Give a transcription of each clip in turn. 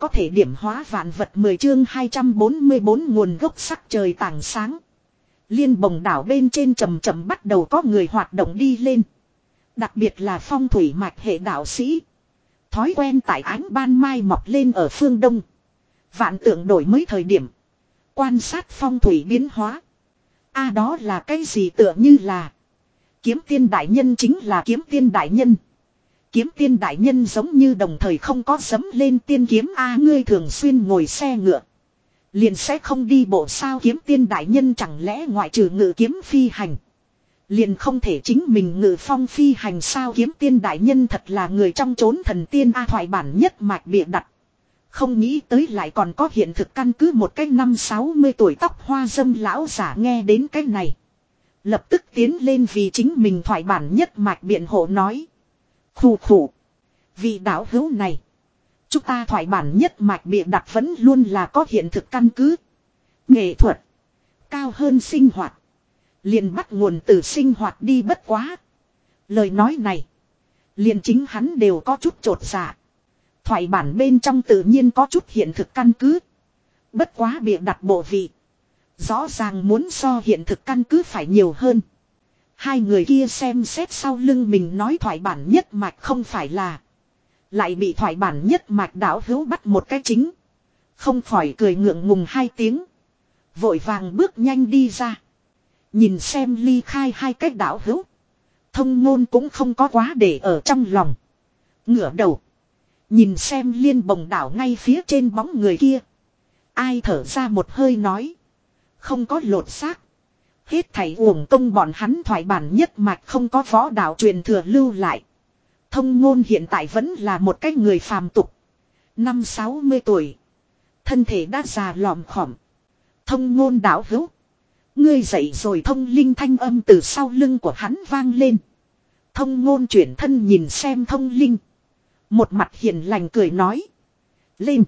có thể điểm hóa vạn vật 10 chương 244 nguồn gốc sắc trời tảng sáng. Liên bồng đảo bên trên chầm trầm bắt đầu có người hoạt động đi lên. Đặc biệt là phong thủy mạch hệ đạo sĩ. Thói quen tại ánh ban mai mọc lên ở phương đông. Vạn tượng đổi mới thời điểm. Quan sát phong thủy biến hóa. a đó là cái gì tựa như là. Kiếm tiên đại nhân chính là kiếm tiên đại nhân. Kiếm tiên đại nhân giống như đồng thời không có dấm lên tiên kiếm A, ngươi thường xuyên ngồi xe ngựa. Liền sẽ không đi bộ sao kiếm tiên đại nhân chẳng lẽ ngoại trừ ngự kiếm phi hành. Liền không thể chính mình ngự phong phi hành sao kiếm tiên đại nhân thật là người trong chốn thần tiên A, thoại bản nhất mạch bịa đặt. Không nghĩ tới lại còn có hiện thực căn cứ một cái năm 60 tuổi tóc hoa dâm lão giả nghe đến cái này. Lập tức tiến lên vì chính mình thoại bản nhất mạch biện hộ nói. Khủ khủ. Vì đạo hữu này. Chúng ta thoại bản nhất mạch bịa đặt vẫn luôn là có hiện thực căn cứ. Nghệ thuật. Cao hơn sinh hoạt. Liền bắt nguồn từ sinh hoạt đi bất quá. Lời nói này. Liền chính hắn đều có chút trột dạ. Thoại bản bên trong tự nhiên có chút hiện thực căn cứ. Bất quá bịa đặt bộ vị. Rõ ràng muốn so hiện thực căn cứ phải nhiều hơn. Hai người kia xem xét sau lưng mình nói thoại bản nhất mạch không phải là. Lại bị thoại bản nhất mạch đảo hữu bắt một cái chính. Không khỏi cười ngượng ngùng hai tiếng. Vội vàng bước nhanh đi ra. Nhìn xem ly khai hai cách đảo hữu. Thông ngôn cũng không có quá để ở trong lòng. Ngửa đầu. Nhìn xem liên bồng đảo ngay phía trên bóng người kia. Ai thở ra một hơi nói. Không có lột xác. Hết thảy uổng công bọn hắn thoại bản nhất mạch không có võ đạo truyền thừa lưu lại. Thông ngôn hiện tại vẫn là một cái người phàm tục. Năm 60 tuổi. Thân thể đã già lòm khỏm. Thông ngôn đảo hữu. Ngươi dậy rồi thông linh thanh âm từ sau lưng của hắn vang lên. Thông ngôn chuyển thân nhìn xem thông linh. Một mặt hiền lành cười nói. Lên.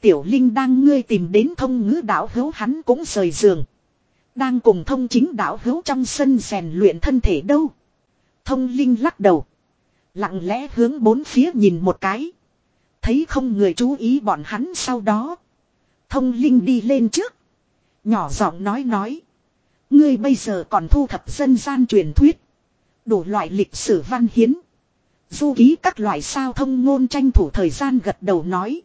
Tiểu linh đang ngươi tìm đến thông ngữ đảo hữu hắn cũng rời giường. Đang cùng thông chính đạo hữu trong sân rèn luyện thân thể đâu. Thông linh lắc đầu. Lặng lẽ hướng bốn phía nhìn một cái. Thấy không người chú ý bọn hắn sau đó. Thông linh đi lên trước. Nhỏ giọng nói nói. Ngươi bây giờ còn thu thập dân gian truyền thuyết. Đủ loại lịch sử văn hiến. Du ký các loại sao thông ngôn tranh thủ thời gian gật đầu nói.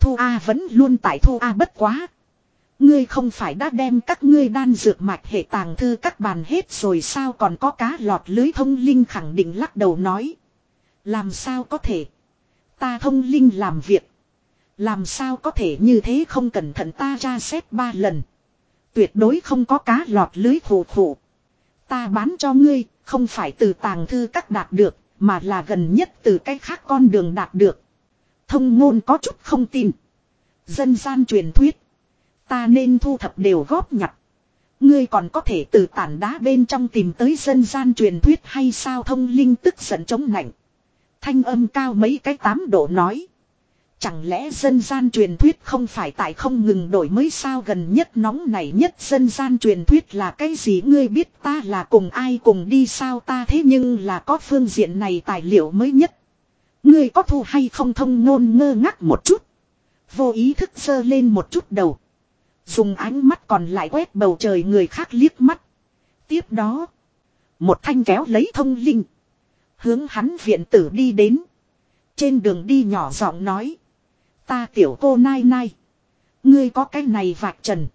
Thu A vẫn luôn tại Thu A bất quá. Ngươi không phải đã đem các ngươi đan dược mạch hệ tàng thư các bàn hết rồi sao còn có cá lọt lưới thông linh khẳng định lắc đầu nói. Làm sao có thể. Ta thông linh làm việc. Làm sao có thể như thế không cẩn thận ta ra xét ba lần. Tuyệt đối không có cá lọt lưới khổ khổ. Ta bán cho ngươi, không phải từ tàng thư các đạt được, mà là gần nhất từ cái khác con đường đạt được. Thông ngôn có chút không tin. Dân gian truyền thuyết. Ta nên thu thập đều góp nhặt. Ngươi còn có thể từ tản đá bên trong tìm tới dân gian truyền thuyết hay sao thông linh tức giận chống nạnh. Thanh âm cao mấy cái tám độ nói. Chẳng lẽ dân gian truyền thuyết không phải tại không ngừng đổi mới sao gần nhất nóng này nhất dân gian truyền thuyết là cái gì ngươi biết ta là cùng ai cùng đi sao ta thế nhưng là có phương diện này tài liệu mới nhất. Ngươi có thu hay không thông ngôn ngơ ngác một chút. Vô ý thức sơ lên một chút đầu. Dùng ánh mắt còn lại quét bầu trời người khác liếc mắt. Tiếp đó. Một thanh kéo lấy thông linh. Hướng hắn viện tử đi đến. Trên đường đi nhỏ giọng nói. Ta tiểu cô nai nai. Ngươi có cái này vạch trần.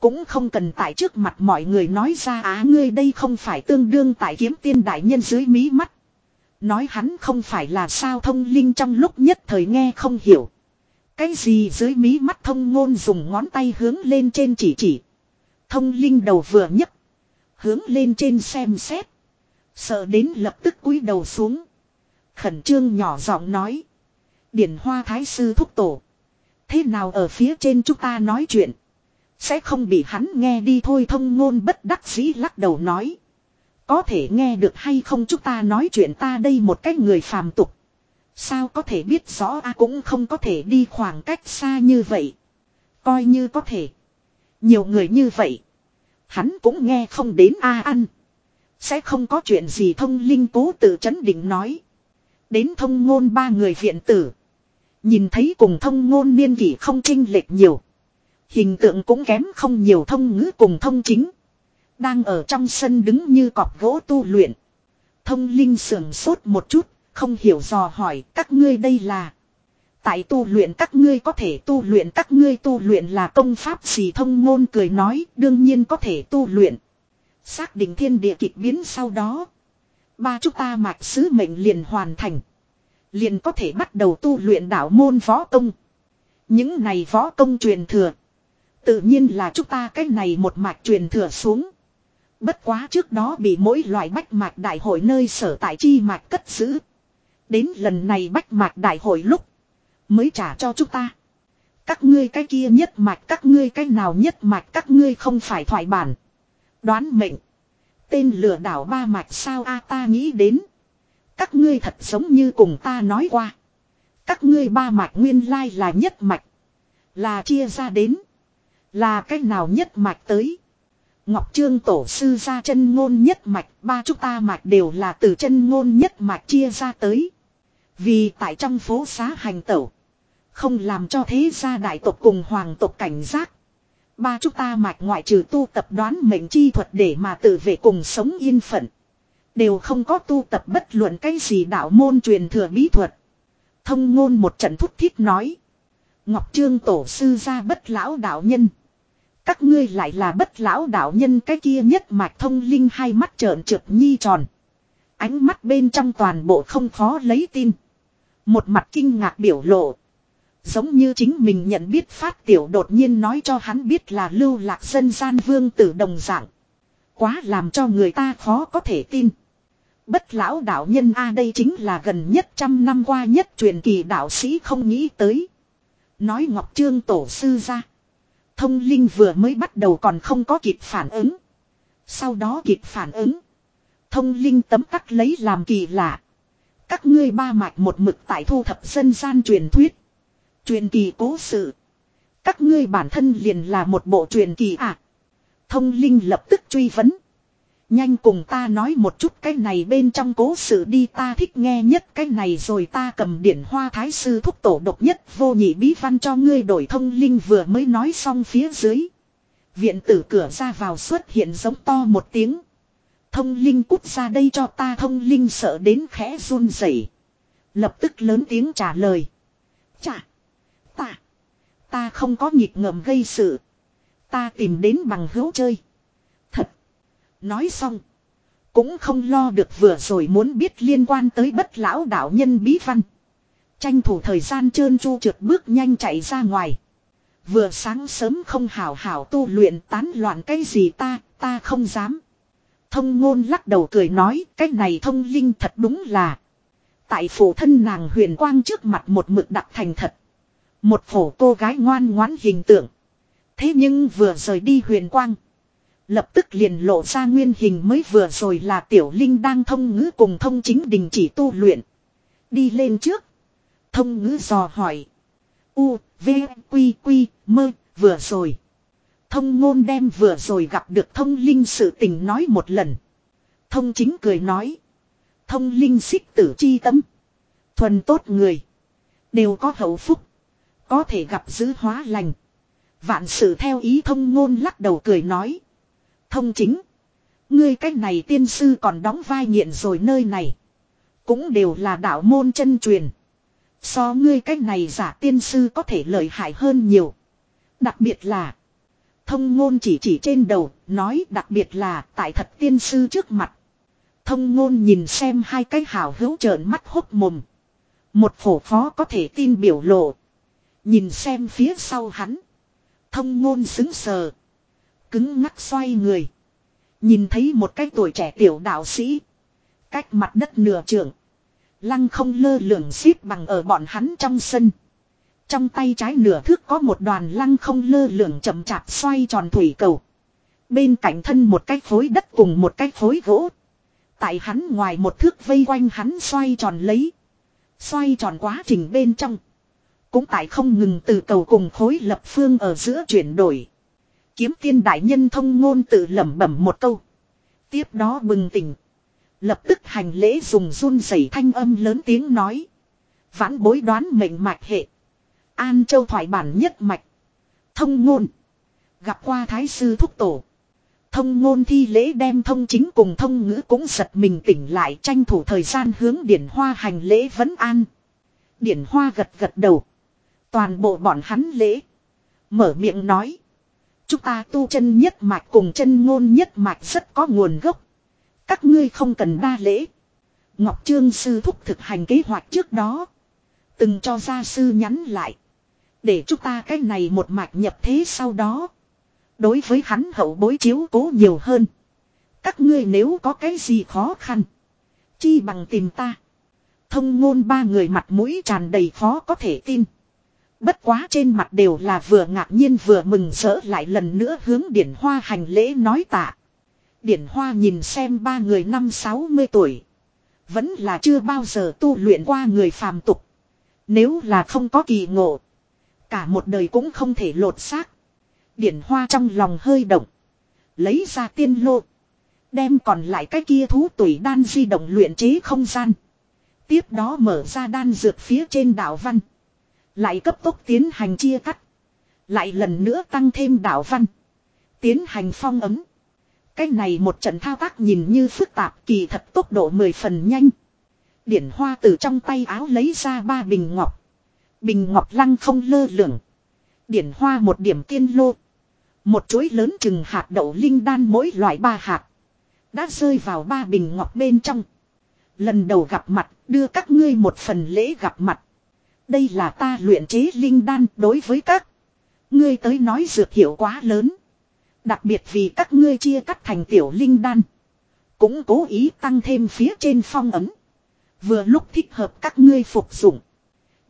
Cũng không cần tại trước mặt mọi người nói ra, á, ngươi đây không phải tương đương tại kiếm tiên đại nhân dưới mí mắt. Nói hắn không phải là sao thông linh trong lúc nhất thời nghe không hiểu. Cái gì dưới mí mắt thông ngôn dùng ngón tay hướng lên trên chỉ chỉ. Thông linh đầu vừa nhấc, Hướng lên trên xem xét. Sợ đến lập tức cúi đầu xuống. Khẩn trương nhỏ giọng nói. Điển hoa thái sư thúc tổ. Thế nào ở phía trên chúng ta nói chuyện. Sẽ không bị hắn nghe đi thôi thông ngôn bất đắc dĩ lắc đầu nói. Có thể nghe được hay không chúng ta nói chuyện ta đây một cách người phàm tục. Sao có thể biết rõ a cũng không có thể đi khoảng cách xa như vậy. Coi như có thể. Nhiều người như vậy. Hắn cũng nghe không đến a ăn. Sẽ không có chuyện gì thông linh cố tự chấn định nói. Đến thông ngôn ba người viện tử. Nhìn thấy cùng thông ngôn niên kỷ không chinh lệch nhiều. Hình tượng cũng kém không nhiều thông ngữ cùng thông chính. Đang ở trong sân đứng như cọp gỗ tu luyện. Thông linh sườn sốt một chút, không hiểu dò hỏi các ngươi đây là. Tại tu luyện các ngươi có thể tu luyện, các ngươi tu luyện là công pháp gì thông ngôn cười nói, đương nhiên có thể tu luyện. Xác định thiên địa kịch biến sau đó. Ba chúng ta mạch sứ mệnh liền hoàn thành. Liền có thể bắt đầu tu luyện đạo môn võ công. Những này võ công truyền thừa. Tự nhiên là chúng ta cái này một mạch truyền thừa xuống. Bất quá trước đó bị mỗi loại bách mạch đại hội nơi sở tại chi mạch cất giữ. Đến lần này bách mạch đại hội lúc. Mới trả cho chúng ta. Các ngươi cái kia nhất mạch, các ngươi cái nào nhất mạch, các ngươi không phải thoại bản. Đoán mệnh. Tên lừa đảo ba mạch sao a ta nghĩ đến. Các ngươi thật giống như cùng ta nói qua. Các ngươi ba mạch nguyên lai là nhất mạch. Là chia ra đến. Là cách nào nhất mạch tới. Ngọc Trương tổ sư ra chân ngôn nhất mạch. Ba chúng ta mạch đều là từ chân ngôn nhất mạch chia ra tới. Vì tại trong phố xá hành tẩu. Không làm cho thế gia đại tộc cùng hoàng tộc cảnh giác. Ba chúng ta mạch ngoại trừ tu tập đoán mệnh chi thuật để mà tự vệ cùng sống yên phận. Đều không có tu tập bất luận cái gì đạo môn truyền thừa bí thuật. Thông ngôn một trận thúc thiết nói. Ngọc Trương tổ sư ra bất lão đạo nhân. Các ngươi lại là bất lão đạo nhân cái kia nhất mạch thông linh hai mắt trợn trượt nhi tròn. Ánh mắt bên trong toàn bộ không khó lấy tin. Một mặt kinh ngạc biểu lộ. Giống như chính mình nhận biết phát tiểu đột nhiên nói cho hắn biết là lưu lạc dân gian vương tử đồng dạng. Quá làm cho người ta khó có thể tin. Bất lão đạo nhân A đây chính là gần nhất trăm năm qua nhất truyền kỳ đạo sĩ không nghĩ tới. Nói Ngọc Trương tổ sư ra. Thông linh vừa mới bắt đầu còn không có kịp phản ứng. Sau đó kịp phản ứng. Thông linh tấm tắc lấy làm kỳ lạ. Các ngươi ba mạch một mực tại thu thập dân gian truyền thuyết. Truyền kỳ cố sự. Các ngươi bản thân liền là một bộ truyền kỳ à. Thông linh lập tức truy vấn. Nhanh cùng ta nói một chút cái này bên trong cố sự đi, ta thích nghe nhất cái này rồi ta cầm điển hoa thái sư thúc tổ độc nhất vô nhị bí văn cho ngươi đổi thông linh vừa mới nói xong phía dưới. Viện tử cửa ra vào xuất hiện giống to một tiếng. Thông linh cút ra đây cho ta thông linh sợ đến khẽ run rẩy Lập tức lớn tiếng trả lời. Chà! Ta! Ta không có nhịp ngầm gây sự. Ta tìm đến bằng hữu chơi. Thật! Nói xong. Cũng không lo được vừa rồi muốn biết liên quan tới bất lão đạo nhân bí văn. Tranh thủ thời gian trơn chu trượt bước nhanh chạy ra ngoài. Vừa sáng sớm không hảo hảo tu luyện tán loạn cái gì ta, ta không dám. Thông ngôn lắc đầu cười nói, cái này thông linh thật đúng là. Tại phủ thân nàng huyền quang trước mặt một mực đặc thành thật. Một phổ cô gái ngoan ngoãn hình tượng. Thế nhưng vừa rời đi huyền quang. Lập tức liền lộ ra nguyên hình mới vừa rồi là tiểu linh đang thông ngữ cùng thông chính đình chỉ tu luyện. Đi lên trước. Thông ngữ dò hỏi. U, V, Quy, Quy, mơ, vừa rồi. Thông ngôn đem vừa rồi gặp được thông linh sự tình nói một lần. Thông chính cười nói. Thông linh xích tử chi tâm. Thuần tốt người. Đều có hậu phúc. Có thể gặp giữ hóa lành. Vạn sự theo ý thông ngôn lắc đầu cười nói. Thông chính. Ngươi cách này tiên sư còn đóng vai nghiện rồi nơi này. Cũng đều là đạo môn chân truyền. So ngươi cách này giả tiên sư có thể lợi hại hơn nhiều. Đặc biệt là. Thông ngôn chỉ chỉ trên đầu, nói đặc biệt là tại thật tiên sư trước mặt. Thông ngôn nhìn xem hai cái hào hữu trợn mắt hốc mồm. Một phổ phó có thể tin biểu lộ. Nhìn xem phía sau hắn. Thông ngôn xứng sờ. Cứng ngắc xoay người. Nhìn thấy một cái tuổi trẻ tiểu đạo sĩ. Cách mặt đất nửa trường. Lăng không lơ lửng xít bằng ở bọn hắn trong sân. Trong tay trái nửa thước có một đoàn lăng không lơ lửng chậm chạp xoay tròn thủy cầu. Bên cạnh thân một cái khối đất cùng một cái khối gỗ. Tại hắn ngoài một thước vây quanh hắn xoay tròn lấy. Xoay tròn quá trình bên trong. Cũng tại không ngừng từ cầu cùng khối lập phương ở giữa chuyển đổi. Kiếm tiên đại nhân thông ngôn tự lẩm bẩm một câu. Tiếp đó bừng tỉnh. Lập tức hành lễ dùng run rẩy thanh âm lớn tiếng nói. Vãn bối đoán mệnh mạch hệ. An Châu thoại bản nhất mạch. Thông ngôn. Gặp qua thái sư thúc tổ. Thông ngôn thi lễ đem thông chính cùng thông ngữ cũng giật mình tỉnh lại tranh thủ thời gian hướng điển hoa hành lễ vấn an. Điển hoa gật gật đầu. Toàn bộ bọn hắn lễ. Mở miệng nói. Chúng ta tu chân nhất mạch cùng chân ngôn nhất mạch rất có nguồn gốc. Các ngươi không cần đa lễ. Ngọc Trương sư thúc thực hành kế hoạch trước đó. Từng cho gia sư nhắn lại. Để chúng ta cái này một mạch nhập thế sau đó. Đối với hắn hậu bối chiếu cố nhiều hơn. Các ngươi nếu có cái gì khó khăn. Chi bằng tìm ta. Thông ngôn ba người mặt mũi tràn đầy khó có thể tin. Bất quá trên mặt đều là vừa ngạc nhiên vừa mừng rỡ lại lần nữa hướng điển hoa hành lễ nói tạ. Điển hoa nhìn xem ba người năm sáu mươi tuổi. Vẫn là chưa bao giờ tu luyện qua người phàm tục. Nếu là không có kỳ ngộ. Cả một đời cũng không thể lột xác. Điển hoa trong lòng hơi động. Lấy ra tiên lô. Đem còn lại cái kia thú tuổi đan di động luyện chế không gian. Tiếp đó mở ra đan dược phía trên đảo văn. Lại cấp tốc tiến hành chia cắt. Lại lần nữa tăng thêm đảo văn. Tiến hành phong ấm. Cái này một trận thao tác nhìn như phức tạp kỳ thật tốc độ mười phần nhanh. Điển hoa từ trong tay áo lấy ra ba bình ngọc. Bình ngọc lăng không lơ lửng. Điển hoa một điểm tiên lô. Một chuỗi lớn chừng hạt đậu linh đan mỗi loại ba hạt. Đã rơi vào ba bình ngọc bên trong. Lần đầu gặp mặt, đưa các ngươi một phần lễ gặp mặt. Đây là ta luyện chế linh đan đối với các. Ngươi tới nói dược hiệu quá lớn. Đặc biệt vì các ngươi chia cắt thành tiểu linh đan. Cũng cố ý tăng thêm phía trên phong ấm. Vừa lúc thích hợp các ngươi phục dụng.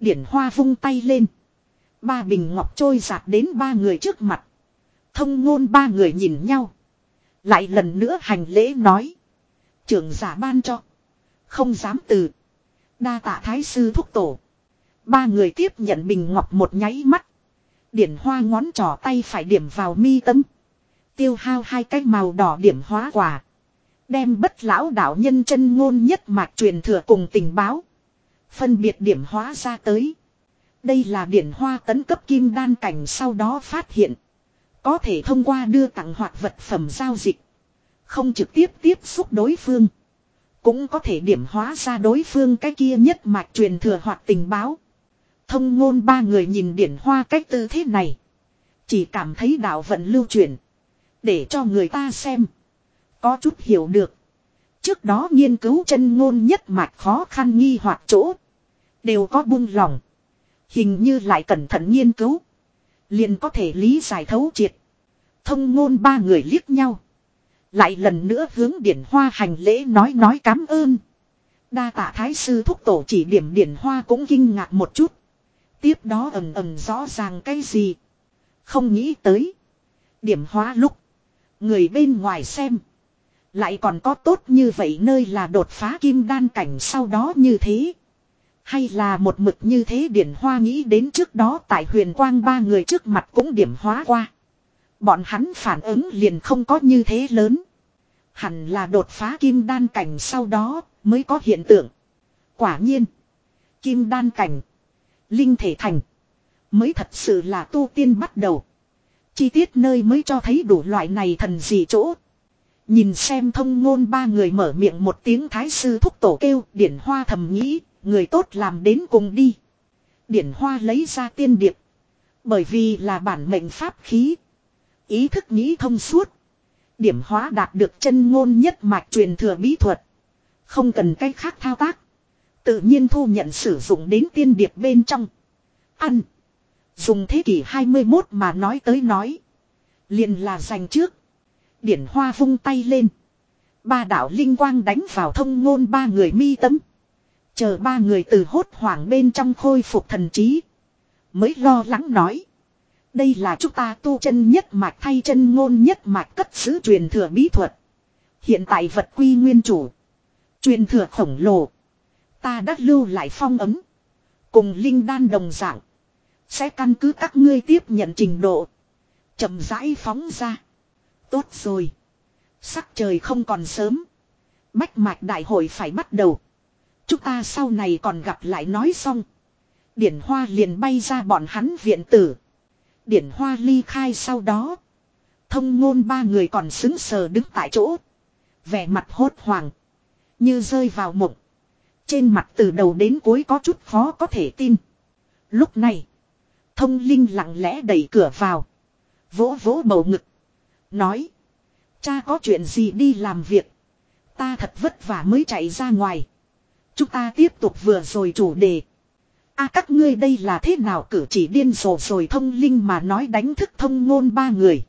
Điển hoa vung tay lên. Ba bình ngọc trôi giạt đến ba người trước mặt. Thông ngôn ba người nhìn nhau. Lại lần nữa hành lễ nói. Trưởng giả ban cho. Không dám từ. Đa tạ thái sư thúc tổ. Ba người tiếp nhận bình ngọc một nháy mắt. Điển hoa ngón trỏ tay phải điểm vào mi tâm. Tiêu hao hai cái màu đỏ điểm hóa quả. Đem bất lão đạo nhân chân ngôn nhất mạch truyền thừa cùng tình báo. Phân biệt điểm hóa ra tới. Đây là điển hoa tấn cấp kim đan cảnh sau đó phát hiện. Có thể thông qua đưa tặng hoạt vật phẩm giao dịch. Không trực tiếp tiếp xúc đối phương. Cũng có thể điểm hóa ra đối phương cái kia nhất mạch truyền thừa hoặc tình báo. Thông ngôn ba người nhìn điển hoa cách tư thế này. Chỉ cảm thấy đạo vận lưu truyền. Để cho người ta xem. Có chút hiểu được. Trước đó nghiên cứu chân ngôn nhất mạch khó khăn nghi hoặc chỗ. Đều có buông lòng. Hình như lại cẩn thận nghiên cứu. Liền có thể lý giải thấu triệt. Thông ngôn ba người liếc nhau. Lại lần nữa hướng điển hoa hành lễ nói nói cảm ơn. Đa tạ thái sư thúc tổ chỉ điểm điển hoa cũng kinh ngạc một chút. Tiếp đó ầm ầm rõ ràng cái gì. Không nghĩ tới. Điểm hóa lúc. Người bên ngoài xem. Lại còn có tốt như vậy nơi là đột phá kim đan cảnh sau đó như thế. Hay là một mực như thế điển hoa nghĩ đến trước đó tại huyền quang ba người trước mặt cũng điểm hóa qua. Bọn hắn phản ứng liền không có như thế lớn. Hẳn là đột phá kim đan cảnh sau đó mới có hiện tượng. Quả nhiên. Kim đan cảnh. Linh thể thành. Mới thật sự là tu tiên bắt đầu. Chi tiết nơi mới cho thấy đủ loại này thần gì chỗ. Nhìn xem thông ngôn ba người mở miệng một tiếng thái sư thúc tổ kêu, điển hoa thầm nghĩ, người tốt làm đến cùng đi. Điển hoa lấy ra tiên điệp. Bởi vì là bản mệnh pháp khí. Ý thức nghĩ thông suốt. Điểm hóa đạt được chân ngôn nhất mạch truyền thừa bí thuật. Không cần cách khác thao tác. Tự nhiên thu nhận sử dụng đến tiên điệp bên trong. Ăn. Dùng thế kỷ 21 mà nói tới nói. liền là dành trước. Điển hoa vung tay lên. Ba đạo linh quang đánh vào thông ngôn ba người mi tấm. Chờ ba người từ hốt hoảng bên trong khôi phục thần trí. Mới lo lắng nói. Đây là chúng ta tu chân nhất mạch thay chân ngôn nhất mạch cất giữ truyền thừa bí thuật. Hiện tại vật quy nguyên chủ. Truyền thừa khổng lồ. Ta đã lưu lại phong ấm. Cùng linh đan đồng dạng. Sẽ căn cứ các ngươi tiếp nhận trình độ. chậm rãi phóng ra. Tốt rồi. Sắc trời không còn sớm. Bách mạch đại hội phải bắt đầu. Chúng ta sau này còn gặp lại nói xong. Điển hoa liền bay ra bọn hắn viện tử. Điển hoa ly khai sau đó. Thông ngôn ba người còn xứng sờ đứng tại chỗ. Vẻ mặt hốt hoảng. Như rơi vào mộng. Trên mặt từ đầu đến cuối có chút khó có thể tin. Lúc này. Thông linh lặng lẽ đẩy cửa vào. Vỗ vỗ bầu ngực. Nói. Cha có chuyện gì đi làm việc. Ta thật vất vả mới chạy ra ngoài. Chúng ta tiếp tục vừa rồi chủ đề. a, các ngươi đây là thế nào cử chỉ điên rồ rồi thông linh mà nói đánh thức thông ngôn ba người.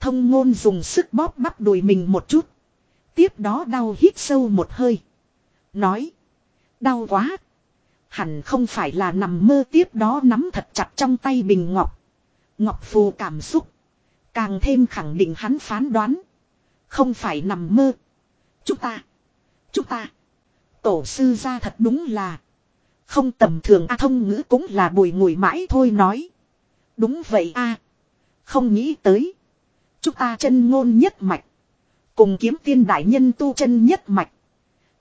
Thông ngôn dùng sức bóp bắp đùi mình một chút. Tiếp đó đau hít sâu một hơi. Nói. Đau quá. Hẳn không phải là nằm mơ tiếp đó nắm thật chặt trong tay bình ngọc. Ngọc phù cảm xúc. Càng thêm khẳng định hắn phán đoán. Không phải nằm mơ. Chúng ta. Chúng ta. Tổ sư ra thật đúng là. Không tầm thường a thông ngữ cũng là bùi ngùi mãi thôi nói. Đúng vậy a Không nghĩ tới. Chúng ta chân ngôn nhất mạch. Cùng kiếm tiên đại nhân tu chân nhất mạch.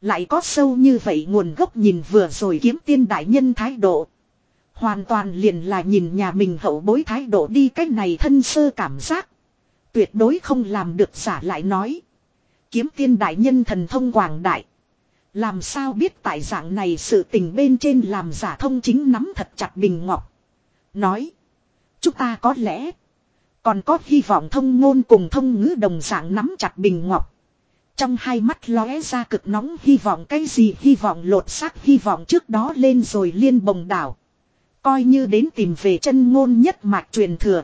Lại có sâu như vậy nguồn gốc nhìn vừa rồi kiếm tiên đại nhân thái độ. Hoàn toàn liền là nhìn nhà mình hậu bối thái độ đi cách này thân sơ cảm giác. Tuyệt đối không làm được giả lại nói. Kiếm tiên đại nhân thần thông quảng đại. Làm sao biết tại dạng này sự tình bên trên làm giả thông chính nắm thật chặt bình ngọc. Nói. Chúng ta có lẽ. Còn có hy vọng thông ngôn cùng thông ngữ đồng dạng nắm chặt bình ngọc. Trong hai mắt lóe ra cực nóng hy vọng cái gì hy vọng lột xác hy vọng trước đó lên rồi liên bồng đảo. Coi như đến tìm về chân ngôn nhất mạch truyền thừa.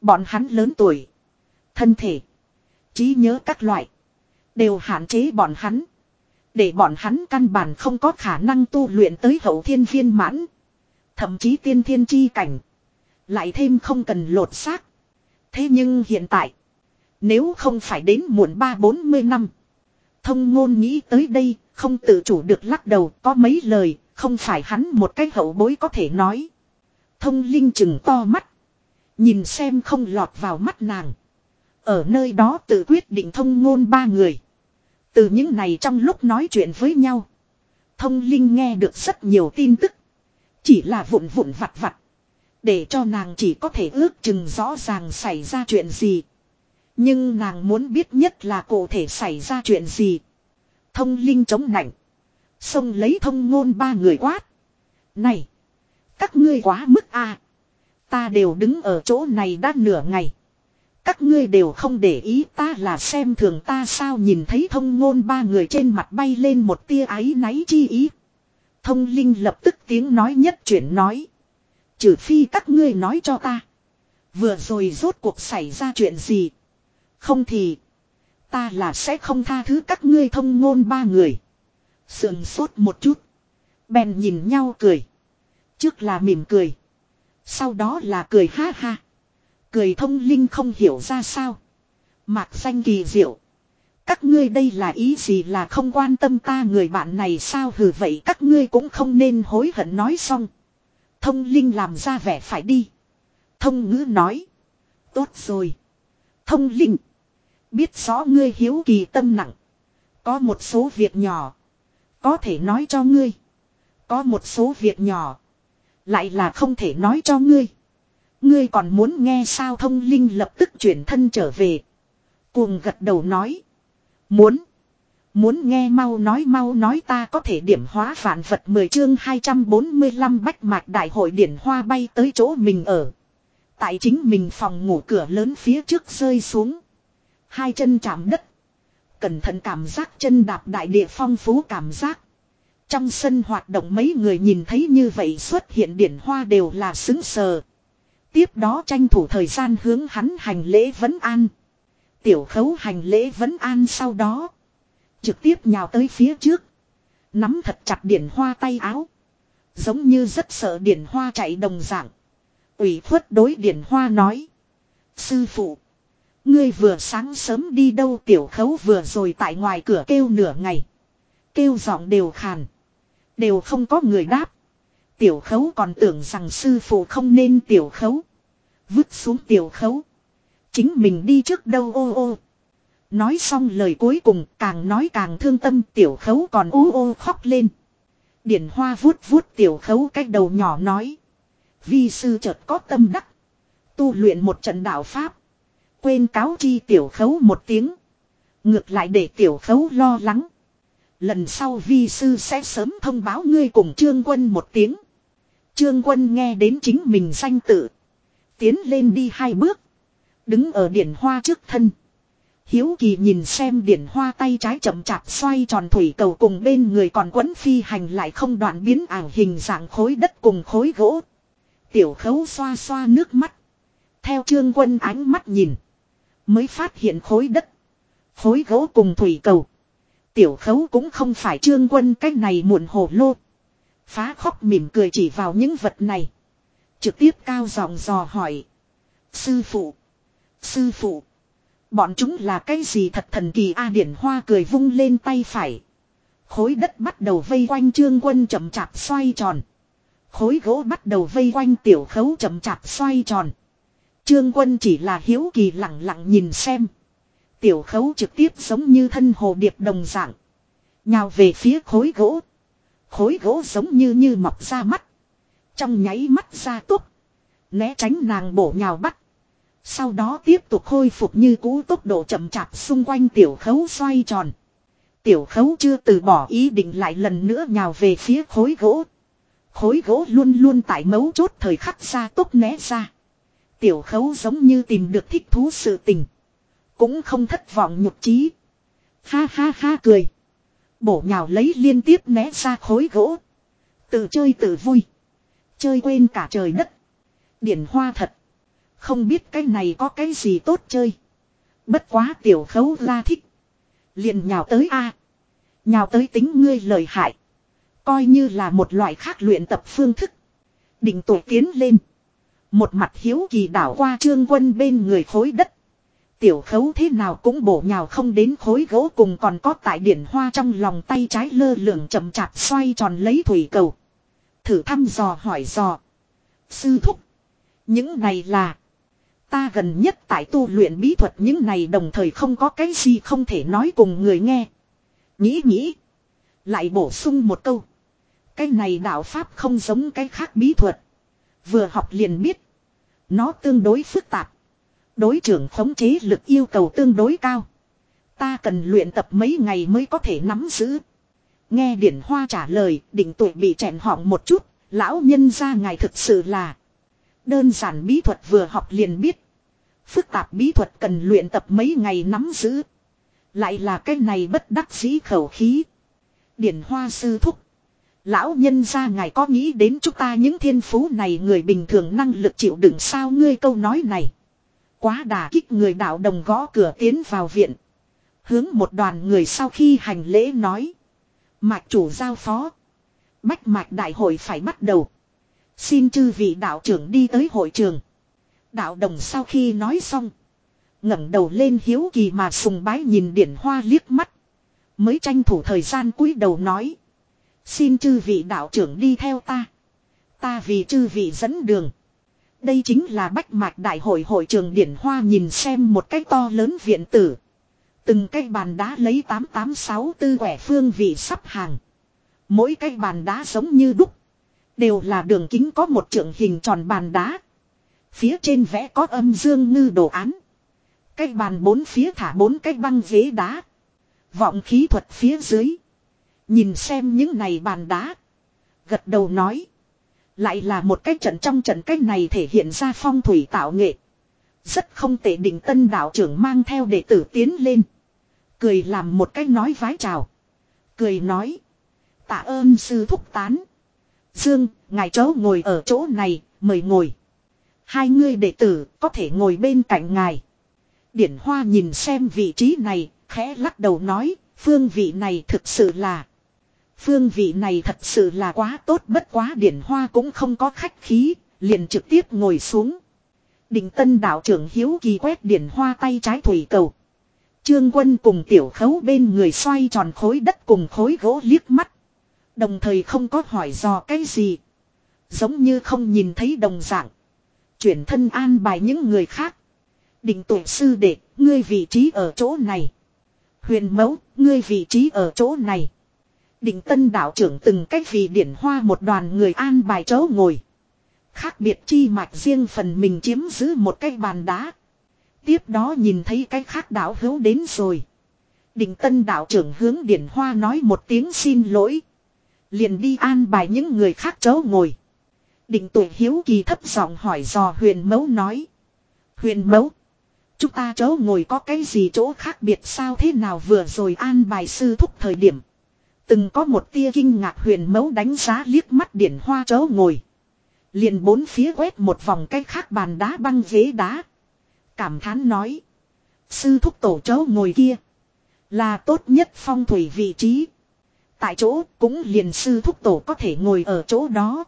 Bọn hắn lớn tuổi. Thân thể. trí nhớ các loại. Đều hạn chế bọn hắn. Để bọn hắn căn bản không có khả năng tu luyện tới hậu thiên viên mãn. Thậm chí tiên thiên chi cảnh. Lại thêm không cần lột xác. Thế nhưng hiện tại. Nếu không phải đến muộn ba bốn mươi năm. Thông ngôn nghĩ tới đây, không tự chủ được lắc đầu, có mấy lời, không phải hắn một cái hậu bối có thể nói. Thông linh chừng to mắt. Nhìn xem không lọt vào mắt nàng. Ở nơi đó tự quyết định thông ngôn ba người. Từ những này trong lúc nói chuyện với nhau. Thông linh nghe được rất nhiều tin tức. Chỉ là vụn vụn vặt vặt. Để cho nàng chỉ có thể ước chừng rõ ràng xảy ra chuyện gì. Nhưng nàng muốn biết nhất là cụ thể xảy ra chuyện gì. Thông linh chống nạnh. Xông lấy thông ngôn ba người quát. Này. Các ngươi quá mức a Ta đều đứng ở chỗ này đã nửa ngày. Các ngươi đều không để ý ta là xem thường ta sao nhìn thấy thông ngôn ba người trên mặt bay lên một tia áy náy chi ý. Thông linh lập tức tiếng nói nhất chuyển nói. Trừ phi các ngươi nói cho ta. Vừa rồi rốt cuộc xảy ra chuyện gì. Không thì. Ta là sẽ không tha thứ các ngươi thông ngôn ba người. Sườn sốt một chút. Bèn nhìn nhau cười. Trước là mỉm cười. Sau đó là cười ha ha. Cười thông linh không hiểu ra sao. Mạc danh kỳ diệu. Các ngươi đây là ý gì là không quan tâm ta người bạn này sao hừ vậy các ngươi cũng không nên hối hận nói xong. Thông linh làm ra vẻ phải đi. Thông ngữ nói. Tốt rồi. Thông linh. Biết rõ ngươi hiếu kỳ tâm nặng. Có một số việc nhỏ. Có thể nói cho ngươi. Có một số việc nhỏ. Lại là không thể nói cho ngươi. Ngươi còn muốn nghe sao thông linh lập tức chuyển thân trở về. Cuồng gật đầu nói. Muốn. Muốn nghe mau nói mau nói ta có thể điểm hóa vạn vật 10 chương 245 bách mạc đại hội điển hoa bay tới chỗ mình ở. Tại chính mình phòng ngủ cửa lớn phía trước rơi xuống. Hai chân chạm đất. Cẩn thận cảm giác chân đạp đại địa phong phú cảm giác. Trong sân hoạt động mấy người nhìn thấy như vậy xuất hiện điển hoa đều là xứng sờ. Tiếp đó tranh thủ thời gian hướng hắn hành lễ vấn an. Tiểu khấu hành lễ vấn an sau đó. Trực tiếp nhào tới phía trước. Nắm thật chặt điển hoa tay áo. Giống như rất sợ điển hoa chạy đồng dạng. ủy khuất đối điển hoa nói. Sư phụ. Ngươi vừa sáng sớm đi đâu tiểu khấu vừa rồi tại ngoài cửa kêu nửa ngày. Kêu giọng đều khàn. Đều không có người đáp. Tiểu khấu còn tưởng rằng sư phụ không nên tiểu khấu. Vứt xuống tiểu khấu. Chính mình đi trước đâu ô ô. Nói xong lời cuối cùng càng nói càng thương tâm tiểu khấu còn ô ô khóc lên. Điển hoa vuốt vuốt tiểu khấu cách đầu nhỏ nói. Vi sư chợt có tâm đắc. Tu luyện một trận đạo Pháp. Quên cáo chi tiểu khấu một tiếng. Ngược lại để tiểu khấu lo lắng. Lần sau vi sư sẽ sớm thông báo ngươi cùng trương quân một tiếng. Trương quân nghe đến chính mình danh tự. Tiến lên đi hai bước. Đứng ở điển hoa trước thân. Hiếu kỳ nhìn xem điển hoa tay trái chậm chạp xoay tròn thủy cầu cùng bên người còn quấn phi hành lại không đoạn biến ảo hình dạng khối đất cùng khối gỗ. Tiểu khấu xoa xoa nước mắt. Theo trương quân ánh mắt nhìn. Mới phát hiện khối đất. Khối gỗ cùng thủy cầu. Tiểu khấu cũng không phải trương quân cách này muộn hồ lô. Phá khóc mỉm cười chỉ vào những vật này. Trực tiếp cao giọng dò hỏi. Sư phụ. Sư phụ. Bọn chúng là cái gì thật thần kỳ A điển hoa cười vung lên tay phải. Khối đất bắt đầu vây quanh trương quân chậm chạp xoay tròn. Khối gỗ bắt đầu vây quanh tiểu khấu chậm chạp xoay tròn. Trương quân chỉ là hiếu kỳ lặng lặng nhìn xem. Tiểu khấu trực tiếp giống như thân hồ điệp đồng dạng. Nhào về phía khối gỗ. Khối gỗ giống như như mọc ra mắt. Trong nháy mắt ra túc. Né tránh nàng bổ nhào bắt. Sau đó tiếp tục khôi phục như cũ tốc độ chậm chạp xung quanh tiểu khấu xoay tròn. Tiểu khấu chưa từ bỏ ý định lại lần nữa nhào về phía khối gỗ. Khối gỗ luôn luôn tại mấu chốt thời khắc ra tốc né ra. Tiểu khấu giống như tìm được thích thú sự tình. Cũng không thất vọng nhục trí. Ha ha ha cười. Bổ nhào lấy liên tiếp né ra khối gỗ. Tự chơi tự vui. Chơi quên cả trời đất. Điển hoa thật. Không biết cái này có cái gì tốt chơi. Bất quá tiểu khấu la thích. Liền nhào tới A. Nhào tới tính ngươi lời hại. Coi như là một loại khác luyện tập phương thức. Định tổ tiến lên. Một mặt hiếu kỳ đảo qua trương quân bên người khối đất. Tiểu khấu thế nào cũng bổ nhào không đến khối gỗ cùng còn có tại điển hoa trong lòng tay trái lơ lửng chậm chạp xoay tròn lấy thủy cầu. Thử thăm dò hỏi dò. Sư thúc. Những này là. Ta gần nhất tại tu luyện bí thuật những này đồng thời không có cái gì không thể nói cùng người nghe. Nghĩ nghĩ. Lại bổ sung một câu. Cái này đạo Pháp không giống cái khác bí thuật. Vừa học liền biết. Nó tương đối phức tạp. Đối trưởng khống chế lực yêu cầu tương đối cao. Ta cần luyện tập mấy ngày mới có thể nắm giữ. Nghe điển hoa trả lời, định tuổi bị chèn họng một chút, lão nhân ra ngài thực sự là. Đơn giản bí thuật vừa học liền biết. Phức tạp bí thuật cần luyện tập mấy ngày nắm giữ. Lại là cái này bất đắc dĩ khẩu khí. Điển hoa sư thúc. Lão nhân ra ngài có nghĩ đến chúng ta những thiên phú này người bình thường năng lực chịu đựng sao ngươi câu nói này. Quá đà kích người đạo đồng gõ cửa tiến vào viện. Hướng một đoàn người sau khi hành lễ nói. Mạch chủ giao phó. Bách mạch đại hội phải bắt đầu. Xin chư vị đạo trưởng đi tới hội trường. Đạo đồng sau khi nói xong. ngẩng đầu lên hiếu kỳ mà sùng bái nhìn điển hoa liếc mắt. Mới tranh thủ thời gian cúi đầu nói. Xin chư vị đạo trưởng đi theo ta. Ta vì chư vị dẫn đường. Đây chính là bách mạch đại hội hội trường điển hoa nhìn xem một cái to lớn viện tử. Từng cái bàn đá lấy 8864 quẻ phương vị sắp hàng. Mỗi cái bàn đá giống như đúc. Đều là đường kính có một trượng hình tròn bàn đá. Phía trên vẽ có âm dương ngư đồ án. Cái bàn bốn phía thả bốn cái băng ghế đá. Vọng khí thuật phía dưới. Nhìn xem những này bàn đá. Gật đầu nói. Lại là một cái trận trong trận cái này thể hiện ra phong thủy tạo nghệ. Rất không tệ định tân đạo trưởng mang theo đệ tử tiến lên. Cười làm một cái nói vái chào. Cười nói. Tạ ơn sư thúc tán. Dương, ngài cháu ngồi ở chỗ này, mời ngồi. Hai người đệ tử có thể ngồi bên cạnh ngài. Điển Hoa nhìn xem vị trí này, khẽ lắc đầu nói, phương vị này thực sự là. Phương vị này thật sự là quá tốt bất quá Điển Hoa cũng không có khách khí, liền trực tiếp ngồi xuống. Định tân đạo trưởng hiếu kỳ quét Điển Hoa tay trái thủy cầu. Trương quân cùng tiểu khấu bên người xoay tròn khối đất cùng khối gỗ liếc mắt. Đồng thời không có hỏi dò cái gì. Giống như không nhìn thấy đồng dạng. Chuyển thân an bài những người khác. Định tổ sư đệ, ngươi vị trí ở chỗ này. Huyền mẫu, ngươi vị trí ở chỗ này. Định tân đạo trưởng từng cách vì điển hoa một đoàn người an bài chỗ ngồi. Khác biệt chi mạch riêng phần mình chiếm giữ một cái bàn đá. Tiếp đó nhìn thấy cái khác đạo hữu đến rồi. Định tân đạo trưởng hướng điển hoa nói một tiếng xin lỗi. Liền đi an bài những người khác chỗ ngồi. Định tuổi hiếu kỳ thấp giọng hỏi dò huyền mẫu nói. Huyền mẫu, Chúng ta chỗ ngồi có cái gì chỗ khác biệt sao thế nào vừa rồi an bài sư thúc thời điểm. Từng có một tia kinh ngạc huyền mẫu đánh giá liếc mắt điển hoa chỗ ngồi. Liền bốn phía quét một vòng cách khác bàn đá băng ghế đá. Cảm thán nói. Sư thúc tổ chỗ ngồi kia. Là tốt nhất phong thủy vị trí. Tại chỗ cũng liền sư thúc tổ có thể ngồi ở chỗ đó.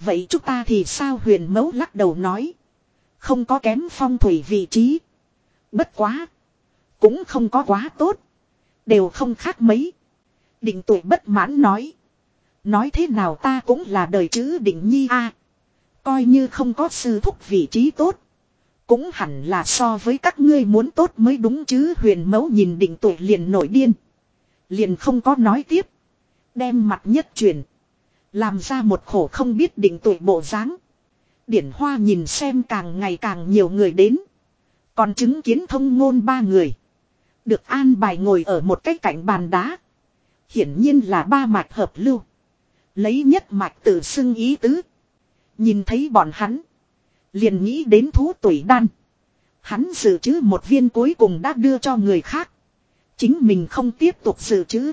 Vậy chúng ta thì sao huyền mẫu lắc đầu nói. Không có kém phong thủy vị trí. Bất quá. Cũng không có quá tốt. Đều không khác mấy. Định tuổi bất mãn nói. Nói thế nào ta cũng là đời chữ định nhi a Coi như không có sư thúc vị trí tốt. Cũng hẳn là so với các ngươi muốn tốt mới đúng chứ huyền mẫu nhìn định tuổi liền nổi điên. Liền không có nói tiếp. Đem mặt nhất chuyển. Làm ra một khổ không biết định tuổi bộ dáng. Điển hoa nhìn xem càng ngày càng nhiều người đến. Còn chứng kiến thông ngôn ba người. Được an bài ngồi ở một cái cạnh bàn đá. Hiển nhiên là ba mạch hợp lưu. Lấy nhất mạch tự xưng ý tứ. Nhìn thấy bọn hắn. Liền nghĩ đến thú tuổi đan. Hắn dự trữ một viên cuối cùng đã đưa cho người khác. Chính mình không tiếp tục dự trữ.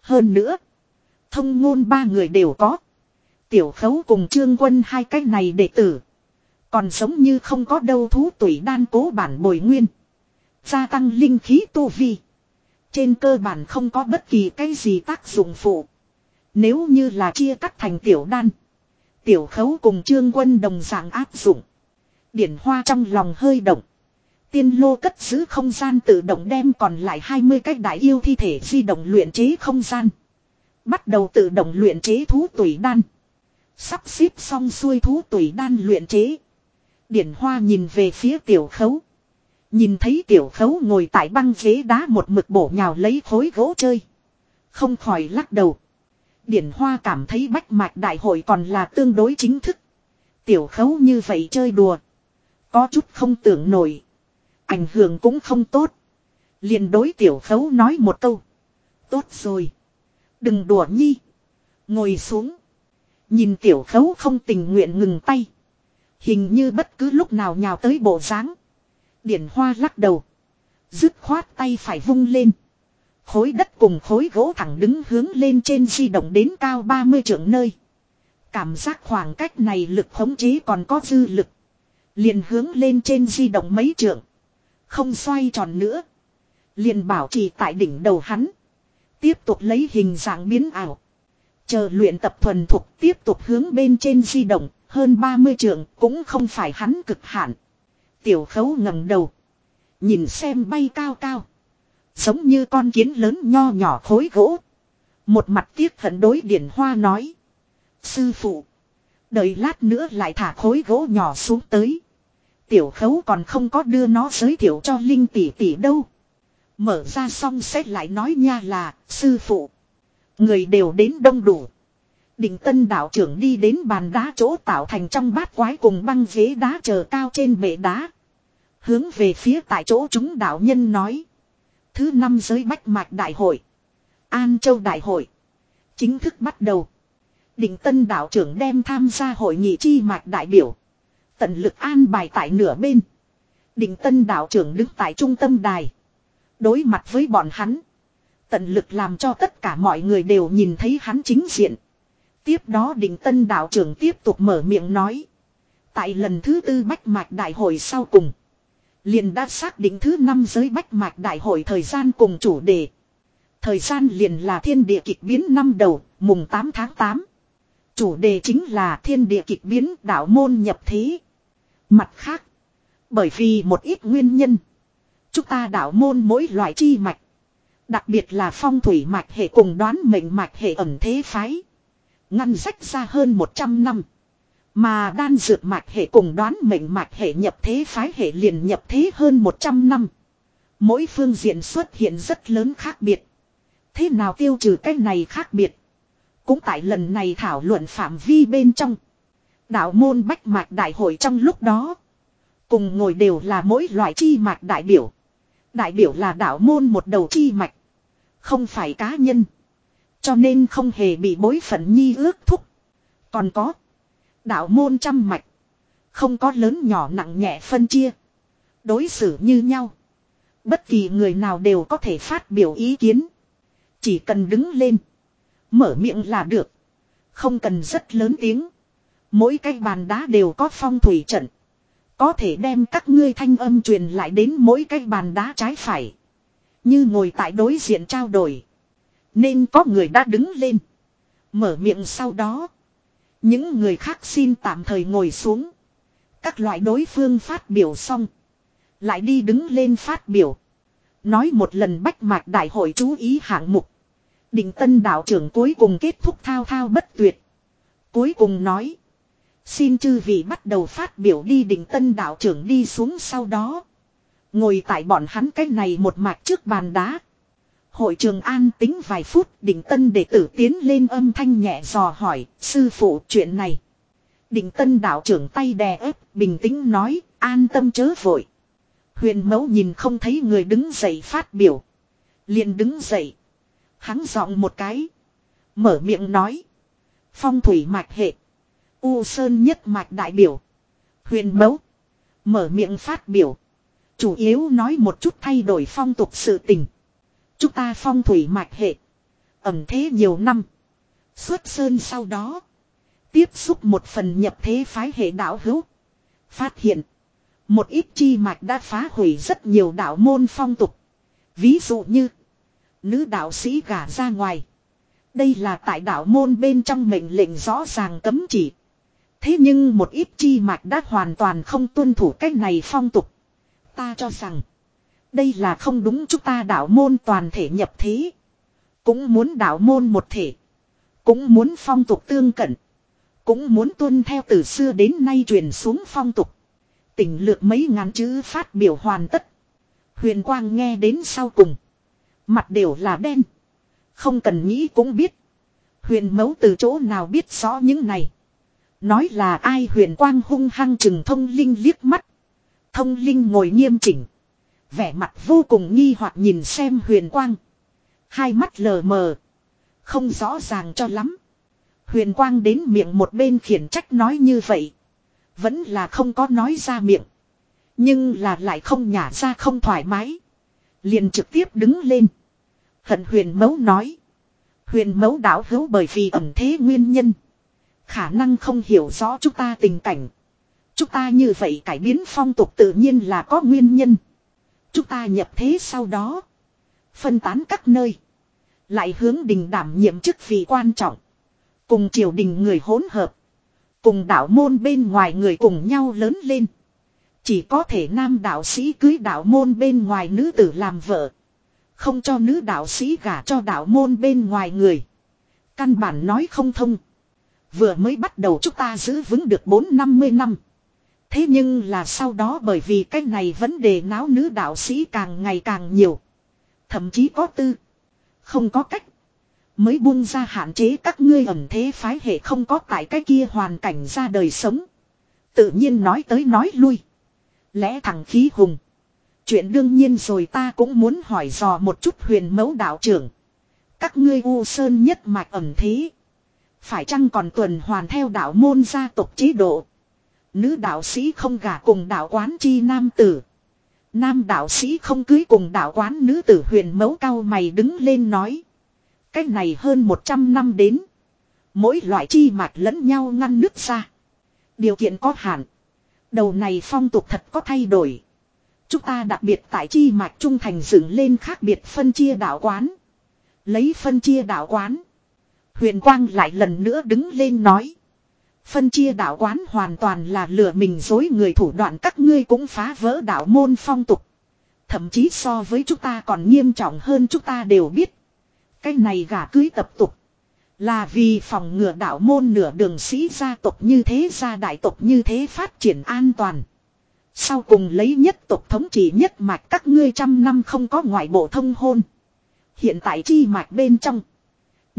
Hơn nữa. Thông ngôn ba người đều có. Tiểu khấu cùng trương quân hai cái này đệ tử. Còn giống như không có đâu thú tuổi đan cố bản bồi nguyên. Gia tăng linh khí tu vi. Trên cơ bản không có bất kỳ cái gì tác dụng phụ. Nếu như là chia cắt thành tiểu đan. Tiểu khấu cùng trương quân đồng dạng áp dụng. Điển hoa trong lòng hơi động. Tiên lô cất giữ không gian tự động đem còn lại 20 cách đại yêu thi thể di động luyện chế không gian. Bắt đầu tự động luyện chế thú tùy đan. Sắp xếp xong xuôi thú tùy đan luyện chế. Điển hoa nhìn về phía tiểu khấu. Nhìn thấy tiểu khấu ngồi tại băng ghế đá một mực bổ nhào lấy khối gỗ chơi. Không khỏi lắc đầu. Điển Hoa cảm thấy bách mạch đại hội còn là tương đối chính thức. Tiểu khấu như vậy chơi đùa. Có chút không tưởng nổi. Ảnh hưởng cũng không tốt. liền đối tiểu khấu nói một câu. Tốt rồi. Đừng đùa nhi. Ngồi xuống. Nhìn tiểu khấu không tình nguyện ngừng tay. Hình như bất cứ lúc nào nhào tới bộ dáng Điển hoa lắc đầu. Dứt khoát tay phải vung lên. Khối đất cùng khối gỗ thẳng đứng hướng lên trên di động đến cao 30 trượng nơi. Cảm giác khoảng cách này lực khống chế còn có dư lực. Liền hướng lên trên di động mấy trượng. Không xoay tròn nữa. Liền bảo trì tại đỉnh đầu hắn. Tiếp tục lấy hình dạng biến ảo. Chờ luyện tập thuần thục tiếp tục hướng bên trên di động. Hơn 30 trượng cũng không phải hắn cực hạn. Tiểu khấu ngẩng đầu. Nhìn xem bay cao cao. Giống như con kiến lớn nho nhỏ khối gỗ. Một mặt tiếc hận đối điển hoa nói. Sư phụ. Đợi lát nữa lại thả khối gỗ nhỏ xuống tới. Tiểu khấu còn không có đưa nó giới thiệu cho Linh tỷ tỷ đâu. Mở ra xong sẽ lại nói nha là, sư phụ. Người đều đến đông đủ. Định tân đạo trưởng đi đến bàn đá chỗ tạo thành trong bát quái cùng băng ghế đá chờ cao trên bệ đá. Hướng về phía tại chỗ chúng đạo nhân nói. Thứ năm giới bách mạch đại hội. An Châu đại hội. Chính thức bắt đầu. Định tân đạo trưởng đem tham gia hội nghị chi mạch đại biểu. Tận lực an bài tại nửa bên. Định tân đạo trưởng đứng tại trung tâm đài. Đối mặt với bọn hắn. Tận lực làm cho tất cả mọi người đều nhìn thấy hắn chính diện. Tiếp đó định tân đạo trưởng tiếp tục mở miệng nói. Tại lần thứ tư bách mạch đại hội sau cùng. Liền đã xác định thứ năm giới bách mạch đại hội thời gian cùng chủ đề. Thời gian liền là thiên địa kịch biến năm đầu, mùng 8 tháng 8. Chủ đề chính là thiên địa kịch biến đạo môn nhập thế. Mặt khác, bởi vì một ít nguyên nhân, chúng ta đạo môn mỗi loại chi mạch. Đặc biệt là phong thủy mạch hệ cùng đoán mệnh mạch hệ ẩn thế phái. Ngăn rách ra hơn 100 năm. Mà đan dược mạch hệ cùng đoán mệnh mạch hệ nhập thế phái hệ liền nhập thế hơn 100 năm. Mỗi phương diện xuất hiện rất lớn khác biệt. Thế nào tiêu trừ cái này khác biệt. Cũng tại lần này thảo luận phạm vi bên trong. Đạo môn bách mạch đại hội trong lúc đó. Cùng ngồi đều là mỗi loại chi mạch đại biểu. Đại biểu là đạo môn một đầu chi mạch. Không phải cá nhân. Cho nên không hề bị bối phận nhi ước thúc. Còn có. Đạo môn trăm mạch. Không có lớn nhỏ nặng nhẹ phân chia. Đối xử như nhau. Bất kỳ người nào đều có thể phát biểu ý kiến. Chỉ cần đứng lên. Mở miệng là được. Không cần rất lớn tiếng. Mỗi cái bàn đá đều có phong thủy trận. Có thể đem các ngươi thanh âm truyền lại đến mỗi cái bàn đá trái phải. Như ngồi tại đối diện trao đổi. Nên có người đã đứng lên. Mở miệng sau đó. Những người khác xin tạm thời ngồi xuống. Các loại đối phương phát biểu xong. Lại đi đứng lên phát biểu. Nói một lần bách mạc đại hội chú ý hạng mục. Định tân đạo trưởng cuối cùng kết thúc thao thao bất tuyệt. Cuối cùng nói. Xin chư vị bắt đầu phát biểu đi định tân đạo trưởng đi xuống sau đó. Ngồi tại bọn hắn cái này một mạch trước bàn đá. Hội trường an tính vài phút định tân đệ tử tiến lên âm thanh nhẹ dò hỏi, sư phụ, chuyện này. Định tân đạo trưởng tay đè ép, bình tĩnh nói, an tâm chớ vội. Huyền mẫu nhìn không thấy người đứng dậy phát biểu. liền đứng dậy. Hắn giọng một cái. Mở miệng nói. Phong thủy mạch hệ. U Sơn nhất mạch đại biểu. Huyền mẫu. Mở miệng phát biểu. Chủ yếu nói một chút thay đổi phong tục sự tình. Chúng ta phong thủy mạch hệ. Ẩm thế nhiều năm. Xuất sơn sau đó. Tiếp xúc một phần nhập thế phái hệ đạo hữu. Phát hiện. Một ít chi mạch đã phá hủy rất nhiều đạo môn phong tục. Ví dụ như. Nữ đạo sĩ gả ra ngoài. Đây là tại đạo môn bên trong mệnh lệnh rõ ràng cấm chỉ. Thế nhưng một ít chi mạch đã hoàn toàn không tuân thủ cách này phong tục. Ta cho rằng. Đây là không đúng chúng ta đạo môn toàn thể nhập thế. Cũng muốn đạo môn một thể. Cũng muốn phong tục tương cận. Cũng muốn tuân theo từ xưa đến nay truyền xuống phong tục. Tỉnh lược mấy ngàn chữ phát biểu hoàn tất. Huyền Quang nghe đến sau cùng. Mặt đều là đen. Không cần nghĩ cũng biết. Huyền mấu từ chỗ nào biết rõ những này. Nói là ai huyền quang hung hăng chừng thông linh liếc mắt. Thông linh ngồi nghiêm chỉnh. Vẻ mặt vô cùng nghi hoặc nhìn xem huyền quang. Hai mắt lờ mờ. Không rõ ràng cho lắm. Huyền quang đến miệng một bên khiển trách nói như vậy. Vẫn là không có nói ra miệng. Nhưng là lại không nhả ra không thoải mái. Liền trực tiếp đứng lên. Hận huyền mấu nói. Huyền mấu đảo hữu bởi vì ẩm thế nguyên nhân. Khả năng không hiểu rõ chúng ta tình cảnh. Chúng ta như vậy cải biến phong tục tự nhiên là có nguyên nhân. Chúng ta nhập thế sau đó. Phân tán các nơi. Lại hướng đình đảm nhiệm chức vị quan trọng. Cùng triều đình người hỗn hợp. Cùng đạo môn bên ngoài người cùng nhau lớn lên. Chỉ có thể nam đạo sĩ cưới đạo môn bên ngoài nữ tử làm vợ. Không cho nữ đạo sĩ gả cho đạo môn bên ngoài người. Căn bản nói không thông. Vừa mới bắt đầu chúng ta giữ vững được 4-50 năm. Thế nhưng là sau đó bởi vì cái này vấn đề náo nữ đạo sĩ càng ngày càng nhiều. Thậm chí có tư. Không có cách. Mới buông ra hạn chế các ngươi ẩn thế phái hệ không có tại cái kia hoàn cảnh ra đời sống. Tự nhiên nói tới nói lui. Lẽ thằng khí hùng. Chuyện đương nhiên rồi ta cũng muốn hỏi dò một chút huyền mẫu đạo trưởng. Các ngươi u sơn nhất mạch ẩn thế. Phải chăng còn tuần hoàn theo đạo môn gia tộc chế độ. Nữ đạo sĩ không gả cùng đạo quán chi nam tử. Nam đạo sĩ không cưới cùng đạo quán nữ tử huyền mẫu cao mày đứng lên nói. Cách này hơn 100 năm đến. Mỗi loại chi mạch lẫn nhau ngăn nước ra. Điều kiện có hạn. Đầu này phong tục thật có thay đổi. Chúng ta đặc biệt tại chi mạch trung thành dựng lên khác biệt phân chia đạo quán. Lấy phân chia đạo quán. Huyền Quang lại lần nữa đứng lên nói. Phân chia đạo quán hoàn toàn là lừa mình dối người thủ đoạn các ngươi cũng phá vỡ đạo môn phong tục. Thậm chí so với chúng ta còn nghiêm trọng hơn chúng ta đều biết. Cái này gả cưới tập tục. Là vì phòng ngừa đạo môn nửa đường sĩ gia tộc như thế, gia đại tộc như thế phát triển an toàn. Sau cùng lấy nhất tộc thống trị nhất mạch các ngươi trăm năm không có ngoại bộ thông hôn. Hiện tại chi mạch bên trong.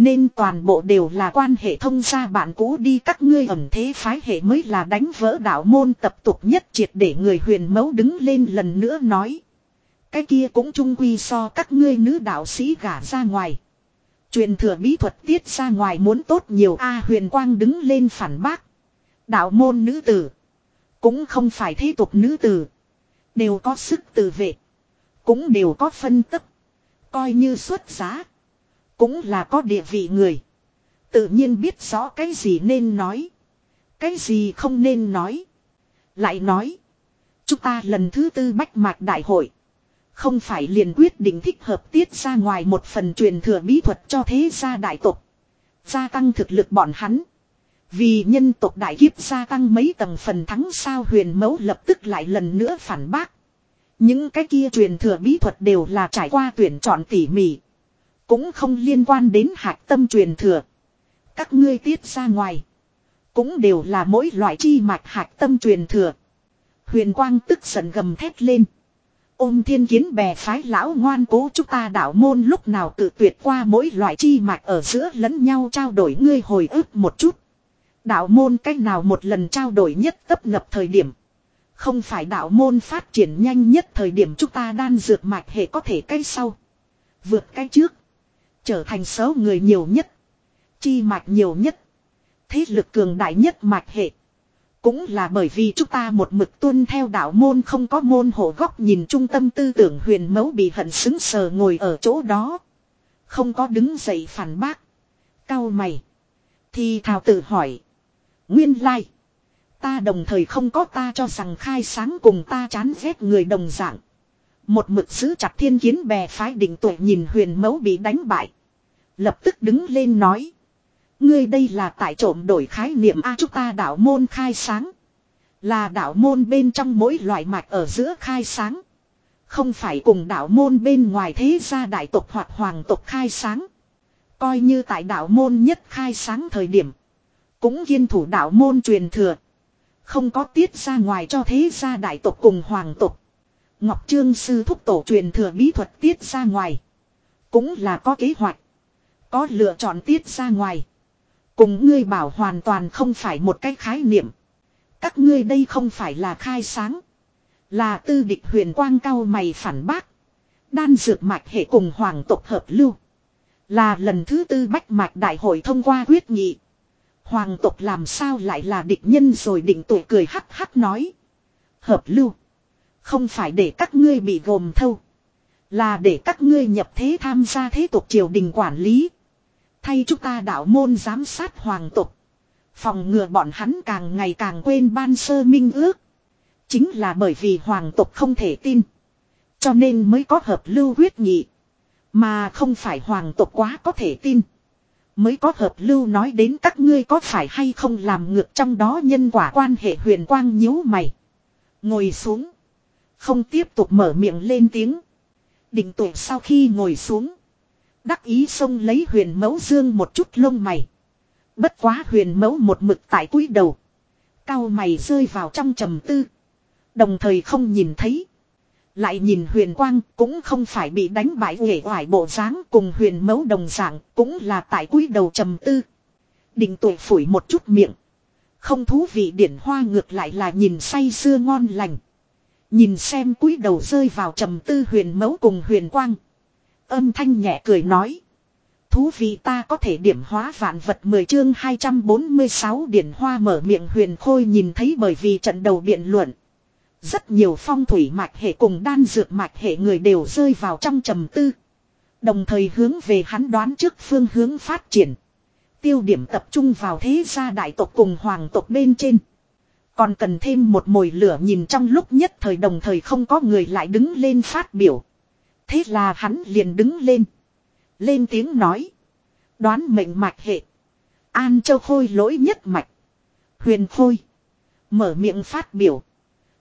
Nên toàn bộ đều là quan hệ thông gia bạn cũ đi các ngươi ẩm thế phái hệ mới là đánh vỡ đạo môn tập tục nhất triệt để người huyền mẫu đứng lên lần nữa nói. Cái kia cũng trung quy so các ngươi nữ đạo sĩ gả ra ngoài. Truyền thừa bí thuật tiết ra ngoài muốn tốt nhiều A huyền quang đứng lên phản bác. Đạo môn nữ tử. Cũng không phải thế tục nữ tử. Đều có sức tự vệ. Cũng đều có phân tức. Coi như xuất giá. Cũng là có địa vị người. Tự nhiên biết rõ cái gì nên nói. Cái gì không nên nói. Lại nói. Chúng ta lần thứ tư bách mạc đại hội. Không phải liền quyết định thích hợp tiết ra ngoài một phần truyền thừa bí thuật cho thế gia đại tộc. Gia tăng thực lực bọn hắn. Vì nhân tộc đại kiếp gia tăng mấy tầng phần thắng sao huyền mẫu lập tức lại lần nữa phản bác. Những cái kia truyền thừa bí thuật đều là trải qua tuyển chọn tỉ mỉ. Cũng không liên quan đến hạt tâm truyền thừa. Các ngươi tiết ra ngoài. Cũng đều là mỗi loại chi mạch hạt tâm truyền thừa. Huyền quang tức giận gầm thét lên. Ôm thiên kiến bè phái lão ngoan cố chúng ta đạo môn lúc nào tự tuyệt qua mỗi loại chi mạch ở giữa lẫn nhau trao đổi ngươi hồi ức một chút. Đạo môn cách nào một lần trao đổi nhất tấp ngập thời điểm. Không phải đạo môn phát triển nhanh nhất thời điểm chúng ta đan dược mạch hệ có thể cái sau. Vượt cái trước. Trở thành số người nhiều nhất. Chi mạch nhiều nhất. Thế lực cường đại nhất mạch hệ. Cũng là bởi vì chúng ta một mực tuân theo đạo môn không có môn hộ góc nhìn trung tâm tư tưởng huyền mẫu bị hận xứng sờ ngồi ở chỗ đó. Không có đứng dậy phản bác. Cao mày. Thì thảo tự hỏi. Nguyên lai. Ta đồng thời không có ta cho rằng khai sáng cùng ta chán ghét người đồng dạng. Một mực giữ chặt thiên kiến bè phái định tuổi nhìn huyền mẫu bị đánh bại. Lập tức đứng lên nói. Ngươi đây là tại trộm đổi khái niệm A chúng ta đạo môn khai sáng. Là đạo môn bên trong mỗi loại mạch ở giữa khai sáng. Không phải cùng đạo môn bên ngoài thế gia đại tộc hoặc hoàng tộc khai sáng. Coi như tại đạo môn nhất khai sáng thời điểm. Cũng kiên thủ đạo môn truyền thừa. Không có tiết ra ngoài cho thế gia đại tộc cùng hoàng tộc. Ngọc Trương Sư thúc tổ truyền thừa bí thuật tiết ra ngoài. Cũng là có kế hoạch. Có lựa chọn tiết ra ngoài. Cùng ngươi bảo hoàn toàn không phải một cái khái niệm. Các ngươi đây không phải là khai sáng. Là tư địch huyền quang cao mày phản bác. Đan dược mạch hệ cùng hoàng tộc hợp lưu. Là lần thứ tư bách mạch đại hội thông qua quyết nghị. Hoàng tộc làm sao lại là địch nhân rồi định tuổi cười hắc hắc nói. Hợp lưu. Không phải để các ngươi bị gồm thâu. Là để các ngươi nhập thế tham gia thế tục triều đình quản lý. Thay chúng ta đạo môn giám sát hoàng tục. Phòng ngừa bọn hắn càng ngày càng quên ban sơ minh ước. Chính là bởi vì hoàng tục không thể tin. Cho nên mới có hợp lưu huyết nhị Mà không phải hoàng tục quá có thể tin. Mới có hợp lưu nói đến các ngươi có phải hay không làm ngược trong đó nhân quả quan hệ huyền quang nhíu mày. Ngồi xuống. Không tiếp tục mở miệng lên tiếng. Định tuổi sau khi ngồi xuống. Đắc ý xông lấy huyền mẫu dương một chút lông mày. Bất quá huyền mẫu một mực tại cúi đầu. Cao mày rơi vào trong trầm tư. Đồng thời không nhìn thấy. Lại nhìn huyền quang cũng không phải bị đánh bại nghệ hoài bộ dáng cùng huyền mẫu đồng dạng cũng là tại cúi đầu trầm tư. Định tuổi phủi một chút miệng. Không thú vị điển hoa ngược lại là nhìn say sưa ngon lành. Nhìn xem cúi đầu rơi vào trầm tư huyền mẫu cùng huyền quang. Âm thanh nhẹ cười nói. Thú vị ta có thể điểm hóa vạn vật 10 chương 246 điển hoa mở miệng huyền khôi nhìn thấy bởi vì trận đầu biện luận. Rất nhiều phong thủy mạch hệ cùng đan dược mạch hệ người đều rơi vào trong trầm tư. Đồng thời hướng về hắn đoán trước phương hướng phát triển. Tiêu điểm tập trung vào thế gia đại tộc cùng hoàng tộc bên trên. Còn cần thêm một mồi lửa nhìn trong lúc nhất thời đồng thời không có người lại đứng lên phát biểu. Thế là hắn liền đứng lên. Lên tiếng nói. Đoán mệnh mạch hệ. An châu khôi lỗi nhất mạch. Huyền khôi. Mở miệng phát biểu.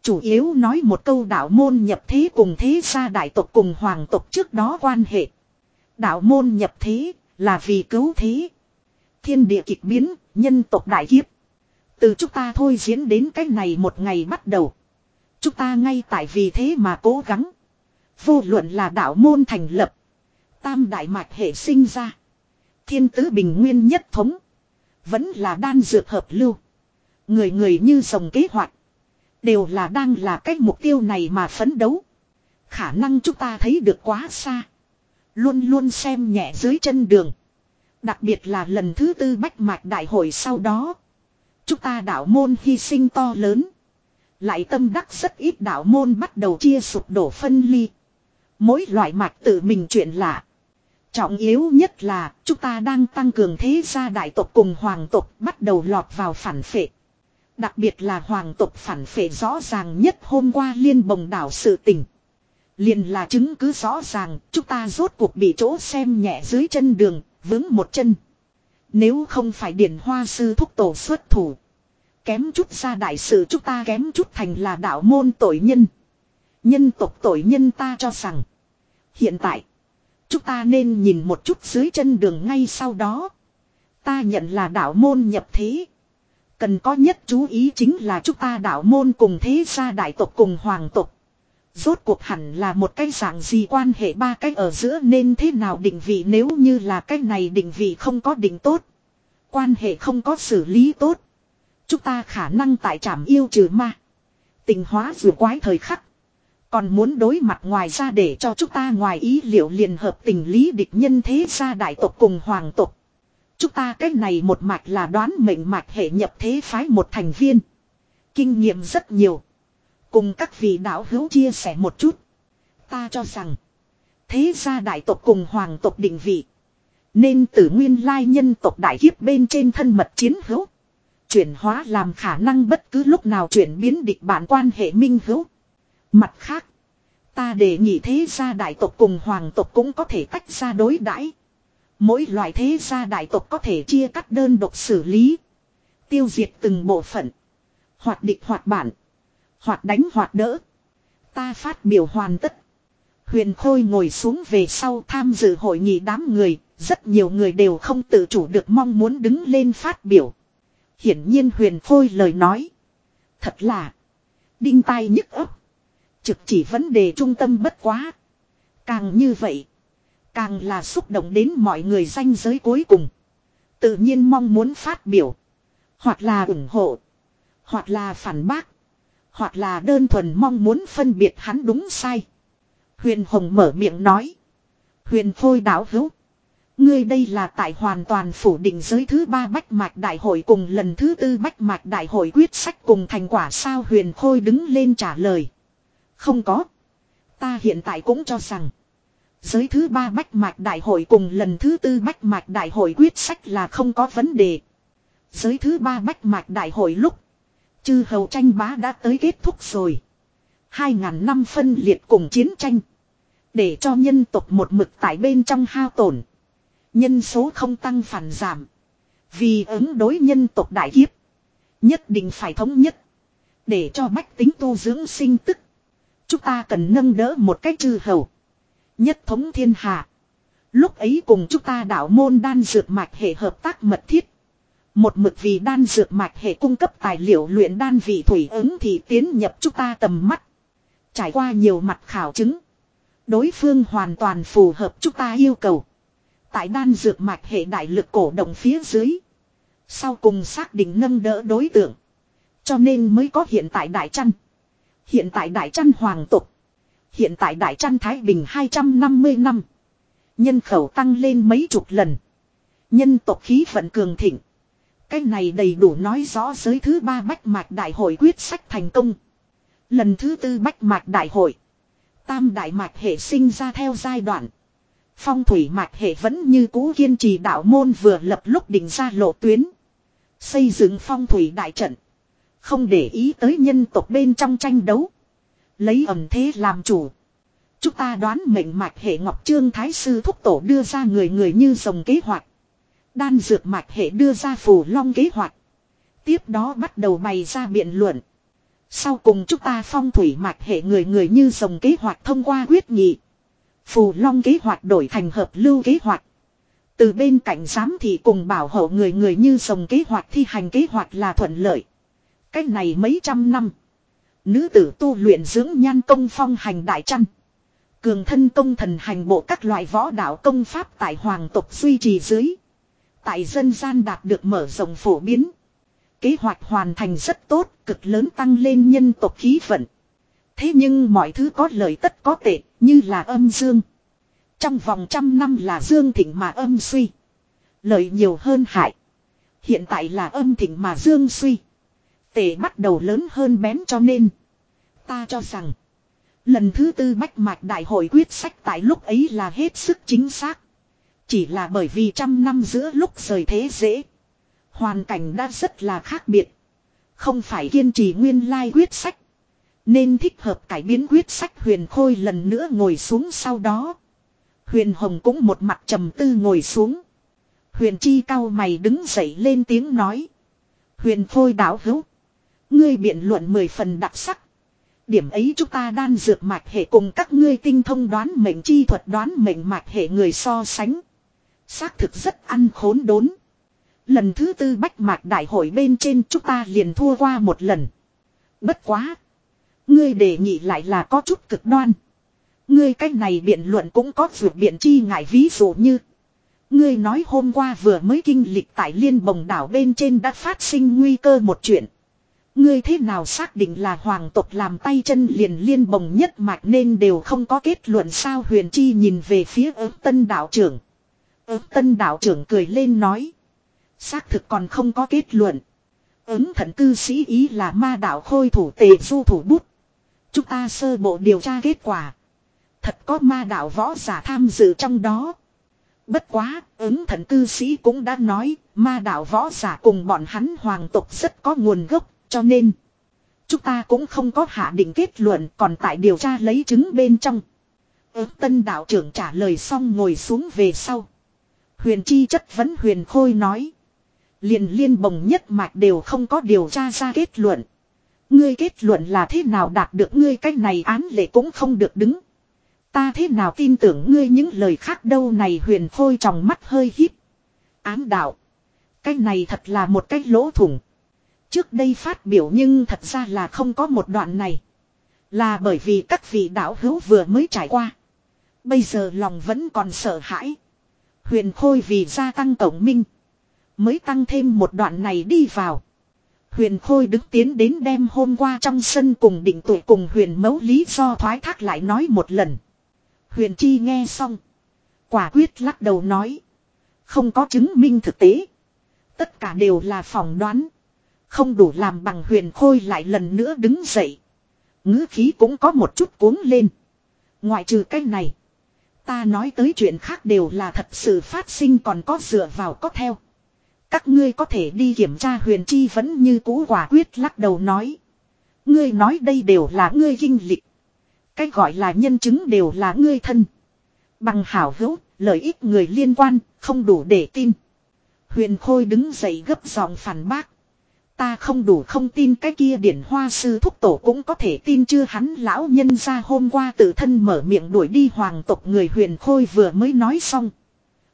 Chủ yếu nói một câu đạo môn nhập thế cùng thế gia đại tộc cùng hoàng tộc trước đó quan hệ. Đạo môn nhập thế là vì cứu thế. Thiên địa kịch biến, nhân tộc đại kiếp. Từ chúng ta thôi diễn đến cái này một ngày bắt đầu. Chúng ta ngay tại vì thế mà cố gắng. Vô luận là đạo môn thành lập. Tam đại mạch hệ sinh ra. Thiên tứ bình nguyên nhất thống. Vẫn là đan dược hợp lưu. Người người như dòng kế hoạch. Đều là đang là cái mục tiêu này mà phấn đấu. Khả năng chúng ta thấy được quá xa. Luôn luôn xem nhẹ dưới chân đường. Đặc biệt là lần thứ tư bách mạch đại hội sau đó. Chúng ta đạo môn hy sinh to lớn. Lại tâm đắc rất ít đạo môn bắt đầu chia sụp đổ phân ly. Mỗi loại mạch tự mình chuyện lạ. Trọng yếu nhất là chúng ta đang tăng cường thế gia đại tộc cùng hoàng tộc bắt đầu lọt vào phản phệ. Đặc biệt là hoàng tộc phản phệ rõ ràng nhất hôm qua liên bồng đảo sự tình. Liền là chứng cứ rõ ràng chúng ta rốt cuộc bị chỗ xem nhẹ dưới chân đường, vướng một chân. Nếu không phải điển hoa sư thúc tổ xuất thủ. Kém chút ra đại sự chúng ta kém chút thành là đạo môn tội nhân. Nhân tộc tội nhân ta cho rằng. Hiện tại. Chúng ta nên nhìn một chút dưới chân đường ngay sau đó. Ta nhận là đạo môn nhập thế. Cần có nhất chú ý chính là chúng ta đạo môn cùng thế gia đại tộc cùng hoàng tộc. Rốt cuộc hẳn là một cái dạng gì quan hệ ba cách ở giữa nên thế nào định vị nếu như là cái này định vị không có định tốt. Quan hệ không có xử lý tốt. Chúng ta khả năng tại trảm yêu trừ ma. Tình hóa dù quái thời khắc. Còn muốn đối mặt ngoài ra để cho chúng ta ngoài ý liệu liền hợp tình lý địch nhân thế gia đại tộc cùng hoàng tộc. Chúng ta cái này một mạch là đoán mệnh mạch hệ nhập thế phái một thành viên. Kinh nghiệm rất nhiều. Cùng các vị đạo hữu chia sẻ một chút. Ta cho rằng. Thế gia đại tộc cùng hoàng tộc định vị. Nên từ nguyên lai nhân tộc đại kiếp bên trên thân mật chiến hữu. Chuyển hóa làm khả năng bất cứ lúc nào chuyển biến địch bản quan hệ minh hữu. Mặt khác. Ta đề nghị thế gia đại tộc cùng hoàng tộc cũng có thể tách ra đối đãi Mỗi loại thế gia đại tộc có thể chia cắt đơn độc xử lý. Tiêu diệt từng bộ phận. Hoạt địch hoạt bản. Hoạt đánh hoạt đỡ. Ta phát biểu hoàn tất. Huyền Khôi ngồi xuống về sau tham dự hội nghị đám người. Rất nhiều người đều không tự chủ được mong muốn đứng lên phát biểu. Hiển nhiên Huyền Khôi lời nói. Thật là. Đinh tai nhức ấp. Trực chỉ vấn đề trung tâm bất quá. Càng như vậy. Càng là xúc động đến mọi người danh giới cuối cùng. Tự nhiên mong muốn phát biểu. Hoặc là ủng hộ. Hoặc là phản bác. Hoặc là đơn thuần mong muốn phân biệt hắn đúng sai. Huyền Hồng mở miệng nói. Huyền Phôi đảo hữu. Ngươi đây là tại hoàn toàn phủ định giới thứ ba bách mạch đại hội cùng lần thứ tư bách mạch đại hội quyết sách cùng thành quả sao huyền khôi đứng lên trả lời. Không có. Ta hiện tại cũng cho rằng. Giới thứ ba bách mạch đại hội cùng lần thứ tư bách mạch đại hội quyết sách là không có vấn đề. Giới thứ ba bách mạch đại hội lúc. Chư hầu tranh bá đã tới kết thúc rồi. Hai ngàn năm phân liệt cùng chiến tranh. Để cho nhân tộc một mực tại bên trong hao tổn. Nhân số không tăng phản giảm. Vì ứng đối nhân tộc đại kiếp. Nhất định phải thống nhất. Để cho bách tính tu dưỡng sinh tức. Chúng ta cần nâng đỡ một cách chư hầu. Nhất thống thiên hạ. Lúc ấy cùng chúng ta đạo môn đan dược mạch hệ hợp tác mật thiết. Một mực vì đan dược mạch hệ cung cấp tài liệu luyện đan vị thủy ứng thì tiến nhập chúng ta tầm mắt. Trải qua nhiều mặt khảo chứng. Đối phương hoàn toàn phù hợp chúng ta yêu cầu. Tại đan dược mạch hệ đại lực cổ động phía dưới. Sau cùng xác định nâng đỡ đối tượng. Cho nên mới có hiện tại đại trăn. Hiện tại đại trăn hoàng tục. Hiện tại đại trăn Thái Bình 250 năm. Nhân khẩu tăng lên mấy chục lần. Nhân tộc khí vận cường thịnh. Cái này đầy đủ nói rõ giới thứ ba bách mạch đại hội quyết sách thành công. Lần thứ tư bách mạch đại hội. Tam đại mạch hệ sinh ra theo giai đoạn. Phong thủy mạch hệ vẫn như cũ kiên trì đạo môn vừa lập lúc định ra lộ tuyến. Xây dựng phong thủy đại trận. Không để ý tới nhân tộc bên trong tranh đấu. Lấy ẩm thế làm chủ. Chúng ta đoán mệnh mạch hệ Ngọc Trương Thái Sư thúc tổ đưa ra người người như dòng kế hoạch. Đan dược mạch hệ đưa ra phù long kế hoạch. Tiếp đó bắt đầu bày ra biện luận. Sau cùng chúng ta phong thủy mạch hệ người người như dòng kế hoạch thông qua quyết nghị. Phù long kế hoạch đổi thành hợp lưu kế hoạch. Từ bên cạnh giám thị cùng bảo hộ người người như dòng kế hoạch thi hành kế hoạch là thuận lợi. Cách này mấy trăm năm. Nữ tử tu luyện dưỡng nhan công phong hành đại trăn. Cường thân công thần hành bộ các loại võ đạo công pháp tại hoàng tộc duy trì dưới. Tại dân gian đạt được mở rộng phổ biến. Kế hoạch hoàn thành rất tốt, cực lớn tăng lên nhân tộc khí vận. Thế nhưng mọi thứ có lợi tất có tệ, như là âm dương. Trong vòng trăm năm là dương thịnh mà âm suy. Lợi nhiều hơn hại. Hiện tại là âm thịnh mà dương suy. Tệ bắt đầu lớn hơn bén cho nên. Ta cho rằng. Lần thứ tư bách mạch đại hội quyết sách tại lúc ấy là hết sức chính xác. Chỉ là bởi vì trăm năm giữa lúc rời thế dễ. Hoàn cảnh đã rất là khác biệt. Không phải kiên trì nguyên lai quyết sách. Nên thích hợp cải biến quyết sách huyền khôi lần nữa ngồi xuống sau đó. Huyền hồng cũng một mặt trầm tư ngồi xuống. Huyền chi cao mày đứng dậy lên tiếng nói. Huyền khôi đảo hữu. Ngươi biện luận mười phần đặc sắc. Điểm ấy chúng ta đan dược mạch hệ cùng các ngươi tinh thông đoán mệnh chi thuật đoán mệnh mạch hệ người so sánh. Xác thực rất ăn khốn đốn. Lần thứ tư bách mạc đại hội bên trên chúng ta liền thua qua một lần. Bất quá. Ngươi đề nghị lại là có chút cực đoan. Ngươi cách này biện luận cũng có vượt biện chi ngại ví dụ như. Ngươi nói hôm qua vừa mới kinh lịch tại liên bồng đảo bên trên đã phát sinh nguy cơ một chuyện. Ngươi thế nào xác định là hoàng tộc làm tay chân liền liên bồng nhất mạch nên đều không có kết luận sao huyền chi nhìn về phía ớt tân đạo trưởng. Ứng tân đạo trưởng cười lên nói. Xác thực còn không có kết luận. Ứng thần cư sĩ ý là ma đạo khôi thủ tề du thủ bút. Chúng ta sơ bộ điều tra kết quả. Thật có ma đạo võ giả tham dự trong đó. Bất quá, ứng thần cư sĩ cũng đã nói, ma đạo võ giả cùng bọn hắn hoàng tộc rất có nguồn gốc, cho nên. Chúng ta cũng không có hạ định kết luận còn tại điều tra lấy chứng bên trong. Ứng tân đạo trưởng trả lời xong ngồi xuống về sau. Huyền chi chất vấn huyền khôi nói. Liền liên bồng nhất mạch đều không có điều tra ra kết luận. Ngươi kết luận là thế nào đạt được ngươi cách này án lệ cũng không được đứng. Ta thế nào tin tưởng ngươi những lời khác đâu này huyền Khôi trong mắt hơi hít. Ám đạo. Cái này thật là một cái lỗ thủng. Trước đây phát biểu nhưng thật ra là không có một đoạn này. Là bởi vì các vị đạo hữu vừa mới trải qua. Bây giờ lòng vẫn còn sợ hãi. Huyền khôi vì gia tăng tổng minh. Mới tăng thêm một đoạn này đi vào. Huyền Khôi đứng tiến đến đem hôm qua trong sân cùng định tuổi cùng huyền Mẫu lý do thoái thác lại nói một lần. Huyền Chi nghe xong. Quả quyết lắc đầu nói. Không có chứng minh thực tế. Tất cả đều là phỏng đoán. Không đủ làm bằng huyền khôi lại lần nữa đứng dậy. ngữ khí cũng có một chút cuống lên. Ngoại trừ cái này. Ta nói tới chuyện khác đều là thật sự phát sinh còn có dựa vào có theo. Các ngươi có thể đi kiểm tra huyền chi vẫn như cũ quả quyết lắc đầu nói. Ngươi nói đây đều là ngươi kinh lịch. Cái gọi là nhân chứng đều là ngươi thân. Bằng hảo hữu, lợi ích người liên quan, không đủ để tin. Huyền Khôi đứng dậy gấp giọng phản bác. Ta không đủ không tin cái kia điển hoa sư thúc tổ cũng có thể tin chưa hắn lão nhân ra hôm qua tự thân mở miệng đuổi đi hoàng tộc người huyền khôi vừa mới nói xong.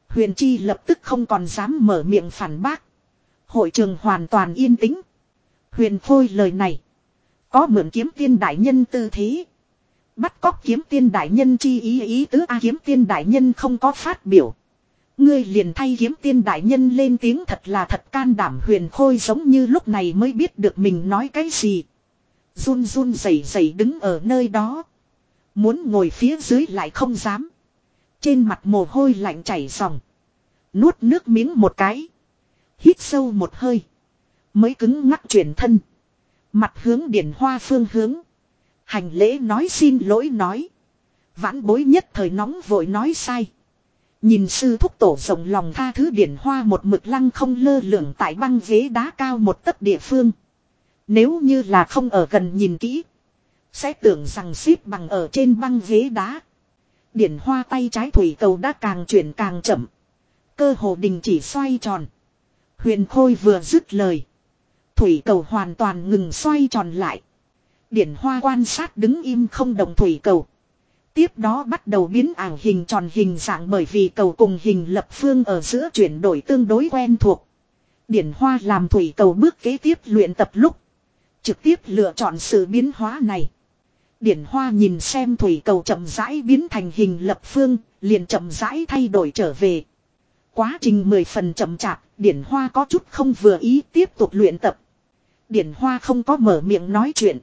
Huyền Chi lập tức không còn dám mở miệng phản bác. Hội trường hoàn toàn yên tĩnh. Huyền Khôi lời này. Có mượn kiếm tiên đại nhân tư thế. Bắt cóc kiếm tiên đại nhân chi ý ý tứ A kiếm tiên đại nhân không có phát biểu. Ngươi liền thay kiếm tiên đại nhân lên tiếng thật là thật can đảm huyền khôi giống như lúc này mới biết được mình nói cái gì. Run run rẩy rẩy đứng ở nơi đó. Muốn ngồi phía dưới lại không dám. Trên mặt mồ hôi lạnh chảy ròng. Nuốt nước miếng một cái. Hít sâu một hơi. Mới cứng ngắc chuyển thân. Mặt hướng điển hoa phương hướng. Hành lễ nói xin lỗi nói. Vãn bối nhất thời nóng vội nói sai. Nhìn sư thúc tổ rộng lòng tha thứ điển hoa một mực lăng không lơ lửng tại băng ghế đá cao một tấc địa phương. Nếu như là không ở gần nhìn kỹ. Sẽ tưởng rằng xếp bằng ở trên băng ghế đá. Điển hoa tay trái thủy cầu đã càng chuyển càng chậm. Cơ hồ đình chỉ xoay tròn. Huyền Khôi vừa dứt lời. Thủy cầu hoàn toàn ngừng xoay tròn lại. Điển hoa quan sát đứng im không động thủy cầu. Tiếp đó bắt đầu biến ảo hình tròn hình dạng bởi vì cầu cùng hình lập phương ở giữa chuyển đổi tương đối quen thuộc. Điển hoa làm thủy cầu bước kế tiếp luyện tập lúc. Trực tiếp lựa chọn sự biến hóa này. Điển hoa nhìn xem thủy cầu chậm rãi biến thành hình lập phương, liền chậm rãi thay đổi trở về. Quá trình mười phần chậm chạp, điển hoa có chút không vừa ý tiếp tục luyện tập. Điển hoa không có mở miệng nói chuyện.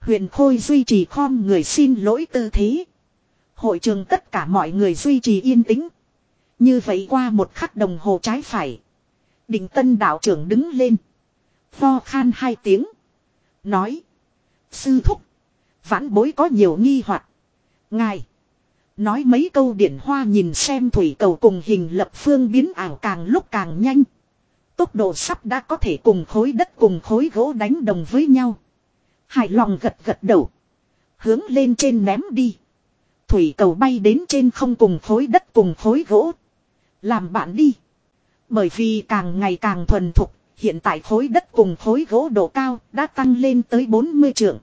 Huyền Khôi duy trì khom người xin lỗi tư thế. Hội trường tất cả mọi người duy trì yên tĩnh. Như vậy qua một khắc đồng hồ trái phải. Định tân đạo trưởng đứng lên. Pho khan hai tiếng. Nói. Sư thúc. Vãn bối có nhiều nghi hoặc Ngài. Nói mấy câu điển hoa nhìn xem thủy cầu cùng hình lập phương biến ảo càng lúc càng nhanh. Tốc độ sắp đã có thể cùng khối đất cùng khối gỗ đánh đồng với nhau. Hài lòng gật gật đầu. Hướng lên trên ném đi. Thủy cầu bay đến trên không cùng khối đất cùng khối gỗ. Làm bạn đi. Bởi vì càng ngày càng thuần thục, hiện tại khối đất cùng khối gỗ độ cao đã tăng lên tới 40 trượng.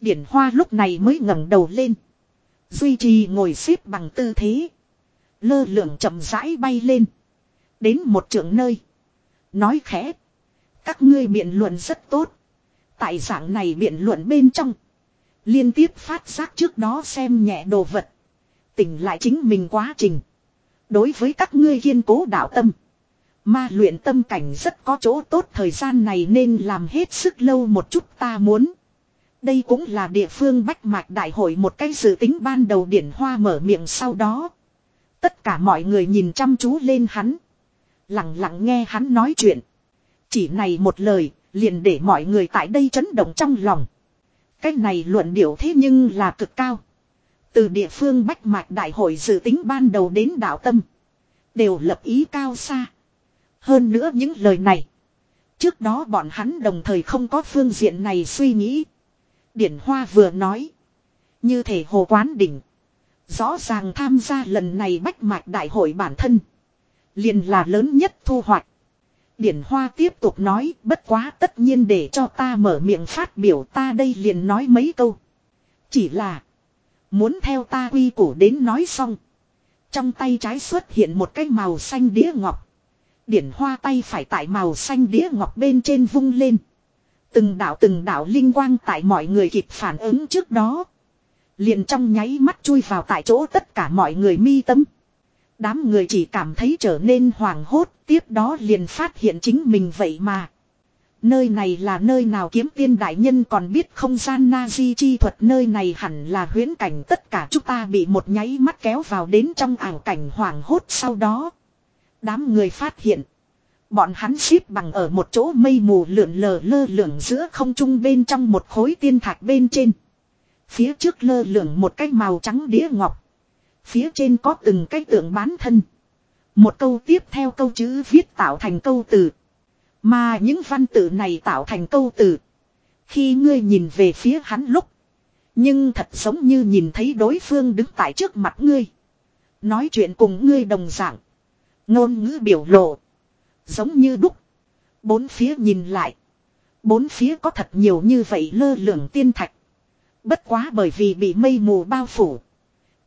Điển hoa lúc này mới ngẩng đầu lên. Duy trì ngồi xếp bằng tư thế. Lơ lượng chậm rãi bay lên. Đến một trượng nơi. Nói khẽ. Các ngươi biện luận rất tốt. Tại dạng này biện luận bên trong. Liên tiếp phát giác trước đó xem nhẹ đồ vật. Tỉnh lại chính mình quá trình. Đối với các ngươi kiên cố đạo tâm. Ma luyện tâm cảnh rất có chỗ tốt thời gian này nên làm hết sức lâu một chút ta muốn. Đây cũng là địa phương bách mạch đại hội một cái dự tính ban đầu điển hoa mở miệng sau đó. Tất cả mọi người nhìn chăm chú lên hắn. Lặng lặng nghe hắn nói chuyện. Chỉ này một lời, liền để mọi người tại đây chấn động trong lòng cách này luận điệu thế nhưng là cực cao. Từ địa phương bách mạch đại hội dự tính ban đầu đến đạo tâm. Đều lập ý cao xa. Hơn nữa những lời này. Trước đó bọn hắn đồng thời không có phương diện này suy nghĩ. Điển Hoa vừa nói. Như thể hồ quán đỉnh. Rõ ràng tham gia lần này bách mạch đại hội bản thân. liền là lớn nhất thu hoạch. Điển Hoa tiếp tục nói, bất quá tất nhiên để cho ta mở miệng phát biểu, ta đây liền nói mấy câu. Chỉ là. Muốn theo ta quy củ đến nói xong. Trong tay trái xuất hiện một cái màu xanh đĩa ngọc. Điển Hoa tay phải tại màu xanh đĩa ngọc bên trên vung lên. Từng đạo từng đạo linh quang tại mọi người kịp phản ứng trước đó. Liền trong nháy mắt chui vào tại chỗ tất cả mọi người mi tâm. Đám người chỉ cảm thấy trở nên hoảng hốt, tiếp đó liền phát hiện chính mình vậy mà. Nơi này là nơi nào kiếm tiên đại nhân còn biết không gian na di chi thuật nơi này hẳn là huyến cảnh tất cả chúng ta bị một nháy mắt kéo vào đến trong ảo cảnh hoảng hốt sau đó. Đám người phát hiện. Bọn hắn xếp bằng ở một chỗ mây mù lượn lờ lơ lửng giữa không trung bên trong một khối tiên thạch bên trên. Phía trước lơ lửng một cái màu trắng đĩa ngọc. Phía trên có từng cái tượng bán thân. Một câu tiếp theo câu chữ viết tạo thành câu từ. Mà những văn tự này tạo thành câu từ. Khi ngươi nhìn về phía hắn lúc. Nhưng thật giống như nhìn thấy đối phương đứng tại trước mặt ngươi. Nói chuyện cùng ngươi đồng dạng. Ngôn ngữ biểu lộ. Giống như đúc. Bốn phía nhìn lại. Bốn phía có thật nhiều như vậy lơ lửng tiên thạch. Bất quá bởi vì bị mây mù bao phủ.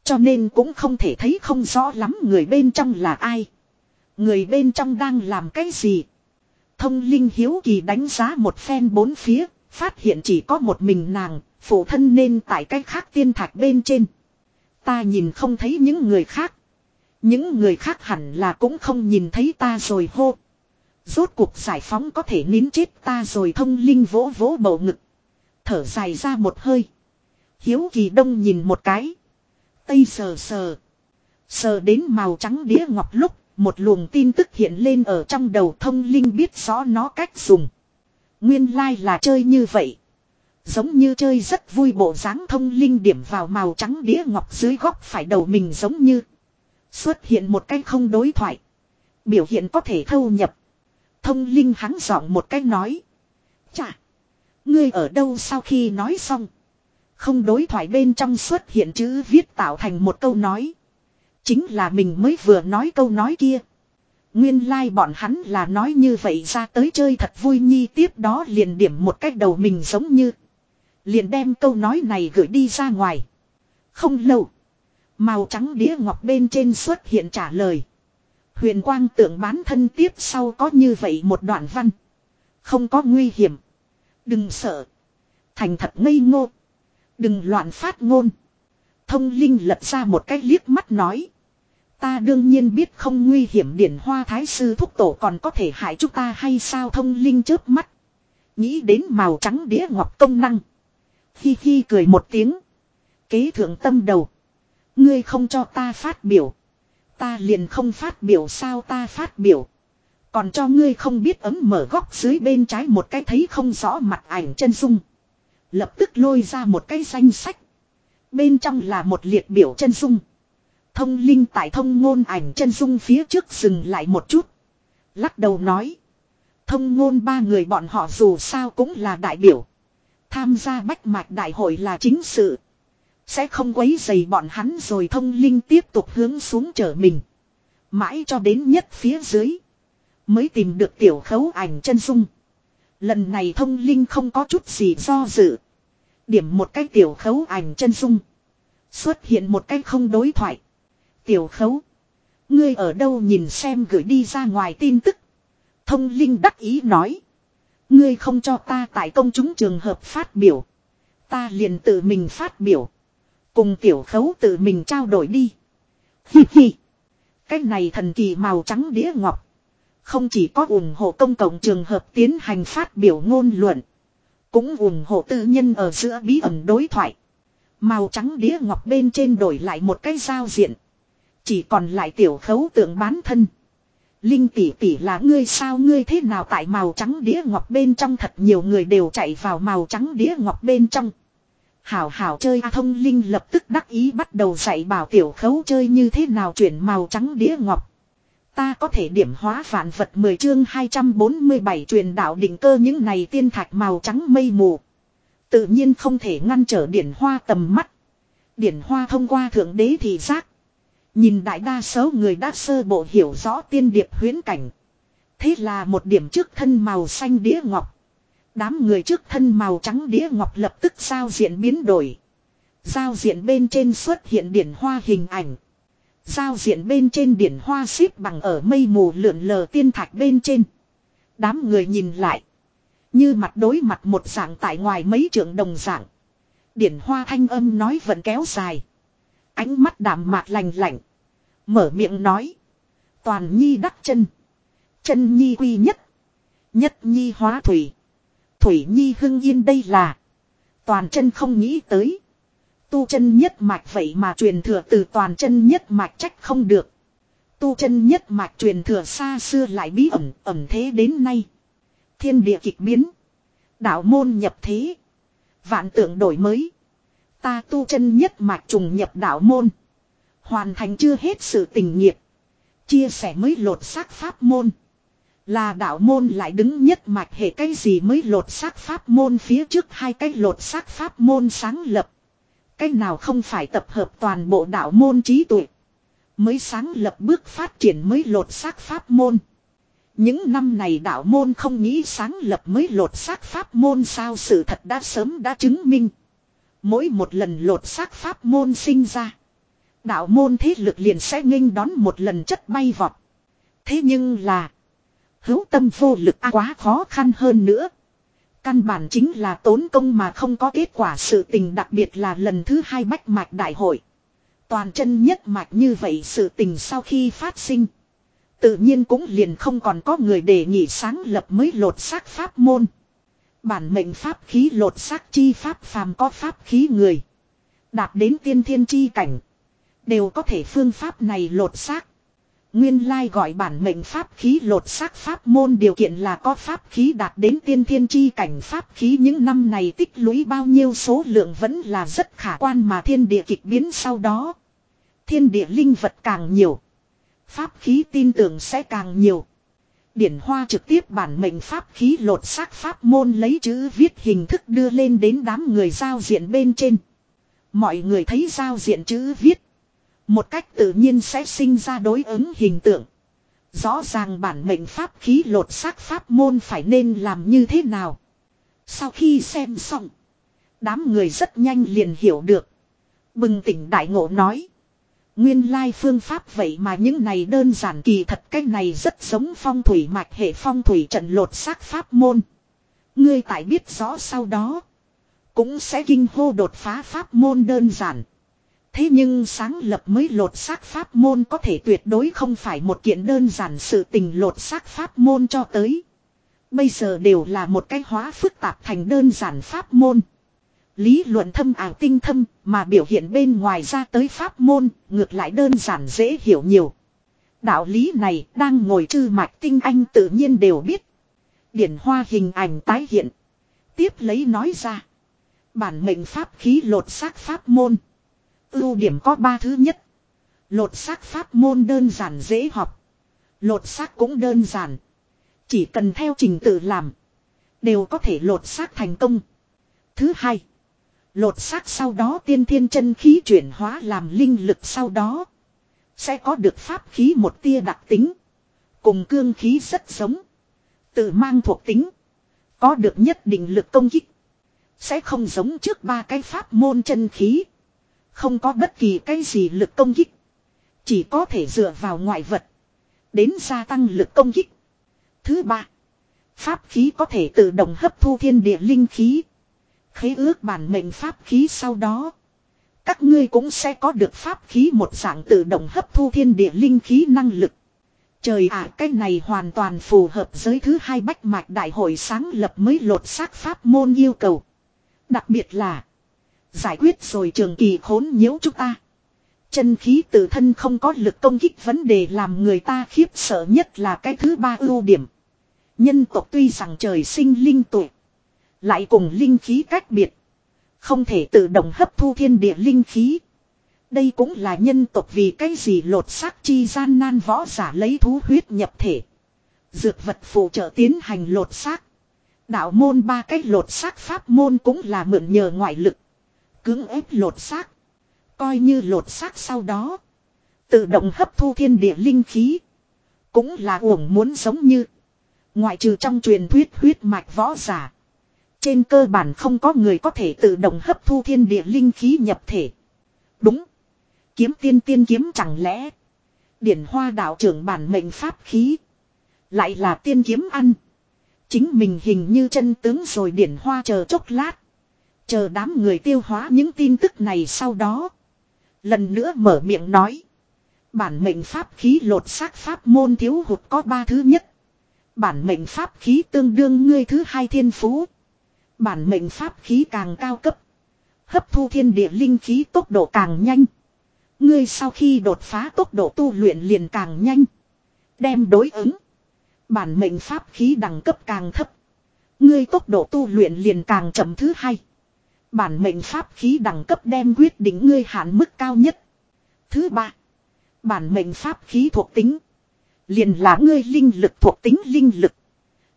Cho nên cũng không thể thấy không rõ lắm người bên trong là ai. Người bên trong đang làm cái gì. Thông linh hiếu kỳ đánh giá một phen bốn phía. Phát hiện chỉ có một mình nàng. Phụ thân nên tại cái khác tiên thạch bên trên. Ta nhìn không thấy những người khác. Những người khác hẳn là cũng không nhìn thấy ta rồi hô. Rốt cuộc giải phóng có thể nín chết ta rồi thông linh vỗ vỗ bầu ngực. Thở dài ra một hơi. Hiếu kỳ đông nhìn một cái. Tây sờ sờ. Sờ đến màu trắng đĩa ngọc lúc. Một luồng tin tức hiện lên ở trong đầu thông linh biết rõ nó cách dùng. Nguyên lai like là chơi như vậy. Giống như chơi rất vui bộ dáng thông linh điểm vào màu trắng đĩa ngọc dưới góc phải đầu mình giống như. Xuất hiện một cái không đối thoại. Biểu hiện có thể thâu nhập. Thông linh hắn giọng một cách nói. Chà. Ngươi ở đâu sau khi nói xong. Không đối thoại bên trong xuất hiện chữ viết tạo thành một câu nói. Chính là mình mới vừa nói câu nói kia. Nguyên lai like bọn hắn là nói như vậy ra tới chơi thật vui nhi tiếp đó liền điểm một cách đầu mình giống như. Liền đem câu nói này gửi đi ra ngoài. Không lâu. Màu trắng đĩa ngọc bên trên xuất hiện trả lời. Huyền quang tượng bán thân tiếp sau có như vậy một đoạn văn. Không có nguy hiểm. Đừng sợ. Thành thật ngây ngô. Đừng loạn phát ngôn. Thông linh lật ra một cái liếc mắt nói. Ta đương nhiên biết không nguy hiểm điển hoa thái sư thúc tổ còn có thể hại chúng ta hay sao thông linh chớp mắt. Nghĩ đến màu trắng đĩa ngọc công năng. Hi hi cười một tiếng. Kế thượng tâm đầu. Ngươi không cho ta phát biểu. Ta liền không phát biểu sao ta phát biểu. Còn cho ngươi không biết ấm mở góc dưới bên trái một cái thấy không rõ mặt ảnh chân dung. Lập tức lôi ra một cái danh sách. Bên trong là một liệt biểu chân dung. Thông linh tại thông ngôn ảnh chân dung phía trước dừng lại một chút. Lắc đầu nói. Thông ngôn ba người bọn họ dù sao cũng là đại biểu. Tham gia bách mạch đại hội là chính sự. Sẽ không quấy dày bọn hắn rồi thông linh tiếp tục hướng xuống trở mình. Mãi cho đến nhất phía dưới. Mới tìm được tiểu khấu ảnh chân dung. Lần này thông linh không có chút gì do dự. Điểm một cái tiểu khấu ảnh chân dung. Xuất hiện một cái không đối thoại. Tiểu khấu. Ngươi ở đâu nhìn xem gửi đi ra ngoài tin tức. Thông linh đắc ý nói. Ngươi không cho ta tại công chúng trường hợp phát biểu. Ta liền tự mình phát biểu. Cùng tiểu khấu tự mình trao đổi đi. Hi hi. Cái này thần kỳ màu trắng đĩa ngọc. Không chỉ có ủng hộ công cộng trường hợp tiến hành phát biểu ngôn luận. Cũng ủng hộ tư nhân ở giữa bí ẩn đối thoại. Màu trắng đĩa ngọc bên trên đổi lại một cái giao diện. Chỉ còn lại tiểu khấu tượng bán thân. Linh tỷ tỷ là ngươi sao ngươi thế nào tại màu trắng đĩa ngọc bên trong thật nhiều người đều chạy vào màu trắng đĩa ngọc bên trong. Hảo hảo chơi A thông linh lập tức đắc ý bắt đầu dạy bảo tiểu khấu chơi như thế nào chuyển màu trắng đĩa ngọc. Ta có thể điểm hóa vạn vật 10 chương 247 truyền đạo định cơ những này tiên thạch màu trắng mây mù. Tự nhiên không thể ngăn trở điển hoa tầm mắt. Điển hoa thông qua thượng đế thì giác. Nhìn đại đa số người đã sơ bộ hiểu rõ tiên điệp huyến cảnh. Thế là một điểm trước thân màu xanh đĩa ngọc. Đám người trước thân màu trắng đĩa ngọc lập tức giao diện biến đổi. Giao diện bên trên xuất hiện điển hoa hình ảnh. Giao diện bên trên điển hoa xếp bằng ở mây mù lượn lờ tiên thạch bên trên. Đám người nhìn lại. Như mặt đối mặt một dạng tại ngoài mấy trường đồng dạng. Điển hoa thanh âm nói vẫn kéo dài. Ánh mắt đạm mạc lành lạnh. Mở miệng nói. Toàn nhi đắc chân. Chân nhi quy nhất. Nhất nhi hóa thủy. Thủy nhi hưng yên đây là. Toàn chân không nghĩ tới. Tu chân nhất mạch vậy mà truyền thừa từ toàn chân nhất mạch trách không được. Tu chân nhất mạch truyền thừa xa xưa lại bí ẩn, ẩn thế đến nay. Thiên địa kịch biến. Đạo môn nhập thế. Vạn tượng đổi mới. Ta tu chân nhất mạch trùng nhập đạo môn. Hoàn thành chưa hết sự tình nghiệp. Chia sẻ mới lột xác pháp môn. Là đạo môn lại đứng nhất mạch hệ cái gì mới lột xác pháp môn phía trước hai cái lột xác pháp môn sáng lập. Cái nào không phải tập hợp toàn bộ đạo môn trí tuệ. Mới sáng lập bước phát triển mới lột xác pháp môn. Những năm này đạo môn không nghĩ sáng lập mới lột xác pháp môn sao sự thật đã sớm đã chứng minh. Mỗi một lần lột xác pháp môn sinh ra. Đạo môn thế lực liền sẽ nghênh đón một lần chất bay vọt. Thế nhưng là. Hữu tâm vô lực quá khó khăn hơn nữa. Căn bản chính là tốn công mà không có kết quả sự tình đặc biệt là lần thứ hai bách mạch đại hội. Toàn chân nhất mạch như vậy sự tình sau khi phát sinh. Tự nhiên cũng liền không còn có người đề nghị sáng lập mới lột xác pháp môn. Bản mệnh pháp khí lột xác chi pháp phàm có pháp khí người. Đạt đến tiên thiên chi cảnh. Đều có thể phương pháp này lột xác. Nguyên lai gọi bản mệnh pháp khí lột xác pháp môn điều kiện là có pháp khí đạt đến tiên thiên chi cảnh pháp khí những năm này tích lũy bao nhiêu số lượng vẫn là rất khả quan mà thiên địa kịch biến sau đó. Thiên địa linh vật càng nhiều. Pháp khí tin tưởng sẽ càng nhiều. Điển hoa trực tiếp bản mệnh pháp khí lột xác pháp môn lấy chữ viết hình thức đưa lên đến đám người giao diện bên trên. Mọi người thấy giao diện chữ viết. Một cách tự nhiên sẽ sinh ra đối ứng hình tượng. Rõ ràng bản mệnh pháp khí lột xác pháp môn phải nên làm như thế nào. Sau khi xem xong. Đám người rất nhanh liền hiểu được. Bừng tỉnh đại ngộ nói. Nguyên lai phương pháp vậy mà những này đơn giản kỳ thật, cái này rất giống phong thủy mạch hệ phong thủy trận lột xác pháp môn. Ngươi tại biết rõ sau đó. Cũng sẽ kinh hô đột phá pháp môn đơn giản. Thế nhưng sáng lập mới lột xác pháp môn có thể tuyệt đối không phải một kiện đơn giản sự tình lột xác pháp môn cho tới. Bây giờ đều là một cái hóa phức tạp thành đơn giản pháp môn. Lý luận thâm ảo tinh thâm mà biểu hiện bên ngoài ra tới pháp môn ngược lại đơn giản dễ hiểu nhiều. Đạo lý này đang ngồi chư mạch tinh anh tự nhiên đều biết. Điển hoa hình ảnh tái hiện. Tiếp lấy nói ra. Bản mệnh pháp khí lột xác pháp môn. Ưu điểm có ba thứ nhất. Lột xác pháp môn đơn giản dễ học. Lột xác cũng đơn giản. Chỉ cần theo trình tự làm. Đều có thể lột xác thành công. Thứ hai. Lột xác sau đó tiên thiên chân khí chuyển hóa làm linh lực sau đó. Sẽ có được pháp khí một tia đặc tính. Cùng cương khí rất giống. Tự mang thuộc tính. Có được nhất định lực công kích. Sẽ không giống trước ba cái pháp môn chân khí. Không có bất kỳ cái gì lực công kích. Chỉ có thể dựa vào ngoại vật. Đến gia tăng lực công kích. Thứ ba. Pháp khí có thể tự động hấp thu thiên địa linh khí. Khế ước bản mệnh pháp khí sau đó. Các ngươi cũng sẽ có được pháp khí một dạng tự động hấp thu thiên địa linh khí năng lực. Trời ạ, cái này hoàn toàn phù hợp giới thứ hai bách mạch đại hội sáng lập mới lột xác pháp môn yêu cầu. Đặc biệt là giải quyết rồi trường kỳ khốn nhiễu chúng ta. Chân khí tự thân không có lực công kích vấn đề làm người ta khiếp sợ nhất là cái thứ ba ưu điểm. Nhân tộc tuy rằng trời sinh linh tuệ Lại cùng linh khí cách biệt. Không thể tự động hấp thu thiên địa linh khí. Đây cũng là nhân tộc vì cái gì lột xác chi gian nan võ giả lấy thú huyết nhập thể. Dược vật phụ trợ tiến hành lột xác. Đạo môn ba cái lột xác pháp môn cũng là mượn nhờ ngoại lực. Cưỡng ép lột xác. Coi như lột xác sau đó. Tự động hấp thu thiên địa linh khí. Cũng là uổng muốn giống như. Ngoại trừ trong truyền thuyết huyết mạch võ giả. Trên cơ bản không có người có thể tự động hấp thu thiên địa linh khí nhập thể. Đúng. Kiếm tiên tiên kiếm chẳng lẽ. Điển hoa đạo trưởng bản mệnh pháp khí. Lại là tiên kiếm ăn. Chính mình hình như chân tướng rồi điển hoa chờ chốc lát. Chờ đám người tiêu hóa những tin tức này sau đó. Lần nữa mở miệng nói. Bản mệnh pháp khí lột xác pháp môn thiếu hụt có ba thứ nhất. Bản mệnh pháp khí tương đương ngươi thứ hai thiên phú. Bản mệnh pháp khí càng cao cấp. Hấp thu thiên địa linh khí tốc độ càng nhanh. Ngươi sau khi đột phá tốc độ tu luyện liền càng nhanh. Đem đối ứng. Bản mệnh pháp khí đẳng cấp càng thấp. Ngươi tốc độ tu luyện liền càng chậm thứ hai. Bản mệnh pháp khí đẳng cấp đem quyết định ngươi hạn mức cao nhất. Thứ ba. Bản mệnh pháp khí thuộc tính. Liền là ngươi linh lực thuộc tính linh lực.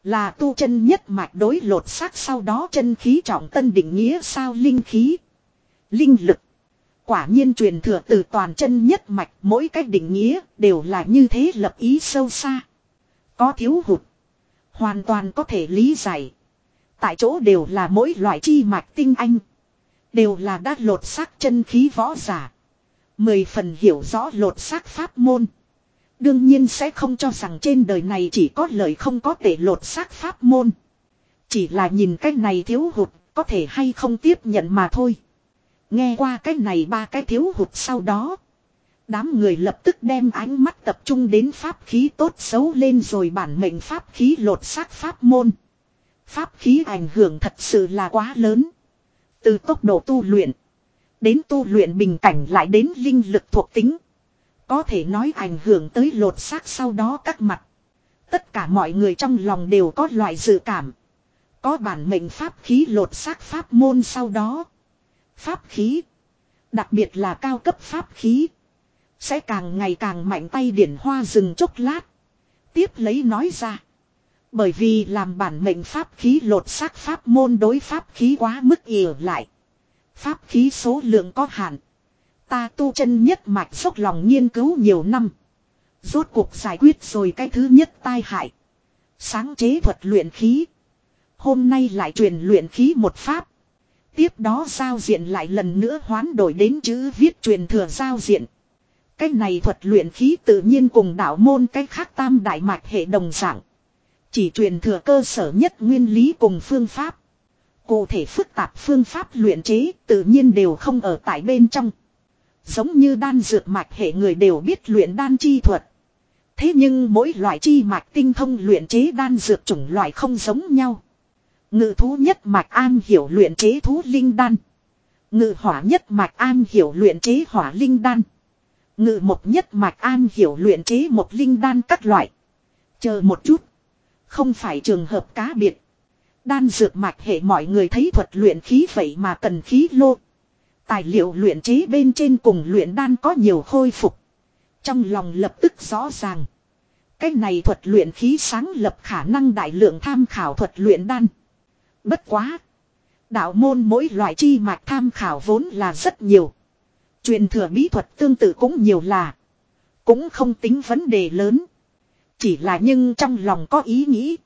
Là tu chân nhất mạch đối lột xác sau đó chân khí trọng tân định nghĩa sao linh khí. Linh lực. Quả nhiên truyền thừa từ toàn chân nhất mạch, mỗi cách định nghĩa đều là như thế lập ý sâu xa. Có thiếu hụt. Hoàn toàn có thể lý giải. Tại chỗ đều là mỗi loại chi mạch tinh anh. Đều là đã lột xác chân khí võ giả. Mười phần hiểu rõ lột xác pháp môn. Đương nhiên sẽ không cho rằng trên đời này chỉ có lời không có tệ lột xác pháp môn. Chỉ là nhìn cái này thiếu hụt, có thể hay không tiếp nhận mà thôi. Nghe qua cái này ba cái thiếu hụt sau đó. Đám người lập tức đem ánh mắt tập trung đến pháp khí tốt xấu lên rồi bản mệnh pháp khí lột xác pháp môn. Pháp khí ảnh hưởng thật sự là quá lớn. Từ tốc độ tu luyện. Đến tu luyện bình cảnh lại đến linh lực thuộc tính. Có thể nói ảnh hưởng tới lột xác sau đó các mặt. Tất cả mọi người trong lòng đều có loại dự cảm. Có bản mệnh pháp khí lột xác pháp môn sau đó. Pháp khí. Đặc biệt là cao cấp pháp khí. Sẽ càng ngày càng mạnh tay điển hoa rừng chốc lát. Tiếp lấy nói ra. Bởi vì làm bản mệnh pháp khí lột xác pháp môn đối pháp khí quá mức ỉa lại. Pháp khí số lượng có hạn. Ta tu chân nhất mạch dốc lòng nghiên cứu nhiều năm. Rốt cuộc giải quyết rồi cái thứ nhất tai hại. Sáng chế thuật luyện khí. Hôm nay lại truyền luyện khí một pháp. Tiếp đó giao diện lại lần nữa hoán đổi đến chữ viết truyền thừa giao diện. Cái này thuật luyện khí tự nhiên cùng đạo môn cái khác tam đại mạch hệ đồng dạng. Chỉ truyền thừa cơ sở nhất nguyên lý cùng phương pháp. Cụ thể phức tạp phương pháp luyện chế tự nhiên đều không ở tại bên trong. Giống như đan dược mạch hệ người đều biết luyện đan chi thuật. Thế nhưng mỗi loại chi mạch tinh thông luyện chế đan dược chủng loại không giống nhau. Ngự thú nhất mạch an hiểu luyện chế thú linh đan. Ngự hỏa nhất mạch an hiểu luyện chế hỏa linh đan. Ngự một nhất mạch an hiểu luyện chế một linh đan các loại. Chờ một chút. Không phải trường hợp cá biệt. Đan dược mạch hệ mọi người thấy thuật luyện khí vậy mà cần khí lô. Tài liệu luyện chế bên trên cùng luyện đan có nhiều khôi phục. Trong lòng lập tức rõ ràng. Cái này thuật luyện khí sáng lập khả năng đại lượng tham khảo thuật luyện đan. Bất quá. Đạo môn mỗi loại chi mạch tham khảo vốn là rất nhiều. Truyền thừa bí thuật tương tự cũng nhiều là. Cũng không tính vấn đề lớn. Chỉ là nhưng trong lòng có ý nghĩ.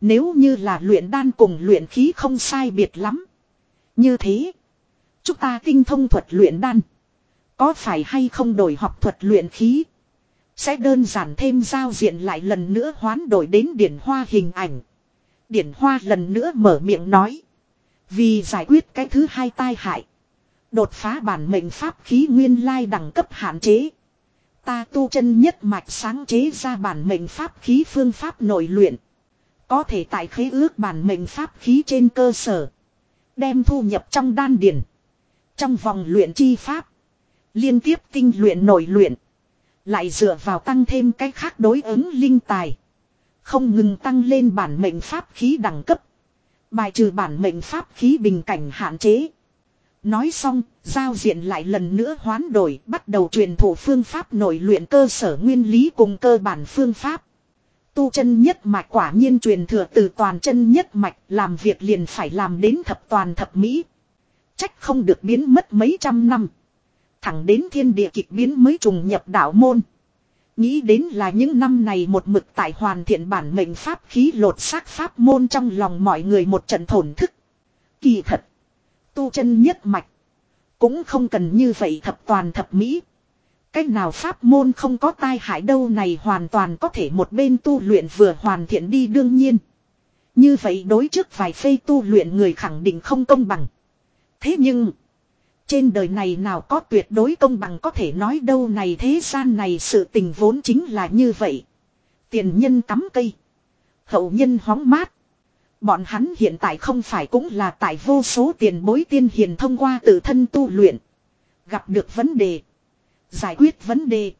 Nếu như là luyện đan cùng luyện khí không sai biệt lắm. Như thế. Chúng ta tinh thông thuật luyện đan. Có phải hay không đổi học thuật luyện khí. Sẽ đơn giản thêm giao diện lại lần nữa hoán đổi đến điển hoa hình ảnh. Điển hoa lần nữa mở miệng nói. Vì giải quyết cái thứ hai tai hại. Đột phá bản mệnh pháp khí nguyên lai đẳng cấp hạn chế. Ta tu chân nhất mạch sáng chế ra bản mệnh pháp khí phương pháp nội luyện. Có thể tại khế ước bản mệnh pháp khí trên cơ sở. Đem thu nhập trong đan điển. Trong vòng luyện chi pháp. Liên tiếp tinh luyện nội luyện. Lại dựa vào tăng thêm cách khác đối ứng linh tài. Không ngừng tăng lên bản mệnh pháp khí đẳng cấp. Bài trừ bản mệnh pháp khí bình cảnh hạn chế. Nói xong, giao diện lại lần nữa hoán đổi, bắt đầu truyền thụ phương pháp nội luyện cơ sở nguyên lý cùng cơ bản phương pháp. Tu chân nhất mạch quả nhiên truyền thừa từ toàn chân nhất mạch, làm việc liền phải làm đến thập toàn thập mỹ. Trách không được biến mất mấy trăm năm. Thẳng đến thiên địa kịch biến mới trùng nhập đạo môn. Nghĩ đến là những năm này một mực tại hoàn thiện bản mệnh pháp khí lột xác pháp môn trong lòng mọi người một trận thổn thức. Kỳ thật. Tu chân nhất mạch. Cũng không cần như vậy thập toàn thập mỹ. Cách nào pháp môn không có tai hại đâu này hoàn toàn có thể một bên tu luyện vừa hoàn thiện đi đương nhiên. Như vậy đối trước vài phê tu luyện người khẳng định không công bằng. Thế nhưng. Trên đời này nào có tuyệt đối công bằng có thể nói đâu này thế gian này sự tình vốn chính là như vậy. Tiền nhân cắm cây. Hậu nhân hóng mát. Bọn hắn hiện tại không phải cũng là tại vô số tiền bối tiên hiền thông qua tự thân tu luyện. Gặp được vấn đề. Giải quyết vấn đề.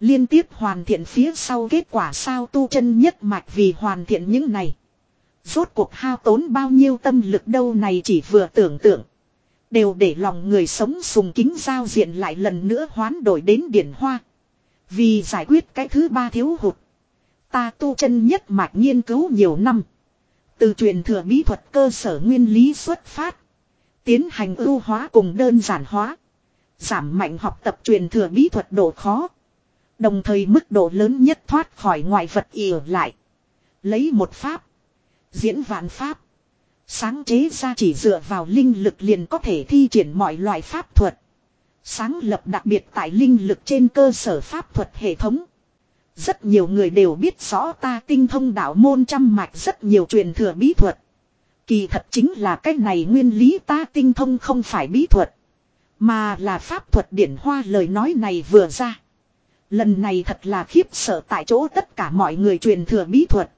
Liên tiếp hoàn thiện phía sau kết quả sao tu chân nhất mạch vì hoàn thiện những này. Rốt cuộc hao tốn bao nhiêu tâm lực đâu này chỉ vừa tưởng tượng. Đều để lòng người sống sùng kính giao diện lại lần nữa hoán đổi đến điển hoa. Vì giải quyết cái thứ ba thiếu hụt. Ta tu chân nhất mạch nghiên cứu nhiều năm. Từ truyền thừa bí thuật cơ sở nguyên lý xuất phát. Tiến hành ưu hóa cùng đơn giản hóa. Giảm mạnh học tập truyền thừa bí thuật độ khó. Đồng thời mức độ lớn nhất thoát khỏi ngoại vật ỉa lại. Lấy một pháp. Diễn vạn pháp. Sáng chế ra chỉ dựa vào linh lực liền có thể thi triển mọi loại pháp thuật. Sáng lập đặc biệt tại linh lực trên cơ sở pháp thuật hệ thống. Rất nhiều người đều biết rõ ta tinh thông đạo môn trăm mạch rất nhiều truyền thừa bí thuật. Kỳ thật chính là cái này nguyên lý ta tinh thông không phải bí thuật. Mà là pháp thuật điển hoa lời nói này vừa ra. Lần này thật là khiếp sợ tại chỗ tất cả mọi người truyền thừa bí thuật.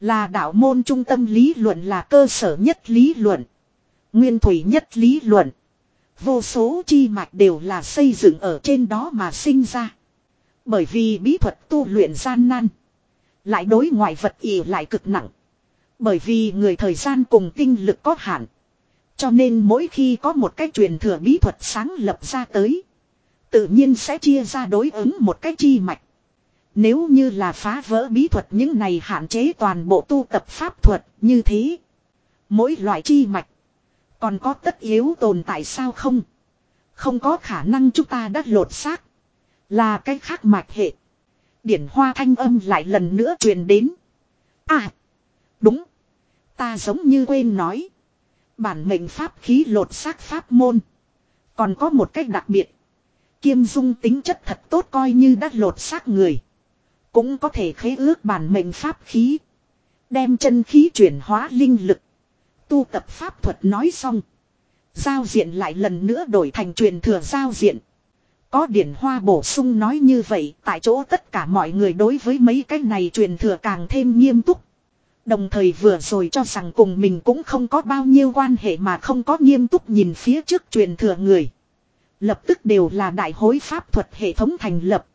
Là đạo môn trung tâm lý luận là cơ sở nhất lý luận. Nguyên thủy nhất lý luận. Vô số chi mạch đều là xây dựng ở trên đó mà sinh ra. Bởi vì bí thuật tu luyện gian nan. Lại đối ngoại vật ỉ lại cực nặng. Bởi vì người thời gian cùng tinh lực có hạn. Cho nên mỗi khi có một cái truyền thừa bí thuật sáng lập ra tới. Tự nhiên sẽ chia ra đối ứng một cái chi mạch. Nếu như là phá vỡ bí thuật những này hạn chế toàn bộ tu tập pháp thuật như thế. Mỗi loại chi mạch. Còn có tất yếu tồn tại sao không? Không có khả năng chúng ta đã lột xác. Là cái khác mạch hệ. Điển hoa thanh âm lại lần nữa truyền đến. À. Đúng. Ta giống như quên nói. Bản mệnh pháp khí lột xác pháp môn. Còn có một cách đặc biệt. Kiêm dung tính chất thật tốt coi như đã lột xác người. Cũng có thể khế ước bản mệnh pháp khí. Đem chân khí chuyển hóa linh lực. Tu tập pháp thuật nói xong. Giao diện lại lần nữa đổi thành truyền thừa giao diện. Có điển hoa bổ sung nói như vậy, tại chỗ tất cả mọi người đối với mấy cái này truyền thừa càng thêm nghiêm túc. Đồng thời vừa rồi cho rằng cùng mình cũng không có bao nhiêu quan hệ mà không có nghiêm túc nhìn phía trước truyền thừa người. Lập tức đều là đại hối pháp thuật hệ thống thành lập.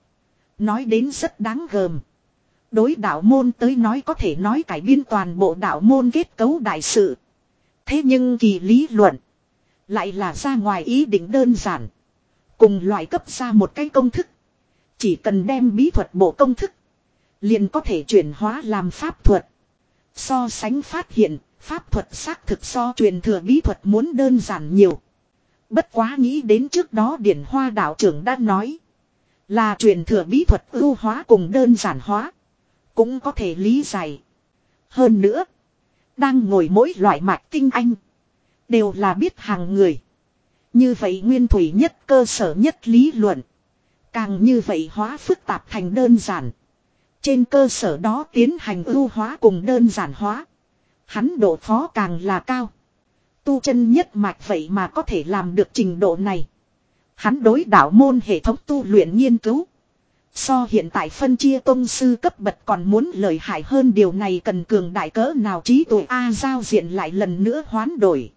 Nói đến rất đáng gờm. Đối đạo môn tới nói có thể nói cải biên toàn bộ đạo môn kết cấu đại sự. Thế nhưng kỳ lý luận. Lại là ra ngoài ý định đơn giản. Cùng loại cấp ra một cái công thức. Chỉ cần đem bí thuật bộ công thức. Liền có thể chuyển hóa làm pháp thuật. So sánh phát hiện, pháp thuật xác thực so truyền thừa bí thuật muốn đơn giản nhiều. Bất quá nghĩ đến trước đó điển hoa đạo trưởng đã nói. Là truyền thừa bí thuật ưu hóa cùng đơn giản hóa. Cũng có thể lý giải. Hơn nữa. Đang ngồi mỗi loại mạch tinh anh. Đều là biết hàng người. Như vậy nguyên thủy nhất, cơ sở nhất lý luận. Càng như vậy hóa phức tạp thành đơn giản. Trên cơ sở đó tiến hành ưu hóa cùng đơn giản hóa. Hắn độ phó càng là cao. Tu chân nhất mạch vậy mà có thể làm được trình độ này. Hắn đối đạo môn hệ thống tu luyện nghiên cứu. So hiện tại phân chia tôn sư cấp bậc còn muốn lợi hại hơn điều này cần cường đại cỡ nào trí tuệ A giao diện lại lần nữa hoán đổi.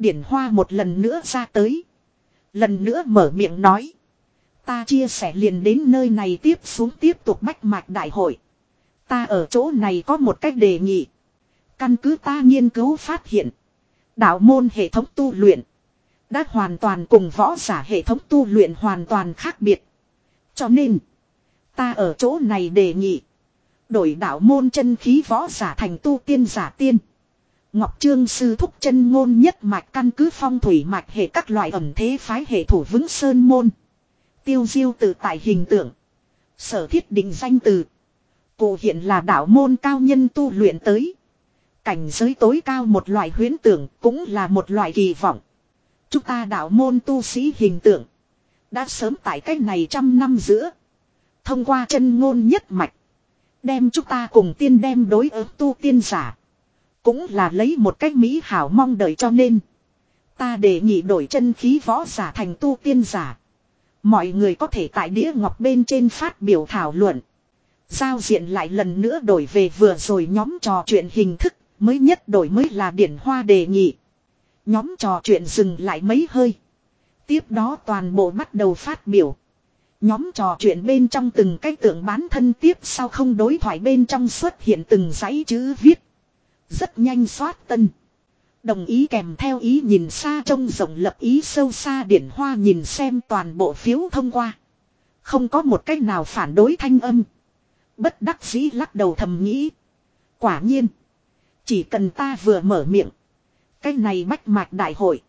Điển hoa một lần nữa ra tới. Lần nữa mở miệng nói. Ta chia sẻ liền đến nơi này tiếp xuống tiếp tục bách mạch đại hội. Ta ở chỗ này có một cách đề nghị. Căn cứ ta nghiên cứu phát hiện. Đạo môn hệ thống tu luyện. Đã hoàn toàn cùng võ giả hệ thống tu luyện hoàn toàn khác biệt. Cho nên. Ta ở chỗ này đề nghị. Đổi đạo môn chân khí võ giả thành tu tiên giả tiên. Ngọc Trương sư thúc chân ngôn nhất mạch căn cứ phong thủy mạch hệ các loại ẩm thế phái hệ thủ vững sơn môn. Tiêu diêu tự tại hình tượng. Sở thiết định danh từ. Cụ hiện là đạo môn cao nhân tu luyện tới. Cảnh giới tối cao một loại huyến tưởng cũng là một loại kỳ vọng. Chúng ta đạo môn tu sĩ hình tượng. Đã sớm tại cách này trăm năm giữa. Thông qua chân ngôn nhất mạch. Đem chúng ta cùng tiên đem đối ứng tu tiên giả. Cũng là lấy một cách mỹ hảo mong đợi cho nên. Ta đề nghị đổi chân khí võ giả thành tu tiên giả. Mọi người có thể tại đĩa ngọc bên trên phát biểu thảo luận. Giao diện lại lần nữa đổi về vừa rồi nhóm trò chuyện hình thức, mới nhất đổi mới là điển hoa đề nghị. Nhóm trò chuyện dừng lại mấy hơi. Tiếp đó toàn bộ bắt đầu phát biểu. Nhóm trò chuyện bên trong từng cái tượng bán thân tiếp sau không đối thoại bên trong xuất hiện từng dãy chữ viết. Rất nhanh xoát tân. Đồng ý kèm theo ý nhìn xa trông rộng lập ý sâu xa điển hoa nhìn xem toàn bộ phiếu thông qua. Không có một cách nào phản đối thanh âm. Bất đắc dĩ lắc đầu thầm nghĩ. Quả nhiên. Chỉ cần ta vừa mở miệng. Cái này bách mạch đại hội.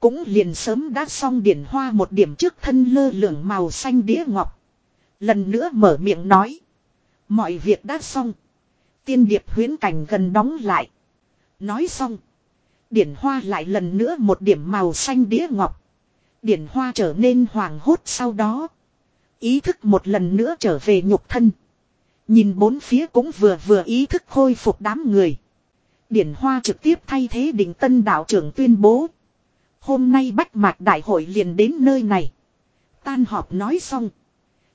Cũng liền sớm đã xong điển hoa một điểm trước thân lơ lửng màu xanh đĩa ngọc. Lần nữa mở miệng nói. Mọi việc đã xong. Tiên điệp huyến cảnh gần đóng lại. Nói xong. Điển hoa lại lần nữa một điểm màu xanh đĩa ngọc. Điển hoa trở nên hoàng hốt sau đó. Ý thức một lần nữa trở về nhục thân. Nhìn bốn phía cũng vừa vừa ý thức khôi phục đám người. Điển hoa trực tiếp thay thế đỉnh tân đạo trưởng tuyên bố. Hôm nay bách mạc đại hội liền đến nơi này. Tan họp nói xong.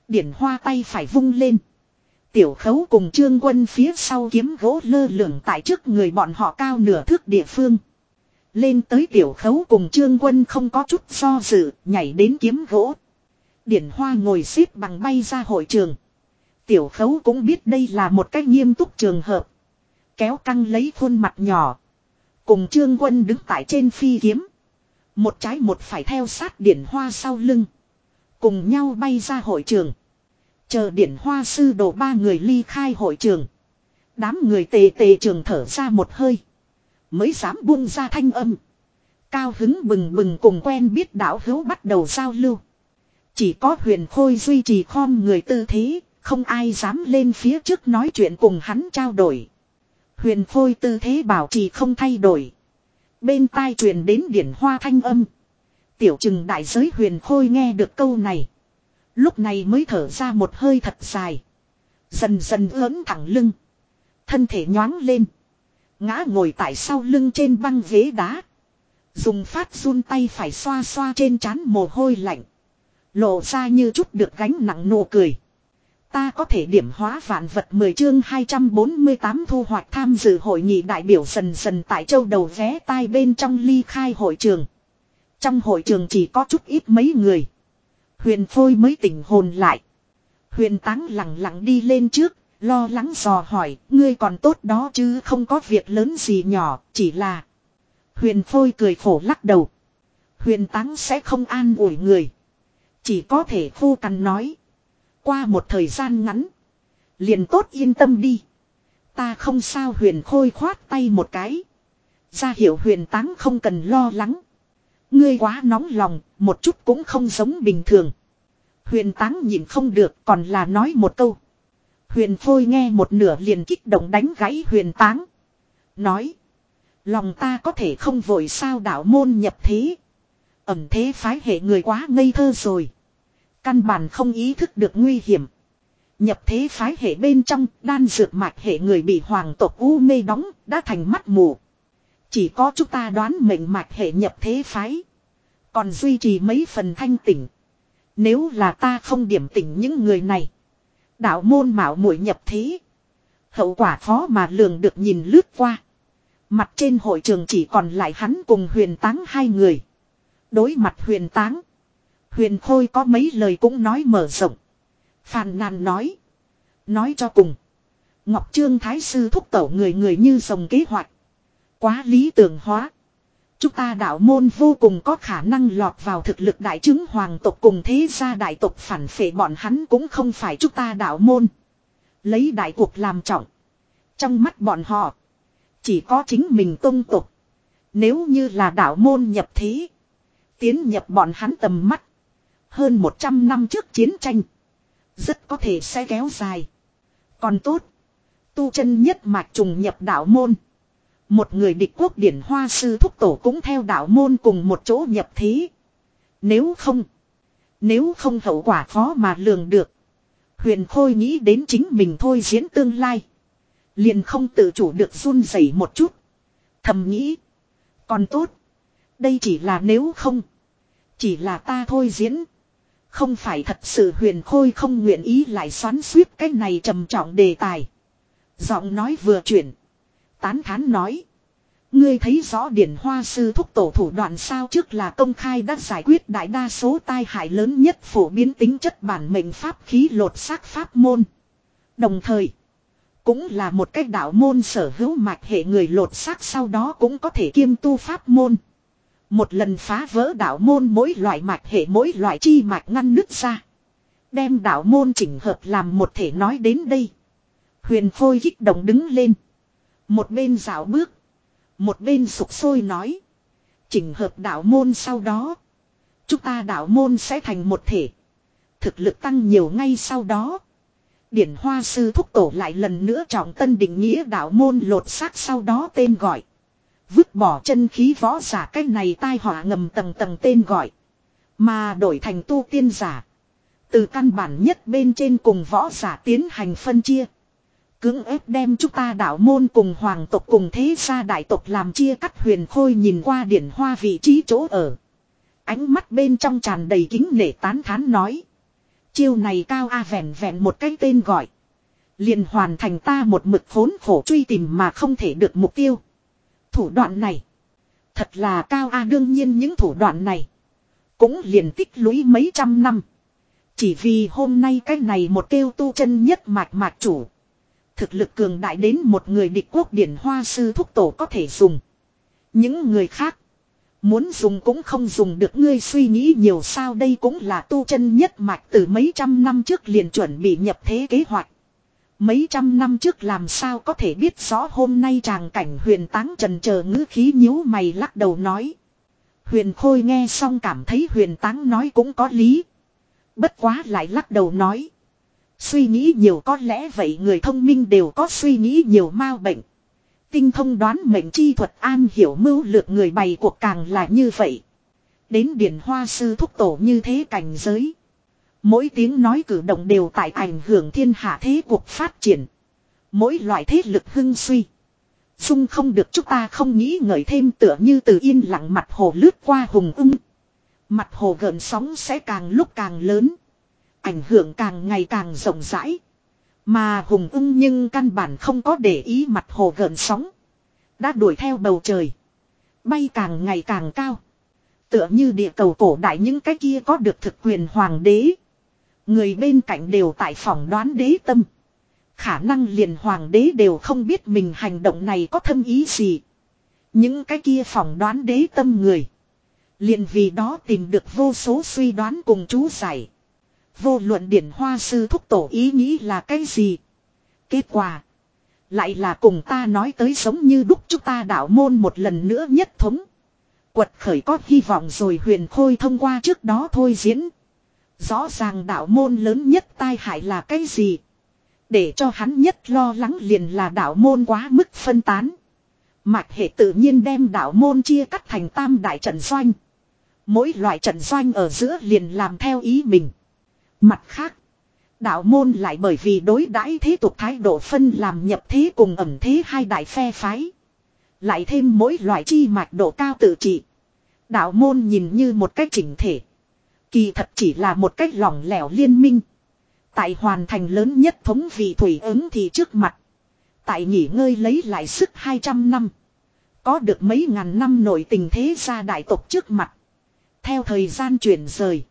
Điển hoa tay phải vung lên. Tiểu khấu cùng trương quân phía sau kiếm gỗ lơ lửng tại trước người bọn họ cao nửa thước địa phương. Lên tới tiểu khấu cùng trương quân không có chút do dự, nhảy đến kiếm gỗ. Điển hoa ngồi xếp bằng bay ra hội trường. Tiểu khấu cũng biết đây là một cách nghiêm túc trường hợp. Kéo căng lấy khuôn mặt nhỏ. Cùng trương quân đứng tại trên phi kiếm. Một trái một phải theo sát điển hoa sau lưng. Cùng nhau bay ra hội trường. Chờ điển hoa sư đổ ba người ly khai hội trường. Đám người tề tề trường thở ra một hơi. Mới dám buông ra thanh âm. Cao hứng bừng bừng cùng quen biết đạo hữu bắt đầu giao lưu. Chỉ có huyền khôi duy trì khom người tư thế, không ai dám lên phía trước nói chuyện cùng hắn trao đổi. Huyền khôi tư thế bảo trì không thay đổi. Bên tai truyền đến điển hoa thanh âm. Tiểu trừng đại giới huyền khôi nghe được câu này. Lúc này mới thở ra một hơi thật dài. Dần dần ớn thẳng lưng. Thân thể nhoáng lên. Ngã ngồi tại sau lưng trên băng ghế đá. Dùng phát run tay phải xoa xoa trên trán mồ hôi lạnh. Lộ ra như chút được gánh nặng nụ cười. Ta có thể điểm hóa vạn vật 10 chương 248 thu hoạch tham dự hội nghị đại biểu dần dần tại châu đầu vé tai bên trong ly khai hội trường. Trong hội trường chỉ có chút ít mấy người. Huyền Phôi mới tỉnh hồn lại. Huyền Táng lặng lặng đi lên trước, lo lắng dò hỏi, ngươi còn tốt đó chứ không có việc lớn gì nhỏ, chỉ là... Huyền Phôi cười khổ lắc đầu. Huyền Táng sẽ không an ủi người. Chỉ có thể khô cằn nói. Qua một thời gian ngắn. Liền tốt yên tâm đi. Ta không sao huyền khôi khoát tay một cái. Ra hiểu huyền táng không cần lo lắng. Ngươi quá nóng lòng, một chút cũng không giống bình thường. Huyền táng nhìn không được còn là nói một câu. Huyền phôi nghe một nửa liền kích động đánh gãy huyền táng. Nói. Lòng ta có thể không vội sao đạo môn nhập thế. Ẩm thế phái hệ người quá ngây thơ rồi. Căn bản không ý thức được nguy hiểm. Nhập thế phái hệ bên trong, đan dược mạch hệ người bị hoàng tộc u mê đóng, đã thành mắt mù. Chỉ có chúng ta đoán mệnh mạch hệ nhập thế phái. Còn duy trì mấy phần thanh tỉnh. Nếu là ta không điểm tỉnh những người này. Đạo môn mạo muội nhập thế. Hậu quả khó mà lường được nhìn lướt qua. Mặt trên hội trường chỉ còn lại hắn cùng huyền táng hai người. Đối mặt huyền táng. Huyền Khôi có mấy lời cũng nói mở rộng. Phàn nàn nói. Nói cho cùng. Ngọc Trương Thái Sư thúc tẩu người người như dòng kế hoạch. Quá lý tưởng hóa. Chúng ta đạo môn vô cùng có khả năng lọt vào thực lực đại chứng hoàng tộc cùng thế gia đại tộc phản phệ bọn hắn cũng không phải chúng ta đạo môn. Lấy đại cuộc làm trọng. Trong mắt bọn họ. Chỉ có chính mình tôn tục. Nếu như là đạo môn nhập thế. Tiến nhập bọn hắn tầm mắt. Hơn 100 năm trước chiến tranh. Rất có thể sẽ kéo dài. Còn tốt. Tu chân nhất mạch trùng nhập đạo môn. Một người địch quốc điển hoa sư thúc tổ cũng theo đạo môn cùng một chỗ nhập thế. Nếu không. Nếu không hậu quả khó mà lường được. Huyền Khôi nghĩ đến chính mình thôi diễn tương lai. Liền không tự chủ được run rẩy một chút. Thầm nghĩ. Còn tốt. Đây chỉ là nếu không. Chỉ là ta thôi diễn. Không phải thật sự huyền khôi không nguyện ý lại xoắn suýt cái này trầm trọng đề tài. Giọng nói vừa chuyển. Tán thán nói. Ngươi thấy rõ điển hoa sư thúc tổ thủ đoạn sao trước là công khai đã giải quyết đại đa số tai hại lớn nhất phổ biến tính chất bản mệnh pháp khí lột xác pháp môn. Đồng thời. Cũng là một cách đạo môn sở hữu mạch hệ người lột xác sau đó cũng có thể kiêm tu pháp môn. Một lần phá vỡ đạo môn mỗi loại mạch hệ mỗi loại chi mạch ngăn nứt ra. Đem đạo môn chỉnh hợp làm một thể nói đến đây. Huyền Phôi kích động đứng lên. Một bên dạo bước. Một bên sụp sôi nói. Chỉnh hợp đạo môn sau đó. Chúng ta đạo môn sẽ thành một thể. Thực lực tăng nhiều ngay sau đó. Điển Hoa Sư Thúc Tổ lại lần nữa trọng tân định nghĩa đạo môn lột xác sau đó tên gọi. Vứt bỏ chân khí võ giả cái này tai họa ngầm tầng tầng tên gọi. Mà đổi thành tu tiên giả. Từ căn bản nhất bên trên cùng võ giả tiến hành phân chia. Cưỡng ép đem chúng ta đạo môn cùng hoàng tộc cùng thế gia đại tộc làm chia cắt huyền khôi nhìn qua điển hoa vị trí chỗ ở. Ánh mắt bên trong tràn đầy kính nể tán thán nói. Chiêu này cao a vẹn vẹn một cái tên gọi. liền hoàn thành ta một mực vốn khổ truy tìm mà không thể được mục tiêu thủ đoạn này. Thật là cao a đương nhiên những thủ đoạn này. Cũng liền tích lũy mấy trăm năm. Chỉ vì hôm nay cái này một kêu tu chân nhất mạch mạch chủ. Thực lực cường đại đến một người địch quốc điển hoa sư thúc tổ có thể dùng. Những người khác. Muốn dùng cũng không dùng được ngươi suy nghĩ nhiều sao đây cũng là tu chân nhất mạch từ mấy trăm năm trước liền chuẩn bị nhập thế kế hoạch. Mấy trăm năm trước làm sao có thể biết rõ hôm nay chàng cảnh huyền táng trần chờ ngữ khí nhíu mày lắc đầu nói. Huyền khôi nghe xong cảm thấy huyền táng nói cũng có lý. Bất quá lại lắc đầu nói. Suy nghĩ nhiều có lẽ vậy người thông minh đều có suy nghĩ nhiều mau bệnh. Tinh thông đoán mệnh chi thuật an hiểu mưu lược người bày cuộc càng là như vậy. Đến điển hoa sư thúc tổ như thế cảnh giới. Mỗi tiếng nói cử động đều tại ảnh hưởng thiên hạ thế cuộc phát triển. Mỗi loại thế lực hưng suy. Dung không được chúng ta không nghĩ ngợi thêm tựa như từ yên lặng mặt hồ lướt qua hùng ưng. Mặt hồ gợn sóng sẽ càng lúc càng lớn. Ảnh hưởng càng ngày càng rộng rãi. Mà hùng ưng nhưng căn bản không có để ý mặt hồ gợn sóng. Đã đuổi theo bầu trời. Bay càng ngày càng cao. Tựa như địa cầu cổ đại những cái kia có được thực quyền hoàng đế. Người bên cạnh đều tại phòng đoán đế tâm. Khả năng liền hoàng đế đều không biết mình hành động này có thâm ý gì. Những cái kia phỏng đoán đế tâm người. Liền vì đó tìm được vô số suy đoán cùng chú giải. Vô luận điển hoa sư thúc tổ ý nghĩ là cái gì. Kết quả. Lại là cùng ta nói tới giống như đúc chúng ta đạo môn một lần nữa nhất thống. Quật khởi có hy vọng rồi huyền khôi thông qua trước đó thôi diễn. Rõ ràng đạo môn lớn nhất tai hại là cái gì. Để cho hắn nhất lo lắng liền là đạo môn quá mức phân tán. Mạch hệ tự nhiên đem đạo môn chia cắt thành tam đại trận doanh. Mỗi loại trận doanh ở giữa liền làm theo ý mình. Mặt khác, đạo môn lại bởi vì đối đãi thế tục thái độ phân làm nhập thế cùng ẩm thế hai đại phe phái. Lại thêm mỗi loại chi mạch độ cao tự trị. Đạo môn nhìn như một cách chỉnh thể. Kỳ thật chỉ là một cách lỏng lẻo liên minh. Tại hoàn thành lớn nhất thống vị thủy ứng thì trước mặt. Tại nghỉ ngơi lấy lại sức 200 năm. Có được mấy ngàn năm nổi tình thế ra đại tộc trước mặt. Theo thời gian chuyển rời.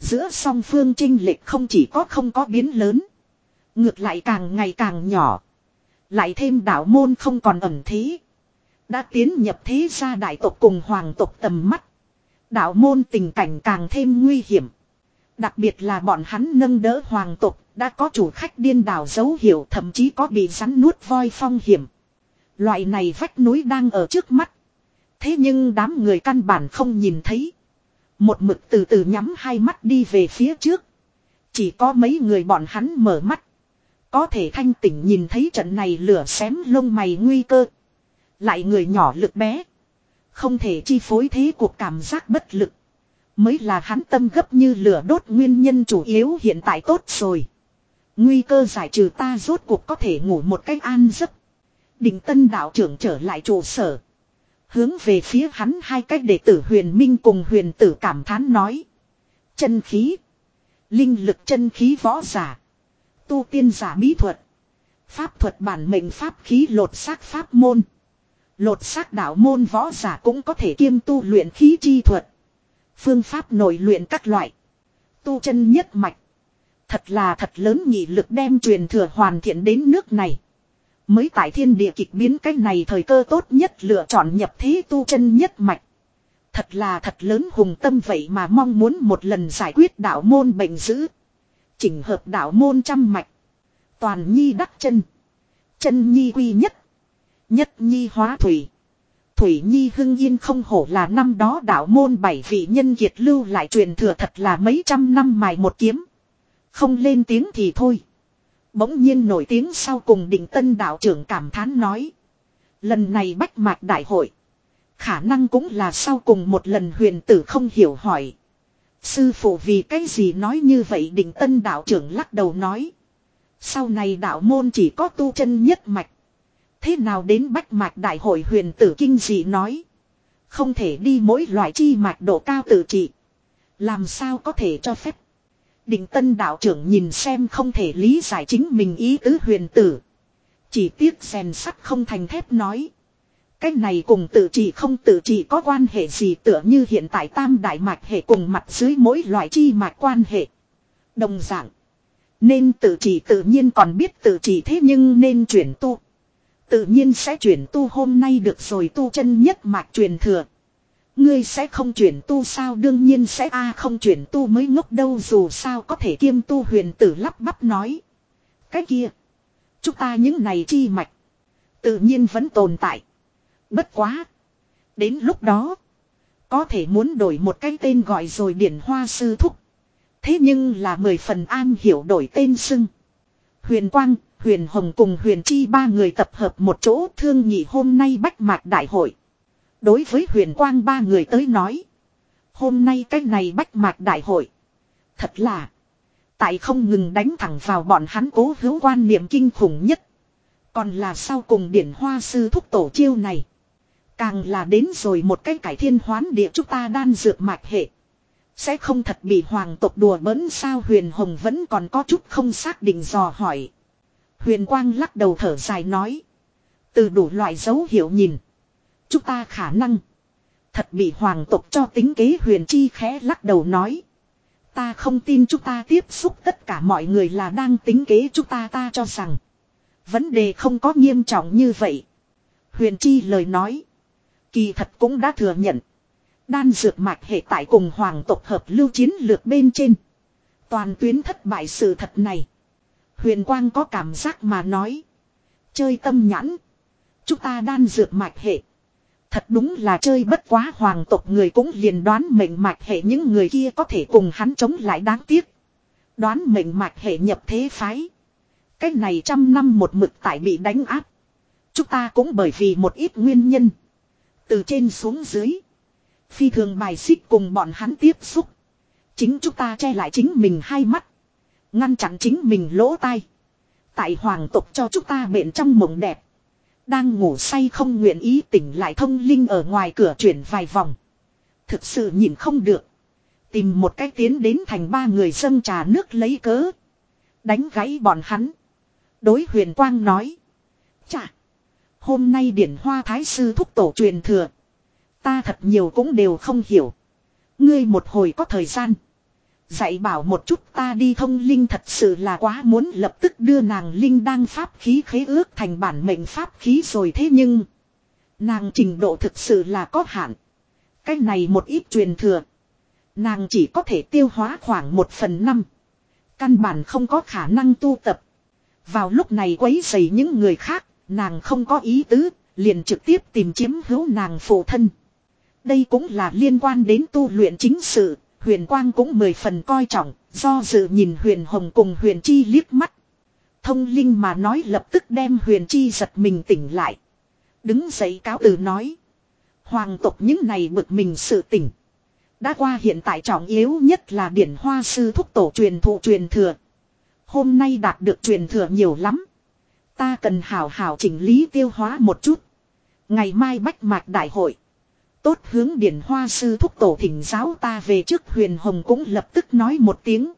Giữa song phương trinh lệch không chỉ có không có biến lớn. Ngược lại càng ngày càng nhỏ. Lại thêm đạo môn không còn ẩn thế. Đã tiến nhập thế gia đại tộc cùng hoàng tộc tầm mắt. Đạo môn tình cảnh càng thêm nguy hiểm. Đặc biệt là bọn hắn nâng đỡ hoàng tộc, đã có chủ khách điên đảo dấu hiệu thậm chí có bị rắn nuốt voi phong hiểm. Loại này vách núi đang ở trước mắt. Thế nhưng đám người căn bản không nhìn thấy. Một mực từ từ nhắm hai mắt đi về phía trước. Chỉ có mấy người bọn hắn mở mắt. Có thể thanh tỉnh nhìn thấy trận này lửa xém lông mày nguy cơ. Lại người nhỏ lực bé. Không thể chi phối thế cuộc cảm giác bất lực. Mới là hắn tâm gấp như lửa đốt nguyên nhân chủ yếu hiện tại tốt rồi. Nguy cơ giải trừ ta rốt cuộc có thể ngủ một cách an giấc. Định tân đạo trưởng trở lại trụ sở. Hướng về phía hắn hai cách đệ tử huyền minh cùng huyền tử cảm thán nói. Chân khí. Linh lực chân khí võ giả. Tu tiên giả bí thuật. Pháp thuật bản mệnh pháp khí lột xác pháp môn. Lột xác đạo môn võ giả cũng có thể kiêm tu luyện khí chi thuật. Phương pháp nội luyện các loại. Tu chân nhất mạch. Thật là thật lớn nghị lực đem truyền thừa hoàn thiện đến nước này. Mới tại thiên địa kịch biến cách này thời cơ tốt nhất lựa chọn nhập thế tu chân nhất mạch. Thật là thật lớn hùng tâm vậy mà mong muốn một lần giải quyết đạo môn bệnh dữ. Chỉnh hợp đạo môn trăm mạch. Toàn nhi đắc chân. Chân nhi quy nhất. Nhất nhi hóa thủy. Thủy Nhi hưng yên không hổ là năm đó đạo môn bảy vị nhân kiệt lưu lại truyền thừa thật là mấy trăm năm mài một kiếm. Không lên tiếng thì thôi. Bỗng nhiên nổi tiếng sau cùng định tân đạo trưởng cảm thán nói. Lần này bách mạc đại hội. Khả năng cũng là sau cùng một lần huyền tử không hiểu hỏi. Sư phụ vì cái gì nói như vậy định tân đạo trưởng lắc đầu nói. Sau này đạo môn chỉ có tu chân nhất mạch. Thế nào đến bách mạch đại hội huyền tử kinh dị nói. Không thể đi mỗi loại chi mạch độ cao tự trị. Làm sao có thể cho phép. Định tân đạo trưởng nhìn xem không thể lý giải chính mình ý tứ huyền tử. Chỉ tiếc rèn sắt không thành thép nói. Cái này cùng tự trị không tự trị có quan hệ gì tựa như hiện tại tam đại mạch hệ cùng mặt dưới mỗi loại chi mạch quan hệ. Đồng dạng. Nên tự trị tự nhiên còn biết tự trị thế nhưng nên chuyển tu. Tự nhiên sẽ chuyển tu hôm nay được rồi tu chân nhất mạch truyền thừa. Ngươi sẽ không chuyển tu sao đương nhiên sẽ a không chuyển tu mới ngốc đâu dù sao có thể kiêm tu huyền tử lắp bắp nói. Cái kia. Chúng ta những này chi mạch. Tự nhiên vẫn tồn tại. Bất quá. Đến lúc đó. Có thể muốn đổi một cái tên gọi rồi điển hoa sư thúc. Thế nhưng là mười phần an hiểu đổi tên xưng. Huyền Quang, Huyền Hồng cùng Huyền Chi ba người tập hợp một chỗ thương nhị hôm nay bách mạc đại hội. Đối với Huyền Quang ba người tới nói. Hôm nay cái này bách mạc đại hội. Thật là. Tại không ngừng đánh thẳng vào bọn hắn cố hữu quan niệm kinh khủng nhất. Còn là sau cùng điển hoa sư thúc tổ chiêu này. Càng là đến rồi một cái cải thiên hoán địa chúng ta đan dược mạch hệ. Sẽ không thật bị hoàng tộc đùa bỡn sao huyền hồng vẫn còn có chút không xác định dò hỏi. Huyền quang lắc đầu thở dài nói. Từ đủ loại dấu hiệu nhìn. Chúng ta khả năng. Thật bị hoàng tộc cho tính kế huyền chi khẽ lắc đầu nói. Ta không tin chúng ta tiếp xúc tất cả mọi người là đang tính kế chúng ta ta cho rằng. Vấn đề không có nghiêm trọng như vậy. Huyền chi lời nói. Kỳ thật cũng đã thừa nhận. Đan dược mạch hệ tại cùng hoàng tộc hợp lưu chiến lược bên trên. Toàn tuyến thất bại sự thật này. Huyền Quang có cảm giác mà nói. Chơi tâm nhãn. Chúng ta đan dược mạch hệ. Thật đúng là chơi bất quá hoàng tộc người cũng liền đoán mệnh mạch hệ những người kia có thể cùng hắn chống lại đáng tiếc. Đoán mệnh mạch hệ nhập thế phái. Cách này trăm năm một mực tại bị đánh áp. Chúng ta cũng bởi vì một ít nguyên nhân. Từ trên xuống dưới. Phi thường bài xích cùng bọn hắn tiếp xúc. Chính chúng ta che lại chính mình hai mắt. Ngăn chặn chính mình lỗ tai. Tại hoàng tộc cho chúng ta bệnh trong mộng đẹp. Đang ngủ say không nguyện ý tỉnh lại thông linh ở ngoài cửa chuyển vài vòng. Thực sự nhìn không được. Tìm một cách tiến đến thành ba người dâng trà nước lấy cớ. Đánh gãy bọn hắn. Đối huyền quang nói. Chà. Hôm nay điển hoa thái sư thúc tổ truyền thừa. Ta thật nhiều cũng đều không hiểu. Ngươi một hồi có thời gian. Dạy bảo một chút ta đi thông linh thật sự là quá muốn lập tức đưa nàng linh đang pháp khí khế ước thành bản mệnh pháp khí rồi thế nhưng. Nàng trình độ thực sự là có hạn. Cái này một ít truyền thừa. Nàng chỉ có thể tiêu hóa khoảng một phần năm. Căn bản không có khả năng tu tập. Vào lúc này quấy dày những người khác, nàng không có ý tứ, liền trực tiếp tìm chiếm hữu nàng phụ thân. Đây cũng là liên quan đến tu luyện chính sự, huyền quang cũng mười phần coi trọng, do dự nhìn huyền hồng cùng huyền chi liếc mắt. Thông linh mà nói lập tức đem huyền chi giật mình tỉnh lại. Đứng dậy cáo từ nói. Hoàng tộc những này bực mình sự tỉnh. Đã qua hiện tại trọng yếu nhất là điển hoa sư thúc tổ truyền thụ truyền thừa. Hôm nay đạt được truyền thừa nhiều lắm. Ta cần hào hào chỉnh lý tiêu hóa một chút. Ngày mai bách mạc đại hội. Tốt hướng điển hoa sư thúc tổ thỉnh giáo ta về trước huyền hồng cũng lập tức nói một tiếng.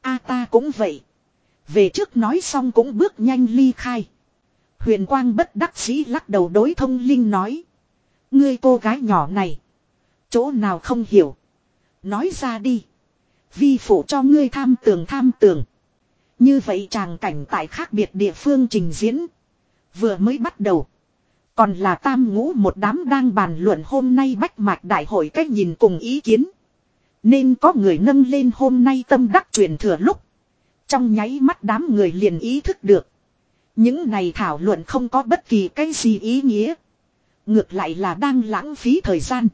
a ta cũng vậy. Về trước nói xong cũng bước nhanh ly khai. Huyền quang bất đắc dĩ lắc đầu đối thông linh nói. Ngươi cô gái nhỏ này. Chỗ nào không hiểu. Nói ra đi. Vi phụ cho ngươi tham tường tham tường. Như vậy tràng cảnh tại khác biệt địa phương trình diễn. Vừa mới bắt đầu. Còn là tam ngũ một đám đang bàn luận hôm nay bách mạch đại hội cách nhìn cùng ý kiến. Nên có người nâng lên hôm nay tâm đắc truyền thừa lúc. Trong nháy mắt đám người liền ý thức được. Những này thảo luận không có bất kỳ cái gì ý nghĩa. Ngược lại là đang lãng phí thời gian.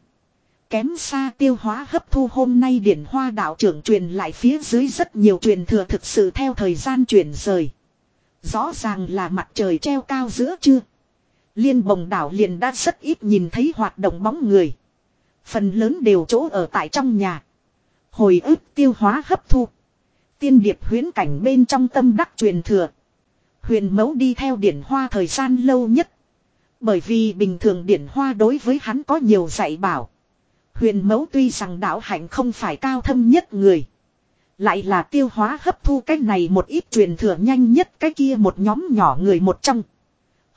Kém xa tiêu hóa hấp thu hôm nay điển hoa đạo trưởng truyền lại phía dưới rất nhiều truyền thừa thực sự theo thời gian chuyển rời. Rõ ràng là mặt trời treo cao giữa chưa. Liên bồng đảo liền đã rất ít nhìn thấy hoạt động bóng người. Phần lớn đều chỗ ở tại trong nhà. Hồi ức tiêu hóa hấp thu. Tiên điệp huyến cảnh bên trong tâm đắc truyền thừa. Huyền mẫu đi theo điển hoa thời gian lâu nhất. Bởi vì bình thường điển hoa đối với hắn có nhiều dạy bảo. Huyền mẫu tuy rằng đạo hạnh không phải cao thâm nhất người. Lại là tiêu hóa hấp thu cái này một ít truyền thừa nhanh nhất cái kia một nhóm nhỏ người một trong.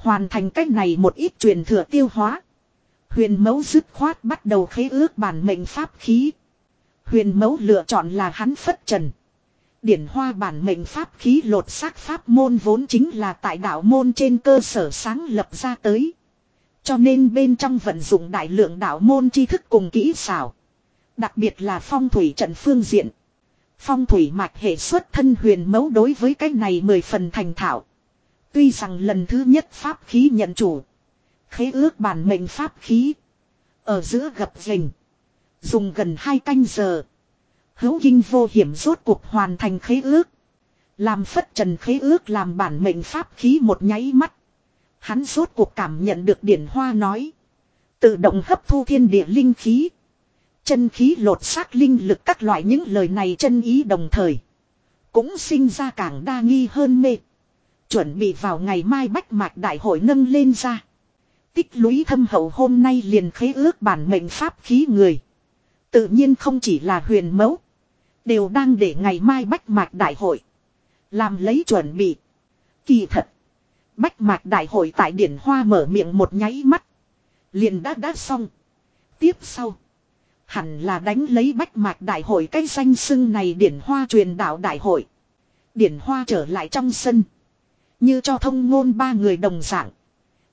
Hoàn thành cách này một ít truyền thừa tiêu hóa. Huyền mẫu dứt khoát bắt đầu khế ước bản mệnh pháp khí. Huyền mẫu lựa chọn là hắn phất trần. Điển hoa bản mệnh pháp khí lột xác pháp môn vốn chính là tại đạo môn trên cơ sở sáng lập ra tới. Cho nên bên trong vận dụng đại lượng đạo môn tri thức cùng kỹ xảo. Đặc biệt là phong thủy trận phương diện. Phong thủy mạch hệ xuất thân huyền mẫu đối với cái này mười phần thành thạo. Tuy rằng lần thứ nhất pháp khí nhận chủ. Khế ước bản mệnh pháp khí. Ở giữa gập rình. Dùng gần hai canh giờ. Hữu kinh vô hiểm rốt cuộc hoàn thành khế ước. Làm phất trần khế ước làm bản mệnh pháp khí một nháy mắt. Hắn rốt cuộc cảm nhận được điển hoa nói. Tự động hấp thu thiên địa linh khí. Chân khí lột xác linh lực các loại những lời này chân ý đồng thời. Cũng sinh ra càng đa nghi hơn mê. Chuẩn bị vào ngày mai bách mạch đại hội nâng lên ra. Tích lũy thâm hậu hôm nay liền khế ước bản mệnh pháp khí người. Tự nhiên không chỉ là huyền mẫu. Đều đang để ngày mai bách mạch đại hội. Làm lấy chuẩn bị. Kỳ thật. Bách mạch đại hội tại điển hoa mở miệng một nháy mắt. Liền đã đã xong. Tiếp sau. Hẳn là đánh lấy bách mạch đại hội cái danh xưng này điển hoa truyền đạo đại hội. Điển hoa trở lại trong sân. Như cho thông ngôn ba người đồng dạng.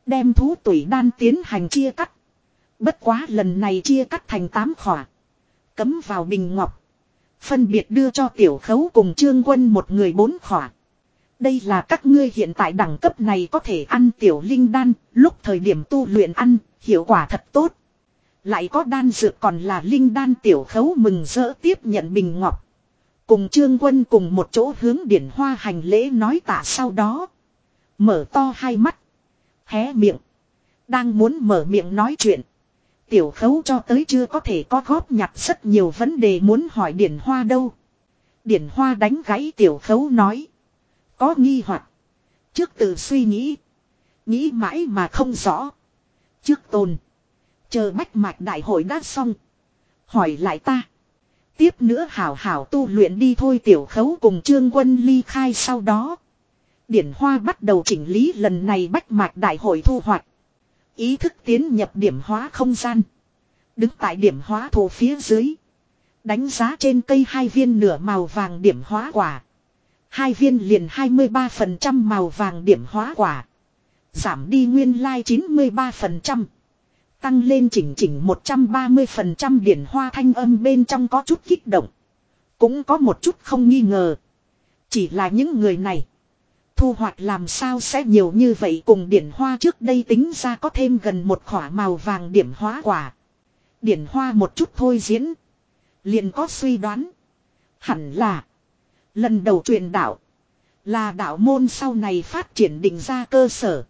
Đem thú tủy đan tiến hành chia cắt. Bất quá lần này chia cắt thành tám khỏa. Cấm vào bình ngọc. Phân biệt đưa cho tiểu khấu cùng trương quân một người bốn khỏa. Đây là các ngươi hiện tại đẳng cấp này có thể ăn tiểu linh đan, lúc thời điểm tu luyện ăn, hiệu quả thật tốt. Lại có đan dược còn là linh đan tiểu khấu mừng rỡ tiếp nhận bình ngọc. Cùng trương quân cùng một chỗ hướng điển hoa hành lễ nói tạ sau đó. Mở to hai mắt. Hé miệng. Đang muốn mở miệng nói chuyện. Tiểu khấu cho tới chưa có thể có góp nhặt rất nhiều vấn đề muốn hỏi điển hoa đâu. Điển hoa đánh gãy tiểu khấu nói. Có nghi hoặc Trước tự suy nghĩ. Nghĩ mãi mà không rõ. Trước tồn. Chờ bách mạch đại hội đã xong. Hỏi lại ta. Tiếp nữa hảo hảo tu luyện đi thôi tiểu khấu cùng trương quân ly khai sau đó. Điển Hoa bắt đầu chỉnh lý lần này bách mạch đại hội thu hoạch. Ý thức tiến nhập điểm hóa không gian. Đứng tại điểm hóa thủ phía dưới. Đánh giá trên cây hai viên nửa màu vàng điểm hóa quả. Hai viên liền 23% màu vàng điểm hóa quả. Giảm đi nguyên lai like 93%. Tăng lên chỉnh chỉnh 130% điển hoa thanh âm bên trong có chút kích động. Cũng có một chút không nghi ngờ. Chỉ là những người này. Thu hoạch làm sao sẽ nhiều như vậy cùng điển hoa trước đây tính ra có thêm gần một khỏa màu vàng điểm hóa quả. Điển hoa một chút thôi diễn. Liền có suy đoán. Hẳn là. Lần đầu truyền đạo. Là đạo môn sau này phát triển định ra cơ sở.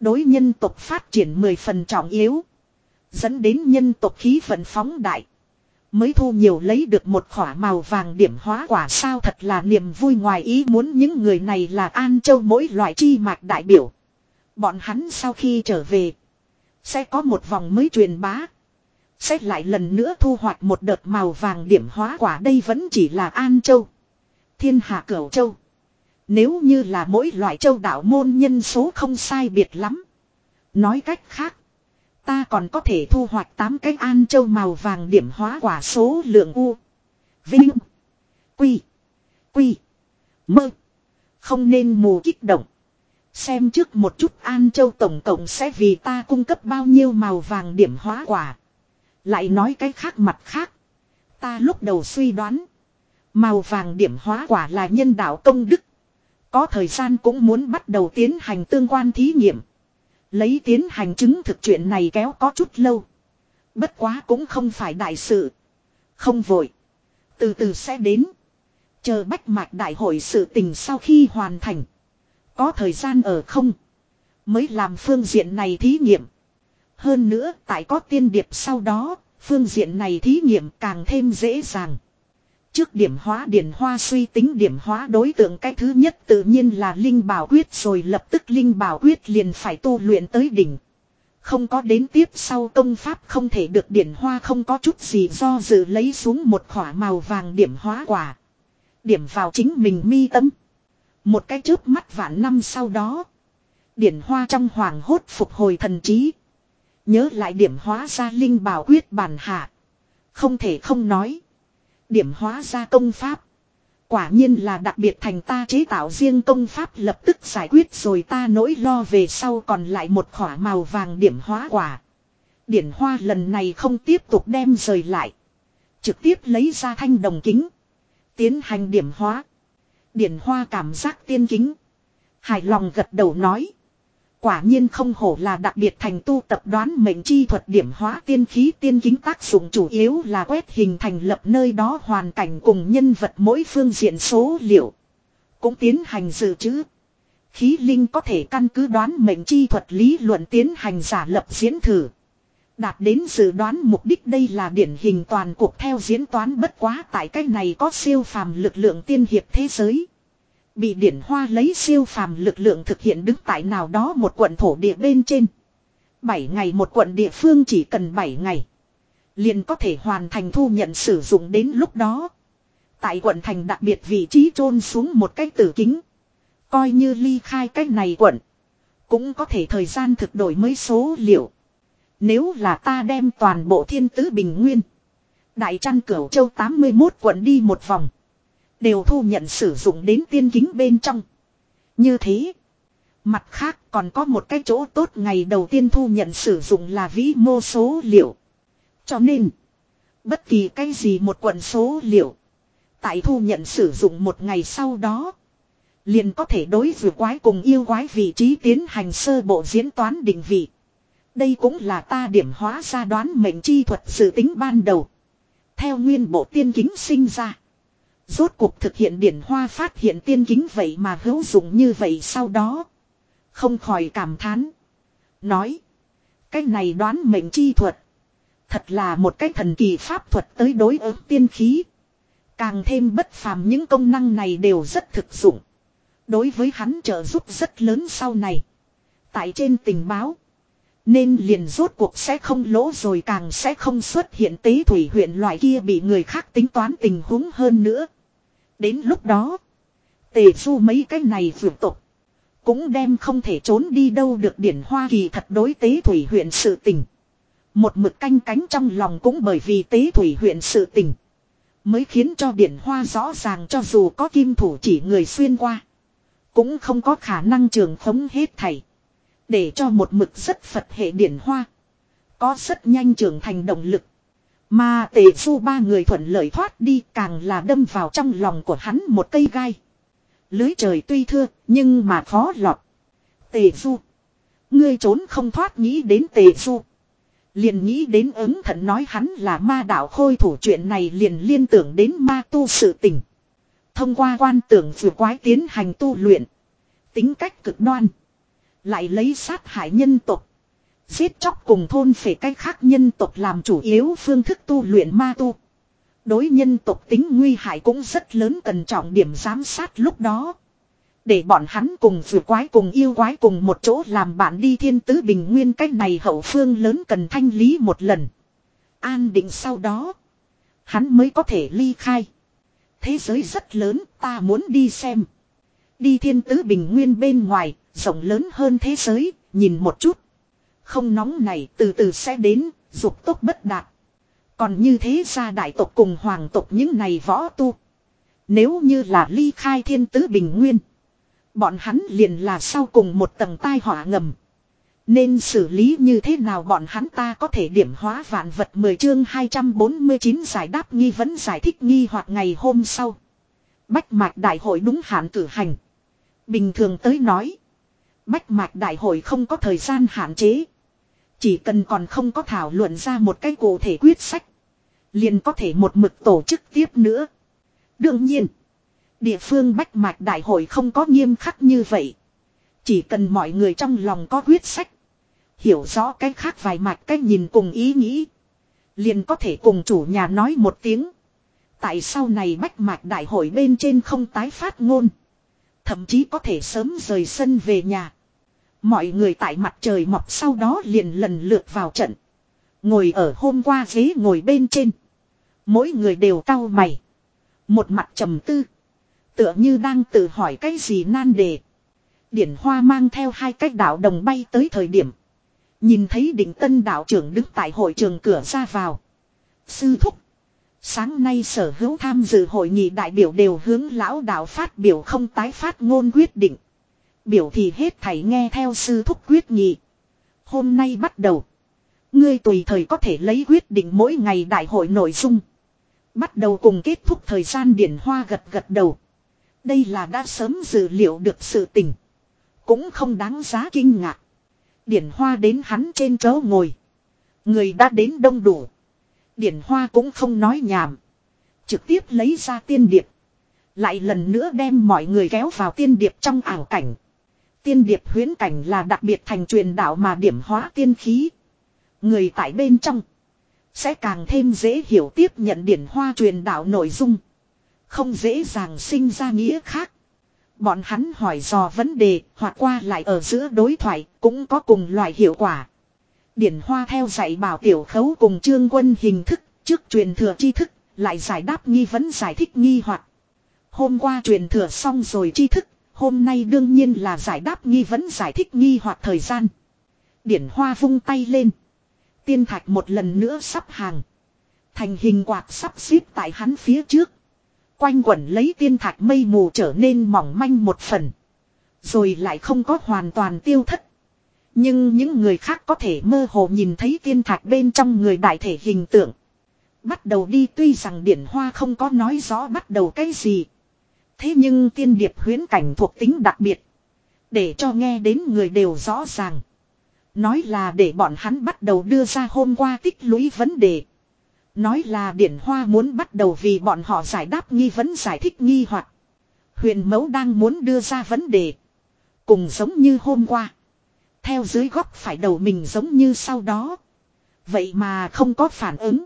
Đối nhân tộc phát triển mười phần trọng yếu. Dẫn đến nhân tộc khí vận phóng đại. Mới thu nhiều lấy được một khỏa màu vàng điểm hóa quả sao thật là niềm vui ngoài ý muốn những người này là An Châu mỗi loại chi mạch đại biểu. Bọn hắn sau khi trở về. Sẽ có một vòng mới truyền bá. Sẽ lại lần nữa thu hoạch một đợt màu vàng điểm hóa quả đây vẫn chỉ là An Châu. Thiên hạ cửu châu. Nếu như là mỗi loại châu đạo môn nhân số không sai biệt lắm. Nói cách khác. Ta còn có thể thu hoạch 8 cái an châu màu vàng điểm hóa quả số lượng U. Vinh. Quy. Quy. Mơ. Không nên mù kích động. Xem trước một chút An Châu tổng cộng sẽ vì ta cung cấp bao nhiêu màu vàng điểm hóa quả. Lại nói cái khác mặt khác. Ta lúc đầu suy đoán. Màu vàng điểm hóa quả là nhân đạo công đức. Có thời gian cũng muốn bắt đầu tiến hành tương quan thí nghiệm. Lấy tiến hành chứng thực chuyện này kéo có chút lâu. Bất quá cũng không phải đại sự. Không vội. Từ từ sẽ đến. Chờ bách mạch đại hội sự tình sau khi hoàn thành. Có thời gian ở không. Mới làm phương diện này thí nghiệm. Hơn nữa, tại có tiên điệp sau đó. Phương diện này thí nghiệm càng thêm dễ dàng. Trước điểm hóa điển hoa suy tính điểm hóa đối tượng cái thứ nhất tự nhiên là Linh Bảo Quyết rồi lập tức Linh Bảo Quyết liền phải tu luyện tới đỉnh. Không có đến tiếp sau công pháp không thể được điển hoa không có chút gì do dự lấy xuống một khỏa màu vàng điểm hóa quả. Điểm vào chính mình mi tâm. Một cái chớp mắt vạn năm sau đó. Điển hoa trong hoàng hốt phục hồi thần trí. Nhớ lại điểm hóa ra Linh Bảo Quyết bản hạ. Không thể không nói điểm hóa ra công pháp. Quả nhiên là đặc biệt thành ta chế tạo riêng công pháp lập tức giải quyết rồi ta nỗi lo về sau còn lại một khỏa màu vàng điểm hóa quả. Điển hoa lần này không tiếp tục đem rời lại. Trực tiếp lấy ra thanh đồng kính. Tiến hành điểm hóa. Điển hoa cảm giác tiên kính. Hài lòng gật đầu nói. Quả nhiên không hổ là đặc biệt thành tu tập đoán mệnh chi thuật điểm hóa tiên khí tiên kính tác dụng chủ yếu là quét hình thành lập nơi đó hoàn cảnh cùng nhân vật mỗi phương diện số liệu. Cũng tiến hành dự trữ. Khí linh có thể căn cứ đoán mệnh chi thuật lý luận tiến hành giả lập diễn thử. Đạt đến dự đoán mục đích đây là điển hình toàn cuộc theo diễn toán bất quá tại cách này có siêu phàm lực lượng tiên hiệp thế giới. Bị điển hoa lấy siêu phàm lực lượng thực hiện đứng tại nào đó một quận thổ địa bên trên. 7 ngày một quận địa phương chỉ cần 7 ngày. Liền có thể hoàn thành thu nhận sử dụng đến lúc đó. Tại quận thành đặc biệt vị trí chôn xuống một cái tử kính. Coi như ly khai cái này quận. Cũng có thể thời gian thực đổi mới số liệu. Nếu là ta đem toàn bộ thiên tứ bình nguyên. Đại trăn cửu châu 81 quận đi một vòng. Đều thu nhận sử dụng đến tiên kính bên trong. Như thế. Mặt khác còn có một cái chỗ tốt ngày đầu tiên thu nhận sử dụng là vĩ mô số liệu. Cho nên. Bất kỳ cái gì một quận số liệu. Tại thu nhận sử dụng một ngày sau đó. Liền có thể đối vừa quái cùng yêu quái vị trí tiến hành sơ bộ diễn toán định vị. Đây cũng là ta điểm hóa ra đoán mệnh chi thuật dự tính ban đầu. Theo nguyên bộ tiên kính sinh ra. Rốt cuộc thực hiện điển hoa phát hiện tiên kính vậy mà hữu dụng như vậy sau đó. Không khỏi cảm thán. Nói. Cái này đoán mệnh chi thuật. Thật là một cái thần kỳ pháp thuật tới đối ứng tiên khí. Càng thêm bất phàm những công năng này đều rất thực dụng. Đối với hắn trợ giúp rất lớn sau này. Tại trên tình báo. Nên liền rốt cuộc sẽ không lỗ rồi càng sẽ không xuất hiện tế thủy huyện loại kia bị người khác tính toán tình huống hơn nữa. Đến lúc đó. Tề du mấy cái này vượt tục. Cũng đem không thể trốn đi đâu được điển hoa kỳ thật đối tế thủy huyện sự tình. Một mực canh cánh trong lòng cũng bởi vì tế thủy huyện sự tình. Mới khiến cho điển hoa rõ ràng cho dù có kim thủ chỉ người xuyên qua. Cũng không có khả năng trường khống hết thảy. Để cho một mực rất Phật hệ điển hoa. Có rất nhanh trưởng thành động lực. Mà tề su ba người thuận lợi thoát đi càng là đâm vào trong lòng của hắn một cây gai. Lưới trời tuy thưa, nhưng mà khó lọt. Tề su. Ngươi trốn không thoát nghĩ đến tề su. Liền nghĩ đến ứng thận nói hắn là ma đạo khôi thủ chuyện này liền liên tưởng đến ma tu sự tình. Thông qua quan tưởng vừa quái tiến hành tu luyện. Tính cách cực đoan. Lại lấy sát hại nhân tộc. Giết chóc cùng thôn phệ cách khác nhân tộc làm chủ yếu phương thức tu luyện ma tu. Đối nhân tộc tính nguy hại cũng rất lớn cần trọng điểm giám sát lúc đó. Để bọn hắn cùng vừa quái cùng yêu quái cùng một chỗ làm bạn đi thiên tứ bình nguyên cách này hậu phương lớn cần thanh lý một lần. An định sau đó. Hắn mới có thể ly khai. Thế giới rất lớn ta muốn đi xem. Đi thiên tứ bình nguyên bên ngoài, rộng lớn hơn thế giới, nhìn một chút. Không nóng này từ từ sẽ đến, dục tốc bất đạt. Còn như thế ra đại tộc cùng hoàng tộc những này võ tu. Nếu như là ly khai thiên tứ bình nguyên. Bọn hắn liền là sau cùng một tầng tai họa ngầm. Nên xử lý như thế nào bọn hắn ta có thể điểm hóa vạn vật 10 chương 249 giải đáp nghi vấn giải thích nghi hoặc ngày hôm sau. Bách mạch đại hội đúng hạn cử hành. Bình thường tới nói. Bách mạch đại hội không có thời gian hạn chế. Chỉ cần còn không có thảo luận ra một cái cụ thể quyết sách. Liền có thể một mực tổ chức tiếp nữa. Đương nhiên. Địa phương bách mạch đại hội không có nghiêm khắc như vậy. Chỉ cần mọi người trong lòng có quyết sách. Hiểu rõ cái khác vài mạch cách nhìn cùng ý nghĩ. Liền có thể cùng chủ nhà nói một tiếng. Tại sao này bách mạch đại hội bên trên không tái phát ngôn. Thậm chí có thể sớm rời sân về nhà. Mọi người tại mặt trời mọc sau đó liền lần lượt vào trận. Ngồi ở hôm qua ghế ngồi bên trên. Mỗi người đều cau mày. Một mặt trầm tư. Tựa như đang tự hỏi cái gì nan đề. Điển hoa mang theo hai cách đạo đồng bay tới thời điểm. Nhìn thấy định tân đạo trưởng đứng tại hội trường cửa ra vào. Sư thúc. Sáng nay sở hữu tham dự hội nghị đại biểu đều hướng lão đạo phát biểu không tái phát ngôn quyết định. Biểu thì hết thảy nghe theo sư thúc quyết nghị. Hôm nay bắt đầu. Ngươi tùy thời có thể lấy quyết định mỗi ngày đại hội nội dung. Bắt đầu cùng kết thúc thời gian điển hoa gật gật đầu. Đây là đã sớm dự liệu được sự tình. Cũng không đáng giá kinh ngạc. Điển hoa đến hắn trên chỗ ngồi. Người đã đến đông đủ. Điển hoa cũng không nói nhảm. Trực tiếp lấy ra tiên điệp. Lại lần nữa đem mọi người kéo vào tiên điệp trong ảo cảnh. Tiên điệp huyến cảnh là đặc biệt thành truyền đạo mà điểm hóa tiên khí. Người tại bên trong. Sẽ càng thêm dễ hiểu tiếp nhận điển hoa truyền đạo nội dung. Không dễ dàng sinh ra nghĩa khác. Bọn hắn hỏi dò vấn đề hoặc qua lại ở giữa đối thoại cũng có cùng loại hiệu quả. Điển Hoa theo dạy bảo tiểu khấu cùng trương quân hình thức trước truyền thừa tri thức, lại giải đáp nghi vấn giải thích nghi hoặc Hôm qua truyền thừa xong rồi tri thức hôm nay đương nhiên là giải đáp nghi vấn, giải thích nghi hoặc thời gian. Điển Hoa vung tay lên. Tiên thạch một lần nữa sắp hàng. Thành hình quạt sắp xếp tại hắn phía trước. Quanh quẩn lấy tiên thạch mây mù trở nên mỏng manh một phần. Rồi lại không có hoàn toàn tiêu thất. Nhưng những người khác có thể mơ hồ nhìn thấy tiên thạch bên trong người đại thể hình tượng. Bắt đầu đi, tuy rằng điển hoa không có nói rõ bắt đầu cái gì. Thế nhưng tiên điệp huyến cảnh thuộc tính đặc biệt. Để cho nghe đến người đều rõ ràng. Nói là để bọn hắn bắt đầu đưa ra hôm qua tích lũy vấn đề. Nói là điển hoa muốn bắt đầu vì bọn họ giải đáp nghi vấn giải thích nghi hoặc Huyền mẫu đang muốn đưa ra vấn đề. Cùng giống như hôm qua. Theo dưới góc phải đầu mình giống như sau đó. Vậy mà không có phản ứng.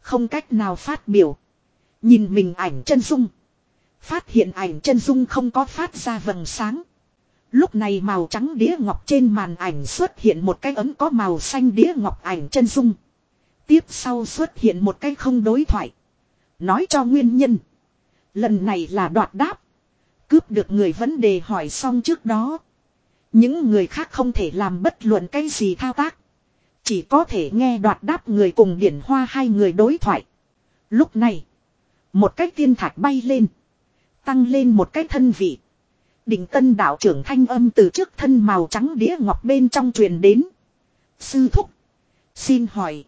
Không cách nào phát biểu. Nhìn mình ảnh chân dung. Phát hiện ảnh chân dung không có phát ra vầng sáng. Lúc này màu trắng đĩa ngọc trên màn ảnh xuất hiện một cái ấm có màu xanh đĩa ngọc ảnh chân dung. Tiếp sau xuất hiện một cái không đối thoại. Nói cho nguyên nhân. Lần này là đoạt đáp. Cướp được người vấn đề hỏi xong trước đó. Những người khác không thể làm bất luận cái gì thao tác. Chỉ có thể nghe đoạt đáp người cùng điển hoa hai người đối thoại. Lúc này. Một cái tiên thạch bay lên. Tăng lên một cái thân vị. đỉnh tân đạo trưởng thanh âm từ trước thân màu trắng đĩa ngọc bên trong truyền đến. Sư thúc. Xin hỏi.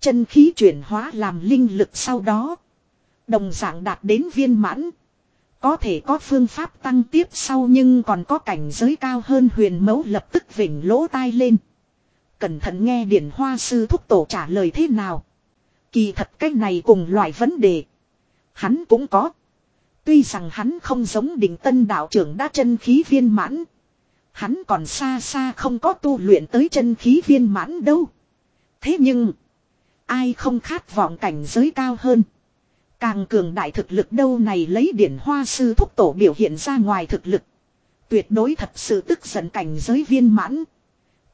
Chân khí chuyển hóa làm linh lực sau đó. Đồng dạng đạt đến viên mãn. Có thể có phương pháp tăng tiếp sau nhưng còn có cảnh giới cao hơn huyền mẫu lập tức vỉnh lỗ tai lên. Cẩn thận nghe điển hoa sư thúc tổ trả lời thế nào. Kỳ thật cách này cùng loại vấn đề. Hắn cũng có. Tuy rằng hắn không giống đỉnh tân đạo trưởng đã chân khí viên mãn. Hắn còn xa xa không có tu luyện tới chân khí viên mãn đâu. Thế nhưng. Ai không khát vọng cảnh giới cao hơn. Càng cường đại thực lực đâu này lấy điển hoa sư thúc tổ biểu hiện ra ngoài thực lực. Tuyệt đối thật sự tức giận cảnh giới viên mãn.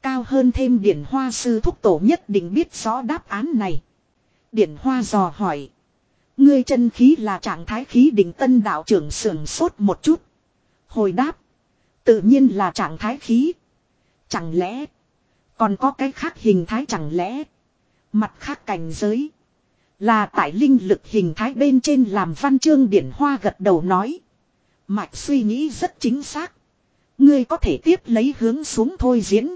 Cao hơn thêm điển hoa sư thúc tổ nhất định biết rõ đáp án này. Điển hoa dò hỏi. Ngươi chân khí là trạng thái khí đỉnh tân đạo trưởng sườn sốt một chút. Hồi đáp. Tự nhiên là trạng thái khí. Chẳng lẽ. Còn có cái khác hình thái chẳng lẽ. Mặt khác cảnh giới. Là tại linh lực hình thái bên trên làm văn chương điển hoa gật đầu nói. Mạch suy nghĩ rất chính xác. Ngươi có thể tiếp lấy hướng xuống thôi diễn.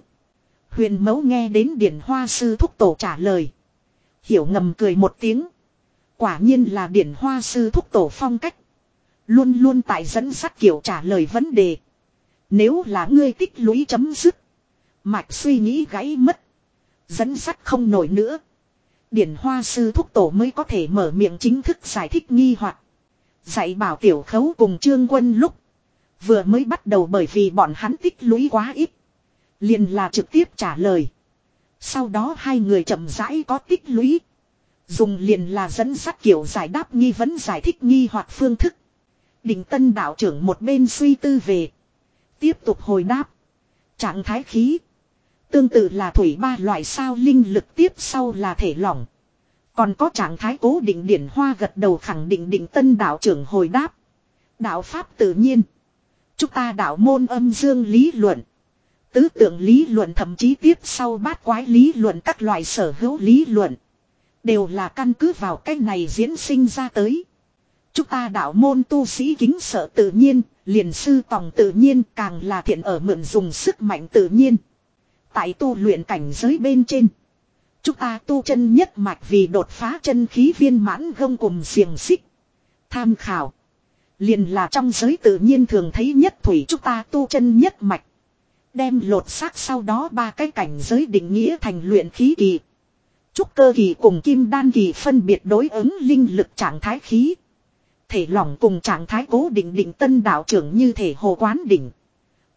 Huyền mẫu nghe đến điển hoa sư thúc tổ trả lời. Hiểu ngầm cười một tiếng. Quả nhiên là điển hoa sư thúc tổ phong cách. Luôn luôn tại dẫn sắt kiểu trả lời vấn đề. Nếu là ngươi tích lũy chấm dứt. Mạch suy nghĩ gãy mất. Dẫn sắt không nổi nữa. Điển hoa sư thúc tổ mới có thể mở miệng chính thức giải thích nghi hoặc Dạy bảo tiểu khấu cùng trương quân lúc. Vừa mới bắt đầu bởi vì bọn hắn tích lũy quá ít. liền là trực tiếp trả lời. Sau đó hai người chậm rãi có tích lũy. Dùng liền là dẫn sắt kiểu giải đáp nghi vấn giải thích nghi hoặc phương thức. Đình tân đạo trưởng một bên suy tư về. Tiếp tục hồi đáp. Trạng thái khí. Tương tự là thủy ba loại sao linh lực tiếp sau là thể lỏng. Còn có trạng thái cố định điển hoa gật đầu khẳng định định tân đạo trưởng hồi đáp. Đạo Pháp tự nhiên. Chúng ta đạo môn âm dương lý luận. Tứ tượng lý luận thậm chí tiếp sau bát quái lý luận các loại sở hữu lý luận. Đều là căn cứ vào cách này diễn sinh ra tới. Chúng ta đạo môn tu sĩ kính sợ tự nhiên, liền sư tòng tự nhiên càng là thiện ở mượn dùng sức mạnh tự nhiên. Tại tu luyện cảnh giới bên trên. Chúng ta tu chân nhất mạch vì đột phá chân khí viên mãn gông cùng xiềng xích. Tham khảo. Liền là trong giới tự nhiên thường thấy nhất thủy chúng ta tu chân nhất mạch. Đem lột xác sau đó ba cái cảnh giới định nghĩa thành luyện khí kỳ. Trúc cơ kỳ cùng kim đan kỳ phân biệt đối ứng linh lực trạng thái khí. Thể lỏng cùng trạng thái cố định định tân đạo trưởng như thể hồ quán đỉnh.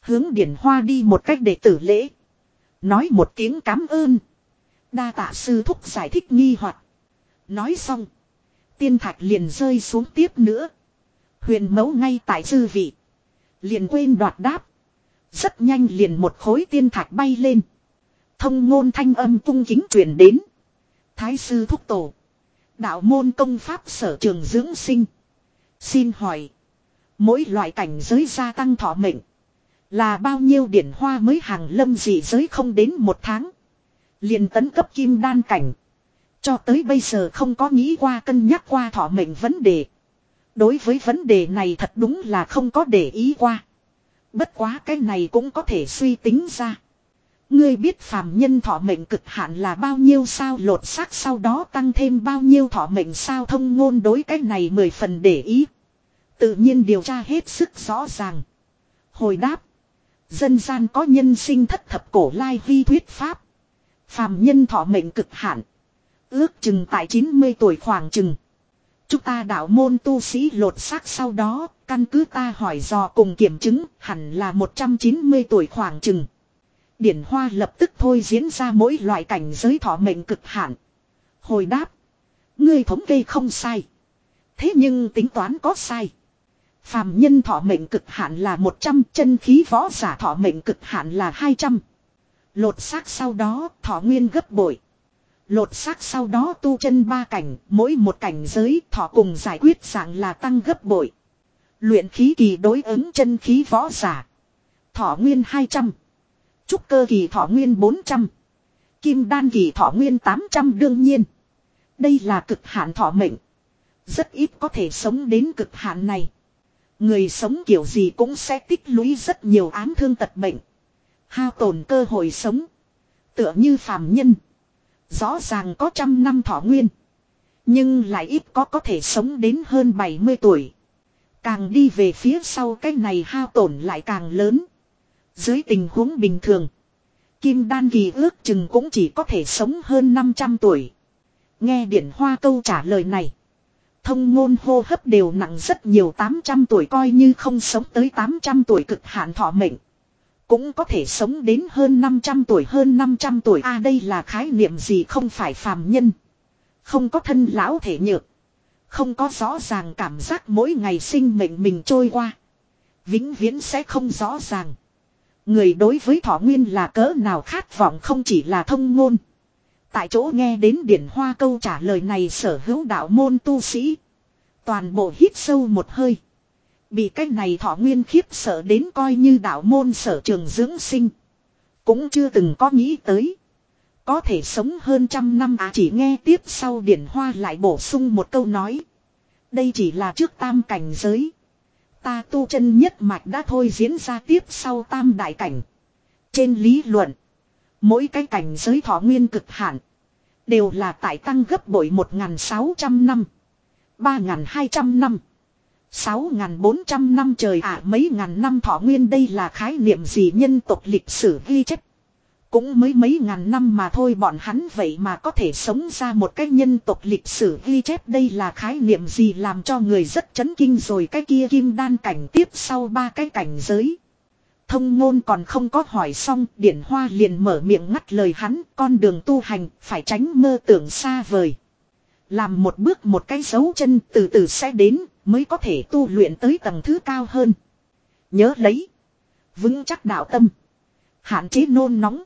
Hướng điển hoa đi một cách để tử lễ. Nói một tiếng cảm ơn. Đa tạ sư thúc giải thích nghi hoặc Nói xong. Tiên thạch liền rơi xuống tiếp nữa. Huyền mẫu ngay tại sư vị. Liền quên đoạt đáp. Rất nhanh liền một khối tiên thạch bay lên. Thông ngôn thanh âm cung kính truyền đến. Thái sư thúc tổ. Đạo môn công pháp sở trường dưỡng sinh. Xin hỏi. Mỗi loại cảnh giới gia tăng thọ mệnh. Là bao nhiêu điển hoa mới hàng lâm dị giới không đến một tháng. liền tấn cấp kim đan cảnh. Cho tới bây giờ không có nghĩ qua cân nhắc qua thọ mệnh vấn đề. Đối với vấn đề này thật đúng là không có để ý qua. Bất quá cái này cũng có thể suy tính ra. Ngươi biết phàm nhân thọ mệnh cực hạn là bao nhiêu sao lột xác sau đó tăng thêm bao nhiêu thọ mệnh sao thông ngôn đối cái này mười phần để ý. Tự nhiên điều tra hết sức rõ ràng. Hồi đáp. Dân gian có nhân sinh thất thập cổ lai vi thuyết pháp. Phàm nhân thọ mệnh cực hạn. Ước chừng tại 90 tuổi khoảng chừng. Chúng ta đạo môn tu sĩ lột xác sau đó, căn cứ ta hỏi dò cùng kiểm chứng, hẳn là 190 tuổi khoảng chừng. Điển Hoa lập tức thôi diễn ra mỗi loại cảnh giới thọ mệnh cực hạn. Hồi đáp. Ngươi thống kê không sai. Thế nhưng tính toán có sai. Phàm nhân thọ mệnh cực hạn là 100, chân khí võ giả thọ mệnh cực hạn là 200. Lột xác sau đó thọ nguyên gấp bội. Lột xác sau đó tu chân ba cảnh, mỗi một cảnh giới thọ cùng giải quyết dạng là tăng gấp bội. Luyện khí kỳ đối ứng chân khí võ giả. Thọ nguyên 200. Trúc cơ kỳ thọ nguyên 400. Kim đan kỳ thọ nguyên 800 đương nhiên. Đây là cực hạn thọ mệnh. Rất ít có thể sống đến cực hạn này. Người sống kiểu gì cũng sẽ tích lũy rất nhiều án thương tật bệnh. Hao tổn cơ hội sống. Tựa như phàm nhân. Rõ ràng có trăm năm thọ nguyên. Nhưng lại ít có có thể sống đến hơn 70 tuổi. Càng đi về phía sau cái này hao tổn lại càng lớn. Dưới tình huống bình thường. Kim đan kỳ ước chừng cũng chỉ có thể sống hơn 500 tuổi. Nghe điển hoa câu trả lời này. Thông ngôn hô hấp đều nặng rất nhiều 800 tuổi coi như không sống tới 800 tuổi cực hạn thọ mệnh. Cũng có thể sống đến hơn 500 tuổi hơn 500 tuổi a à, đây là khái niệm gì không phải phàm nhân. Không có thân lão thể nhược. Không có rõ ràng cảm giác mỗi ngày sinh mệnh mình trôi qua. Vĩnh viễn sẽ không rõ ràng. Người đối với thọ nguyên là cỡ nào khát vọng không chỉ là thông ngôn. Tại chỗ nghe đến điển hoa câu trả lời này sở hữu đạo môn tu sĩ. Toàn bộ hít sâu một hơi. Bị cái này thọ nguyên khiếp sợ đến coi như đạo môn sở trường dưỡng sinh. Cũng chưa từng có nghĩ tới. Có thể sống hơn trăm năm à chỉ nghe tiếp sau điển hoa lại bổ sung một câu nói. Đây chỉ là trước tam cảnh giới. Ta tu chân nhất mạch đã thôi diễn ra tiếp sau tam đại cảnh. Trên lý luận. Mỗi cái cảnh giới thọ nguyên cực hạn. Đều là tại tăng gấp bội 1.600 năm. 3.200 năm. 6.400 năm trời ạ mấy ngàn năm thọ nguyên đây là khái niệm gì nhân tộc lịch sử ghi chép. Cũng mới mấy ngàn năm mà thôi bọn hắn vậy mà có thể sống ra một cái nhân tộc lịch sử ghi chép đây là khái niệm gì làm cho người rất chấn kinh rồi cái kia kim đan cảnh tiếp sau ba cái cảnh giới. Thông ngôn còn không có hỏi xong, điển hoa liền mở miệng ngắt lời hắn, con đường tu hành, phải tránh mơ tưởng xa vời. Làm một bước một cái dấu chân từ từ sẽ đến, mới có thể tu luyện tới tầng thứ cao hơn. Nhớ lấy. Vững chắc đạo tâm. Hạn chế nôn nóng.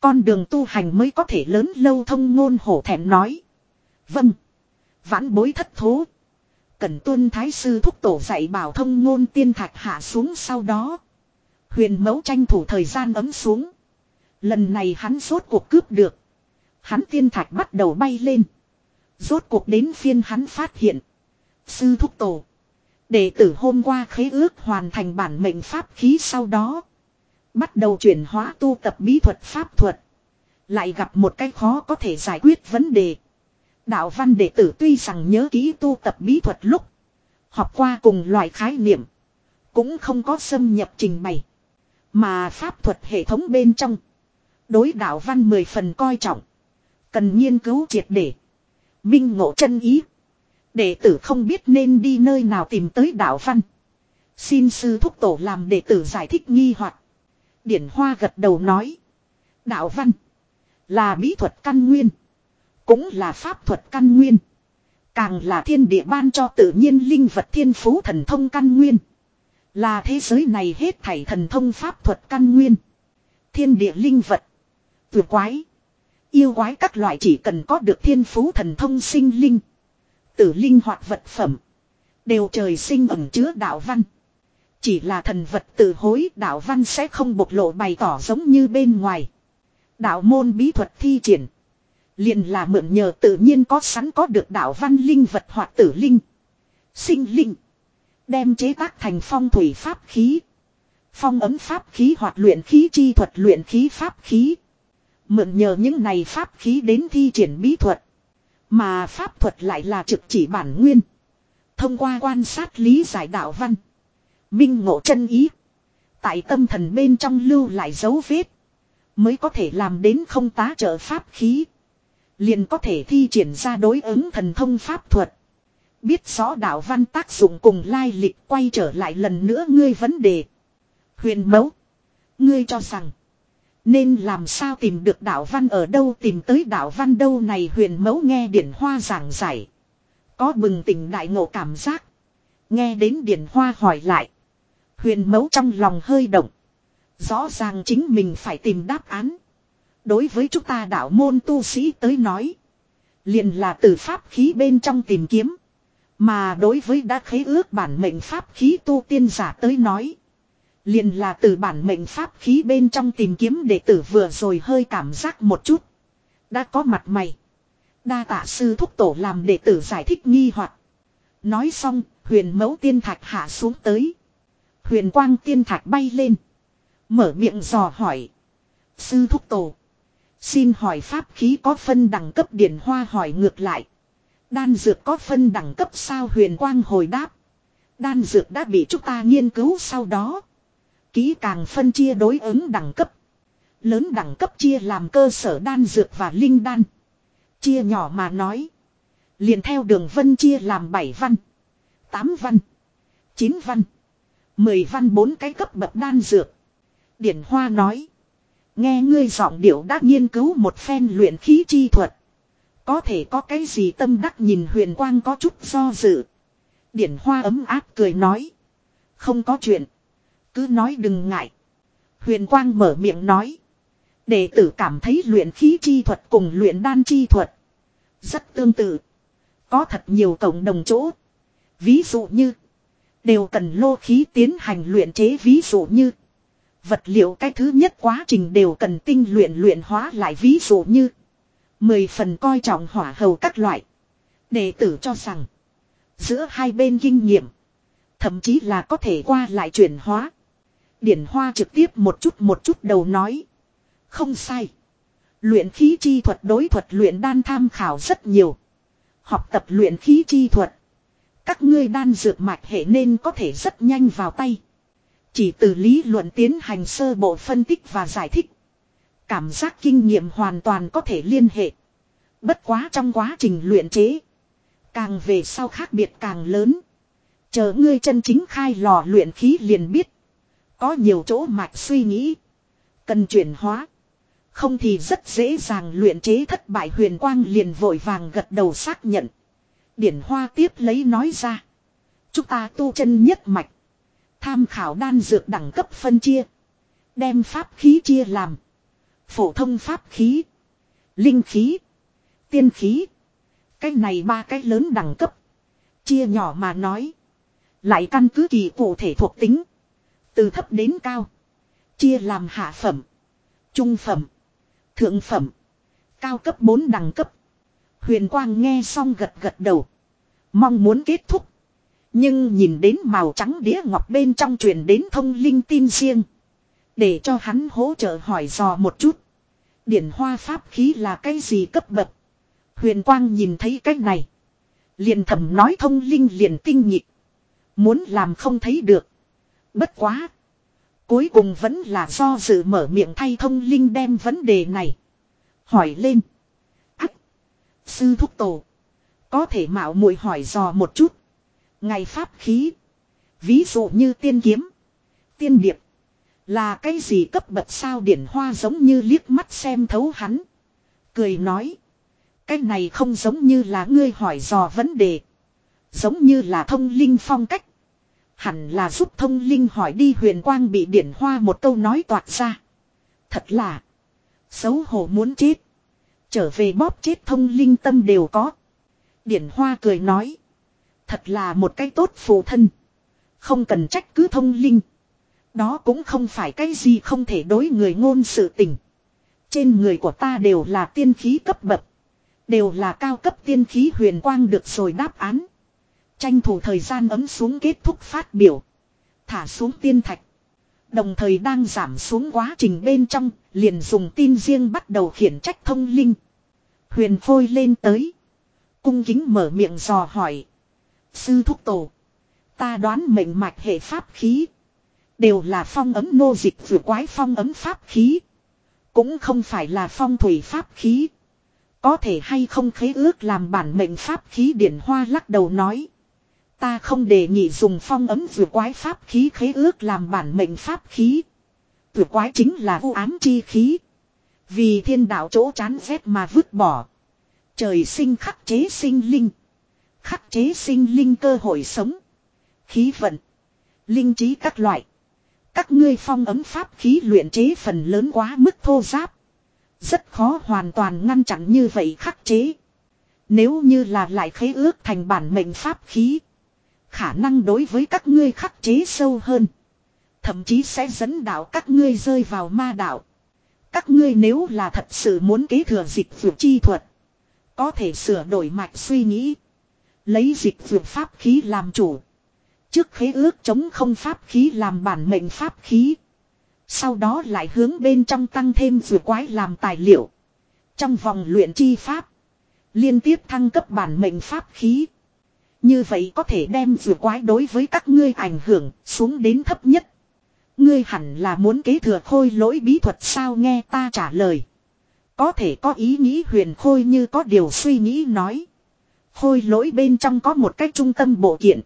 Con đường tu hành mới có thể lớn lâu thông ngôn hổ thẹn nói. Vâng. Vãn bối thất thố. Cần tuân thái sư thúc tổ dạy bảo thông ngôn tiên thạch hạ xuống sau đó. Huyền mẫu tranh thủ thời gian ấm xuống. Lần này hắn rốt cuộc cướp được. Hắn tiên thạch bắt đầu bay lên. Rốt cuộc đến phiên hắn phát hiện. Sư thúc tổ. Đệ tử hôm qua khế ước hoàn thành bản mệnh pháp khí sau đó. Bắt đầu chuyển hóa tu tập bí thuật pháp thuật. Lại gặp một cái khó có thể giải quyết vấn đề. Đạo văn đệ tử tuy rằng nhớ kỹ tu tập bí thuật lúc. Học qua cùng loại khái niệm. Cũng không có xâm nhập trình bày. Mà pháp thuật hệ thống bên trong. Đối đạo văn mười phần coi trọng. Cần nghiên cứu triệt để. Minh ngộ chân ý. Đệ tử không biết nên đi nơi nào tìm tới đạo văn. Xin sư thúc tổ làm đệ tử giải thích nghi hoặc Điển Hoa gật đầu nói. Đạo văn. Là bí thuật căn nguyên. Cũng là pháp thuật căn nguyên. Càng là thiên địa ban cho tự nhiên linh vật thiên phú thần thông căn nguyên. Là thế giới này hết thảy thần thông pháp thuật căn nguyên. Thiên địa linh vật. Tuyệt quái. Yêu quái các loại chỉ cần có được thiên phú thần thông sinh linh. Tử linh hoạt vật phẩm. Đều trời sinh ẩn chứa đạo văn. Chỉ là thần vật tự hối, đạo văn sẽ không bộc lộ bày tỏ giống như bên ngoài. Đạo môn bí thuật thi triển. Liền là mượn nhờ tự nhiên có sẵn có được đạo văn linh vật hoặc tử linh. Sinh linh. Đem chế tác thành phong thủy pháp khí. Phong ấm pháp khí hoặc luyện khí chi thuật luyện khí pháp khí. Mượn nhờ những này pháp khí đến thi triển bí thuật. Mà pháp thuật lại là trực chỉ bản nguyên. Thông qua quan sát lý giải đạo văn. Minh ngộ chân ý. Tại tâm thần bên trong lưu lại dấu vết. Mới có thể làm đến không tá trợ pháp khí. Liền có thể thi triển ra đối ứng thần thông pháp thuật. Biết rõ đạo văn tác dụng cùng lai lịch quay trở lại lần nữa ngươi vấn đề. Huyền mẫu. Ngươi cho rằng. Nên làm sao tìm được đạo văn ở đâu, tìm tới đạo văn đâu này huyền mẫu nghe điển hoa giảng giải. Có bừng tỉnh đại ngộ cảm giác. Nghe đến điển hoa hỏi lại. Huyền mẫu trong lòng hơi động. Rõ ràng chính mình phải tìm đáp án. Đối với chúng ta đạo môn tu sĩ tới nói. Liền là từ pháp khí bên trong tìm kiếm. Mà đối với đã khế ước bản mệnh pháp khí tu tiên giả tới nói. Liền là từ bản mệnh pháp khí bên trong tìm kiếm đệ tử vừa rồi hơi cảm giác một chút. Đã có mặt mày. Đa tạ sư thúc tổ làm đệ tử giải thích nghi hoặc Nói xong, huyền mẫu tiên thạch hạ xuống tới. Huyền quang tiên thạch bay lên. Mở miệng dò hỏi. Sư thúc tổ. Xin hỏi pháp khí có phân đẳng cấp điển hoa hỏi ngược lại. Đan dược có phân đẳng cấp sao huyền quang hồi đáp. Đan dược đã bị chúng ta nghiên cứu sau đó. Ký càng phân chia đối ứng đẳng cấp. Lớn đẳng cấp chia làm cơ sở đan dược và linh đan. Chia nhỏ mà nói. Liền theo đường vân chia làm 7 văn. 8 văn. 9 văn. 10 văn bốn cái cấp bậc đan dược. Điển Hoa nói. Nghe ngươi giọng điệu đã nghiên cứu một phen luyện khí chi thuật. Có thể có cái gì tâm đắc nhìn huyền quang có chút do dự. Điển Hoa ấm áp cười nói. Không có chuyện. Cứ nói đừng ngại. Huyền Quang mở miệng nói. Đệ tử cảm thấy luyện khí chi thuật cùng luyện đan chi thuật. Rất tương tự. Có thật nhiều cộng đồng chỗ. Ví dụ như. Đều cần lô khí tiến hành luyện chế ví dụ như. Vật liệu cái thứ nhất quá trình đều cần tinh luyện luyện hóa lại ví dụ như. Mười phần coi trọng hỏa hầu các loại. Đệ tử cho rằng. Giữa hai bên kinh nghiệm. Thậm chí là có thể qua lại chuyển hóa. Điển Hoa trực tiếp một chút một chút đầu nói. Không sai. Luyện khí chi thuật đối thuật luyện đan tham khảo rất nhiều. Học tập luyện khí chi thuật. Các ngươi đan dược mạch hệ nên có thể rất nhanh vào tay. Chỉ từ lý luận tiến hành sơ bộ phân tích và giải thích. Cảm giác kinh nghiệm hoàn toàn có thể liên hệ. Bất quá trong quá trình luyện chế. Càng về sau khác biệt càng lớn. Chờ ngươi chân chính khai lò luyện khí liền biết. Có nhiều chỗ mạch suy nghĩ. Cần chuyển hóa. Không thì rất dễ dàng luyện chế thất bại huyền quang liền vội vàng gật đầu xác nhận. Điển hoa tiếp lấy nói ra. Chúng ta tu chân nhất mạch. Tham khảo đan dược đẳng cấp phân chia. Đem pháp khí chia làm. Phổ thông pháp khí. Linh khí. Tiên khí. Cái này ba cái lớn đẳng cấp. Chia nhỏ mà nói. Lại căn cứ kỳ cụ thể thuộc tính. Từ thấp đến cao. Chia làm hạ phẩm. Trung phẩm. Thượng phẩm. Cao cấp 4 đẳng cấp. Huyền Quang nghe xong gật gật đầu. Mong muốn kết thúc. Nhưng nhìn đến màu trắng đĩa ngọc bên trong truyền đến thông linh tin riêng. Để cho hắn hỗ trợ hỏi dò một chút. Điển hoa pháp khí là cái gì cấp bậc. Huyền Quang nhìn thấy cái này. Liền thầm nói thông linh liền tinh nhịp. Muốn làm không thấy được. Bất quá. Cuối cùng vẫn là do dự mở miệng thay thông linh đem vấn đề này. Hỏi lên. Ách. Sư thúc tổ. Có thể mạo muội hỏi dò một chút. Ngày pháp khí. Ví dụ như tiên kiếm. Tiên điệp. Là cái gì cấp bậc sao điển hoa giống như liếc mắt xem thấu hắn. Cười nói. Cái này không giống như là ngươi hỏi dò vấn đề. Giống như là thông linh phong cách. Hẳn là giúp thông linh hỏi đi huyền quang bị điển hoa một câu nói toạc ra. Thật là. Xấu hổ muốn chết. Trở về bóp chết thông linh tâm đều có. Điển hoa cười nói. Thật là một cái tốt phù thân. Không cần trách cứ thông linh. Đó cũng không phải cái gì không thể đối người ngôn sự tình. Trên người của ta đều là tiên khí cấp bậc. Đều là cao cấp tiên khí huyền quang được rồi đáp án. Tranh thủ thời gian ấm xuống kết thúc phát biểu. Thả xuống tiên thạch. Đồng thời đang giảm xuống quá trình bên trong, liền dùng tin riêng bắt đầu khiển trách thông linh. Huyền phôi lên tới. Cung kính mở miệng dò hỏi. Sư thúc tổ. Ta đoán mệnh mạch hệ pháp khí. Đều là phong ấm nô dịch vừa quái phong ấm pháp khí. Cũng không phải là phong thủy pháp khí. Có thể hay không khế ước làm bản mệnh pháp khí điển hoa lắc đầu nói. Ta không đề nghị dùng phong ấm vừa quái pháp khí khế ước làm bản mệnh pháp khí. Vừa quái chính là u ám chi khí. Vì thiên đạo chỗ chán rét mà vứt bỏ. Trời sinh khắc chế sinh linh. Khắc chế sinh linh cơ hội sống. Khí vận. Linh trí các loại. Các ngươi phong ấm pháp khí luyện chế phần lớn quá mức thô giáp. Rất khó hoàn toàn ngăn chặn như vậy khắc chế. Nếu như là lại khế ước thành bản mệnh pháp khí. Khả năng đối với các ngươi khắc chế sâu hơn. Thậm chí sẽ dẫn đạo các ngươi rơi vào ma đạo. Các ngươi nếu là thật sự muốn kế thừa dịch vụ chi thuật. Có thể sửa đổi mạch suy nghĩ. Lấy dịch vượt pháp khí làm chủ. Trước khế ước chống không pháp khí làm bản mệnh pháp khí. Sau đó lại hướng bên trong tăng thêm vừa quái làm tài liệu. Trong vòng luyện chi pháp. Liên tiếp thăng cấp bản mệnh pháp khí. Như vậy có thể đem vừa quái đối với các ngươi ảnh hưởng xuống đến thấp nhất. Ngươi hẳn là muốn kế thừa khôi lỗi bí thuật sao nghe ta trả lời. Có thể có ý nghĩ huyền khôi như có điều suy nghĩ nói. Khôi lỗi bên trong có một cái trung tâm bộ kiện.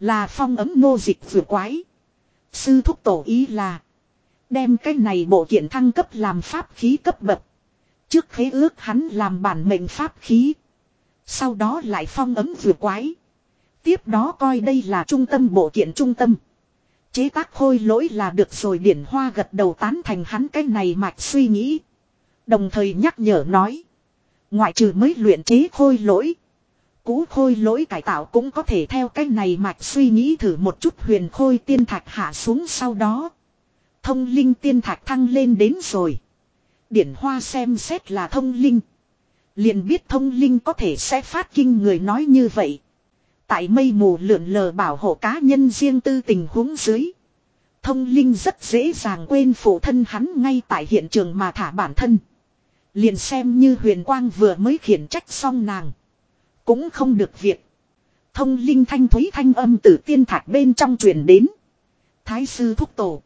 Là phong ấm nô dịch vừa quái. Sư thúc tổ ý là. Đem cái này bộ kiện thăng cấp làm pháp khí cấp bậc. Trước khế ước hắn làm bản mệnh pháp khí. Sau đó lại phong ấm vừa quái. Tiếp đó coi đây là trung tâm bộ kiện trung tâm. Chế tác khôi lỗi là được rồi điển hoa gật đầu tán thành hắn cái này mạch suy nghĩ. Đồng thời nhắc nhở nói. Ngoại trừ mới luyện chế khôi lỗi. cũ khôi lỗi cải tạo cũng có thể theo cách này mạch suy nghĩ thử một chút huyền khôi tiên thạch hạ xuống sau đó. Thông linh tiên thạch thăng lên đến rồi. Điển hoa xem xét là thông linh. Liền biết thông linh có thể sẽ phát kinh người nói như vậy. Tại mây mù lượn lờ bảo hộ cá nhân riêng tư tình huống dưới. Thông linh rất dễ dàng quên phụ thân hắn ngay tại hiện trường mà thả bản thân. Liền xem như huyền quang vừa mới khiển trách xong nàng. Cũng không được việc. Thông linh thanh thúy thanh âm từ tiên thạch bên trong truyền đến. Thái sư thúc tổ.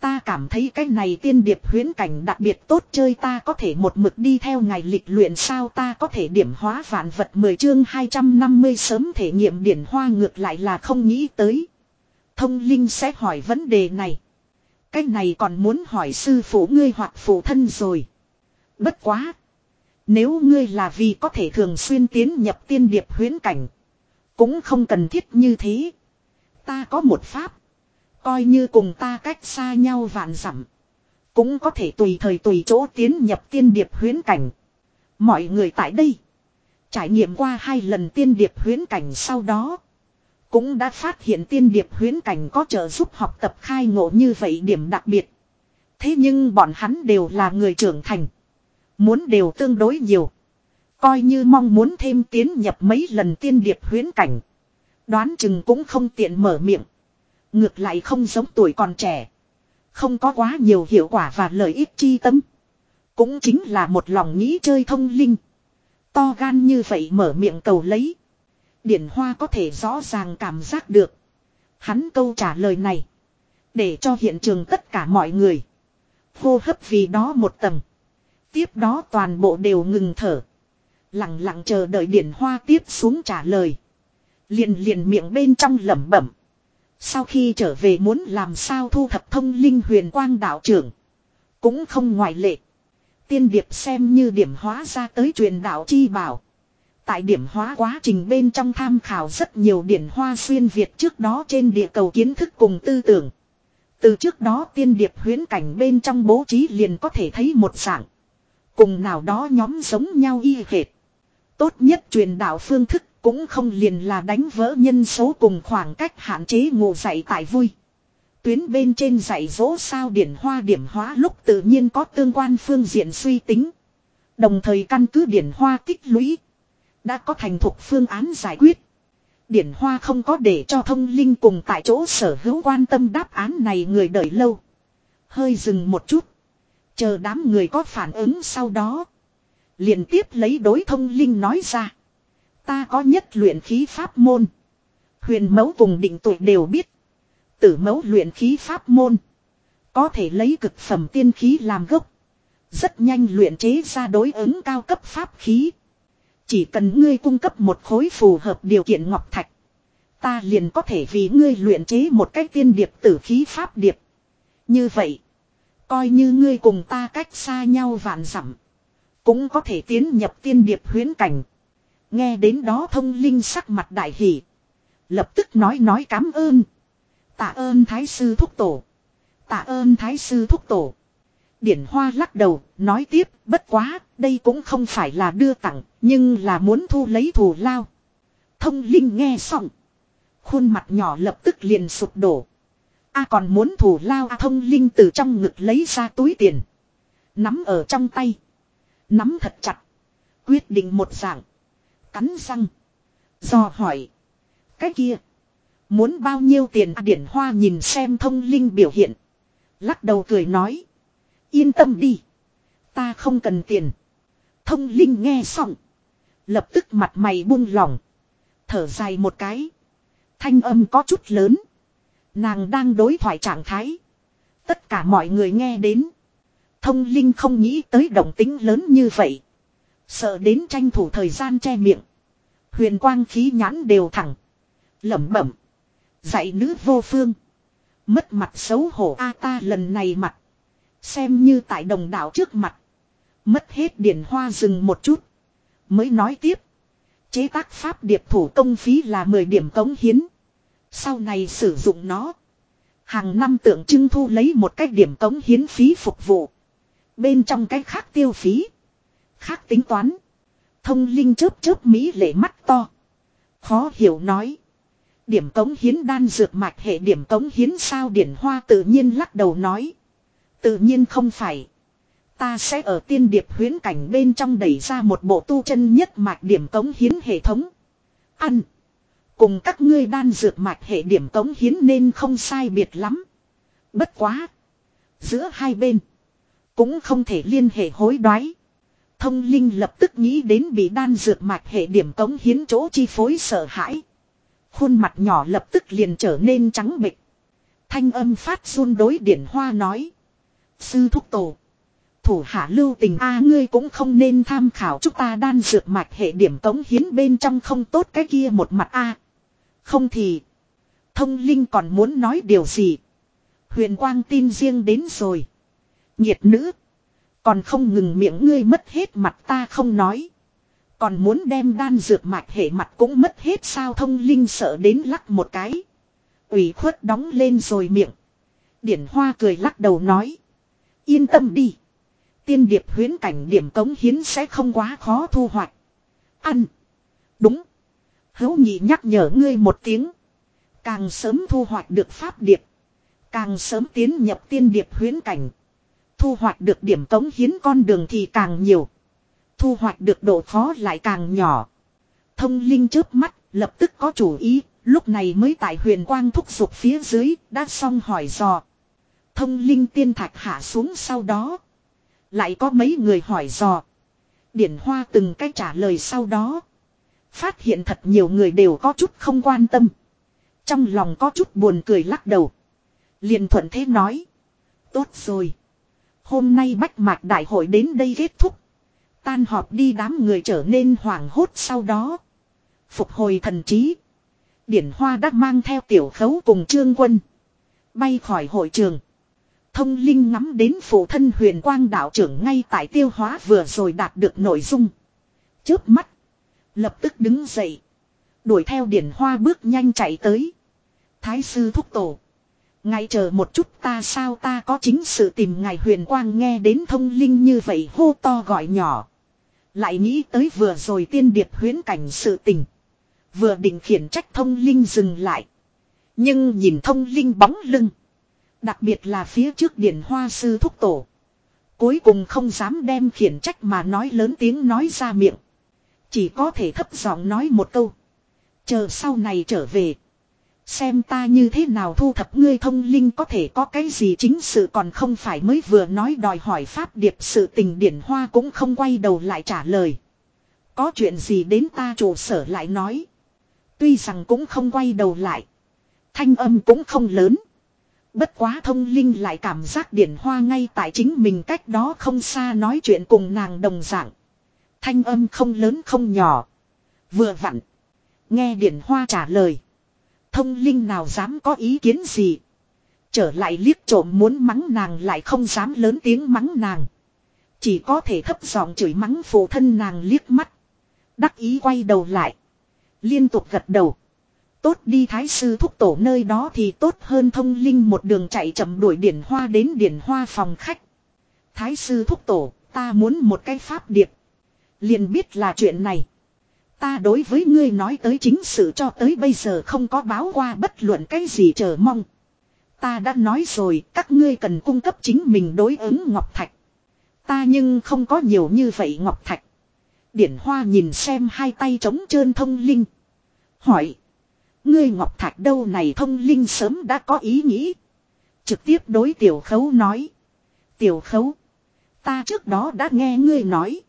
Ta cảm thấy cái này tiên điệp huyến cảnh đặc biệt tốt chơi ta có thể một mực đi theo ngày lịch luyện sao ta có thể điểm hóa vạn vật 10 chương 250 sớm thể nghiệm điển hoa ngược lại là không nghĩ tới. Thông linh sẽ hỏi vấn đề này. Cái này còn muốn hỏi sư phụ ngươi hoặc phụ thân rồi. Bất quá. Nếu ngươi là vì có thể thường xuyên tiến nhập tiên điệp huyến cảnh. Cũng không cần thiết như thế. Ta có một pháp. Coi như cùng ta cách xa nhau vạn dặm, Cũng có thể tùy thời tùy chỗ tiến nhập tiên điệp huyến cảnh. Mọi người tại đây. Trải nghiệm qua hai lần tiên điệp huyến cảnh sau đó. Cũng đã phát hiện tiên điệp huyến cảnh có trợ giúp học tập khai ngộ như vậy điểm đặc biệt. Thế nhưng bọn hắn đều là người trưởng thành. Muốn đều tương đối nhiều. Coi như mong muốn thêm tiến nhập mấy lần tiên điệp huyến cảnh. Đoán chừng cũng không tiện mở miệng. Ngược lại không giống tuổi còn trẻ. Không có quá nhiều hiệu quả và lợi ích chi tâm. Cũng chính là một lòng nghĩ chơi thông linh. To gan như vậy mở miệng cầu lấy. Điển Hoa có thể rõ ràng cảm giác được. Hắn câu trả lời này. Để cho hiện trường tất cả mọi người. Hô hấp vì đó một tầng. Tiếp đó toàn bộ đều ngừng thở. Lặng lặng chờ đợi Điển Hoa tiếp xuống trả lời. Liền liền miệng bên trong lẩm bẩm. Sau khi trở về muốn làm sao thu thập thông linh huyền quang đạo trưởng. Cũng không ngoại lệ. Tiên điệp xem như điểm hóa ra tới truyền đạo chi bảo. Tại điểm hóa quá trình bên trong tham khảo rất nhiều điển hoa xuyên Việt trước đó trên địa cầu kiến thức cùng tư tưởng. Từ trước đó tiên điệp huyến cảnh bên trong bố trí liền có thể thấy một dạng. Cùng nào đó nhóm giống nhau y hệt. Tốt nhất truyền đạo phương thức cũng không liền là đánh vỡ nhân số cùng khoảng cách hạn chế ngủ dạy tại vui. Tuyến bên trên dạy dỗ sao điển hoa điểm hóa lúc tự nhiên có tương quan phương diện suy tính. Đồng thời căn cứ điển hoa tích lũy. Đã có thành thục phương án giải quyết. Điển hoa không có để cho thông linh cùng tại chỗ sở hữu quan tâm đáp án này người đợi lâu. Hơi dừng một chút. Chờ đám người có phản ứng sau đó. liền tiếp lấy đối thông linh nói ra. Ta có nhất luyện khí pháp môn. Huyền mẫu cùng định tuổi đều biết. Tử mẫu luyện khí pháp môn. Có thể lấy cực phẩm tiên khí làm gốc. Rất nhanh luyện chế ra đối ứng cao cấp pháp khí. Chỉ cần ngươi cung cấp một khối phù hợp điều kiện ngọc thạch. Ta liền có thể vì ngươi luyện chế một cách tiên điệp tử khí pháp điệp. Như vậy. Coi như ngươi cùng ta cách xa nhau vạn dặm Cũng có thể tiến nhập tiên điệp huyến cảnh. Nghe đến đó thông linh sắc mặt đại hỷ. Lập tức nói nói cảm ơn. Tạ ơn thái sư thúc tổ. Tạ ơn thái sư thúc tổ. Điển Hoa lắc đầu, nói tiếp, bất quá, đây cũng không phải là đưa tặng, nhưng là muốn thu lấy thù lao. Thông Linh nghe xong. Khuôn mặt nhỏ lập tức liền sụp đổ. A còn muốn thủ lao A thông Linh từ trong ngực lấy ra túi tiền. Nắm ở trong tay. Nắm thật chặt. Quyết định một dạng. Cắn răng. Do hỏi. Cái kia. Muốn bao nhiêu tiền A Điển Hoa nhìn xem thông Linh biểu hiện. Lắc đầu cười nói. Yên tâm đi. Ta không cần tiền. Thông linh nghe xong. Lập tức mặt mày buông lỏng. Thở dài một cái. Thanh âm có chút lớn. Nàng đang đối thoại trạng thái. Tất cả mọi người nghe đến. Thông linh không nghĩ tới động tính lớn như vậy. Sợ đến tranh thủ thời gian che miệng. Huyền quang khí nhãn đều thẳng. lẩm bẩm. Dạy nữ vô phương. Mất mặt xấu hổ a ta lần này mặt. Xem như tại đồng đảo trước mặt. Mất hết điển hoa dừng một chút. Mới nói tiếp. Chế tác pháp điệp thủ công phí là 10 điểm cống hiến. Sau này sử dụng nó. Hàng năm tượng trưng thu lấy một cách điểm cống hiến phí phục vụ. Bên trong cái khác tiêu phí. Khác tính toán. Thông linh chớp chớp mỹ lệ mắt to. Khó hiểu nói. Điểm cống hiến đan dược mạch hệ điểm cống hiến sao điển hoa tự nhiên lắc đầu nói. Tự nhiên không phải. Ta sẽ ở tiên điệp huyến cảnh bên trong đẩy ra một bộ tu chân nhất mạch điểm cống hiến hệ thống. Ăn. Cùng các ngươi đan dược mạch hệ điểm cống hiến nên không sai biệt lắm. Bất quá. Giữa hai bên. Cũng không thể liên hệ hối đoái. Thông linh lập tức nghĩ đến bị đan dược mạch hệ điểm cống hiến chỗ chi phối sợ hãi. Khuôn mặt nhỏ lập tức liền trở nên trắng bệch. Thanh âm phát run đối điển hoa nói. Sư thúc tổ. Thủ hạ lưu tình a, ngươi cũng không nên tham khảo chúng ta đan dược mạch hệ điểm cống hiến bên trong không tốt cái kia một mặt a không thì. Thông linh còn muốn nói điều gì. Huyền quang tin riêng đến rồi. Nhiệt nữ. Còn không ngừng miệng ngươi mất hết mặt ta không nói. Còn muốn đem đan dược mạch hệ mặt cũng mất hết sao thông linh sợ đến lắc một cái. ủy khuất đóng lên rồi miệng. Điển hoa cười lắc đầu nói. Yên tâm đi. Tiên điệp huyến cảnh điểm cống hiến sẽ không quá khó thu hoạch. Ăn. Đúng. Hữu nhị nhắc nhở ngươi một tiếng. Càng sớm thu hoạch được pháp điệp. Càng sớm tiến nhập tiên điệp huyến cảnh. Thu hoạch được điểm cống hiến con đường thì càng nhiều. Thu hoạch được độ khó lại càng nhỏ. Thông linh chớp mắt, lập tức có chủ ý, lúc này mới tại huyền quang thúc giục phía dưới, đã xong hỏi dò. Thông linh tiên thạch hạ xuống sau đó. Lại có mấy người hỏi dò. Điển Hoa từng cách trả lời sau đó. Phát hiện thật nhiều người đều có chút không quan tâm. Trong lòng có chút buồn cười lắc đầu. liền thuận thế nói. Tốt rồi. Hôm nay bách mạc đại hội đến đây kết thúc. Tan họp đi đám người trở nên hoảng hốt sau đó. Phục hồi thần trí. Điển Hoa đã mang theo tiểu khấu cùng trương quân. Bay khỏi hội trường. Thông linh ngắm đến phụ thân huyền quang đạo trưởng ngay tại tiêu hóa vừa rồi đạt được nội dung. trước mắt. Lập tức đứng dậy. Đuổi theo điển hoa bước nhanh chạy tới. Thái sư thúc tổ. Ngay chờ một chút ta sao ta có chính sự tìm ngài huyền quang nghe đến thông linh như vậy hô to gọi nhỏ. Lại nghĩ tới vừa rồi tiên điệp huyến cảnh sự tình. Vừa định khiển trách thông linh dừng lại. Nhưng nhìn thông linh bóng lưng. Đặc biệt là phía trước điển hoa sư thúc tổ. Cuối cùng không dám đem khiển trách mà nói lớn tiếng nói ra miệng. Chỉ có thể thấp giọng nói một câu. Chờ sau này trở về. Xem ta như thế nào thu thập ngươi thông linh có thể có cái gì chính sự còn không phải mới vừa nói đòi hỏi pháp điệp sự tình điển hoa cũng không quay đầu lại trả lời. Có chuyện gì đến ta trụ sở lại nói. Tuy rằng cũng không quay đầu lại. Thanh âm cũng không lớn. Bất quá thông linh lại cảm giác điển hoa ngay tại chính mình cách đó không xa nói chuyện cùng nàng đồng dạng. Thanh âm không lớn không nhỏ. Vừa vặn. Nghe điển hoa trả lời. Thông linh nào dám có ý kiến gì. Trở lại liếc trộm muốn mắng nàng lại không dám lớn tiếng mắng nàng. Chỉ có thể thấp giọng chửi mắng phụ thân nàng liếc mắt. Đắc ý quay đầu lại. Liên tục gật đầu. Tốt đi thái sư thúc tổ nơi đó thì tốt hơn thông linh một đường chạy chậm đuổi điển hoa đến điển hoa phòng khách. Thái sư thúc tổ, ta muốn một cái pháp điệp liền biết là chuyện này. Ta đối với ngươi nói tới chính sự cho tới bây giờ không có báo qua bất luận cái gì chờ mong. Ta đã nói rồi, các ngươi cần cung cấp chính mình đối ứng Ngọc Thạch. Ta nhưng không có nhiều như vậy Ngọc Thạch. Điển Hoa nhìn xem hai tay trống trơn thông linh. Hỏi. Ngươi Ngọc Thạch đâu này, thông linh sớm đã có ý nghĩ. Trực tiếp đối tiểu khấu nói. Tiểu khấu. Ta trước đó đã nghe ngươi nói.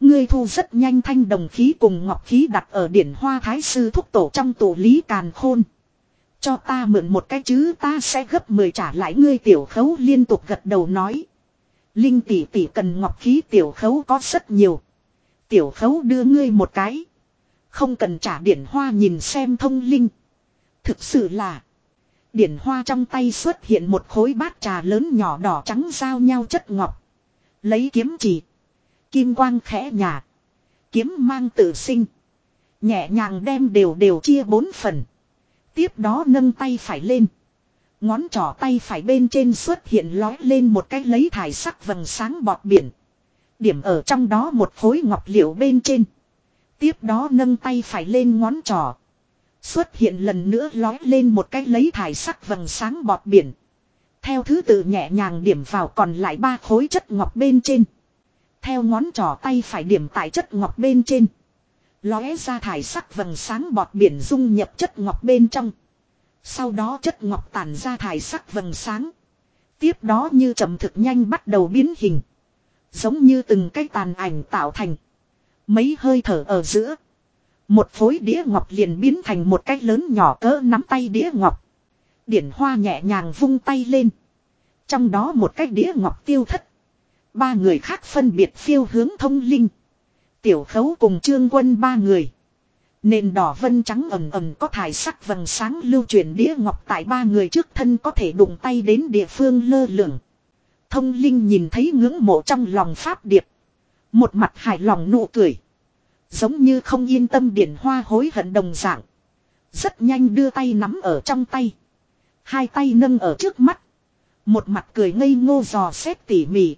Ngươi thu rất nhanh thanh đồng khí cùng ngọc khí đặt ở điển hoa thái sư thúc tổ trong tổ lý càn khôn. Cho ta mượn một cái chứ ta sẽ gấp 10 trả lại ngươi tiểu khấu liên tục gật đầu nói. Linh tỷ tỷ cần ngọc khí tiểu khấu có rất nhiều. Tiểu khấu đưa ngươi một cái. Không cần trả điển hoa nhìn xem thông linh. Thực sự là. Điển hoa trong tay xuất hiện một khối bát trà lớn nhỏ đỏ trắng giao nhau chất ngọc. Lấy kiếm chỉ. Kim quang khẽ nhà. Kiếm mang tự sinh. Nhẹ nhàng đem đều đều chia bốn phần. Tiếp đó nâng tay phải lên. Ngón trỏ tay phải bên trên xuất hiện lói lên một cái lấy thải sắc vầng sáng bọt biển. Điểm ở trong đó một khối ngọc liệu bên trên. Tiếp đó nâng tay phải lên ngón trỏ. Xuất hiện lần nữa lói lên một cái lấy thải sắc vầng sáng bọt biển. Theo thứ tự nhẹ nhàng điểm vào còn lại ba khối chất ngọc bên trên. Theo ngón trỏ tay phải điểm tại chất ngọc bên trên. Lóe ra thải sắc vầng sáng bọt biển dung nhập chất ngọc bên trong. Sau đó chất ngọc tản ra thải sắc vầng sáng. Tiếp đó như chậm thực nhanh bắt đầu biến hình. Giống như từng cái tàn ảnh tạo thành. Mấy hơi thở ở giữa. Một phối đĩa ngọc liền biến thành một cái lớn nhỏ cỡ nắm tay đĩa ngọc. Điển hoa nhẹ nhàng vung tay lên. Trong đó một cái đĩa ngọc tiêu thất. Ba người khác phân biệt phiêu hướng thông linh. Tiểu khấu cùng trương quân ba người. Nền đỏ vân trắng ẩm ẩm có thải sắc vầng sáng lưu truyền đĩa ngọc tại ba người trước thân có thể đụng tay đến địa phương lơ lửng. Thông linh nhìn thấy ngưỡng mộ trong lòng pháp điệp. Một mặt hài lòng nụ cười. Giống như không yên tâm điển hoa hối hận đồng dạng. Rất nhanh đưa tay nắm ở trong tay. Hai tay nâng ở trước mắt. Một mặt cười ngây ngô dò xét tỉ mỉ.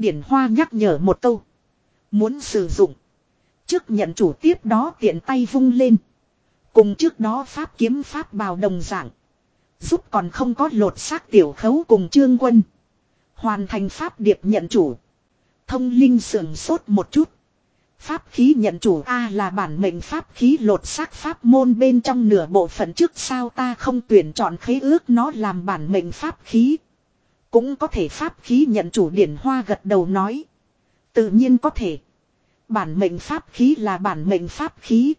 Điển Hoa nhắc nhở một câu. Muốn sử dụng. Trước nhận chủ tiếp đó tiện tay vung lên. Cùng trước đó pháp kiếm pháp bào đồng dạng. Giúp còn không có lột xác tiểu khấu cùng trương quân. Hoàn thành pháp điệp nhận chủ. Thông linh sườn sốt một chút. Pháp khí nhận chủ A là bản mệnh pháp khí lột xác pháp môn bên trong nửa bộ phận trước sao ta không tuyển chọn khế ước nó làm bản mệnh pháp khí. Cũng có thể pháp khí nhận chủ điển hoa gật đầu nói. Tự nhiên có thể. Bản mệnh pháp khí là bản mệnh pháp khí.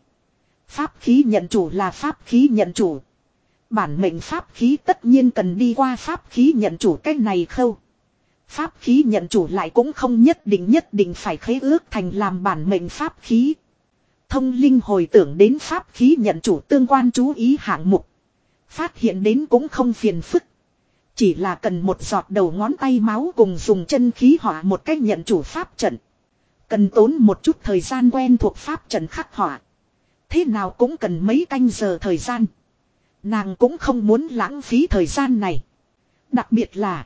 Pháp khí nhận chủ là pháp khí nhận chủ. Bản mệnh pháp khí tất nhiên cần đi qua pháp khí nhận chủ cách này khâu. Pháp khí nhận chủ lại cũng không nhất định nhất định phải khế ước thành làm bản mệnh pháp khí. Thông linh hồi tưởng đến pháp khí nhận chủ tương quan chú ý hạng mục. Phát hiện đến cũng không phiền phức. Chỉ là cần một giọt đầu ngón tay máu cùng dùng chân khí hỏa một cách nhận chủ pháp trận. Cần tốn một chút thời gian quen thuộc pháp trận khắc họa. Thế nào cũng cần mấy canh giờ thời gian. Nàng cũng không muốn lãng phí thời gian này. Đặc biệt là.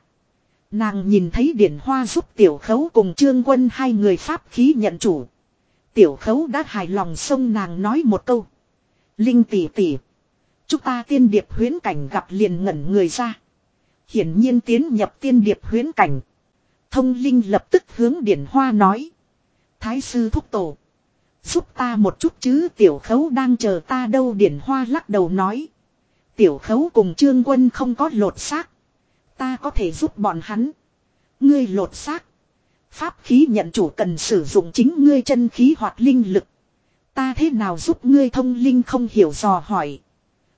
Nàng nhìn thấy điển hoa giúp tiểu khấu cùng trương quân hai người pháp khí nhận chủ. Tiểu khấu đã hài lòng xông nàng nói một câu. Linh tỷ tỷ. Chúng ta tiên điệp huyến cảnh gặp liền ngẩn người ra. Hiển nhiên tiến nhập tiên điệp huyến cảnh. Thông linh lập tức hướng điển hoa nói. Thái sư thúc tổ. Giúp ta một chút chứ, tiểu khấu đang chờ ta đâu điển hoa lắc đầu nói. Tiểu khấu cùng trương quân không có lột xác. Ta có thể giúp bọn hắn. Ngươi lột xác. Pháp khí nhận chủ cần sử dụng chính ngươi chân khí hoặc linh lực. Ta thế nào giúp ngươi thông linh không hiểu dò hỏi.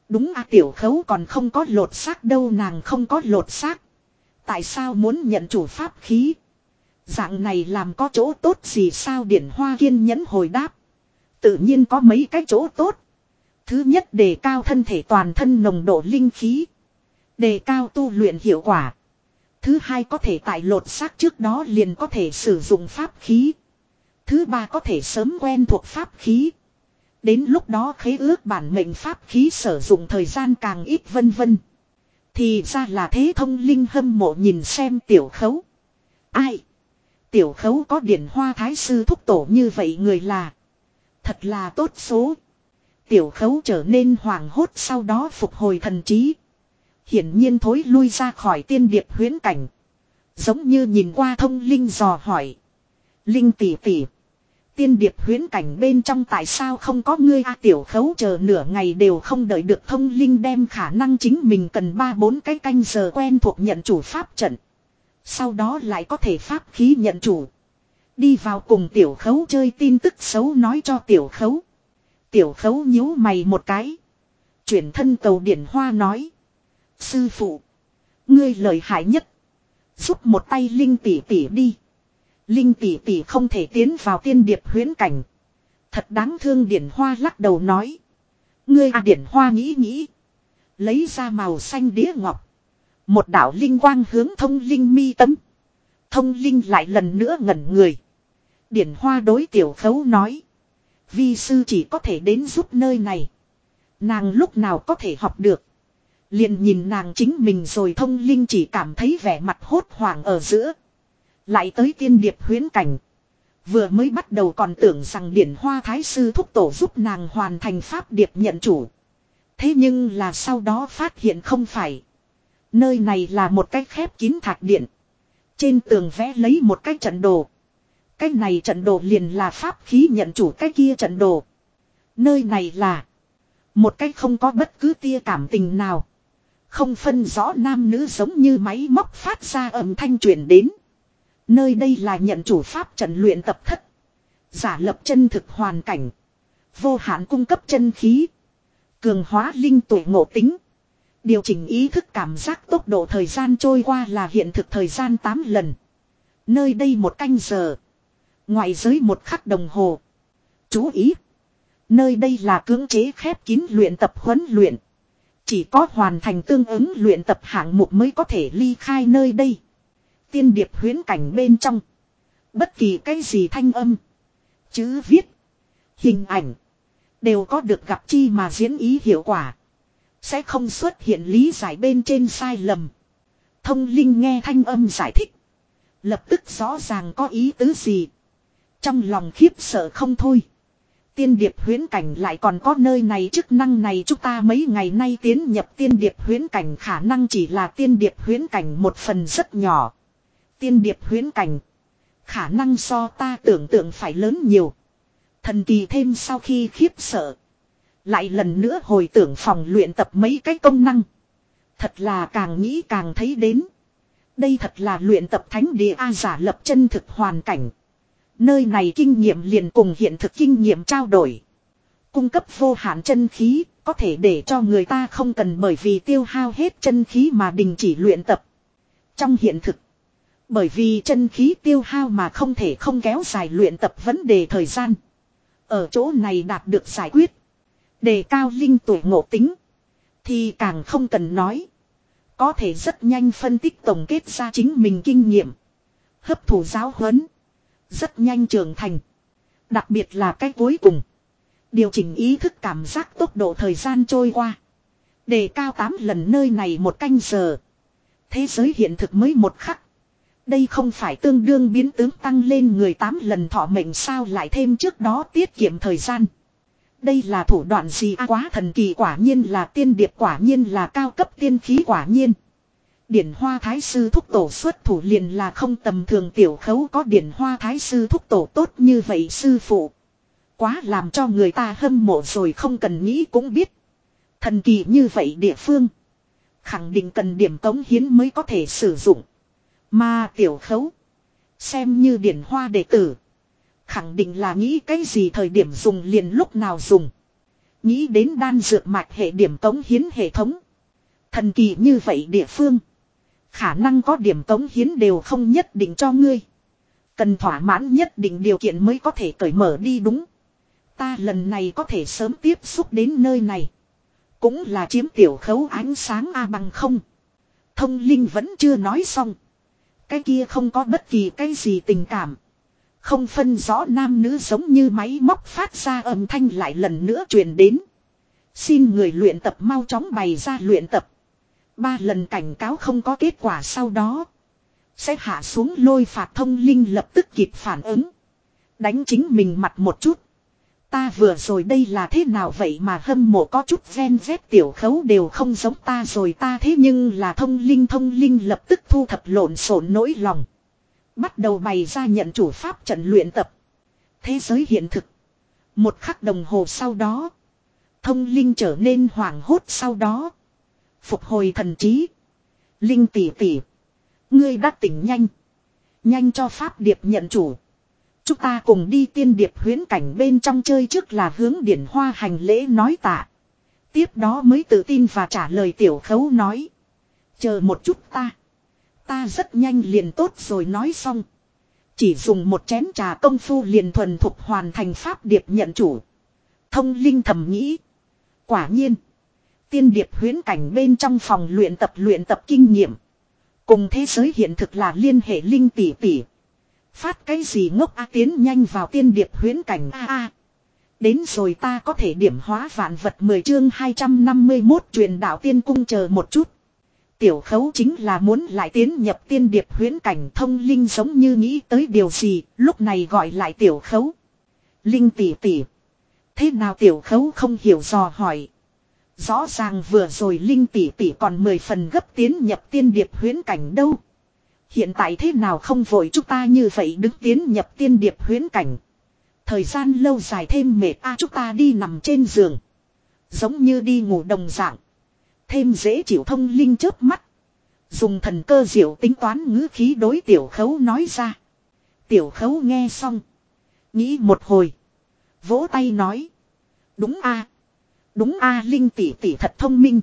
Đúng à tiểu khấu còn không có lột xác đâu, nàng không có lột xác. Tại sao muốn nhận chủ pháp khí? Dạng này làm có chỗ tốt gì sao điển hoa kiên nhẫn hồi đáp. Tự nhiên có mấy cái chỗ tốt. Thứ nhất, đề cao thân thể toàn thân nồng độ linh khí. Đề cao tu luyện hiệu quả. Thứ hai, có thể tại lột xác trước đó liền có thể sử dụng pháp khí. Thứ ba, có thể sớm quen thuộc pháp khí. Đến lúc đó khế ước bản mệnh pháp khí sử dụng thời gian càng ít vân vân. Thì ra là thế thông linh hâm mộ nhìn xem tiểu khấu. Ai? Tiểu khấu có điển hoa thái sư thúc tổ như vậy người là. Thật là tốt số. Tiểu khấu trở nên hoảng hốt sau đó phục hồi thần trí. Hiển nhiên thối lui ra khỏi tiên điệp huyến cảnh. Giống như nhìn qua thông linh dò hỏi. Linh tỷ tỷ. Tiên điệp huyến cảnh bên trong tại sao không có ngươi a tiểu khấu chờ nửa ngày đều không đợi được thông linh đem khả năng chính mình cần ba bốn cái canh giờ quen thuộc nhận chủ pháp trận. Sau đó lại có thể pháp khí nhận chủ. Đi vào cùng tiểu khấu chơi tin tức xấu nói cho tiểu khấu. Tiểu khấu nhíu mày một cái. Chuyển thân cầu điển hoa nói. Sư phụ. Ngươi lợi hại nhất. Giúp một tay Linh tỷ tỷ đi. Linh tỷ tỷ không thể tiến vào tiên điệp huyến cảnh. Thật đáng thương điển hoa lắc đầu nói. Ngươi à điển hoa nghĩ nghĩ. Lấy ra màu xanh đĩa ngọc. Một đạo linh quang hướng thông linh mi tấm. Thông linh lại lần nữa ngẩn người. Điển hoa đối tiểu khấu nói. Vi sư chỉ có thể đến giúp nơi này. Nàng lúc nào có thể học được. liền nhìn nàng chính mình rồi thông linh chỉ cảm thấy vẻ mặt hốt hoảng ở giữa. Lại tới tiên điệp huyến cảnh. Vừa mới bắt đầu còn tưởng rằng điển hoa thái sư thúc tổ giúp nàng hoàn thành pháp điệp nhận chủ. Thế nhưng là sau đó phát hiện không phải. Nơi này là một cái khép kín thạch điện. Trên tường vẽ lấy một cái trận đồ. Cái này trận đồ liền là pháp khí nhận chủ cái kia trận đồ. Nơi này là một cái không có bất cứ tia cảm tình nào. Không phân rõ nam nữ giống như máy móc phát ra âm thanh truyền đến. Nơi đây là nhận chủ pháp trận luyện tập thất. Giả lập chân thực hoàn cảnh. Vô hạn cung cấp chân khí. Cường hóa linh tuổi ngộ tính. Điều chỉnh ý thức cảm giác tốc độ thời gian trôi qua là hiện thực thời gian 8 lần. Nơi đây một canh giờ. Ngoại giới một khắc đồng hồ. Chú ý. Nơi đây là cưỡng chế khép kín luyện tập huấn luyện. Chỉ có hoàn thành tương ứng luyện tập hạng mục mới có thể ly khai nơi đây. Tiên điệp huyến cảnh bên trong. Bất kỳ cái gì thanh âm. Chữ viết. Hình ảnh. Đều có được gặp chi mà diễn ý hiệu quả. Sẽ không xuất hiện lý giải bên trên sai lầm. Thông linh nghe thanh âm giải thích. Lập tức rõ ràng có ý tứ gì. Trong lòng khiếp sợ không thôi. Tiên điệp huyến cảnh lại còn có nơi này chức năng này chúng ta mấy ngày nay tiến nhập tiên điệp huyến cảnh khả năng chỉ là tiên điệp huyến cảnh một phần rất nhỏ. Tiên điệp huyến cảnh. Khả năng so ta tưởng tượng phải lớn nhiều. Thần kỳ thêm sau khi khiếp sợ. Lại lần nữa hồi tưởng phòng luyện tập mấy cái công năng. Thật là càng nghĩ càng thấy đến. Đây thật là luyện tập thánh địa A giả lập chân thực hoàn cảnh. Nơi này kinh nghiệm liền cùng hiện thực kinh nghiệm trao đổi. Cung cấp vô hạn chân khí, có thể để cho người ta không cần bởi vì tiêu hao hết chân khí mà đình chỉ luyện tập. Trong hiện thực, bởi vì chân khí tiêu hao mà không thể không kéo dài luyện tập vấn đề thời gian. Ở chỗ này đạt được giải quyết. Đề cao linh tuổi ngộ tính. Thì càng không cần nói. Có thể rất nhanh phân tích tổng kết ra chính mình kinh nghiệm. Hấp thụ giáo huấn. Rất nhanh trưởng thành. Đặc biệt là cái cuối cùng. Điều chỉnh ý thức cảm giác tốc độ thời gian trôi qua. Đề cao 8 lần nơi này một canh giờ. Thế giới hiện thực mới một khắc. Đây không phải tương đương biến tướng tăng lên người 8 lần thọ mệnh sao lại thêm trước đó tiết kiệm thời gian. Đây là thủ đoạn gì à, quá thần kỳ quả nhiên là tiên điệp quả nhiên là cao cấp tiên khí quả nhiên. Điển hoa thái sư thúc tổ xuất thủ liền là không tầm thường tiểu khấu có điển hoa thái sư thúc tổ tốt như vậy sư phụ. Quá làm cho người ta hâm mộ rồi không cần nghĩ cũng biết. Thần kỳ như vậy địa phương. Khẳng định cần điểm cống hiến mới có thể sử dụng. Mà tiểu khấu. Xem như điển hoa đệ tử. Khẳng định là nghĩ cái gì thời điểm dùng liền lúc nào dùng. Nghĩ đến đan dược mạch hệ điểm cống hiến hệ thống. Thần kỳ như vậy địa phương. Khả năng có điểm cống hiến đều không nhất định cho ngươi. Cần thỏa mãn nhất định điều kiện mới có thể cởi mở đi đúng. Ta lần này có thể sớm tiếp xúc đến nơi này. Cũng là chiếm tiểu khấu ánh sáng A bằng không. Thông linh vẫn chưa nói xong. Cái kia không có bất kỳ cái gì tình cảm. Không phân rõ nam nữ giống như máy móc phát ra âm thanh lại lần nữa truyền đến. Xin người luyện tập mau chóng bày ra luyện tập. Ba lần cảnh cáo không có kết quả sau đó. Sẽ hạ xuống lôi phạt thông linh lập tức kịp phản ứng. Đánh chính mình mặt một chút. Ta vừa rồi đây là thế nào vậy mà hâm mộ có chút gen dép tiểu khấu đều không giống ta rồi ta thế nhưng là thông linh thông linh lập tức thu thập lộn xộn nỗi lòng. Bắt đầu bày ra nhận chủ pháp trận luyện tập. Thế giới hiện thực. Một khắc đồng hồ sau đó. Thông linh trở nên hoảng hốt sau đó. Phục hồi thần trí. Linh tỷ tỷ. Ngươi đã tỉnh nhanh. Nhanh cho pháp điệp nhận chủ. Chúng ta cùng đi tiên điệp huyến cảnh bên trong chơi trước là hướng điển hoa hành lễ nói tạ. Tiếp đó mới tự tin và trả lời tiểu khấu nói. Chờ một chút ta. Ta rất nhanh liền tốt rồi nói xong. Chỉ dùng một chén trà công phu liền thuần thục hoàn thành pháp điệp nhận chủ. Thông linh thầm nghĩ. Quả nhiên. Tiên điệp huyến cảnh bên trong phòng luyện tập luyện tập kinh nghiệm. Cùng thế giới hiện thực là liên hệ linh tỷ tỷ. Phát cái gì ngốc a tiến nhanh vào tiên điệp huyến cảnh a a. Đến rồi ta có thể điểm hóa vạn vật 10 chương 251 truyền đạo tiên cung chờ một chút. Tiểu khấu chính là muốn lại tiến nhập tiên điệp huyến cảnh thông linh giống như nghĩ tới điều gì, lúc này gọi lại tiểu khấu. Linh tỷ tỷ. Thế nào tiểu khấu không hiểu dò hỏi. Rõ ràng vừa rồi Linh tỷ tỷ còn 10 phần gấp tiến nhập tiên điệp huyến cảnh đâu. Hiện tại thế nào không vội chúng ta như vậy đứng tiến nhập tiên điệp huyến cảnh. Thời gian lâu dài thêm mệt, a, chúng ta đi nằm trên giường. Giống như đi ngủ đồng dạng. Thêm dễ chịu thông linh chớp mắt. Dùng thần cơ diệu tính toán ngữ khí đối tiểu khấu nói ra. Tiểu khấu nghe xong. Nghĩ một hồi. Vỗ tay nói. Đúng a Đúng a, Linh tỷ tỷ thật thông minh.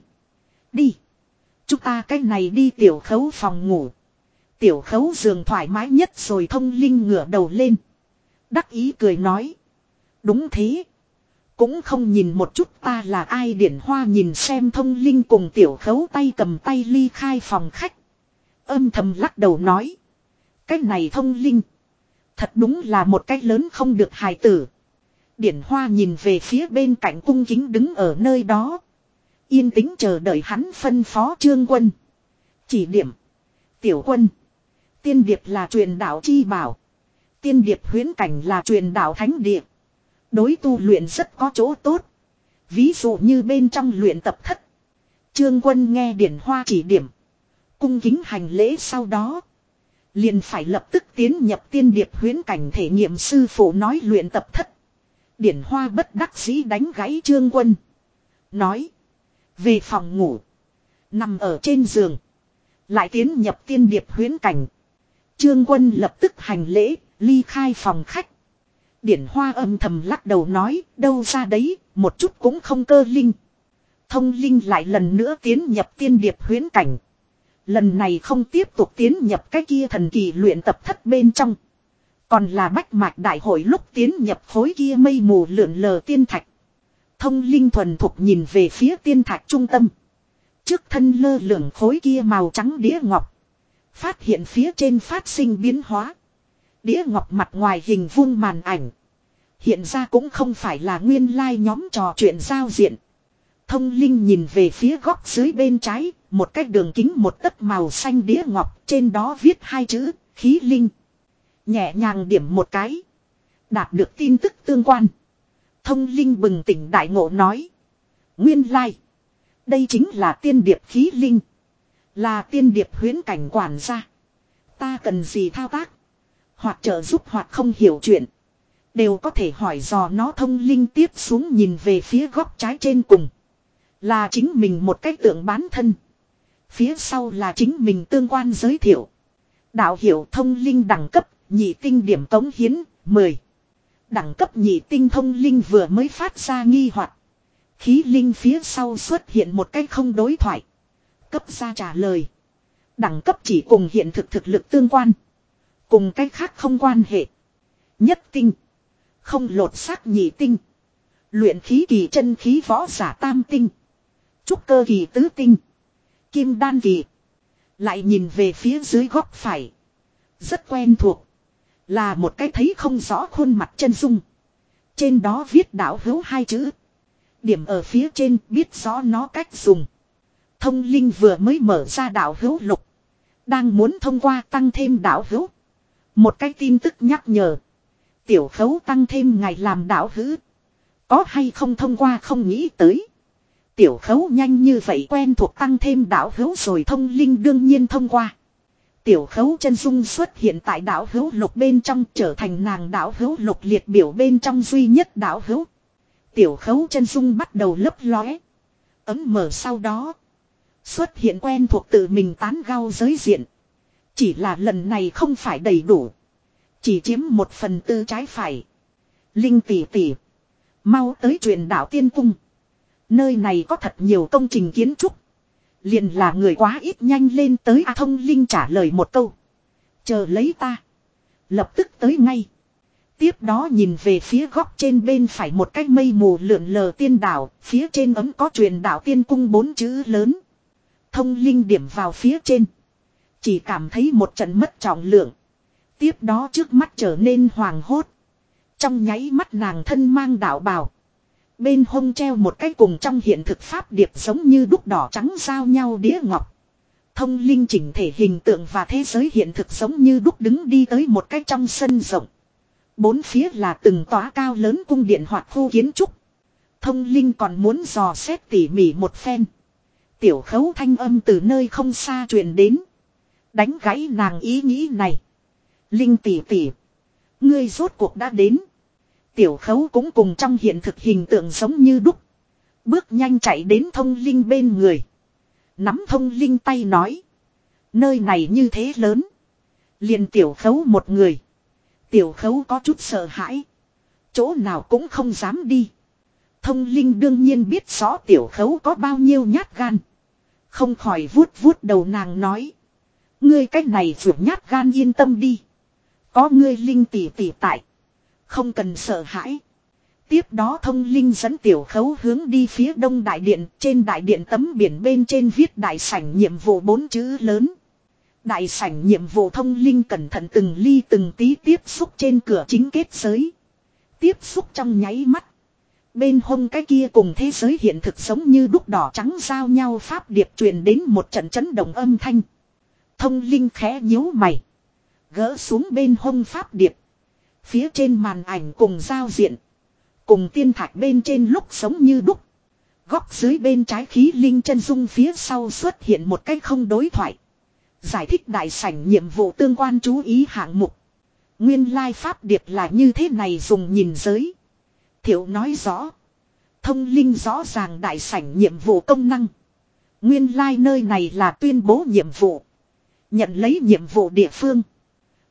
Đi. Chúng ta cái này đi tiểu khấu phòng ngủ. Tiểu khấu giường thoải mái nhất rồi thông linh ngửa đầu lên. Đắc ý cười nói. Đúng thế. Cũng không nhìn một chút ta là ai điển hoa nhìn xem thông linh cùng tiểu khấu tay cầm tay ly khai phòng khách. Âm thầm lắc đầu nói. Cái này thông linh. Thật đúng là một cái lớn không được hài tử. Điển hoa nhìn về phía bên cạnh cung kính đứng ở nơi đó. Yên tĩnh chờ đợi hắn phân phó trương quân. Chỉ điểm. Tiểu quân. Tiên điệp là truyền đạo chi bảo. Tiên điệp huyến cảnh là truyền đạo thánh địa. Đối tu luyện rất có chỗ tốt. Ví dụ như bên trong luyện tập thất. Trương quân nghe điển hoa chỉ điểm. Cung kính hành lễ sau đó. Liền phải lập tức tiến nhập tiên điệp huyến cảnh thể nghiệm sư phụ nói luyện tập thất. Điển hoa bất đắc dĩ đánh gãy trương quân. Nói. Về phòng ngủ. Nằm ở trên giường. Lại tiến nhập tiên điệp huyến cảnh. Trương quân lập tức hành lễ, ly khai phòng khách. Điển hoa âm thầm lắc đầu nói, đâu ra đấy, một chút cũng không cơ linh. Thông linh lại lần nữa tiến nhập tiên điệp huyến cảnh. Lần này không tiếp tục tiến nhập cái kia thần kỳ luyện tập thất bên trong. Còn là bách mạch đại hội lúc tiến nhập khối kia mây mù lượn lờ tiên thạch. Thông linh thuần thục nhìn về phía tiên thạch trung tâm. Trước thân lơ lửng khối kia màu trắng đĩa ngọc. Phát hiện phía trên phát sinh biến hóa. Đĩa ngọc mặt ngoài hình vuông màn ảnh. Hiện ra cũng không phải là nguyên lai like nhóm trò chuyện giao diện. Thông linh nhìn về phía góc dưới bên trái, một cái đường kính một tấc màu xanh đĩa ngọc, trên đó viết hai chữ, khí linh. Nhẹ nhàng điểm một cái. Đạt được tin tức tương quan. Thông linh bừng tỉnh đại ngộ nói. Nguyên lai. Like. Đây chính là tiên điệp khí linh. Là tiên điệp huyến cảnh quản gia. Ta cần gì thao tác. Hoặc trợ giúp hoặc không hiểu chuyện. Đều có thể hỏi dò nó thông linh tiếp xuống nhìn về phía góc trái trên cùng. Là chính mình một cách tượng bán thân. Phía sau là chính mình tương quan giới thiệu. Đạo hiểu thông linh đẳng cấp, nhị tinh điểm tống hiến, 10. Đẳng cấp nhị tinh thông linh vừa mới phát ra nghi hoặc Khí linh phía sau xuất hiện một cách không đối thoại. Cấp ra trả lời. Đẳng cấp chỉ cùng hiện thực thực lực tương quan. Cùng cách khác không quan hệ. Nhất tinh. Không lột xác nhị tinh. Luyện khí kỳ chân khí võ giả tam tinh. Trúc cơ kỳ tứ tinh. Kim đan kỳ. Lại nhìn về phía dưới góc phải. Rất quen thuộc. Là một cái thấy không rõ khuôn mặt chân dung. Trên đó viết đảo hữu hai chữ. Điểm ở phía trên biết rõ nó cách dùng. Thông linh vừa mới mở ra đảo hữu lục. Đang muốn thông qua tăng thêm đảo hữu. Một cái tin tức nhắc nhở. Tiểu khấu tăng thêm ngày làm đảo hữu. Có hay không thông qua không nghĩ tới. Tiểu khấu nhanh như vậy quen thuộc tăng thêm đảo hữu rồi thông linh đương nhiên thông qua. Tiểu khấu chân dung xuất hiện tại đảo hữu lục bên trong trở thành nàng đảo hữu lục liệt biểu bên trong duy nhất đảo hữu. Tiểu khấu chân dung bắt đầu lấp lóe. Ấm mở sau đó. Xuất hiện quen thuộc tự mình tán gao giới diện. Chỉ là lần này không phải đầy đủ. Chỉ chiếm một phần tư trái phải. Linh tỷ tỷ. Mau tới truyền đạo tiên cung. Nơi này có thật nhiều công trình kiến trúc. Liền là người quá ít nhanh lên tới A Thông Linh trả lời một câu. Chờ lấy ta. Lập tức tới ngay. Tiếp đó nhìn về phía góc trên bên phải một cái mây mù lượn lờ tiên đảo, phía trên ấm có truyền đảo tiên cung bốn chữ lớn. Thông linh điểm vào phía trên. Chỉ cảm thấy một trận mất trọng lượng. Tiếp đó trước mắt trở nên hoàng hốt. Trong nháy mắt nàng thân mang đạo bào. Bên hông treo một cái cùng trong hiện thực pháp điệp giống như đúc đỏ trắng giao nhau đĩa ngọc. Thông linh chỉnh thể hình tượng và thế giới hiện thực giống như đúc đứng đi tới một cái trong sân rộng. Bốn phía là từng tòa cao lớn cung điện hoặc khu kiến trúc. Thông linh còn muốn dò xét tỉ mỉ một phen. Tiểu khấu thanh âm từ nơi không xa truyền đến. Đánh gãy nàng ý nghĩ này. Linh tỷ tỷ, Ngươi rốt cuộc đã đến. Tiểu khấu cũng cùng trong hiện thực hình tượng giống như đúc. Bước nhanh chạy đến thông linh bên người. Nắm thông linh tay nói. Nơi này như thế lớn. liền tiểu khấu một người. Tiểu khấu có chút sợ hãi. Chỗ nào cũng không dám đi. Thông linh đương nhiên biết rõ tiểu khấu có bao nhiêu nhát gan. Không khỏi vuốt vuốt đầu nàng nói. Ngươi cách này vượt nhát gan yên tâm đi. Có ngươi linh tỷ tỷ tại. Không cần sợ hãi. Tiếp đó thông linh dẫn tiểu khấu hướng đi phía đông đại điện. Trên đại điện tấm biển bên trên viết đại sảnh nhiệm vụ bốn chữ lớn. Đại sảnh nhiệm vụ thông linh cẩn thận từng ly từng tí tiếp xúc trên cửa chính kết giới. Tiếp xúc trong nháy mắt. Bên hông cái kia cùng thế giới hiện thực giống như đúc đỏ trắng giao nhau pháp điệp truyền đến một trận chấn động âm thanh. Thông linh khẽ nhíu mày. Gỡ xuống bên hông pháp điệp. Phía trên màn ảnh cùng giao diện. Cùng tiên thạch bên trên lúc sống như đúc. Góc dưới bên trái khí linh chân dung phía sau xuất hiện một cách không đối thoại. Giải thích đại sảnh nhiệm vụ tương quan chú ý hạng mục. Nguyên lai pháp điệp là như thế này dùng nhìn giới. Thiệu nói rõ. Thông linh rõ ràng đại sảnh nhiệm vụ công năng. Nguyên lai nơi này là tuyên bố nhiệm vụ. Nhận lấy nhiệm vụ địa phương.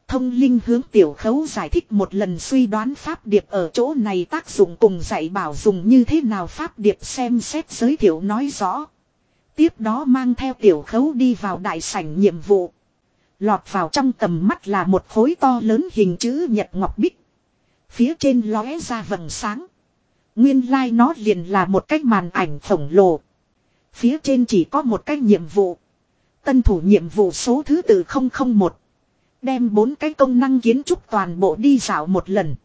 Thông linh hướng tiểu khấu giải thích một lần suy đoán pháp điệp ở chỗ này tác dụng cùng dạy bảo dùng như thế nào pháp điệp xem xét giới thiệu nói rõ. Tiếp đó mang theo tiểu khấu đi vào đại sảnh nhiệm vụ. Lọt vào trong tầm mắt là một khối to lớn hình chữ nhật ngọc bích. Phía trên lóe ra vầng sáng. Nguyên lai like nó liền là một cái màn ảnh khổng lồ. Phía trên chỉ có một cái nhiệm vụ. Tân thủ nhiệm vụ số thứ tự 001. Đem bốn cái công năng kiến trúc toàn bộ đi dạo một lần.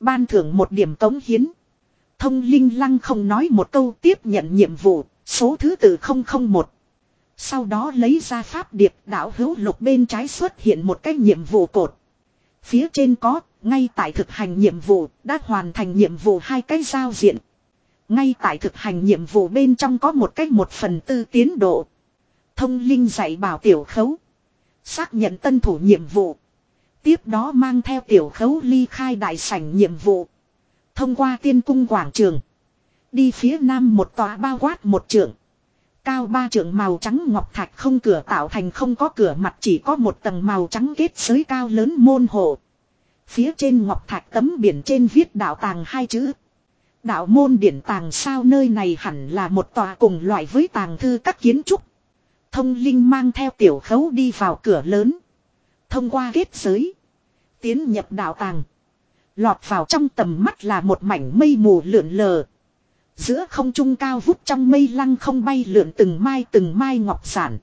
Ban thưởng một điểm cống hiến. Thông linh lăng không nói một câu tiếp nhận nhiệm vụ, số thứ tự 001. Sau đó lấy ra pháp điệp đảo hữu lục bên trái xuất hiện một cái nhiệm vụ cột. Phía trên có, ngay tại thực hành nhiệm vụ, đã hoàn thành nhiệm vụ hai cái giao diện. Ngay tại thực hành nhiệm vụ bên trong có một cách một phần tư tiến độ. Thông linh dạy bảo tiểu khấu. Xác nhận tân thủ nhiệm vụ. Tiếp đó mang theo tiểu khấu ly khai đại sảnh nhiệm vụ. Thông qua tiên cung quảng trường. Đi phía nam một tòa bao quát một trường. Cao ba trường màu trắng ngọc thạch không cửa tạo thành không có cửa mặt chỉ có một tầng màu trắng kết giới cao lớn môn hộ. Phía trên ngọc thạch tấm biển trên viết đạo tàng hai chữ. Đạo môn điển tàng sao nơi này hẳn là một tòa cùng loại với tàng thư các kiến trúc. Thông linh mang theo tiểu khấu đi vào cửa lớn. Thông qua kết giới. Tiến nhập đạo tàng. Lọt vào trong tầm mắt là một mảnh mây mù lượn lờ. Giữa không trung cao vút trong mây lăng không bay lượn từng mai từng mai ngọc sản.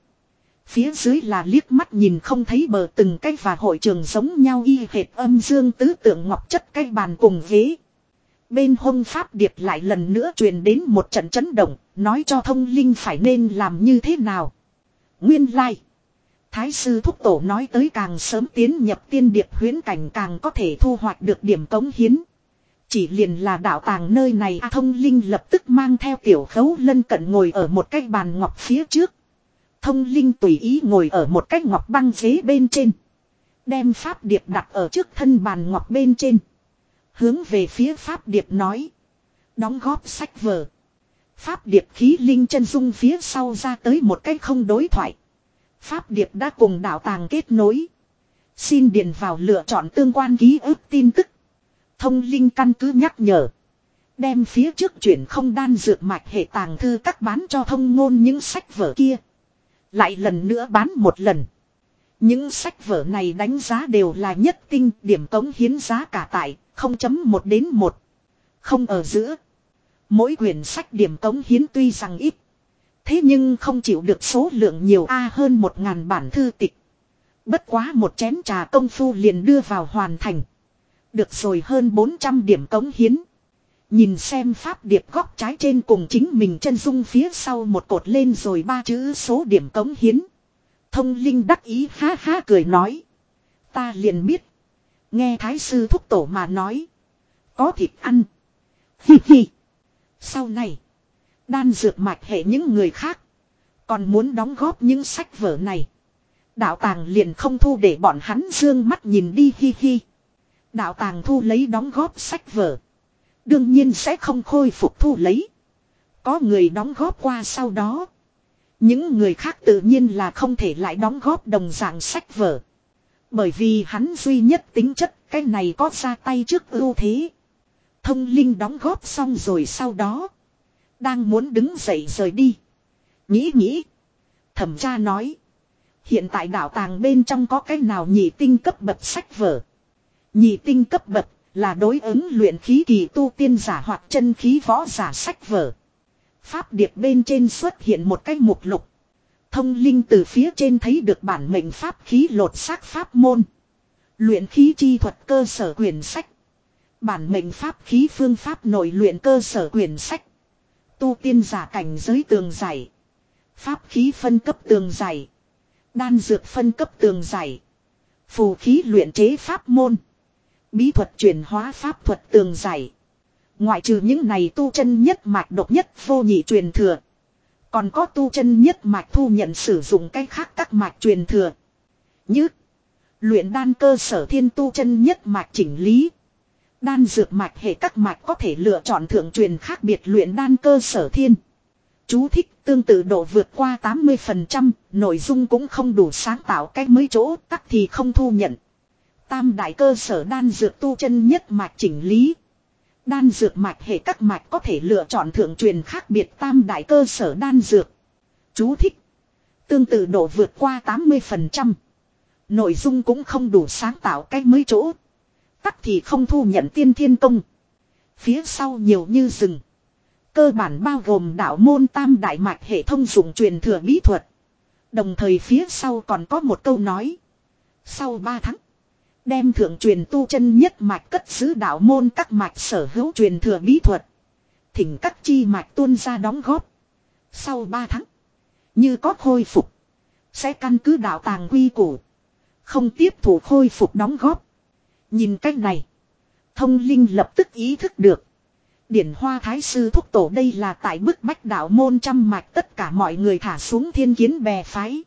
Phía dưới là liếc mắt nhìn không thấy bờ từng cái và hội trường giống nhau y hệt âm dương tứ tượng ngọc chất cái bàn cùng ghế. Bên hông pháp điệp lại lần nữa truyền đến một trận chấn động, nói cho thông linh phải nên làm như thế nào. Nguyên lai. Like. Thái sư thúc tổ nói tới càng sớm tiến nhập tiên điệp huyến cảnh càng có thể thu hoạch được điểm cống hiến. Chỉ liền là đạo tàng nơi này A thông linh lập tức mang theo tiểu khấu lân cận ngồi ở một cái bàn ngọc phía trước. Thông linh tùy ý ngồi ở một cái ngọc băng ghế bên trên. Đem pháp điệp đặt ở trước thân bàn ngọc bên trên. Hướng về phía pháp điệp nói. Đóng góp sách vở. Pháp điệp khí linh chân dung phía sau ra tới một cách không đối thoại. Pháp điệp đã cùng đạo tàng kết nối. Xin điền vào lựa chọn tương quan ký ức tin tức. Thông linh căn cứ nhắc nhở. Đem phía trước chuyển không đan dược mạch hệ tàng thư các bán cho thông ngôn những sách vở kia. Lại lần nữa bán một lần. Những sách vở này đánh giá đều là nhất tinh, điểm cống hiến giá cả tại 0.1 đến 1. Không ở giữa. Mỗi quyển sách điểm cống hiến tuy rằng ít. Thế nhưng không chịu được số lượng nhiều A hơn một ngàn bản thư tịch. Bất quá một chén trà công phu liền đưa vào hoàn thành. Được rồi hơn 400 điểm cống hiến. Nhìn xem pháp điệp góc trái trên cùng chính mình chân dung phía sau một cột lên rồi ba chữ số điểm cống hiến. Thông linh đắc ý ha ha cười nói. Ta liền biết. Nghe thái sư thúc tổ mà nói. Có thịt ăn. Hi hi. Sau này. Đan dược mạch hệ những người khác. Còn muốn đóng góp những sách vở này. Đạo tàng liền không thu để bọn hắn dương mắt nhìn đi hi hi. Đạo tàng thu lấy đóng góp sách vở. Đương nhiên sẽ không khôi phục thu lấy. Có người đóng góp qua sau đó. Những người khác tự nhiên là không thể lại đóng góp đồng dạng sách vở. Bởi vì hắn duy nhất tính chất, cái này có ra tay trước ưu thế. Thông linh đóng góp xong rồi sau đó. Đang muốn đứng dậy rời đi. Nghĩ nghĩ. Thẩm tra nói. Hiện tại đảo tàng bên trong có cái nào nhị tinh cấp bậc sách vở. Nhị tinh cấp bậc là đối ứng luyện khí kỳ tu tiên giả hoặc chân khí võ giả sách vở. Pháp điệp bên trên xuất hiện một cái mục lục. Thông linh từ phía trên thấy được bản mệnh pháp khí lột xác pháp môn. Luyện khí chi thuật cơ sở quyển sách. Bản mệnh pháp khí phương pháp nội luyện cơ sở quyển sách. Tu tiên giả cảnh giới tường giải. Pháp khí phân cấp tường giải. Đan dược phân cấp tường giải. Phù khí luyện chế pháp môn. Bí thuật chuyển hóa pháp thuật tường giải. Ngoại trừ những này tu chân nhất mạch độc nhất vô nhị truyền thừa. Còn có tu chân nhất mạch thu nhận sử dụng cách khác các mạch truyền thừa. Như luyện đan cơ sở thiên tu chân nhất mạch chỉnh lý. Đan dược mạch hệ các mạch có thể lựa chọn thượng truyền khác biệt luyện đan cơ sở thiên. Chú thích tương tự độ vượt qua 80%, nội dung cũng không đủ sáng tạo cách mới chỗ, tắc thì không thu nhận. Tam đại cơ sở đan dược tu chân nhất mạch chỉnh lý. Đan dược mạch hệ các mạch có thể lựa chọn thượng truyền khác biệt tam đại cơ sở đan dược. Chú thích. Tương tự độ vượt qua 80%. Nội dung cũng không đủ sáng tạo cách mới chỗ. Tắc thì không thu nhận tiên thiên công. Phía sau nhiều như rừng. Cơ bản bao gồm đạo môn tam đại mạch hệ thông dụng truyền thừa bí thuật. Đồng thời phía sau còn có một câu nói. Sau 3 tháng. Đem thượng truyền tu chân nhất mạch cất giữ đạo môn các mạch sở hữu truyền thừa bí thuật. Thỉnh các chi mạch tuôn ra đóng góp. Sau 3 tháng. Như có khôi phục. Sẽ căn cứ đạo tàng quy củ. Không tiếp thủ khôi phục đóng góp. Nhìn cách này. Thông linh lập tức ý thức được. Điển hoa thái sư thúc tổ đây là tại bức bách đạo môn trăm mạch tất cả mọi người thả xuống thiên kiến bè phái.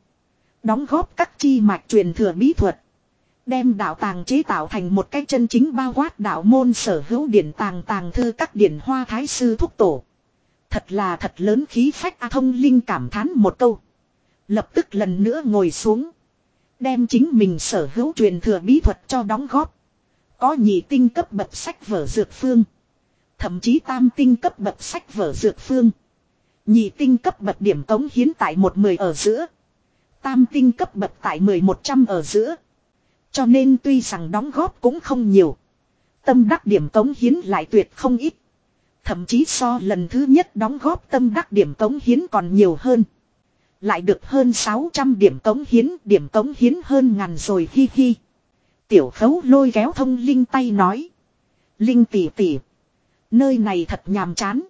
Đóng góp các chi mạch truyền thừa bí thuật. Đem đạo tàng chế tạo thành một cái chân chính bao quát đạo môn sở hữu điển tàng tàng thư các điển hoa thái sư thúc tổ. Thật là thật lớn khí phách A thông linh cảm thán một câu. Lập tức lần nữa ngồi xuống. Đem chính mình sở hữu truyền thừa bí thuật cho đóng góp. Có nhị tinh cấp bậc sách vở dược phương. Thậm chí tam tinh cấp bậc sách vở dược phương. Nhị tinh cấp bậc điểm cống hiến tại một mười ở giữa. Tam tinh cấp bậc tại mười một trăm ở giữa. Cho nên tuy rằng đóng góp cũng không nhiều. Tâm đắc điểm cống hiến lại tuyệt không ít. Thậm chí so lần thứ nhất đóng góp tâm đắc điểm cống hiến còn nhiều hơn. Lại được hơn 600 điểm cống hiến, điểm cống hiến hơn ngàn rồi hi hi. Tiểu khấu lôi kéo thông linh tay nói. Linh tỷ tỷ. Nơi này thật nhàm chán.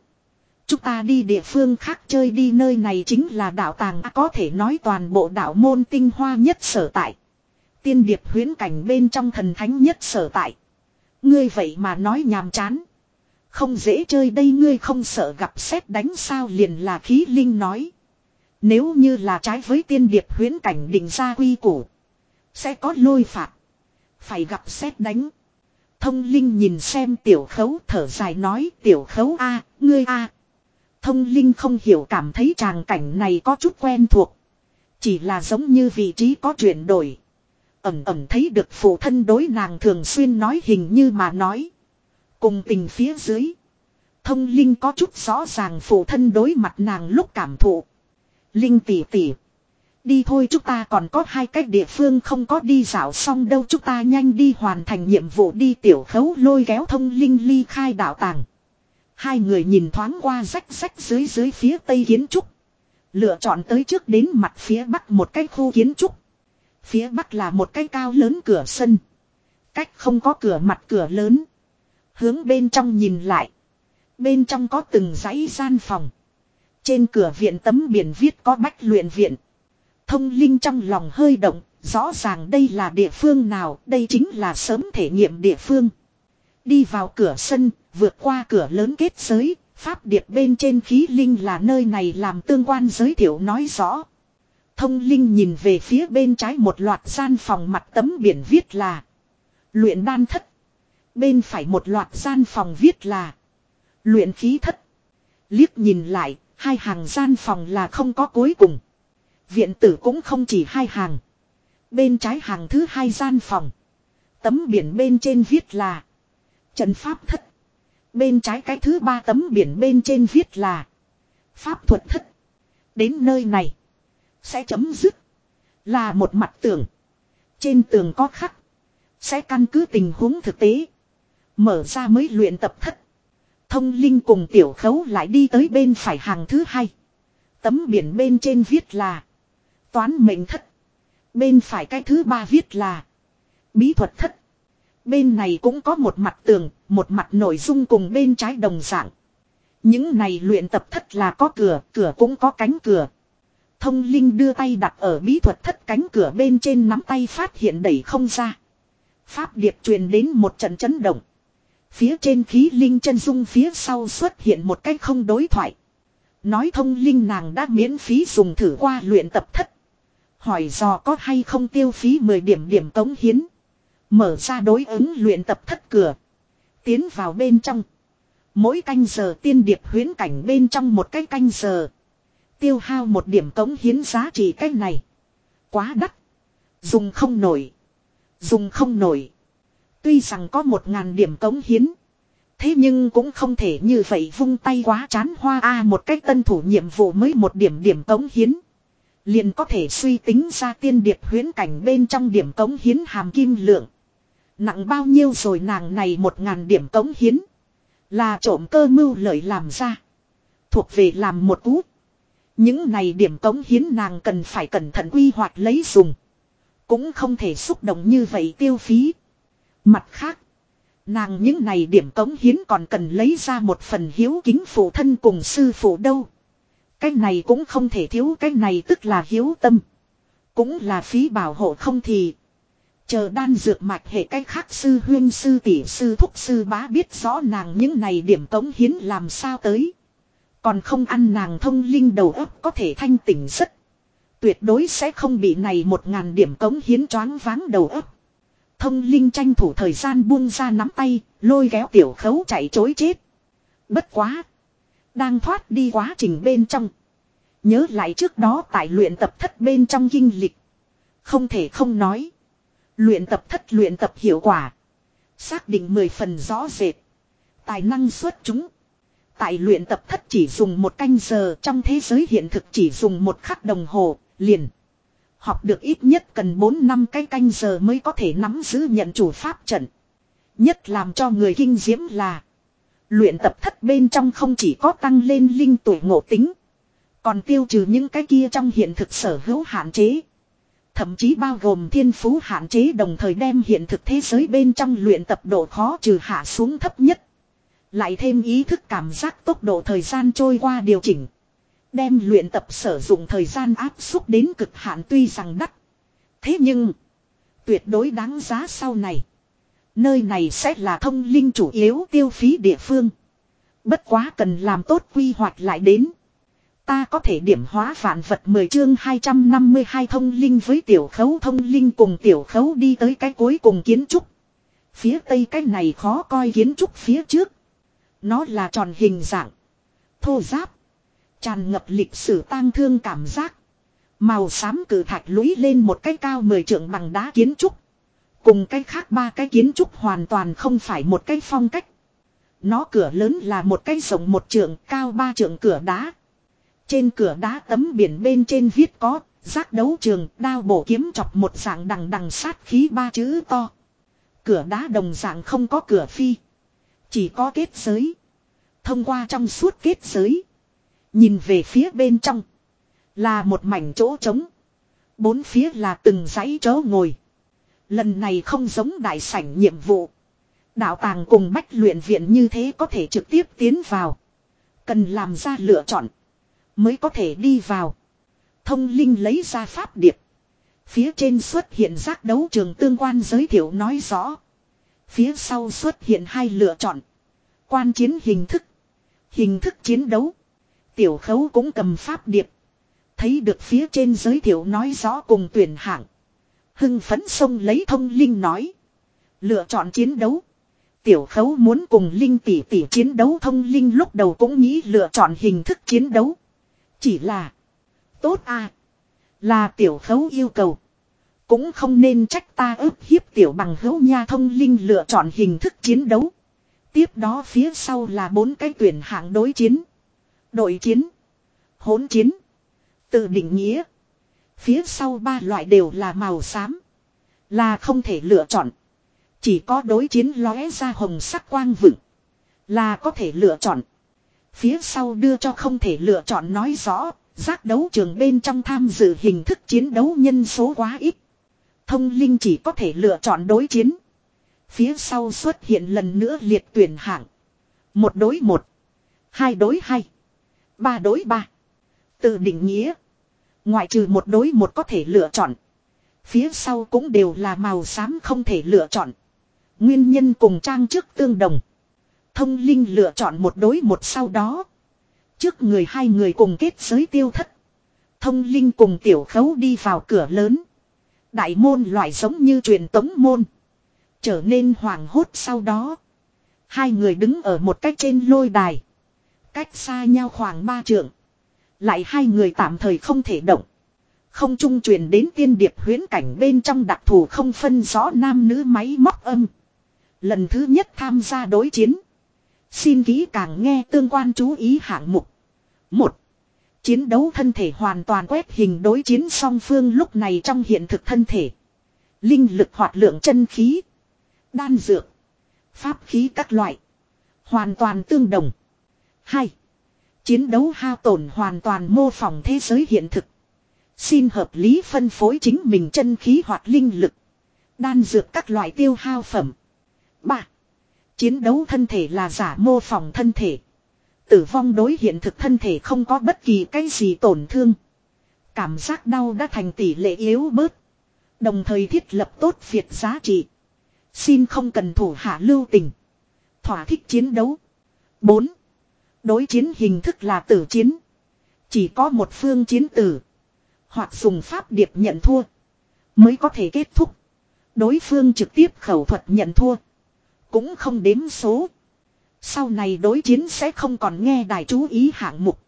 Chúng ta đi địa phương khác chơi đi nơi này chính là đạo tàng có thể nói toàn bộ đạo môn tinh hoa nhất sở tại. Tiên điệp huyến cảnh bên trong thần thánh nhất sở tại. Ngươi vậy mà nói nhàm chán. Không dễ chơi đây ngươi không sợ gặp xét đánh sao liền là khí linh nói. Nếu như là trái với tiên điệp huyến cảnh định ra quy củ. Sẽ có lôi phạt. Phải gặp xét đánh. Thông linh nhìn xem tiểu khấu thở dài nói, tiểu khấu a, ngươi a Thông linh không hiểu cảm thấy tràng cảnh này có chút quen thuộc. Chỉ là giống như vị trí có chuyển đổi. Ẩm ẩm thấy được phụ thân đối nàng thường xuyên nói hình như mà nói. Cùng tình phía dưới. Thông linh có chút rõ ràng phụ thân đối mặt nàng lúc cảm thụ. Linh tỉ tỉ. Đi thôi chúng ta còn có hai cách địa phương không có đi dạo xong đâu chúng ta nhanh đi hoàn thành nhiệm vụ đi tiểu khấu lôi kéo thông linh ly khai đạo tàng. Hai người nhìn thoáng qua rách rách dưới dưới phía tây kiến trúc. Lựa chọn tới trước đến mặt phía bắc một cái khu kiến trúc. Phía bắc là một cái cao lớn cửa sân. Cách không có cửa mặt cửa lớn. Hướng bên trong nhìn lại. Bên trong có từng dãy gian phòng. Trên cửa viện tấm biển viết có bách luyện viện. Thông linh trong lòng hơi động, rõ ràng đây là địa phương nào, đây chính là sớm thể nghiệm địa phương. Đi vào cửa sân, vượt qua cửa lớn kết giới, pháp điệp bên trên khí linh là nơi này làm tương quan giới thiệu nói rõ. Thông linh nhìn về phía bên trái một loạt gian phòng mặt tấm biển viết là Luyện đan thất. Bên phải một loạt gian phòng viết là Luyện khí thất. Liếc nhìn lại, hai hàng gian phòng là không có cuối cùng. Viện tử cũng không chỉ hai hàng. Bên trái hàng thứ hai gian phòng. Tấm biển bên trên viết là Trần Pháp Thất. Bên trái cái thứ ba tấm biển bên trên viết là Pháp Thuật Thất. Đến nơi này. Sẽ chấm dứt. Là một mặt tường. Trên tường có khắc. Sẽ căn cứ tình huống thực tế. Mở ra mới luyện tập thất. Thông linh cùng tiểu khấu lại đi tới bên phải hàng thứ hai. Tấm biển bên trên viết là. Toán mệnh thất. Bên phải cái thứ ba viết là. Bí thuật thất. Bên này cũng có một mặt tường, một mặt nội dung cùng bên trái đồng dạng. Những này luyện tập thất là có cửa, cửa cũng có cánh cửa. Thông linh đưa tay đặt ở bí thuật thất cánh cửa bên trên nắm tay phát hiện đẩy không ra. Pháp điệp truyền đến một trận chấn động. Phía trên khí linh chân dung phía sau xuất hiện một cách không đối thoại. Nói thông linh nàng đã miễn phí dùng thử qua luyện tập thất. Hỏi dò có hay không tiêu phí 10 điểm điểm tống hiến. Mở ra đối ứng luyện tập thất cửa. Tiến vào bên trong. Mỗi canh giờ tiên điệp huyến cảnh bên trong một cái canh giờ. Tiêu hao một điểm tống hiến giá trị cái này. Quá đắt. Dùng không nổi. Dùng không nổi. Tuy rằng có một ngàn điểm tống hiến. Thế nhưng cũng không thể như vậy vung tay quá chán hoa a một cách tân thủ nhiệm vụ mới một điểm điểm tống hiến. Liền có thể suy tính ra tiên điệp huyến cảnh bên trong điểm tống hiến hàm kim lượng. Nặng bao nhiêu rồi nàng này một ngàn điểm tống hiến. Là trộm cơ mưu lợi làm ra. Thuộc về làm một út những này điểm tống hiến nàng cần phải cẩn thận quy hoạch lấy dùng. Cũng không thể xúc động như vậy tiêu phí. Mặt khác. Nàng những này điểm cống hiến còn cần lấy ra một phần hiếu kính phụ thân cùng sư phụ đâu. Cái này cũng không thể thiếu, cái này tức là hiếu tâm. Cũng là phí bảo hộ không thì. Chờ đan dược mạch hệ cách khác sư huyên sư tỷ sư thúc sư bá biết rõ nàng những này điểm cống hiến làm sao tới. Còn không ăn nàng thông linh đầu óc có thể thanh tỉnh rất. Tuyệt đối sẽ không bị này một ngàn điểm cống hiến choáng váng đầu óc. Thông linh tranh thủ thời gian buông ra nắm tay, lôi kéo tiểu khấu chạy chối chết. Bất quá. Đang thoát đi quá trình bên trong. Nhớ lại trước đó tại luyện tập thất bên trong kinh lịch. Không thể không nói. Luyện tập thất luyện tập hiệu quả. Xác định 10 phần rõ rệt. Tài năng xuất chúng. Tại luyện tập thất chỉ dùng một canh giờ trong thế giới hiện thực chỉ dùng một khắc đồng hồ, liền. Học được ít nhất cần 4 năm cái canh giờ mới có thể nắm giữ nhận chủ pháp trận. Nhất làm cho người kinh diễm là. Luyện tập thất bên trong không chỉ có tăng lên linh tuổi ngộ tính. Còn tiêu trừ những cái kia trong hiện thực sở hữu hạn chế. Thậm chí bao gồm thiên phú hạn chế đồng thời đem hiện thực thế giới bên trong luyện tập độ khó trừ hạ xuống thấp nhất. Lại thêm ý thức cảm giác tốc độ thời gian trôi qua điều chỉnh. Đem luyện tập sử dụng thời gian áp xúc đến cực hạn tuy rằng đắt. Thế nhưng, tuyệt đối đáng giá sau này. Nơi này sẽ là thông linh chủ yếu tiêu phí địa phương. Bất quá cần làm tốt quy hoạch lại đến. Ta có thể điểm hóa vạn vật 10 chương 252 thông linh với tiểu khấu thông linh cùng tiểu khấu đi tới cái cuối cùng kiến trúc. Phía tây cái này khó coi kiến trúc phía trước. Nó là tròn hình dạng. Thô giáp. Tràn ngập lịch sử tang thương cảm giác. Màu xám cử thạch lũy lên một cái cao 10 trượng bằng đá kiến trúc. Cùng cái khác ba cái kiến trúc hoàn toàn không phải một cái phong cách. Nó cửa lớn là một cái rộng một trượng cao ba trượng cửa đá. Trên cửa đá tấm biển bên trên viết có, giác đấu trường, đao bổ kiếm chọc một dạng đằng đằng sát khí ba chữ to. Cửa đá đồng dạng không có cửa phi. Chỉ có kết giới. Thông qua trong suốt kết giới. Nhìn về phía bên trong. Là một mảnh chỗ trống. Bốn phía là từng dãy chỗ ngồi. Lần này không giống đại sảnh nhiệm vụ. Đạo tàng cùng bách luyện viện như thế có thể trực tiếp tiến vào. Cần làm ra lựa chọn. Mới có thể đi vào. Thông linh lấy ra pháp điệp. Phía trên xuất hiện giác đấu trường tương quan giới thiệu nói rõ. Phía sau xuất hiện hai lựa chọn. Quan chiến hình thức. Hình thức chiến đấu. Tiểu khấu cũng cầm pháp điệp. Thấy được phía trên giới thiệu nói rõ cùng tuyển hạng. Hưng phấn sông lấy thông linh nói. Lựa chọn chiến đấu. Tiểu khấu muốn cùng linh tỷ tỷ chiến đấu thông linh lúc đầu cũng nghĩ lựa chọn hình thức chiến đấu. Chỉ là. Tốt à. Là tiểu khấu yêu cầu. Cũng không nên trách ta ức hiếp tiểu bằng hữu nha thông linh lựa chọn hình thức chiến đấu. Tiếp đó phía sau là bốn cái tuyển hạng đối chiến. Đội chiến. Hỗn chiến. Tự định nghĩa. Phía sau ba loại đều là màu xám. Là không thể lựa chọn. Chỉ có đối chiến lóe ra hồng sắc quang vựng. Là có thể lựa chọn. Phía sau đưa cho không thể lựa chọn nói rõ. Giác đấu trường bên trong tham dự hình thức chiến đấu nhân số quá ít. Thông linh chỉ có thể lựa chọn đối chiến. Phía sau xuất hiện lần nữa liệt tuyển hạng. Một đối một. Hai đối hai. Ba đối ba. Từ định nghĩa. Ngoại trừ một đối một có thể lựa chọn. Phía sau cũng đều là màu xám không thể lựa chọn. Nguyên nhân cùng trang trước tương đồng. Thông linh lựa chọn một đối một sau đó. Trước người hai người cùng kết giới tiêu thất. Thông linh cùng tiểu khấu đi vào cửa lớn. Đại môn loại giống như truyền tống môn. Trở nên hoảng hốt sau đó. Hai người đứng ở một cách trên lôi đài. Cách xa nhau khoảng ba trượng. Lại hai người tạm thời không thể động. Không trung truyền đến tiên điệp huyến cảnh bên trong đặc thù không phân rõ nam nữ máy móc âm. Lần thứ nhất tham gia đối chiến. Xin ký càng nghe tương quan chú ý hạng mục. một Chiến đấu thân thể hoàn toàn quét hình đối chiến song phương lúc này trong hiện thực thân thể. Linh lực hoạt lượng chân khí. Đan dược. Pháp khí các loại. Hoàn toàn tương đồng. 2. Chiến đấu hao tổn hoàn toàn mô phỏng thế giới hiện thực. Xin hợp lý phân phối chính mình chân khí hoặc linh lực. Đan dược các loại tiêu hao phẩm. 3. Chiến đấu thân thể là giả mô phỏng thân thể. Tử vong đối hiện thực thân thể không có bất kỳ cái gì tổn thương. Cảm giác đau đã thành tỷ lệ yếu bớt. Đồng thời thiết lập tốt việc giá trị. Xin không cần thủ hạ lưu tình. Thỏa thích chiến đấu. 4. Đối chiến hình thức là tử chiến. Chỉ có một phương chiến tử. Hoặc dùng pháp điệp nhận thua. Mới có thể kết thúc. Đối phương trực tiếp khẩu thuật nhận thua. Cũng không đếm số. Sau này đối chiến sẽ không còn nghe đài chú ý hạng mục.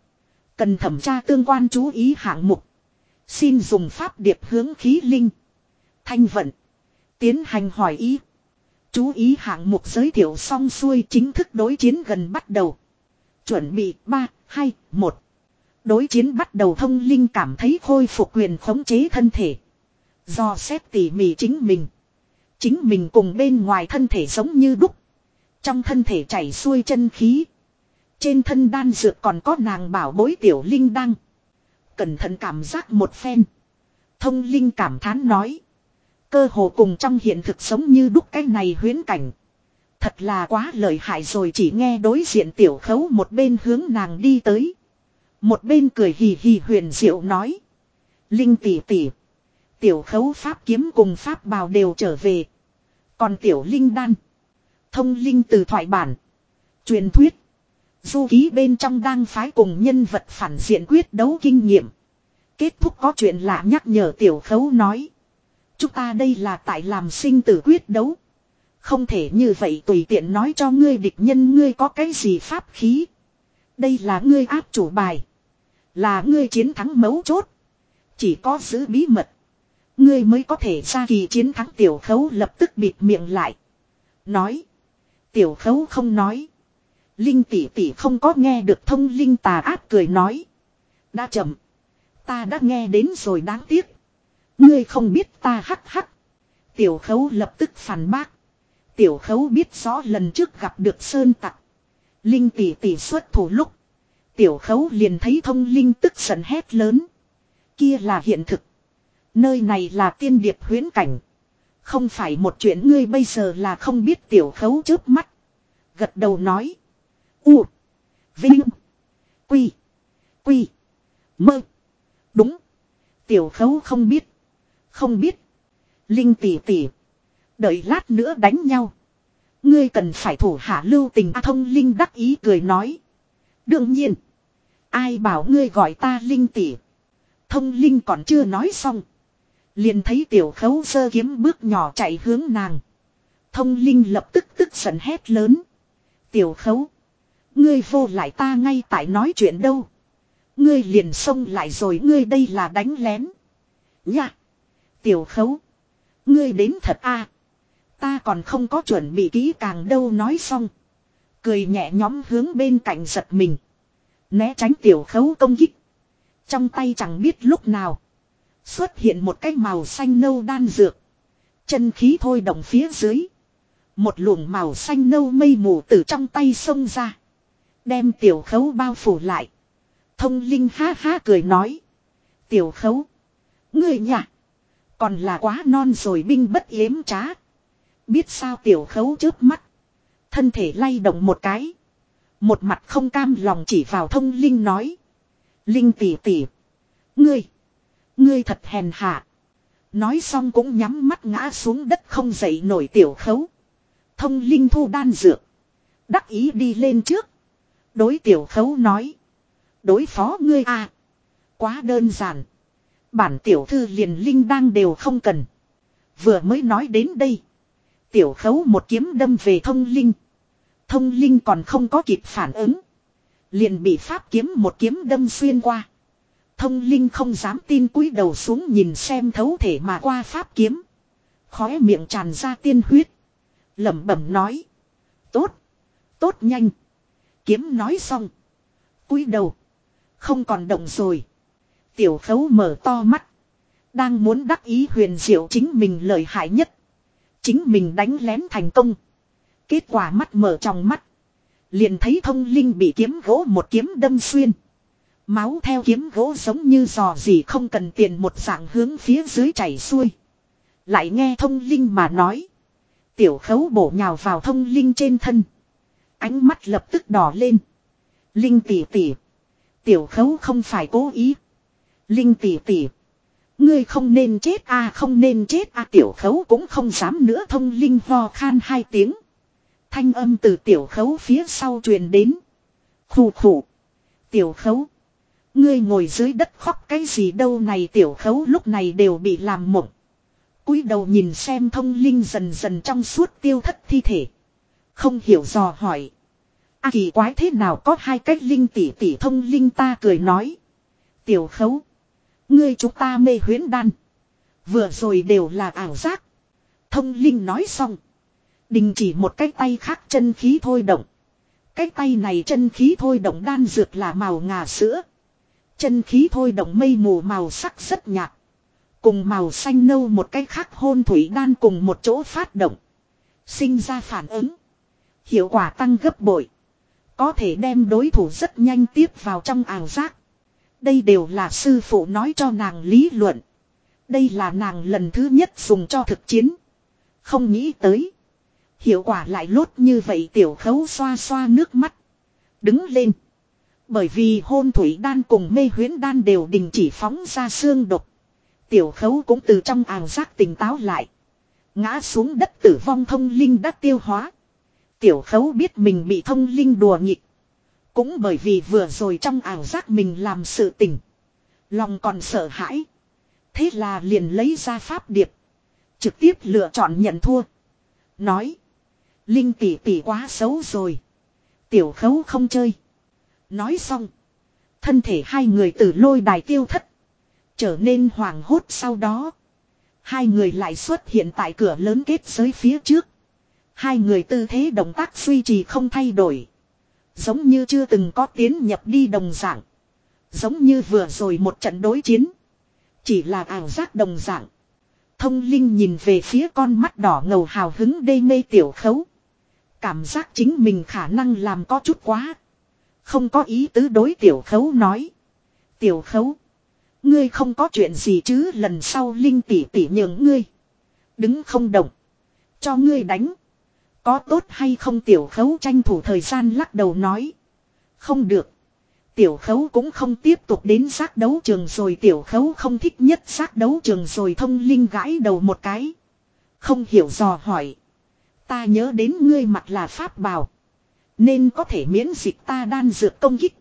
Cần thẩm tra tương quan chú ý hạng mục. Xin dùng pháp điệp hướng khí linh. Thanh vận. Tiến hành hỏi ý. Chú ý hạng mục giới thiệu xong xuôi chính thức đối chiến gần bắt đầu. Chuẩn bị 3, 2, 1. Đối chiến bắt đầu thông linh cảm thấy khôi phục quyền khống chế thân thể. Do xét tỉ mỉ chính mình. Chính mình cùng bên ngoài thân thể giống như đúc. Trong thân thể chảy xuôi chân khí. Trên thân đan dược còn có nàng bảo bối tiểu linh đăng. Cẩn thận cảm giác một phen. Thông linh cảm thán nói. Cơ hồ cùng trong hiện thực sống như đúc cái này huyến cảnh. Thật là quá lợi hại rồi chỉ nghe đối diện tiểu khấu một bên hướng nàng đi tới. Một bên cười hì hì huyền diệu nói. Linh tỷ tỷ. Tiểu khấu pháp kiếm cùng pháp bào đều trở về. Còn tiểu linh đan. Thông linh từ thoại bản. Truyền thuyết. Du ký bên trong đang phái cùng nhân vật phản diện quyết đấu kinh nghiệm. Kết thúc có chuyện lạ nhắc nhở tiểu khấu nói. Chúng ta đây là tại làm sinh tử quyết đấu. Không thể như vậy tùy tiện nói cho ngươi địch nhân ngươi có cái gì pháp khí. Đây là ngươi áp chủ bài. Là ngươi chiến thắng mấu chốt. Chỉ có giữ bí mật. Ngươi mới có thể ra kỳ chiến thắng tiểu khấu lập tức bịt miệng lại. Nói. Tiểu khấu không nói. Linh tỷ tỷ không có nghe được thông linh tà ác cười nói. Đã chậm. Ta đã nghe đến rồi đáng tiếc. Ngươi không biết ta hắc hắc. Tiểu khấu lập tức phản bác. Tiểu khấu biết rõ lần trước gặp được sơn tặc. Linh tỷ tỷ xuất thủ lúc. Tiểu khấu liền thấy thông linh tức giận hét lớn. Kia là hiện thực. Nơi này là tiên điệp huyến cảnh. Không phải một chuyện ngươi bây giờ là không biết tiểu khấu trước mắt. Gật đầu nói. U. Vinh. Quy. Quy. Mơ. Đúng. Tiểu khấu không biết. Không biết. Linh tỷ tỷ. Đợi lát nữa đánh nhau. Ngươi cần phải thủ hạ lưu tình A thông Linh đắc ý cười nói. Đương nhiên. Ai bảo ngươi gọi ta Linh tỷ. Thông Linh còn chưa nói xong. Liền thấy tiểu khấu sơ kiếm bước nhỏ chạy hướng nàng. Thông Linh lập tức tức giận hét lớn. Tiểu khấu. Ngươi vô lại ta ngay tại nói chuyện đâu. Ngươi liền xông lại rồi ngươi đây là đánh lén. Nha. Tiểu khấu. Ngươi đến thật a Ta còn không có chuẩn bị kỹ càng đâu nói xong. Cười nhẹ nhóm hướng bên cạnh giật mình. Né tránh tiểu khấu công kích. Trong tay chẳng biết lúc nào. Xuất hiện một cái màu xanh nâu đan dược. Chân khí thôi động phía dưới. Một luồng màu xanh nâu mây mù từ trong tay xông ra. Đem tiểu khấu bao phủ lại. Thông linh ha ha cười nói. Tiểu khấu. Người nhà. Còn là quá non rồi binh bất yếm trá. Biết sao tiểu khấu trước mắt. Thân thể lay động một cái. Một mặt không cam lòng chỉ vào thông linh nói. Linh tỷ tỷ. Ngươi. Ngươi thật hèn hạ. Nói xong cũng nhắm mắt ngã xuống đất không dậy nổi tiểu khấu. Thông linh thu đan dược. Đắc ý đi lên trước. Đối tiểu khấu nói. Đối phó ngươi à. Quá đơn giản. Bản tiểu thư liền linh đang đều không cần. Vừa mới nói đến đây. Tiểu khấu một kiếm đâm về thông linh. Thông linh còn không có kịp phản ứng. Liền bị pháp kiếm một kiếm đâm xuyên qua. Thông linh không dám tin cúi đầu xuống nhìn xem thấu thể mà qua pháp kiếm. Khóe miệng tràn ra tiên huyết. lẩm bẩm nói. Tốt. Tốt nhanh. Kiếm nói xong. cúi đầu. Không còn động rồi. Tiểu khấu mở to mắt. Đang muốn đắc ý huyền diệu chính mình lợi hại nhất. Chính mình đánh lén thành công. Kết quả mắt mở trong mắt. Liền thấy thông linh bị kiếm gỗ một kiếm đâm xuyên. Máu theo kiếm gỗ giống như giò gì không cần tiền một dạng hướng phía dưới chảy xuôi. Lại nghe thông linh mà nói. Tiểu khấu bổ nhào vào thông linh trên thân. Ánh mắt lập tức đỏ lên. Linh tỉ tỉ. Tiểu khấu không phải cố ý. Linh tỉ tỉ. Ngươi không nên chết a à, không nên chết a à, tiểu khấu cũng không dám nữa thông linh ho khan hai tiếng. Thanh âm từ tiểu khấu phía sau truyền đến. Khủ khủ. Tiểu khấu. Ngươi ngồi dưới đất khóc cái gì đâu này tiểu khấu lúc này đều bị làm mộng. cúi đầu nhìn xem thông linh dần dần trong suốt tiêu thất thi thể. Không hiểu dò hỏi. À kỳ quái thế nào có hai cách linh tỷ tỷ thông linh ta cười nói. Tiểu khấu. Ngươi chúng ta mê huyến đan. Vừa rồi đều là ảo giác. Thông linh nói xong. Đình chỉ một cái tay khác chân khí thôi động. Cái tay này chân khí thôi động đan dược là màu ngà sữa. Chân khí thôi động mây mù màu sắc rất nhạt. Cùng màu xanh nâu một cái khác hôn thủy đan cùng một chỗ phát động. Sinh ra phản ứng. Hiệu quả tăng gấp bội. Có thể đem đối thủ rất nhanh tiếp vào trong ảo giác. Đây đều là sư phụ nói cho nàng lý luận. Đây là nàng lần thứ nhất dùng cho thực chiến. Không nghĩ tới. Hiệu quả lại lốt như vậy tiểu khấu xoa xoa nước mắt. Đứng lên. Bởi vì hôn thủy đan cùng mê huyến đan đều đình chỉ phóng ra xương độc. Tiểu khấu cũng từ trong ảo giác tỉnh táo lại. Ngã xuống đất tử vong thông linh đã tiêu hóa. Tiểu khấu biết mình bị thông linh đùa nghịch. Cũng bởi vì vừa rồi trong ảo giác mình làm sự tỉnh. Lòng còn sợ hãi. Thế là liền lấy ra pháp điệp. Trực tiếp lựa chọn nhận thua. Nói. Linh tỷ tỷ quá xấu rồi. Tiểu khấu không chơi. Nói xong. Thân thể hai người từ lôi đài tiêu thất. Trở nên hoảng hốt sau đó. Hai người lại xuất hiện tại cửa lớn kết giới phía trước. Hai người tư thế động tác duy trì không thay đổi. Giống như chưa từng có tiến nhập đi đồng dạng. Giống như vừa rồi một trận đối chiến. Chỉ là ảo giác đồng dạng. Thông linh nhìn về phía con mắt đỏ ngầu hào hứng đê mê tiểu khấu. Cảm giác chính mình khả năng làm có chút quá. Không có ý tứ đối tiểu khấu nói. Tiểu khấu. Ngươi không có chuyện gì chứ, lần sau Linh tỷ tỷ nhường ngươi. Đứng không động. Cho ngươi đánh. Có tốt hay không tiểu khấu tranh thủ thời gian lắc đầu nói. Không được. Tiểu khấu cũng không tiếp tục đến giác đấu trường rồi tiểu khấu không thích nhất giác đấu trường rồi thông linh gãi đầu một cái. Không hiểu dò hỏi. Ta nhớ đến ngươi mặt là pháp bào. Nên có thể miễn dịch ta đan dược công kích.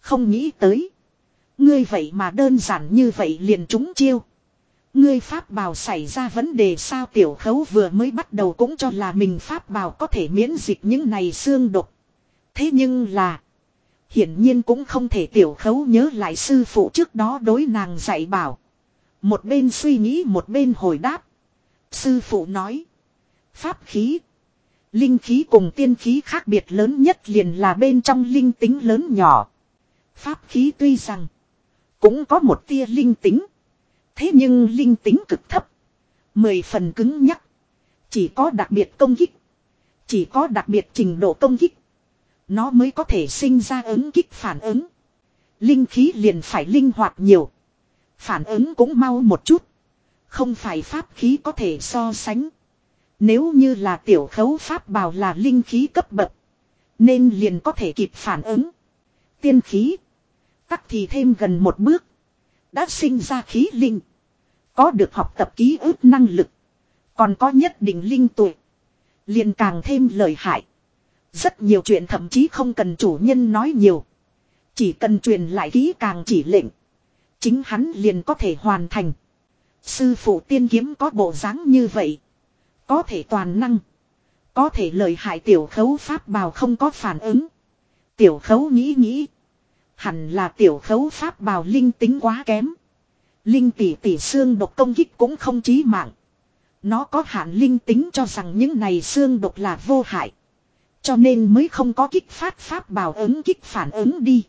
Không nghĩ tới. Ngươi vậy mà đơn giản như vậy liền trúng chiêu. Ngươi pháp bào xảy ra vấn đề sao tiểu khấu vừa mới bắt đầu cũng cho là mình pháp bào có thể miễn dịch những này xương độc. Thế nhưng là. Hiển nhiên cũng không thể tiểu khấu nhớ lại sư phụ trước đó đối nàng dạy bảo. Một bên suy nghĩ một bên hồi đáp. Sư phụ nói. Pháp khí. Linh khí cùng tiên khí khác biệt lớn nhất liền là bên trong linh tính lớn nhỏ. Pháp khí tuy rằng. Cũng có một tia linh tính. Thế nhưng linh tính cực thấp. Mười phần cứng nhắc. Chỉ có đặc biệt công kích. Chỉ có đặc biệt trình độ công kích. Nó mới có thể sinh ra ứng kích phản ứng. Linh khí liền phải linh hoạt nhiều. Phản ứng cũng mau một chút. Không phải pháp khí có thể so sánh. Nếu như là tiểu khấu pháp bào là linh khí cấp bậc. Nên liền có thể kịp phản ứng. Tiên khí. Tắc thì thêm gần một bước. Đã sinh ra khí linh. Có được học tập ký ức năng lực. Còn có nhất định linh tuệ, Liền càng thêm lợi hại. Rất nhiều chuyện thậm chí không cần chủ nhân nói nhiều. Chỉ cần truyền lại ký càng chỉ lệnh. Chính hắn liền có thể hoàn thành. Sư phụ tiên kiếm có bộ dáng như vậy. Có thể toàn năng. Có thể lợi hại tiểu khấu pháp bào không có phản ứng. Tiểu khấu nghĩ nghĩ. Hẳn là tiểu khấu pháp bào linh tính quá kém. Linh tỷ tỷ xương độc công kích cũng không chí mạng. Nó có hạn linh tính cho rằng những này xương độc là vô hại. Cho nên mới không có kích phát pháp bào ứng kích phản ứng đi.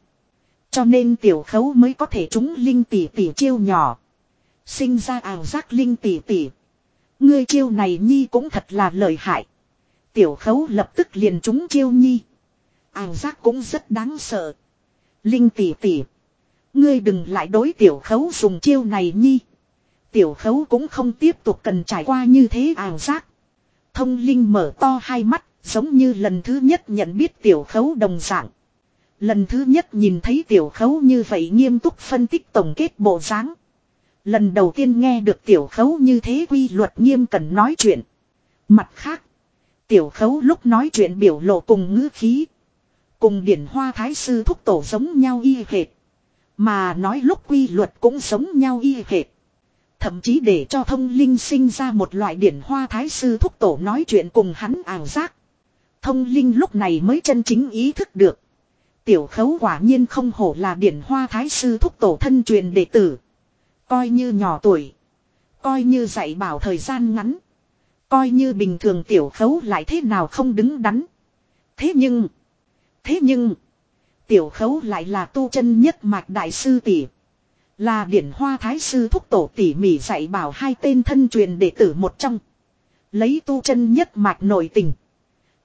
Cho nên tiểu khấu mới có thể trúng linh tỷ tỷ chiêu nhỏ. Sinh ra ảo giác linh tỷ tỷ. Ngươi chiêu này nhi cũng thật là lợi hại. Tiểu khấu lập tức liền trúng chiêu nhi. Ảo giác cũng rất đáng sợ. Linh tỷ tỷ. Ngươi đừng lại đối tiểu khấu dùng chiêu này nhi. Tiểu khấu cũng không tiếp tục cần trải qua như thế ảo giác. Thông linh mở to hai mắt, giống như lần thứ nhất nhận biết tiểu khấu đồng dạng. Lần thứ nhất nhìn thấy tiểu khấu như vậy nghiêm túc phân tích tổng kết bộ dáng. Lần đầu tiên nghe được tiểu khấu như thế quy luật nghiêm cần nói chuyện. Mặt khác, tiểu khấu lúc nói chuyện biểu lộ cùng ngữ khí. Cùng điển hoa thái sư thúc tổ giống nhau y hệt. Mà nói lúc quy luật cũng giống nhau y hệt. Thậm chí để cho thông linh sinh ra một loại điển hoa thái sư thúc tổ nói chuyện cùng hắn ảo giác. Thông linh lúc này mới chân chính ý thức được. Tiểu khấu quả nhiên không hổ là điển hoa thái sư thúc tổ thân truyền đệ tử. Coi như nhỏ tuổi. Coi như dạy bảo thời gian ngắn. Coi như bình thường tiểu khấu lại thế nào không đứng đắn. Thế nhưng. Thế nhưng. Tiểu khấu lại là tu chân nhất mạch đại sư tỷ. Là điển hoa thái sư thúc tổ tỉ mỉ dạy bảo hai tên thân truyền đệ tử một trong. Lấy tu chân nhất mạch nội tình.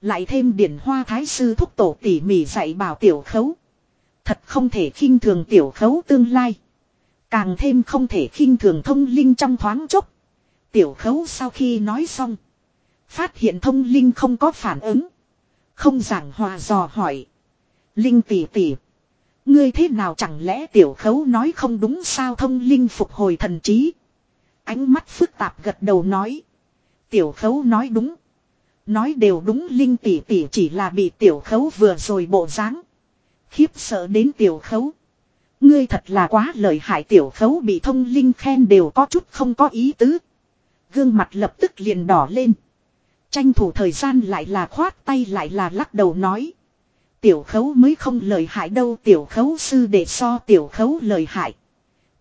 Lại thêm điển hoa thái sư thúc tổ tỉ mỉ dạy bảo tiểu khấu. Thật không thể khinh thường tiểu khấu tương lai. Càng thêm không thể khinh thường thông linh trong thoáng chốc. Tiểu khấu sau khi nói xong. Phát hiện thông linh không có phản ứng. Không giảng hòa dò hỏi. Linh tỷ tỷ. Ngươi thế nào chẳng lẽ tiểu khấu nói không đúng sao thông linh phục hồi thần trí. Ánh mắt phức tạp gật đầu nói. Tiểu khấu nói đúng. Nói đều đúng linh tỷ tỷ chỉ là bị tiểu khấu vừa rồi bộ dáng Khiếp sợ đến tiểu khấu. Ngươi thật là quá lợi hại tiểu khấu bị thông linh khen đều có chút không có ý tứ. Gương mặt lập tức liền đỏ lên. Tranh thủ thời gian lại là khoát tay lại là lắc đầu nói. Tiểu khấu mới không lợi hại đâu, tiểu khấu sư để so tiểu khấu lợi hại.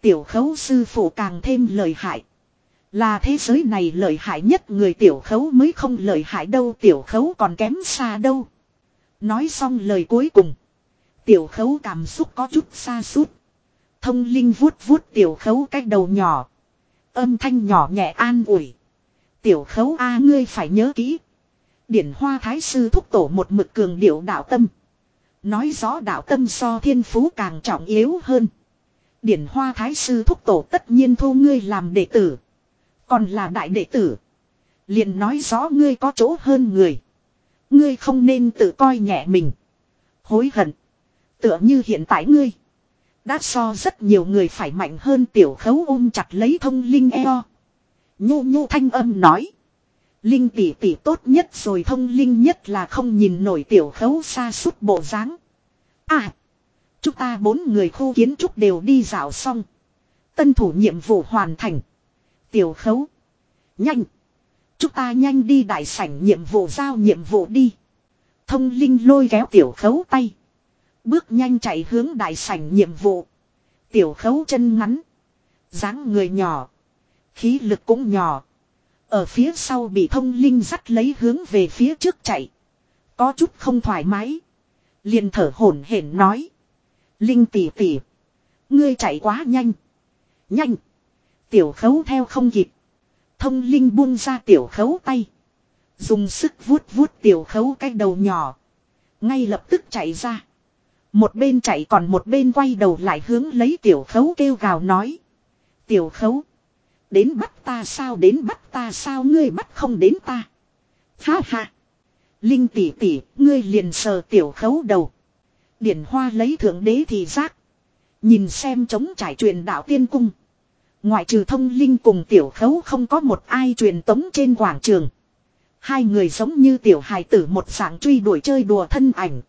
Tiểu khấu sư phụ càng thêm lợi hại. Là thế giới này lợi hại nhất người tiểu khấu mới không lợi hại đâu, tiểu khấu còn kém xa đâu. Nói xong lời cuối cùng. Tiểu khấu cảm xúc có chút xa sút Thông linh vuốt vuốt tiểu khấu cách đầu nhỏ. Âm thanh nhỏ nhẹ an ủi. Tiểu khấu a, ngươi phải nhớ kỹ. Điển hoa thái sư thúc tổ một mực cường điệu đạo tâm. Nói rõ đạo tâm so thiên phú càng trọng yếu hơn. Điển hoa thái sư thúc tổ tất nhiên thu ngươi làm đệ tử. Còn là đại đệ tử. liền nói rõ ngươi có chỗ hơn người. Ngươi không nên tự coi nhẹ mình. Hối hận. Tựa như hiện tại ngươi. Đã so rất nhiều người phải mạnh hơn tiểu khấu ôm chặt lấy thông linh eo. nhu nhu thanh âm nói. Linh tỷ tỷ tốt nhất rồi thông linh nhất là không nhìn nổi tiểu khấu xa suốt bộ dáng. À. Chúng ta bốn người khu kiến trúc đều đi dạo xong. Tân thủ nhiệm vụ hoàn thành. Tiểu khấu. Nhanh. Chúng ta nhanh đi đại sảnh nhiệm vụ giao nhiệm vụ đi. Thông linh lôi kéo tiểu khấu tay. Bước nhanh chạy hướng đại sảnh nhiệm vụ. Tiểu khấu chân ngắn. dáng người nhỏ. Khí lực cũng nhỏ. Ở phía sau bị thông linh dắt lấy hướng về phía trước chạy. Có chút không thoải mái. Liền thở hổn hển nói. Linh tỉ tỉ. Ngươi chạy quá nhanh. Nhanh. Tiểu khấu theo không kịp. Thông linh buông ra tiểu khấu tay. Dùng sức vuốt vuốt tiểu khấu cái đầu nhỏ. Ngay lập tức chạy ra. Một bên chạy còn một bên quay đầu lại hướng lấy tiểu khấu kêu gào nói. Tiểu khấu. Đến bắt ta sao đến bắt ta sao ngươi bắt không đến ta. Ha ha. Linh tỷ tỷ, ngươi liền sờ tiểu khấu đầu. Điển hoa lấy thượng đế thì giác. Nhìn xem chống trải truyền đạo tiên cung. Ngoại trừ thông linh cùng tiểu khấu không có một ai truyền tống trên quảng trường. Hai người giống như tiểu hài tử một dạng truy đuổi chơi đùa thân ảnh.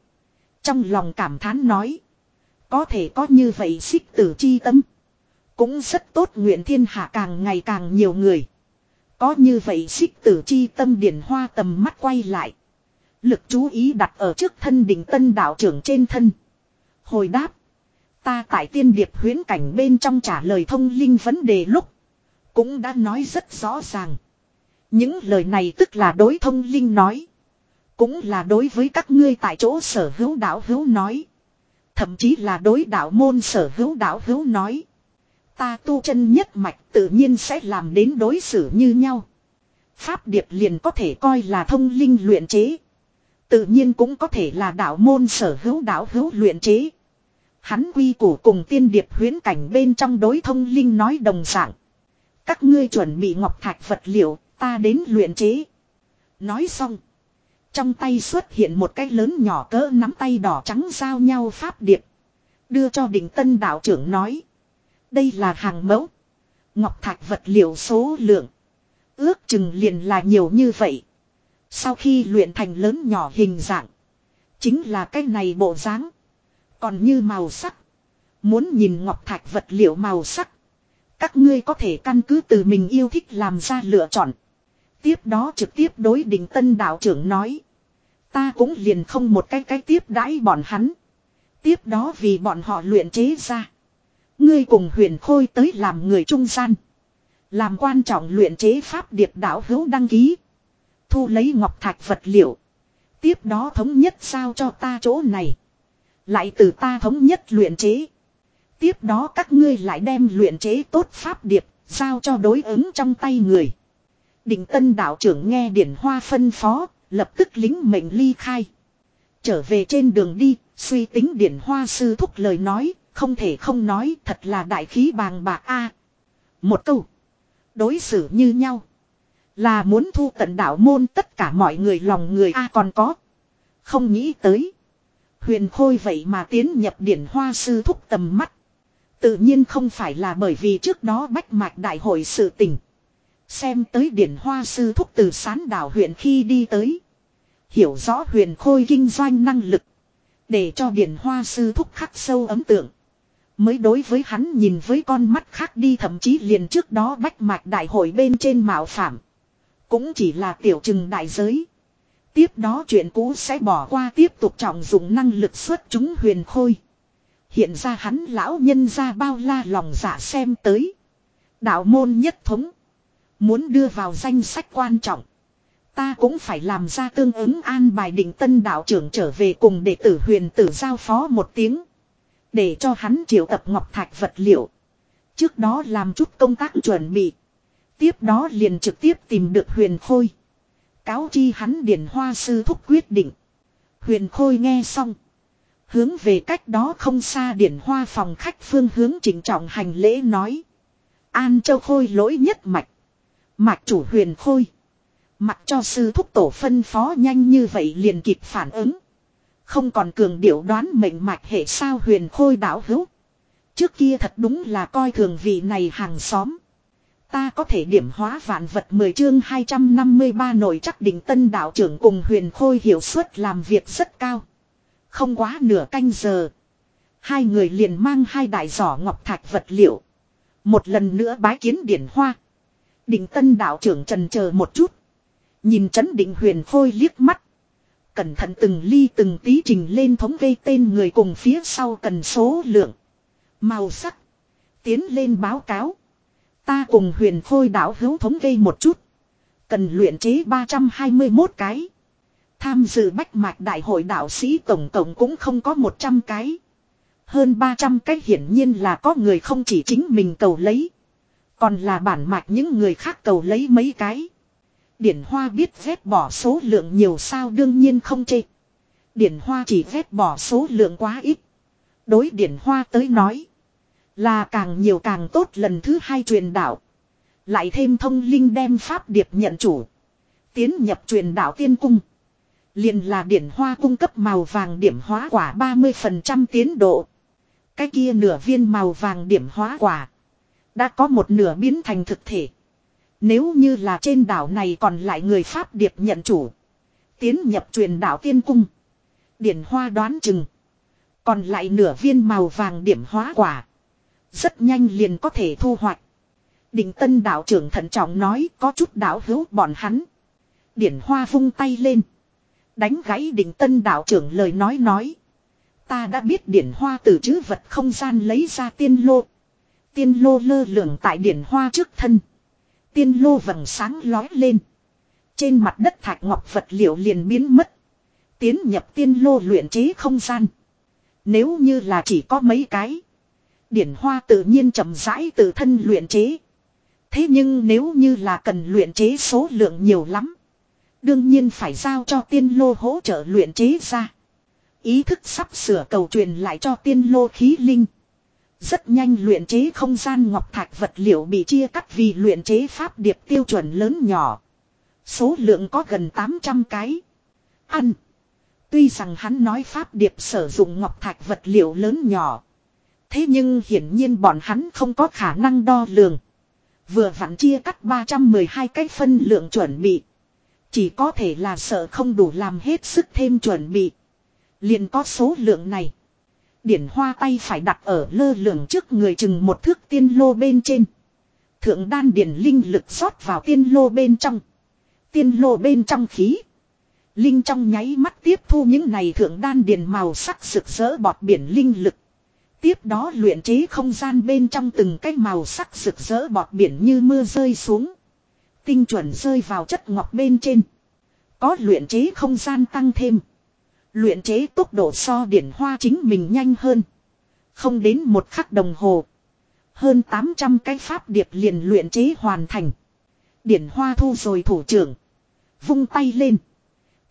Trong lòng cảm thán nói. Có thể có như vậy xích tử chi tâm. Cũng rất tốt nguyện thiên hạ càng ngày càng nhiều người. Có như vậy xích tử chi tâm điển hoa tầm mắt quay lại. Lực chú ý đặt ở trước thân đỉnh tân đạo trưởng trên thân. Hồi đáp. Ta tại tiên điệp huyến cảnh bên trong trả lời thông linh vấn đề lúc. Cũng đã nói rất rõ ràng. Những lời này tức là đối thông linh nói. Cũng là đối với các ngươi tại chỗ sở hữu đạo hữu nói. Thậm chí là đối đạo môn sở hữu đạo hữu nói. Ta tu chân nhất mạch tự nhiên sẽ làm đến đối xử như nhau. Pháp điệp liền có thể coi là thông linh luyện chế. Tự nhiên cũng có thể là đạo môn sở hữu đạo hữu luyện chế. Hắn quy củ cùng tiên điệp huyến cảnh bên trong đối thông linh nói đồng dạng. Các ngươi chuẩn bị ngọc thạch vật liệu, ta đến luyện chế. Nói xong. Trong tay xuất hiện một cái lớn nhỏ cỡ nắm tay đỏ trắng giao nhau pháp điệp. Đưa cho định tân đạo trưởng nói. Đây là hàng mẫu. Ngọc thạch vật liệu số lượng. Ước chừng liền là nhiều như vậy. Sau khi luyện thành lớn nhỏ hình dạng. Chính là cái này bộ dáng. Còn như màu sắc. Muốn nhìn ngọc thạch vật liệu màu sắc. Các ngươi có thể căn cứ từ mình yêu thích làm ra lựa chọn. Tiếp đó trực tiếp đối đỉnh tân đạo trưởng nói. Ta cũng liền không một cái cái tiếp đãi bọn hắn. Tiếp đó vì bọn họ luyện chế ra. Ngươi cùng huyền khôi tới làm người trung gian. Làm quan trọng luyện chế pháp điệp đạo hữu đăng ký. Thu lấy ngọc thạch vật liệu. Tiếp đó thống nhất sao cho ta chỗ này. Lại từ ta thống nhất luyện chế. Tiếp đó các ngươi lại đem luyện chế tốt pháp điệp. Giao cho đối ứng trong tay người. Định tân đạo trưởng nghe điển hoa phân phó. Lập tức lính mệnh ly khai. Trở về trên đường đi. Suy tính điển hoa sư thúc lời nói. Không thể không nói, thật là đại khí bàng bạc a Một câu. Đối xử như nhau. Là muốn thu tận đạo môn tất cả mọi người lòng người A còn có. Không nghĩ tới. Huyền Khôi vậy mà tiến nhập điển hoa sư thúc tầm mắt. Tự nhiên không phải là bởi vì trước đó bách mạch đại hội sự tình. Xem tới điển hoa sư thúc từ sán đảo huyện khi đi tới. Hiểu rõ huyền khôi kinh doanh năng lực. Để cho điển hoa sư thúc khắc sâu ấm tượng. Mới đối với hắn nhìn với con mắt khác đi thậm chí liền trước đó bách mạch đại hội bên trên mạo phạm. Cũng chỉ là tiểu trừng đại giới. Tiếp đó chuyện cũ sẽ bỏ qua tiếp tục trọng dụng năng lực xuất chúng huyền khôi. Hiện ra hắn lão nhân ra bao la lòng giả xem tới. Đạo môn nhất thống. Muốn đưa vào danh sách quan trọng. Ta cũng phải làm ra tương ứng an bài định tân đạo trưởng trở về cùng đệ tử huyền tử giao phó một tiếng. Để cho hắn triệu tập ngọc thạch vật liệu. Trước đó làm chút công tác chuẩn bị. Tiếp đó liền trực tiếp tìm được huyền khôi. Cáo chi hắn điển hoa sư thúc quyết định. Huyền khôi nghe xong. Hướng về cách đó không xa điển hoa phòng khách phương hướng chỉnh trọng hành lễ nói. An châu khôi lỗi nhất mạch. Mạch chủ huyền khôi. Mặc cho sư thúc tổ phân phó nhanh như vậy liền kịp phản ứng. Không còn cường điệu đoán mệnh mạch hệ sao huyền khôi đảo hữu. Trước kia thật đúng là coi thường vị này hàng xóm. Ta có thể điểm hóa vạn vật 10 chương 253 nổi chắc định tân đạo trưởng cùng huyền khôi hiệu suất làm việc rất cao. Không quá nửa canh giờ. Hai người liền mang hai đại giỏ ngọc thạch vật liệu. Một lần nữa bái kiến điển hoa. Định tân đạo trưởng trần chờ một chút. Nhìn chấn định huyền khôi liếc mắt. Cẩn thận từng ly từng tí trình lên thống kê tên người cùng phía sau cần số lượng. Màu sắc. Tiến lên báo cáo. Ta cùng huyền khôi đảo hữu thống kê một chút. Cần luyện chế 321 cái. Tham dự bách mạch đại hội đạo sĩ tổng tổng cũng không có 100 cái. Hơn 300 cái hiển nhiên là có người không chỉ chính mình cầu lấy. Còn là bản mạch những người khác cầu lấy mấy cái. Điển Hoa biết vét bỏ số lượng nhiều sao đương nhiên không chê. Điển Hoa chỉ vét bỏ số lượng quá ít. Đối Điển Hoa tới nói. Là càng nhiều càng tốt lần thứ hai truyền đạo. Lại thêm thông linh đem pháp điệp nhận chủ. Tiến nhập truyền đạo tiên cung. Liền là điển hoa cung cấp màu vàng điểm hóa quả 30% tiến độ. Cái kia nửa viên màu vàng điểm hóa quả. Đã có một nửa biến thành thực thể. Nếu như là trên đảo này còn lại người Pháp điệp nhận chủ. Tiến nhập truyền đảo tiên cung. Điển hoa đoán chừng. Còn lại nửa viên màu vàng điểm hóa quả. Rất nhanh liền có thể thu hoạch. Đình tân đạo trưởng thận trọng nói có chút đạo hữu bọn hắn. Điển hoa vung tay lên. Đánh gãy đình tân đạo trưởng lời nói nói. Ta đã biết điển hoa từ chữ vật không gian lấy ra tiên lô. Tiên lô lơ lửng tại điển hoa trước thân. Tiên lô vầng sáng lói lên. Trên mặt đất thạch ngọc vật liệu liền biến mất. Tiến nhập tiên lô luyện chế không gian. Nếu như là chỉ có mấy cái. Điển hoa tự nhiên chậm rãi từ thân luyện chế. Thế nhưng nếu như là cần luyện chế số lượng nhiều lắm. Đương nhiên phải giao cho tiên lô hỗ trợ luyện chế ra. Ý thức sắp sửa cầu truyền lại cho tiên lô khí linh. Rất nhanh luyện chế không gian ngọc thạch vật liệu bị chia cắt vì luyện chế pháp điệp tiêu chuẩn lớn nhỏ. Số lượng có gần 800 cái. Ăn. Tuy rằng hắn nói pháp điệp sử dụng ngọc thạch vật liệu lớn nhỏ. Thế nhưng hiển nhiên bọn hắn không có khả năng đo lường. Vừa vặn chia cắt 312 cái phân lượng chuẩn bị. Chỉ có thể là sợ không đủ làm hết sức thêm chuẩn bị. liền có số lượng này. Điển hoa tay phải đặt ở lơ lửng trước người chừng một thước tiên lô bên trên. Thượng đan điển linh lực rót vào tiên lô bên trong. Tiên lô bên trong khí. Linh trong nháy mắt tiếp thu những này thượng đan điền màu sắc rực rỡ bọt biển linh lực. Tiếp đó luyện chế không gian bên trong từng cái màu sắc rực rỡ bọt biển như mưa rơi xuống. Tinh chuẩn rơi vào chất ngọc bên trên. Có luyện chế không gian tăng thêm. Luyện chế tốc độ so điển hoa chính mình nhanh hơn. Không đến một khắc đồng hồ. Hơn 800 cái pháp điệp liền luyện chế hoàn thành. Điển hoa thu rồi thủ trưởng. Vung tay lên.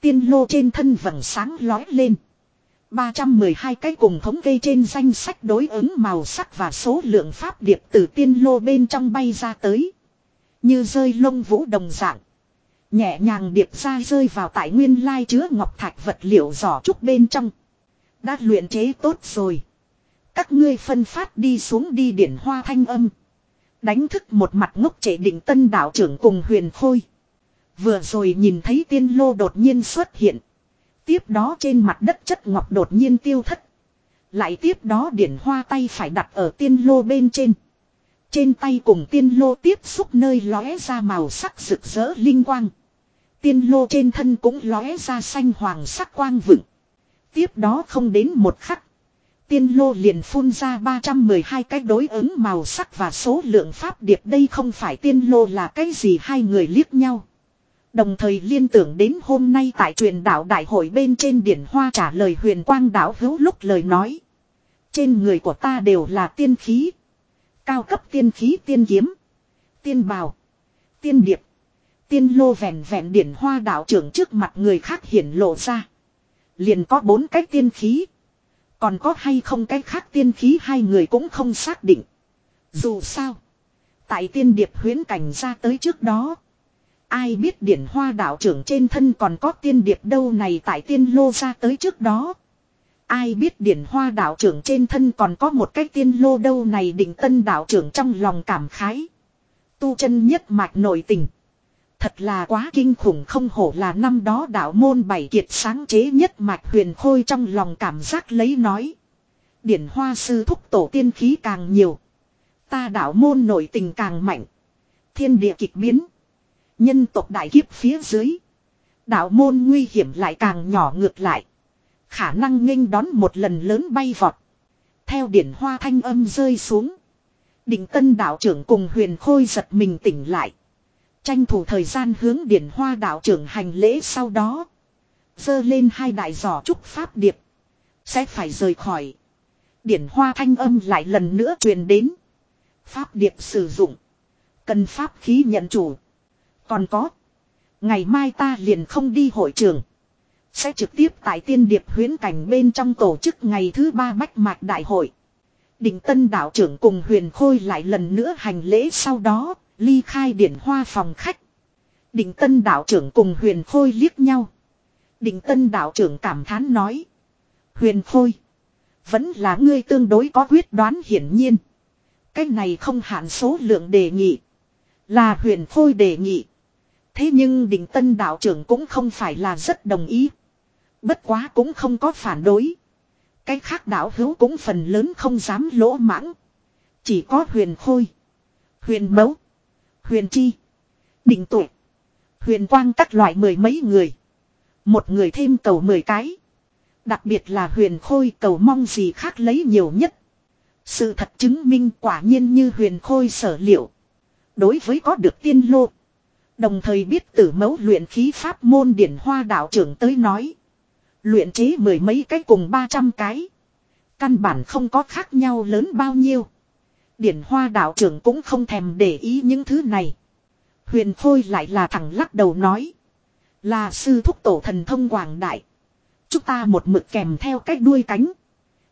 Tiên lô trên thân vầng sáng lói lên. 312 cái cùng thống kê trên danh sách đối ứng màu sắc và số lượng pháp điệp từ tiên lô bên trong bay ra tới. Như rơi lông vũ đồng dạng. Nhẹ nhàng điệp ra rơi vào tại nguyên lai chứa ngọc thạch vật liệu giỏ trúc bên trong. Đã luyện chế tốt rồi. Các ngươi phân phát đi xuống đi điển hoa thanh âm. Đánh thức một mặt ngốc trẻ định tân đạo trưởng cùng huyền khôi. Vừa rồi nhìn thấy tiên lô đột nhiên xuất hiện. Tiếp đó trên mặt đất chất ngọc đột nhiên tiêu thất. Lại tiếp đó điển hoa tay phải đặt ở tiên lô bên trên. Trên tay cùng tiên lô tiếp xúc nơi lóe ra màu sắc rực rỡ linh quang. Tiên lô trên thân cũng lóe ra xanh hoàng sắc quang vựng. Tiếp đó không đến một khắc. Tiên lô liền phun ra 312 cái đối ứng màu sắc và số lượng pháp điệp đây không phải tiên lô là cái gì, hai người liếc nhau. Đồng thời liên tưởng đến hôm nay tại truyền đạo đại hội bên trên điển hoa trả lời huyền quang đạo hữu lúc lời nói. Trên người của ta đều là tiên khí. Cao cấp tiên khí, tiên kiếm. Tiên bào. Tiên điệp. Tiên lô vẹn vẹn điển hoa đạo trưởng trước mặt người khác hiển lộ ra. Liền có bốn cái tiên khí. Còn có hay không cái khác tiên khí hai người cũng không xác định. Dù sao. Tại tiên điệp huyến cảnh ra tới trước đó. Ai biết điển hoa đạo trưởng trên thân còn có tiên điệp đâu này tại tiên lô ra tới trước đó. Ai biết điển hoa đạo trưởng trên thân còn có một cái tiên lô đâu này định tân đạo trưởng trong lòng cảm khái. Tu chân nhất mạch nội tình. Thật là quá kinh khủng không hổ là năm đó đạo môn bảy kiệt sáng chế nhất mạch huyền khôi trong lòng cảm giác lấy nói. Điển hoa sư thúc tổ tiên khí càng nhiều. Ta đạo môn nội tình càng mạnh. Thiên địa kịch biến. Nhân tộc đại kiếp phía dưới. Đạo môn nguy hiểm lại càng nhỏ ngược lại. Khả năng nghênh đón một lần lớn bay vọt. Theo điển hoa thanh âm rơi xuống. Định tân đạo trưởng cùng huyền khôi giật mình tỉnh lại. Tranh thủ thời gian hướng điển hoa đạo trưởng hành lễ sau đó. Dơ lên hai đại giỏ trúc pháp điệp. Sẽ phải rời khỏi. Điển hoa thanh âm lại lần nữa truyền đến. Pháp điệp sử dụng. Cần pháp khí nhận chủ. Còn có. Ngày mai ta liền không đi hội trường. Sẽ trực tiếp tại tiên điệp huyến cảnh bên trong tổ chức ngày thứ ba bách mạc đại hội. Định tân đạo trưởng cùng huyền khôi lại lần nữa hành lễ sau đó, ly khai điển hoa phòng khách. Định tân đạo trưởng cùng huyền khôi liếc nhau. Định tân đạo trưởng cảm thán nói. Huyền khôi. Vẫn là ngươi tương đối có quyết đoán hiển nhiên. Cái này không hạn số lượng đề nghị. Là huyền khôi đề nghị. Thế nhưng định tân đạo trưởng cũng không phải là rất đồng ý. Bất quá cũng không có phản đối. Cái khác đạo hữu cũng phần lớn không dám lỗ mãng. Chỉ có huyền khôi. Huyền mấu. Huyền chi. Định tuổi. Huyền quang các loại mười mấy người. Một người thêm cầu mười cái. Đặc biệt là huyền khôi cầu mong gì khác lấy nhiều nhất. Sự thật chứng minh quả nhiên như huyền khôi sở liệu. Đối với có được tiên lô. Đồng thời biết tử mẫu luyện khí pháp môn điển hoa đạo trưởng tới nói. Luyện chế mười mấy cái cùng ba trăm cái. Căn bản không có khác nhau lớn bao nhiêu. Điển hoa đạo trưởng cũng không thèm để ý những thứ này. Huyền Khôi lại là thẳng lắc đầu nói. Là sư thúc tổ thần thông quảng đại. Chúng ta một mực kèm theo cách đuôi cánh.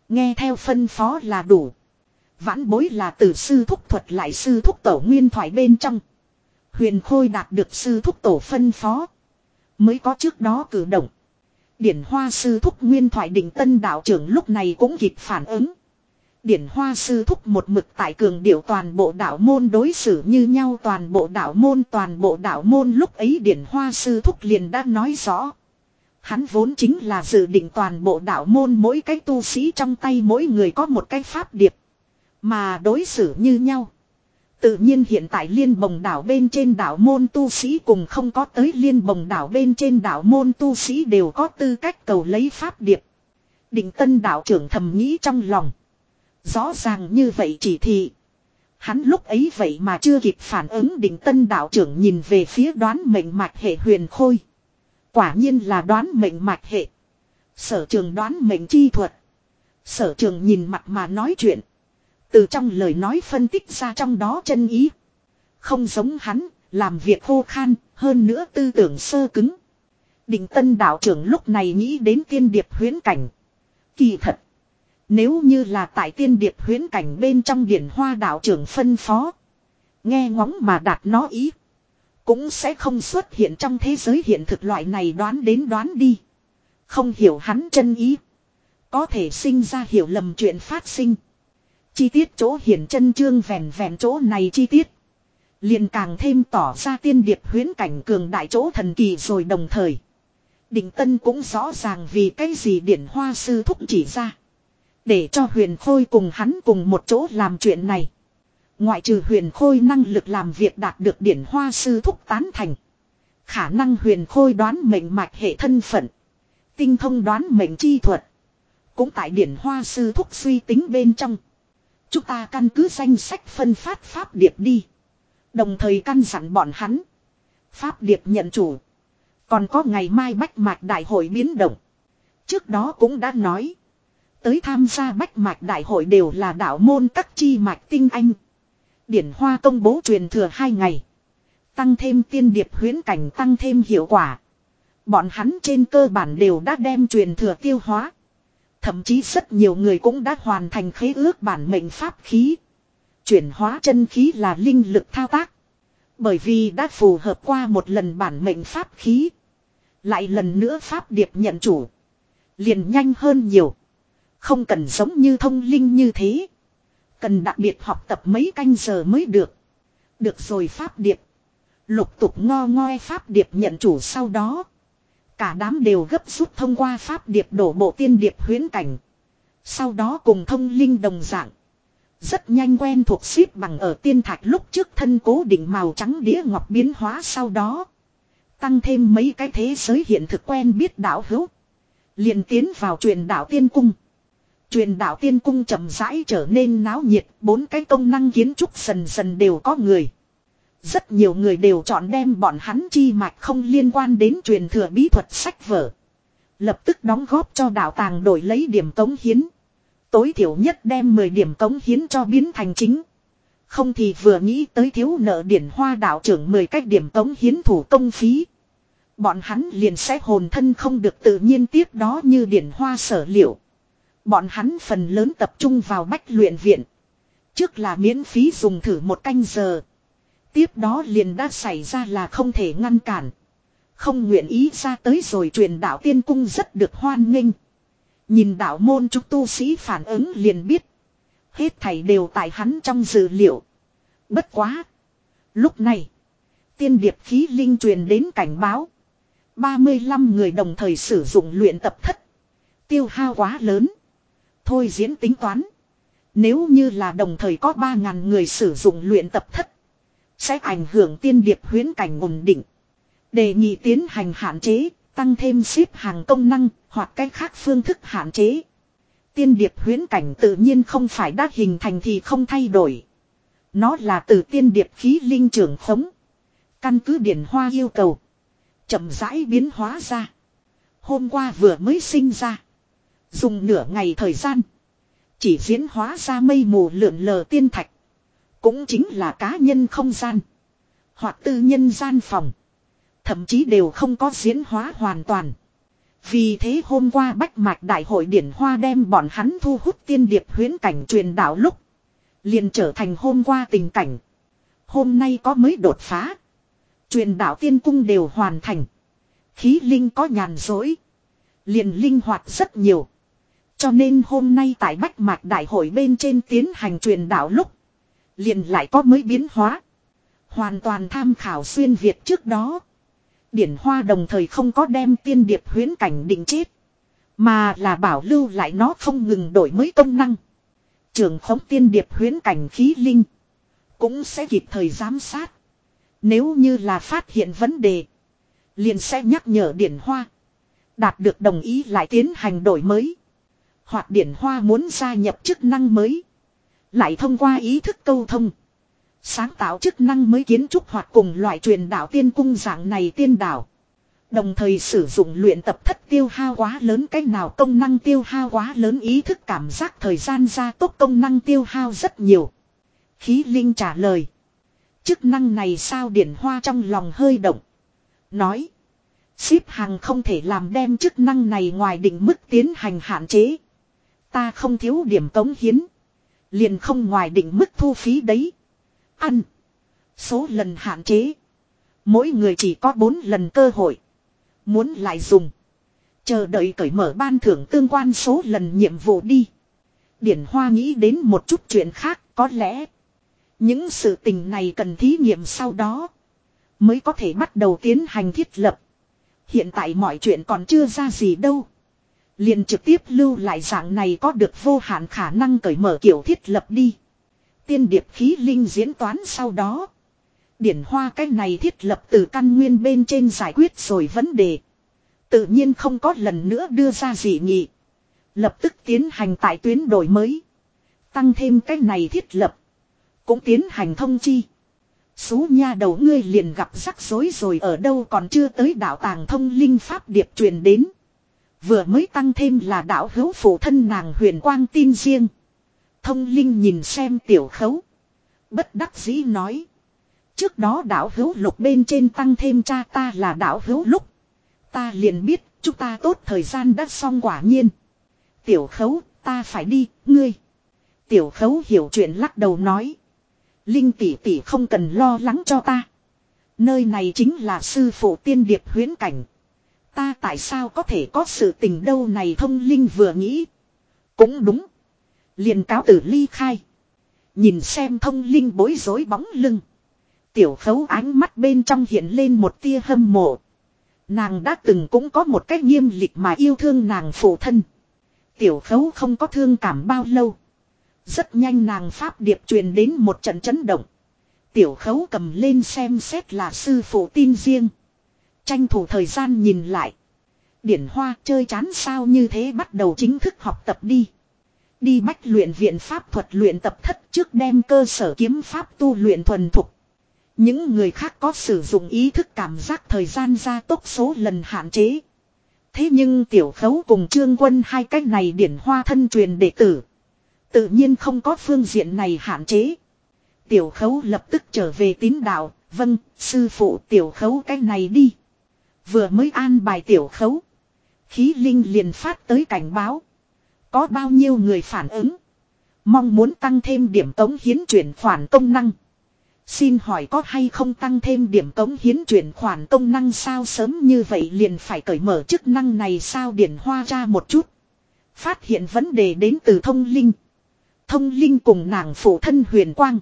Nghe theo phân phó là đủ. Vãn bối là từ sư thúc thuật lại sư thúc tổ nguyên thoại bên trong. Huyền Khôi đạt được sư thúc tổ phân phó. Mới có trước đó cử động. Điển hoa sư thúc nguyên thoại định tân đạo trưởng lúc này cũng kịp phản ứng. Điển hoa sư thúc một mực tại cường điệu toàn bộ đạo môn đối xử như nhau, toàn bộ đạo môn, toàn bộ đạo môn lúc ấy điển hoa sư thúc liền đã nói rõ. Hắn vốn chính là dự định toàn bộ đạo môn mỗi cái tu sĩ trong tay mỗi người có một cái pháp điệp. Mà đối xử như nhau. Tự nhiên hiện tại liên bồng đảo bên trên đảo môn tu sĩ cùng không có tới liên bồng đảo bên trên đảo môn tu sĩ đều có tư cách cầu lấy pháp điệp. Định tân đảo trưởng thầm nghĩ trong lòng. Rõ ràng như vậy chỉ thị. Hắn lúc ấy vậy mà chưa kịp phản ứng định tân đạo trưởng nhìn về phía đoán mệnh mạch hệ huyền khôi. Quả nhiên là đoán mệnh mạch hệ. Sở trường đoán mệnh chi thuật. Sở trường nhìn mặt mà nói chuyện. Từ trong lời nói phân tích ra trong đó chân ý. Không giống hắn, làm việc khô khan, hơn nữa tư tưởng sơ cứng. Định tân đạo trưởng lúc này nghĩ đến tiên điệp huyến cảnh. Kỳ thật. Nếu như là tại tiên điệp huyến cảnh bên trong điển hoa đạo trưởng phân phó. Nghe ngóng mà đạt nó ý. Cũng sẽ không xuất hiện trong thế giới hiện thực loại này đoán đến đoán đi. Không hiểu hắn chân ý. Có thể sinh ra hiểu lầm chuyện phát sinh. Chi tiết chỗ hiển chân chương vẹn vẹn chỗ này chi tiết. liền càng thêm tỏ ra tiên điệp huyến cảnh cường đại chỗ thần kỳ rồi đồng thời. Đình Tân cũng rõ ràng vì cái gì điển hoa sư thúc chỉ ra. Để cho huyền khôi cùng hắn cùng một chỗ làm chuyện này. Ngoại trừ huyền khôi năng lực làm việc đạt được điển hoa sư thúc tán thành. Khả năng huyền khôi đoán mệnh mạch hệ thân phận. Tinh thông đoán mệnh chi thuật. Cũng tại điển hoa sư thúc suy tính bên trong. Chúng ta căn cứ danh sách phân phát pháp điệp đi. Đồng thời căn dặn bọn hắn. Pháp điệp nhận chủ. Còn có ngày mai bách mạch đại hội biến động. Trước đó cũng đã nói. Tới tham gia bách mạch đại hội đều là đạo môn các chi mạch tinh anh. Điển Hoa công bố truyền thừa hai ngày. Tăng thêm tiên điệp huyến cảnh tăng thêm hiệu quả. Bọn hắn trên cơ bản đều đã đem truyền thừa tiêu hóa. Thậm chí rất nhiều người cũng đã hoàn thành khế ước bản mệnh pháp khí. Chuyển hóa chân khí là linh lực thao tác. Bởi vì đã phù hợp qua một lần bản mệnh pháp khí. Lại lần nữa pháp điệp nhận chủ. Liền nhanh hơn nhiều. Không cần giống như thông linh như thế. Cần đặc biệt học tập mấy canh giờ mới được. Được rồi pháp điệp. Lục tục ngo ngoe pháp điệp nhận chủ sau đó. Cả đám đều gấp rút thông qua pháp điệp đổ bộ tiên điệp huyến cảnh. Sau đó cùng thông linh đồng dạng. Rất nhanh quen thuộc xếp bằng ở tiên thạch lúc trước thân cố định màu trắng đĩa ngọc biến hóa sau đó. Tăng thêm mấy cái thế giới hiện thực quen biết đạo hữu. liền tiến vào truyền đạo tiên cung. Truyền đạo tiên cung chậm rãi trở nên náo nhiệt, bốn cái công năng kiến trúc dần dần đều có người. Rất nhiều người đều chọn đem bọn hắn chi mạch không liên quan đến truyền thừa bí thuật sách vở. Lập tức đóng góp cho đạo tàng đổi lấy điểm cống hiến. Tối thiểu nhất đem 10 điểm cống hiến cho biến thành chính. Không thì vừa nghĩ tới thiếu nợ điển hoa đạo trưởng 10 cách điểm cống hiến thủ công phí. Bọn hắn liền sẽ hồn thân không được tự nhiên tiếp đó như điển hoa sở liệu. Bọn hắn phần lớn tập trung vào bách luyện viện. Trước là miễn phí dùng thử một canh giờ. Tiếp đó liền đã xảy ra là không thể ngăn cản. Không nguyện ý ra tới rồi truyền đạo tiên cung rất được hoan nghênh. Nhìn đạo môn trúc tu sĩ phản ứng liền biết. Hết thảy đều tại hắn trong dữ liệu. Bất quá. Lúc này. Tiên điệp khí linh truyền đến cảnh báo. 35 người đồng thời sử dụng luyện tập thất. Tiêu hao quá lớn. Thôi diễn tính toán. Nếu như là đồng thời có 3.000 người sử dụng luyện tập thất. Sẽ ảnh hưởng tiên điệp huyến cảnh ổn định. Đề nghị tiến hành hạn chế, tăng thêm xếp hàng công năng, hoặc cách khác phương thức hạn chế. Tiên điệp huyến cảnh tự nhiên không phải đã hình thành thì không thay đổi. Nó là từ tiên điệp khí linh trưởng khống. Căn cứ điển hoa yêu cầu. chậm rãi biến hóa ra. Hôm qua vừa mới sinh ra. Dùng nửa ngày thời gian. Chỉ diễn hóa ra mây mù lượn lờ tiên thạch. Cũng chính là cá nhân không gian. Hoặc tư nhân gian phòng. Thậm chí đều không có diễn hóa hoàn toàn. Vì thế hôm qua Bách Mạch Đại hội Điển Hoa đem bọn hắn thu hút tiên điệp huyến cảnh truyền đạo lúc. liền trở thành hôm qua tình cảnh. Hôm nay có mới đột phá. Truyền đạo tiên cung đều hoàn thành. Khí linh có nhàn dối. Liền linh hoạt rất nhiều. Cho nên hôm nay tại Bách mạc Đại hội bên trên tiến hành truyền đạo lúc. Liền lại có mới biến hóa. Hoàn toàn tham khảo xuyên Việt trước đó. Điển Hoa đồng thời không có đem tiên điệp huyến cảnh định chết. Mà là bảo lưu lại nó không ngừng đổi mới công năng. Trường khống tiên điệp huyến cảnh khí linh. Cũng sẽ kịp thời giám sát. Nếu như là phát hiện vấn đề. Liền sẽ nhắc nhở Điển Hoa. Đạt được đồng ý lại tiến hành đổi mới. Hoặc Điển Hoa muốn gia nhập chức năng mới. Lại thông qua ý thức câu thông. Sáng tạo chức năng mới kiến trúc hoặc cùng loại truyền đạo tiên cung dạng này tiên đạo. Đồng thời sử dụng luyện tập thất tiêu hao quá lớn cách nào công năng tiêu hao quá lớn ý thức cảm giác thời gian gia tốc công năng tiêu hao rất nhiều. Khí Linh trả lời. Chức năng này sao điển hoa trong lòng hơi động. Nói. xếp hàng không thể làm đem chức năng này ngoài định mức tiến hành hạn chế. Ta không thiếu điểm tống hiến. Liền không ngoài định mức thu phí đấy. Ăn. Số lần hạn chế. Mỗi người chỉ có 4 lần cơ hội. Muốn lại dùng. Chờ đợi cởi mở ban thưởng tương quan số lần nhiệm vụ đi. Điển Hoa nghĩ đến một chút chuyện khác, có lẽ. Những sự tình này cần thí nghiệm sau đó. Mới có thể bắt đầu tiến hành thiết lập. Hiện tại mọi chuyện còn chưa ra gì đâu. Liền trực tiếp lưu lại dạng này có được vô hạn khả năng cởi mở kiểu thiết lập đi tiên điệp khí linh diễn toán sau đó. Điển hoa cái này thiết lập từ căn nguyên bên trên giải quyết rồi vấn đề. Tự nhiên không có lần nữa đưa ra gì nghị. Lập tức tiến hành tại tuyến đổi mới. Tăng thêm cái này thiết lập. Cũng tiến hành thông chi. Xú nha đầu ngươi liền gặp rắc rối rồi ở đâu còn chưa tới đạo tàng thông linh pháp điệp truyền đến. Vừa mới tăng thêm là đạo hữu phụ thân nàng huyền quang tin riêng. Thông linh nhìn xem tiểu khấu. Bất đắc dĩ nói. Trước đó đảo hữu lục bên trên tăng thêm cha ta là đảo hữu lúc. Ta liền biết chúng ta tốt thời gian đã xong quả nhiên. Tiểu khấu ta phải đi, ngươi. Tiểu khấu hiểu chuyện lắc đầu nói. Linh tỷ tỷ không cần lo lắng cho ta. Nơi này chính là sư phụ tiên điệp huyến cảnh. Ta tại sao có thể có sự tình đâu này thông linh vừa nghĩ. Cũng đúng liền cáo tử ly khai. Nhìn xem thông linh bối rối bóng lưng. Tiểu khấu ánh mắt bên trong hiện lên một tia hâm mộ. Nàng đã từng cũng có một cách nghiêm lịch mà yêu thương nàng phụ thân. Tiểu khấu không có thương cảm bao lâu. Rất nhanh nàng pháp điệp truyền đến một trận chấn động. Tiểu khấu cầm lên xem xét là sư phụ tin riêng. Tranh thủ thời gian nhìn lại. Điển hoa chơi chán sao như thế bắt đầu chính thức học tập đi. Đi bách luyện viện pháp thuật luyện tập thất trước đem cơ sở kiếm pháp tu luyện thuần thục. Những người khác có sử dụng ý thức cảm giác thời gian gia tốc số lần hạn chế. Thế nhưng tiểu khấu cùng trương quân hai cách này điển hoa thân truyền đệ tử. Tự nhiên không có phương diện này hạn chế. Tiểu khấu lập tức trở về tín đạo, vâng, sư phụ tiểu khấu cách này đi. Vừa mới an bài tiểu khấu. Khí linh liền phát tới cảnh báo. Có bao nhiêu người phản ứng. Mong muốn tăng thêm điểm tống hiến chuyển khoản công năng. Xin hỏi có hay không tăng thêm điểm tống hiến chuyển khoản công năng sao sớm như vậy liền phải cởi mở chức năng này sao điển hoa ra một chút. Phát hiện vấn đề đến từ thông linh. Thông linh cùng nàng phụ thân huyền quang.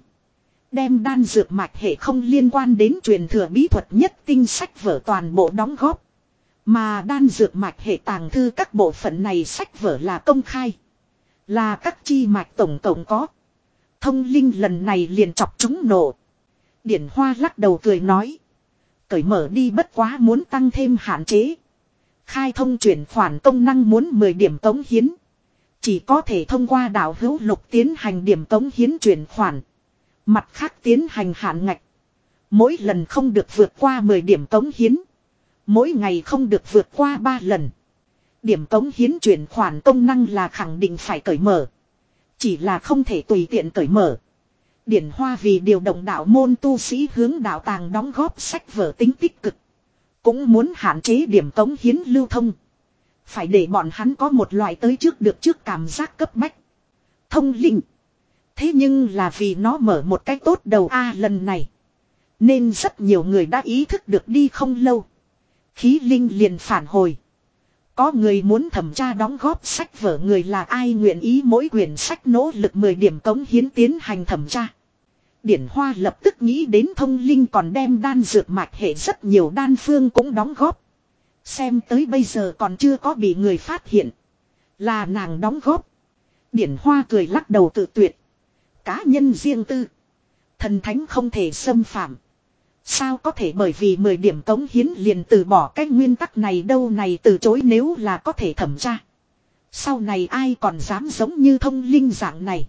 Đem đan dược mạch hệ không liên quan đến truyền thừa bí thuật nhất tinh sách vở toàn bộ đóng góp. Mà đan dược mạch hệ tàng thư các bộ phận này sách vở là công khai. Là các chi mạch tổng tổng có. Thông linh lần này liền chọc chúng nổ. Điển Hoa lắc đầu cười nói. Cởi mở đi bất quá muốn tăng thêm hạn chế. Khai thông chuyển khoản công năng muốn 10 điểm tống hiến. Chỉ có thể thông qua đảo hữu lục tiến hành điểm tống hiến chuyển khoản. Mặt khác tiến hành hạn ngạch. Mỗi lần không được vượt qua 10 điểm tống hiến. Mỗi ngày không được vượt qua 3 lần. Điểm tống hiến chuyển khoản công năng là khẳng định phải cởi mở. Chỉ là không thể tùy tiện cởi mở. Điển hoa vì điều động đạo môn tu sĩ hướng đạo tàng đóng góp sách vở tính tích cực. Cũng muốn hạn chế điểm tống hiến lưu thông. Phải để bọn hắn có một loại tới trước được trước cảm giác cấp bách. Thông linh. Thế nhưng là vì nó mở một cái tốt đầu A lần này. Nên rất nhiều người đã ý thức được đi không lâu. Khí linh liền phản hồi. Có người muốn thẩm tra đóng góp sách vở người là ai nguyện ý mỗi quyển sách nỗ lực 10 điểm cống hiến tiến hành thẩm tra. Điển Hoa lập tức nghĩ đến thông linh còn đem đan dược mạch hệ rất nhiều đan phương cũng đóng góp. Xem tới bây giờ còn chưa có bị người phát hiện. Là nàng đóng góp. Điển Hoa cười lắc đầu tự tuyệt. Cá nhân riêng tư. Thần thánh không thể xâm phạm. Sao có thể bởi vì 10 điểm cống hiến liền từ bỏ cái nguyên tắc này đâu này từ chối nếu là có thể thẩm tra. Sau này ai còn dám giống như thông linh dạng này.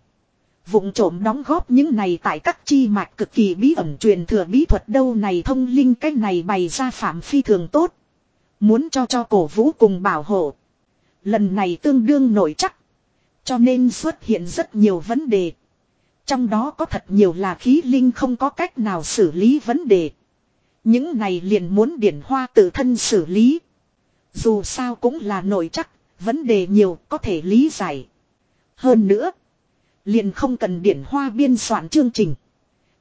Vụng trộm đóng góp những này tại các chi mạch cực kỳ bí ẩn truyền thừa bí thuật đâu này thông linh cái này bày ra phạm phi thường tốt. Muốn cho cho cổ vũ cùng bảo hộ. Lần này tương đương nổi chắc. Cho nên xuất hiện rất nhiều vấn đề. Trong đó có thật nhiều là khí linh không có cách nào xử lý vấn đề. Những này liền muốn điển hoa tự thân xử lý. Dù sao cũng là nổi chắc, vấn đề nhiều có thể lý giải. Hơn nữa, liền không cần điển hoa biên soạn chương trình.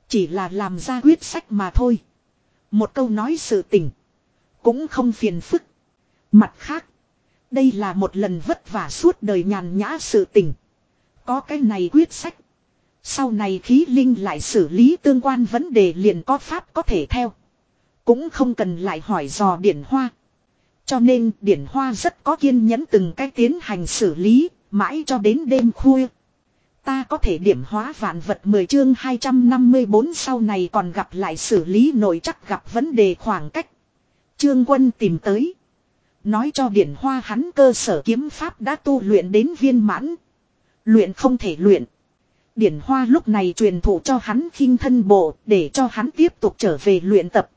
Chỉ là làm ra quyết sách mà thôi. Một câu nói sự tình. Cũng không phiền phức. Mặt khác, đây là một lần vất vả suốt đời nhàn nhã sự tình. Có cái này quyết sách. Sau này khí linh lại xử lý tương quan vấn đề liền có pháp có thể theo. Cũng không cần lại hỏi dò điển hoa. Cho nên điển hoa rất có kiên nhẫn từng cách tiến hành xử lý, mãi cho đến đêm khuya. Ta có thể điểm hóa vạn vật 10 chương 254 sau này còn gặp lại xử lý nội chắc gặp vấn đề khoảng cách. Trương quân tìm tới. Nói cho điển hoa hắn cơ sở kiếm pháp đã tu luyện đến viên mãn. Luyện không thể luyện. Điển Hoa lúc này truyền thụ cho hắn khinh thân bộ, để cho hắn tiếp tục trở về luyện tập.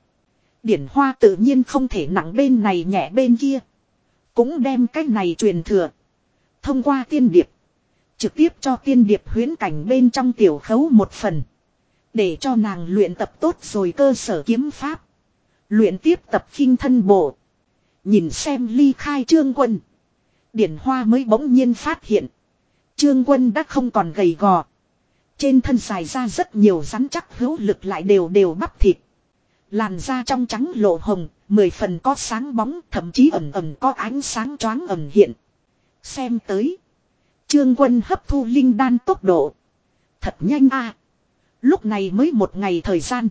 Điển Hoa tự nhiên không thể nặng bên này nhẹ bên kia. Cũng đem cách này truyền thừa. Thông qua tiên điệp. Trực tiếp cho tiên điệp huyến cảnh bên trong tiểu khấu một phần. Để cho nàng luyện tập tốt rồi cơ sở kiếm pháp. Luyện tiếp tập khinh thân bộ. Nhìn xem ly khai trương quân. Điển Hoa mới bỗng nhiên phát hiện. Trương quân đã không còn gầy gò. Trên thân dài ra rất nhiều rắn chắc hữu lực lại đều đều bắp thịt. Làn da trong trắng lộ hồng, mười phần có sáng bóng, thậm chí ẩm ẩm có ánh sáng choáng ẩm hiện. Xem tới. Trương quân hấp thu linh đan tốc độ. Thật nhanh a. Lúc này mới một ngày thời gian.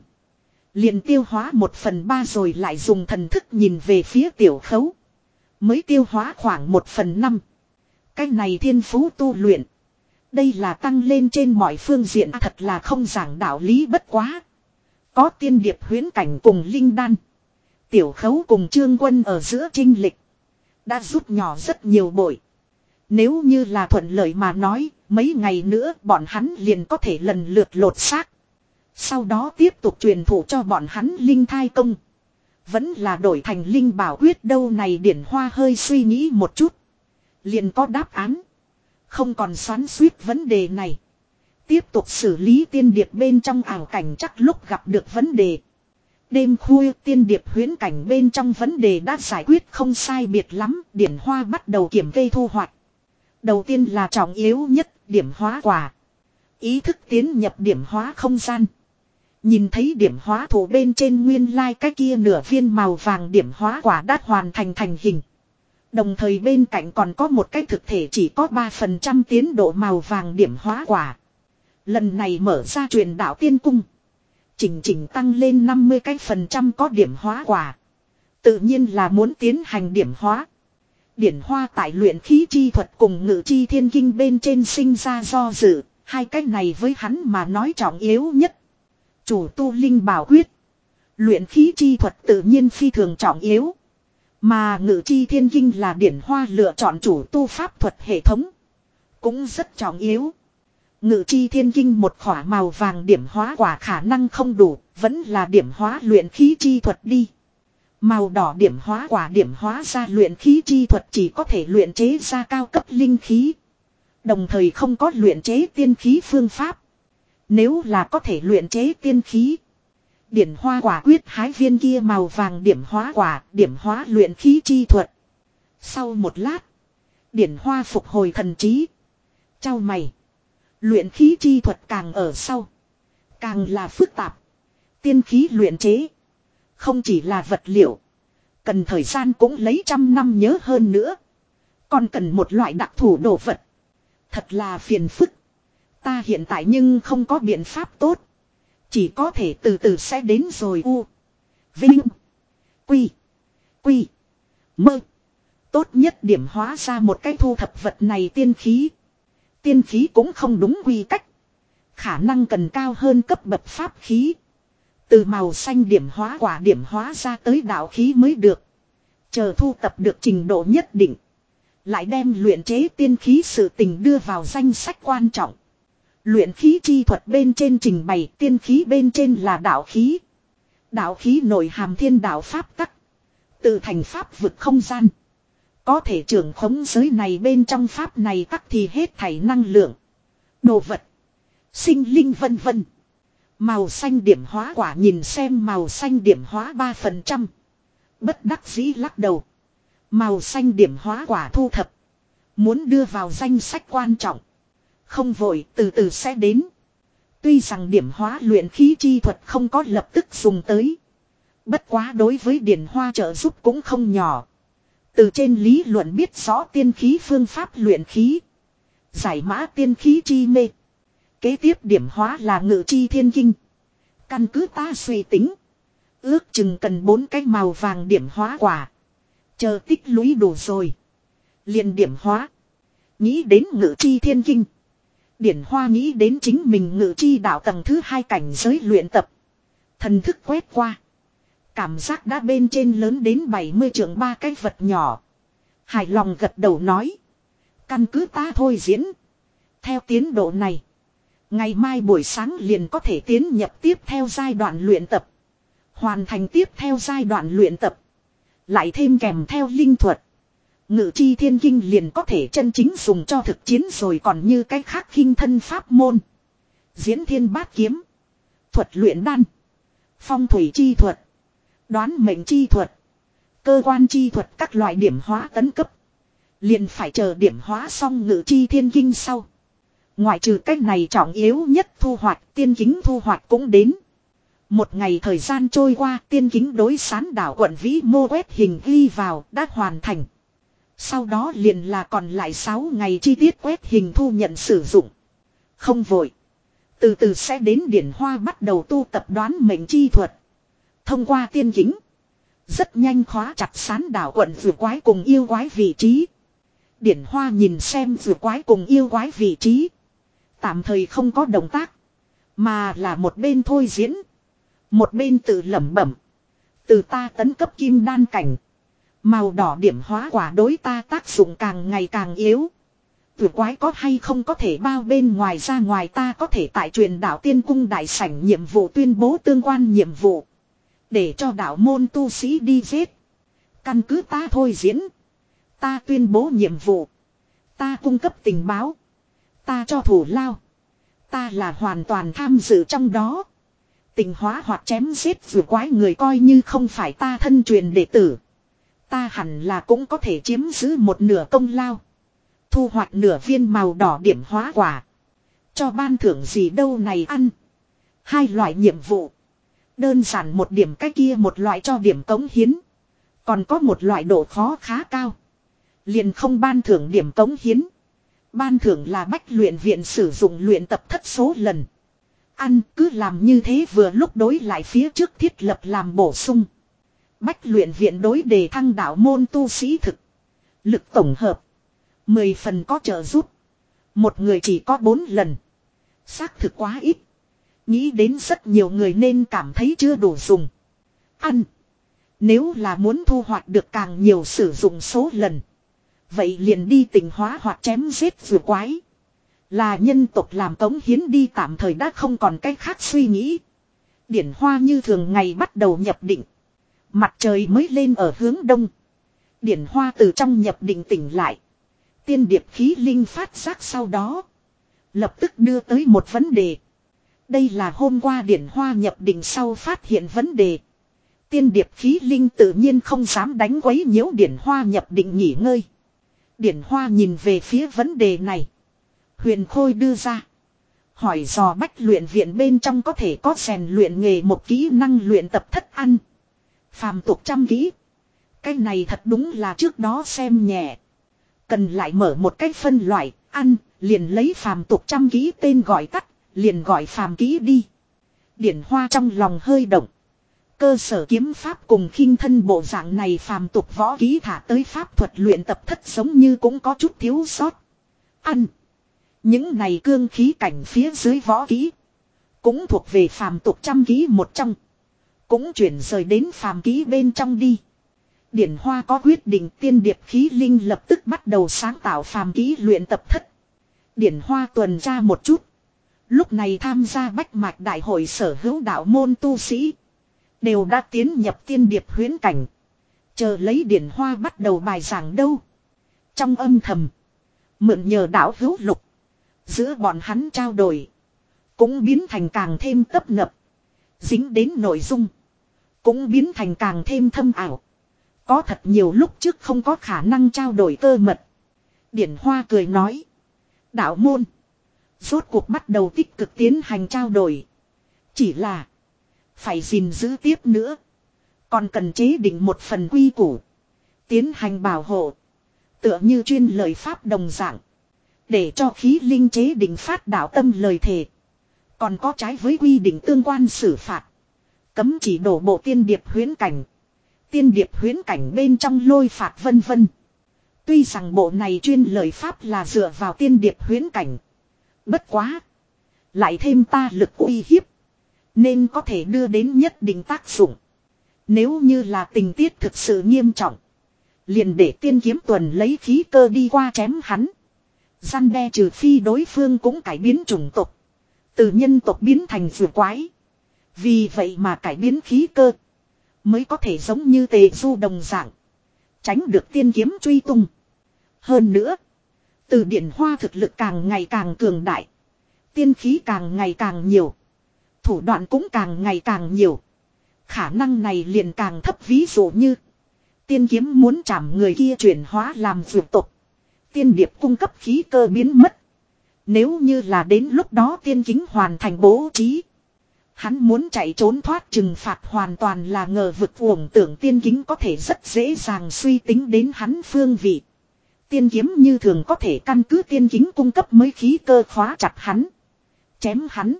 liền tiêu hóa một phần ba rồi lại dùng thần thức nhìn về phía tiểu khấu. Mới tiêu hóa khoảng một phần năm. Cái này thiên phú tu luyện. Đây là tăng lên trên mọi phương diện à, thật là không giảng đạo lý bất quá. Có tiên điệp huyến cảnh cùng linh đan. Tiểu khấu cùng trương quân ở giữa trinh lịch. Đã giúp nhỏ rất nhiều bội. Nếu như là thuận lợi mà nói, mấy ngày nữa bọn hắn liền có thể lần lượt lột xác. Sau đó tiếp tục truyền thụ cho bọn hắn linh thai công. Vẫn là đổi thành linh bảo quyết đâu này điển hoa hơi suy nghĩ một chút. Liền có đáp án. Không còn xoắn suýt vấn đề này. Tiếp tục xử lý tiên điệp bên trong ảo cảnh chắc lúc gặp được vấn đề. Đêm khuya tiên điệp huyến cảnh bên trong vấn đề đã giải quyết không sai biệt lắm, điển hoa bắt đầu kiểm cây thu hoạch. Đầu tiên là trọng yếu nhất, điểm hóa quả. Ý thức tiến nhập điểm hóa không gian. Nhìn thấy điểm hóa thủ bên trên nguyên lai like cái kia nửa viên màu vàng điểm hóa quả đã hoàn thành thành hình. Đồng thời bên cạnh còn có một cái thực thể chỉ có 3% tiến độ màu vàng điểm hóa quả. Lần này mở ra truyền đạo tiên cung. Chỉnh chỉnh tăng lên 50 cái phần trăm có điểm hóa quả. Tự nhiên là muốn tiến hành điểm hóa. Điển hoa tại luyện khí chi thuật cùng ngự chi thiên kinh bên trên sinh ra do dự. Hai cái này với hắn mà nói trọng yếu nhất. Chủ tu linh bảo quyết. Luyện khí chi thuật tự nhiên phi thường trọng yếu. Mà ngự chi thiên kinh là điển hoa lựa chọn chủ tu pháp thuật hệ thống. Cũng rất trọng yếu. Ngự chi thiên kinh một khỏa màu vàng điểm hóa quả khả năng không đủ, vẫn là điểm hóa luyện khí chi thuật đi. Màu đỏ điểm hóa quả điểm hóa ra luyện khí chi thuật chỉ có thể luyện chế ra cao cấp linh khí. Đồng thời không có luyện chế tiên khí phương pháp. Nếu là có thể luyện chế tiên khí, Điển hoa quả quyết hái viên kia màu vàng điểm hóa quả, điểm hóa luyện khí chi thuật. Sau một lát. Điển hoa phục hồi thần trí. Chau mày. Luyện khí chi thuật càng ở sau. Càng là phức tạp. Tiên khí luyện chế. Không chỉ là vật liệu. Cần thời gian cũng lấy trăm năm nhớ hơn nữa. Còn cần một loại đặc thủ đồ vật. Thật là phiền phức. Ta hiện tại nhưng không có biện pháp tốt. Chỉ có thể từ từ sẽ đến rồi u. Vinh. Quy. Quy. Mơ. Tốt nhất điểm hóa ra một cái thu thập vật này tiên khí. Tiên khí cũng không đúng quy cách. Khả năng cần cao hơn cấp bậc pháp khí. Từ màu xanh điểm hóa quả điểm hóa ra tới đạo khí mới được. Chờ thu tập được trình độ nhất định. Lại đem luyện chế tiên khí sự tình đưa vào danh sách quan trọng. Luyện khí chi thuật bên trên trình bày, tiên khí bên trên là đạo khí. Đạo khí nội hàm thiên đạo pháp tắc. Từ thành pháp vực không gian. Có thể trưởng khống giới này bên trong pháp này tắc thì hết thảy năng lượng. Đồ vật. Sinh linh vân vân. Màu xanh điểm hóa quả nhìn xem màu xanh điểm hóa 3%. Bất đắc dĩ lắc đầu. Màu xanh điểm hóa quả thu thập. Muốn đưa vào danh sách quan trọng. Không vội, từ từ sẽ đến. Tuy rằng điểm hóa luyện khí chi thuật không có lập tức dùng tới. Bất quá đối với điển hoa trợ giúp cũng không nhỏ. Từ trên lý luận biết rõ tiên khí phương pháp luyện khí. Giải mã tiên khí chi mê. Kế tiếp điểm hóa là ngự chi thiên kinh. Căn cứ ta suy tính. Ước chừng cần bốn cái màu vàng điểm hóa quả. Chờ tích lũy đủ rồi. liền điểm hóa. Nghĩ đến ngự chi thiên kinh. Điển hoa nghĩ đến chính mình ngự chi đạo tầng thứ hai cảnh giới luyện tập. Thần thức quét qua. Cảm giác đã bên trên lớn đến 70 trưởng ba cái vật nhỏ. Hài lòng gật đầu nói. Căn cứ ta thôi diễn. Theo tiến độ này. Ngày mai buổi sáng liền có thể tiến nhập tiếp theo giai đoạn luyện tập. Hoàn thành tiếp theo giai đoạn luyện tập. Lại thêm kèm theo linh thuật. Ngự chi thiên kinh liền có thể chân chính dùng cho thực chiến rồi còn như cái khác khinh thân pháp môn. Diễn thiên bát kiếm. Thuật luyện đan. Phong thủy chi thuật. Đoán mệnh chi thuật. Cơ quan chi thuật các loại điểm hóa tấn cấp. Liền phải chờ điểm hóa xong ngự chi thiên kinh sau. Ngoại trừ cách này trọng yếu nhất thu hoạch, tiên kính thu hoạch cũng đến. Một ngày thời gian trôi qua, tiên kính đối sán đảo quận vĩ mô quét hình ghi vào đã hoàn thành. Sau đó liền là còn lại 6 ngày chi tiết quét hình thu nhận sử dụng. Không vội. Từ từ sẽ đến điển hoa bắt đầu tu tập đoán mệnh chi thuật. Thông qua tiên kính. Rất nhanh khóa chặt sán đảo quận vừa quái cùng yêu quái vị trí. Điển hoa nhìn xem vừa quái cùng yêu quái vị trí. Tạm thời không có động tác. Mà là một bên thôi diễn. Một bên tự lẩm bẩm. Từ ta tấn cấp kim đan cảnh. Màu đỏ điểm hóa quả đối ta tác dụng càng ngày càng yếu. Vừa quái có hay không có thể bao bên ngoài ra ngoài ta có thể tại truyền đạo tiên cung đại sảnh nhiệm vụ tuyên bố tương quan nhiệm vụ. Để cho đạo môn tu sĩ đi giết. Căn cứ ta thôi diễn. Ta tuyên bố nhiệm vụ. Ta cung cấp tình báo. Ta cho thủ lao. Ta là hoàn toàn tham dự trong đó. Tình hóa hoặc chém giết vừa quái người coi như không phải ta thân truyền đệ tử. Ta hẳn là cũng có thể chiếm giữ một nửa công lao. Thu hoạch nửa viên màu đỏ điểm hóa quả. Cho ban thưởng gì đâu này ăn. Hai loại nhiệm vụ. Đơn giản một điểm cái kia một loại cho điểm cống hiến. Còn có một loại độ khó khá cao. Liền không ban thưởng điểm cống hiến. Ban thưởng là bách luyện viện sử dụng luyện tập thất số lần. Ăn cứ làm như thế vừa lúc đối lại phía trước thiết lập làm bổ sung. Bách luyện viện đối đề thăng đạo môn tu sĩ thực. Lực tổng hợp. Mười phần có trợ giúp. Một người chỉ có bốn lần. Xác thực quá ít. Nghĩ đến rất nhiều người nên cảm thấy chưa đủ dùng. Ăn. Nếu là muốn thu hoạch được càng nhiều sử dụng số lần. Vậy liền đi tình hóa hoặc chém giết vừa quái. Là nhân tộc làm tống hiến đi tạm thời đã không còn cách khác suy nghĩ. Điển hoa như thường ngày bắt đầu nhập định. Mặt trời mới lên ở hướng đông. Điển hoa từ trong nhập định tỉnh lại. Tiên điệp khí linh phát giác sau đó. Lập tức đưa tới một vấn đề. Đây là hôm qua điển hoa nhập định sau phát hiện vấn đề. Tiên điệp khí linh tự nhiên không dám đánh quấy nhiễu điển hoa nhập định nghỉ ngơi. Điển hoa nhìn về phía vấn đề này. Huyền Khôi đưa ra. Hỏi dò bách luyện viện bên trong có thể có rèn luyện nghề một kỹ năng luyện tập thất ăn. Phàm tục trăm kỹ. Cái này thật đúng là trước đó xem nhẹ. Cần lại mở một cách phân loại, ăn, liền lấy phàm tục trăm kỹ tên gọi tắt, liền gọi phàm kỹ đi. Điển hoa trong lòng hơi động. Cơ sở kiếm pháp cùng khinh thân bộ dạng này phàm tục võ kỹ thả tới pháp thuật luyện tập thất giống như cũng có chút thiếu sót. Ăn. Những này cương khí cảnh phía dưới võ kỹ. Cũng thuộc về phàm tục trăm kỹ một trong. Cũng chuyển rời đến phàm ký bên trong đi. Điển Hoa có quyết định tiên điệp khí linh lập tức bắt đầu sáng tạo phàm ký luyện tập thất. Điển Hoa tuần tra một chút. Lúc này tham gia bách mạch đại hội sở hữu đạo môn tu sĩ. Đều đã tiến nhập tiên điệp huyến cảnh. Chờ lấy điển hoa bắt đầu bài giảng đâu. Trong âm thầm. Mượn nhờ đạo hữu lục. Giữa bọn hắn trao đổi. Cũng biến thành càng thêm tấp nập. Dính đến nội dung. Cũng biến thành càng thêm thâm ảo. Có thật nhiều lúc trước không có khả năng trao đổi cơ mật. Điển Hoa cười nói. Đạo môn. Rốt cuộc bắt đầu tích cực tiến hành trao đổi. Chỉ là. Phải gìn giữ tiếp nữa. Còn cần chế định một phần quy củ. Tiến hành bảo hộ. Tựa như chuyên lời pháp đồng dạng. Để cho khí linh chế định phát đạo tâm lời thề. Còn có trái với quy định tương quan xử phạt. Cấm chỉ đổ bộ tiên điệp huyến cảnh. Tiên điệp huyến cảnh bên trong lôi phạt vân vân. Tuy rằng bộ này chuyên lời pháp là dựa vào tiên điệp huyến cảnh. Bất quá. Lại thêm ta lực uy hiếp. Nên có thể đưa đến nhất định tác dụng. Nếu như là tình tiết thực sự nghiêm trọng. Liền để tiên kiếm tuần lấy khí cơ đi qua chém hắn. Gian đe trừ phi đối phương cũng cải biến chủng tộc. Từ nhân tộc biến thành vừa quái. Vì vậy mà cải biến khí cơ. Mới có thể giống như tề du đồng dạng. Tránh được tiên kiếm truy tung. Hơn nữa. Từ điển hoa thực lực càng ngày càng cường đại. Tiên khí càng ngày càng nhiều. Thủ đoạn cũng càng ngày càng nhiều. Khả năng này liền càng thấp ví dụ như. Tiên kiếm muốn chạm người kia chuyển hóa làm vượt tục. Tiên điệp cung cấp khí cơ biến mất. Nếu như là đến lúc đó tiên kính hoàn thành bố trí. Hắn muốn chạy trốn thoát trừng phạt hoàn toàn là ngờ vực uổng tưởng tiên kính có thể rất dễ dàng suy tính đến hắn phương vị. Tiên kiếm như thường có thể căn cứ tiên kính cung cấp mới khí cơ khóa chặt hắn. Chém hắn.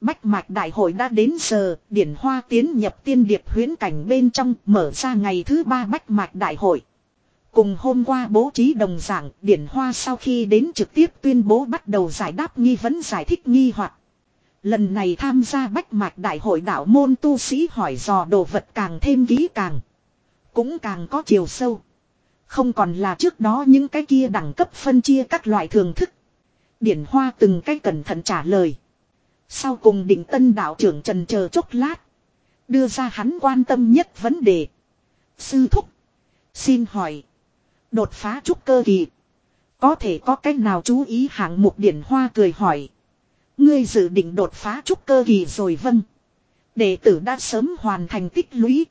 Bách mạch đại hội đã đến giờ, điển hoa tiến nhập tiên điệp huyến cảnh bên trong mở ra ngày thứ ba bách mạch đại hội. Cùng hôm qua bố trí đồng giảng, điển hoa sau khi đến trực tiếp tuyên bố bắt đầu giải đáp nghi vấn giải thích nghi hoặc Lần này tham gia bách mạch đại hội đạo môn tu sĩ hỏi dò đồ vật càng thêm kỹ càng. Cũng càng có chiều sâu. Không còn là trước đó những cái kia đẳng cấp phân chia các loại thường thức. Điển hoa từng cái cẩn thận trả lời. Sau cùng định tân đạo trưởng trần chờ chốc lát. Đưa ra hắn quan tâm nhất vấn đề. Sư thúc. Xin hỏi. Đột phá trúc cơ kỳ. Có thể có cách nào chú ý hạng mục điển hoa cười hỏi. Ngươi dự định đột phá trúc cơ kỳ rồi vâng. Đệ tử đã sớm hoàn thành tích lũy.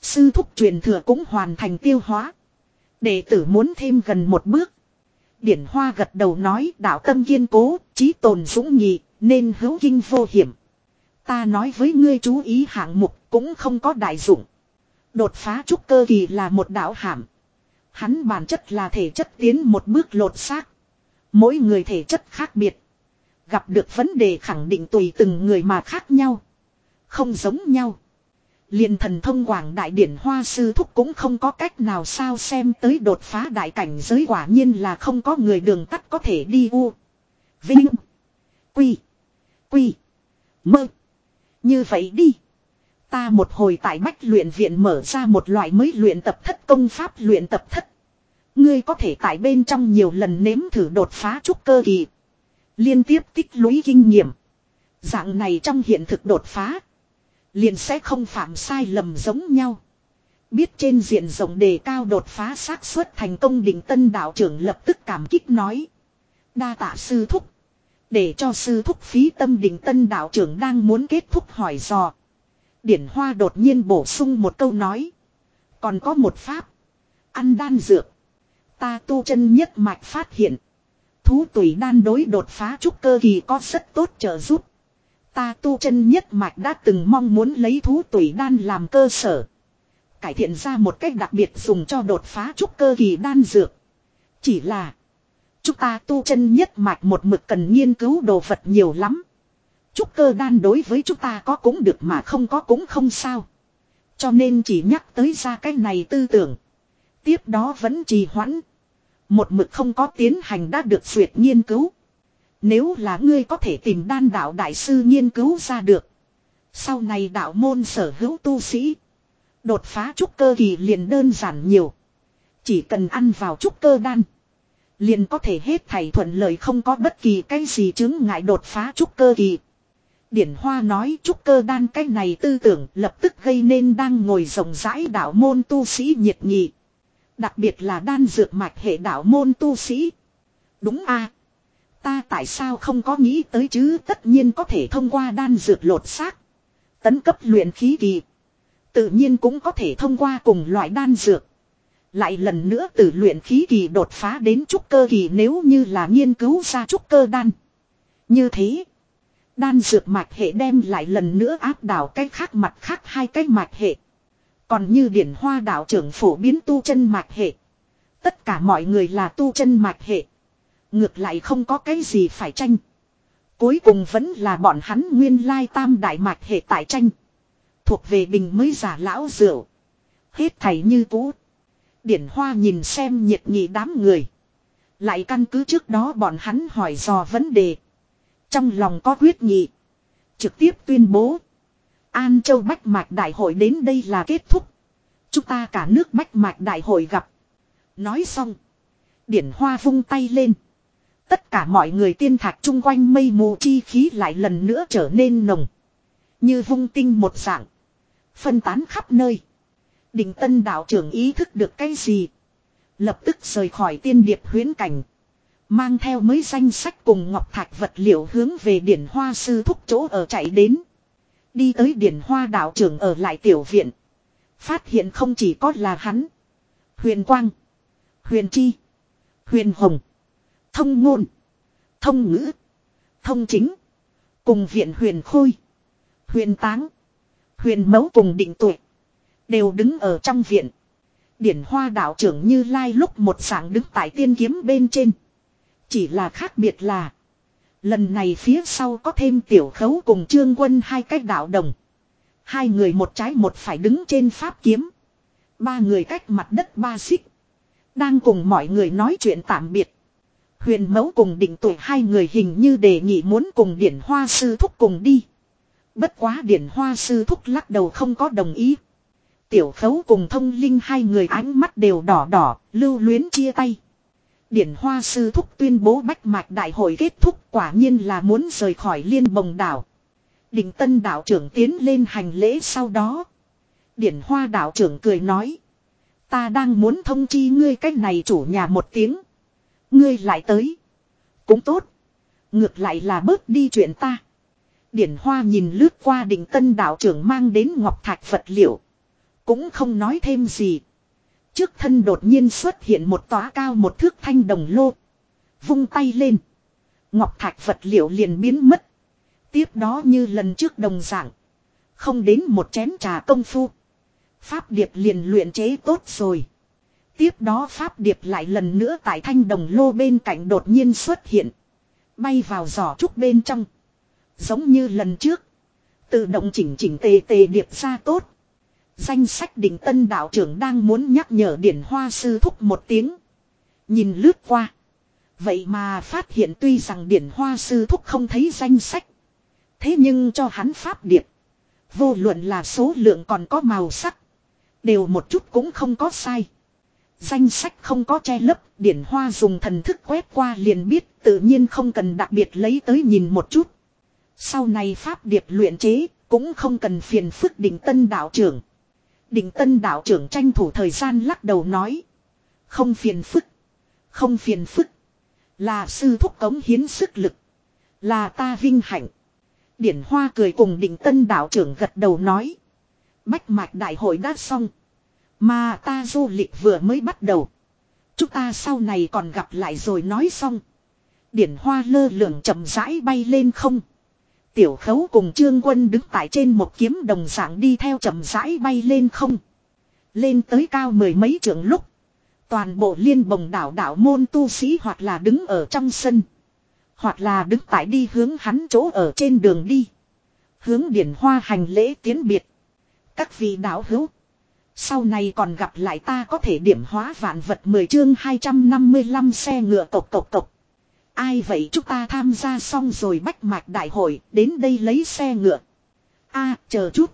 Sư thúc truyền thừa cũng hoàn thành tiêu hóa. Đệ tử muốn thêm gần một bước. Điển hoa gật đầu nói đạo tâm kiên cố, trí tồn dũng nhị, nên hữu kinh vô hiểm. Ta nói với ngươi chú ý hạng mục cũng không có đại dụng. Đột phá trúc cơ kỳ là một đạo hàm. Hắn bản chất là thể chất tiến một bước lột xác. Mỗi người thể chất khác biệt. Gặp được vấn đề khẳng định tùy từng người mà khác nhau. Không giống nhau. liền thần thông quảng đại điển hoa sư thúc cũng không có cách nào sao xem tới đột phá đại cảnh giới quả nhiên là không có người đường tắt có thể đi u. Vinh. Quy. Quy. Mơ. Như vậy đi. Ta một hồi tại bách luyện viện mở ra một loại mới luyện tập thất công pháp luyện tập thất. Ngươi có thể tại bên trong nhiều lần nếm thử đột phá trúc cơ kỳ. Liên tiếp tích lũy kinh nghiệm. Dạng này trong hiện thực đột phá. Liền sẽ không phạm sai lầm giống nhau. Biết trên diện rộng đề cao đột phá xác suất thành công đỉnh tân đạo trưởng lập tức cảm kích nói. Đa tạ sư thúc. Để cho sư thúc phí tâm đỉnh tân đạo trưởng đang muốn kết thúc hỏi dò. Điển Hoa đột nhiên bổ sung một câu nói. Còn có một pháp. Ăn đan dược. Ta tu chân nhất mạch phát hiện. Thú tùy đan đối đột phá trúc cơ kỳ có rất tốt trợ giúp. Ta tu chân nhất mạch đã từng mong muốn lấy thú tùy đan làm cơ sở. Cải thiện ra một cách đặc biệt dùng cho đột phá trúc cơ kỳ đan dược. Chỉ là. Chúng ta tu chân nhất mạch một mực cần nghiên cứu đồ vật nhiều lắm. Trúc cơ đan đối với chúng ta có cũng được mà không có cũng không sao. Cho nên chỉ nhắc tới ra cái này tư tưởng. Tiếp đó vẫn trì hoãn. Một mực không có tiến hành đã được duyệt nghiên cứu. Nếu là ngươi có thể tìm đan đạo đại sư nghiên cứu ra được. Sau này đạo môn sở hữu tu sĩ. Đột phá trúc cơ kỳ liền đơn giản nhiều. Chỉ cần ăn vào trúc cơ đan. Liền có thể hết thảy thuận lợi không có bất kỳ cái gì chứng ngại đột phá trúc cơ kỳ. Điển Hoa nói trúc cơ đan cái này tư tưởng lập tức gây nên đang ngồi rộng rãi đạo môn tu sĩ nhiệt nghị. Đặc biệt là đan dược mạch hệ đạo môn tu sĩ. Đúng a Ta tại sao không có nghĩ tới chứ tất nhiên có thể thông qua đan dược lột xác. Tấn cấp luyện khí kỳ. Tự nhiên cũng có thể thông qua cùng loại đan dược. Lại lần nữa từ luyện khí kỳ đột phá đến trúc cơ kỳ nếu như là nghiên cứu ra trúc cơ đan. Như thế. Đan dược mạch hệ đem lại lần nữa áp đảo cái khác mặt khác hai cái mạch hệ. Còn như điển hoa đạo trưởng phổ biến tu chân mạch hệ. Tất cả mọi người là tu chân mạch hệ. Ngược lại không có cái gì phải tranh. Cuối cùng vẫn là bọn hắn nguyên lai tam đại mạch hệ tại tranh. Thuộc về bình mới giả lão rượu. Hết thảy như cũ. Điển hoa nhìn xem nhiệt nghị đám người. Lại căn cứ trước đó bọn hắn hỏi dò vấn đề. Trong lòng có quyết nghị. Trực tiếp tuyên bố. An Châu Bách Mạch Đại hội đến đây là kết thúc. Chúng ta cả nước Bách Mạch Đại hội gặp. Nói xong. Điển hoa vung tay lên. Tất cả mọi người tiên thạch chung quanh mây mù chi khí lại lần nữa trở nên nồng. Như vung tinh một dạng. Phân tán khắp nơi. Đình tân đạo trưởng ý thức được cái gì. Lập tức rời khỏi tiên điệp huyến cảnh. Mang theo mấy danh sách cùng ngọc thạch vật liệu hướng về điển hoa sư thúc chỗ ở chạy đến. Đi tới điển hoa đạo trưởng ở lại tiểu viện. Phát hiện không chỉ có là hắn. Huyền Quang. Huyền Chi. Huyền Hồng. Thông ngôn. Thông ngữ. Thông chính. Cùng viện huyền khôi. Huyền táng. Huyền mẫu cùng định tuệ Đều đứng ở trong viện. Điển hoa đạo trưởng như lai lúc một sáng đứng tại tiên kiếm bên trên. Chỉ là khác biệt là. Lần này phía sau có thêm tiểu khấu cùng trương quân hai cách đạo đồng. Hai người một trái một phải đứng trên pháp kiếm. Ba người cách mặt đất ba xích. Đang cùng mọi người nói chuyện tạm biệt. Huyền mẫu cùng định tuổi hai người hình như đề nghị muốn cùng điển hoa sư thúc cùng đi. Bất quá điển hoa sư thúc lắc đầu không có đồng ý. Tiểu khấu cùng thông linh hai người ánh mắt đều đỏ đỏ, lưu luyến chia tay. Điển hoa sư thúc tuyên bố bách mạch đại hội kết thúc, quả nhiên là muốn rời khỏi liên bồng đảo. đình tân đạo trưởng tiến lên hành lễ sau đó. Điển hoa đạo trưởng cười nói. Ta đang muốn thông chi ngươi cách này chủ nhà một tiếng. Ngươi lại tới. Cũng tốt. Ngược lại là bớt đi chuyện ta. Điển hoa nhìn lướt qua đình tân đạo trưởng mang đến ngọc thạch phật liệu. Cũng không nói thêm gì. Trước thân đột nhiên xuất hiện một tóa cao một thước thanh đồng lô. Vung tay lên. Ngọc thạch vật liệu liền biến mất. Tiếp đó như lần trước đồng dạng. Không đến một chén trà công phu. Pháp điệp liền luyện chế tốt rồi. Tiếp đó Pháp điệp lại lần nữa tại thanh đồng lô bên cạnh đột nhiên xuất hiện. Bay vào giỏ trúc bên trong. Giống như lần trước. Tự động chỉnh chỉnh tề tề điệp ra tốt. Danh sách đỉnh tân đạo trưởng đang muốn nhắc nhở điển hoa sư thúc một tiếng. Nhìn lướt qua. Vậy mà phát hiện tuy rằng điển hoa sư thúc không thấy danh sách. Thế nhưng cho hắn pháp điệp. Vô luận là số lượng còn có màu sắc. Đều một chút cũng không có sai. Danh sách không có che lấp, điển hoa dùng thần thức quét qua liền biết tự nhiên không cần đặc biệt lấy tới nhìn một chút. Sau này pháp điệp luyện chế, cũng không cần phiền phức đỉnh tân đạo trưởng. Định tân đạo trưởng tranh thủ thời gian lắc đầu nói. Không phiền phức. Không phiền phức. Là sư thúc cống hiến sức lực. Là ta vinh hạnh. Điển hoa cười cùng định tân đạo trưởng gật đầu nói. Bách mạch đại hội đã xong. Mà ta du lịch vừa mới bắt đầu. Chúng ta sau này còn gặp lại rồi nói xong. Điển hoa lơ lửng chậm rãi bay lên không. Tiểu khấu cùng trương quân đứng tại trên một kiếm đồng dạng đi theo chậm rãi bay lên không. Lên tới cao mười mấy trượng lúc. Toàn bộ liên bồng đảo đảo môn tu sĩ hoặc là đứng ở trong sân. Hoặc là đứng tại đi hướng hắn chỗ ở trên đường đi. Hướng điển hoa hành lễ tiến biệt. Các vị đạo hữu. Sau này còn gặp lại ta có thể điểm hóa vạn vật 10 chương 255 xe ngựa tộc tộc tộc. Ai vậy chúng ta tham gia xong rồi bách mạch đại hội, đến đây lấy xe ngựa. a, chờ chút.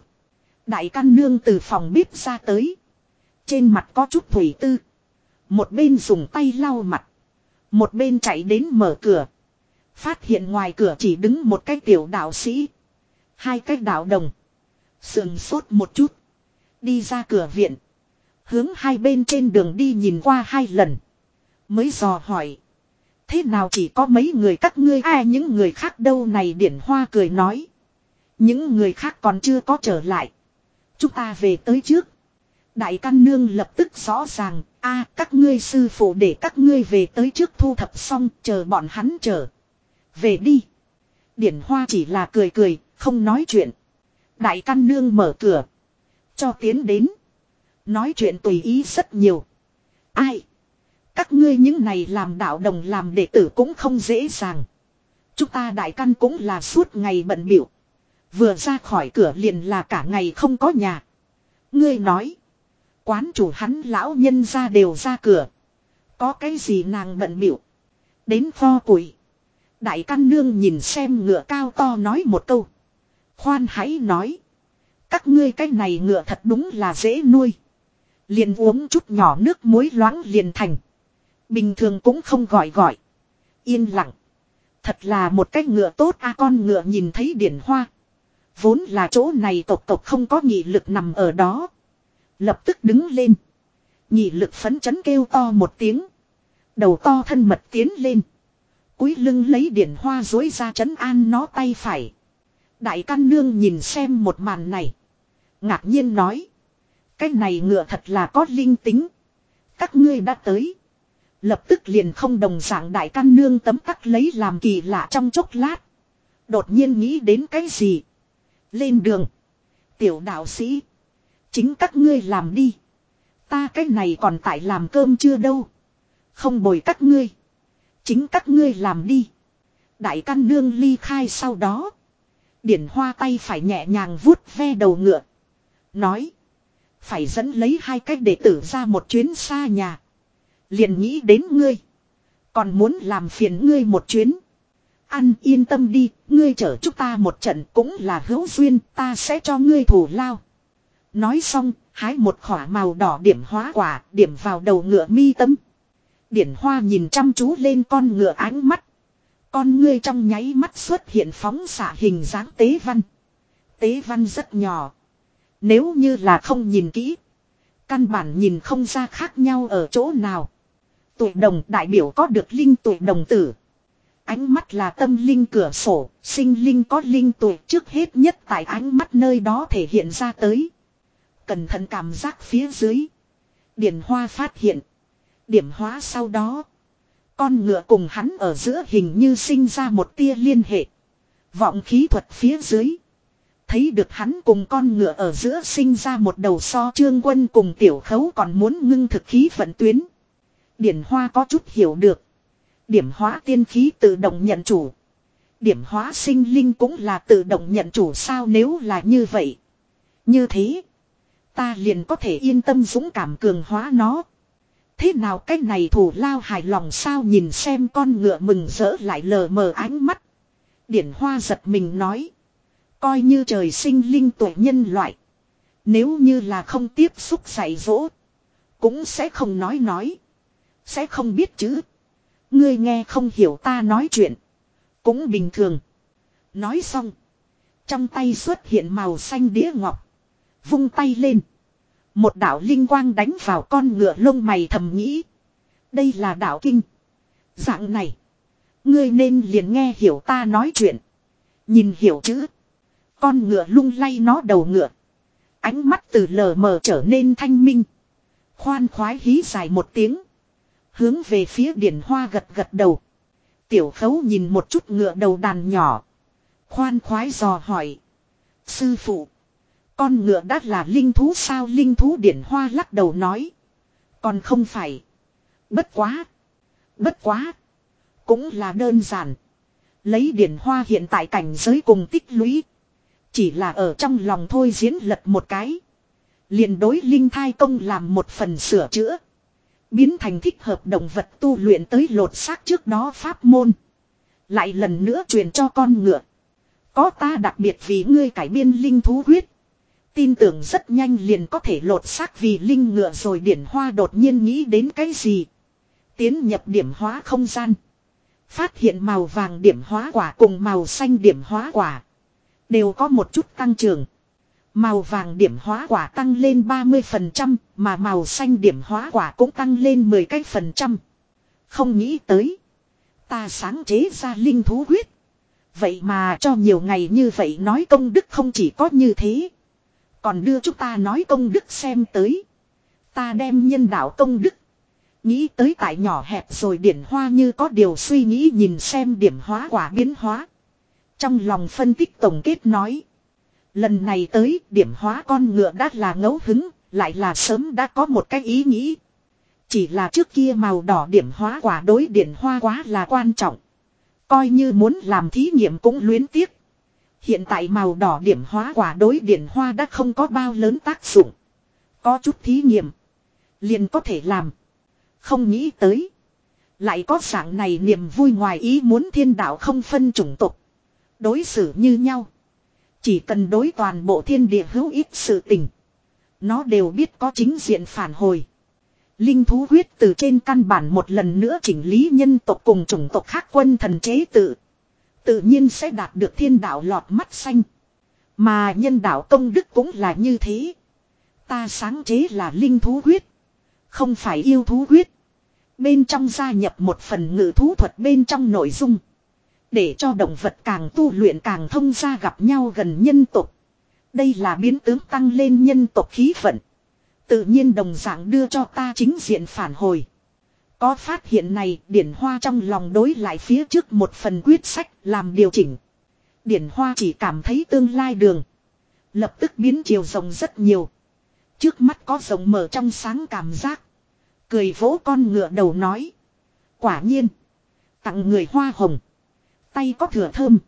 Đại căn nương từ phòng bếp ra tới. Trên mặt có chút thủy tư. Một bên dùng tay lau mặt. Một bên chạy đến mở cửa. Phát hiện ngoài cửa chỉ đứng một cái tiểu đạo sĩ. Hai cái đạo đồng. Sườn sốt một chút. Đi ra cửa viện. Hướng hai bên trên đường đi nhìn qua hai lần. Mới dò hỏi. Thế nào chỉ có mấy người các ngươi ai những người khác đâu này điển hoa cười nói. Những người khác còn chưa có trở lại. Chúng ta về tới trước. Đại căn nương lập tức rõ ràng, a các ngươi sư phụ để các ngươi về tới trước thu thập xong, chờ bọn hắn chờ. Về đi. Điển hoa chỉ là cười cười, không nói chuyện. Đại căn nương mở cửa. Cho tiến đến. Nói chuyện tùy ý rất nhiều. Ai? Các ngươi những này làm đạo đồng làm đệ tử cũng không dễ dàng. Chúng ta đại căn cũng là suốt ngày bận biểu. Vừa ra khỏi cửa liền là cả ngày không có nhà. Ngươi nói. Quán chủ hắn lão nhân ra đều ra cửa. Có cái gì nàng bận biểu. Đến pho củi. Đại căn nương nhìn xem ngựa cao to nói một câu. Khoan hãy nói. Các ngươi cái này ngựa thật đúng là dễ nuôi. Liền uống chút nhỏ nước muối loãng liền thành. Bình thường cũng không gọi gọi. Yên lặng. Thật là một cái ngựa tốt a, con ngựa nhìn thấy điển hoa. Vốn là chỗ này tộc tộc không có nghị lực nằm ở đó. Lập tức đứng lên. Nhị lực phấn chấn kêu to một tiếng. Đầu to thân mật tiến lên. cúi lưng lấy điển hoa dối ra chấn an nó tay phải. Đại căn nương nhìn xem một màn này. Ngạc nhiên nói. Cái này ngựa thật là có linh tính. Các ngươi đã tới. Lập tức liền không đồng dạng đại căn nương tấm tắc lấy làm kỳ lạ trong chốc lát. Đột nhiên nghĩ đến cái gì. Lên đường. Tiểu đạo sĩ. Chính các ngươi làm đi. Ta cái này còn tại làm cơm chưa đâu. Không bồi các ngươi. Chính các ngươi làm đi. Đại căn nương ly khai sau đó. Điển hoa tay phải nhẹ nhàng vuốt ve đầu ngựa. Nói. Phải dẫn lấy hai cách để tử ra một chuyến xa nhà. Liền nghĩ đến ngươi. Còn muốn làm phiền ngươi một chuyến. Ăn yên tâm đi, ngươi chở chúng ta một trận cũng là hữu duyên, ta sẽ cho ngươi thủ lao. Nói xong, hái một khỏa màu đỏ điểm hóa quả, điểm vào đầu ngựa mi tâm. Điển hoa nhìn chăm chú lên con ngựa ánh mắt. Con ngươi trong nháy mắt xuất hiện phóng xạ hình dáng tế văn. Tế văn rất nhỏ. Nếu như là không nhìn kỹ. Căn bản nhìn không ra khác nhau ở chỗ nào. Tuổi đồng đại biểu có được linh tuổi đồng tử. Ánh mắt là tâm linh cửa sổ, sinh linh có linh tuổi trước hết nhất tại ánh mắt nơi đó thể hiện ra tới. Cẩn thận cảm giác phía dưới. Điển hoa phát hiện. Điểm hóa sau đó. Con ngựa cùng hắn ở giữa hình như sinh ra một tia liên hệ. Vọng khí thuật phía dưới. Thấy được hắn cùng con ngựa ở giữa sinh ra một đầu so trương quân cùng tiểu khấu còn muốn ngưng thực khí vận tuyến. Điển hoa có chút hiểu được. Điểm hóa tiên khí tự động nhận chủ. Điểm hóa sinh linh cũng là tự động nhận chủ sao nếu là như vậy. Như thế. Ta liền có thể yên tâm dũng cảm cường hóa nó. Thế nào cái này thủ lao hài lòng sao nhìn xem con ngựa mừng rỡ lại lờ mờ ánh mắt. Điển hoa giật mình nói. Coi như trời sinh linh tuổi nhân loại. Nếu như là không tiếp xúc dạy dỗ. Cũng sẽ không nói nói. Sẽ không biết chứ. Ngươi nghe không hiểu ta nói chuyện. Cũng bình thường. Nói xong. Trong tay xuất hiện màu xanh đĩa ngọc. Vung tay lên. Một đạo linh quang đánh vào con ngựa lông mày thầm nghĩ. Đây là đạo kinh. Dạng này. Ngươi nên liền nghe hiểu ta nói chuyện. Nhìn hiểu chữ. Con ngựa lung lay nó đầu ngựa. Ánh mắt từ lờ mờ trở nên thanh minh. Khoan khoái hí dài một tiếng. Hướng về phía điển hoa gật gật đầu. Tiểu khấu nhìn một chút ngựa đầu đàn nhỏ. Khoan khoái dò hỏi. Sư phụ. Con ngựa đã là linh thú sao linh thú điển hoa lắc đầu nói. Còn không phải. Bất quá. Bất quá. Cũng là đơn giản. Lấy điển hoa hiện tại cảnh giới cùng tích lũy. Chỉ là ở trong lòng thôi diễn lật một cái. liền đối linh thai công làm một phần sửa chữa. Biến thành thích hợp động vật tu luyện tới lột xác trước đó pháp môn. Lại lần nữa truyền cho con ngựa. Có ta đặc biệt vì ngươi cải biên linh thú huyết. Tin tưởng rất nhanh liền có thể lột xác vì linh ngựa rồi điển hoa đột nhiên nghĩ đến cái gì. Tiến nhập điểm hóa không gian. Phát hiện màu vàng điểm hóa quả cùng màu xanh điểm hóa quả. Đều có một chút tăng trưởng. Màu vàng điểm hóa quả tăng lên 30%, mà màu xanh điểm hóa quả cũng tăng lên 10 cái phần trăm. Không nghĩ tới. Ta sáng chế ra linh thú huyết. Vậy mà cho nhiều ngày như vậy nói công đức không chỉ có như thế. Còn đưa chúng ta nói công đức xem tới. Ta đem nhân đạo công đức. Nghĩ tới tại nhỏ hẹp rồi điển hoa như có điều suy nghĩ nhìn xem điểm hóa quả biến hóa. Trong lòng phân tích tổng kết nói. Lần này tới điểm hóa con ngựa đã là ngẫu hứng, lại là sớm đã có một cái ý nghĩ. Chỉ là trước kia màu đỏ điểm hóa quả đối điển hoa quá là quan trọng. Coi như muốn làm thí nghiệm cũng luyến tiếc. Hiện tại màu đỏ điểm hóa quả đối điển hoa đã không có bao lớn tác dụng. Có chút thí nghiệm. Liền có thể làm. Không nghĩ tới. Lại có dạng này niềm vui ngoài ý muốn thiên đạo không phân chủng tộc. Đối xử như nhau. Chỉ cần đối toàn bộ thiên địa hữu ít sự tình. Nó đều biết có chính diện phản hồi. Linh thú huyết từ trên căn bản một lần nữa chỉnh lý nhân tộc cùng chủng tộc khác quân thần chế tự. Tự nhiên sẽ đạt được thiên đạo lọt mắt xanh. Mà nhân đạo công đức cũng là như thế. Ta sáng chế là linh thú huyết. Không phải yêu thú huyết. Bên trong gia nhập một phần ngự thú thuật bên trong nội dung. Để cho động vật càng tu luyện càng thông ra gặp nhau gần nhân tộc. Đây là biến tướng tăng lên nhân tộc khí vận. Tự nhiên đồng dạng đưa cho ta chính diện phản hồi. Có phát hiện này, Điển Hoa trong lòng đối lại phía trước một phần quyết sách làm điều chỉnh. Điển Hoa chỉ cảm thấy tương lai đường. Lập tức biến chiều rồng rất nhiều. Trước mắt có rồng mở trong sáng cảm giác. Cười vỗ con ngựa đầu nói. Quả nhiên. Tặng người hoa hồng. Tay có thừa thơm.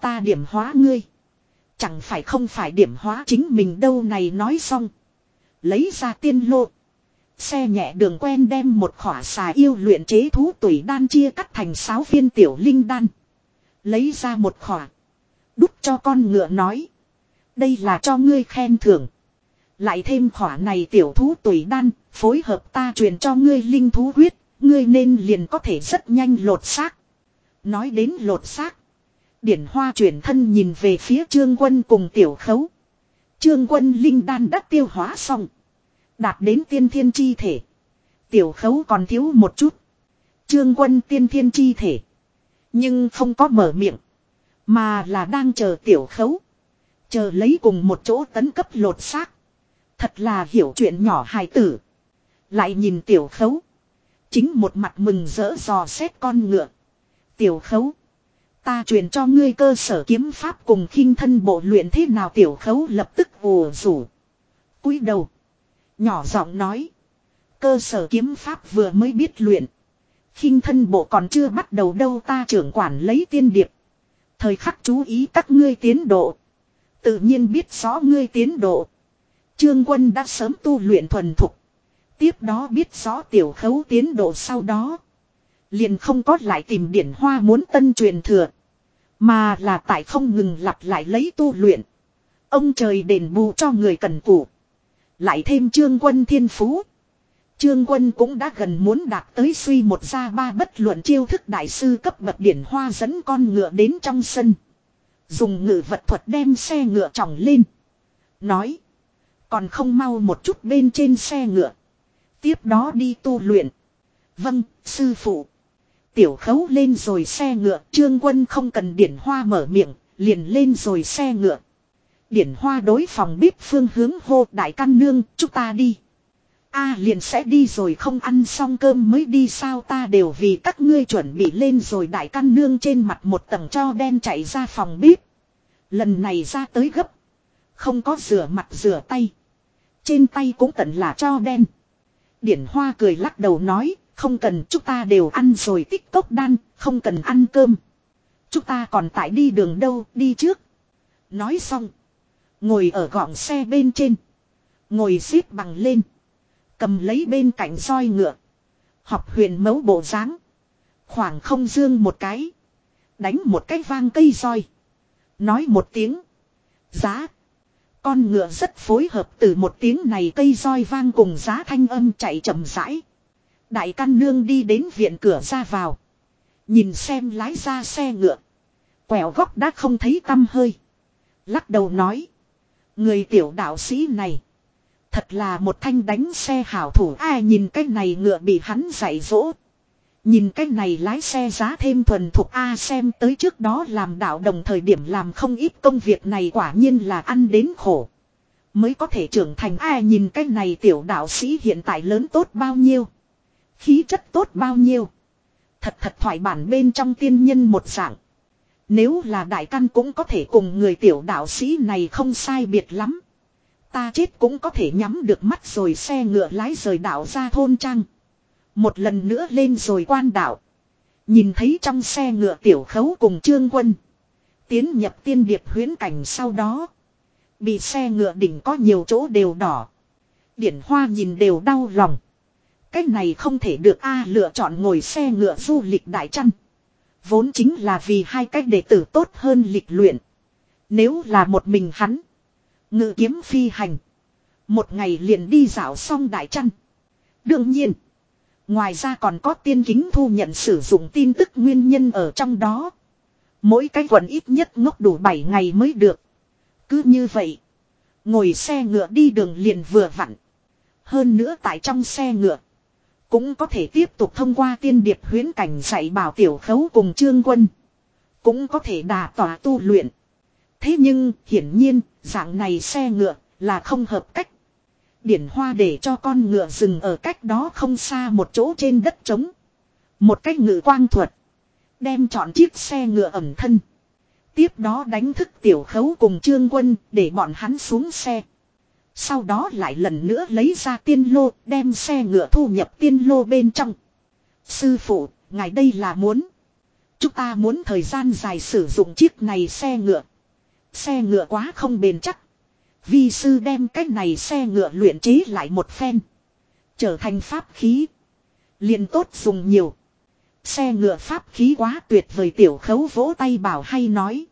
Ta điểm hóa ngươi. Chẳng phải không phải điểm hóa chính mình đâu này nói xong. Lấy ra tiên lô. Xe nhẹ đường quen đem một khỏa xà yêu luyện chế thú tủy đan chia cắt thành sáu viên tiểu linh đan. Lấy ra một khỏa. Đút cho con ngựa nói. Đây là cho ngươi khen thưởng. Lại thêm khỏa này tiểu thú tủy đan, phối hợp ta truyền cho ngươi linh thú huyết, ngươi nên liền có thể rất nhanh lột xác. Nói đến lột xác. Điển hoa chuyển thân nhìn về phía trương quân cùng tiểu khấu. Trương quân linh đan đã tiêu hóa xong. Đạt đến tiên thiên chi thể. Tiểu khấu còn thiếu một chút. Trương quân tiên thiên chi thể. Nhưng không có mở miệng. Mà là đang chờ tiểu khấu. Chờ lấy cùng một chỗ tấn cấp lột xác. Thật là hiểu chuyện nhỏ hài tử. Lại nhìn tiểu khấu. Chính một mặt mừng rỡ dò xét con ngựa. Tiểu khấu. Ta truyền cho ngươi cơ sở kiếm pháp cùng khinh thân bộ luyện thế nào tiểu khấu lập tức ồ rủ. cúi đầu. Nhỏ giọng nói. Cơ sở kiếm pháp vừa mới biết luyện. khinh thân bộ còn chưa bắt đầu đâu ta trưởng quản lấy tiên điệp. Thời khắc chú ý các ngươi tiến độ. Tự nhiên biết rõ ngươi tiến độ. Trương quân đã sớm tu luyện thuần thục. Tiếp đó biết rõ tiểu khấu tiến độ sau đó. Liền không có lại tìm điển hoa muốn tân truyền thừa. Mà là tại không ngừng lặp lại lấy tu luyện. Ông trời đền bù cho người cần cù. Lại thêm trương quân thiên phú. Trương quân cũng đã gần muốn đạt tới suy một ra ba bất luận chiêu thức đại sư cấp bậc điển hoa dẫn con ngựa đến trong sân. Dùng ngự vật thuật đem xe ngựa tròng lên. Nói. Còn không mau một chút bên trên xe ngựa. Tiếp đó đi tu luyện. Vâng, sư phụ. Tiểu khấu lên rồi xe ngựa, trương quân không cần điển hoa mở miệng, liền lên rồi xe ngựa. Điển hoa đối phòng bếp phương hướng hô đại căn nương, chúng ta đi. a liền sẽ đi rồi không ăn xong cơm mới đi sao ta đều vì các ngươi chuẩn bị lên rồi đại căn nương trên mặt một tầng cho đen chạy ra phòng bếp. Lần này ra tới gấp. Không có rửa mặt rửa tay. Trên tay cũng tận là cho đen. Điển hoa cười lắc đầu nói, không cần chúng ta đều ăn rồi tích cốc đan, không cần ăn cơm. Chúng ta còn tại đi đường đâu, đi trước. Nói xong. Ngồi ở gọng xe bên trên. Ngồi xếp bằng lên. Cầm lấy bên cạnh roi ngựa. Học huyền mấu bộ dáng Khoảng không dương một cái. Đánh một cái vang cây roi. Nói một tiếng. Giá. Con ngựa rất phối hợp từ một tiếng này cây roi vang cùng giá thanh âm chạy chậm rãi. Đại căn nương đi đến viện cửa ra vào. Nhìn xem lái ra xe ngựa. Quẹo góc đã không thấy tâm hơi. Lắc đầu nói. Người tiểu đạo sĩ này. Thật là một thanh đánh xe hảo thủ ai nhìn cái này ngựa bị hắn dạy dỗ. Nhìn cái này lái xe giá thêm thuần thuộc A xem tới trước đó làm đạo đồng thời điểm làm không ít công việc này quả nhiên là ăn đến khổ. Mới có thể trưởng thành a nhìn cái này tiểu đạo sĩ hiện tại lớn tốt bao nhiêu. Khí chất tốt bao nhiêu. Thật thật thoải bản bên trong tiên nhân một dạng. Nếu là đại căn cũng có thể cùng người tiểu đạo sĩ này không sai biệt lắm. Ta chết cũng có thể nhắm được mắt rồi xe ngựa lái rời đảo ra thôn trang. Một lần nữa lên rồi quan đảo. Nhìn thấy trong xe ngựa tiểu khấu cùng trương quân. Tiến nhập tiên điệp huyến cảnh sau đó. Bị xe ngựa đỉnh có nhiều chỗ đều đỏ. Điển hoa nhìn đều đau lòng. Cái này không thể được A lựa chọn ngồi xe ngựa du lịch đại chăn. Vốn chính là vì hai cách đệ tử tốt hơn lịch luyện. Nếu là một mình hắn. Ngự kiếm phi hành. Một ngày liền đi dạo xong đại chăn. Đương nhiên. Ngoài ra còn có tiên kính thu nhận sử dụng tin tức nguyên nhân ở trong đó. Mỗi cái quần ít nhất ngốc đủ 7 ngày mới được. Cứ như vậy. Ngồi xe ngựa đi đường liền vừa vặn. Hơn nữa tại trong xe ngựa. Cũng có thể tiếp tục thông qua tiên điệp huyến cảnh dạy bảo tiểu khấu cùng trương quân. Cũng có thể đà tỏa tu luyện. Thế nhưng, hiển nhiên, dạng này xe ngựa là không hợp cách. Điển hoa để cho con ngựa dừng ở cách đó không xa một chỗ trên đất trống. Một cách ngự quang thuật. Đem chọn chiếc xe ngựa ẩm thân. Tiếp đó đánh thức tiểu khấu cùng trương quân để bọn hắn xuống xe. Sau đó lại lần nữa lấy ra tiên lô đem xe ngựa thu nhập tiên lô bên trong. Sư phụ, ngài đây là muốn. Chúng ta muốn thời gian dài sử dụng chiếc này xe ngựa. Xe ngựa quá không bền chắc. Vi sư đem cái này xe ngựa luyện chế lại một phen. Trở thành pháp khí. liền tốt dùng nhiều. Xe ngựa pháp khí quá tuyệt vời tiểu khấu vỗ tay bảo hay nói.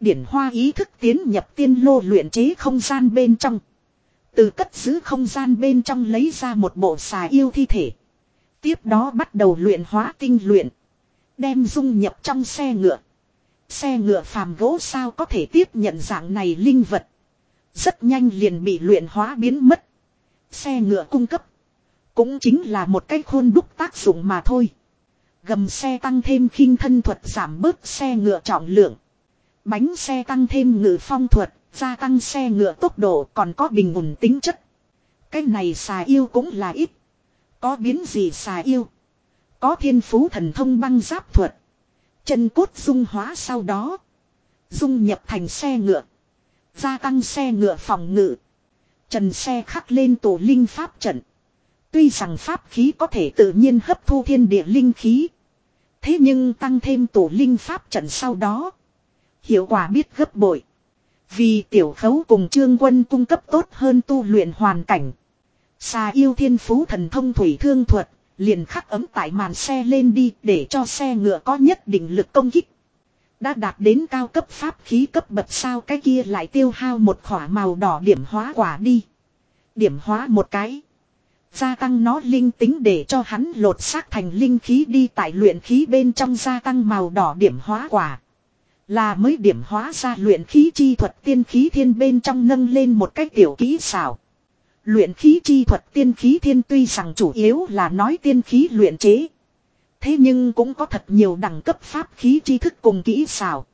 Điển hoa ý thức tiến nhập tiên lô luyện chế không gian bên trong. Từ cất giữ không gian bên trong lấy ra một bộ xà yêu thi thể. Tiếp đó bắt đầu luyện hóa tinh luyện. Đem dung nhập trong xe ngựa. Xe ngựa phàm gỗ sao có thể tiếp nhận dạng này linh vật. Rất nhanh liền bị luyện hóa biến mất. Xe ngựa cung cấp. Cũng chính là một cái khôn đúc tác dụng mà thôi. Gầm xe tăng thêm khinh thân thuật giảm bớt xe ngựa trọng lượng. Bánh xe tăng thêm ngự phong thuật, gia tăng xe ngựa tốc độ còn có bình ổn tính chất. Cái này xà yêu cũng là ít. Có biến gì xà yêu. Có thiên phú thần thông băng giáp thuật. Chân cốt dung hóa sau đó. Dung nhập thành xe ngựa. Gia tăng xe ngựa phòng ngự. Trần xe khắc lên tổ linh pháp trận. Tuy rằng pháp khí có thể tự nhiên hấp thu thiên địa linh khí. Thế nhưng tăng thêm tổ linh pháp trận sau đó. Hiệu quả biết gấp bội. Vì tiểu khấu cùng trương quân cung cấp tốt hơn tu luyện hoàn cảnh. Xà yêu thiên phú thần thông thủy thương thuật, liền khắc ấm tại màn xe lên đi để cho xe ngựa có nhất định lực công kích. Đã đạt đến cao cấp pháp khí cấp bậc sao cái kia lại tiêu hao một khỏa màu đỏ điểm hóa quả đi. Điểm hóa một cái. Gia tăng nó linh tính để cho hắn lột xác thành linh khí đi tại luyện khí bên trong gia tăng màu đỏ điểm hóa quả. Là mới điểm hóa ra luyện khí chi thuật tiên khí thiên bên trong nâng lên một cách tiểu kỹ xảo. Luyện khí chi thuật tiên khí thiên tuy rằng chủ yếu là nói tiên khí luyện chế. Thế nhưng cũng có thật nhiều đẳng cấp pháp khí tri thức cùng kỹ xảo.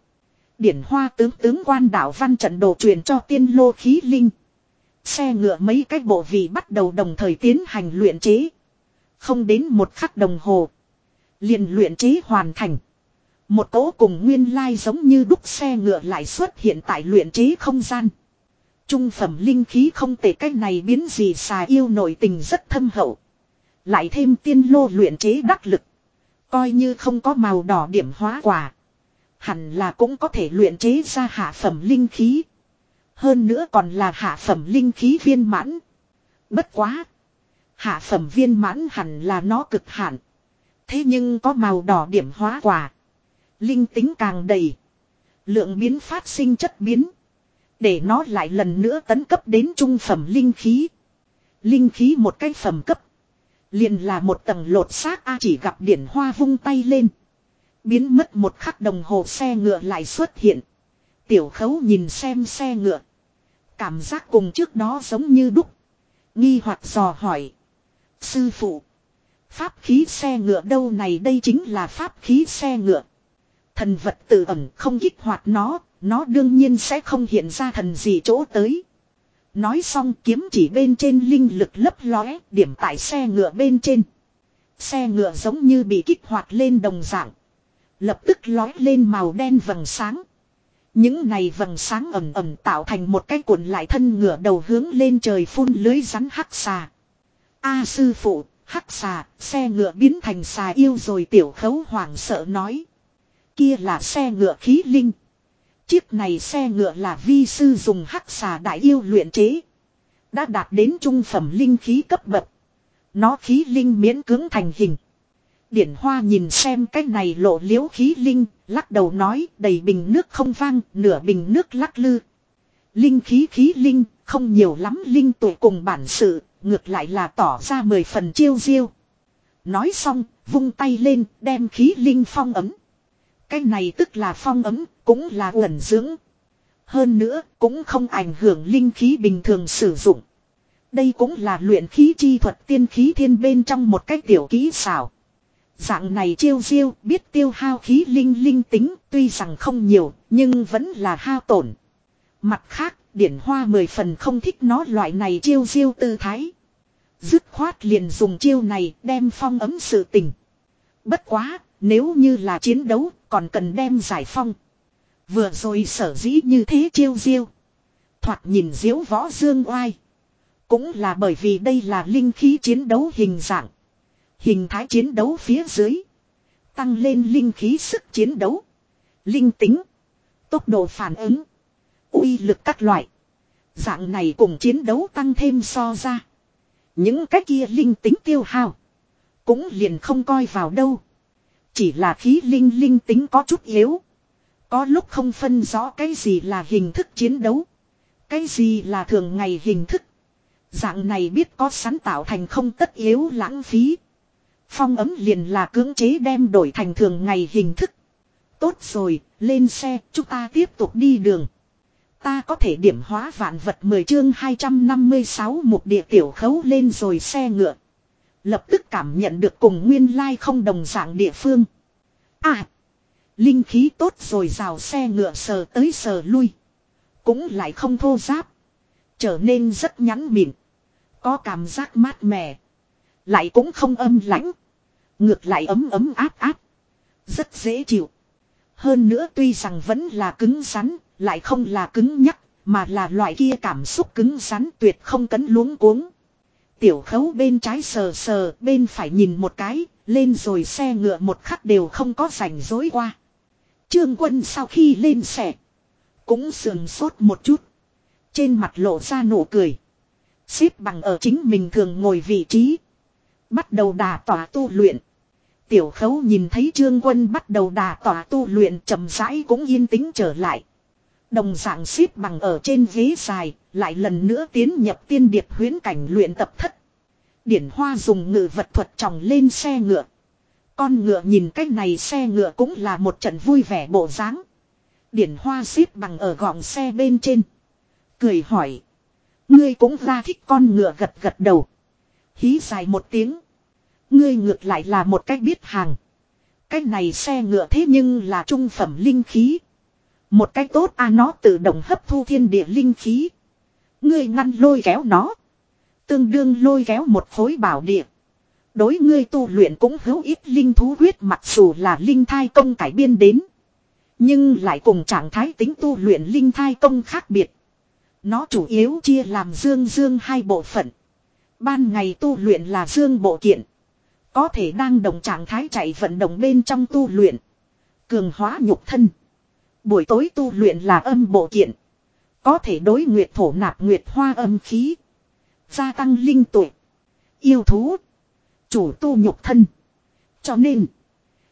Điển hoa tướng tướng quan đảo văn trận đồ truyền cho tiên lô khí linh. Xe ngựa mấy cái bộ vị bắt đầu đồng thời tiến hành luyện chế. Không đến một khắc đồng hồ. liền luyện chế hoàn thành. Một cỗ cùng nguyên lai giống như đúc xe ngựa lại xuất hiện tại luyện chế không gian. Trung phẩm linh khí không tệ cách này biến gì xà yêu nội tình rất thâm hậu. Lại thêm tiên lô luyện chế đắc lực. Coi như không có màu đỏ điểm hóa quả. Hẳn là cũng có thể luyện chế ra hạ phẩm linh khí. Hơn nữa còn là hạ phẩm linh khí viên mãn. Bất quá. Hạ phẩm viên mãn hẳn là nó cực hạn. Thế nhưng có màu đỏ điểm hóa quả. Linh tính càng đầy. Lượng biến phát sinh chất biến. Để nó lại lần nữa tấn cấp đến trung phẩm linh khí. Linh khí một cái phẩm cấp. Liền là một tầng lột xác A chỉ gặp điển hoa vung tay lên. Biến mất một khắc đồng hồ xe ngựa lại xuất hiện. Tiểu khấu nhìn xem xe ngựa. Cảm giác cùng trước đó giống như đúc. Nghi hoặc dò hỏi. Sư phụ. Pháp khí xe ngựa đâu này đây chính là pháp khí xe ngựa. Thần vật tự ẩn không kích hoạt nó, nó đương nhiên sẽ không hiện ra thần gì chỗ tới. Nói xong kiếm chỉ bên trên linh lực lấp lóe, điểm tại xe ngựa bên trên. Xe ngựa giống như bị kích hoạt lên đồng dạng. Lập tức lói lên màu đen vầng sáng. Những này vầng sáng ẩm ẩm tạo thành một cái cuộn lại thân ngựa đầu hướng lên trời phun lưới rắn hắc xà. A sư phụ, hắc xà, xe ngựa biến thành xà yêu rồi tiểu khấu hoảng sợ nói. Kia là xe ngựa khí linh. Chiếc này xe ngựa là vi sư dùng hắc xà đại yêu luyện chế. Đã đạt đến trung phẩm linh khí cấp bậc. Nó khí linh miễn cưỡng thành hình. Điển hoa nhìn xem cái này lộ liễu khí linh, lắc đầu nói đầy bình nước không vang, nửa bình nước lắc lư. Linh khí khí linh, không nhiều lắm linh tuổi cùng bản sự, ngược lại là tỏ ra mười phần chiêu diêu. Nói xong, vung tay lên, đem khí linh phong ấm. Cái này tức là phong ấm, cũng là ẩn dưỡng. Hơn nữa, cũng không ảnh hưởng linh khí bình thường sử dụng. Đây cũng là luyện khí chi thuật tiên khí thiên bên trong một cái tiểu kỹ xảo. Dạng này chiêu diêu biết tiêu hao khí linh linh tính tuy rằng không nhiều nhưng vẫn là hao tổn. Mặt khác điển hoa mười phần không thích nó loại này chiêu diêu tư thái. Dứt khoát liền dùng chiêu này đem phong ấm sự tình. Bất quá nếu như là chiến đấu, còn cần đem giải phong. Vừa rồi sở dĩ như thế chiêu diêu. Thoạt nhìn diếu võ dương oai. Cũng là bởi vì đây là linh khí chiến đấu hình dạng. Hình thái chiến đấu phía dưới. Tăng lên linh khí sức chiến đấu. Linh tính. Tốc độ phản ứng. uy lực các loại. Dạng này cùng chiến đấu tăng thêm so ra. Những cái kia linh tính tiêu hao. Cũng liền không coi vào đâu. Chỉ là khí linh linh tính có chút yếu. Có lúc không phân rõ cái gì là hình thức chiến đấu. Cái gì là thường ngày hình thức. Dạng này biết có sẵn tạo thành không tất yếu lãng phí. Phong ấm liền là cưỡng chế đem đổi thành thường ngày hình thức. Tốt rồi, lên xe, chúng ta tiếp tục đi đường. Ta có thể điểm hóa vạn vật 10 chương 256 một địa tiểu khấu lên rồi xe ngựa. Lập tức cảm nhận được cùng nguyên lai không đồng dạng địa phương. À! Linh khí tốt rồi rào xe ngựa sờ tới sờ lui. Cũng lại không thô giáp. Trở nên rất nhắn mịn. Có cảm giác mát mẻ. Lại cũng không âm lãnh. Ngược lại ấm ấm áp áp. Rất dễ chịu. Hơn nữa tuy rằng vẫn là cứng rắn, lại không là cứng nhắc, mà là loại kia cảm xúc cứng rắn tuyệt không cấn luống cuống. Tiểu khấu bên trái sờ sờ, bên phải nhìn một cái, lên rồi xe ngựa một khắc đều không có rảnh rối qua. Trương quân sau khi lên xe, cũng sườn sốt một chút. Trên mặt lộ ra nụ cười. Xếp bằng ở chính mình thường ngồi vị trí. Bắt đầu đà tỏa tu luyện. Tiểu khấu nhìn thấy trương quân bắt đầu đà tỏa tu luyện chậm rãi cũng yên tĩnh trở lại. Đồng dạng xếp bằng ở trên ghế dài, lại lần nữa tiến nhập tiên điệp huyến cảnh luyện tập thất. Điển hoa dùng ngự vật thuật tròng lên xe ngựa. Con ngựa nhìn cách này xe ngựa cũng là một trận vui vẻ bộ dáng. Điển hoa xếp bằng ở gọng xe bên trên. Cười hỏi. Ngươi cũng ra thích con ngựa gật gật đầu. Hí dài một tiếng. Ngươi ngược lại là một cách biết hàng. Cách này xe ngựa thế nhưng là trung phẩm linh khí. Một cách tốt a, nó tự động hấp thu thiên địa linh khí. Ngươi ngăn lôi kéo nó. Tương đương lôi kéo một khối bảo địa. Đối ngươi tu luyện cũng hữu ít linh thú huyết, mặc dù là linh thai công cải biên đến. Nhưng lại cùng trạng thái tính tu luyện linh thai công khác biệt. Nó chủ yếu chia làm dương dương hai bộ phận. Ban ngày tu luyện là dương bộ kiện. Có thể đang đồng trạng thái chạy vận động bên trong tu luyện. Cường hóa nhục thân. Buổi tối tu luyện là âm bộ kiện. Có thể đối nguyệt thổ nạp nguyệt hoa âm khí. Gia tăng linh tuệ Yêu thú. Chủ tu nhục thân. Cho nên.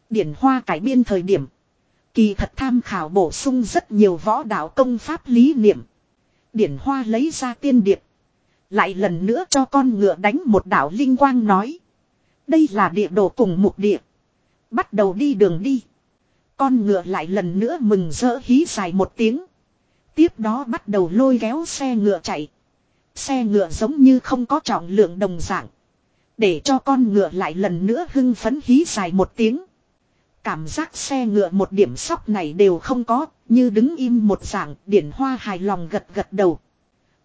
Điển hoa cải biên thời điểm. Kỳ thật tham khảo bổ sung rất nhiều võ đạo công pháp lý niệm. Điển hoa lấy ra tiên điệp. Lại lần nữa cho con ngựa đánh một đạo linh quang nói. Đây là địa đồ cùng mục địa. Bắt đầu đi đường đi. Con ngựa lại lần nữa mừng rỡ hí dài một tiếng. Tiếp đó bắt đầu lôi kéo xe ngựa chạy. Xe ngựa giống như không có trọng lượng đồng dạng. Để cho con ngựa lại lần nữa hưng phấn hí dài một tiếng. Cảm giác xe ngựa một điểm sóc này đều không có, như đứng im một dạng, điển hoa hài lòng gật gật đầu.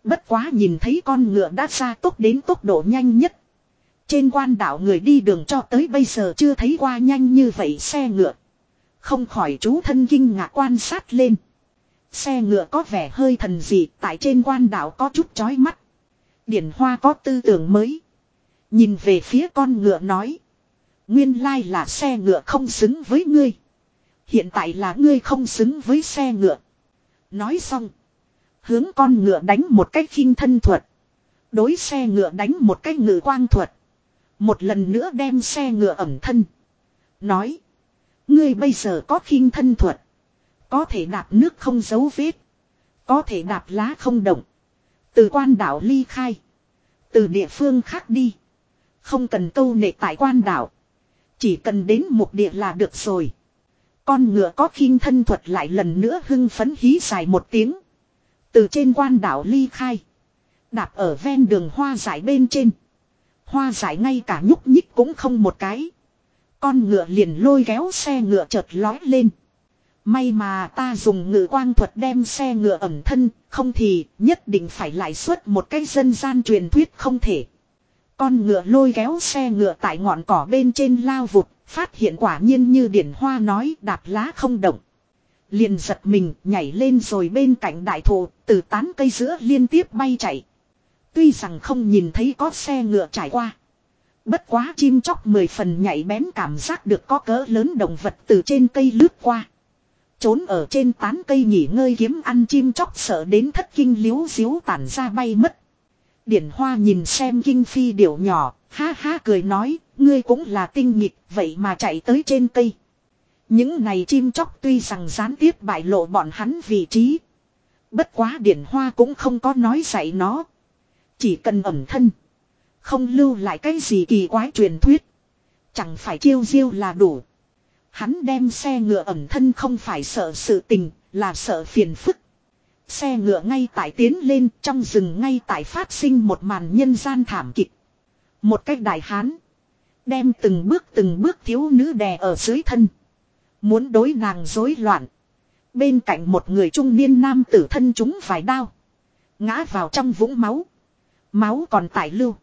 Bất quá nhìn thấy con ngựa đã ra tốc đến tốc độ nhanh nhất. Trên quan đảo người đi đường cho tới bây giờ chưa thấy qua nhanh như vậy xe ngựa. Không khỏi chú thân kinh ngạc quan sát lên. Xe ngựa có vẻ hơi thần dị, tại trên quan đảo có chút chói mắt. Điển hoa có tư tưởng mới. Nhìn về phía con ngựa nói. Nguyên lai là xe ngựa không xứng với ngươi. Hiện tại là ngươi không xứng với xe ngựa. Nói xong. Hướng con ngựa đánh một cách khinh thân thuật. Đối xe ngựa đánh một cách ngự quang thuật. Một lần nữa đem xe ngựa ẩm thân. Nói. Ngươi bây giờ có khinh thân thuật. Có thể đạp nước không giấu vết. Có thể đạp lá không động. Từ quan đảo ly khai. Từ địa phương khác đi. Không cần câu nệ tại quan đảo. Chỉ cần đến một địa là được rồi. Con ngựa có khinh thân thuật lại lần nữa hưng phấn hí dài một tiếng. Từ trên quan đảo ly khai. Đạp ở ven đường hoa giải bên trên. Hoa giải ngay cả nhúc nhích cũng không một cái. Con ngựa liền lôi kéo xe ngựa chợt lói lên. May mà ta dùng ngự quang thuật đem xe ngựa ẩm thân, không thì nhất định phải lại xuất một cái dân gian truyền thuyết không thể. Con ngựa lôi kéo xe ngựa tại ngọn cỏ bên trên lao vụt, phát hiện quả nhiên như điển hoa nói đạp lá không động. Liền giật mình nhảy lên rồi bên cạnh đại thụ, từ tán cây giữa liên tiếp bay chạy. Tuy rằng không nhìn thấy có xe ngựa trải qua. Bất quá chim chóc mười phần nhảy bén cảm giác được có cỡ lớn động vật từ trên cây lướt qua. Trốn ở trên tán cây nghỉ ngơi kiếm ăn chim chóc sợ đến thất kinh liếu xíu tản ra bay mất. Điển hoa nhìn xem kinh phi điểu nhỏ, ha ha cười nói, ngươi cũng là tinh nghịch, vậy mà chạy tới trên cây. Những này chim chóc tuy rằng gián tiếp bại lộ bọn hắn vị trí. Bất quá điển hoa cũng không có nói dạy nó. Chỉ cần ẩm thân. Không lưu lại cái gì kỳ quái truyền thuyết. Chẳng phải chiêu diêu là đủ. Hắn đem xe ngựa ẩm thân không phải sợ sự tình, là sợ phiền phức. Xe ngựa ngay tại tiến lên trong rừng ngay tại phát sinh một màn nhân gian thảm kịch. Một cách đại hán. Đem từng bước từng bước thiếu nữ đè ở dưới thân. Muốn đối nàng rối loạn. Bên cạnh một người trung niên nam tử thân chúng phải đau. Ngã vào trong vũng máu. Máu còn tại lưu.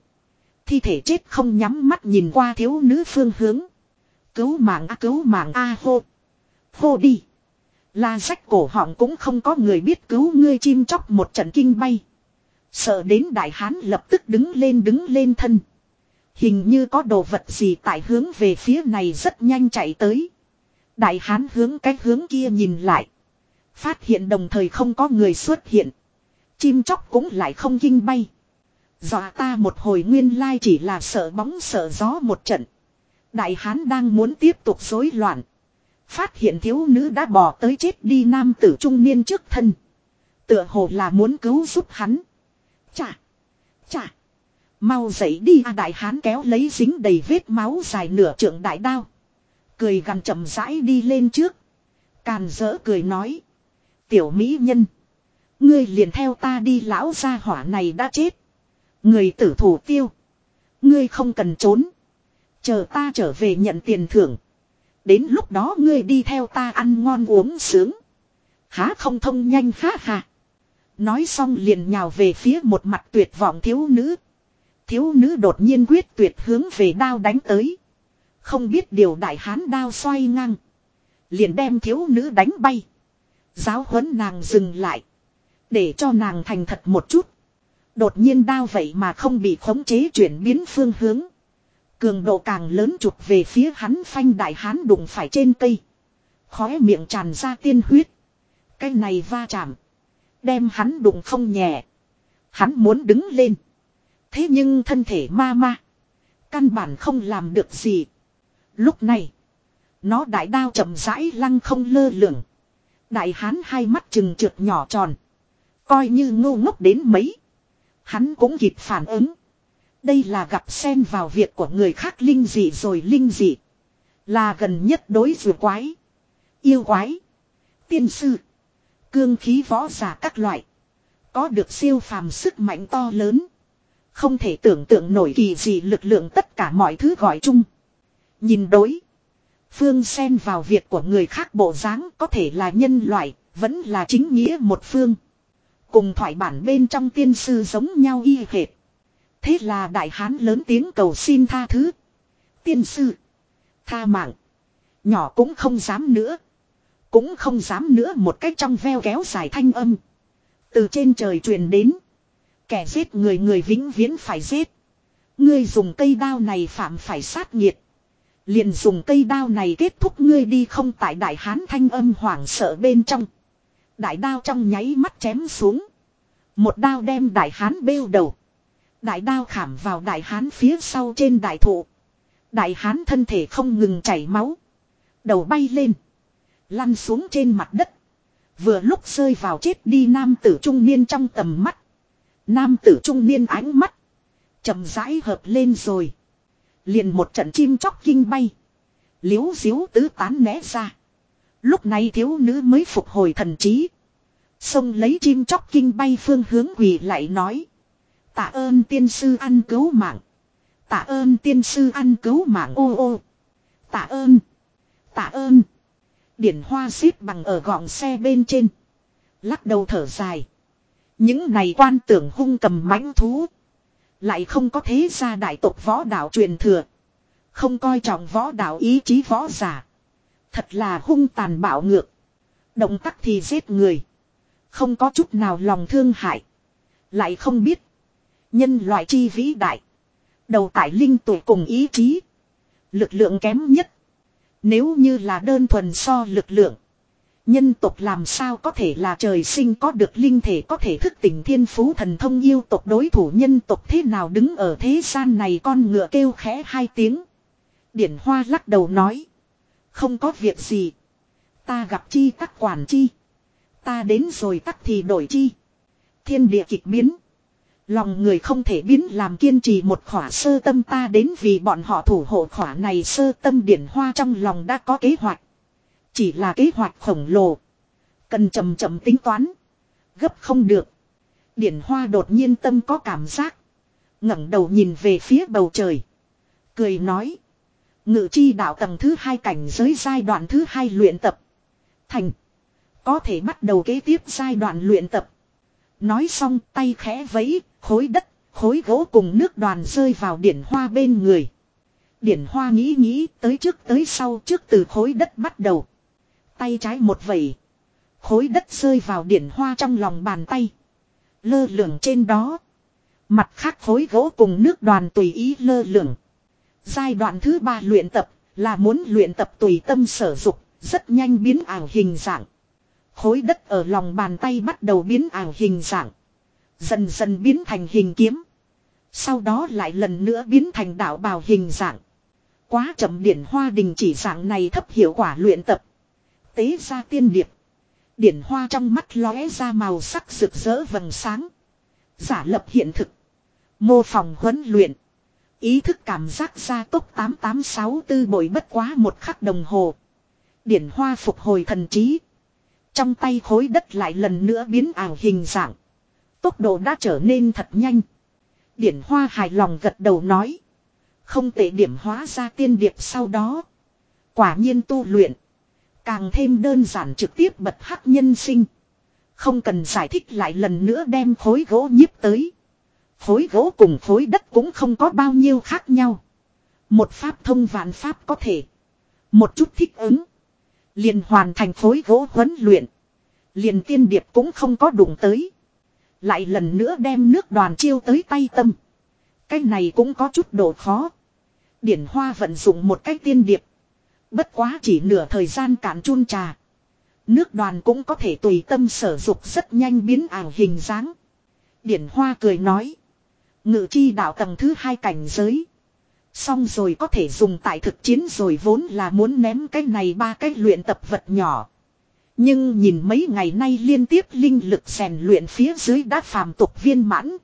Thi thể chết không nhắm mắt nhìn qua thiếu nữ phương hướng. Cứu mạng a, cứu mạng a, hô. Hô đi. La rách cổ họng cũng không có người biết cứu ngươi chim chóc một trận kinh bay. Sợ đến đại hán lập tức đứng lên đứng lên thân. Hình như có đồ vật gì tại hướng về phía này rất nhanh chạy tới. Đại hán hướng cái hướng kia nhìn lại. Phát hiện đồng thời không có người xuất hiện. Chim chóc cũng lại không kinh bay. Dọa ta một hồi nguyên lai chỉ là sợ bóng sợ gió một trận. Đại hán đang muốn tiếp tục rối loạn. Phát hiện thiếu nữ đã bỏ tới chết đi nam tử trung niên trước thân. Tựa hồ là muốn cứu giúp hắn. Chà! Chà! Mau dậy đi a, đại hán kéo lấy dính đầy vết máu dài nửa trượng đại đao. Cười gằn chậm rãi đi lên trước. Càn dỡ cười nói. Tiểu mỹ nhân. Ngươi liền theo ta đi, lão gia hỏa này đã chết. Người tử thủ tiêu. Ngươi không cần trốn. Chờ ta trở về nhận tiền thưởng. Đến lúc đó ngươi đi theo ta ăn ngon uống sướng. Há không thông nhanh ha ha. Nói xong liền nhào về phía một mặt tuyệt vọng thiếu nữ. Thiếu nữ đột nhiên quyết tuyệt hướng về đao đánh tới. Không biết điều đại hán đao xoay ngang. Liền đem thiếu nữ đánh bay. Giáo huấn nàng dừng lại. Để cho nàng thành thật một chút. Đột nhiên đao vậy mà không bị khống chế chuyển biến phương hướng. Cường độ càng lớn chụp về phía hắn phanh đại hán đụng phải trên cây. Khóe miệng tràn ra tiên huyết. Cái này va chạm. Đem hắn đụng không nhẹ. Hắn muốn đứng lên. Thế nhưng thân thể ma ma. Căn bản không làm được gì. Lúc này. Nó đại đao chậm rãi lăng không lơ lửng. Đại hán hai mắt trừng trượt nhỏ tròn. Coi như ngu ngốc đến mấy. Hắn cũng kịp phản ứng. Đây là gặp xen vào việc của người khác linh dị rồi linh dị. Là gần nhất đối vừa quái. Yêu quái. Tiên sư. Cương khí võ giả các loại. Có được siêu phàm sức mạnh to lớn. Không thể tưởng tượng nổi kỳ gì lực lượng tất cả mọi thứ gọi chung. Nhìn đối. Phương xen vào việc của người khác bộ dáng có thể là nhân loại, vẫn là chính nghĩa một phương. Cùng thoại bản bên trong tiên sư giống nhau y hệt. Thế là đại hán lớn tiếng cầu xin tha thứ. Tiên sư. Tha mạng. Nhỏ cũng không dám nữa. Cũng không dám nữa một cách trong veo kéo dài thanh âm. Từ trên trời truyền đến. Kẻ giết người người vĩnh viễn phải giết. Ngươi dùng cây đao này phạm phải sát nghiệt. Liền dùng cây đao này kết thúc ngươi đi không tại đại hán thanh âm hoảng sợ bên trong. Đại đao trong nháy mắt chém xuống. Một đao đem đại hán bêu đầu. Đại đao khảm vào đại hán phía sau trên đại thụ. Đại hán thân thể không ngừng chảy máu. Đầu bay lên. Lăn xuống trên mặt đất. Vừa lúc rơi vào chết đi nam tử trung niên trong tầm mắt. Nam tử trung niên ánh mắt. chậm rãi hợp lên rồi. Liền một trận chim chóc kinh bay. Liếu diếu tứ tán né ra. Lúc này thiếu nữ mới phục hồi thần trí. Xông lấy chim chóc kinh bay phương hướng quỳ lại nói. Tạ ơn tiên sư ăn cứu mạng. Tạ ơn tiên sư ăn cứu mạng ô ô. Tạ ơn. Tạ ơn. Điển hoa xếp bằng ở gọng xe bên trên. Lắc đầu thở dài. Những này quan tưởng hung cầm mãnh thú. Lại không có thế gia đại tộc võ đạo truyền thừa. Không coi trọng võ đạo ý chí võ giả. Thật là hung tàn bạo ngược. Động tác thì giết người. Không có chút nào lòng thương hại. Lại không biết. Nhân loại chi vĩ đại. Đầu tại linh tuổi cùng ý chí. Lực lượng kém nhất. Nếu như là đơn thuần so lực lượng. Nhân tộc làm sao có thể là trời sinh có được linh thể có thể thức tỉnh thiên phú thần thông yêu tộc đối thủ nhân tộc thế nào đứng ở thế gian này con ngựa kêu khẽ hai tiếng. Điển hoa lắc đầu nói. Không có việc gì. Ta gặp chi tắc quản chi. Ta đến rồi tắc thì đổi chi. Thiên địa kịch biến. Lòng người không thể biến làm kiên trì một khỏa sơ tâm ta đến vì bọn họ thủ hộ khỏa này sơ tâm điển hoa trong lòng đã có kế hoạch. Chỉ là kế hoạch khổng lồ. Cần chậm chậm tính toán. Gấp không được. Điển hoa đột nhiên tâm có cảm giác. ngẩng đầu nhìn về phía bầu trời. Cười nói. Ngự chi đạo tầng thứ hai cảnh giới giai đoạn thứ hai luyện tập. Thành. Có thể bắt đầu kế tiếp giai đoạn luyện tập. Nói xong tay khẽ vẫy, khối đất, khối gỗ cùng nước đoàn rơi vào điển hoa bên người. Điển hoa nghĩ nghĩ tới trước tới sau trước từ khối đất bắt đầu. Tay trái một vẩy. Khối đất rơi vào điển hoa trong lòng bàn tay. Lơ lửng trên đó. Mặt khác khối gỗ cùng nước đoàn tùy ý lơ lửng. Giai đoạn thứ ba luyện tập là muốn luyện tập tùy tâm sở dục, rất nhanh biến ảo hình dạng. Khối đất ở lòng bàn tay bắt đầu biến ảo hình dạng. Dần dần biến thành hình kiếm. Sau đó lại lần nữa biến thành đạo bào hình dạng. Quá chậm điển hoa đình chỉ dạng này thấp hiệu quả luyện tập. Tế ra tiên điệp. Điển hoa trong mắt lóe ra màu sắc rực rỡ vầng sáng. Giả lập hiện thực. Mô phỏng huấn luyện. Ý thức cảm giác ra tốc 8864 bội bất quá một khắc đồng hồ. Điển hoa phục hồi thần trí. Trong tay khối đất lại lần nữa biến ảo hình dạng. Tốc độ đã trở nên thật nhanh. Điển hoa hài lòng gật đầu nói. Không tệ điểm hóa ra tiên điệp sau đó. Quả nhiên tu luyện. Càng thêm đơn giản trực tiếp bật hắc nhân sinh. Không cần giải thích lại lần nữa đem khối gỗ nhiếp tới. Khối gỗ cùng khối đất cũng không có bao nhiêu khác nhau. Một pháp thông vạn pháp có thể. Một chút thích ứng. Liền hoàn thành khối gỗ huấn luyện. Liền tiên điệp cũng không có đụng tới. Lại lần nữa đem nước đoàn chiêu tới tay tâm. Cái này cũng có chút độ khó. Điển hoa vận dụng một cách tiên điệp. Bất quá chỉ nửa thời gian cạn chun trà. Nước đoàn cũng có thể tùy tâm sở dục rất nhanh biến ảo hình dáng. Điển hoa cười nói. Ngự chi đạo tầng thứ hai cảnh giới. Xong rồi có thể dùng tại thực chiến rồi vốn là muốn ném cái này ba cái luyện tập vật nhỏ. Nhưng nhìn mấy ngày nay liên tiếp linh lực rèn luyện phía dưới đã phàm tục viên mãn.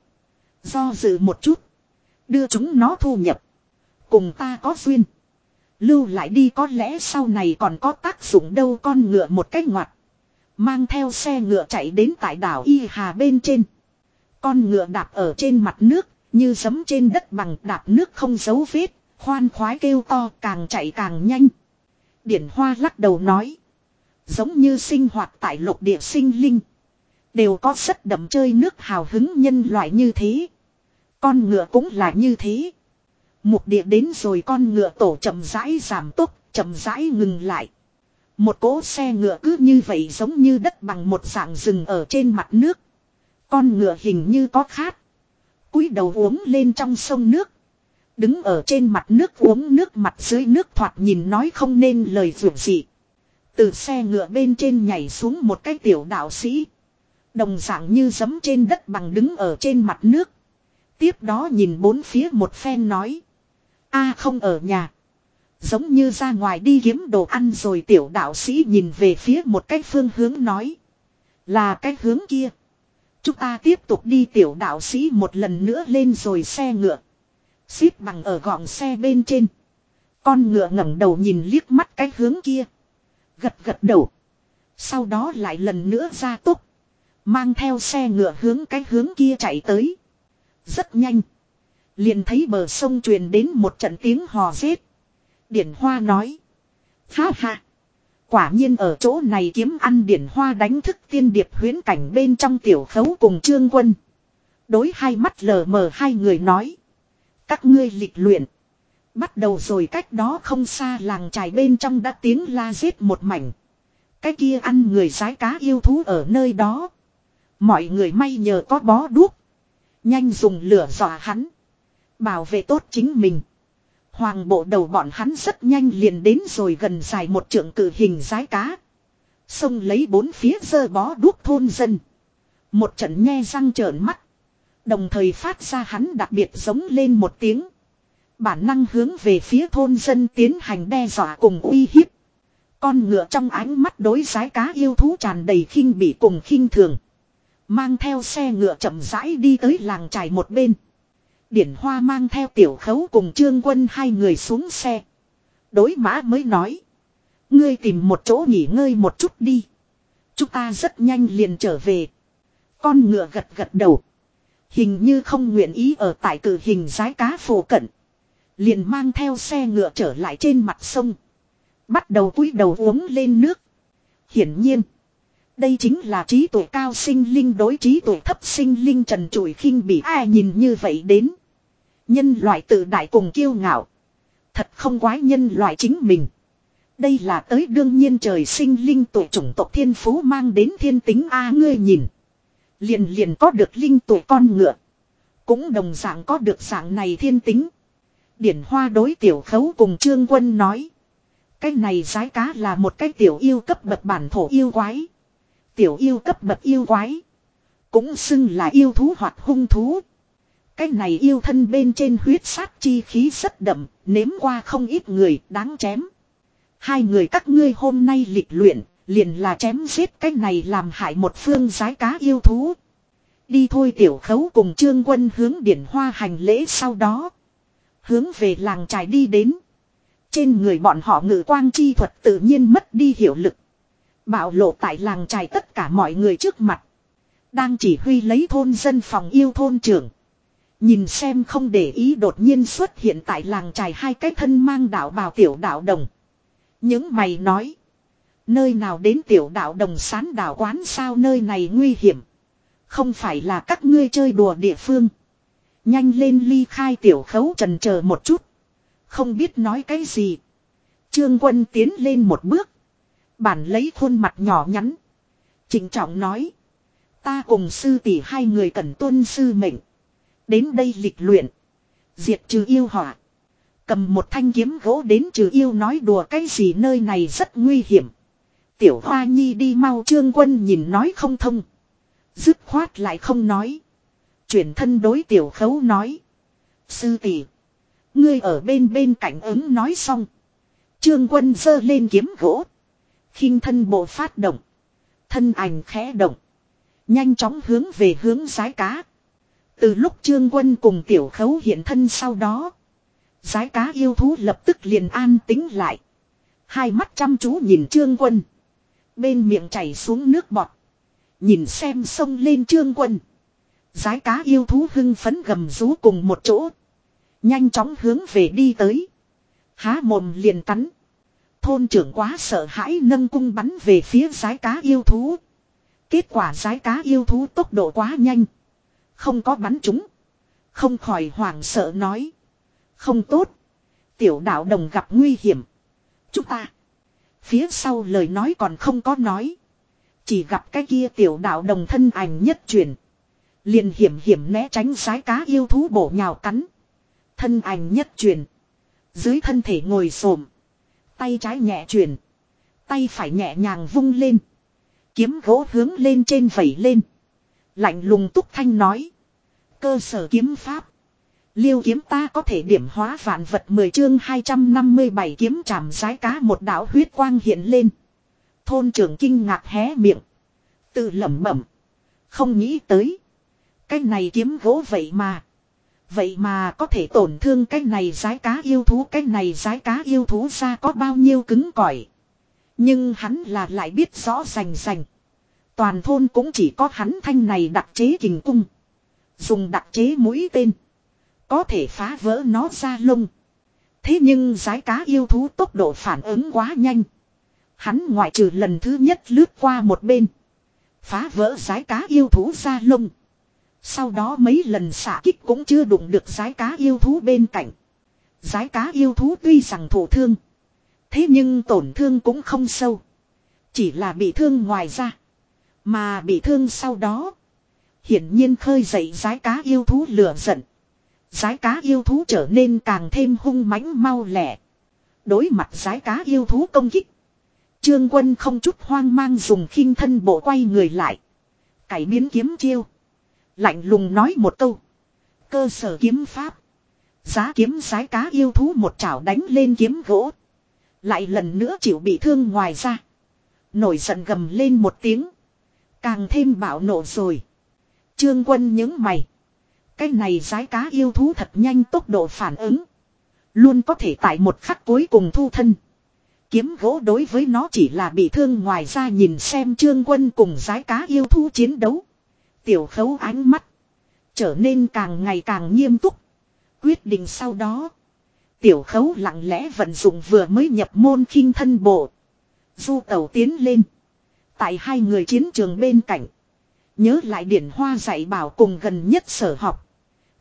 Do dự một chút. Đưa chúng nó thu nhập. Cùng ta có duyên. Lưu lại đi có lẽ sau này còn có tác dụng đâu con ngựa một cách ngoặt. Mang theo xe ngựa chạy đến tại đảo Y Hà bên trên. Con ngựa đạp ở trên mặt nước, như giấm trên đất bằng đạp nước không dấu vết, khoan khoái kêu to càng chạy càng nhanh. Điển Hoa lắc đầu nói. Giống như sinh hoạt tại lục địa sinh linh. Đều có rất đậm chơi nước hào hứng nhân loại như thế. Con ngựa cũng là như thế. Mục địa đến rồi con ngựa tổ chậm rãi giảm tốc, chậm rãi ngừng lại. Một cỗ xe ngựa cứ như vậy giống như đất bằng một dạng rừng ở trên mặt nước. Con ngựa hình như có khát cúi đầu uống lên trong sông nước. Đứng ở trên mặt nước uống nước mặt dưới nước thoạt nhìn nói không nên lời vượt gì. Từ xe ngựa bên trên nhảy xuống một cái tiểu đạo sĩ. Đồng dạng như giấm trên đất bằng đứng ở trên mặt nước. Tiếp đó nhìn bốn phía một phen nói. a không ở nhà. Giống như ra ngoài đi kiếm đồ ăn rồi tiểu đạo sĩ nhìn về phía một cái phương hướng nói. Là cái hướng kia. Chúng ta tiếp tục đi tiểu đạo sĩ một lần nữa lên rồi xe ngựa. Xếp bằng ở gọng xe bên trên. Con ngựa ngẩng đầu nhìn liếc mắt cái hướng kia. Gật gật đầu. Sau đó lại lần nữa ra tốc. Mang theo xe ngựa hướng cái hướng kia chạy tới. Rất nhanh. Liền thấy bờ sông truyền đến một trận tiếng hò rết. Điển Hoa nói. Ha ha. Quả nhiên ở chỗ này kiếm ăn Điển Hoa đánh thức tiên điệp huyến cảnh bên trong tiểu khấu cùng trương quân. Đối hai mắt lờ mờ hai người nói. Các ngươi lịch luyện. Bắt đầu rồi cách đó không xa làng trài bên trong đã tiếng la giết một mảnh. Cái kia ăn người sái cá yêu thú ở nơi đó. Mọi người may nhờ có bó đuốc. Nhanh dùng lửa dọa hắn. Bảo vệ tốt chính mình. Hoàng bộ đầu bọn hắn rất nhanh liền đến rồi gần dài một trượng cử hình rái cá. Xông lấy bốn phía dơ bó đuốc thôn dân. Một trận nghe răng trợn mắt. Đồng thời phát ra hắn đặc biệt giống lên một tiếng. Bản năng hướng về phía thôn dân tiến hành đe dọa cùng uy hiếp. Con ngựa trong ánh mắt đối rái cá yêu thú tràn đầy khinh bỉ cùng khinh thường. Mang theo xe ngựa chậm rãi đi tới làng trải một bên. Điển Hoa mang theo tiểu khấu cùng trương quân hai người xuống xe. Đối mã mới nói. Ngươi tìm một chỗ nghỉ ngơi một chút đi. Chúng ta rất nhanh liền trở về. Con ngựa gật gật đầu. Hình như không nguyện ý ở tại cử hình giái cá phổ cận. Liền mang theo xe ngựa trở lại trên mặt sông. Bắt đầu cúi đầu uống lên nước. Hiển nhiên. Đây chính là trí tuệ cao sinh linh đối trí tuệ thấp sinh linh trần trụi khinh bị ai nhìn như vậy đến. Nhân loại tự đại cùng kiêu ngạo. Thật không quái nhân loại chính mình. Đây là tới đương nhiên trời sinh linh tuổi chủng tộc thiên phú mang đến thiên tính A ngươi nhìn. Liền liền có được linh tuổi con ngựa. Cũng đồng dạng có được dạng này thiên tính. Điển hoa đối tiểu khấu cùng trương quân nói. Cái này giái cá là một cái tiểu yêu cấp bậc bản thổ yêu quái. Tiểu yêu cấp bậc yêu quái. Cũng xưng là yêu thú hoặc hung thú. Cái này yêu thân bên trên huyết sát chi khí rất đậm, nếm qua không ít người, đáng chém. Hai người các ngươi hôm nay lịch luyện, liền là chém giết cái này làm hại một phương giái cá yêu thú. Đi thôi tiểu khấu cùng trương quân hướng điển hoa hành lễ sau đó. Hướng về làng trải đi đến. Trên người bọn họ ngự quang chi thuật tự nhiên mất đi hiệu lực. Bạo lộ tại làng trài tất cả mọi người trước mặt. Đang chỉ huy lấy thôn dân phòng yêu thôn trưởng. Nhìn xem không để ý đột nhiên xuất hiện tại làng trài hai cái thân mang đạo bào tiểu đạo đồng. Những mày nói. Nơi nào đến tiểu đạo đồng sán đảo quán sao nơi này nguy hiểm. Không phải là các ngươi chơi đùa địa phương. Nhanh lên ly khai tiểu khấu trần chờ một chút. Không biết nói cái gì. Trương quân tiến lên một bước. Bản lấy khuôn mặt nhỏ nhắn. Trịnh trọng nói. Ta cùng sư tỷ hai người cần tuân sư mệnh. Đến đây lịch luyện. Diệt trừ yêu hỏa Cầm một thanh kiếm gỗ đến trừ yêu nói đùa cái gì nơi này rất nguy hiểm. Tiểu Hoa Nhi đi mau trương quân nhìn nói không thông. Dứt khoát lại không nói. Chuyển thân đối tiểu khấu nói. Sư tỷ, Ngươi ở bên bên cạnh ứng nói xong. Trương quân giơ lên kiếm gỗ. khinh thân bộ phát động. Thân ảnh khẽ động. Nhanh chóng hướng về hướng giái cá. Từ lúc trương quân cùng tiểu khấu hiện thân sau đó. Giái cá yêu thú lập tức liền an tính lại. Hai mắt chăm chú nhìn trương quân. Bên miệng chảy xuống nước bọt. Nhìn xem sông lên trương quân. Giái cá yêu thú hưng phấn gầm rú cùng một chỗ. Nhanh chóng hướng về đi tới. Há mồm liền cắn. Thôn trưởng quá sợ hãi nâng cung bắn về phía giái cá yêu thú. Kết quả giái cá yêu thú tốc độ quá nhanh. Không có bắn chúng. Không khỏi hoảng sợ nói. Không tốt. Tiểu đạo đồng gặp nguy hiểm. Chúng ta. Phía sau lời nói còn không có nói. Chỉ gặp cái kia tiểu đạo đồng thân ảnh nhất truyền. Liền hiểm hiểm né tránh sái cá yêu thú bổ nhào cắn. Thân ảnh nhất truyền. Dưới thân thể ngồi xổm Tay trái nhẹ truyền. Tay phải nhẹ nhàng vung lên. Kiếm gỗ hướng lên trên vẩy lên. Lạnh lùng túc thanh nói. Cơ sở kiếm pháp. Liêu kiếm ta có thể điểm hóa vạn vật 10 chương 257 kiếm chạm sái cá một đạo huyết quang hiện lên. Thôn trưởng kinh ngạc hé miệng. Tự lẩm bẩm. Không nghĩ tới. Cái này kiếm gỗ vậy mà. Vậy mà có thể tổn thương cái này giái cá yêu thú. Cái này giái cá yêu thú ra có bao nhiêu cứng cỏi. Nhưng hắn là lại biết rõ rành rành. Toàn thôn cũng chỉ có hắn thanh này đặc chế kình cung. Dùng đặc chế mũi tên. Có thể phá vỡ nó ra lông. Thế nhưng giái cá yêu thú tốc độ phản ứng quá nhanh. Hắn ngoại trừ lần thứ nhất lướt qua một bên. Phá vỡ giái cá yêu thú ra lông. Sau đó mấy lần xả kích cũng chưa đụng được giái cá yêu thú bên cạnh. Giái cá yêu thú tuy rằng thổ thương. Thế nhưng tổn thương cũng không sâu. Chỉ là bị thương ngoài ra. Mà bị thương sau đó. Hiển nhiên khơi dậy giái cá yêu thú lửa giận. Giái cá yêu thú trở nên càng thêm hung mãnh mau lẻ. Đối mặt giái cá yêu thú công kích. Trương quân không chút hoang mang dùng khinh thân bộ quay người lại. Cải biến kiếm chiêu. Lạnh lùng nói một câu. Cơ sở kiếm pháp. Giá kiếm giái cá yêu thú một chảo đánh lên kiếm gỗ. Lại lần nữa chịu bị thương ngoài ra. Nổi giận gầm lên một tiếng. Càng thêm bạo nộ rồi. Trương quân những mày. Cái này giái cá yêu thú thật nhanh tốc độ phản ứng. Luôn có thể tại một khắc cuối cùng thu thân. Kiếm gỗ đối với nó chỉ là bị thương ngoài ra nhìn xem trương quân cùng giái cá yêu thú chiến đấu. Tiểu khấu ánh mắt. Trở nên càng ngày càng nghiêm túc. Quyết định sau đó. Tiểu khấu lặng lẽ vận dụng vừa mới nhập môn khinh thân bộ. Du tàu tiến lên. Tại hai người chiến trường bên cạnh. Nhớ lại điển hoa dạy bảo cùng gần nhất sở học.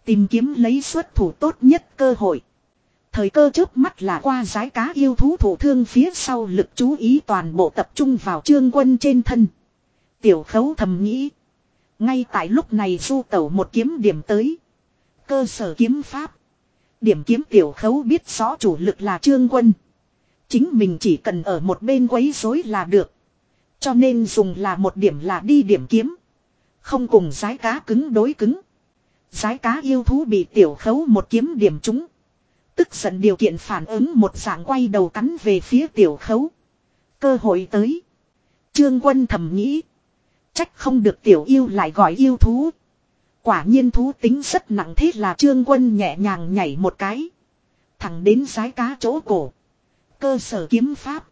Tìm kiếm lấy xuất thủ tốt nhất cơ hội. Thời cơ trước mắt là qua giái cá yêu thú thủ thương phía sau lực chú ý toàn bộ tập trung vào trương quân trên thân. Tiểu khấu thầm nghĩ. Ngay tại lúc này du tẩu một kiếm điểm tới. Cơ sở kiếm pháp. Điểm kiếm tiểu khấu biết rõ chủ lực là trương quân. Chính mình chỉ cần ở một bên quấy rối là được. Cho nên dùng là một điểm là đi điểm kiếm. Không cùng giái cá cứng đối cứng. Giái cá yêu thú bị tiểu khấu một kiếm điểm trúng. Tức giận điều kiện phản ứng một dạng quay đầu cắn về phía tiểu khấu. Cơ hội tới. Trương quân thầm nghĩ. Trách không được tiểu yêu lại gọi yêu thú. Quả nhiên thú tính rất nặng thế là trương quân nhẹ nhàng nhảy một cái. Thẳng đến giái cá chỗ cổ. Cơ sở kiếm pháp.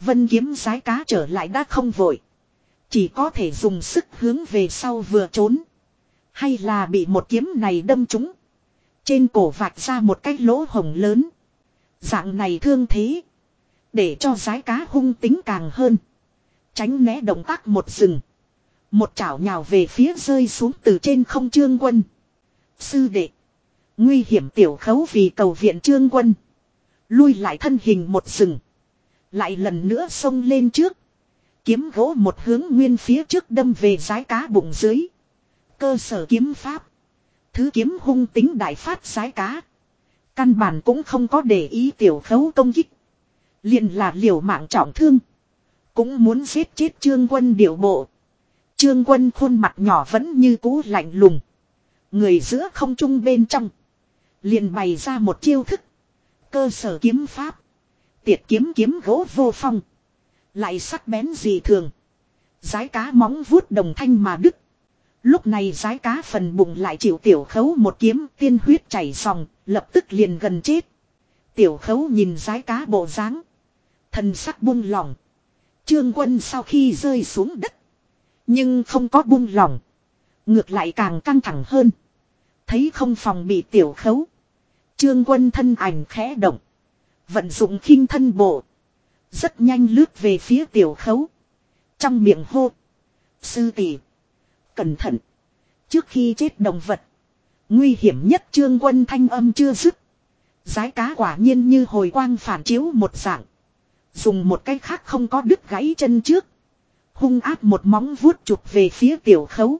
Vân kiếm giái cá trở lại đã không vội. Chỉ có thể dùng sức hướng về sau vừa trốn. Hay là bị một kiếm này đâm trúng. Trên cổ vạch ra một cái lỗ hồng lớn. Dạng này thương thế. Để cho giái cá hung tính càng hơn. Tránh né động tác một rừng. Một chảo nhào về phía rơi xuống từ trên không trương quân. Sư đệ. Nguy hiểm tiểu khấu vì cầu viện trương quân. Lui lại thân hình một rừng. Lại lần nữa xông lên trước. Kiếm gỗ một hướng nguyên phía trước đâm về giái cá bụng dưới. Cơ sở kiếm pháp. Thứ kiếm hung tính đại phát giái cá. Căn bản cũng không có để ý tiểu khấu công kích. liền là liều mạng trọng thương. Cũng muốn giết chết trương quân điệu bộ. Trương quân khuôn mặt nhỏ vẫn như cũ lạnh lùng. Người giữa không trung bên trong. liền bày ra một chiêu thức. Cơ sở kiếm pháp. Tiệt kiếm kiếm gỗ vô phong. Lại sắc bén dị thường. Giái cá móng vuốt đồng thanh mà đứt. Lúc này giái cá phần bụng lại chịu tiểu khấu một kiếm tiên huyết chảy sòng, lập tức liền gần chết. Tiểu khấu nhìn giái cá bộ dáng Thần sắc buông lỏng. Trương quân sau khi rơi xuống đất. Nhưng không có buông lỏng. Ngược lại càng căng thẳng hơn. Thấy không phòng bị tiểu khấu. Trương quân thân ảnh khẽ động. Vận dụng khinh thân bộ. Rất nhanh lướt về phía tiểu khấu. Trong miệng hô. Sư tỷ Cẩn thận. Trước khi chết động vật. Nguy hiểm nhất trương quân thanh âm chưa dứt. Giái cá quả nhiên như hồi quang phản chiếu một dạng. Dùng một cái khác không có đứt gãy chân trước. Hung áp một móng vuốt chụp về phía tiểu khấu.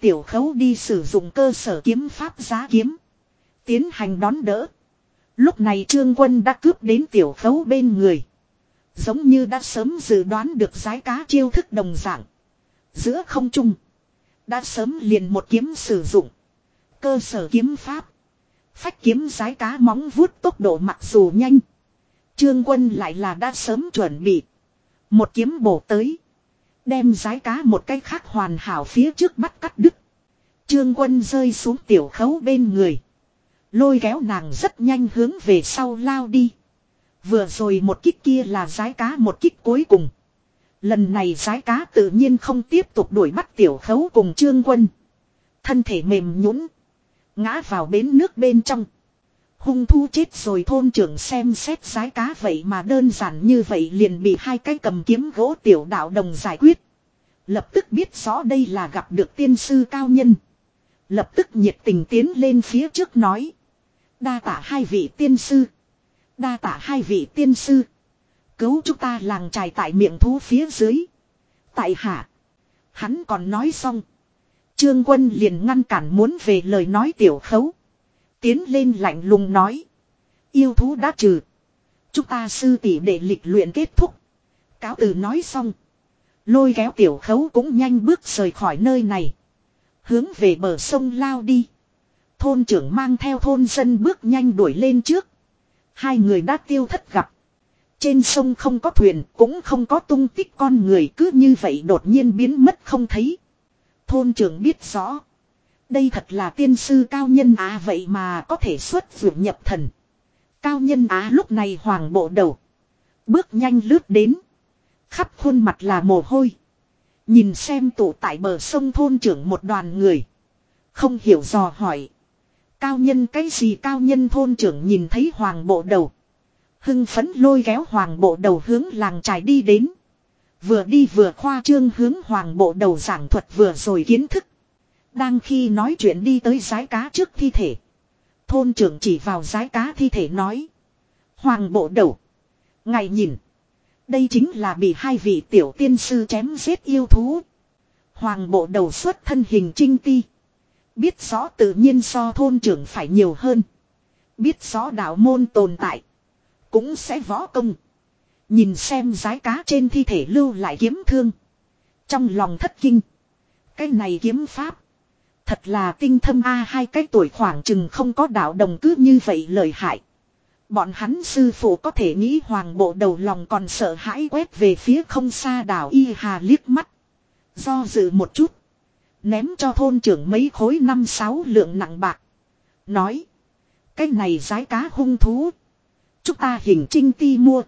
Tiểu khấu đi sử dụng cơ sở kiếm pháp giá kiếm. Tiến hành đón đỡ. Lúc này trương quân đã cướp đến tiểu khấu bên người. Giống như đã sớm dự đoán được giái cá chiêu thức đồng dạng. Giữa không trung. Đã sớm liền một kiếm sử dụng. Cơ sở kiếm pháp. Phách kiếm giái cá móng vuốt tốc độ mặc dù nhanh. Trương quân lại là đã sớm chuẩn bị. Một kiếm bổ tới. Đem giái cá một cái khác hoàn hảo phía trước bắt cắt đứt. Trương quân rơi xuống tiểu khấu bên người. Lôi kéo nàng rất nhanh hướng về sau lao đi. Vừa rồi một kích kia là giái cá một kích cuối cùng. Lần này giái cá tự nhiên không tiếp tục đuổi bắt tiểu khấu cùng trương quân. Thân thể mềm nhũn, Ngã vào bến nước bên trong. Hung thu chết rồi thôn trưởng xem xét giái cá vậy mà đơn giản như vậy liền bị hai cái cầm kiếm gỗ tiểu đạo đồng giải quyết. Lập tức biết rõ đây là gặp được tiên sư cao nhân. Lập tức nhiệt tình tiến lên phía trước nói. Đa tả hai vị tiên sư. Đa tả hai vị tiên sư. Cứu chúng ta làng trài tại miệng thú phía dưới. Tại hạ. Hắn còn nói xong. Trương quân liền ngăn cản muốn về lời nói tiểu khấu. Tiến lên lạnh lùng nói. Yêu thú đã trừ. Chúng ta sư tỷ để lịch luyện kết thúc. Cáo từ nói xong. Lôi kéo tiểu khấu cũng nhanh bước rời khỏi nơi này. Hướng về bờ sông lao đi. Thôn trưởng mang theo thôn dân bước nhanh đuổi lên trước. Hai người đã tiêu thất gặp. Trên sông không có thuyền, cũng không có tung tích con người cứ như vậy đột nhiên biến mất không thấy. Thôn trưởng biết rõ. Đây thật là tiên sư cao nhân á vậy mà có thể xuất vượt nhập thần. Cao nhân á lúc này hoàng bộ đầu. Bước nhanh lướt đến. Khắp khuôn mặt là mồ hôi. Nhìn xem tụ tại bờ sông thôn trưởng một đoàn người. Không hiểu dò hỏi. Cao nhân cái gì cao nhân thôn trưởng nhìn thấy hoàng bộ đầu. Hưng phấn lôi kéo hoàng bộ đầu hướng làng trài đi đến. Vừa đi vừa khoa trương hướng hoàng bộ đầu giảng thuật vừa rồi kiến thức. Đang khi nói chuyện đi tới giái cá trước thi thể. Thôn trưởng chỉ vào giái cá thi thể nói. Hoàng bộ đầu. Ngày nhìn. Đây chính là bị hai vị tiểu tiên sư chém giết yêu thú. Hoàng bộ đầu xuất thân hình trinh ti. Biết rõ tự nhiên so thôn trưởng phải nhiều hơn. Biết rõ đạo môn tồn tại. Cũng sẽ võ công. Nhìn xem giái cá trên thi thể lưu lại kiếm thương. Trong lòng thất kinh. Cái này kiếm pháp. Thật là tinh thâm A, hai cái tuổi khoảng chừng không có đạo đồng cứ như vậy lời hại. Bọn hắn sư phụ có thể nghĩ hoàng bộ đầu lòng còn sợ hãi quét về phía không xa đảo y hà liếc mắt. Do dự một chút. Ném cho thôn trưởng mấy khối năm sáu lượng nặng bạc. Nói. Cái này giái cá hung thú. Chúng ta hình trinh ti mua.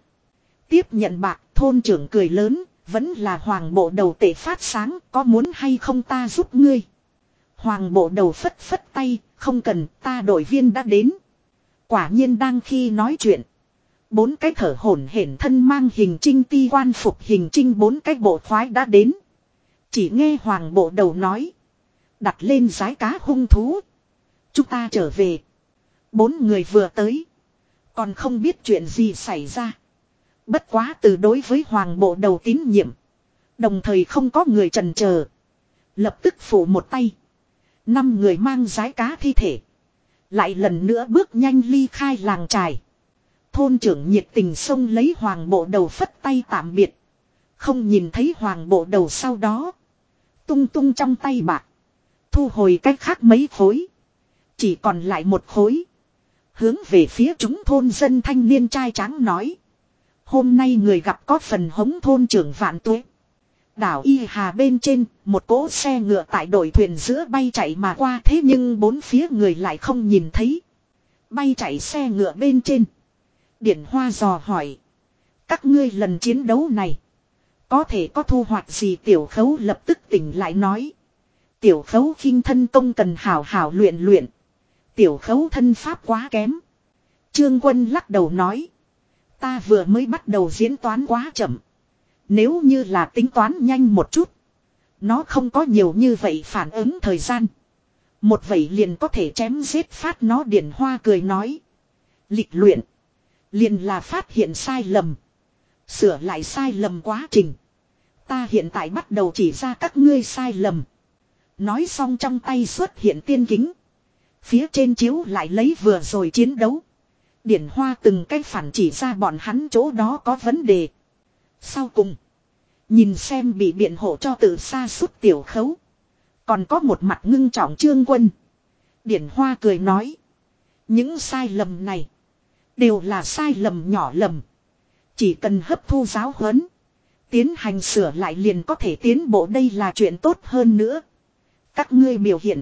Tiếp nhận bạc, thôn trưởng cười lớn. Vẫn là hoàng bộ đầu tệ phát sáng. Có muốn hay không ta giúp ngươi. Hoàng bộ đầu phất phất tay. Không cần, ta đội viên đã đến. Quả nhiên đang khi nói chuyện. Bốn cái thở hổn hển thân mang hình trinh ti quan phục hình trinh bốn cái bộ khoái đã đến. Chỉ nghe hoàng bộ đầu nói. Đặt lên giái cá hung thú. Chúng ta trở về. Bốn người vừa tới. Còn không biết chuyện gì xảy ra. Bất quá từ đối với hoàng bộ đầu tín nhiệm. Đồng thời không có người trần chờ Lập tức phủ một tay. Năm người mang giái cá thi thể. Lại lần nữa bước nhanh ly khai làng trài. Thôn trưởng nhiệt tình xông lấy hoàng bộ đầu phất tay tạm biệt. Không nhìn thấy hoàng bộ đầu sau đó. Tung tung trong tay bạc. Thu hồi cách khác mấy khối. Chỉ còn lại một khối. Hướng về phía chúng thôn dân thanh niên trai trắng nói. Hôm nay người gặp có phần hống thôn trưởng vạn tuế. Đảo Y Hà bên trên, một cỗ xe ngựa tại đội thuyền giữa bay chạy mà qua thế nhưng bốn phía người lại không nhìn thấy. Bay chạy xe ngựa bên trên. Điển Hoa dò hỏi. Các ngươi lần chiến đấu này. Có thể có thu hoạch gì tiểu khấu lập tức tỉnh lại nói. Tiểu khấu khinh thân công cần hảo hảo luyện luyện. Tiểu khấu thân pháp quá kém. Trương quân lắc đầu nói. Ta vừa mới bắt đầu diễn toán quá chậm. Nếu như là tính toán nhanh một chút. Nó không có nhiều như vậy phản ứng thời gian. Một vậy liền có thể chém giết phát nó điển hoa cười nói. Lịch luyện. Liền là phát hiện sai lầm. Sửa lại sai lầm quá trình. Ta hiện tại bắt đầu chỉ ra các ngươi sai lầm. Nói xong trong tay xuất hiện tiên kính. Phía trên chiếu lại lấy vừa rồi chiến đấu. Điển hoa từng cái phản chỉ ra bọn hắn chỗ đó có vấn đề. Sau cùng. Nhìn xem bị biện hộ cho từ xa suốt tiểu khấu. Còn có một mặt ngưng trọng trương quân. Điển hoa cười nói. Những sai lầm này. Đều là sai lầm nhỏ lầm. Chỉ cần hấp thu giáo huấn. Tiến hành sửa lại liền có thể tiến bộ, đây là chuyện tốt hơn nữa. Các ngươi biểu hiện.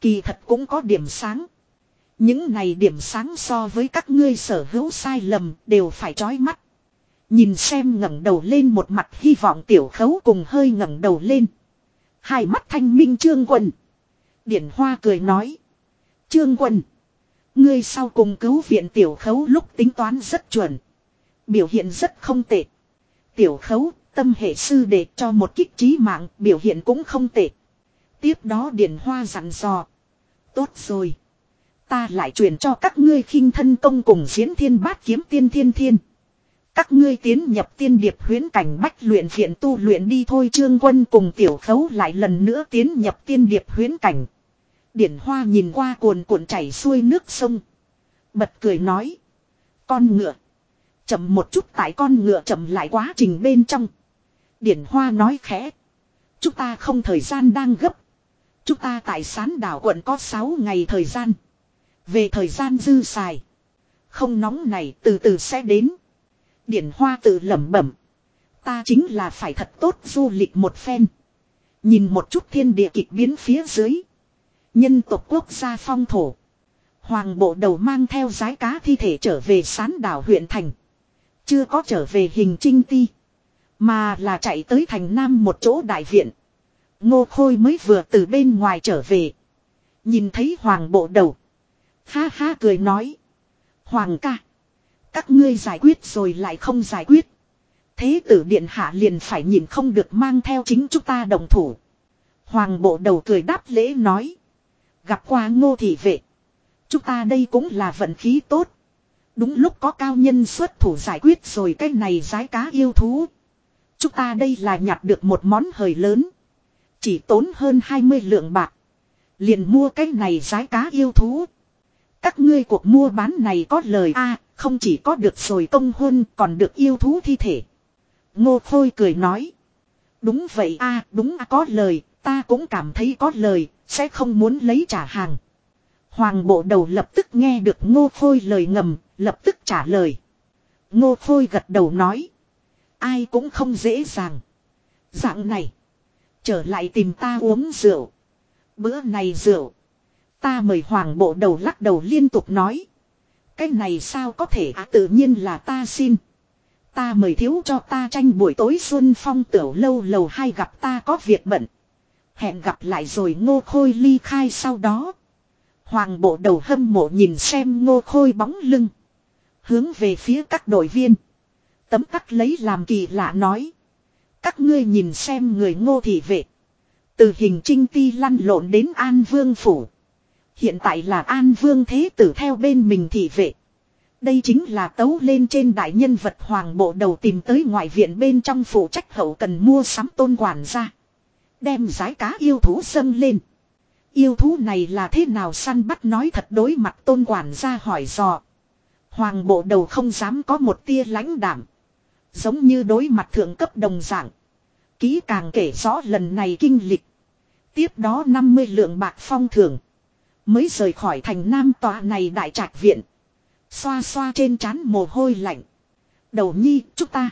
Kỳ thật cũng có điểm sáng. Những này điểm sáng so với các ngươi sở hữu sai lầm đều phải trói mắt. Nhìn xem ngẩng đầu lên một mặt hy vọng tiểu khấu cùng hơi ngẩng đầu lên. Hai mắt thanh minh trương quân. Điển hoa cười nói. Trương quân. Ngươi sau cùng cứu viện tiểu khấu lúc tính toán rất chuẩn. Biểu hiện rất không tệ. Tiểu khấu, tâm hệ sư để cho một kích trí mạng, biểu hiện cũng không tệ. Tiếp đó Điền hoa dặn dò. Tốt rồi. Ta lại truyền cho các ngươi khinh thân công cùng diễn thiên bát kiếm tiên thiên thiên. Các ngươi tiến nhập tiên điệp huyến cảnh bách luyện viện tu luyện đi thôi trương quân cùng tiểu khấu lại lần nữa tiến nhập tiên điệp huyến cảnh. Điển hoa nhìn qua cuồn cuộn chảy xuôi nước sông. Bật cười nói. Con ngựa. Chậm một chút tại con ngựa chậm lại quá trình bên trong. Điển hoa nói khẽ. Chúng ta không thời gian đang gấp. Chúng ta tại sán đảo quận có 6 ngày thời gian. Về thời gian dư xài. Không nóng này từ từ sẽ đến. Điển hoa tự lẩm bẩm. Ta chính là phải thật tốt du lịch một phen. Nhìn một chút thiên địa kịch biến phía dưới. Nhân tộc quốc gia phong thổ. Hoàng bộ đầu mang theo giái cá thi thể trở về sán đảo huyện thành. Chưa có trở về hình trinh ti. Mà là chạy tới thành nam một chỗ đại viện. Ngô Khôi mới vừa từ bên ngoài trở về. Nhìn thấy hoàng bộ đầu. Ha ha cười nói. Hoàng ca. Các ngươi giải quyết rồi lại không giải quyết. Thế tử điện hạ liền phải nhìn không được mang theo chính chúng ta đồng thủ. Hoàng bộ đầu cười đáp lễ nói. Gặp qua ngô thị vệ. Chúng ta đây cũng là vận khí tốt. Đúng lúc có cao nhân xuất thủ giải quyết rồi cái này giái cá yêu thú. Chúng ta đây là nhặt được một món hời lớn. Chỉ tốn hơn 20 lượng bạc. Liền mua cái này giái cá yêu thú. Các ngươi cuộc mua bán này có lời a không chỉ có được rồi công hôn còn được yêu thú thi thể. Ngô Khôi cười nói. Đúng vậy a đúng a có lời, ta cũng cảm thấy có lời, sẽ không muốn lấy trả hàng. Hoàng bộ đầu lập tức nghe được Ngô Khôi lời ngầm, lập tức trả lời. Ngô Khôi gật đầu nói. Ai cũng không dễ dàng. Dạng này. Trở lại tìm ta uống rượu. Bữa này rượu. Ta mời hoàng bộ đầu lắc đầu liên tục nói. Cái này sao có thể à tự nhiên là ta xin. Ta mời thiếu cho ta tranh buổi tối xuân phong tiểu lâu lầu hai gặp ta có việc bận. Hẹn gặp lại rồi ngô khôi ly khai sau đó. Hoàng bộ đầu hâm mộ nhìn xem ngô khôi bóng lưng. Hướng về phía các đội viên. Tấm tắc lấy làm kỳ lạ nói. Các ngươi nhìn xem người ngô thị vệ. Từ hình trinh ti lăn lộn đến An Vương Phủ. Hiện tại là An Vương Thế Tử theo bên mình thị vệ. Đây chính là tấu lên trên đại nhân vật hoàng bộ đầu tìm tới ngoại viện bên trong phụ trách hậu cần mua sắm tôn quản ra. Đem giái cá yêu thú dâng lên. Yêu thú này là thế nào săn bắt nói thật đối mặt tôn quản ra hỏi dò. Hoàng bộ đầu không dám có một tia lãnh đảm. Giống như đối mặt thượng cấp đồng dạng. Ký càng kể rõ lần này kinh lịch. Tiếp đó 50 lượng bạc phong thưởng. Mới rời khỏi thành nam tòa này đại trạch viện. Xoa xoa trên trán mồ hôi lạnh. Đầu nhi, chúng ta.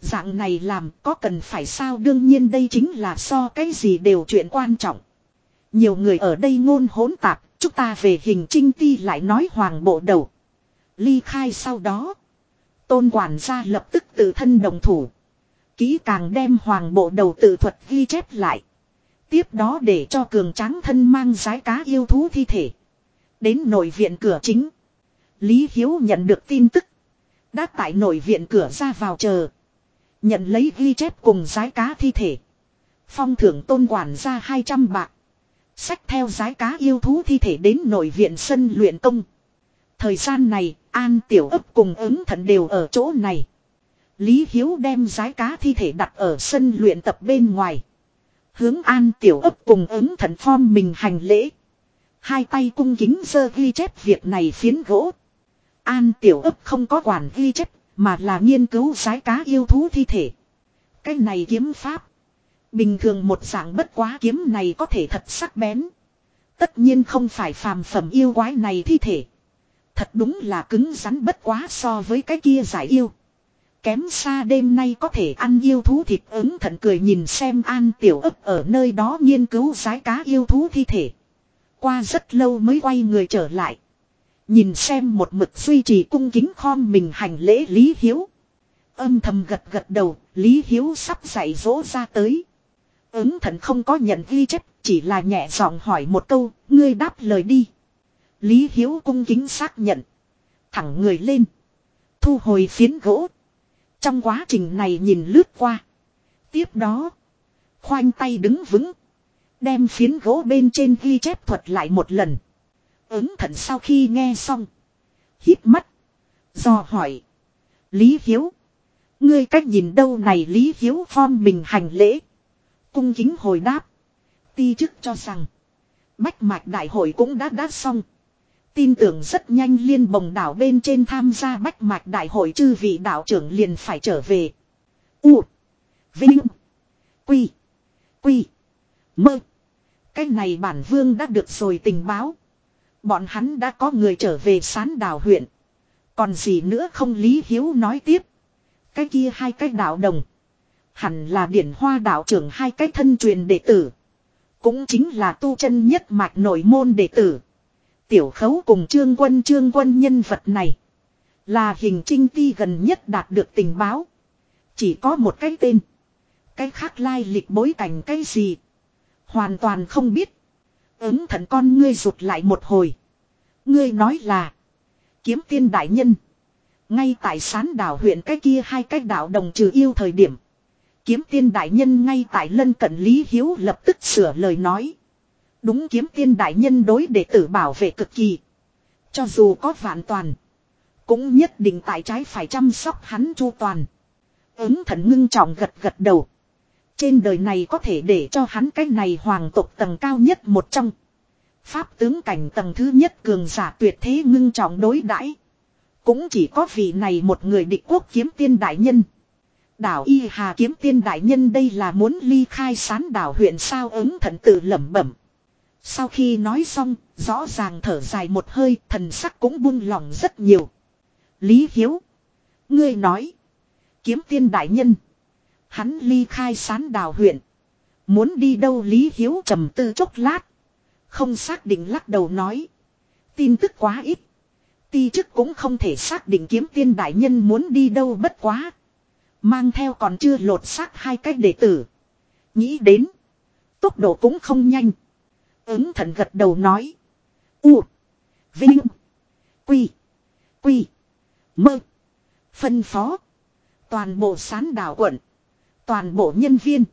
Dạng này làm có cần phải sao đương nhiên đây chính là so cái gì đều chuyện quan trọng. Nhiều người ở đây ngôn hỗn tạp, chúng ta về hình trinh ti lại nói hoàng bộ đầu. Ly khai sau đó. Tôn quản gia lập tức tự thân đồng thủ. Ký càng đem hoàng bộ đầu tự thuật ghi chép lại. Tiếp đó để cho cường tráng thân mang giái cá yêu thú thi thể. Đến nội viện cửa chính. Lý Hiếu nhận được tin tức. Đã tại nội viện cửa ra vào chờ. Nhận lấy ghi chép cùng giái cá thi thể. Phong thưởng tôn quản ra 200 bạc. Sách theo giái cá yêu thú thi thể đến nội viện sân luyện công. Thời gian này, An Tiểu ấp cùng ứng thận đều ở chỗ này. Lý Hiếu đem giái cá thi thể đặt ở sân luyện tập bên ngoài. Hướng An Tiểu ấp cùng ứng thận form mình hành lễ. Hai tay cung kính sơ ghi chép việc này phiến gỗ. An Tiểu ấp không có quản ghi chép, mà là nghiên cứu giái cá yêu thú thi thể. Cái này kiếm pháp. Bình thường một dạng bất quá kiếm này có thể thật sắc bén. Tất nhiên không phải phàm phẩm yêu quái này thi thể. Thật đúng là cứng rắn bất quá so với cái kia giải yêu. Kém xa đêm nay có thể ăn yêu thú thịt ứng thận cười nhìn xem an tiểu ấp ở nơi đó nghiên cứu giái cá yêu thú thi thể. Qua rất lâu mới quay người trở lại. Nhìn xem một mực duy trì cung kính khom mình hành lễ Lý Hiếu. Âm thầm gật gật đầu, Lý Hiếu sắp dạy dỗ ra tới. Ứng thận không có nhận ghi chép, chỉ là nhẹ giọng hỏi một câu, ngươi đáp lời đi. Lý Hiếu cung kính xác nhận. Thẳng người lên. Thu hồi phiến gỗ. Trong quá trình này nhìn lướt qua. Tiếp đó. Khoanh tay đứng vững. Đem phiến gỗ bên trên ghi chép thuật lại một lần. Ứng thận sau khi nghe xong. Hít mắt. Do hỏi. Lý Hiếu. Ngươi cách nhìn đâu này Lý Hiếu form mình hành lễ. Cung kính hồi đáp. Ti chức cho rằng. Bách mạch đại hội cũng đã đã xong. Tin tưởng rất nhanh liên bồng đảo bên trên tham gia bách mạch đại hội chư vị đạo trưởng liền phải trở về. U. Vinh. Quy. Quy. Mơ. Cái này bản vương đã được rồi tình báo. Bọn hắn đã có người trở về sán đảo huyện. Còn gì nữa không Lý Hiếu nói tiếp. Cái kia hai cái đạo đồng. Hẳn là điển hoa đạo trưởng hai cái thân truyền đệ tử. Cũng chính là tu chân nhất mạch nội môn đệ tử. Tiểu khấu cùng trương quân trương quân nhân vật này. Là hình trinh ti gần nhất đạt được tình báo. Chỉ có một cái tên. Cái khác lai lịch bối cảnh cái gì. Hoàn toàn không biết. Ứng thận con ngươi rụt lại một hồi. Ngươi nói là. Kiếm tiên đại nhân. Ngay tại sán đảo huyện cái kia hai cái đảo đồng trừ yêu thời điểm. Kiếm tiên đại nhân ngay tại lân cận Lý Hiếu lập tức sửa lời nói. Đúng kiếm tiên đại nhân đối đệ tử bảo vệ cực kỳ. Cho dù có vạn toàn. Cũng nhất định tại trái phải chăm sóc hắn chu toàn. Ứng thần ngưng trọng gật gật đầu. Trên đời này có thể để cho hắn cái này hoàng tộc tầng cao nhất một trong. Pháp tướng cảnh tầng thứ nhất cường giả tuyệt thế ngưng trọng đối đãi Cũng chỉ có vị này một người địch quốc kiếm tiên đại nhân. Đảo Y Hà kiếm tiên đại nhân đây là muốn ly khai sán đảo huyện sao ứng thần tự lẩm bẩm. Sau khi nói xong, rõ ràng thở dài một hơi, thần sắc cũng buông lòng rất nhiều. Lý Hiếu. Ngươi nói. Kiếm tiên đại nhân. Hắn ly khai sán đào huyện. Muốn đi đâu Lý Hiếu trầm tư chốc lát. Không xác định lắc đầu nói. Tin tức quá ít. Ti chức cũng không thể xác định kiếm tiên đại nhân muốn đi đâu bất quá. Mang theo còn chưa lột xác hai cách đệ tử. Nghĩ đến. Tốc độ cũng không nhanh. Ứng thần gật đầu nói. U. Vinh. Quy. Quy. Mơ. Phân phó. Toàn bộ sán đảo quận. Toàn bộ nhân viên.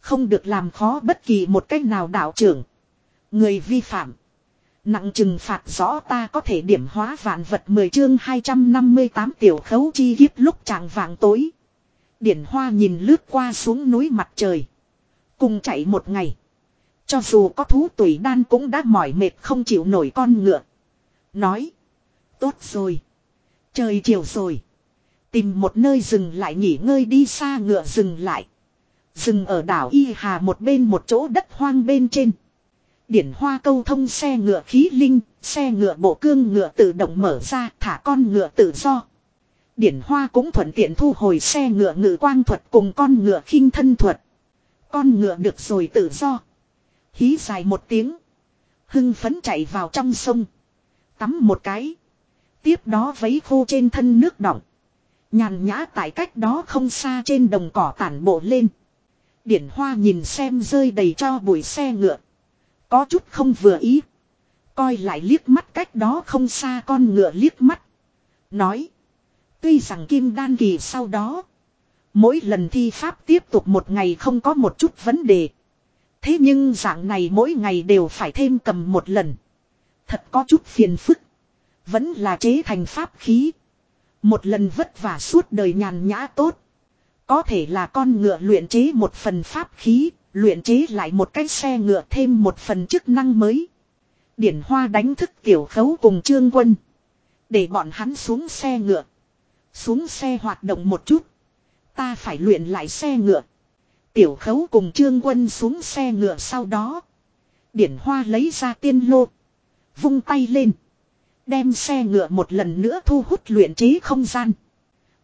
Không được làm khó bất kỳ một cách nào đạo trưởng. Người vi phạm. Nặng trừng phạt rõ ta có thể điểm hóa vạn vật 10 chương 258 tiểu khấu chi hiếp lúc chàng vàng tối. Điển hoa nhìn lướt qua xuống núi mặt trời. Cùng chạy một ngày. Cho dù có thú tùy đan cũng đã mỏi mệt không chịu nổi con ngựa. Nói. Tốt rồi. Trời chiều rồi. Tìm một nơi dừng lại nghỉ ngơi đi xa ngựa dừng lại. Dừng ở đảo Y Hà một bên một chỗ đất hoang bên trên. Điển hoa câu thông xe ngựa khí linh, xe ngựa bộ cương ngựa tự động mở ra thả con ngựa tự do. Điển hoa cũng thuận tiện thu hồi xe ngựa ngự quang thuật cùng con ngựa khinh thân thuật. Con ngựa được rồi tự do. Hí dài một tiếng. Hưng phấn chạy vào trong sông. Tắm một cái. Tiếp đó vấy khô trên thân nước đọng. Nhàn nhã tại cách đó không xa trên đồng cỏ tản bộ lên. Điển hoa nhìn xem rơi đầy cho bụi xe ngựa. Có chút không vừa ý. Coi lại liếc mắt cách đó không xa con ngựa liếc mắt. Nói. Tuy rằng kim đan kỳ sau đó. Mỗi lần thi pháp tiếp tục một ngày không có một chút vấn đề. Thế nhưng dạng này mỗi ngày đều phải thêm cầm một lần. Thật có chút phiền phức. Vẫn là chế thành pháp khí. Một lần vất vả suốt đời nhàn nhã tốt. Có thể là con ngựa luyện chế một phần pháp khí, luyện chế lại một cái xe ngựa thêm một phần chức năng mới. Điển Hoa đánh thức tiểu khấu cùng trương quân. Để bọn hắn xuống xe ngựa. Xuống xe hoạt động một chút. Ta phải luyện lại xe ngựa. Tiểu khấu cùng trương quân xuống xe ngựa sau đó. Điển Hoa lấy ra tiên lô. Vung tay lên. Đem xe ngựa một lần nữa thu hút luyện trí không gian.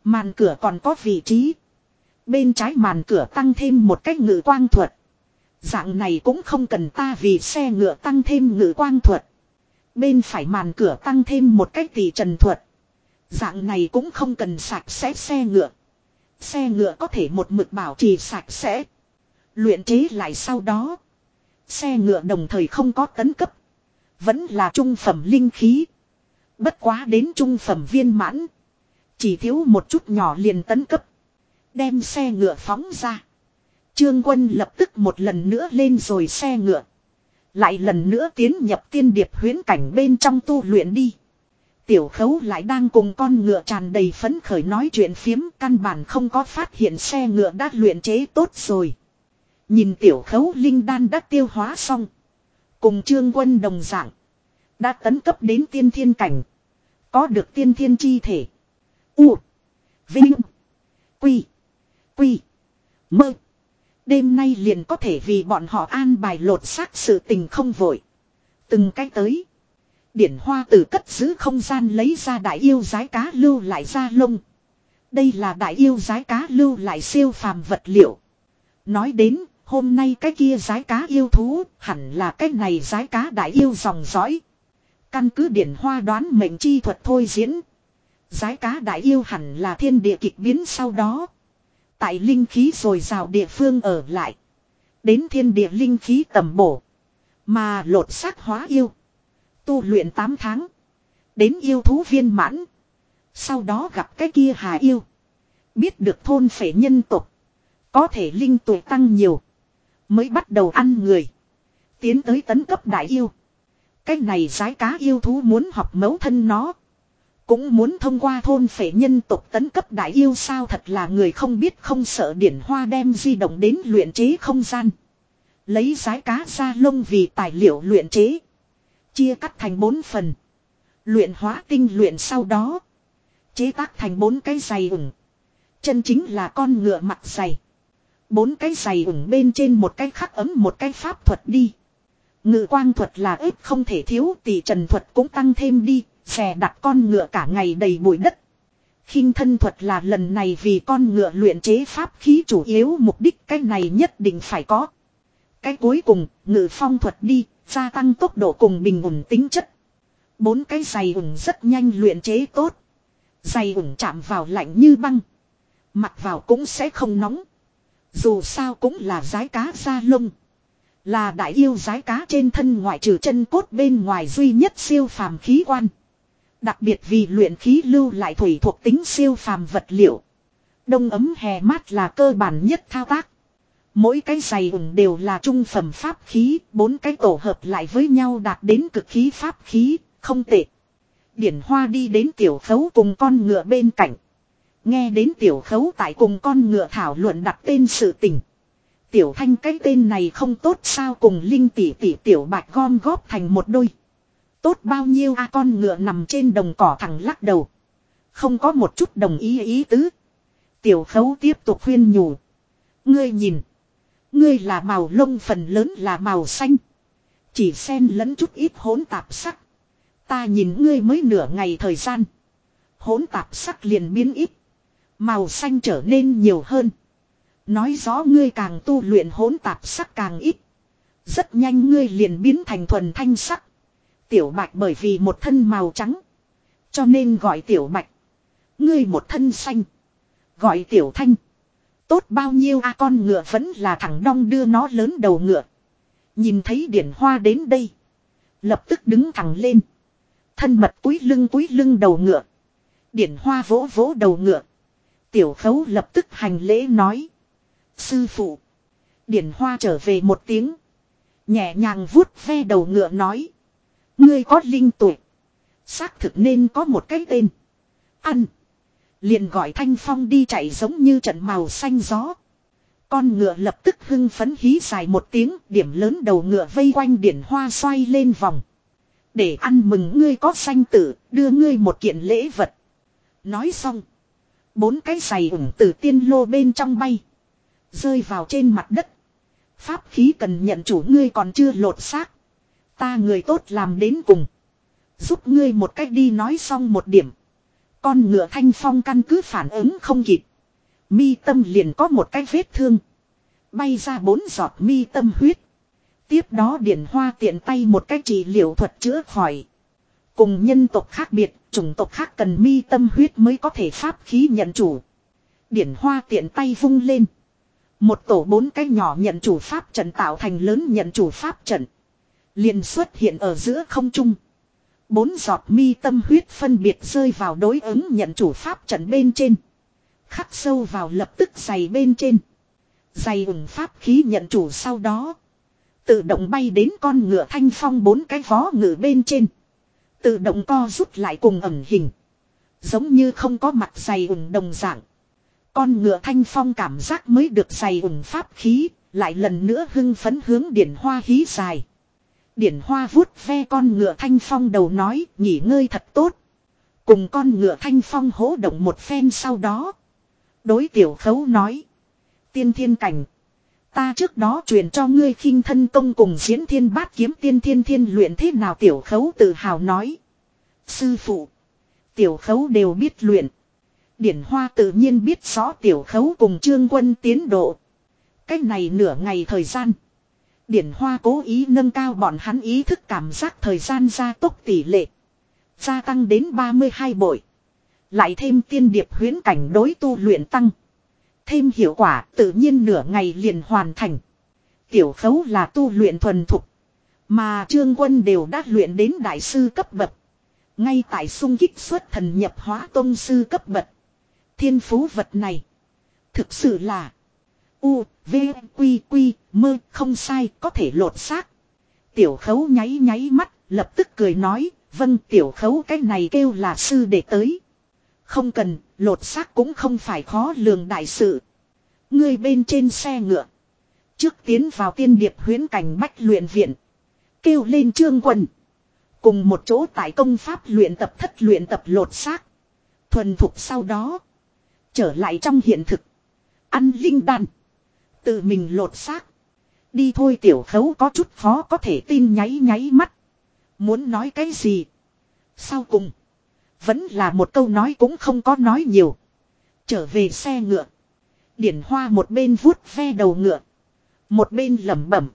Màn cửa còn có vị trí. Bên trái màn cửa tăng thêm một cách ngự quang thuật. Dạng này cũng không cần ta vì xe ngựa tăng thêm ngự quang thuật. Bên phải màn cửa tăng thêm một cách tỷ trần thuật. Dạng này cũng không cần sạch sẽ xe ngựa. Xe ngựa có thể một mực bảo trì sạch sẽ. Luyện chế lại sau đó. Xe ngựa đồng thời không có tấn cấp. Vẫn là trung phẩm linh khí. Bất quá đến trung phẩm viên mãn. Chỉ thiếu một chút nhỏ liền tấn cấp. Đem xe ngựa phóng ra. Trương quân lập tức một lần nữa lên rồi xe ngựa. Lại lần nữa tiến nhập tiên điệp huyến cảnh bên trong tu luyện đi. Tiểu khấu lại đang cùng con ngựa tràn đầy phấn khởi nói chuyện phiếm, căn bản không có phát hiện xe ngựa đã luyện chế tốt rồi. Nhìn tiểu khấu linh đan đã tiêu hóa xong. Cùng trương quân đồng dạng. Đã tấn cấp đến tiên thiên cảnh. Có được tiên thiên chi thể. U. Vinh. Quy. Quy. Mơ. Đêm nay liền có thể vì bọn họ an bài lột xác sự tình không vội. Từng cái tới. Điển hoa từ cất giữ không gian lấy ra đại yêu giái cá lưu lại ra lông. Đây là đại yêu giái cá lưu lại siêu phàm vật liệu. Nói đến, hôm nay cái kia giái cá yêu thú, hẳn là cái này giái cá đại yêu dòng dõi. Căn cứ điển hoa đoán mệnh chi thuật thôi diễn. Giái cá đại yêu hẳn là thiên địa kịch biến sau đó. Tại linh khí rồi rào địa phương ở lại. Đến thiên địa linh khí tầm bổ. Mà lột xác hóa yêu. Tu luyện 8 tháng. Đến yêu thú viên mãn. Sau đó gặp cái kia hà yêu. Biết được thôn phệ nhân tục. Có thể linh tuổi tăng nhiều. Mới bắt đầu ăn người. Tiến tới tấn cấp đại yêu. Cái này giái cá yêu thú muốn học mấu thân nó. Cũng muốn thông qua thôn phệ nhân tộc tấn cấp đại yêu sao thật là người không biết không sợ điển hoa đem di động đến luyện chế không gian. Lấy giái cá ra lông vì tài liệu luyện chế. Chia cắt thành bốn phần. Luyện hóa tinh luyện sau đó. Chế tác thành bốn cái giày ủng. Chân chính là con ngựa mặt giày. Bốn cái giày ủng bên trên một cái khắc ấm một cái pháp thuật đi. Ngự quang thuật là ít không thể thiếu tỷ trần thuật cũng tăng thêm đi, xè đặt con ngựa cả ngày đầy bụi đất. khinh thân thuật là lần này vì con ngựa luyện chế pháp khí chủ yếu mục đích cái này nhất định phải có. Cái cuối cùng, ngự phong thuật đi, gia tăng tốc độ cùng bình ổn tính chất. Bốn cái giày ủng rất nhanh luyện chế tốt. Giày ủng chạm vào lạnh như băng. Mặc vào cũng sẽ không nóng. Dù sao cũng là giái cá da lông. Là đại yêu giái cá trên thân ngoại trừ chân cốt bên ngoài duy nhất siêu phàm khí quan. Đặc biệt vì luyện khí lưu lại thủy thuộc tính siêu phàm vật liệu. Đông ấm hè mát là cơ bản nhất thao tác. Mỗi cái giày ủng đều là trung phẩm pháp khí, bốn cái tổ hợp lại với nhau đạt đến cực khí pháp khí, không tệ. Điển hoa đi đến tiểu khấu cùng con ngựa bên cạnh. Nghe đến tiểu khấu tại cùng con ngựa thảo luận đặt tên sự tình. Tiểu thanh cái tên này không tốt sao cùng linh tỷ tỷ tiểu bạch gom góp thành một đôi. Tốt bao nhiêu a con ngựa nằm trên đồng cỏ thẳng lắc đầu. Không có một chút đồng ý ý tứ. Tiểu khấu tiếp tục khuyên nhủ. Ngươi nhìn. Ngươi là màu lông phần lớn là màu xanh. Chỉ xen lẫn chút ít hỗn tạp sắc. Ta nhìn ngươi mới nửa ngày thời gian. Hỗn tạp sắc liền biến ít. Màu xanh trở nên nhiều hơn. Nói rõ ngươi càng tu luyện hỗn tạp sắc càng ít. Rất nhanh ngươi liền biến thành thuần thanh sắc. Tiểu bạch bởi vì một thân màu trắng. Cho nên gọi tiểu bạch. Ngươi một thân xanh. Gọi tiểu thanh. Tốt bao nhiêu a, con ngựa vẫn là thằng đong đưa nó lớn đầu ngựa. Nhìn thấy điển hoa đến đây. Lập tức đứng thẳng lên. Thân mật cúi lưng cúi lưng đầu ngựa. Điển hoa vỗ vỗ đầu ngựa. Tiểu khấu lập tức hành lễ nói. Sư phụ. Điển hoa trở về một tiếng. Nhẹ nhàng vuốt ve đầu ngựa nói. Ngươi có linh tuổi. Xác thực nên có một cái tên. Ăn. Liền gọi thanh phong đi chạy giống như trận màu xanh gió. Con ngựa lập tức hưng phấn hí dài một tiếng, điểm lớn đầu ngựa vây quanh điển hoa xoay lên vòng. Để ăn mừng ngươi có sanh tử, đưa ngươi một kiện lễ vật. Nói xong. Bốn cái giày ủng từ tiên lô bên trong bay. Rơi vào trên mặt đất. Pháp khí cần nhận chủ ngươi còn chưa lột xác. Ta người tốt làm đến cùng. Giúp ngươi một cách đi nói xong một điểm. Con ngựa thanh phong căn cứ phản ứng không kịp. Mi tâm liền có một cái vết thương. Bay ra bốn giọt mi tâm huyết. Tiếp đó điển hoa tiện tay một cái trị liệu thuật chữa khỏi. Cùng nhân tộc khác biệt, chủng tộc khác cần mi tâm huyết mới có thể pháp khí nhận chủ. Điển hoa tiện tay vung lên. Một tổ bốn cái nhỏ nhận chủ pháp trận tạo thành lớn nhận chủ pháp trận. liền xuất hiện ở giữa không trung. Bốn giọt mi tâm huyết phân biệt rơi vào đối ứng nhận chủ pháp trận bên trên. Khắc sâu vào lập tức giày bên trên. Giày ủng pháp khí nhận chủ sau đó. Tự động bay đến con ngựa thanh phong bốn cái vó ngựa bên trên. Tự động co rút lại cùng ẩn hình. Giống như không có mặt giày ủng đồng dạng. Con ngựa thanh phong cảm giác mới được giày ủng pháp khí. Lại lần nữa hưng phấn hướng điển hoa hí dài. Điển hoa vuốt ve con ngựa thanh phong đầu nói, nghỉ ngơi thật tốt. Cùng con ngựa thanh phong hỗ động một phen sau đó. Đối tiểu khấu nói. Tiên thiên cảnh. Ta trước đó truyền cho ngươi khinh thân công cùng diễn thiên bát kiếm tiên thiên thiên luyện thế nào tiểu khấu tự hào nói. Sư phụ. Tiểu khấu đều biết luyện. Điển hoa tự nhiên biết rõ tiểu khấu cùng trương quân tiến độ. Cách này nửa ngày thời gian. Điển Hoa cố ý nâng cao bọn hắn ý thức cảm giác thời gian gia tốc tỷ lệ. Gia tăng đến 32 bội. Lại thêm tiên điệp huyến cảnh đối tu luyện tăng. Thêm hiệu quả, tự nhiên nửa ngày liền hoàn thành. Tiểu khấu là tu luyện thuần thục. Mà trương quân đều đã luyện đến đại sư cấp bậc. Ngay tại sung kích xuất thần nhập hóa tôn sư cấp bậc. Thiên phú vật này. Thực sự là. U, V, Quy, Quy, mơ, không sai, có thể lột xác. Tiểu khấu nháy nháy mắt, lập tức cười nói, vâng tiểu khấu cái này kêu là sư để tới. Không cần, lột xác cũng không phải khó lường đại sự. Ngươi bên trên xe ngựa. Trước tiến vào tiên điệp huyến cảnh bách luyện viện. Kêu lên trương quần. Cùng một chỗ tại công pháp luyện tập thất luyện tập lột xác. Thuần thục sau đó. Trở lại trong hiện thực. Ăn linh đan. Tự mình lột xác. Đi thôi tiểu khấu có chút khó có thể tin nháy nháy mắt. Muốn nói cái gì? Sau cùng. Vẫn là một câu nói cũng không có nói nhiều. Trở về xe ngựa. Điển hoa một bên vuốt ve đầu ngựa. Một bên lẩm bẩm.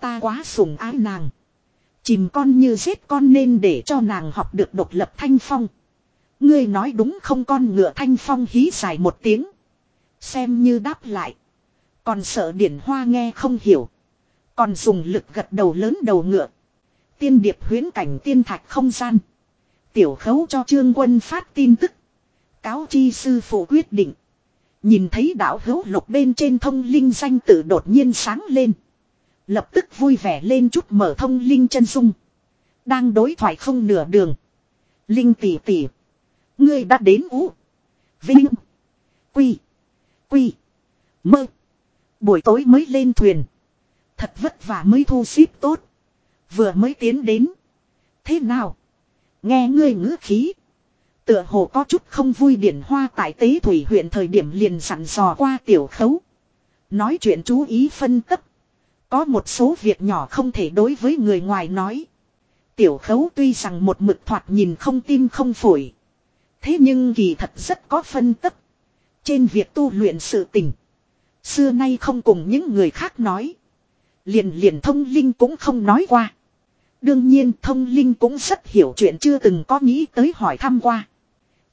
Ta quá sùng ái nàng. Chìm con như giết con nên để cho nàng học được độc lập thanh phong. Ngươi nói đúng không con ngựa thanh phong hí dài một tiếng. Xem như đáp lại. Còn sợ điển hoa nghe không hiểu. Còn dùng lực gật đầu lớn đầu ngựa. Tiên điệp huyến cảnh tiên thạch không gian. Tiểu khấu cho trương quân phát tin tức. Cáo chi sư phụ quyết định. Nhìn thấy đạo hữu lục bên trên thông linh danh tự đột nhiên sáng lên. Lập tức vui vẻ lên chút mở thông linh chân dung. Đang đối thoại không nửa đường. Linh tỷ tỷ. Ngươi đã đến ú. Vinh. Quy. Quy. Mơ. Buổi tối mới lên thuyền. Thật vất vả mới thu xếp tốt. Vừa mới tiến đến. Thế nào? Nghe ngươi ngữ khí. Tựa hồ có chút không vui điển hoa tại tế thủy huyện thời điểm liền sẵn dò qua tiểu khấu. Nói chuyện chú ý phân cấp. Có một số việc nhỏ không thể đối với người ngoài nói. Tiểu khấu tuy rằng một mực thoạt nhìn không tim không phổi. Thế nhưng kỳ thật rất có phân cấp. Trên việc tu luyện sự tình. Xưa nay không cùng những người khác nói. Liền liền thông linh cũng không nói qua. Đương nhiên thông linh cũng rất hiểu chuyện chưa từng có nghĩ tới hỏi thăm qua.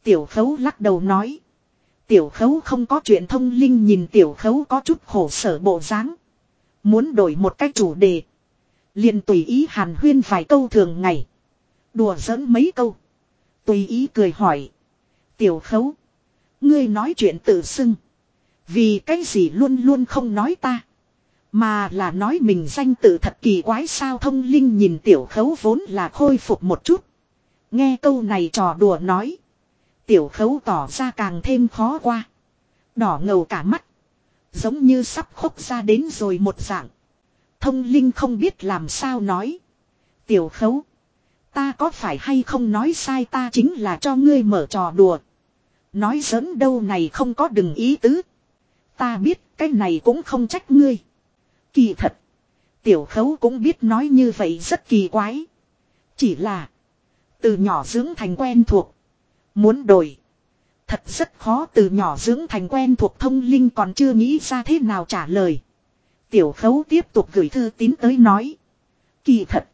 Tiểu khấu lắc đầu nói. Tiểu khấu không có chuyện thông linh nhìn tiểu khấu có chút khổ sở bộ dáng. Muốn đổi một cách chủ đề. liền tùy ý hàn huyên vài câu thường ngày. Đùa giỡn mấy câu. Tùy ý cười hỏi. Tiểu khấu. Ngươi nói chuyện tự xưng. Vì cái gì luôn luôn không nói ta. Mà là nói mình danh tự thật kỳ quái sao thông linh nhìn tiểu khấu vốn là khôi phục một chút. Nghe câu này trò đùa nói. Tiểu khấu tỏ ra càng thêm khó qua. Đỏ ngầu cả mắt. Giống như sắp khóc ra đến rồi một dạng. Thông linh không biết làm sao nói. Tiểu khấu. Ta có phải hay không nói sai ta chính là cho ngươi mở trò đùa. Nói giỡn đâu này không có đừng ý tứ. Ta biết, cái này cũng không trách ngươi. Kỳ thật. Tiểu khấu cũng biết nói như vậy rất kỳ quái. Chỉ là. Từ nhỏ dưỡng thành quen thuộc. Muốn đổi. Thật rất khó từ nhỏ dưỡng thành quen thuộc thông linh còn chưa nghĩ ra thế nào trả lời. Tiểu khấu tiếp tục gửi thư tín tới nói. Kỳ thật.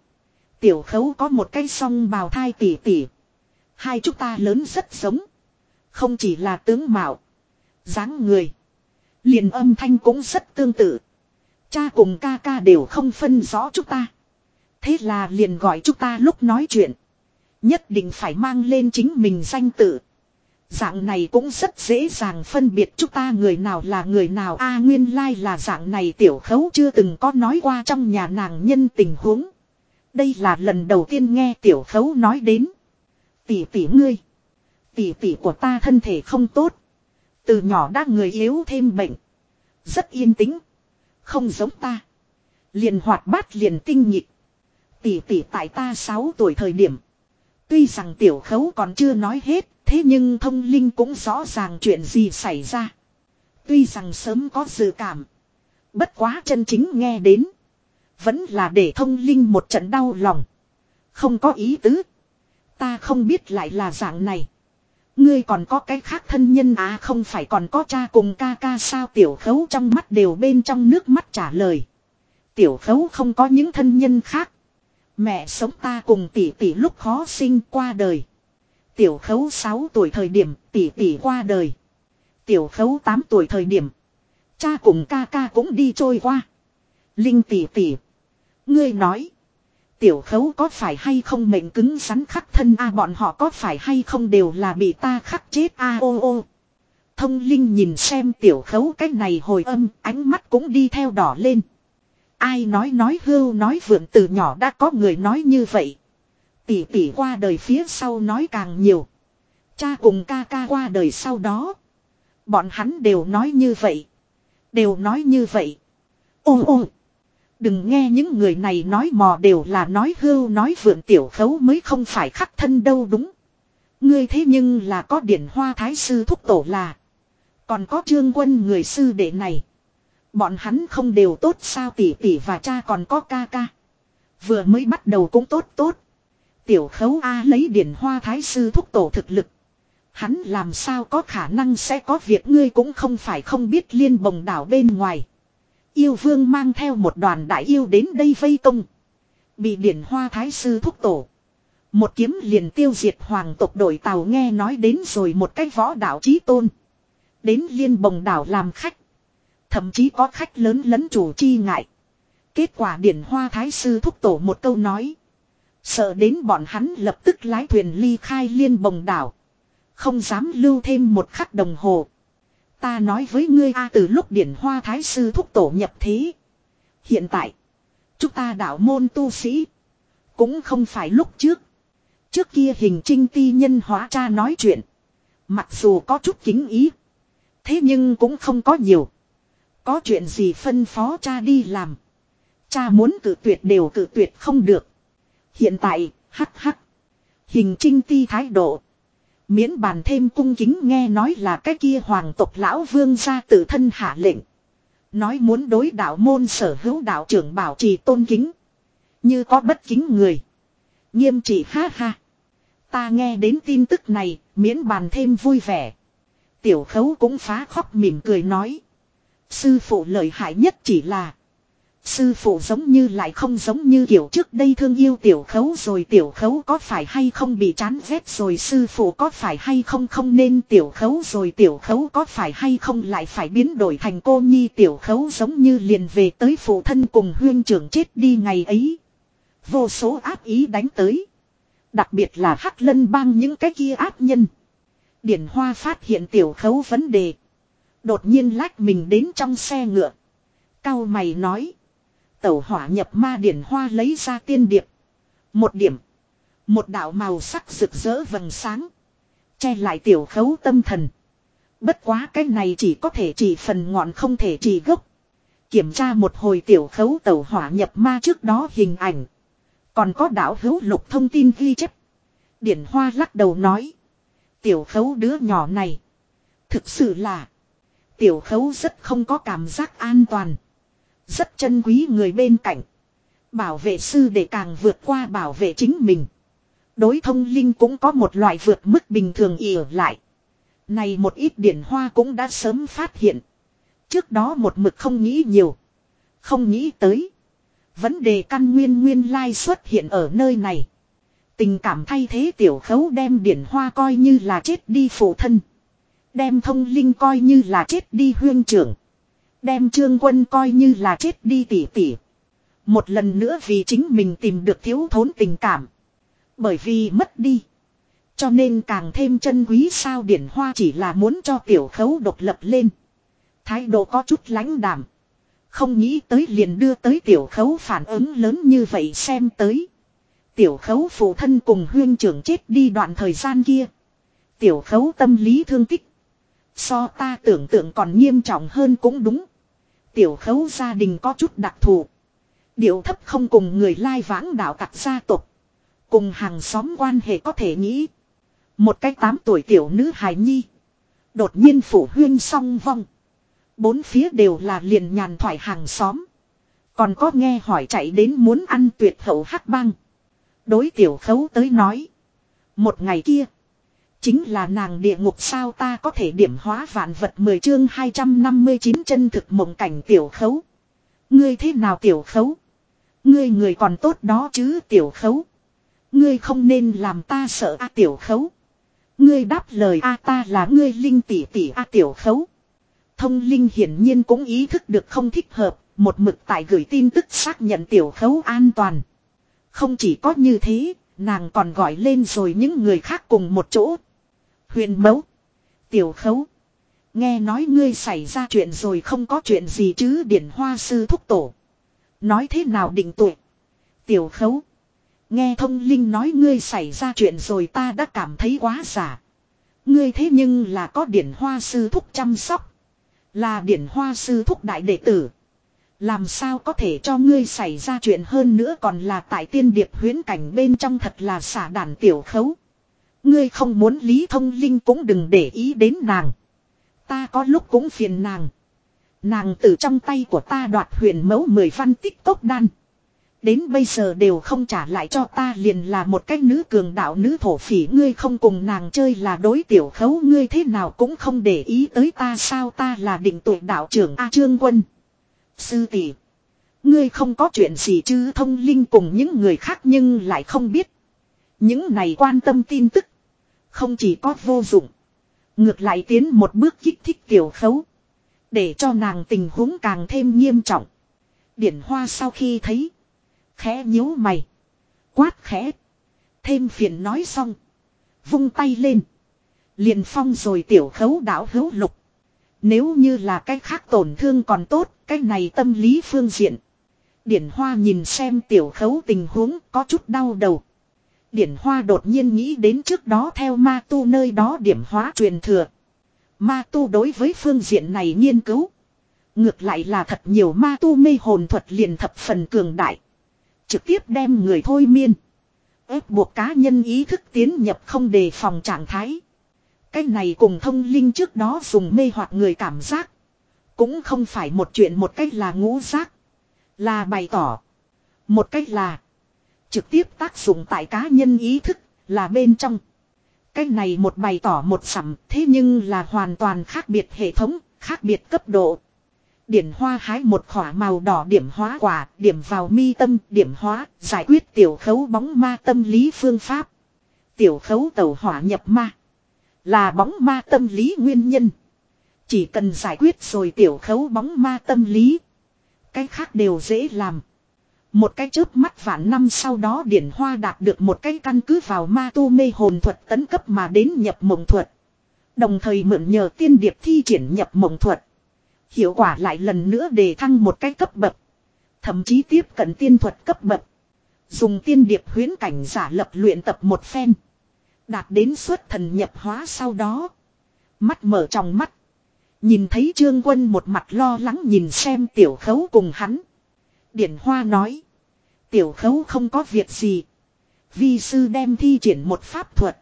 Tiểu khấu có một cái song bào thai tỉ tỉ. Hai chúng ta lớn rất giống. Không chỉ là tướng mạo. dáng người. Liền âm thanh cũng rất tương tự. Cha cùng ca ca đều không phân rõ chúng ta. Thế là liền gọi chúng ta lúc nói chuyện. Nhất định phải mang lên chính mình danh tự. Dạng này cũng rất dễ dàng phân biệt chúng ta người nào là người nào a, nguyên lai like là dạng này tiểu khấu chưa từng có nói qua trong nhà nàng nhân tình huống. Đây là lần đầu tiên nghe tiểu khấu nói đến. Tỷ tỷ ngươi. Tỷ tỷ của ta thân thể không tốt. Từ nhỏ đã người yếu thêm bệnh. Rất yên tĩnh. Không giống ta. Liền hoạt bát liền tinh nhịp. Tỷ tỷ tại ta 6 tuổi thời điểm. Tuy rằng tiểu khấu còn chưa nói hết. Thế nhưng thông linh cũng rõ ràng chuyện gì xảy ra. Tuy rằng sớm có dự cảm. Bất quá chân chính nghe đến. Vẫn là để thông linh một trận đau lòng. Không có ý tứ. Ta không biết lại là dạng này. Ngươi còn có cái khác thân nhân à không phải còn có cha cùng ca ca sao tiểu khấu trong mắt đều bên trong nước mắt trả lời. Tiểu khấu không có những thân nhân khác. Mẹ sống ta cùng tỷ tỷ lúc khó sinh qua đời. Tiểu khấu 6 tuổi thời điểm, tỷ tỷ qua đời. Tiểu khấu 8 tuổi thời điểm. Cha cùng ca ca cũng đi trôi qua. Linh tỷ tỷ. Ngươi nói. Tiểu khấu có phải hay không mệnh cứng rắn khắc thân a, bọn họ có phải hay không đều là bị ta khắc chết a, ô ô. Thông linh nhìn xem tiểu khấu cái này hồi âm, ánh mắt cũng đi theo đỏ lên. Ai nói nói hưu nói vượn từ nhỏ đã có người nói như vậy. Tỷ tỷ qua đời phía sau nói càng nhiều. Cha cùng ca ca qua đời sau đó. Bọn hắn đều nói như vậy. Đều nói như vậy. Ô ô. Đừng nghe những người này nói mò đều là nói hưu nói vượn tiểu khấu mới không phải khắc thân đâu đúng. Ngươi thế nhưng là có điển hoa thái sư thúc tổ là. Còn có trương quân người sư đệ này. Bọn hắn không đều tốt sao tỷ tỷ và cha còn có ca ca. Vừa mới bắt đầu cũng tốt tốt. Tiểu khấu A lấy điển hoa thái sư thúc tổ thực lực. Hắn làm sao có khả năng sẽ có việc ngươi cũng không phải không biết liên bồng đảo bên ngoài. Yêu vương mang theo một đoàn đại yêu đến đây vây công. Bị điển hoa thái sư thúc tổ. Một kiếm liền tiêu diệt hoàng tộc đội tàu nghe nói đến rồi một cái võ đạo chí tôn. Đến liên bồng đảo làm khách. Thậm chí có khách lớn lấn chủ chi ngại. Kết quả điển hoa thái sư thúc tổ một câu nói. Sợ đến bọn hắn lập tức lái thuyền ly khai liên bồng đảo. Không dám lưu thêm một khắc đồng hồ. Ta nói với ngươi a từ lúc điển hoa thái sư thúc tổ nhập thế. Hiện tại. Chúng ta đạo môn tu sĩ. Cũng không phải lúc trước. Trước kia hình trinh ti nhân hóa cha nói chuyện. Mặc dù có chút kính ý. Thế nhưng cũng không có nhiều. Có chuyện gì phân phó cha đi làm. Cha muốn cử tuyệt đều cử tuyệt không được. Hiện tại, hắc hắc. Hình trinh ti thái độ. Miễn bàn thêm cung kính nghe nói là cái kia hoàng tộc lão vương gia tự thân hạ lệnh. Nói muốn đối đạo môn sở hữu đạo trưởng bảo trì tôn kính. Như có bất kính người. Nghiêm trị ha ha. Ta nghe đến tin tức này, miễn bàn thêm vui vẻ. Tiểu khấu cũng phá khóc mỉm cười nói. Sư phụ lợi hại nhất chỉ là. Sư phụ giống như lại không giống như kiểu trước đây thương yêu tiểu khấu rồi tiểu khấu có phải hay không bị chán ghét rồi sư phụ có phải hay không không nên tiểu khấu rồi tiểu khấu có phải hay không lại phải biến đổi thành cô nhi tiểu khấu giống như liền về tới phụ thân cùng huyên trưởng chết đi ngày ấy. Vô số áp ý đánh tới. Đặc biệt là hắc lân bang những cái kia áp nhân. Điển Hoa phát hiện tiểu khấu vấn đề. Đột nhiên lách mình đến trong xe ngựa. Cao mày nói. Tẩu hỏa nhập ma Điển Hoa lấy ra tiên điệp. Một điểm. Một đạo màu sắc rực rỡ vầng sáng. Che lại tiểu khấu tâm thần. Bất quá cái này chỉ có thể chỉ phần ngọn không thể chỉ gốc. Kiểm tra một hồi tiểu khấu tẩu hỏa nhập ma trước đó hình ảnh. Còn có đạo hữu lục thông tin ghi chép. Điển Hoa lắc đầu nói. Tiểu khấu đứa nhỏ này. Thực sự là. Tiểu khấu rất không có cảm giác an toàn. Rất chân quý người bên cạnh. Bảo vệ sư để càng vượt qua bảo vệ chính mình. Đối thông linh cũng có một loại vượt mức bình thường ỉa lại. Này một ít điển hoa cũng đã sớm phát hiện. Trước đó một mực không nghĩ nhiều. Không nghĩ tới. Vấn đề căn nguyên nguyên lai xuất hiện ở nơi này. Tình cảm thay thế tiểu khấu đem điển hoa coi như là chết đi phụ thân. Đem thông linh coi như là chết đi huyên trưởng. Đem trương quân coi như là chết đi tỉ tỉ. Một lần nữa vì chính mình tìm được thiếu thốn tình cảm. Bởi vì mất đi. Cho nên càng thêm chân quý sao điển hoa chỉ là muốn cho tiểu khấu độc lập lên. Thái độ có chút lãnh đảm. Không nghĩ tới liền đưa tới tiểu khấu phản ứng lớn như vậy xem tới. Tiểu khấu phụ thân cùng huyên trưởng chết đi đoạn thời gian kia. Tiểu khấu tâm lý thương tích. So ta tưởng tượng còn nghiêm trọng hơn cũng đúng. Tiểu khấu gia đình có chút đặc thù. Điệu thấp không cùng người lai vãng đạo tặc gia tộc. Cùng hàng xóm quan hệ có thể nghĩ. Một cái tám tuổi tiểu nữ hài nhi. Đột nhiên phủ huyên song vong. Bốn phía đều là liền nhàn thoại hàng xóm. Còn có nghe hỏi chạy đến muốn ăn tuyệt hậu hắc băng. Đối tiểu khấu tới nói. Một ngày kia. Chính là nàng địa ngục sao ta có thể điểm hóa vạn vật 10 chương 259 chân thực mộng cảnh tiểu khấu. Ngươi thế nào tiểu khấu? Ngươi người còn tốt đó chứ tiểu khấu. Ngươi không nên làm ta sợ a tiểu khấu. Ngươi đáp lời a ta là ngươi linh tỷ tỷ a tiểu khấu. Thông linh hiển nhiên cũng ý thức được không thích hợp, một mực tại gửi tin tức xác nhận tiểu khấu an toàn. Không chỉ có như thế, nàng còn gọi lên rồi những người khác cùng một chỗ. Huyền mẫu. Tiểu khấu. Nghe nói ngươi xảy ra chuyện rồi không có chuyện gì chứ điển hoa sư thúc tổ. Nói thế nào định tuổi. Tiểu khấu. Nghe thông linh nói ngươi xảy ra chuyện rồi ta đã cảm thấy quá giả. Ngươi thế nhưng là có điển hoa sư thúc chăm sóc. Là điển hoa sư thúc đại đệ tử. Làm sao có thể cho ngươi xảy ra chuyện hơn nữa còn là tại tiên điệp huyến cảnh bên trong thật là xả đàn tiểu khấu. Ngươi không muốn Lý Thông Linh cũng đừng để ý đến nàng. Ta có lúc cũng phiền nàng. Nàng từ trong tay của ta đoạt huyền mẫu mười văn tích tốt đan. Đến bây giờ đều không trả lại cho ta liền là một cái nữ cường đạo nữ thổ phỉ ngươi không cùng nàng chơi là đối tiểu khấu ngươi thế nào cũng không để ý tới ta sao ta là định tuổi đạo trưởng A Trương Quân. Sư tỷ, Ngươi không có chuyện gì chứ thông linh cùng những người khác nhưng lại không biết. Những này quan tâm tin tức. Không chỉ có vô dụng. Ngược lại tiến một bước kích thích tiểu khấu. Để cho nàng tình huống càng thêm nghiêm trọng. Điển hoa sau khi thấy. Khẽ nhíu mày. Quát khẽ. Thêm phiền nói xong. Vung tay lên. Liền phong rồi tiểu khấu đảo hữu lục. Nếu như là cái khác tổn thương còn tốt, cái này tâm lý phương diện. Điển Hoa nhìn xem tiểu khấu tình huống có chút đau đầu. Điển Hoa đột nhiên nghĩ đến trước đó theo ma tu nơi đó điểm hóa truyền thừa. Ma tu đối với phương diện này nghiên cứu. Ngược lại là thật nhiều ma tu mê hồn thuật liền thập phần cường đại. Trực tiếp đem người thôi miên. ép buộc cá nhân ý thức tiến nhập không đề phòng trạng thái. Cái này cùng thông linh trước đó dùng mê hoặc người cảm giác. Cũng không phải một chuyện một cách là ngũ giác. Là bày tỏ. Một cách là. Trực tiếp tác dụng tại cá nhân ý thức. Là bên trong. Cái này một bày tỏ một sẩm. Thế nhưng là hoàn toàn khác biệt hệ thống. Khác biệt cấp độ. Điển hoa hái một khỏa màu đỏ điểm hóa quả. Điểm vào mi tâm. Điểm hóa. Giải quyết tiểu khấu bóng ma tâm lý phương pháp. Tiểu khấu tàu hỏa nhập ma. Là bóng ma tâm lý nguyên nhân. Chỉ cần giải quyết rồi tiểu khấu bóng ma tâm lý. Cái khác đều dễ làm. Một cái chớp mắt vạn năm sau đó điển hoa đạt được một cái căn cứ vào ma tu mê hồn thuật tấn cấp mà đến nhập mộng thuật. Đồng thời mượn nhờ tiên điệp thi triển nhập mộng thuật. Hiệu quả lại lần nữa đề thăng một cái cấp bậc. Thậm chí tiếp cận tiên thuật cấp bậc. Dùng tiên điệp huyến cảnh giả lập luyện tập một phen. Đạt đến suốt thần nhập hóa sau đó. Mắt mở trong mắt. Nhìn thấy trương quân một mặt lo lắng nhìn xem tiểu khấu cùng hắn. Điển Hoa nói. Tiểu khấu không có việc gì. Vi sư đem thi triển một pháp thuật.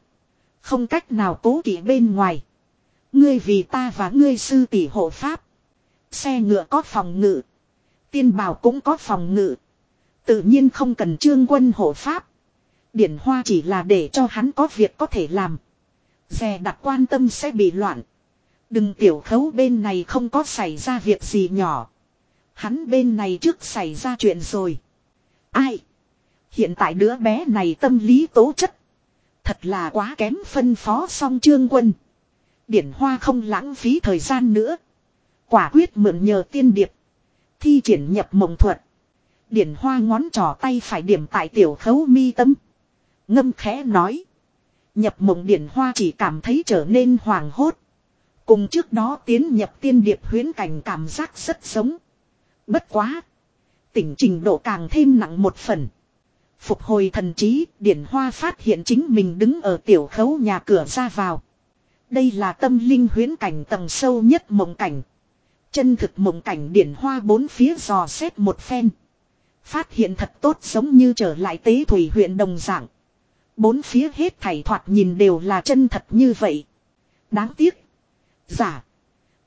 Không cách nào cố kỵ bên ngoài. Ngươi vì ta và ngươi sư tỷ hộ pháp. Xe ngựa có phòng ngự. Tiên bào cũng có phòng ngự. Tự nhiên không cần trương quân hộ pháp. Điển hoa chỉ là để cho hắn có việc có thể làm. Dè đặt quan tâm sẽ bị loạn. Đừng tiểu khấu bên này không có xảy ra việc gì nhỏ. Hắn bên này trước xảy ra chuyện rồi. Ai? Hiện tại đứa bé này tâm lý tố chất. Thật là quá kém phân phó song trương quân. Điển hoa không lãng phí thời gian nữa. Quả quyết mượn nhờ tiên điệp. Thi triển nhập mộng thuật. Điển hoa ngón trỏ tay phải điểm tại tiểu khấu mi tâm. Ngâm khẽ nói. Nhập mộng điển hoa chỉ cảm thấy trở nên hoàng hốt. Cùng trước đó tiến nhập tiên điệp huyến cảnh cảm giác rất giống. Bất quá. Tỉnh trình độ càng thêm nặng một phần. Phục hồi thần trí, điển hoa phát hiện chính mình đứng ở tiểu khấu nhà cửa ra vào. Đây là tâm linh huyến cảnh tầng sâu nhất mộng cảnh. Chân thực mộng cảnh điển hoa bốn phía dò xét một phen. Phát hiện thật tốt giống như trở lại tế thủy huyện đồng dạng. Bốn phía hết thảy thoạt nhìn đều là chân thật như vậy. Đáng tiếc. Giả.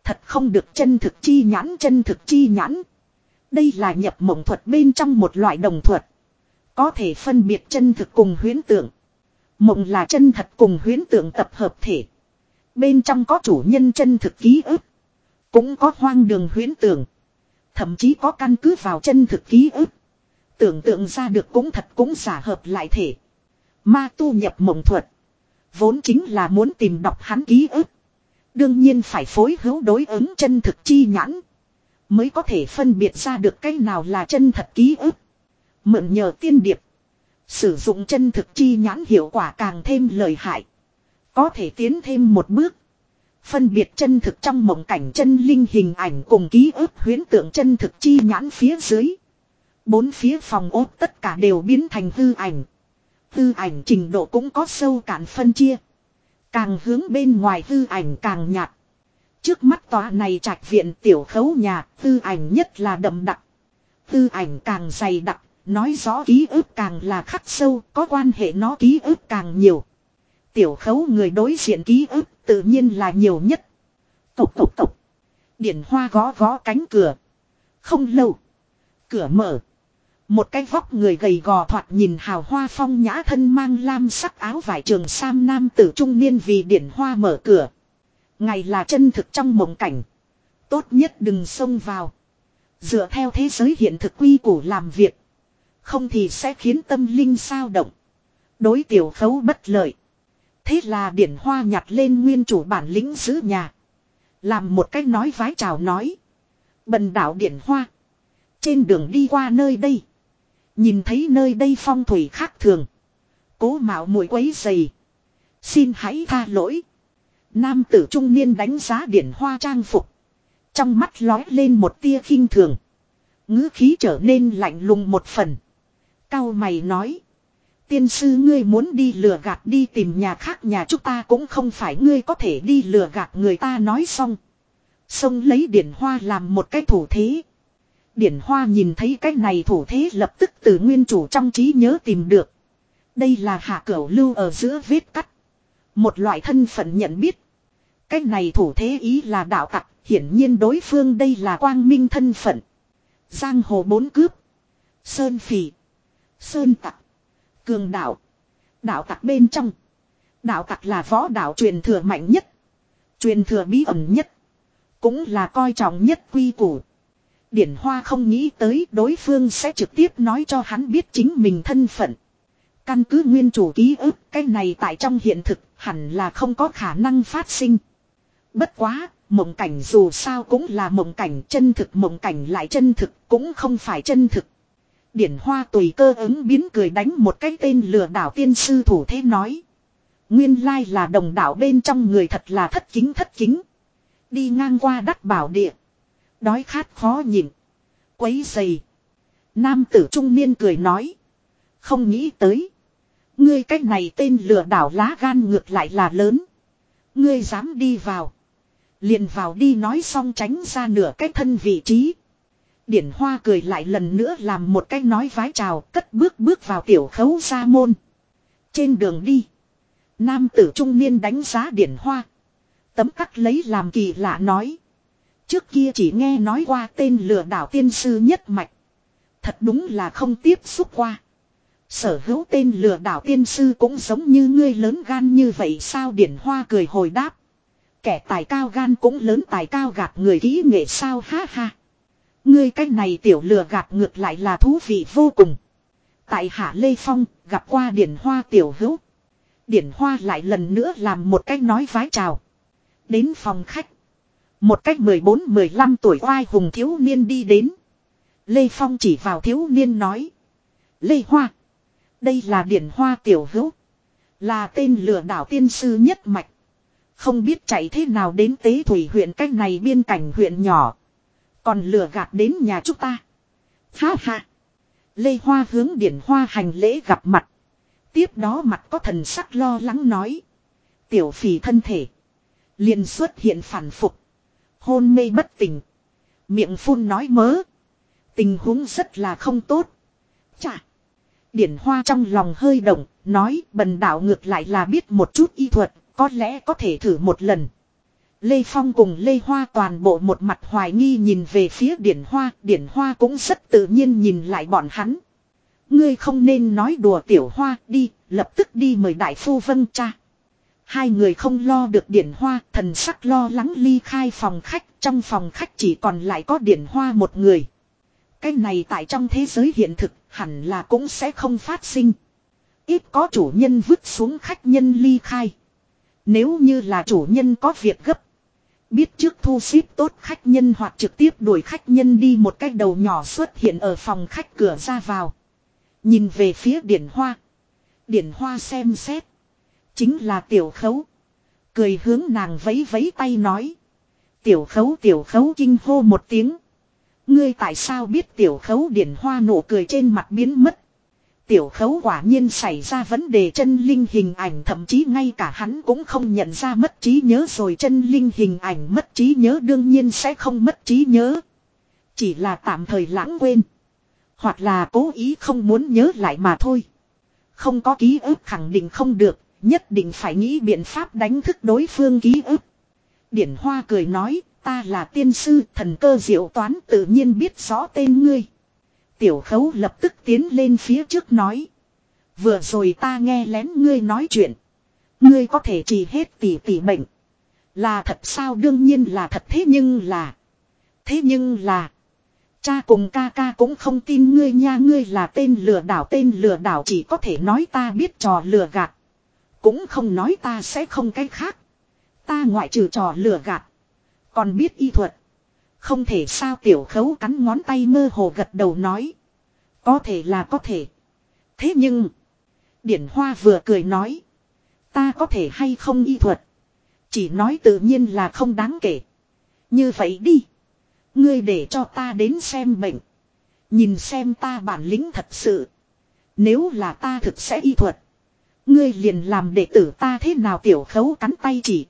Thật không được chân thực chi nhãn chân thực chi nhãn. Đây là nhập mộng thuật bên trong một loại đồng thuật. Có thể phân biệt chân thực cùng huyến tượng. Mộng là chân thật cùng huyến tượng tập hợp thể. Bên trong có chủ nhân chân thực ký ức. Cũng có hoang đường huyến tượng. Thậm chí có căn cứ vào chân thực ký ức. Tưởng tượng ra được cũng thật cũng giả hợp lại thể. Ma tu nhập mộng thuật. Vốn chính là muốn tìm đọc hắn ký ức. Đương nhiên phải phối hữu đối ứng chân thực chi nhãn. Mới có thể phân biệt ra được cái nào là chân thật ký ức. Mượn nhờ tiên điệp. Sử dụng chân thực chi nhãn hiệu quả càng thêm lợi hại. Có thể tiến thêm một bước. Phân biệt chân thực trong mộng cảnh chân linh hình ảnh cùng ký ức huyến tượng chân thực chi nhãn phía dưới. Bốn phía phòng ốt tất cả đều biến thành hư ảnh. Hư ảnh trình độ cũng có sâu cạn phân chia. Càng hướng bên ngoài hư ảnh càng nhạt. Trước mắt tòa này trạch viện tiểu khấu nhà, tư ảnh nhất là đậm đặc. tư ảnh càng dày đặc, nói rõ ký ức càng là khắc sâu, có quan hệ nó ký ức càng nhiều. Tiểu khấu người đối diện ký ức tự nhiên là nhiều nhất. Tục tục tục. Điển hoa gõ gõ cánh cửa. Không lâu. Cửa mở. Một cái vóc người gầy gò thoạt nhìn hào hoa phong nhã thân mang lam sắc áo vải trường sam nam tử trung niên vì điển hoa mở cửa. Ngày là chân thực trong mộng cảnh. Tốt nhất đừng xông vào. Dựa theo thế giới hiện thực quy củ làm việc. Không thì sẽ khiến tâm linh sao động. Đối tiểu khấu bất lợi. Thế là điển hoa nhặt lên nguyên chủ bản lĩnh giữ nhà. Làm một cách nói vái chào nói. Bần đảo điển hoa. Trên đường đi qua nơi đây. Nhìn thấy nơi đây phong thủy khác thường. Cố mạo mũi quấy dày. Xin hãy tha lỗi. Nam tử trung niên đánh giá điển hoa trang phục. Trong mắt lói lên một tia khinh thường. ngữ khí trở nên lạnh lùng một phần. Cao mày nói. Tiên sư ngươi muốn đi lừa gạt đi tìm nhà khác nhà chúng ta cũng không phải ngươi có thể đi lừa gạt người ta nói xong. Xong lấy điển hoa làm một cái thủ thế. Điển hoa nhìn thấy cái này thủ thế lập tức từ nguyên chủ trong trí nhớ tìm được. Đây là hạ cửu lưu ở giữa vết cắt. Một loại thân phận nhận biết. Cái này thủ thế ý là đạo tặc, hiển nhiên đối phương đây là quang minh thân phận. Giang hồ bốn cướp. Sơn phỉ. Sơn tặc. Cường đạo. Đạo tặc bên trong. Đạo tặc là võ đạo truyền thừa mạnh nhất. Truyền thừa bí ẩn nhất. Cũng là coi trọng nhất quy củ. Điển Hoa không nghĩ tới đối phương sẽ trực tiếp nói cho hắn biết chính mình thân phận. Căn cứ nguyên chủ ký ức, cái này tại trong hiện thực hẳn là không có khả năng phát sinh. Bất quá, mộng cảnh dù sao cũng là mộng cảnh chân thực mộng cảnh lại chân thực cũng không phải chân thực. Điển Hoa tùy cơ ứng biến cười đánh một cái tên lừa đảo tiên sư thủ thế nói. Nguyên lai là đồng đảo bên trong người thật là thất kính thất kính. Đi ngang qua đắt bảo địa. Đói khát khó nhịn. Quấy dày. Nam tử trung niên cười nói. Không nghĩ tới. Ngươi cách này tên lừa đảo lá gan ngược lại là lớn. Ngươi dám đi vào. Liền vào đi nói xong tránh ra nửa cái thân vị trí. Điển Hoa cười lại lần nữa làm một cái nói vái chào, cất bước bước vào tiểu khấu ra môn. Trên đường đi. Nam tử trung niên đánh giá Điển Hoa. Tấm tắc lấy làm kỳ lạ nói. Trước kia chỉ nghe nói qua tên lừa đảo tiên sư nhất mạch. Thật đúng là không tiếp xúc qua. Sở hữu tên lừa đảo tiên sư cũng giống như ngươi lớn gan như vậy sao điển hoa cười hồi đáp. Kẻ tài cao gan cũng lớn tài cao gạt người kỹ nghệ sao ha ha. Ngươi cái này tiểu lừa gạt ngược lại là thú vị vô cùng. Tại Hạ Lê Phong, gặp qua điển hoa tiểu hữu. Điển hoa lại lần nữa làm một cách nói vái chào. Đến phòng khách. Một cách 14-15 tuổi oai hùng thiếu niên đi đến. Lê Phong chỉ vào thiếu niên nói. Lê Hoa. Đây là điển hoa tiểu hữu. Là tên lừa đảo tiên sư nhất mạch. Không biết chạy thế nào đến tế thủy huyện cách này biên cảnh huyện nhỏ. Còn lừa gạt đến nhà chúng ta. Ha ha. Lê Hoa hướng điển hoa hành lễ gặp mặt. Tiếp đó mặt có thần sắc lo lắng nói. Tiểu phì thân thể. liền xuất hiện phản phục. Hôn mê bất tỉnh. Miệng phun nói mớ. Tình huống rất là không tốt. Chà. Điển hoa trong lòng hơi động, nói bần đạo ngược lại là biết một chút y thuật, có lẽ có thể thử một lần. Lê Phong cùng Lê Hoa toàn bộ một mặt hoài nghi nhìn về phía Điển Hoa, Điển Hoa cũng rất tự nhiên nhìn lại bọn hắn. Ngươi không nên nói đùa tiểu hoa, đi, lập tức đi mời đại phu vân cha. Hai người không lo được Điển Hoa, thần sắc lo lắng ly khai phòng khách, trong phòng khách chỉ còn lại có Điển Hoa một người. Cái này tại trong thế giới hiện thực hẳn là cũng sẽ không phát sinh. Ít có chủ nhân vứt xuống khách nhân ly khai. Nếu như là chủ nhân có việc gấp. Biết trước thu xếp tốt khách nhân hoặc trực tiếp đuổi khách nhân đi một cái đầu nhỏ xuất hiện ở phòng khách cửa ra vào. Nhìn về phía điển hoa. Điển hoa xem xét. Chính là tiểu khấu. Cười hướng nàng vấy vấy tay nói. Tiểu khấu tiểu khấu kinh hô một tiếng. Ngươi tại sao biết tiểu khấu điển hoa nụ cười trên mặt biến mất. Tiểu khấu quả nhiên xảy ra vấn đề chân linh hình ảnh thậm chí ngay cả hắn cũng không nhận ra mất trí nhớ rồi chân linh hình ảnh mất trí nhớ đương nhiên sẽ không mất trí nhớ. Chỉ là tạm thời lãng quên. Hoặc là cố ý không muốn nhớ lại mà thôi. Không có ký ức khẳng định không được, nhất định phải nghĩ biện pháp đánh thức đối phương ký ức. Điển Hoa cười nói, Ta là tiên sư, thần cơ diệu toán, tự nhiên biết rõ tên ngươi. Tiểu khấu lập tức tiến lên phía trước nói. Vừa rồi ta nghe lén ngươi nói chuyện. Ngươi có thể chỉ hết tỷ tỷ bệnh. Là thật sao đương nhiên là thật thế nhưng là. Thế nhưng là. Cha cùng ca ca cũng không tin ngươi nha ngươi là tên lừa đảo tên lừa đảo chỉ có thể nói ta biết trò lừa gạt. Cũng không nói ta sẽ không cái khác. Ta ngoại trừ trò lừa gạt. Còn biết y thuật. Không thể sao tiểu khấu cắn ngón tay mơ hồ gật đầu nói. Có thể là có thể. Thế nhưng. Điển Hoa vừa cười nói. Ta có thể hay không y thuật. Chỉ nói tự nhiên là không đáng kể. Như vậy đi. Ngươi để cho ta đến xem bệnh. Nhìn xem ta bản lĩnh thật sự. Nếu là ta thực sẽ y thuật. Ngươi liền làm đệ tử ta thế nào tiểu khấu cắn tay chỉ.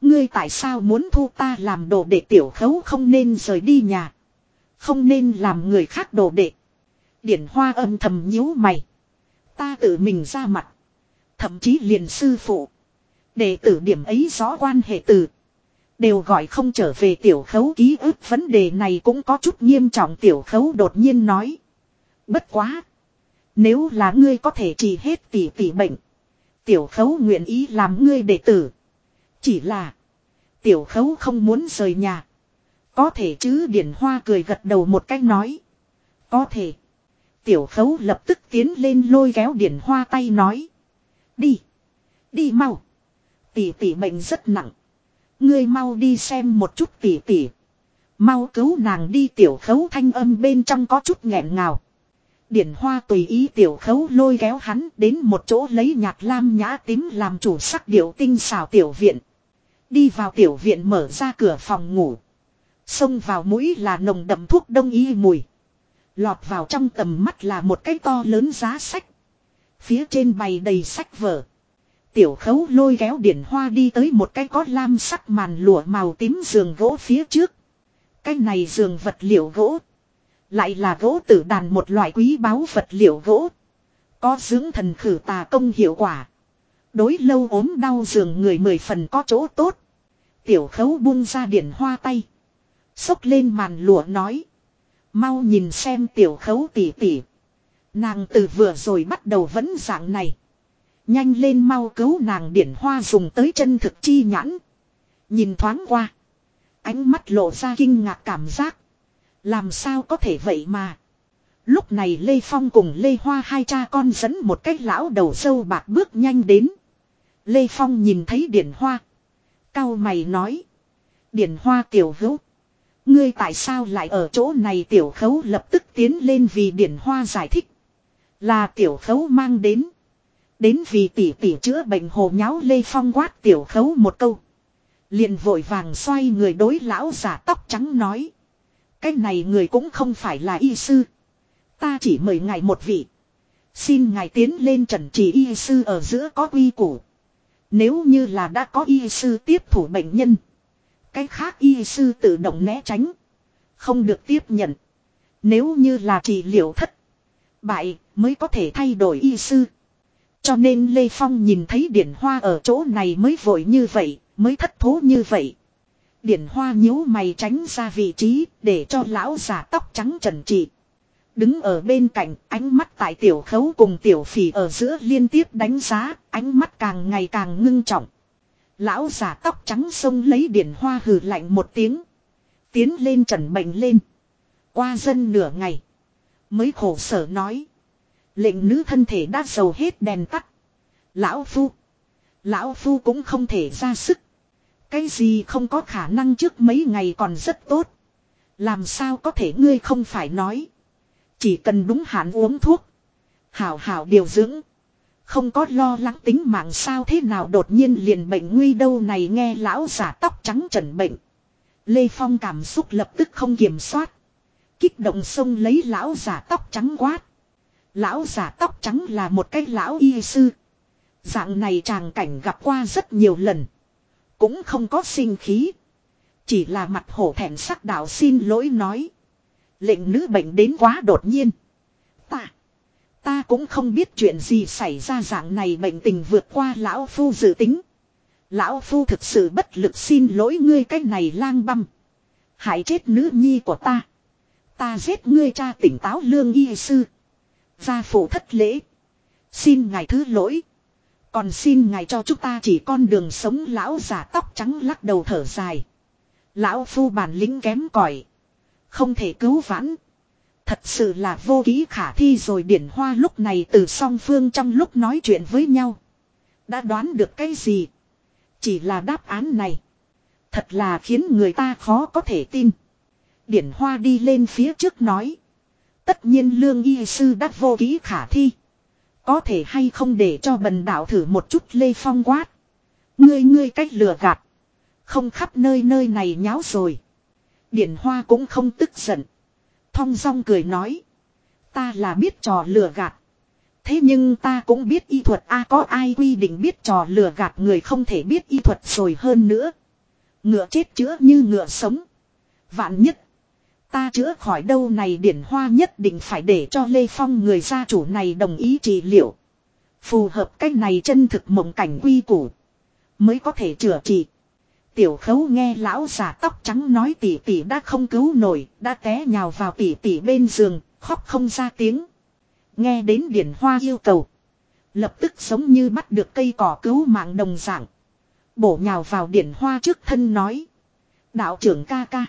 Ngươi tại sao muốn thu ta làm đồ đệ tiểu khấu không nên rời đi nhà. Không nên làm người khác đồ đệ. Điển hoa âm thầm nhíu mày. Ta tự mình ra mặt. Thậm chí liền sư phụ. Đệ tử điểm ấy rõ quan hệ từ. Đều gọi không trở về tiểu khấu ký ức vấn đề này cũng có chút nghiêm trọng tiểu khấu đột nhiên nói. Bất quá. Nếu là ngươi có thể trị hết tỷ tỷ bệnh. Tiểu khấu nguyện ý làm ngươi đệ tử. Chỉ là. Tiểu khấu không muốn rời nhà. Có thể chứ, điển hoa cười gật đầu một cách nói. Có thể. Tiểu khấu lập tức tiến lên lôi kéo điển hoa tay nói. Đi. Đi mau. Tỷ tỷ bệnh rất nặng. Ngươi mau đi xem một chút tỷ tỷ. Mau cứu nàng đi, tiểu khấu thanh âm bên trong có chút nghẹn ngào. Điển hoa tùy ý tiểu khấu lôi kéo hắn đến một chỗ lấy nhạt lam nhã tím làm chủ sắc điệu tinh xào tiểu viện. Đi vào tiểu viện mở ra cửa phòng ngủ. Xông vào mũi là nồng đậm thuốc đông y mùi. Lọt vào trong tầm mắt là một cái to lớn giá sách. Phía trên bày đầy sách vở. Tiểu khấu lôi kéo điển hoa đi tới một cái có lam sắc màn lụa màu tím giường gỗ phía trước. Cái này giường vật liệu gỗ. Lại là gỗ tử đàn một loại quý báu vật liệu gỗ. Có dưỡng thần khử tà công hiệu quả. Đối lâu ốm đau giường người mười phần có chỗ tốt. Tiểu khấu buông ra điển hoa tay. Xốc lên màn lụa nói. Mau nhìn xem tiểu khấu tỉ tỉ. Nàng từ vừa rồi bắt đầu vẫn dạng này. Nhanh lên mau cứu nàng điển hoa dùng tới chân thực chi nhãn. Nhìn thoáng qua. Ánh mắt lộ ra kinh ngạc cảm giác. Làm sao có thể vậy mà. Lúc này Lê Phong cùng Lê Hoa hai cha con dẫn một cách lão đầu sâu bạc bước nhanh đến. Lê Phong nhìn thấy điển hoa. Cao mày nói. Điển hoa tiểu hữu. Ngươi tại sao lại ở chỗ này tiểu khấu lập tức tiến lên vì điển hoa giải thích. Là tiểu khấu mang đến. Đến vì tỷ tỷ chữa bệnh hồ nháo Lê Phong quát tiểu khấu một câu. liền vội vàng xoay người đối lão giả tóc trắng nói. Cái này người cũng không phải là y sư. Ta chỉ mời ngài một vị. Xin ngài tiến lên trần chỉ y sư ở giữa có quy củ. Nếu như là đã có y sư tiếp thủ bệnh nhân. Cái khác y sư tự động né tránh. Không được tiếp nhận. Nếu như là trị liệu thất. Bại mới có thể thay đổi y sư. Cho nên Lê Phong nhìn thấy điển hoa ở chỗ này mới vội như vậy, mới thất thố như vậy. Điển hoa nhíu mày tránh ra vị trí để cho lão giả tóc trắng trần trị. Đứng ở bên cạnh, ánh mắt tại tiểu khấu cùng tiểu phỉ ở giữa liên tiếp đánh giá, ánh mắt càng ngày càng ngưng trọng. Lão giả tóc trắng xông lấy điển hoa hừ lạnh một tiếng. Tiến lên trần bệnh lên. Qua dân nửa ngày. Mới khổ sở nói. Lệnh nữ thân thể đã dầu hết đèn tắt. Lão phu. Lão phu cũng không thể ra sức. Cái gì không có khả năng trước mấy ngày còn rất tốt. Làm sao có thể ngươi không phải nói. Chỉ cần đúng hạn uống thuốc. Hảo hảo điều dưỡng. Không có lo lắng tính mạng sao thế nào đột nhiên liền bệnh nguy đâu này nghe lão giả tóc trắng trần bệnh. Lê Phong cảm xúc lập tức không kiểm soát. Kích động xông lấy lão giả tóc trắng quát. Lão giả tóc trắng là một cái lão y sư. Dạng này chàng cảnh gặp qua rất nhiều lần. Cũng không có sinh khí. Chỉ là mặt hổ thẹn sắc đạo xin lỗi nói. Lệnh nữ bệnh đến quá đột nhiên. Ta. Ta cũng không biết chuyện gì xảy ra dạng này bệnh tình vượt qua lão phu dự tính. Lão phu thực sự bất lực xin lỗi ngươi cái này lang băm. Hại chết nữ nhi của ta. Ta giết ngươi cha tỉnh táo lương y sư. Gia phụ thất lễ. Xin ngài thứ lỗi. Còn xin ngài cho chúng ta chỉ con đường sống lão giả tóc trắng lắc đầu thở dài. Lão phu bản lĩnh kém cỏi không thể cứu vãn. Thật sự là vô ký khả thi rồi điển hoa lúc này từ song phương trong lúc nói chuyện với nhau. Đã đoán được cái gì? Chỉ là đáp án này. Thật là khiến người ta khó có thể tin. Điển hoa đi lên phía trước nói. Tất nhiên lương y sư đã vô ký khả thi. Có thể hay không để cho bần đạo thử một chút lê phong quát. Ngươi ngươi cách lừa gạt. Không khắp nơi nơi này nháo rồi. Điển hoa cũng không tức giận. Thong song cười nói. Ta là biết trò lừa gạt. Thế nhưng ta cũng biết y thuật a có ai quy định biết trò lừa gạt người không thể biết y thuật rồi hơn nữa. Ngựa chết chữa như ngựa sống. Vạn nhất. Ta chữa khỏi đâu này điển hoa nhất định phải để cho Lê Phong người gia chủ này đồng ý trị liệu. Phù hợp cách này chân thực mộng cảnh quy củ. Mới có thể chữa trị. Tiểu khấu nghe lão giả tóc trắng nói tỷ tỷ đã không cứu nổi, đã té nhào vào tỷ tỷ bên giường, khóc không ra tiếng. Nghe đến điển hoa yêu cầu. Lập tức giống như bắt được cây cỏ cứu mạng đồng dạng. Bổ nhào vào điển hoa trước thân nói. Đạo trưởng ca ca.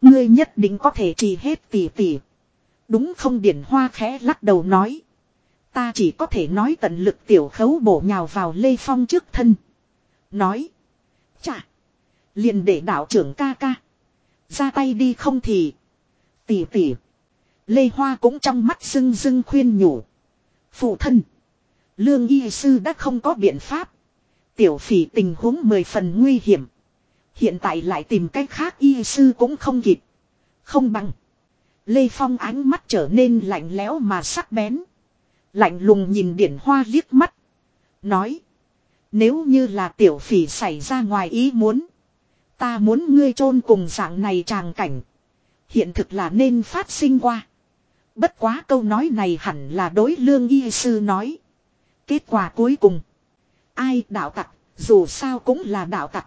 Ngươi nhất định có thể trì hết tỷ tỷ. Đúng không điển hoa khẽ lắc đầu nói. Ta chỉ có thể nói tận lực tiểu khấu bổ nhào vào Lê Phong trước thân. Nói. Chà. Liền để đạo trưởng ca ca. Ra tay đi không thì. Tỷ tỷ. Lê Hoa cũng trong mắt rưng rưng khuyên nhủ. Phụ thân. Lương y sư đã không có biện pháp. Tiểu phỉ tình huống mười phần nguy hiểm. Hiện tại lại tìm cách khác y sư cũng không kịp. Không bằng. Lê Phong ánh mắt trở nên lạnh lẽo mà sắc bén. Lạnh lùng nhìn điển hoa liếc mắt. Nói. Nếu như là tiểu phỉ xảy ra ngoài ý muốn. Ta muốn ngươi chôn cùng dạng này tràng cảnh. Hiện thực là nên phát sinh qua. Bất quá câu nói này hẳn là đối lương y sư nói. Kết quả cuối cùng. Ai đạo tặc, dù sao cũng là đạo tặc.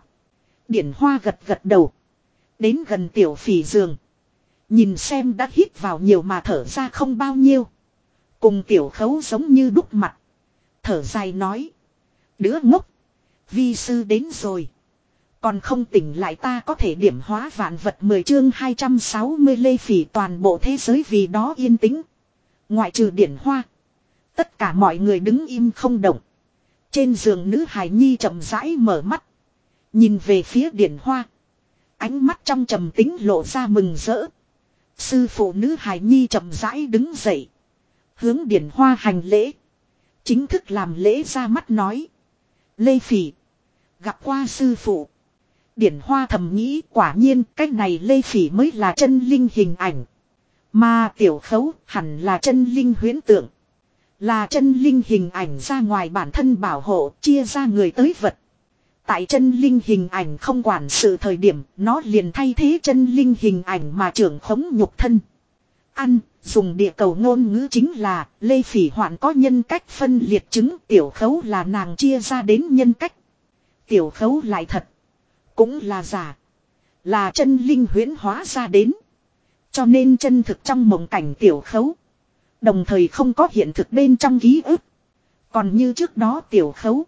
Điển hoa gật gật đầu. Đến gần tiểu phỉ giường. Nhìn xem đã hít vào nhiều mà thở ra không bao nhiêu. Cùng tiểu khấu giống như đúc mặt. Thở dài nói. Đứa ngốc. Vi sư đến rồi. Còn không tỉnh lại ta có thể điểm hóa vạn vật 10 chương 260 lê phỉ toàn bộ thế giới vì đó yên tĩnh. Ngoại trừ điển hoa. Tất cả mọi người đứng im không động. Trên giường nữ hài nhi chậm rãi mở mắt. Nhìn về phía điển hoa. Ánh mắt trong trầm tính lộ ra mừng rỡ. Sư phụ nữ hài nhi chậm rãi đứng dậy. Hướng điển hoa hành lễ. Chính thức làm lễ ra mắt nói. Lê Phỉ. Gặp qua sư phụ. Điển hoa thầm nghĩ quả nhiên cách này Lê Phỉ mới là chân linh hình ảnh. Mà tiểu khấu hẳn là chân linh huyến tượng. Là chân linh hình ảnh ra ngoài bản thân bảo hộ chia ra người tới vật. Tại chân linh hình ảnh không quản sự thời điểm nó liền thay thế chân linh hình ảnh mà trưởng khống nhục thân. Ăn, dùng địa cầu ngôn ngữ chính là Lê Phỉ Hoạn có nhân cách phân liệt chứng tiểu khấu là nàng chia ra đến nhân cách. Tiểu khấu lại thật. Cũng là giả. Là chân linh huyễn hóa ra đến. Cho nên chân thực trong mộng cảnh tiểu khấu. Đồng thời không có hiện thực bên trong ký ức. Còn như trước đó tiểu khấu.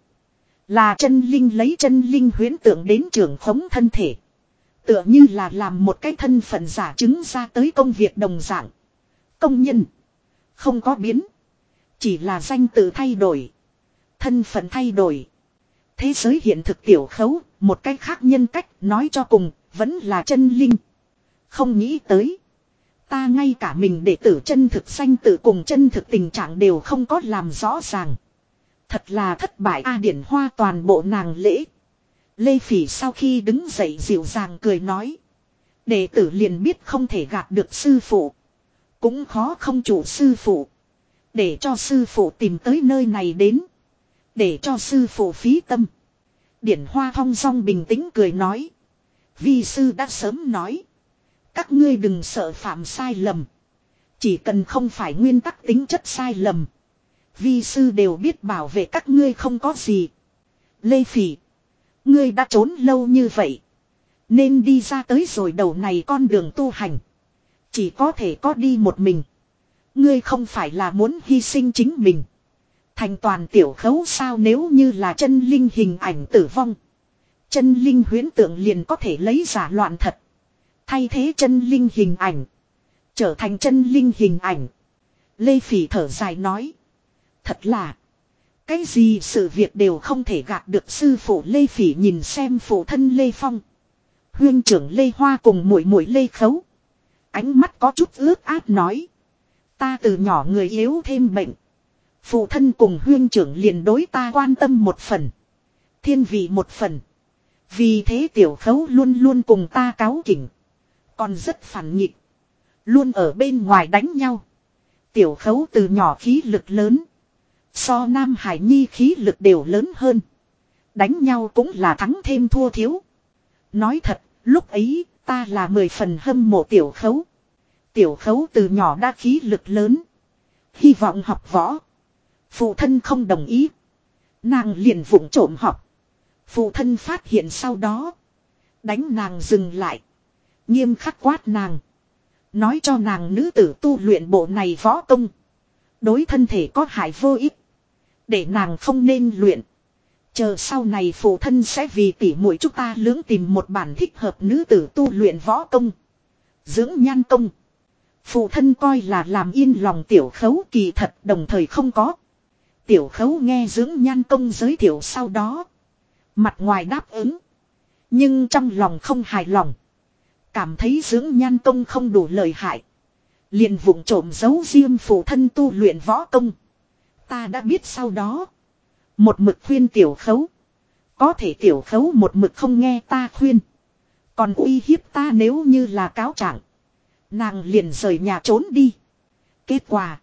Là chân linh lấy chân linh huyễn tượng đến trường khống thân thể. Tựa như là làm một cái thân phận giả chứng ra tới công việc đồng dạng. Công nhân. Không có biến. Chỉ là danh tự thay đổi. Thân phận thay đổi. Thế giới hiện thực tiểu khấu, một cách khác nhân cách nói cho cùng, vẫn là chân linh. Không nghĩ tới. Ta ngay cả mình để tử chân thực sanh tử cùng chân thực tình trạng đều không có làm rõ ràng. Thật là thất bại A điển hoa toàn bộ nàng lễ. Lê Phỉ sau khi đứng dậy dịu dàng cười nói. Đệ tử liền biết không thể gạt được sư phụ. Cũng khó không chủ sư phụ. Để cho sư phụ tìm tới nơi này đến. Để cho sư phụ phí tâm. Điển hoa thong song bình tĩnh cười nói. Vi sư đã sớm nói. Các ngươi đừng sợ phạm sai lầm. Chỉ cần không phải nguyên tắc tính chất sai lầm. Vi sư đều biết bảo vệ các ngươi không có gì. Lê Phỉ. Ngươi đã trốn lâu như vậy. Nên đi ra tới rồi đầu này con đường tu hành. Chỉ có thể có đi một mình. Ngươi không phải là muốn hy sinh chính mình. Thành toàn tiểu khấu sao nếu như là chân linh hình ảnh tử vong. Chân linh huyến tượng liền có thể lấy giả loạn thật. Thay thế chân linh hình ảnh. Trở thành chân linh hình ảnh. Lê Phỉ thở dài nói. Thật là. Cái gì sự việc đều không thể gạt được sư phụ Lê Phỉ nhìn xem phụ thân Lê Phong. Huyên trưởng Lê Hoa cùng mũi mũi Lê Khấu. Ánh mắt có chút ướt át nói. Ta từ nhỏ người yếu thêm bệnh. Phụ thân cùng huyên trưởng liền đối ta quan tâm một phần. Thiên vị một phần. Vì thế tiểu khấu luôn luôn cùng ta cáo kỉnh. Còn rất phản nghịch. Luôn ở bên ngoài đánh nhau. Tiểu khấu từ nhỏ khí lực lớn. So Nam Hải Nhi khí lực đều lớn hơn. Đánh nhau cũng là thắng thêm thua thiếu. Nói thật, lúc ấy, ta là mười phần hâm mộ tiểu khấu. Tiểu khấu từ nhỏ đã khí lực lớn. Hy vọng học võ. Phụ thân không đồng ý. Nàng liền vụng trộm học. Phụ thân phát hiện sau đó. Đánh nàng dừng lại. Nghiêm khắc quát nàng. Nói cho nàng nữ tử tu luyện bộ này võ công. Đối thân thể có hại vô ích. Để nàng không nên luyện. Chờ sau này phụ thân sẽ vì tỉ muội chúng ta lưỡng tìm một bản thích hợp nữ tử tu luyện võ công. Dưỡng nhan công. Phụ thân coi là làm yên lòng tiểu khấu kỳ thật đồng thời không có. Tiểu khấu nghe dưỡng nhan công giới thiệu sau đó. Mặt ngoài đáp ứng. Nhưng trong lòng không hài lòng. Cảm thấy dưỡng nhan công không đủ lời hại. liền vụng trộm giấu riêng phụ thân tu luyện võ công. Ta đã biết sau đó. Một mực khuyên tiểu khấu. Có thể tiểu khấu một mực không nghe ta khuyên. Còn uy hiếp ta nếu như là cáo trạng. Nàng liền rời nhà trốn đi. Kết quả.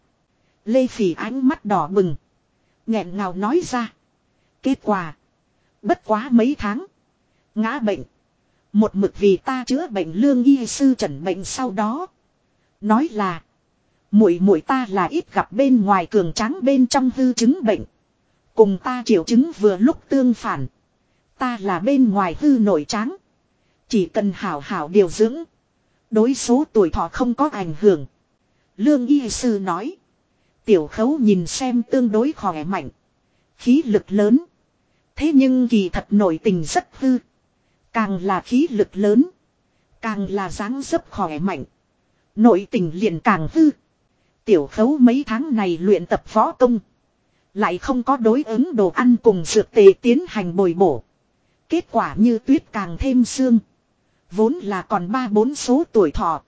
Lê Phỉ ánh mắt đỏ bừng nghẹn ngào nói ra. Kết quả. Bất quá mấy tháng. Ngã bệnh. Một mực vì ta chữa bệnh lương y sư trần bệnh sau đó. Nói là. Muội muội ta là ít gặp bên ngoài cường tráng bên trong hư chứng bệnh. Cùng ta triệu chứng vừa lúc tương phản. Ta là bên ngoài hư nổi tráng. Chỉ cần hảo hảo điều dưỡng. Đối số tuổi thọ không có ảnh hưởng. Lương y sư nói. Tiểu khấu nhìn xem tương đối khỏe mạnh. Khí lực lớn. Thế nhưng kỳ thật nổi tình rất hư. Càng là khí lực lớn. Càng là dáng dấp khỏe mạnh. Nội tình liền càng hư. Tiểu khấu mấy tháng này luyện tập võ công. Lại không có đối ứng đồ ăn cùng dược tề tiến hành bồi bổ. Kết quả như tuyết càng thêm xương. Vốn là còn ba bốn số tuổi thọ.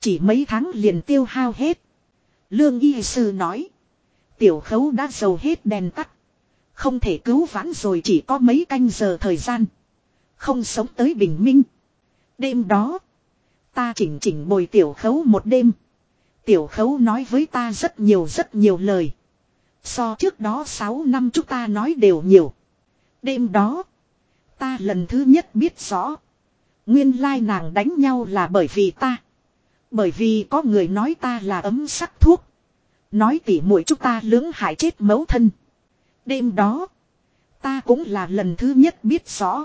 Chỉ mấy tháng liền tiêu hao hết. Lương y sư nói. Tiểu khấu đã dầu hết đèn tắt. Không thể cứu vãn rồi chỉ có mấy canh giờ thời gian. Không sống tới bình minh. Đêm đó. Ta chỉnh chỉnh bồi tiểu khấu một đêm. Tiểu khấu nói với ta rất nhiều rất nhiều lời. So trước đó 6 năm chúng ta nói đều nhiều. Đêm đó. Ta lần thứ nhất biết rõ. Nguyên lai nàng đánh nhau là bởi vì ta. Bởi vì có người nói ta là ấm sắc thuốc. Nói tỉ muội chúng ta lưỡng hại chết mấu thân. Đêm đó. Ta cũng là lần thứ nhất biết rõ.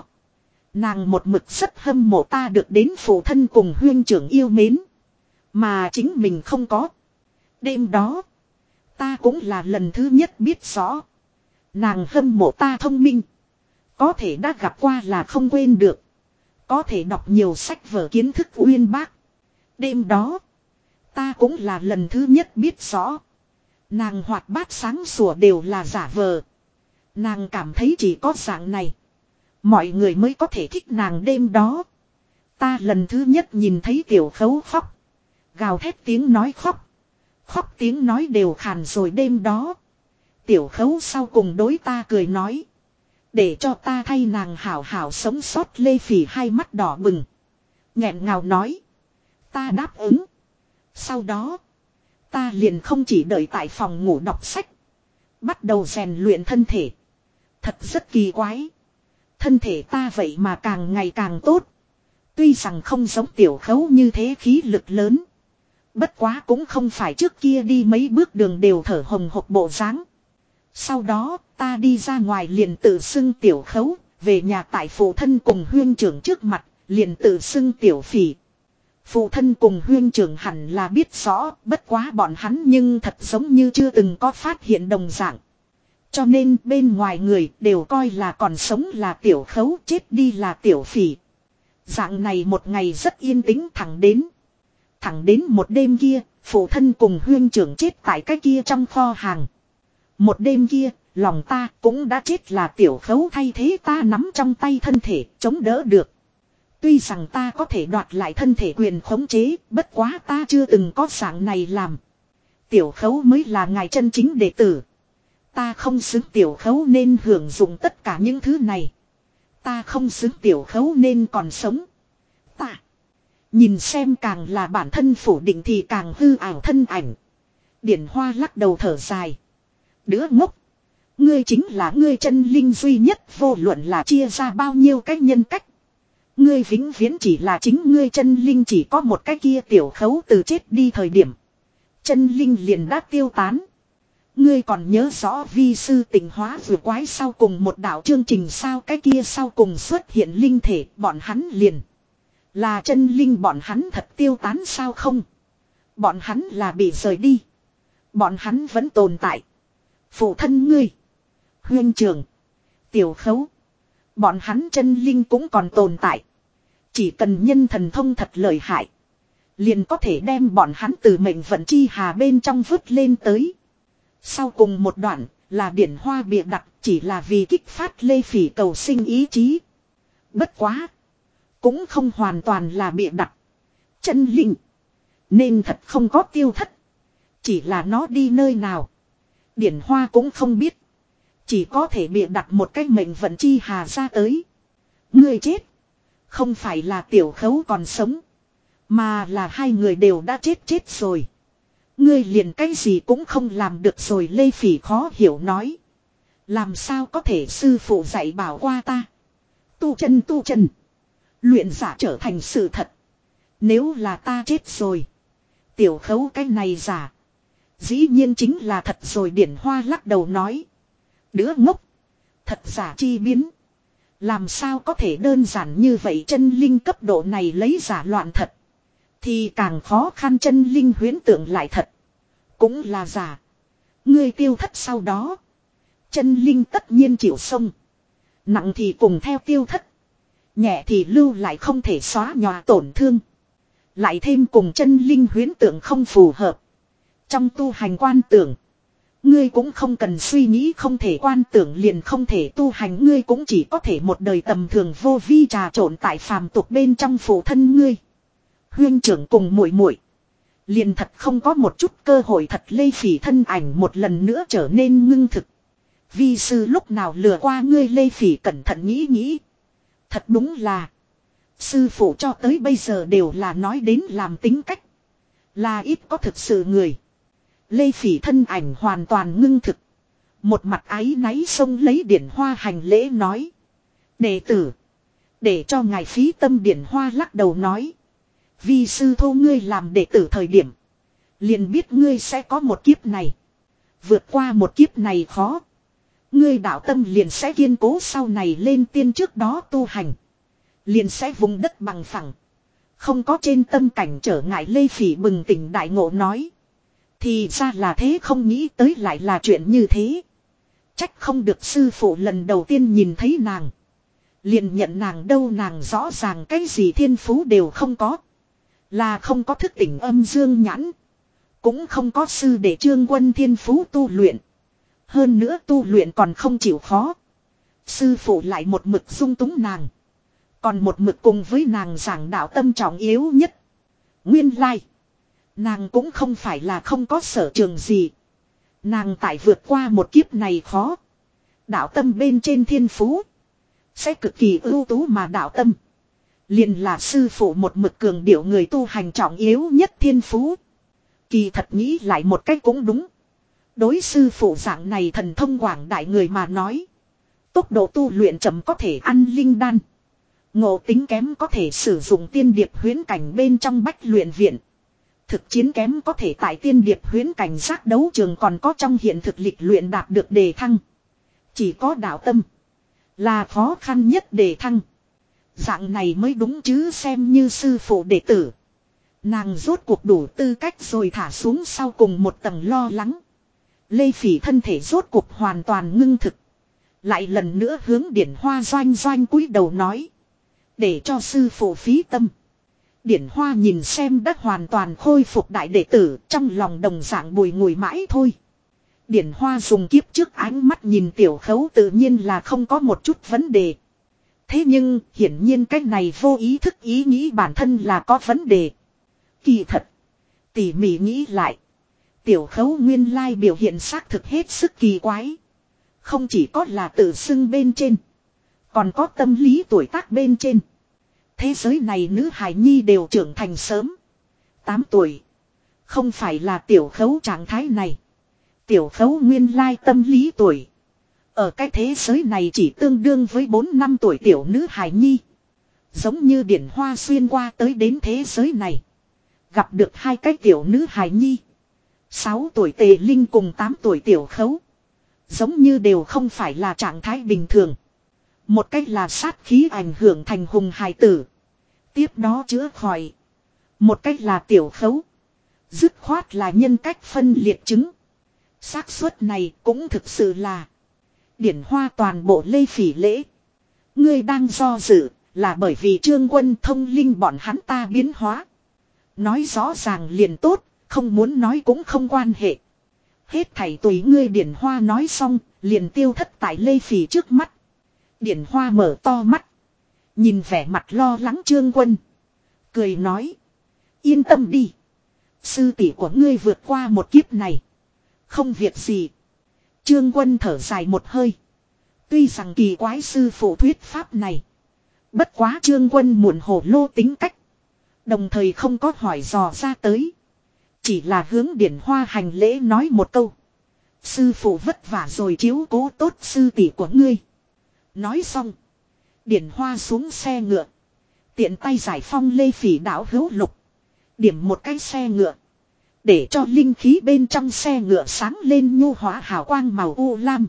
Nàng một mực rất hâm mộ ta được đến phụ thân cùng huyên trưởng yêu mến. Mà chính mình không có. Đêm đó. Ta cũng là lần thứ nhất biết rõ. Nàng hâm mộ ta thông minh. Có thể đã gặp qua là không quên được. Có thể đọc nhiều sách vở kiến thức uyên bác. Đêm đó. Ta cũng là lần thứ nhất biết rõ. Nàng hoạt bát sáng sủa đều là giả vờ. Nàng cảm thấy chỉ có dạng này. Mọi người mới có thể thích nàng đêm đó. Ta lần thứ nhất nhìn thấy tiểu khấu khóc. Gào thét tiếng nói khóc. Khóc tiếng nói đều khàn rồi đêm đó. Tiểu khấu sau cùng đối ta cười nói. Để cho ta thay nàng hảo hảo sống sót lê phỉ hai mắt đỏ bừng. nghẹn ngào nói. Ta đáp ứng. Sau đó. Ta liền không chỉ đợi tại phòng ngủ đọc sách. Bắt đầu rèn luyện thân thể. Thật rất kỳ quái. Thân thể ta vậy mà càng ngày càng tốt. Tuy rằng không giống tiểu khấu như thế khí lực lớn. Bất quá cũng không phải trước kia đi mấy bước đường đều thở hồng hộc bộ dáng. Sau đó, ta đi ra ngoài liền tự xưng tiểu khấu, về nhà tại phụ thân cùng huyên trưởng trước mặt, liền tự xưng tiểu phỉ. Phụ thân cùng huyên trưởng hẳn là biết rõ, bất quá bọn hắn nhưng thật giống như chưa từng có phát hiện đồng dạng. Cho nên bên ngoài người đều coi là còn sống là tiểu khấu chết đi là tiểu phỉ. Dạng này một ngày rất yên tĩnh thẳng đến. Thẳng đến một đêm kia, phụ thân cùng huyên trưởng chết tại cái kia trong kho hàng. Một đêm kia, lòng ta cũng đã chết là tiểu khấu thay thế ta nắm trong tay thân thể, chống đỡ được. Tuy rằng ta có thể đoạt lại thân thể quyền khống chế, bất quá ta chưa từng có dạng này làm. Tiểu khấu mới là ngài chân chính đệ tử. Ta không xứng tiểu khấu nên hưởng dụng tất cả những thứ này. Ta không xứng tiểu khấu nên còn sống. Ta. Nhìn xem càng là bản thân phủ định thì càng hư ảo thân ảnh. Điển hoa lắc đầu thở dài. Đứa ngốc. Ngươi chính là ngươi chân linh duy nhất vô luận là chia ra bao nhiêu cái nhân cách. Ngươi vĩnh viễn chỉ là chính ngươi chân linh chỉ có một cái kia tiểu khấu từ chết đi thời điểm. Chân linh liền đã tiêu tán. Ngươi còn nhớ rõ vi sư tình hóa vừa quái sau cùng một đạo chương trình sao cái kia sau cùng xuất hiện linh thể, bọn hắn liền. Là chân linh bọn hắn thật tiêu tán sao không? Bọn hắn là bị rời đi. Bọn hắn vẫn tồn tại. Phụ thân ngươi. Huyên trường. Tiểu khấu. Bọn hắn chân linh cũng còn tồn tại. Chỉ cần nhân thần thông thật lợi hại. Liền có thể đem bọn hắn từ mệnh vận chi hà bên trong vứt lên tới. Sau cùng một đoạn là điển hoa bịa đặt, chỉ là vì kích phát lê phỉ cầu sinh ý chí. Bất quá. Cũng không hoàn toàn là bịa đặt. Chân linh. Nên thật không có tiêu thất. Chỉ là nó đi nơi nào. Điển hoa cũng không biết. Chỉ có thể bịa đặt một cách mệnh vận chi hà ra tới. Người chết. Không phải là tiểu khấu còn sống. Mà là hai người đều đã chết chết rồi. Ngươi liền cái gì cũng không làm được rồi Lê Phỉ khó hiểu nói. Làm sao có thể sư phụ dạy bảo qua ta. Tu chân tu chân. Luyện giả trở thành sự thật. Nếu là ta chết rồi. Tiểu khấu cái này giả. Dĩ nhiên chính là thật rồi điển hoa lắc đầu nói. Đứa ngốc. Thật giả chi biến. Làm sao có thể đơn giản như vậy chân linh cấp độ này lấy giả loạn thật. Thì càng khó khăn chân linh huyến tượng lại thật. Cũng là giả. Ngươi tiêu thất sau đó. Chân linh tất nhiên chịu sông. Nặng thì cùng theo tiêu thất. Nhẹ thì lưu lại không thể xóa nhòa tổn thương. Lại thêm cùng chân linh huyến tượng không phù hợp. Trong tu hành quan tưởng. Ngươi cũng không cần suy nghĩ, không thể quan tưởng, liền không thể tu hành ngươi cũng chỉ có thể một đời tầm thường, vô vi trà trộn tại phàm tục bên trong phụ thân ngươi. Huyên trưởng cùng muội muội Liền thật không có một chút cơ hội thật lây phỉ thân ảnh một lần nữa trở nên ngưng thực. Vi sư lúc nào lừa qua ngươi lây phỉ cẩn thận nghĩ nghĩ. Thật đúng là. Sư phụ cho tới bây giờ đều là nói đến làm tính cách. Là ít có thực sự người. Lê Phỉ thân ảnh hoàn toàn ngưng thực. Một mặt ái náy sông lấy điển hoa hành lễ nói. Đệ tử. Để cho ngài phí tâm điển hoa lắc đầu nói. vì sư thô ngươi làm đệ tử thời điểm. Liền biết ngươi sẽ có một kiếp này. Vượt qua một kiếp này khó. Ngươi đạo tâm liền sẽ kiên cố sau này lên tiên trước đó tu hành. Liền sẽ vùng đất bằng phẳng. Không có trên tâm cảnh trở ngại Lê Phỉ bừng tỉnh đại ngộ nói. Thì ra là thế không nghĩ tới lại là chuyện như thế. Trách không được sư phụ lần đầu tiên nhìn thấy nàng. Liền nhận nàng đâu nàng rõ ràng cái gì thiên phú đều không có. Là không có thức tỉnh âm dương nhãn. Cũng không có sư để trương quân thiên phú tu luyện. Hơn nữa tu luyện còn không chịu khó. Sư phụ lại một mực dung túng nàng. Còn một mực cùng với nàng giảng đạo tâm trọng yếu nhất. Nguyên lai. Nàng cũng không phải là không có sở trường gì. Nàng tại vượt qua một kiếp này khó. Đạo tâm bên trên thiên phú. Sẽ cực kỳ ưu tú mà đạo tâm. Liền là sư phụ một mực cường điệu người tu hành trọng yếu nhất thiên phú. Kỳ thật nghĩ lại một cách cũng đúng. Đối sư phụ dạng này thần thông quảng đại người mà nói. Tốc độ tu luyện chậm có thể ăn linh đan. Ngộ tính kém có thể sử dụng tiên điệp huyến cảnh bên trong bách luyện viện. Thực chiến kém có thể tại tiên điệp huyến cảnh giác đấu trường còn có trong hiện thực lịch luyện đạt được đề thăng. Chỉ có đạo tâm. Là khó khăn nhất đề thăng. Dạng này mới đúng chứ xem như sư phụ đệ tử. Nàng rốt cuộc đủ tư cách rồi thả xuống sau cùng một tầng lo lắng. Lê phỉ thân thể rốt cuộc hoàn toàn ngưng thực. Lại lần nữa hướng điển hoa doanh doanh cúi đầu nói. Để cho sư phụ phí tâm. Điển hoa nhìn xem đã hoàn toàn khôi phục đại đệ tử, trong lòng đồng dạng bùi ngùi mãi thôi. Điển hoa dùng kiếp trước ánh mắt nhìn tiểu khấu tự nhiên là không có một chút vấn đề. Thế nhưng, hiển nhiên cái này vô ý thức ý nghĩ bản thân là có vấn đề. Kỳ thật. Tỉ mỉ nghĩ lại. Tiểu khấu nguyên lai biểu hiện xác thực hết sức kỳ quái. Không chỉ có là tự xưng bên trên. Còn có tâm lý tuổi tác bên trên. Thế giới này nữ hài nhi đều trưởng thành sớm. 8 tuổi. Không phải là tiểu khấu trạng thái này. Tiểu khấu nguyên lai tâm lý tuổi. Ở cái thế giới này chỉ tương đương với 4 năm tuổi tiểu nữ hài nhi. Giống như điển hoa xuyên qua tới đến thế giới này. Gặp được hai cái tiểu nữ hài nhi. 6 tuổi tề linh cùng 8 tuổi tiểu khấu. Giống như đều không phải là trạng thái bình thường. Một cách là sát khí ảnh hưởng thành hùng hài tử. Tiếp đó chữa khỏi. Một cách là tiểu khấu. Dứt khoát là nhân cách phân liệt chứng. xác suất này cũng thực sự là. Điển hoa toàn bộ lê phỉ lễ. Ngươi đang do dự là bởi vì trương quân thông linh bọn hắn ta biến hóa. Nói rõ ràng liền tốt, không muốn nói cũng không quan hệ. Hết thảy tùy ngươi điển hoa nói xong, liền tiêu thất tại lê phỉ trước mắt. Điển hoa mở to mắt. Nhìn vẻ mặt lo lắng trương quân. Cười nói. Yên tâm đi. Sư tỷ của ngươi vượt qua một kiếp này. Không việc gì. Trương quân thở dài một hơi. Tuy rằng kỳ quái sư phụ thuyết pháp này. Bất quá trương quân muộn hồ lô tính cách. Đồng thời không có hỏi dò ra tới. Chỉ là hướng điển hoa hành lễ nói một câu. Sư phụ vất vả rồi chiếu cố tốt sư tỷ của ngươi. Nói xong. Điển hoa xuống xe ngựa. Tiện tay giải phong lê phỉ đảo hữu lục. Điểm một cái xe ngựa. Để cho linh khí bên trong xe ngựa sáng lên nhu hóa hào quang màu u lam.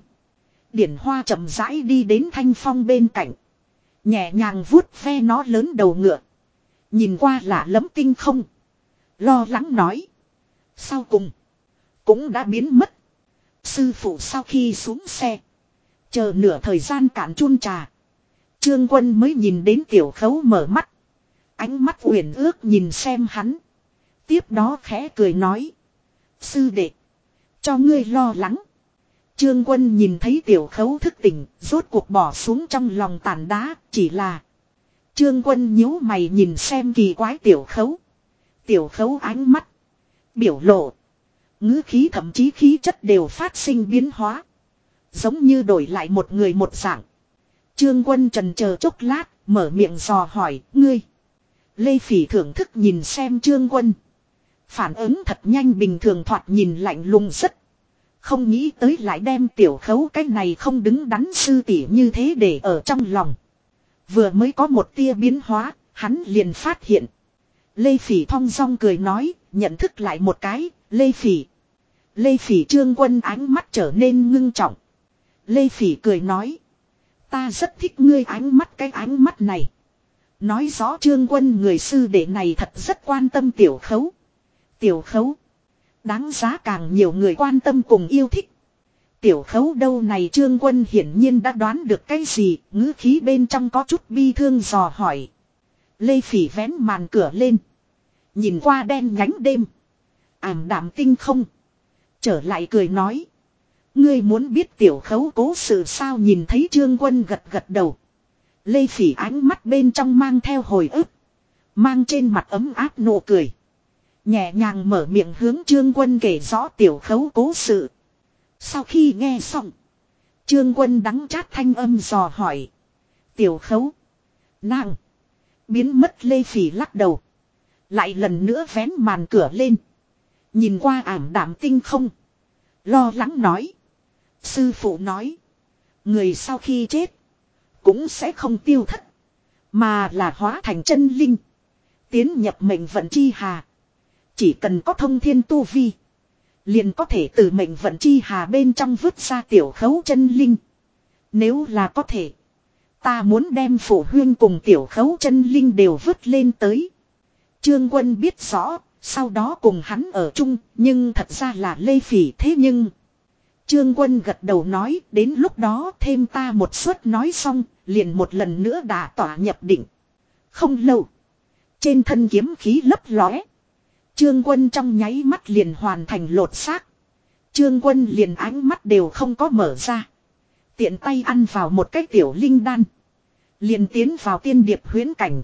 Điển hoa chậm rãi đi đến thanh phong bên cạnh. Nhẹ nhàng vuốt ve nó lớn đầu ngựa. Nhìn qua lạ lẫm tinh không. Lo lắng nói. Sau cùng. Cũng đã biến mất. Sư phụ sau khi xuống xe. Chờ nửa thời gian cạn chun trà. Trương quân mới nhìn đến tiểu khấu mở mắt. Ánh mắt uyển ước nhìn xem hắn. Tiếp đó khẽ cười nói. Sư đệ. Cho ngươi lo lắng. Trương quân nhìn thấy tiểu khấu thức tỉnh, rốt cuộc bỏ xuống trong lòng tàn đá, chỉ là. Trương quân nhíu mày nhìn xem kỳ quái tiểu khấu. Tiểu khấu ánh mắt. Biểu lộ. ngữ khí thậm chí khí chất đều phát sinh biến hóa. Giống như đổi lại một người một dạng. Trương quân trần chờ chốc lát, mở miệng dò hỏi, ngươi. Lê Phỉ thưởng thức nhìn xem trương quân. Phản ứng thật nhanh bình thường thoạt nhìn lạnh lùng rất. Không nghĩ tới lại đem tiểu khấu cái này không đứng đắn sư tỷ như thế để ở trong lòng. Vừa mới có một tia biến hóa, hắn liền phát hiện. Lê Phỉ thong dong cười nói, nhận thức lại một cái, Lê Phỉ. Lê Phỉ trương quân ánh mắt trở nên ngưng trọng. Lê Phỉ cười nói. Ta rất thích ngươi ánh mắt cái ánh mắt này. Nói rõ trương quân người sư đệ này thật rất quan tâm tiểu khấu. Tiểu khấu. Đáng giá càng nhiều người quan tâm cùng yêu thích. Tiểu khấu đâu này trương quân hiển nhiên đã đoán được cái gì, ngữ khí bên trong có chút bi thương dò hỏi. Lê phỉ vén màn cửa lên. Nhìn qua đen nhánh đêm. Ảm đạm tinh không. Trở lại cười nói. Ngươi muốn biết tiểu khấu cố sự sao nhìn thấy trương quân gật gật đầu. Lê phỉ ánh mắt bên trong mang theo hồi ức. Mang trên mặt ấm áp nụ cười. Nhẹ nhàng mở miệng hướng trương quân kể rõ tiểu khấu cố sự. Sau khi nghe xong. Trương quân đắng chát thanh âm dò hỏi. Tiểu khấu. Nàng. Biến mất lê phỉ lắc đầu. Lại lần nữa vén màn cửa lên. Nhìn qua ảm đạm tinh không. Lo lắng nói. Sư phụ nói. Người sau khi chết. Cũng sẽ không tiêu thất. Mà là hóa thành chân linh. Tiến nhập mệnh vận chi hà. Chỉ cần có thông thiên tu vi. Liền có thể từ mệnh vận chi hà bên trong vứt ra tiểu khấu chân linh. Nếu là có thể. Ta muốn đem phụ huyên cùng tiểu khấu chân linh đều vứt lên tới. Trương quân biết rõ. Sau đó cùng hắn ở chung. Nhưng thật ra là lê phỉ thế nhưng. Trương quân gật đầu nói, đến lúc đó thêm ta một suất nói xong, liền một lần nữa đã tỏa nhập định. Không lâu. Trên thân kiếm khí lấp lóe. Trương quân trong nháy mắt liền hoàn thành lột xác. Trương quân liền ánh mắt đều không có mở ra. Tiện tay ăn vào một cái tiểu linh đan. Liền tiến vào tiên điệp huyến cảnh.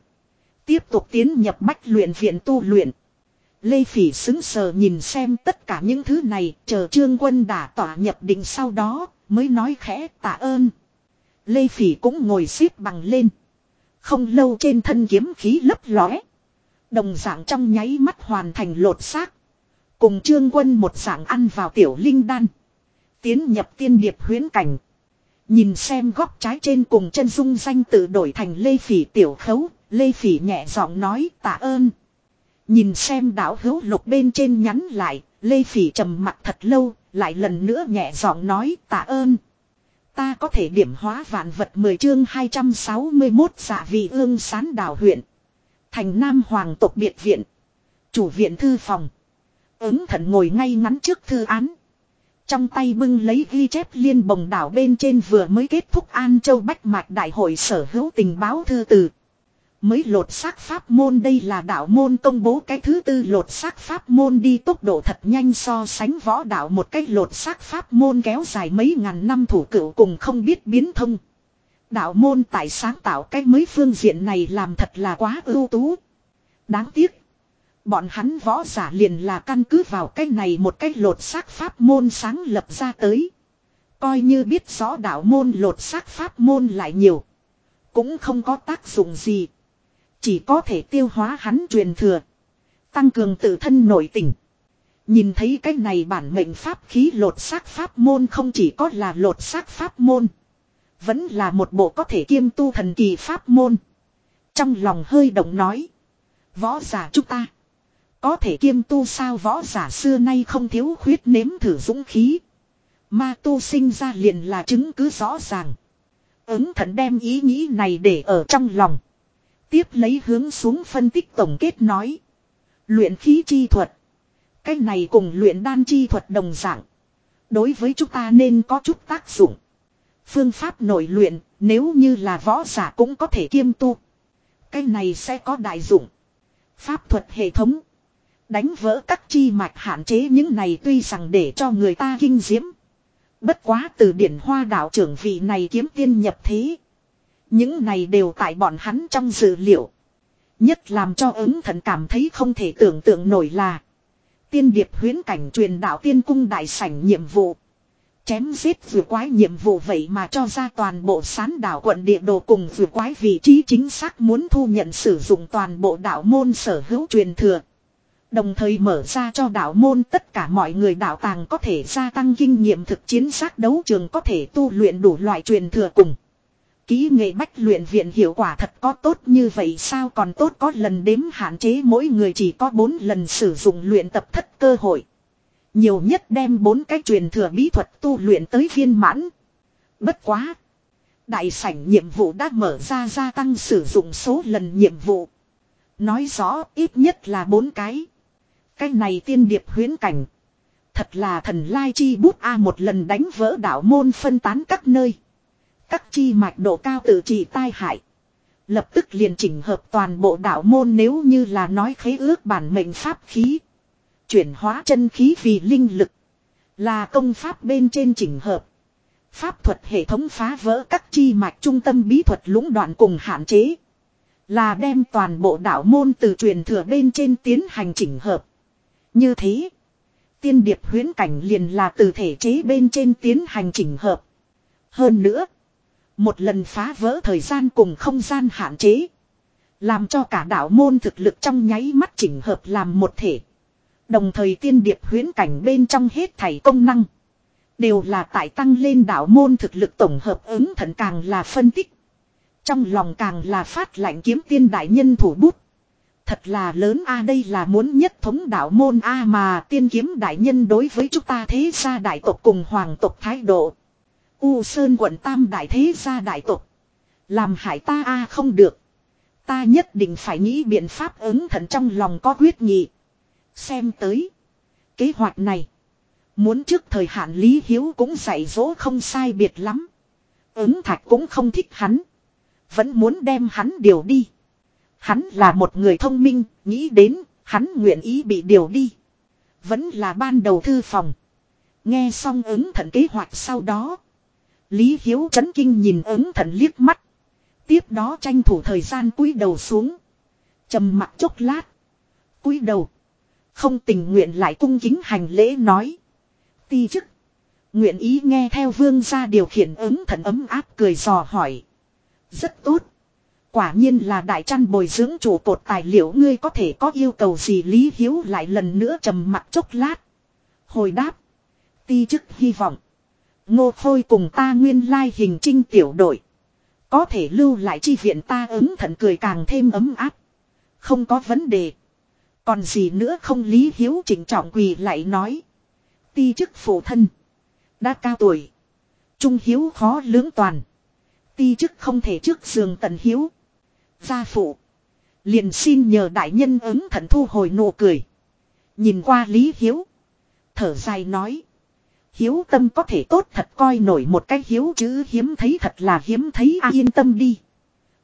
Tiếp tục tiến nhập bách luyện viện tu luyện. Lê Phỉ xứng sờ nhìn xem tất cả những thứ này, chờ trương quân đã tỏa nhập định sau đó, mới nói khẽ tạ ơn. Lê Phỉ cũng ngồi xếp bằng lên. Không lâu trên thân kiếm khí lấp lóe. Đồng dạng trong nháy mắt hoàn thành lột xác. Cùng trương quân một dạng ăn vào tiểu linh đan. Tiến nhập tiên điệp huyến cảnh. Nhìn xem góc trái trên cùng chân dung danh tự đổi thành Lê Phỉ tiểu khấu. Lê Phỉ nhẹ giọng nói tạ ơn. Nhìn xem đảo hữu lục bên trên nhắn lại. Lê Phỉ trầm mặt thật lâu. Lại lần nữa nhẹ giọng nói, tạ ơn. Ta có thể điểm hóa vạn vật 10 chương 261 dạ vị ương sán đảo huyện. Thành Nam Hoàng tộc biệt viện. Chủ viện thư phòng. Ứng thận ngồi ngay ngắn trước thư án. Trong tay bưng lấy ghi chép liên bồng đảo bên trên vừa mới kết thúc An Châu Bách Mạch Đại hội sở hữu tình báo thư từ. Mới lột xác pháp môn đây là đạo môn công bố cái thứ tư lột xác pháp môn đi tốc độ thật nhanh so sánh võ đạo một cách lột xác pháp môn kéo dài mấy ngàn năm thủ cựu cùng không biết biến thông. Đạo môn tại sáng tạo cái mới phương diện này làm thật là quá ưu tú. Đáng tiếc. Bọn hắn võ giả liền là căn cứ vào cái này một cách lột xác pháp môn sáng lập ra tới. Coi như biết rõ đạo môn lột xác pháp môn lại nhiều. Cũng không có tác dụng gì. Chỉ có thể tiêu hóa hắn truyền thừa. Tăng cường tự thân nội tình. Nhìn thấy cái này bản mệnh pháp khí lột xác pháp môn không chỉ có là lột xác pháp môn. Vẫn là một bộ có thể kiêm tu thần kỳ pháp môn. Trong lòng hơi động nói. Võ giả chúng ta. Có thể kiêm tu sao võ giả xưa nay không thiếu khuyết nếm thử dũng khí. Ma tu sinh ra liền là chứng cứ rõ ràng. Ứng thần đem ý nghĩ này để ở trong lòng. Tiếp lấy hướng xuống phân tích tổng kết nói. Luyện khí chi thuật. Cái này cùng luyện đan chi thuật đồng dạng. Đối với chúng ta nên có chút tác dụng. Phương pháp nội luyện, nếu như là võ giả cũng có thể kiêm tu. Cái này sẽ có đại dụng. Pháp thuật hệ thống. Đánh vỡ các chi mạch hạn chế những này tuy rằng để cho người ta kinh diễm. Bất quá từ điển hoa đạo trưởng vị này kiếm tiên nhập thế. Những này đều tại bọn hắn trong dự liệu. Nhất làm cho ứng thần cảm thấy không thể tưởng tượng nổi là. Tiên điệp huyến cảnh truyền đạo tiên cung đại sảnh nhiệm vụ. Chém giết vừa quái nhiệm vụ vậy mà cho ra toàn bộ sán đảo quận địa đồ cùng vừa quái vị trí chính xác muốn thu nhận sử dụng toàn bộ đạo môn sở hữu truyền thừa. Đồng thời mở ra cho đạo môn tất cả mọi người đạo tàng có thể gia tăng kinh nghiệm thực chiến sát đấu trường có thể tu luyện đủ loại truyền thừa cùng. Ký nghệ bách luyện viện hiệu quả thật có tốt như vậy sao còn tốt có lần đếm hạn chế mỗi người chỉ có 4 lần sử dụng luyện tập thất cơ hội. Nhiều nhất đem bốn cái truyền thừa bí thuật tu luyện tới viên mãn. Bất quá. Đại sảnh nhiệm vụ đã mở ra gia tăng sử dụng số lần nhiệm vụ. Nói rõ ít nhất là bốn cái. Cái này tiên điệp huyến cảnh. Thật là thần lai chi bút A một lần đánh vỡ đạo môn phân tán các nơi. Các chi mạch độ cao tự trị tai hại. Lập tức liền chỉnh hợp toàn bộ đạo môn nếu như là nói khế ước bản mệnh pháp khí. Chuyển hóa chân khí vì linh lực. Là công pháp bên trên chỉnh hợp. Pháp thuật hệ thống phá vỡ các chi mạch trung tâm bí thuật lũng đoạn cùng hạn chế. Là đem toàn bộ đạo môn từ truyền thừa bên trên tiến hành chỉnh hợp. Như thế. Tiên điệp huyến cảnh liền là từ thể chế bên trên tiến hành chỉnh hợp. Hơn nữa. Một lần phá vỡ thời gian cùng không gian hạn chế. Làm cho cả đạo môn thực lực trong nháy mắt chỉnh hợp làm một thể. Đồng thời tiên điệp huyến cảnh bên trong hết thảy công năng. Đều là tại tăng lên đạo môn thực lực tổng hợp ứng thận càng là phân tích. Trong lòng càng là phát lạnh kiếm tiên đại nhân thủ bút. Thật là lớn a, đây là muốn nhất thống đạo môn a mà tiên kiếm đại nhân đối với chúng ta thế gia đại tộc cùng hoàng tộc thái độ. U Sơn quận Tam đại thế gia đại tộc. Làm hại ta a không được. Ta nhất định phải nghĩ biện pháp ứng thận trong lòng có quyết nghị. Xem tới. Kế hoạch này. Muốn trước thời hạn Lý Hiếu cũng dạy dỗ không sai biệt lắm. Ứng thạch cũng không thích hắn. Vẫn muốn đem hắn điều đi. Hắn là một người thông minh, nghĩ đến, hắn nguyện ý bị điều đi. Vẫn là ban đầu thư phòng. Nghe xong ứng thận kế hoạch sau đó. Lý Hiếu chấn kinh nhìn ứng thần liếc mắt. Tiếp đó tranh thủ thời gian cúi đầu xuống. trầm mặt chốc lát. cúi đầu. Không tình nguyện lại cung kính hành lễ nói. Ti chức. Nguyện ý nghe theo vương gia điều khiển ứng thần ấm áp cười dò hỏi. Rất tốt. Quả nhiên là đại trăn bồi dưỡng chủ cột tài liệu ngươi có thể có yêu cầu gì Lý Hiếu lại lần nữa trầm mặt chốc lát. Hồi đáp. Ti chức hy vọng. Ngô Khôi cùng ta nguyên lai hình trinh tiểu đội. Có thể lưu lại chi viện ta ứng thận cười càng thêm ấm áp. Không có vấn đề. Còn gì nữa không Lý Hiếu chỉnh trọng quỳ lại nói. Ti chức phụ thân. Đã cao tuổi. Trung Hiếu khó lưỡng toàn. Ti chức không thể trước giường tận Hiếu. Gia phụ. Liền xin nhờ đại nhân ứng thận thu hồi nụ cười. Nhìn qua Lý Hiếu. Thở dài nói. Hiếu tâm có thể tốt thật coi nổi một cái hiếu chứ hiếm thấy thật là hiếm thấy à, yên tâm đi.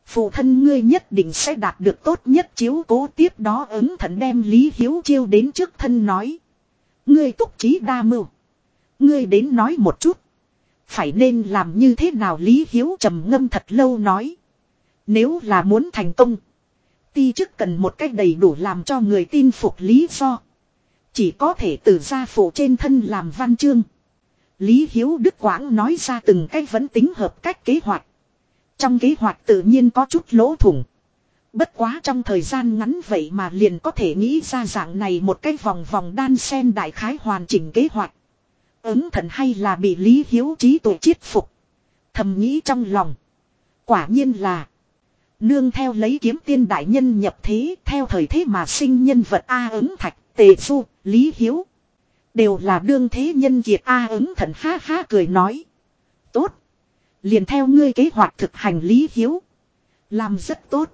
Phụ thân ngươi nhất định sẽ đạt được tốt nhất chiếu cố tiếp đó ứng thận đem Lý Hiếu chiêu đến trước thân nói. Ngươi túc trí đa mưu. Ngươi đến nói một chút. Phải nên làm như thế nào Lý Hiếu trầm ngâm thật lâu nói. Nếu là muốn thành công. Ti chức cần một cách đầy đủ làm cho người tin phục lý do. Chỉ có thể từ gia phụ trên thân làm văn chương. Lý Hiếu Đức Quảng nói ra từng cách vẫn tính hợp cách kế hoạch. Trong kế hoạch tự nhiên có chút lỗ thủng. Bất quá trong thời gian ngắn vậy mà liền có thể nghĩ ra dạng này một cái vòng vòng đan sen đại khái hoàn chỉnh kế hoạch. Ứng thần hay là bị Lý Hiếu trí tội chiết phục. Thầm nghĩ trong lòng. Quả nhiên là. Nương theo lấy kiếm tiên đại nhân nhập thế theo thời thế mà sinh nhân vật A ứng thạch, tề du, Lý Hiếu. Đều là đương thế nhân kiệt A ứng thần ha ha cười nói. Tốt. Liền theo ngươi kế hoạch thực hành Lý Hiếu. Làm rất tốt.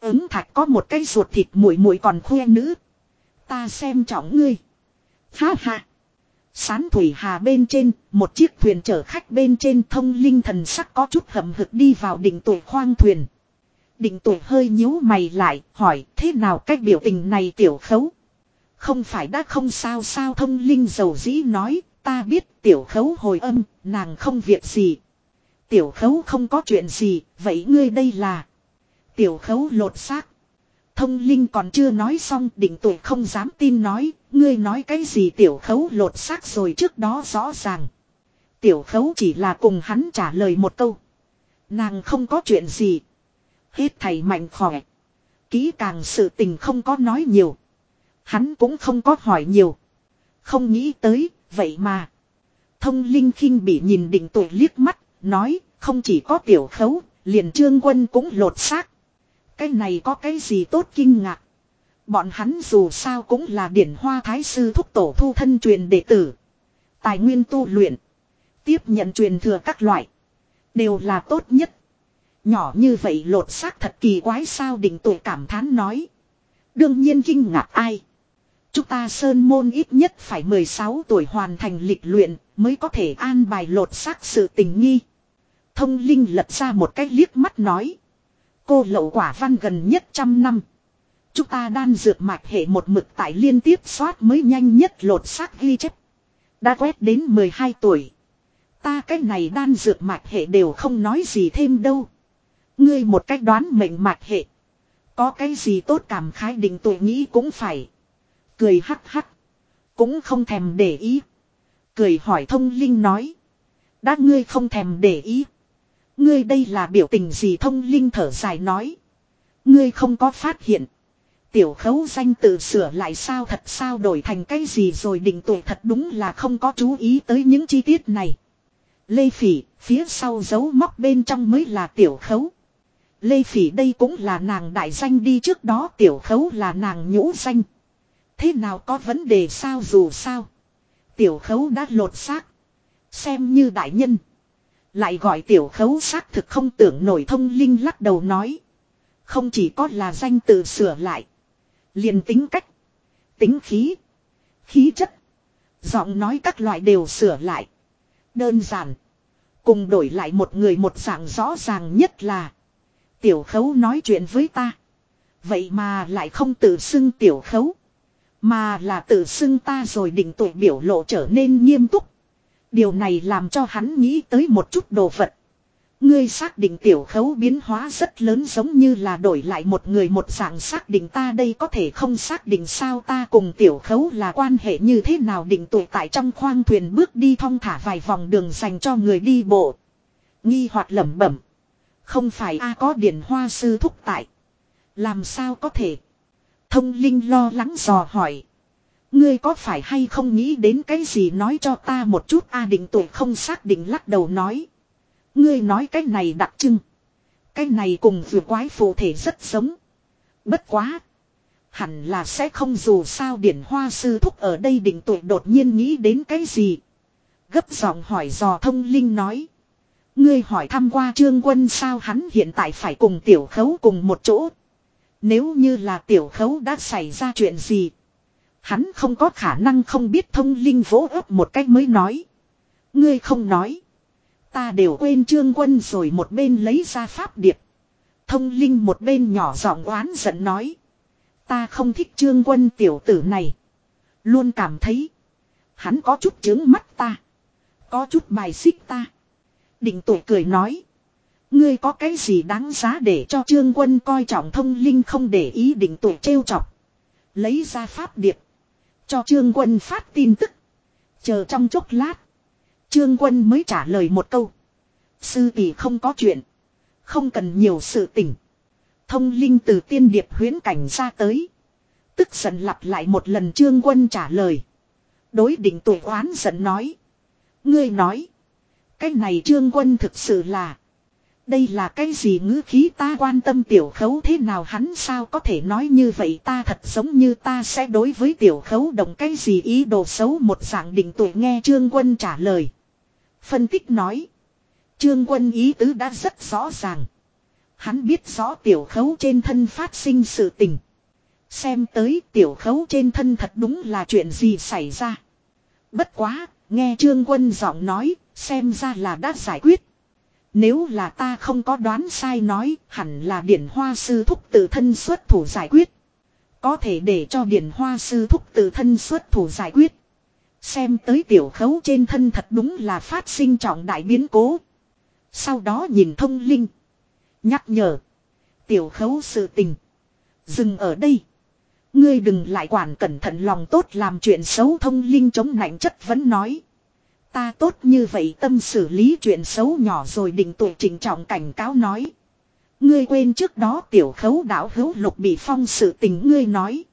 Ứng thạch có một cái ruột thịt mũi mũi còn khoe nữ. Ta xem trọng ngươi. Ha ha. Sán thủy hà bên trên, một chiếc thuyền chở khách bên trên thông linh thần sắc có chút hầm hực đi vào đỉnh tuổi khoang thuyền. đỉnh tuổi hơi nhíu mày lại, hỏi thế nào cách biểu tình này tiểu khấu. Không phải đã không sao sao thông linh dầu dĩ nói, ta biết tiểu khấu hồi âm, nàng không việc gì. Tiểu khấu không có chuyện gì, vậy ngươi đây là. Tiểu khấu lột xác. Thông linh còn chưa nói xong định tuổi không dám tin nói, ngươi nói cái gì tiểu khấu lột xác rồi trước đó rõ ràng. Tiểu khấu chỉ là cùng hắn trả lời một câu. Nàng không có chuyện gì. Hết thầy mạnh khỏe. Kỹ càng sự tình không có nói nhiều. Hắn cũng không có hỏi nhiều. Không nghĩ tới, vậy mà. Thông linh khinh bị nhìn định tuổi liếc mắt, nói, không chỉ có tiểu khấu, liền trương quân cũng lột xác. Cái này có cái gì tốt kinh ngạc. Bọn hắn dù sao cũng là điển hoa thái sư thúc tổ thu thân truyền đệ tử. Tài nguyên tu luyện. Tiếp nhận truyền thừa các loại. Đều là tốt nhất. Nhỏ như vậy lột xác thật kỳ quái sao định tuổi cảm thán nói. Đương nhiên kinh ngạc ai. Chúng ta sơn môn ít nhất phải 16 tuổi hoàn thành lịch luyện mới có thể an bài lột xác sự tình nghi. Thông linh lật ra một cái liếc mắt nói. Cô lậu quả văn gần nhất trăm năm. Chúng ta đan dược mạch hệ một mực tại liên tiếp soát mới nhanh nhất lột xác ghi chép. Đã quét đến 12 tuổi. Ta cái này đan dược mạch hệ đều không nói gì thêm đâu. Ngươi một cách đoán mệnh mạch hệ. Có cái gì tốt cảm khái định tuổi nghĩ cũng phải. Cười hắc hắc. Cũng không thèm để ý. Cười hỏi thông linh nói. Đã ngươi không thèm để ý. Ngươi đây là biểu tình gì thông linh thở dài nói. Ngươi không có phát hiện. Tiểu khấu danh tự sửa lại sao thật sao đổi thành cái gì rồi định tuổi thật đúng là không có chú ý tới những chi tiết này. Lê phỉ, phía sau dấu móc bên trong mới là tiểu khấu. Lê phỉ đây cũng là nàng đại danh đi trước đó tiểu khấu là nàng nhũ danh. Thế nào có vấn đề sao dù sao. Tiểu khấu đã lột xác. Xem như đại nhân. Lại gọi tiểu khấu xác thực không tưởng nổi thông linh lắc đầu nói. Không chỉ có là danh từ sửa lại. liền tính cách. Tính khí. Khí chất. Giọng nói các loại đều sửa lại. Đơn giản. Cùng đổi lại một người một dạng rõ ràng nhất là. Tiểu khấu nói chuyện với ta. Vậy mà lại không tự xưng tiểu khấu. Mà là tự xưng ta rồi định tuổi biểu lộ trở nên nghiêm túc. Điều này làm cho hắn nghĩ tới một chút đồ vật. Ngươi xác định tiểu khấu biến hóa rất lớn giống như là đổi lại một người một dạng xác định ta đây có thể không xác định sao ta cùng tiểu khấu là quan hệ như thế nào định tụ tại trong khoang thuyền bước đi thong thả vài vòng đường dành cho người đi bộ. Nghi hoạt lẩm bẩm. Không phải a có điển hoa sư thúc tại. Làm sao có thể. Thông linh lo lắng dò hỏi. Ngươi có phải hay không nghĩ đến cái gì nói cho ta một chút a định tuổi không xác định lắc đầu nói. Ngươi nói cái này đặc trưng. Cái này cùng vừa quái phụ thể rất giống. Bất quá. Hẳn là sẽ không dù sao điển hoa sư thúc ở đây định tuổi đột nhiên nghĩ đến cái gì. Gấp giọng hỏi dò thông linh nói. Ngươi hỏi thăm qua trương quân sao hắn hiện tại phải cùng tiểu khấu cùng một chỗ. Nếu như là tiểu khấu đã xảy ra chuyện gì. Hắn không có khả năng không biết thông linh vỗ ấp một cách mới nói. Ngươi không nói. Ta đều quên trương quân rồi một bên lấy ra pháp điệp. Thông linh một bên nhỏ giọng oán giận nói. Ta không thích trương quân tiểu tử này. Luôn cảm thấy. Hắn có chút chướng mắt ta. Có chút bài xích ta. Định tuổi cười nói. Ngươi có cái gì đáng giá để cho trương quân coi trọng thông linh không để ý định tụ trêu chọc. Lấy ra pháp điệp. Cho trương quân phát tin tức. Chờ trong chốc lát. Trương quân mới trả lời một câu. Sư tỷ không có chuyện. Không cần nhiều sự tỉnh. Thông linh từ tiên điệp huyến cảnh ra tới. Tức giận lặp lại một lần trương quân trả lời. Đối định tuổi oán giận nói. Ngươi nói. Cái này trương quân thực sự là. Đây là cái gì ngữ khí ta quan tâm tiểu khấu thế nào hắn sao có thể nói như vậy ta thật giống như ta sẽ đối với tiểu khấu đồng cái gì ý đồ xấu một dạng định tuổi nghe trương quân trả lời. Phân tích nói. Trương quân ý tứ đã rất rõ ràng. Hắn biết rõ tiểu khấu trên thân phát sinh sự tình. Xem tới tiểu khấu trên thân thật đúng là chuyện gì xảy ra. Bất quá, nghe trương quân giọng nói, xem ra là đã giải quyết. Nếu là ta không có đoán sai nói, hẳn là điển hoa sư thúc tự thân xuất thủ giải quyết. Có thể để cho điển hoa sư thúc tự thân xuất thủ giải quyết. Xem tới tiểu khấu trên thân thật đúng là phát sinh trọng đại biến cố. Sau đó nhìn thông linh. Nhắc nhở. Tiểu khấu sự tình. Dừng ở đây. Ngươi đừng lại quản cẩn thận lòng tốt làm chuyện xấu thông linh chống nạnh chất vẫn nói. Ta tốt như vậy tâm xử lý chuyện xấu nhỏ rồi định tuổi trình trọng cảnh cáo nói. Ngươi quên trước đó tiểu khấu đảo hữu lục bị phong sự tình ngươi nói.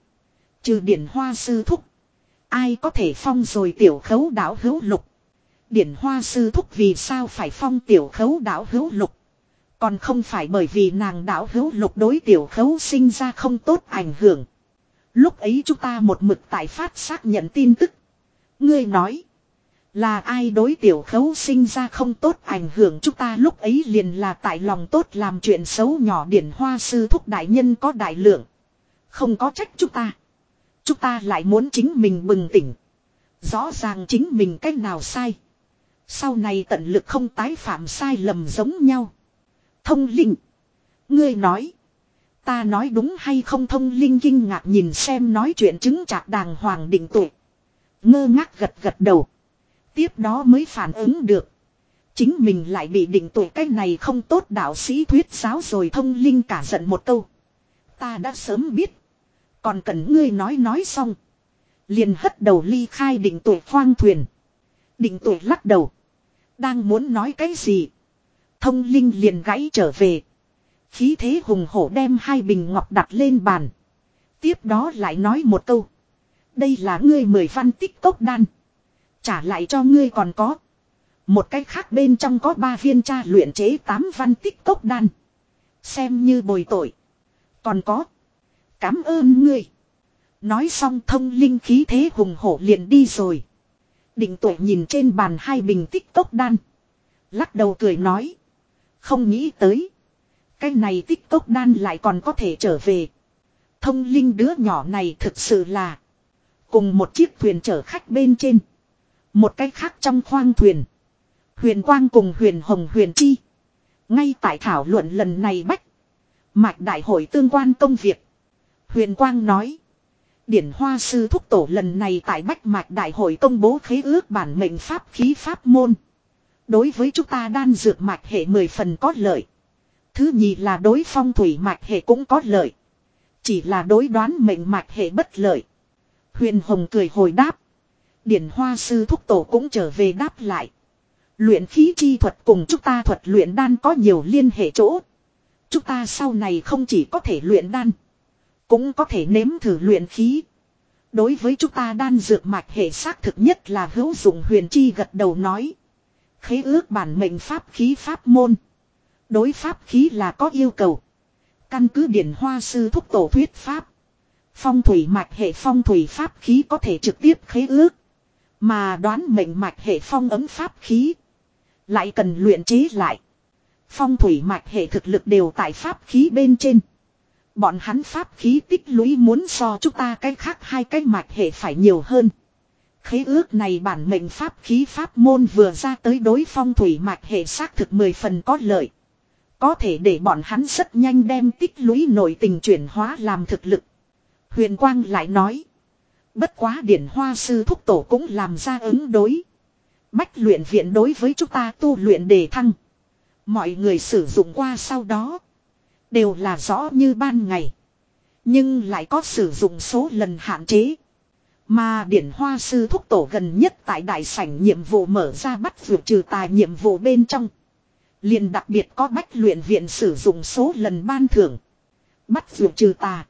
Trừ điển hoa sư thúc. Ai có thể phong rồi tiểu khấu đảo hữu lục. Điển hoa sư thúc vì sao phải phong tiểu khấu đảo hữu lục. Còn không phải bởi vì nàng đảo hữu lục đối tiểu khấu sinh ra không tốt ảnh hưởng. Lúc ấy chúng ta một mực tại phát xác nhận tin tức. Ngươi nói. Là ai đối tiểu khấu sinh ra không tốt ảnh hưởng chúng ta lúc ấy liền là tại lòng tốt làm chuyện xấu nhỏ điển hoa sư thúc đại nhân có đại lượng. Không có trách chúng ta. Chúng ta lại muốn chính mình bừng tỉnh. Rõ ràng chính mình cách nào sai. Sau này tận lực không tái phạm sai lầm giống nhau. Thông linh. Ngươi nói. Ta nói đúng hay không thông linh kinh ngạc nhìn xem nói chuyện chứng chạc đàng hoàng định tội Ngơ ngác gật gật đầu. Tiếp đó mới phản ứng được. Chính mình lại bị định tội cái này không tốt đạo sĩ thuyết giáo rồi thông linh cả giận một câu. Ta đã sớm biết. Còn cần ngươi nói nói xong. Liền hất đầu ly khai định tội khoang thuyền. Định tội lắc đầu. Đang muốn nói cái gì. Thông linh liền gãy trở về. Khí thế hùng hổ đem hai bình ngọc đặt lên bàn. Tiếp đó lại nói một câu. Đây là ngươi mười văn tích cốc đan. Trả lại cho ngươi còn có. Một cách khác bên trong có ba viên tra luyện chế tám văn tích cốc đan. Xem như bồi tội. Còn có. Cảm ơn ngươi. Nói xong thông linh khí thế hùng hổ liền đi rồi. Định tội nhìn trên bàn hai bình tích cốc đan. Lắc đầu cười nói. Không nghĩ tới. Cái này tích cốc đan lại còn có thể trở về. Thông linh đứa nhỏ này thực sự là. Cùng một chiếc thuyền chở khách bên trên. Một cái khác trong khoang thuyền. Huyền Quang cùng Huyền Hồng, Huyền Chi. Ngay tại thảo luận lần này bách. Mạch đại hội tương quan công việc. Huyền Quang nói. Điển Hoa Sư Thúc Tổ lần này tại Bách Mạch Đại hội công bố khế ước bản mệnh pháp khí pháp môn. Đối với chúng ta đan dược mạch hệ mười phần có lợi. Thứ nhì là đối phong thủy mạch hệ cũng có lợi. Chỉ là đối đoán mệnh mạch hệ bất lợi. Huyền Hồng cười hồi đáp. Điển hoa sư thúc tổ cũng trở về đáp lại. Luyện khí chi thuật cùng chúng ta thuật luyện đan có nhiều liên hệ chỗ. Chúng ta sau này không chỉ có thể luyện đan. Cũng có thể nếm thử luyện khí. Đối với chúng ta đan dược mạch hệ xác thực nhất là hữu dụng huyền chi gật đầu nói. Khế ước bản mệnh pháp khí pháp môn. Đối pháp khí là có yêu cầu. Căn cứ điển hoa sư thúc tổ thuyết pháp. Phong thủy mạch hệ phong thủy pháp khí có thể trực tiếp khế ước. Mà đoán mệnh mạch hệ phong ấm pháp khí. Lại cần luyện chế lại. Phong thủy mạch hệ thực lực đều tại pháp khí bên trên. Bọn hắn pháp khí tích lũy muốn so chúng ta cái khác hai cái mạch hệ phải nhiều hơn. Khế ước này bản mệnh pháp khí pháp môn vừa ra tới đối phong thủy mạch hệ xác thực mười phần có lợi. Có thể để bọn hắn rất nhanh đem tích lũy nội tình chuyển hóa làm thực lực. Huyền Quang lại nói. Bất quá điển hoa sư thúc tổ cũng làm ra ứng đối. Bách luyện viện đối với chúng ta tu luyện đề thăng. Mọi người sử dụng qua sau đó. Đều là rõ như ban ngày. Nhưng lại có sử dụng số lần hạn chế. Mà điển hoa sư thúc tổ gần nhất tại đại sảnh nhiệm vụ mở ra bắt vượt trừ tài nhiệm vụ bên trong. liền đặc biệt có bách luyện viện sử dụng số lần ban thưởng. Bắt vượt trừ tà.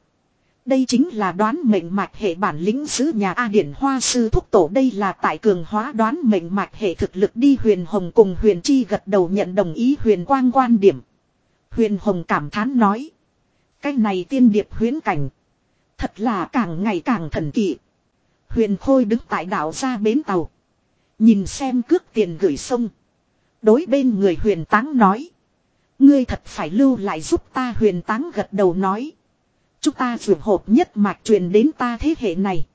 Đây chính là đoán mệnh mạch hệ bản lĩnh sứ nhà A Điển Hoa Sư Thúc Tổ đây là tại cường hóa đoán mệnh mạch hệ thực lực đi huyền hồng cùng huyền chi gật đầu nhận đồng ý huyền quang quan điểm. Huyền hồng cảm thán nói. Cái này tiên điệp huyến cảnh. Thật là càng ngày càng thần kỳ. Huyền Khôi đứng tại đảo ra bến tàu. Nhìn xem cước tiền gửi sông. Đối bên người huyền táng nói. Ngươi thật phải lưu lại giúp ta huyền táng gật đầu nói. Chúng ta vượt hộp nhất mạch truyền đến ta thế hệ này.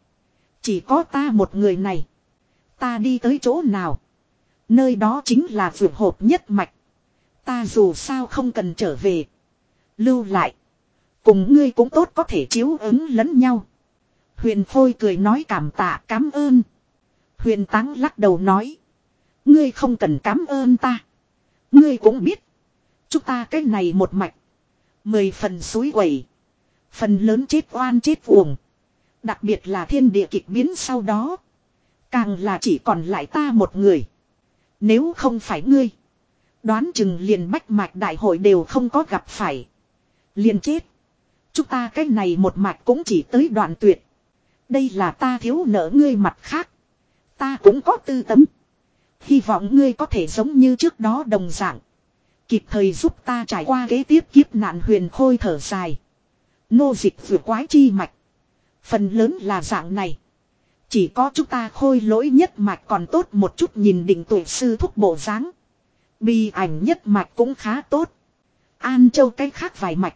Chỉ có ta một người này. Ta đi tới chỗ nào. Nơi đó chính là vượt hộp nhất mạch. Ta dù sao không cần trở về. Lưu lại. Cùng ngươi cũng tốt có thể chiếu ứng lẫn nhau. Huyền Phôi cười nói cảm tạ, cảm ơn. Huyền Táng lắc đầu nói. Ngươi không cần cảm ơn ta. Ngươi cũng biết. Chúng ta cái này một mạch. Mười phần suối quẩy. Phần lớn chết oan chết uổng. Đặc biệt là thiên địa kịch biến sau đó. Càng là chỉ còn lại ta một người. Nếu không phải ngươi. Đoán chừng liền bách mạch đại hội đều không có gặp phải. Liền chết. Chúng ta cái này một mạch cũng chỉ tới đoạn tuyệt. Đây là ta thiếu nợ ngươi mặt khác. Ta cũng có tư tấm. Hy vọng ngươi có thể giống như trước đó đồng dạng. Kịp thời giúp ta trải qua kế tiếp kiếp nạn huyền khôi thở dài. Nô dịch vừa quái chi mạch. Phần lớn là dạng này. Chỉ có chúng ta khôi lỗi nhất mạch còn tốt một chút nhìn định tuổi sư thúc bộ dáng. Bi ảnh nhất mạch cũng khá tốt. An châu cái khác vài mạch.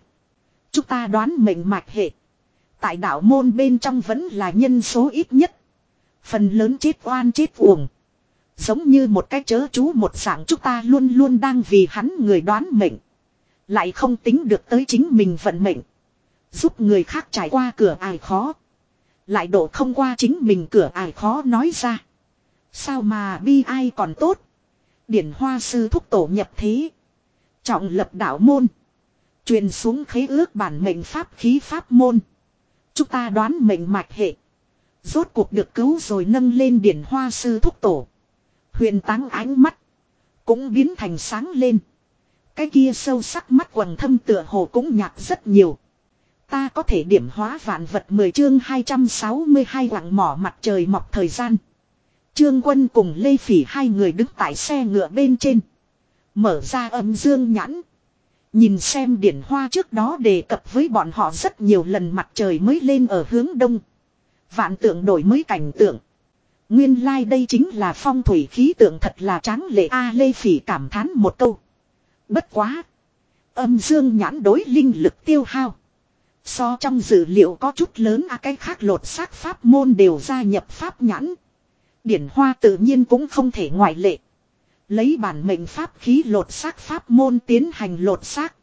Chúng ta đoán mệnh mạch hệ. Tại đạo môn bên trong vẫn là nhân số ít nhất. Phần lớn chết oan chết uổng. Giống như một cái chớ chú một dạng chúng ta luôn luôn đang vì hắn người đoán mệnh. Lại không tính được tới chính mình vận mệnh. Giúp người khác trải qua cửa ải khó. Lại đổ không qua chính mình cửa ải khó nói ra. Sao mà bi ai còn tốt. Điển hoa sư thúc tổ nhập thế. Trọng lập đạo môn. Truyền xuống khế ước bản mệnh pháp khí pháp môn. Chúng ta đoán mệnh mạch hệ. Rốt cuộc được cứu rồi nâng lên điển hoa sư thúc tổ. Huyền táng ánh mắt. Cũng biến thành sáng lên. Cái kia sâu sắc mắt quần thâm tựa hồ cũng nhạt rất nhiều. Ta có thể điểm hóa vạn vật 10 chương 262 quặng mỏ mặt trời mọc thời gian. Trương quân cùng Lê Phỉ hai người đứng tại xe ngựa bên trên. Mở ra âm dương nhãn. Nhìn xem điển hoa trước đó đề cập với bọn họ rất nhiều lần mặt trời mới lên ở hướng đông. Vạn tượng đổi mới cảnh tượng. Nguyên lai like đây chính là phong thủy khí tượng thật là tráng lệ A Lê Phỉ cảm thán một câu. Bất quá. Âm dương nhãn đối linh lực tiêu hao. So trong dữ liệu có chút lớn à cái khác lột xác pháp môn đều gia nhập pháp nhãn. Điển hoa tự nhiên cũng không thể ngoại lệ. Lấy bản mệnh pháp khí lột xác pháp môn tiến hành lột xác.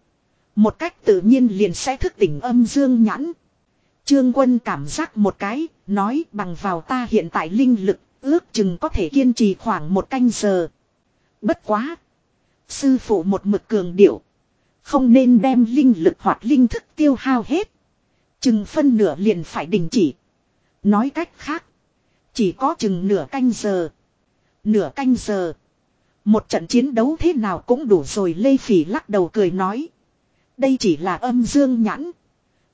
Một cách tự nhiên liền sẽ thức tỉnh âm dương nhãn. Trương quân cảm giác một cái, nói bằng vào ta hiện tại linh lực, ước chừng có thể kiên trì khoảng một canh giờ. Bất quá. Sư phụ một mực cường điệu. Không nên đem linh lực hoặc linh thức tiêu hao hết. Chừng phân nửa liền phải đình chỉ. Nói cách khác. Chỉ có chừng nửa canh giờ. Nửa canh giờ. Một trận chiến đấu thế nào cũng đủ rồi, Lê Phỉ lắc đầu cười nói. Đây chỉ là âm dương nhãn.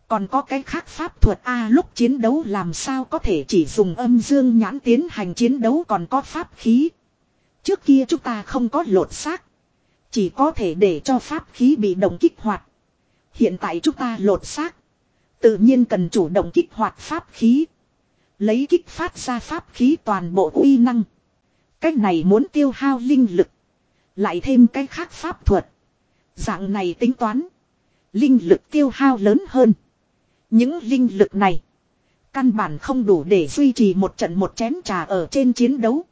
Còn có cái khác pháp thuật A, lúc chiến đấu làm sao có thể chỉ dùng âm dương nhãn tiến hành chiến đấu còn có pháp khí. Trước kia chúng ta không có lột xác. Chỉ có thể để cho pháp khí bị động kích hoạt. Hiện tại chúng ta lột xác. Tự nhiên cần chủ động kích hoạt pháp khí. Lấy kích phát ra pháp khí toàn bộ uy năng. Cách này muốn tiêu hao linh lực. Lại thêm cái khác pháp thuật. Dạng này tính toán. Linh lực tiêu hao lớn hơn. Những linh lực này. Căn bản không đủ để duy trì một trận một chén trà ở trên chiến đấu.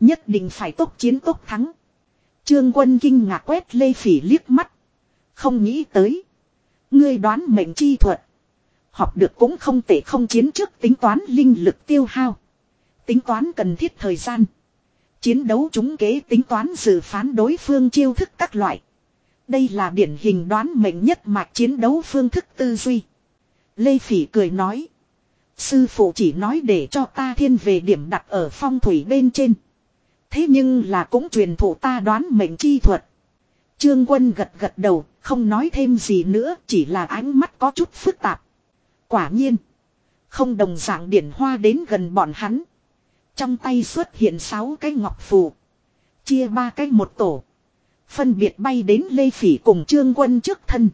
Nhất định phải tốc chiến tốc thắng. Trương quân kinh ngạc quét Lê Phỉ liếc mắt. Không nghĩ tới. Ngươi đoán mệnh chi thuật. Học được cũng không tệ không chiến trước tính toán linh lực tiêu hao. Tính toán cần thiết thời gian. Chiến đấu chúng kế tính toán dự phán đối phương chiêu thức các loại. Đây là điển hình đoán mệnh nhất mạch chiến đấu phương thức tư duy. Lê Phỉ cười nói. Sư phụ chỉ nói để cho ta thiên về điểm đặt ở phong thủy bên trên. Thế nhưng là cũng truyền thụ ta đoán mệnh chi thuật. Trương quân gật gật đầu, không nói thêm gì nữa, chỉ là ánh mắt có chút phức tạp. Quả nhiên, không đồng dạng điển hoa đến gần bọn hắn. Trong tay xuất hiện sáu cái ngọc phù. Chia ba cái một tổ. Phân biệt bay đến Lê Phỉ cùng Trương Quân trước thân.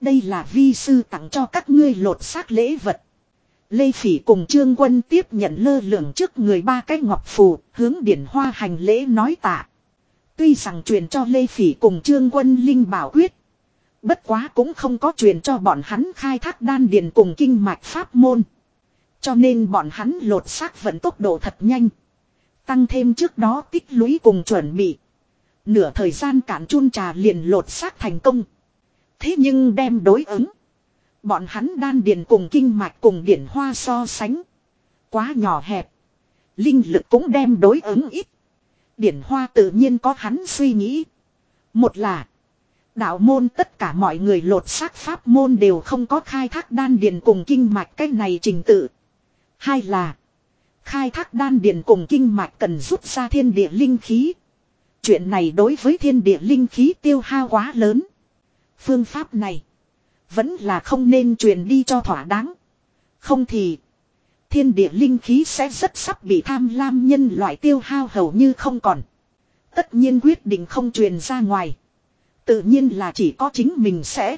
Đây là vi sư tặng cho các ngươi lột xác lễ vật. Lê Phỉ cùng Trương Quân tiếp nhận lơ lửng trước người ba cái ngọc phù, hướng điển hoa hành lễ nói tạ. Tuy rằng truyền cho Lê Phỉ cùng Trương Quân Linh bảo quyết. Bất quá cũng không có truyền cho bọn hắn khai thác đan điền cùng kinh mạch pháp môn. Cho nên bọn hắn lột xác vận tốc độ thật nhanh. Tăng thêm trước đó tích lũy cùng chuẩn bị. Nửa thời gian cản chun trà liền lột xác thành công. Thế nhưng đem đối ứng. Bọn hắn đan điền cùng kinh mạch cùng điển hoa so sánh. Quá nhỏ hẹp. Linh lực cũng đem đối ứng ít. Điển hoa tự nhiên có hắn suy nghĩ. Một là. Đạo môn tất cả mọi người lột xác pháp môn đều không có khai thác đan điền cùng kinh mạch cái này trình tự. Hai là. Khai thác đan điền cùng kinh mạch cần rút ra thiên địa linh khí. Chuyện này đối với thiên địa linh khí tiêu hao quá lớn. Phương pháp này. Vẫn là không nên truyền đi cho thỏa đáng. Không thì. Thiên địa linh khí sẽ rất sắp bị tham lam nhân loại tiêu hao hầu như không còn. Tất nhiên quyết định không truyền ra ngoài. Tự nhiên là chỉ có chính mình sẽ.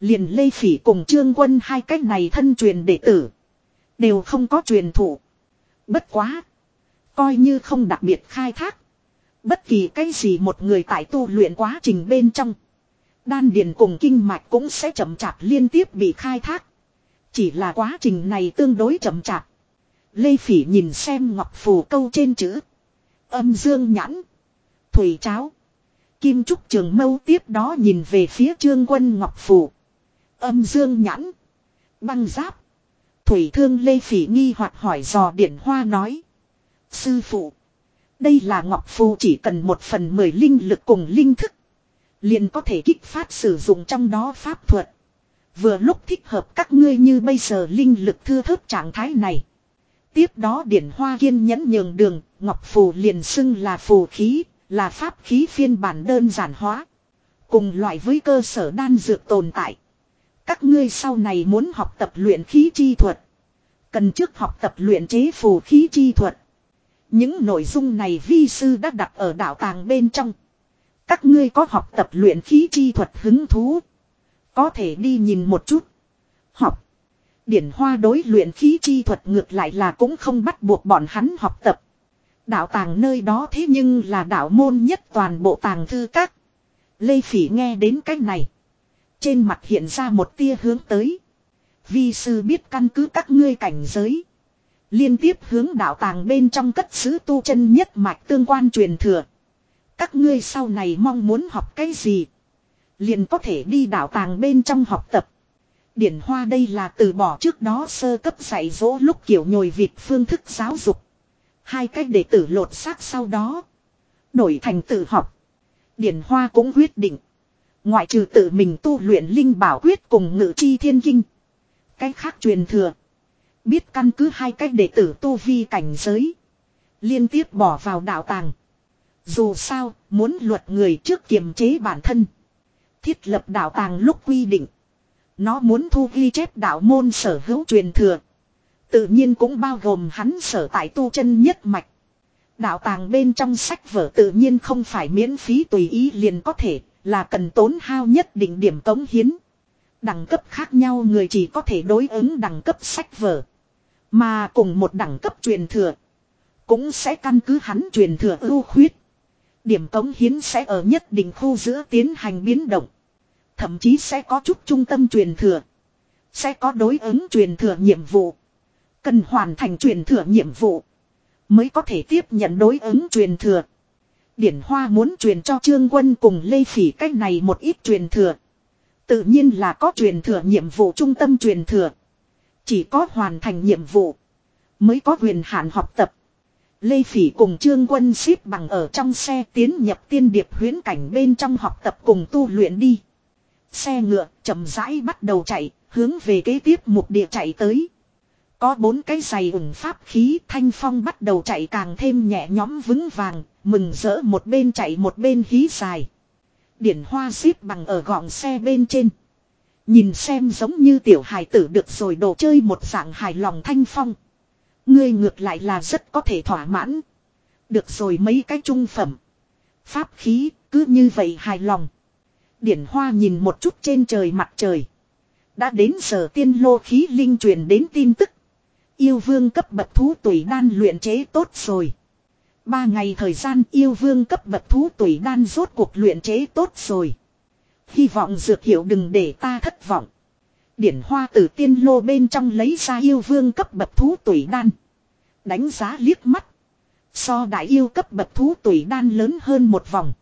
Liền Lê Phỉ cùng Trương Quân hai cách này thân truyền đệ tử. Đều không có truyền thụ. Bất quá. Coi như không đặc biệt khai thác. Bất kỳ cái gì một người tại tu luyện quá trình bên trong. Đan điền cùng kinh mạch cũng sẽ chậm chạp liên tiếp bị khai thác. Chỉ là quá trình này tương đối chậm chạp. Lê Phỉ nhìn xem ngọc phù câu trên chữ. Âm dương nhãn. Thủy cháo. Kim Trúc Trường Mâu tiếp đó nhìn về phía Trương Quân Ngọc Phù. Âm dương nhãn. Băng giáp. Thủy thương Lê Phỉ nghi hoặc hỏi dò điển hoa nói. Sư phụ. Đây là Ngọc Phù chỉ cần một phần mười linh lực cùng linh thức. Liền có thể kích phát sử dụng trong đó pháp thuật. Vừa lúc thích hợp các ngươi như bây giờ linh lực thưa thớt trạng thái này. Tiếp đó điển hoa kiên nhẫn nhường đường, Ngọc Phù liền xưng là phù khí, là pháp khí phiên bản đơn giản hóa. Cùng loại với cơ sở đan dược tồn tại. Các ngươi sau này muốn học tập luyện khí chi thuật. Cần trước học tập luyện chế phù khí chi thuật. Những nội dung này vi sư đã đặt ở đạo tàng bên trong. Các ngươi có học tập luyện khí chi thuật hứng thú. Có thể đi nhìn một chút. Học. Điển hoa đối luyện khí chi thuật ngược lại là cũng không bắt buộc bọn hắn học tập. Đạo tàng nơi đó thế nhưng là đạo môn nhất toàn bộ tàng thư các. Lê Phỉ nghe đến cách này. Trên mặt hiện ra một tia hướng tới. Vi sư biết căn cứ các ngươi cảnh giới. Liên tiếp hướng đạo tàng bên trong cất xứ tu chân nhất mạch tương quan truyền thừa. Các ngươi sau này mong muốn học cái gì? Liền có thể đi đạo tàng bên trong học tập. Điển hoa đây là từ bỏ trước đó sơ cấp dạy dỗ lúc kiểu nhồi vịt phương thức giáo dục. Hai cách đệ tử lột xác sau đó. Đổi thành tự học. Điển Hoa cũng quyết định. Ngoại trừ tự mình tu luyện linh bảo quyết cùng ngự chi thiên kinh. Cách khác truyền thừa. Biết căn cứ hai cách để tử tu vi cảnh giới. Liên tiếp bỏ vào đạo tàng. Dù sao, muốn luật người trước kiềm chế bản thân. Thiết lập đạo tàng lúc quy định. Nó muốn thu ghi chép đạo môn sở hữu truyền thừa. Tự nhiên cũng bao gồm hắn sở tại tu chân nhất mạch. Đạo tàng bên trong sách vở tự nhiên không phải miễn phí tùy ý liền có thể, là cần tốn hao nhất định điểm cống hiến. Đẳng cấp khác nhau người chỉ có thể đối ứng đẳng cấp sách vở. Mà cùng một đẳng cấp truyền thừa. Cũng sẽ căn cứ hắn truyền thừa ưu khuyết. Điểm cống hiến sẽ ở nhất định khu giữa tiến hành biến động. Thậm chí sẽ có chút trung tâm truyền thừa. Sẽ có đối ứng truyền thừa nhiệm vụ. Cần hoàn thành truyền thừa nhiệm vụ. Mới có thể tiếp nhận đối ứng truyền thừa. Điển Hoa muốn truyền cho Trương Quân cùng Lê Phỉ cách này một ít truyền thừa. Tự nhiên là có truyền thừa nhiệm vụ trung tâm truyền thừa. Chỉ có hoàn thành nhiệm vụ. Mới có quyền hạn học tập. Lê Phỉ cùng Trương Quân xếp bằng ở trong xe tiến nhập tiên điệp huyến cảnh bên trong học tập cùng tu luyện đi. Xe ngựa chậm rãi bắt đầu chạy, hướng về kế tiếp mục địa chạy tới. Có bốn cái giày ủng pháp khí thanh phong bắt đầu chạy càng thêm nhẹ nhõm vững vàng, mừng rỡ một bên chạy một bên hí dài. Điển hoa xếp bằng ở gọn xe bên trên. Nhìn xem giống như tiểu hài tử được rồi đồ chơi một dạng hài lòng thanh phong. Ngươi ngược lại là rất có thể thỏa mãn. Được rồi mấy cái trung phẩm. Pháp khí cứ như vậy hài lòng. Điển hoa nhìn một chút trên trời mặt trời. Đã đến giờ tiên lô khí linh truyền đến tin tức. Yêu vương cấp bậc thú tuổi đan luyện chế tốt rồi. Ba ngày thời gian yêu vương cấp bậc thú tuổi đan rốt cuộc luyện chế tốt rồi. Hy vọng dược hiệu đừng để ta thất vọng. Điển hoa từ tiên lô bên trong lấy ra yêu vương cấp bậc thú tuổi đan. Đánh giá liếc mắt. So đại yêu cấp bậc thú tuổi đan lớn hơn một vòng.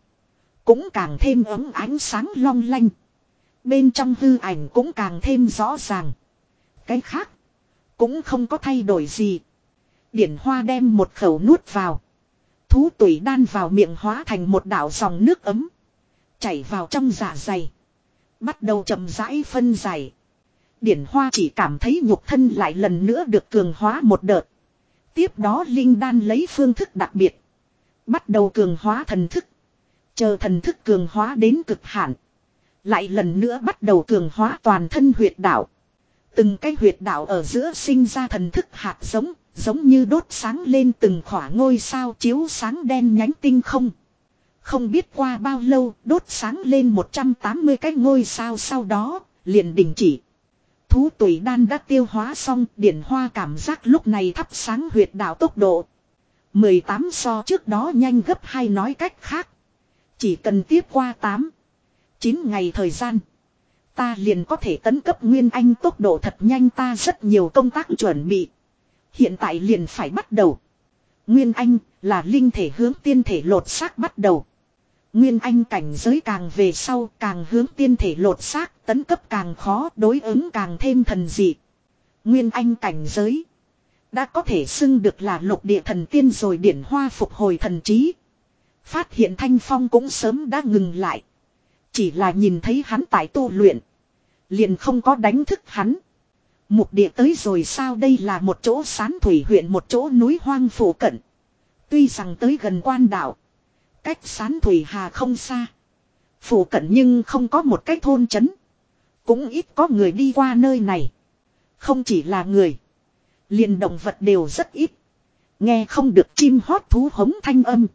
Cũng càng thêm ấm ánh sáng long lanh. Bên trong hư ảnh cũng càng thêm rõ ràng. Cái khác. Cũng không có thay đổi gì. Điển hoa đem một khẩu nuốt vào. Thú tủy đan vào miệng hóa thành một đảo dòng nước ấm. Chảy vào trong dạ dày. Bắt đầu chậm rãi phân giải. Điển hoa chỉ cảm thấy nhục thân lại lần nữa được cường hóa một đợt. Tiếp đó Linh đan lấy phương thức đặc biệt. Bắt đầu cường hóa thần thức. Chờ thần thức cường hóa đến cực hạn. Lại lần nữa bắt đầu cường hóa toàn thân huyệt đạo. Từng cái huyệt đạo ở giữa sinh ra thần thức hạt giống, giống như đốt sáng lên từng khỏa ngôi sao chiếu sáng đen nhánh tinh không. Không biết qua bao lâu, đốt sáng lên 180 cái ngôi sao sau đó, liền đình chỉ. Thú tùy đan đã tiêu hóa xong, điển hoa cảm giác lúc này thắp sáng huyệt đạo tốc độ. 18 so trước đó nhanh gấp hai nói cách khác. Chỉ cần tiếp qua 8, 9 ngày thời gian. Ta liền có thể tấn cấp Nguyên Anh tốc độ thật nhanh ta rất nhiều công tác chuẩn bị. Hiện tại liền phải bắt đầu. Nguyên Anh là linh thể hướng tiên thể lột xác bắt đầu. Nguyên Anh cảnh giới càng về sau càng hướng tiên thể lột xác, tấn cấp càng khó, đối ứng càng thêm thần dị. Nguyên Anh cảnh giới. Đã có thể xưng được là lục địa thần tiên rồi điển hoa phục hồi thần trí. Phát hiện Thanh Phong cũng sớm đã ngừng lại. Chỉ là nhìn thấy hắn tại tu luyện. Liền không có đánh thức hắn. Mục địa tới rồi sao đây là một chỗ sán thủy huyện, một chỗ núi hoang phủ cận. Tuy rằng tới gần quan đảo. Cách sán thủy hà không xa. Phủ cận nhưng không có một cái thôn trấn. Cũng ít có người đi qua nơi này. Không chỉ là người. Liền động vật đều rất ít. Nghe không được chim hót thú hống thanh âm.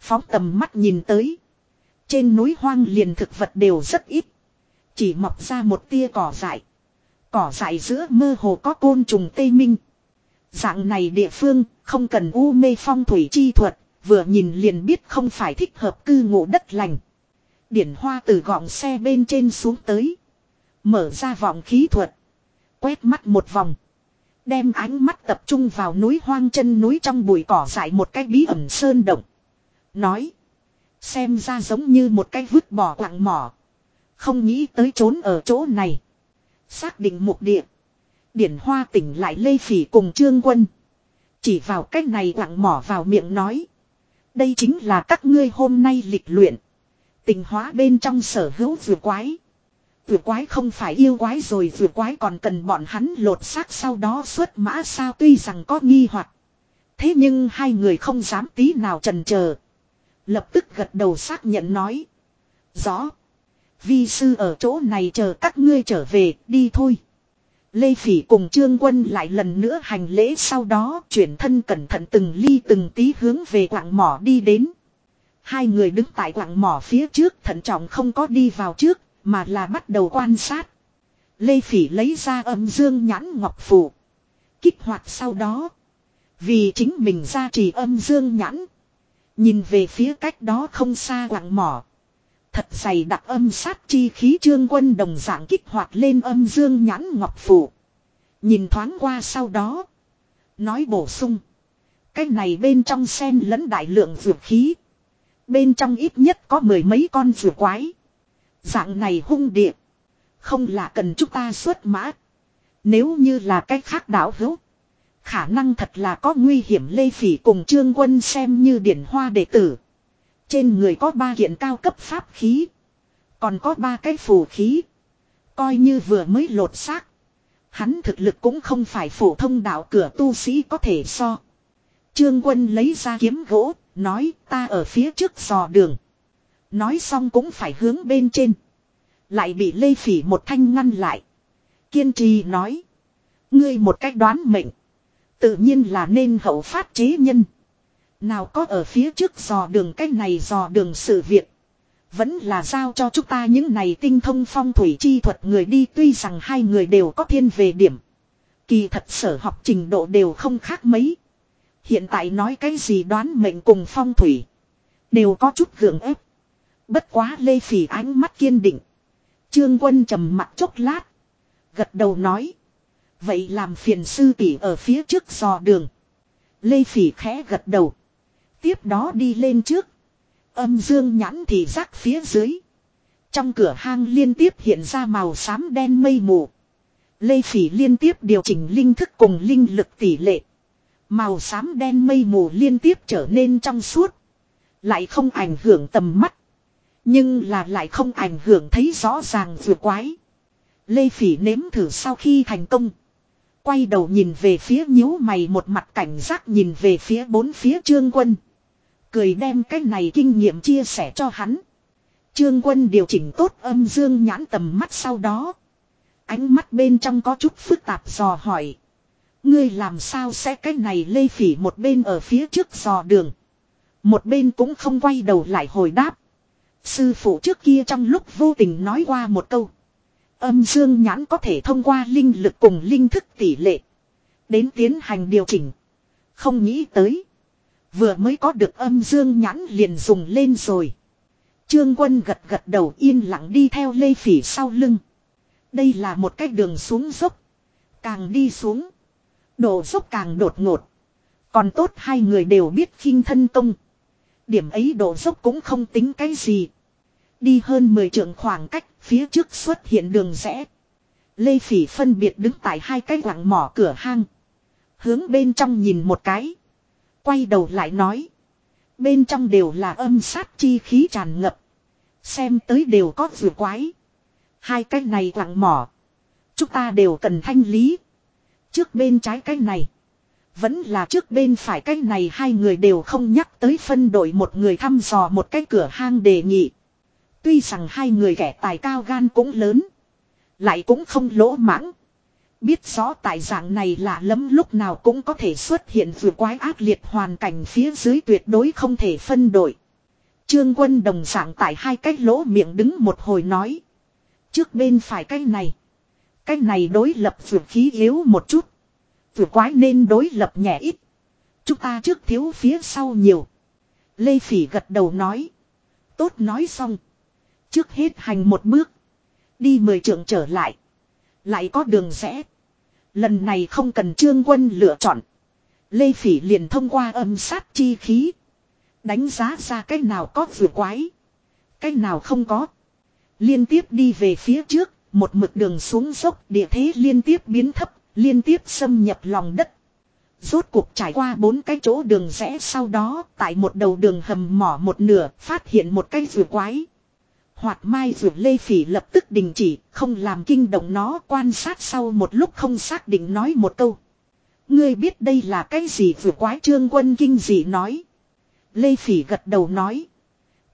Phóng tầm mắt nhìn tới. Trên núi hoang liền thực vật đều rất ít. Chỉ mọc ra một tia cỏ dại. Cỏ dại giữa mơ hồ có côn trùng tây minh. Dạng này địa phương, không cần u mê phong thủy chi thuật. Vừa nhìn liền biết không phải thích hợp cư ngụ đất lành. Điển hoa từ gọng xe bên trên xuống tới. Mở ra vọng khí thuật. Quét mắt một vòng. Đem ánh mắt tập trung vào núi hoang chân núi trong bụi cỏ dại một cái bí ẩn sơn động. Nói. Xem ra giống như một cái vứt bỏ quặng mỏ. Không nghĩ tới trốn ở chỗ này. Xác định mục địa. Điển hoa tỉnh lại Lê Phỉ cùng Trương Quân. Chỉ vào cách này quặng mỏ vào miệng nói. Đây chính là các ngươi hôm nay lịch luyện. Tình hóa bên trong sở hữu vừa quái. Vừa quái không phải yêu quái rồi vừa quái còn cần bọn hắn lột xác sau đó xuất mã sao tuy rằng có nghi hoặc Thế nhưng hai người không dám tí nào trần chờ Lập tức gật đầu xác nhận nói. Rõ. Vi sư ở chỗ này chờ các ngươi trở về, đi thôi. Lê Phỉ cùng Trương Quân lại lần nữa hành lễ sau đó chuyển thân cẩn thận từng ly từng tí hướng về quạng mỏ đi đến. Hai người đứng tại quạng mỏ phía trước thận trọng không có đi vào trước, mà là bắt đầu quan sát. Lê Phỉ lấy ra âm dương nhãn ngọc phù. Kích hoạt sau đó. Vì chính mình ra trì âm dương nhãn. Nhìn về phía cách đó không xa quạng mỏ. Thật dày đặc âm sát chi khí trương quân đồng dạng kích hoạt lên âm dương nhãn ngọc phủ. Nhìn thoáng qua sau đó. Nói bổ sung. Cái này bên trong sen lẫn đại lượng dược khí. Bên trong ít nhất có mười mấy con dược quái. Dạng này hung địa. Không là cần chúng ta xuất mã. Nếu như là cách khác đảo hữu. Khả năng thật là có nguy hiểm Lê Phỉ cùng Trương Quân xem như điển hoa đệ tử. Trên người có ba kiện cao cấp pháp khí. Còn có ba cái phù khí. Coi như vừa mới lột xác. Hắn thực lực cũng không phải phổ thông đạo cửa tu sĩ có thể so. Trương quân lấy ra kiếm gỗ, nói ta ở phía trước dò đường. Nói xong cũng phải hướng bên trên. Lại bị Lê Phỉ một thanh ngăn lại. Kiên trì nói. Ngươi một cách đoán mệnh. Tự nhiên là nên hậu phát chế nhân. Nào có ở phía trước dò đường cách này dò đường sự việc. Vẫn là giao cho chúng ta những này tinh thông phong thủy chi thuật người đi, tuy rằng hai người đều có thiên về điểm. Kỳ thật sở học trình độ đều không khác mấy. Hiện tại nói cái gì đoán mệnh cùng phong thủy. Đều có chút gượng ép. Bất quá lê phỉ ánh mắt kiên định. Trương quân trầm mặt chốc lát. Gật đầu nói. Vậy làm phiền sư tỷ ở phía trước dò đường. Lê phỉ khẽ gật đầu. Tiếp đó đi lên trước. Âm dương nhãn thì rắc phía dưới. Trong cửa hang liên tiếp hiện ra màu xám đen mây mù. Lê Phỉ liên tiếp điều chỉnh linh thức cùng linh lực tỷ lệ. Màu xám đen mây mù liên tiếp trở nên trong suốt. Lại không ảnh hưởng tầm mắt. Nhưng là lại không ảnh hưởng thấy rõ ràng vừa quái. Lê Phỉ nếm thử sau khi thành công. Quay đầu nhìn về phía nhíu mày một mặt cảnh giác nhìn về phía bốn phía trương quân. Cười đem cái này kinh nghiệm chia sẻ cho hắn. Trương quân điều chỉnh tốt âm dương nhãn tầm mắt sau đó. Ánh mắt bên trong có chút phức tạp dò hỏi. Ngươi làm sao sẽ cái này lê phỉ một bên ở phía trước dò đường. Một bên cũng không quay đầu lại hồi đáp. Sư phụ trước kia trong lúc vô tình nói qua một câu. Âm dương nhãn có thể thông qua linh lực cùng linh thức tỷ lệ. Đến tiến hành điều chỉnh. Không nghĩ tới. Vừa mới có được âm dương nhãn liền dùng lên rồi. Trương quân gật gật đầu yên lặng đi theo lê phỉ sau lưng. Đây là một cái đường xuống dốc. Càng đi xuống. Độ dốc càng đột ngột. Còn tốt hai người đều biết khinh thân công. Điểm ấy độ dốc cũng không tính cái gì. Đi hơn 10 trượng khoảng cách phía trước xuất hiện đường rẽ. Lê Phỉ phân biệt đứng tại hai cái quảng mỏ cửa hang. Hướng bên trong nhìn một cái. Quay đầu lại nói. Bên trong đều là âm sát chi khí tràn ngập. Xem tới đều có vừa quái. Hai cái này quặng mỏ. Chúng ta đều cần thanh lý. Trước bên trái cái này. Vẫn là trước bên phải cái này hai người đều không nhắc tới phân đội một người thăm dò một cái cửa hang đề nghị. Tuy rằng hai người kẻ tài cao gan cũng lớn. Lại cũng không lỗ mãng. Biết rõ tại dạng này là lắm lúc nào cũng có thể xuất hiện vừa quái ác liệt hoàn cảnh phía dưới tuyệt đối không thể phân đổi. Trương quân đồng dạng tại hai cái lỗ miệng đứng một hồi nói. Trước bên phải cái này. Cái này đối lập vừa khí yếu một chút. Vừa quái nên đối lập nhẹ ít. Chúng ta trước thiếu phía sau nhiều. Lê Phỉ gật đầu nói. Tốt nói xong. Trước hết hành một bước. Đi mười trượng trở lại. Lại có đường rẽ. Lần này không cần trương quân lựa chọn. Lê Phỉ liền thông qua âm sát chi khí. Đánh giá ra cái nào có vừa quái. Cái nào không có. Liên tiếp đi về phía trước. Một mực đường xuống dốc địa thế liên tiếp biến thấp. Liên tiếp xâm nhập lòng đất. Rốt cuộc trải qua bốn cái chỗ đường rẽ sau đó, tại một đầu đường hầm mỏ một nửa, phát hiện một cái rùa quái. Hoạt mai rùa lê phỉ lập tức đình chỉ, không làm kinh động nó quan sát sau một lúc không xác định nói một câu. Ngươi biết đây là cái gì vừa quái trương quân kinh gì nói. Lê Phỉ gật đầu nói.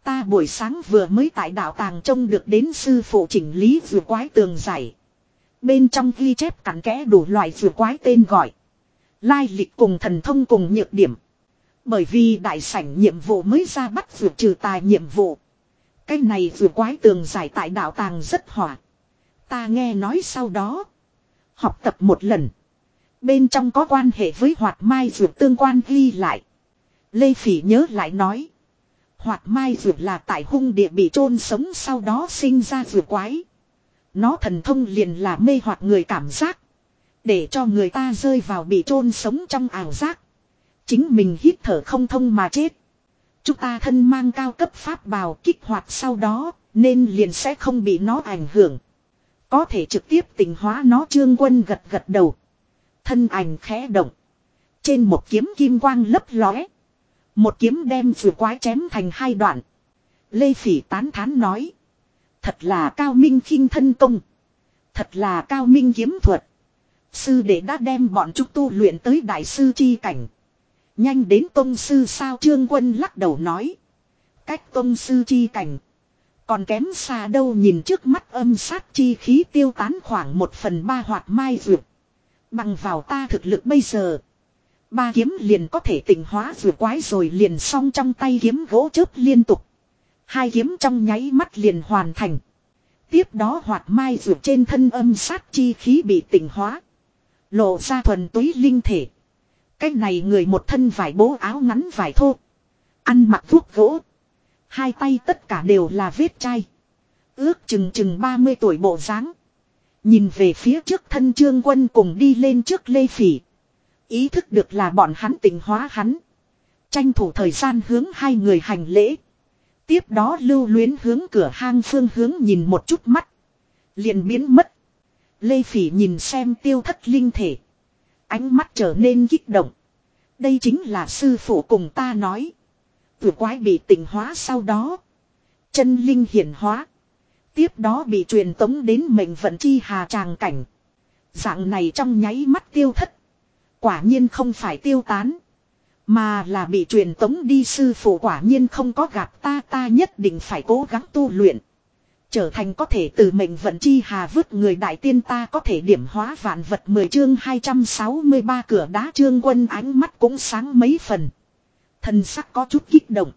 Ta buổi sáng vừa mới tại đạo tàng trông được đến sư phụ chỉnh lý vừa quái tường giải. Bên trong ghi chép cặn kẽ đủ loại vừa quái tên gọi. Lai lịch cùng thần thông cùng nhược điểm. Bởi vì đại sảnh nhiệm vụ mới ra bắt vượt trừ tài nhiệm vụ. Cái này vừa quái tường giải tại đạo tàng rất hỏa. Ta nghe nói sau đó. Học tập một lần. Bên trong có quan hệ với hoạt mai dược tương quan ghi lại. Lê Phỉ nhớ lại nói. Hoạt mai dược là tại hung địa bị chôn sống sau đó sinh ra dược quái. Nó thần thông liền là mê hoặc người cảm giác. Để cho người ta rơi vào bị chôn sống trong ảo giác. Chính mình hít thở không thông mà chết. Chúng ta thân mang cao cấp pháp bào kích hoạt sau đó, nên liền sẽ không bị nó ảnh hưởng. Có thể trực tiếp tình hóa nó trương quân gật gật đầu. Thân ảnh khẽ động. Trên một kiếm kim quang lấp lóe. Một kiếm đem vừa quái chém thành hai đoạn. Lê Phỉ tán thán nói. Thật là cao minh khinh thân công. Thật là cao minh kiếm thuật. Sư đệ đã đem bọn chúng tu luyện tới đại sư chi cảnh. Nhanh đến tông sư sao trương quân lắc đầu nói. Cách tông sư chi cảnh. Còn kém xa đâu nhìn trước mắt âm sát chi khí tiêu tán khoảng một phần ba hoạt mai vượt. Bằng vào ta thực lực bây giờ. Ba kiếm liền có thể tỉnh hóa vừa quái rồi liền xong trong tay kiếm gỗ chớp liên tục. Hai kiếm trong nháy mắt liền hoàn thành. Tiếp đó hoạt mai vượt trên thân âm sát chi khí bị tỉnh hóa. Lộ ra thuần túy linh thể. Cái này người một thân vải bố áo ngắn vải thô. Ăn mặc thuốc gỗ. Hai tay tất cả đều là vết chai. Ước chừng chừng 30 tuổi bộ dáng Nhìn về phía trước thân trương quân cùng đi lên trước lê phỉ. Ý thức được là bọn hắn tình hóa hắn. Tranh thủ thời gian hướng hai người hành lễ. Tiếp đó lưu luyến hướng cửa hang phương hướng nhìn một chút mắt. liền biến mất. Lê phỉ nhìn xem tiêu thất linh thể. Ánh mắt trở nên kích động. Đây chính là sư phụ cùng ta nói. Vừa quái bị tình hóa sau đó. Chân linh hiển hóa. Tiếp đó bị truyền tống đến mệnh vận chi hà tràng cảnh. Dạng này trong nháy mắt tiêu thất. Quả nhiên không phải tiêu tán. Mà là bị truyền tống đi sư phụ quả nhiên không có gặp ta ta nhất định phải cố gắng tu luyện. Trở thành có thể từ mệnh vận chi hà vứt người đại tiên ta có thể điểm hóa vạn vật 10 chương 263 cửa đá trương quân ánh mắt cũng sáng mấy phần. Thần sắc có chút kích động.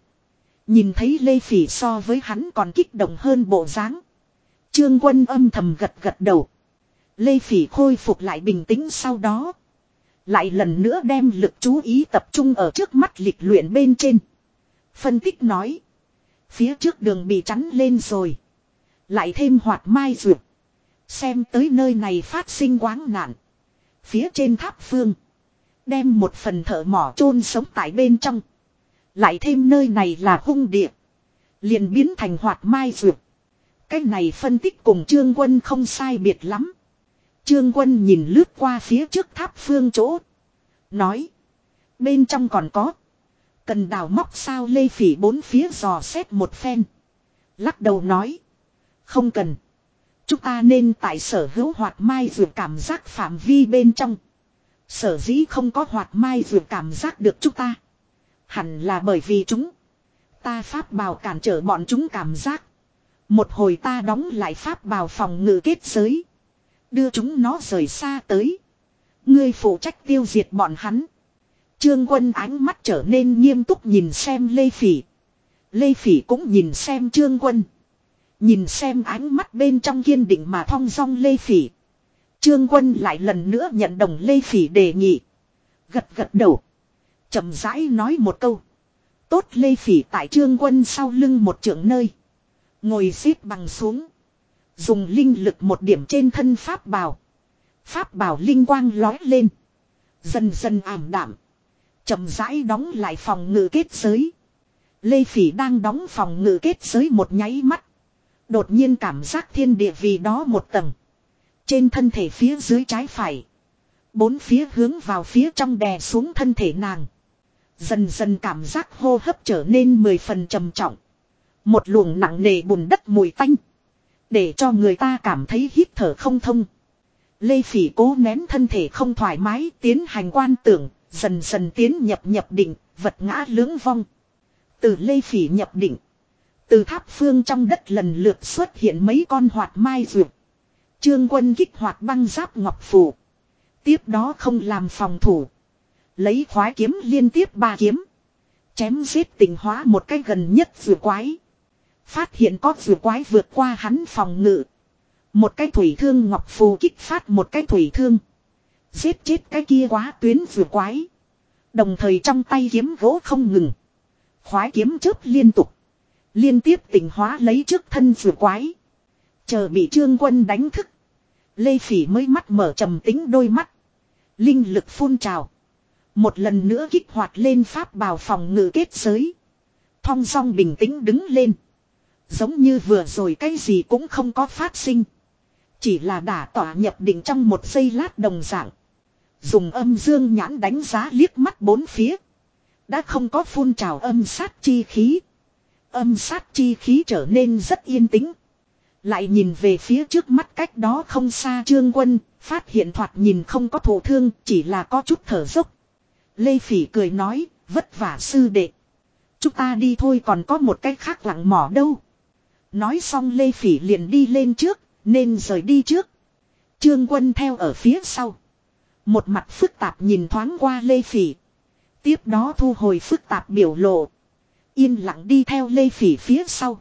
Nhìn thấy Lê Phỉ so với hắn còn kích động hơn bộ dáng. Trương quân âm thầm gật gật đầu. Lê Phỉ khôi phục lại bình tĩnh sau đó. Lại lần nữa đem lực chú ý tập trung ở trước mắt lịch luyện bên trên. Phân tích nói. Phía trước đường bị chắn lên rồi. Lại thêm hoạt mai dược. Xem tới nơi này phát sinh quáng nạn. Phía trên tháp phương. Đem một phần thợ mỏ chôn sống tại bên trong. Lại thêm nơi này là hung địa. Liền biến thành hoạt mai dược. Cái này phân tích cùng Trương Quân không sai biệt lắm. Trương Quân nhìn lướt qua phía trước tháp phương chỗ. Nói. Bên trong còn có. Cần đào móc sao lê phỉ bốn phía dò xét một phen. Lắc đầu nói. Không cần. Chúng ta nên tại sở hữu hoạt mai vượt cảm giác phạm vi bên trong. Sở dĩ không có hoạt mai vượt cảm giác được chúng ta. Hẳn là bởi vì chúng. Ta pháp bào cản trở bọn chúng cảm giác. Một hồi ta đóng lại pháp bào phòng ngự kết giới. Đưa chúng nó rời xa tới. Ngươi phụ trách tiêu diệt bọn hắn. Trương quân ánh mắt trở nên nghiêm túc nhìn xem Lê Phỉ. Lê Phỉ cũng nhìn xem Trương quân. Nhìn xem ánh mắt bên trong kiên định mà thong dong Lê Phỉ. Trương quân lại lần nữa nhận đồng Lê Phỉ đề nghị. Gật gật đầu. chậm rãi nói một câu. Tốt Lê Phỉ tại Trương quân sau lưng một trưởng nơi. Ngồi xếp bằng xuống. Dùng linh lực một điểm trên thân pháp bào. Pháp bảo linh quang lói lên. Dần dần ảm đạm. chậm rãi đóng lại phòng ngự kết giới. Lê Phỉ đang đóng phòng ngự kết giới một nháy mắt. Đột nhiên cảm giác thiên địa vì đó một tầng. Trên thân thể phía dưới trái phải. Bốn phía hướng vào phía trong đè xuống thân thể nàng. Dần dần cảm giác hô hấp trở nên mười phần trầm trọng. Một luồng nặng nề bùn đất mùi tanh. Để cho người ta cảm thấy hít thở không thông. Lê Phỉ cố nén thân thể không thoải mái tiến hành quan tưởng, dần dần tiến nhập nhập định, vật ngã lưỡng vong. Từ Lê Phỉ nhập định. Từ tháp phương trong đất lần lượt xuất hiện mấy con hoạt mai dược. Trương quân kích hoạt băng giáp ngọc phủ. Tiếp đó không làm phòng thủ. Lấy khoái kiếm liên tiếp ba kiếm. Chém giết tình hóa một cái gần nhất rùa quái. Phát hiện có rùa quái vượt qua hắn phòng ngự. Một cái thủy thương ngọc phù kích phát một cái thủy thương. Giết chết cái kia quá tuyến rùa quái. Đồng thời trong tay kiếm gỗ không ngừng. Khoái kiếm chớp liên tục. Liên tiếp tỉnh hóa lấy trước thân vừa quái. Chờ bị trương quân đánh thức. Lê Phỉ mới mắt mở trầm tính đôi mắt. Linh lực phun trào. Một lần nữa kích hoạt lên pháp bào phòng ngự kết giới. Thong song bình tĩnh đứng lên. Giống như vừa rồi cái gì cũng không có phát sinh. Chỉ là đả tỏa nhập định trong một giây lát đồng dạng. Dùng âm dương nhãn đánh giá liếc mắt bốn phía. Đã không có phun trào âm sát chi khí. Âm sát chi khí trở nên rất yên tĩnh. Lại nhìn về phía trước mắt cách đó không xa trương quân, phát hiện thoạt nhìn không có thổ thương, chỉ là có chút thở dốc. Lê Phỉ cười nói, vất vả sư đệ. Chúng ta đi thôi còn có một cách khác lặng mỏ đâu. Nói xong Lê Phỉ liền đi lên trước, nên rời đi trước. Trương quân theo ở phía sau. Một mặt phức tạp nhìn thoáng qua Lê Phỉ. Tiếp đó thu hồi phức tạp biểu lộ. Yên lặng đi theo Lê Phỉ phía sau.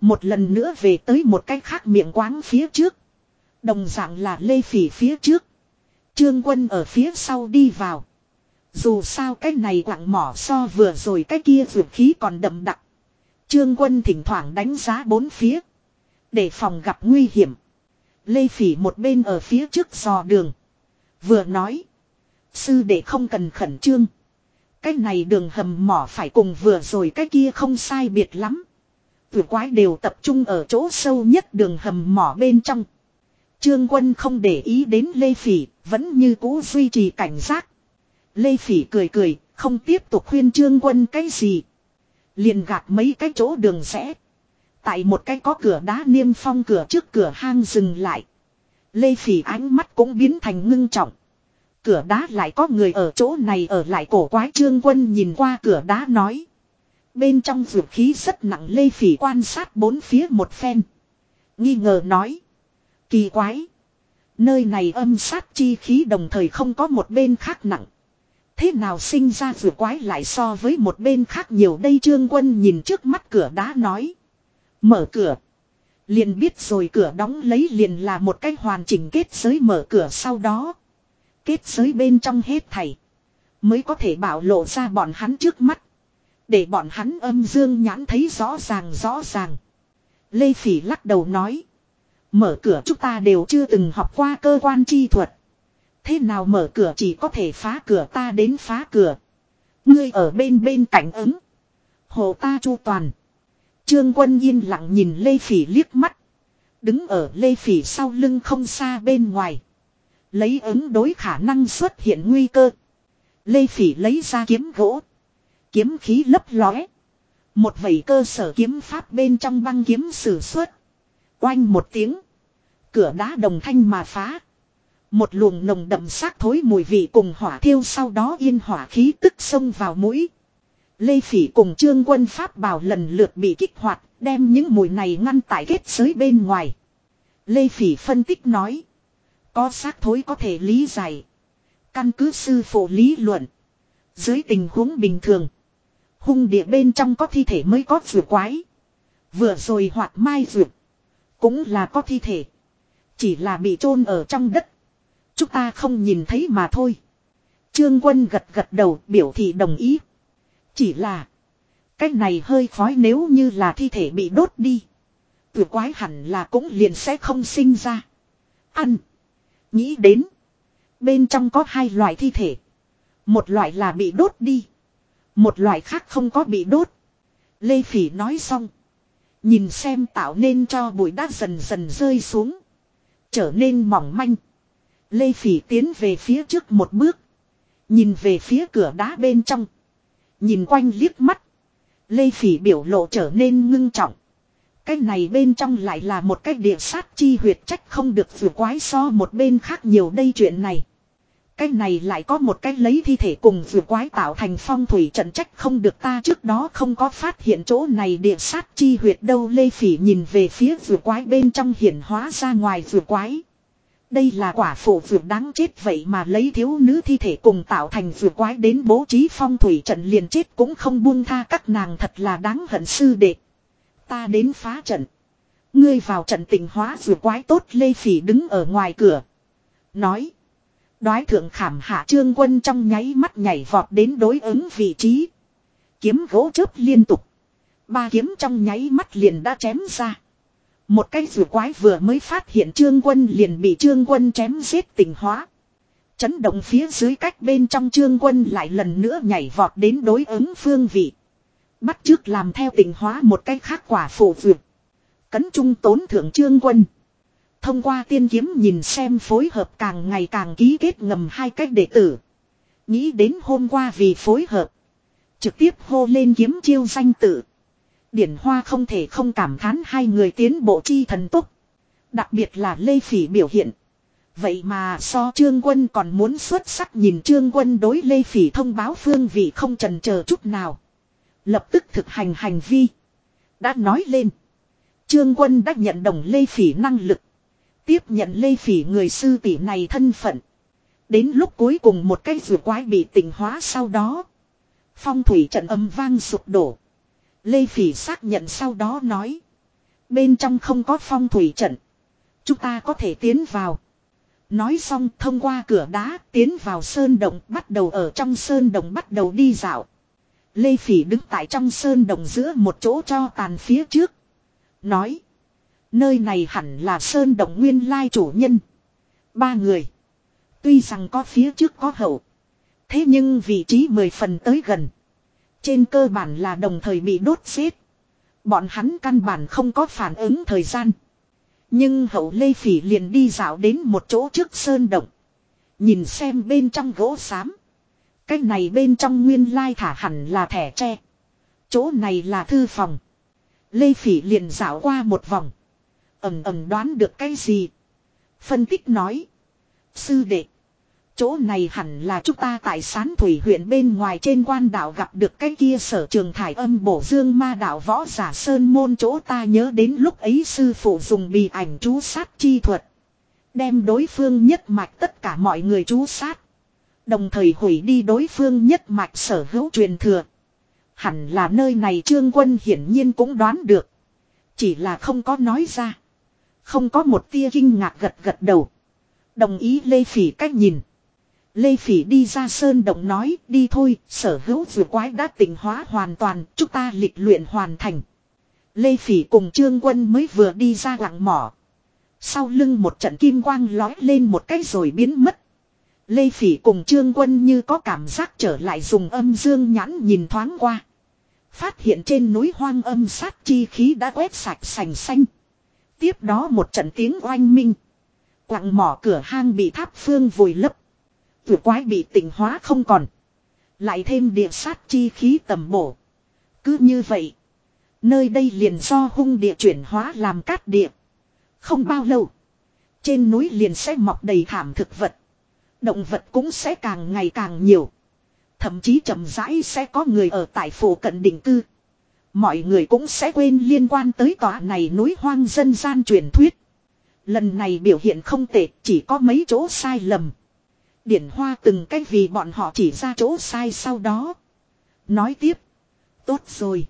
Một lần nữa về tới một cái khác miệng quáng phía trước. Đồng dạng là Lê Phỉ phía trước. Trương quân ở phía sau đi vào. Dù sao cái này quặng mỏ so vừa rồi cái kia vượt khí còn đậm đặc. Trương quân thỉnh thoảng đánh giá bốn phía. Để phòng gặp nguy hiểm. Lê Phỉ một bên ở phía trước dò đường. Vừa nói. Sư để không cần khẩn trương. Cái này đường hầm mỏ phải cùng vừa rồi cái kia không sai biệt lắm. Vừa quái đều tập trung ở chỗ sâu nhất đường hầm mỏ bên trong. Trương quân không để ý đến Lê Phỉ, vẫn như cũ duy trì cảnh giác. Lê Phỉ cười cười, không tiếp tục khuyên Trương quân cái gì. Liền gạt mấy cái chỗ đường rẽ. Tại một cái có cửa đá niêm phong cửa trước cửa hang dừng lại. Lê Phỉ ánh mắt cũng biến thành ngưng trọng. Cửa đá lại có người ở chỗ này ở lại cổ quái trương quân nhìn qua cửa đá nói. Bên trong vượt khí rất nặng Lê Phỉ quan sát bốn phía một phen. Nghi ngờ nói. Kỳ quái. Nơi này âm sát chi khí đồng thời không có một bên khác nặng. Thế nào sinh ra vừa quái lại so với một bên khác nhiều đây trương quân nhìn trước mắt cửa đá nói. Mở cửa. Liền biết rồi cửa đóng lấy liền là một cái hoàn chỉnh kết giới mở cửa sau đó. Kết giới bên trong hết thảy. Mới có thể bảo lộ ra bọn hắn trước mắt. Để bọn hắn âm dương nhãn thấy rõ ràng rõ ràng. Lê Phỉ lắc đầu nói. Mở cửa chúng ta đều chưa từng học qua cơ quan chi thuật. Thế nào mở cửa chỉ có thể phá cửa ta đến phá cửa. Ngươi ở bên bên cạnh ứng. Hồ ta chu toàn. Trương quân yên lặng nhìn Lê Phỉ liếc mắt. Đứng ở Lê Phỉ sau lưng không xa bên ngoài. Lấy ứng đối khả năng xuất hiện nguy cơ. Lê Phỉ lấy ra kiếm gỗ. Kiếm khí lấp lóe. Một vẩy cơ sở kiếm pháp bên trong băng kiếm sử xuất. Oanh một tiếng. Cửa đá đồng thanh mà phá. Một luồng nồng đậm xác thối mùi vị cùng hỏa thiêu sau đó yên hỏa khí tức xông vào mũi. Lê Phỉ cùng Trương Quân Pháp bảo lần lượt bị kích hoạt, đem những mùi này ngăn tại kết giới bên ngoài. Lê Phỉ phân tích nói. Có xác thối có thể lý giải. Căn cứ sư phụ lý luận. Dưới tình huống bình thường. Hung địa bên trong có thi thể mới có vừa quái. Vừa rồi hoạt mai vượt. Cũng là có thi thể. Chỉ là bị chôn ở trong đất. Chúng ta không nhìn thấy mà thôi. Trương quân gật gật đầu biểu thị đồng ý. Chỉ là. Cái này hơi khói nếu như là thi thể bị đốt đi. Tử quái hẳn là cũng liền sẽ không sinh ra. Ăn. Nghĩ đến. Bên trong có hai loại thi thể. Một loại là bị đốt đi. Một loại khác không có bị đốt. Lê Phỉ nói xong. Nhìn xem tạo nên cho bụi đá dần dần rơi xuống. Trở nên mỏng manh. Lê Phỉ tiến về phía trước một bước. Nhìn về phía cửa đá bên trong. Nhìn quanh liếc mắt. Lê Phỉ biểu lộ trở nên ngưng trọng. Cái này bên trong lại là một cái địa sát chi huyệt trách không được vừa quái so một bên khác nhiều đây chuyện này. Cái này lại có một cái lấy thi thể cùng vừa quái tạo thành phong thủy trận trách không được ta trước đó không có phát hiện chỗ này địa sát chi huyệt đâu Lê Phỉ nhìn về phía vừa quái bên trong hiển hóa ra ngoài vừa quái. Đây là quả phụ vừa đáng chết vậy mà lấy thiếu nữ thi thể cùng tạo thành vừa quái đến bố trí phong thủy trận liền chết cũng không buông tha các nàng thật là đáng hận sư đệ. Ta đến phá trận. Ngươi vào trận tình hóa vừa quái tốt, Lê Phỉ đứng ở ngoài cửa. Nói. Đoái thượng khảm hạ trương quân trong nháy mắt nhảy vọt đến đối ứng vị trí. Kiếm gỗ chớp liên tục. Ba kiếm trong nháy mắt liền đã chém ra. Một cái rùa quái vừa mới phát hiện trương quân liền bị trương quân chém giết tình hóa. Chấn động phía dưới cách bên trong trương quân lại lần nữa nhảy vọt đến đối ứng phương vị. Bắt trước làm theo tình hóa một cách khác quả phổ vượt. Cấn trung tốn thượng trương quân. Thông qua tiên kiếm nhìn xem phối hợp càng ngày càng ký kết ngầm hai cách đệ tử. Nghĩ đến hôm qua vì phối hợp. Trực tiếp hô lên kiếm chiêu danh tự. Điển Hoa không thể không cảm thán hai người tiến bộ chi thần tốc. Đặc biệt là Lê Phỉ biểu hiện. Vậy mà so Trương Quân còn muốn xuất sắc nhìn Trương Quân đối Lê Phỉ thông báo phương vị không trần chờ chút nào. Lập tức thực hành hành vi. Đã nói lên. Trương Quân đã nhận đồng Lê Phỉ năng lực. Tiếp nhận Lê Phỉ người sư tỷ này thân phận. Đến lúc cuối cùng một cái rùa quái bị tình hóa sau đó. Phong thủy trận âm vang sụp đổ. Lê Phỉ xác nhận sau đó nói. Bên trong không có phong thủy trận. Chúng ta có thể tiến vào. Nói xong thông qua cửa đá tiến vào sơn động bắt đầu ở trong sơn động bắt đầu đi dạo. Lê Phỉ đứng tại trong sơn động giữa một chỗ cho tàn phía trước. Nói. Nơi này hẳn là sơn động nguyên lai chủ nhân. Ba người. Tuy rằng có phía trước có hậu. Thế nhưng vị trí mười phần tới gần. Trên cơ bản là đồng thời bị đốt xếp. Bọn hắn căn bản không có phản ứng thời gian. Nhưng hậu Lê Phỉ liền đi dạo đến một chỗ trước sơn động. Nhìn xem bên trong gỗ xám. Cái này bên trong nguyên lai thả hẳn là thẻ tre. Chỗ này là thư phòng. Lê Phỉ liền dạo qua một vòng. Ẩm ẩm đoán được cái gì. Phân tích nói. Sư đệ. Chỗ này hẳn là chúng ta tại sán thủy huyện bên ngoài trên quan đảo gặp được cái kia sở trường thải âm bổ dương ma đảo võ giả sơn môn chỗ ta nhớ đến lúc ấy sư phụ dùng bì ảnh chú sát chi thuật. Đem đối phương nhất mạch tất cả mọi người chú sát. Đồng thời hủy đi đối phương nhất mạch sở hữu truyền thừa. Hẳn là nơi này trương quân hiển nhiên cũng đoán được. Chỉ là không có nói ra. Không có một tia kinh ngạc gật gật đầu. Đồng ý Lê Phỉ cách nhìn. Lê Phỉ đi ra sơn động nói đi thôi, sở hữu vừa quái đã tỉnh hóa hoàn toàn, chúng ta lịch luyện hoàn thành. Lê Phỉ cùng Trương Quân mới vừa đi ra lặng mỏ. Sau lưng một trận kim quang lói lên một cái rồi biến mất. Lê Phỉ cùng Trương Quân như có cảm giác trở lại dùng âm dương nhãn nhìn thoáng qua. Phát hiện trên núi hoang âm sát chi khí đã quét sạch sành xanh. Tiếp đó một trận tiếng oanh minh. Quặng mỏ cửa hang bị tháp phương vùi lấp. Vừa quái bị tỉnh hóa không còn. Lại thêm địa sát chi khí tầm bổ. Cứ như vậy. Nơi đây liền do hung địa chuyển hóa làm cát địa. Không bao lâu. Trên núi liền sẽ mọc đầy thảm thực vật. Động vật cũng sẽ càng ngày càng nhiều. Thậm chí chậm rãi sẽ có người ở tại phủ cận định cư. Mọi người cũng sẽ quên liên quan tới tòa này núi hoang dân gian truyền thuyết. Lần này biểu hiện không tệ, chỉ có mấy chỗ sai lầm. Điển Hoa từng cách vì bọn họ chỉ ra chỗ sai sau đó. Nói tiếp. Tốt rồi.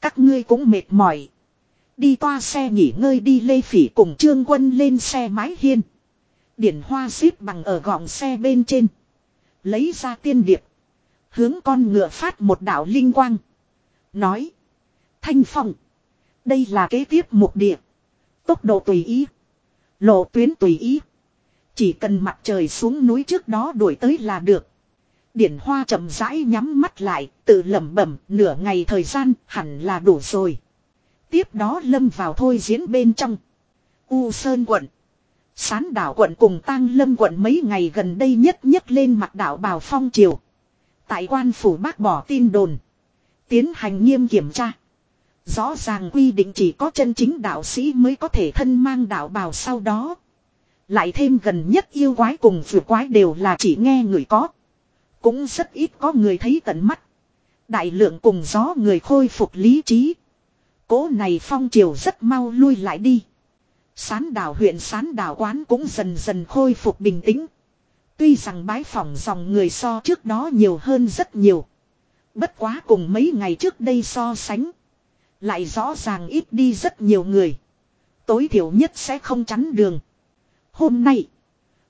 Các ngươi cũng mệt mỏi. Đi toa xe nghỉ ngơi đi Lê Phỉ cùng Trương Quân lên xe mái hiên. Điển Hoa xếp bằng ở gọng xe bên trên. Lấy ra tiên điệp. Hướng con ngựa phát một đạo linh quang. Nói. Thanh Phong. Đây là kế tiếp một địa. Tốc độ tùy ý. Lộ tuyến tùy ý. Chỉ cần mặt trời xuống núi trước đó đuổi tới là được. Điển Hoa chậm rãi nhắm mắt lại, tự lẩm bẩm, nửa ngày thời gian hẳn là đủ rồi. Tiếp đó lâm vào thôi diễn bên trong. U Sơn quận. Sán đảo quận cùng tang lâm quận mấy ngày gần đây nhất nhất lên mặt đảo bào phong triều. Tại quan phủ bác bỏ tin đồn. Tiến hành nghiêm kiểm tra. Rõ ràng quy định chỉ có chân chính đạo sĩ mới có thể thân mang đạo bào sau đó. Lại thêm gần nhất yêu quái cùng vừa quái đều là chỉ nghe người có. Cũng rất ít có người thấy tận mắt. Đại lượng cùng gió người khôi phục lý trí. Cố này phong triều rất mau lui lại đi. Sán đảo huyện sán đảo quán cũng dần dần khôi phục bình tĩnh. Tuy rằng bái phỏng dòng người so trước đó nhiều hơn rất nhiều. Bất quá cùng mấy ngày trước đây so sánh. Lại rõ ràng ít đi rất nhiều người. Tối thiểu nhất sẽ không chắn đường. Hôm nay.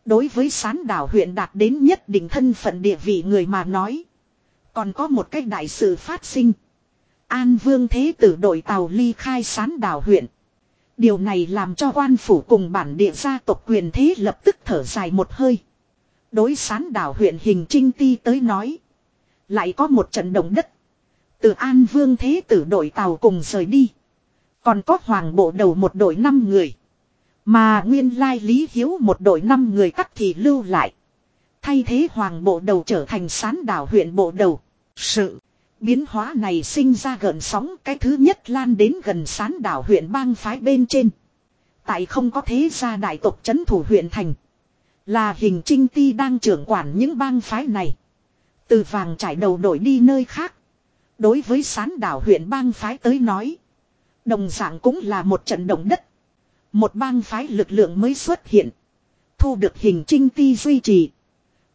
Đối với sán đảo huyện đạt đến nhất định thân phận địa vị người mà nói. Còn có một cách đại sự phát sinh. An Vương Thế Tử đội tàu ly khai sán đảo huyện. Điều này làm cho quan phủ cùng bản địa gia tộc quyền thế lập tức thở dài một hơi. Đối sán đảo huyện hình trinh ti tới nói. Lại có một trận động đất. Từ An Vương Thế Tử đội tàu cùng rời đi. Còn có hoàng bộ đầu một đội năm người. Mà nguyên lai Lý Hiếu một đội năm người cắt thì lưu lại. Thay thế hoàng bộ đầu trở thành sán đảo huyện bộ đầu. Sự biến hóa này sinh ra gần sóng, cái thứ nhất lan đến gần sán đảo huyện bang phái bên trên. Tại không có thế gia đại tộc chấn thủ huyện thành. Là hình trinh ti đang trưởng quản những bang phái này. Từ vàng trải đầu đổi đi nơi khác. Đối với sán đảo huyện bang phái tới nói. Đồng dạng cũng là một trận động đất. Một bang phái lực lượng mới xuất hiện. Thu được hình trinh ti duy trì.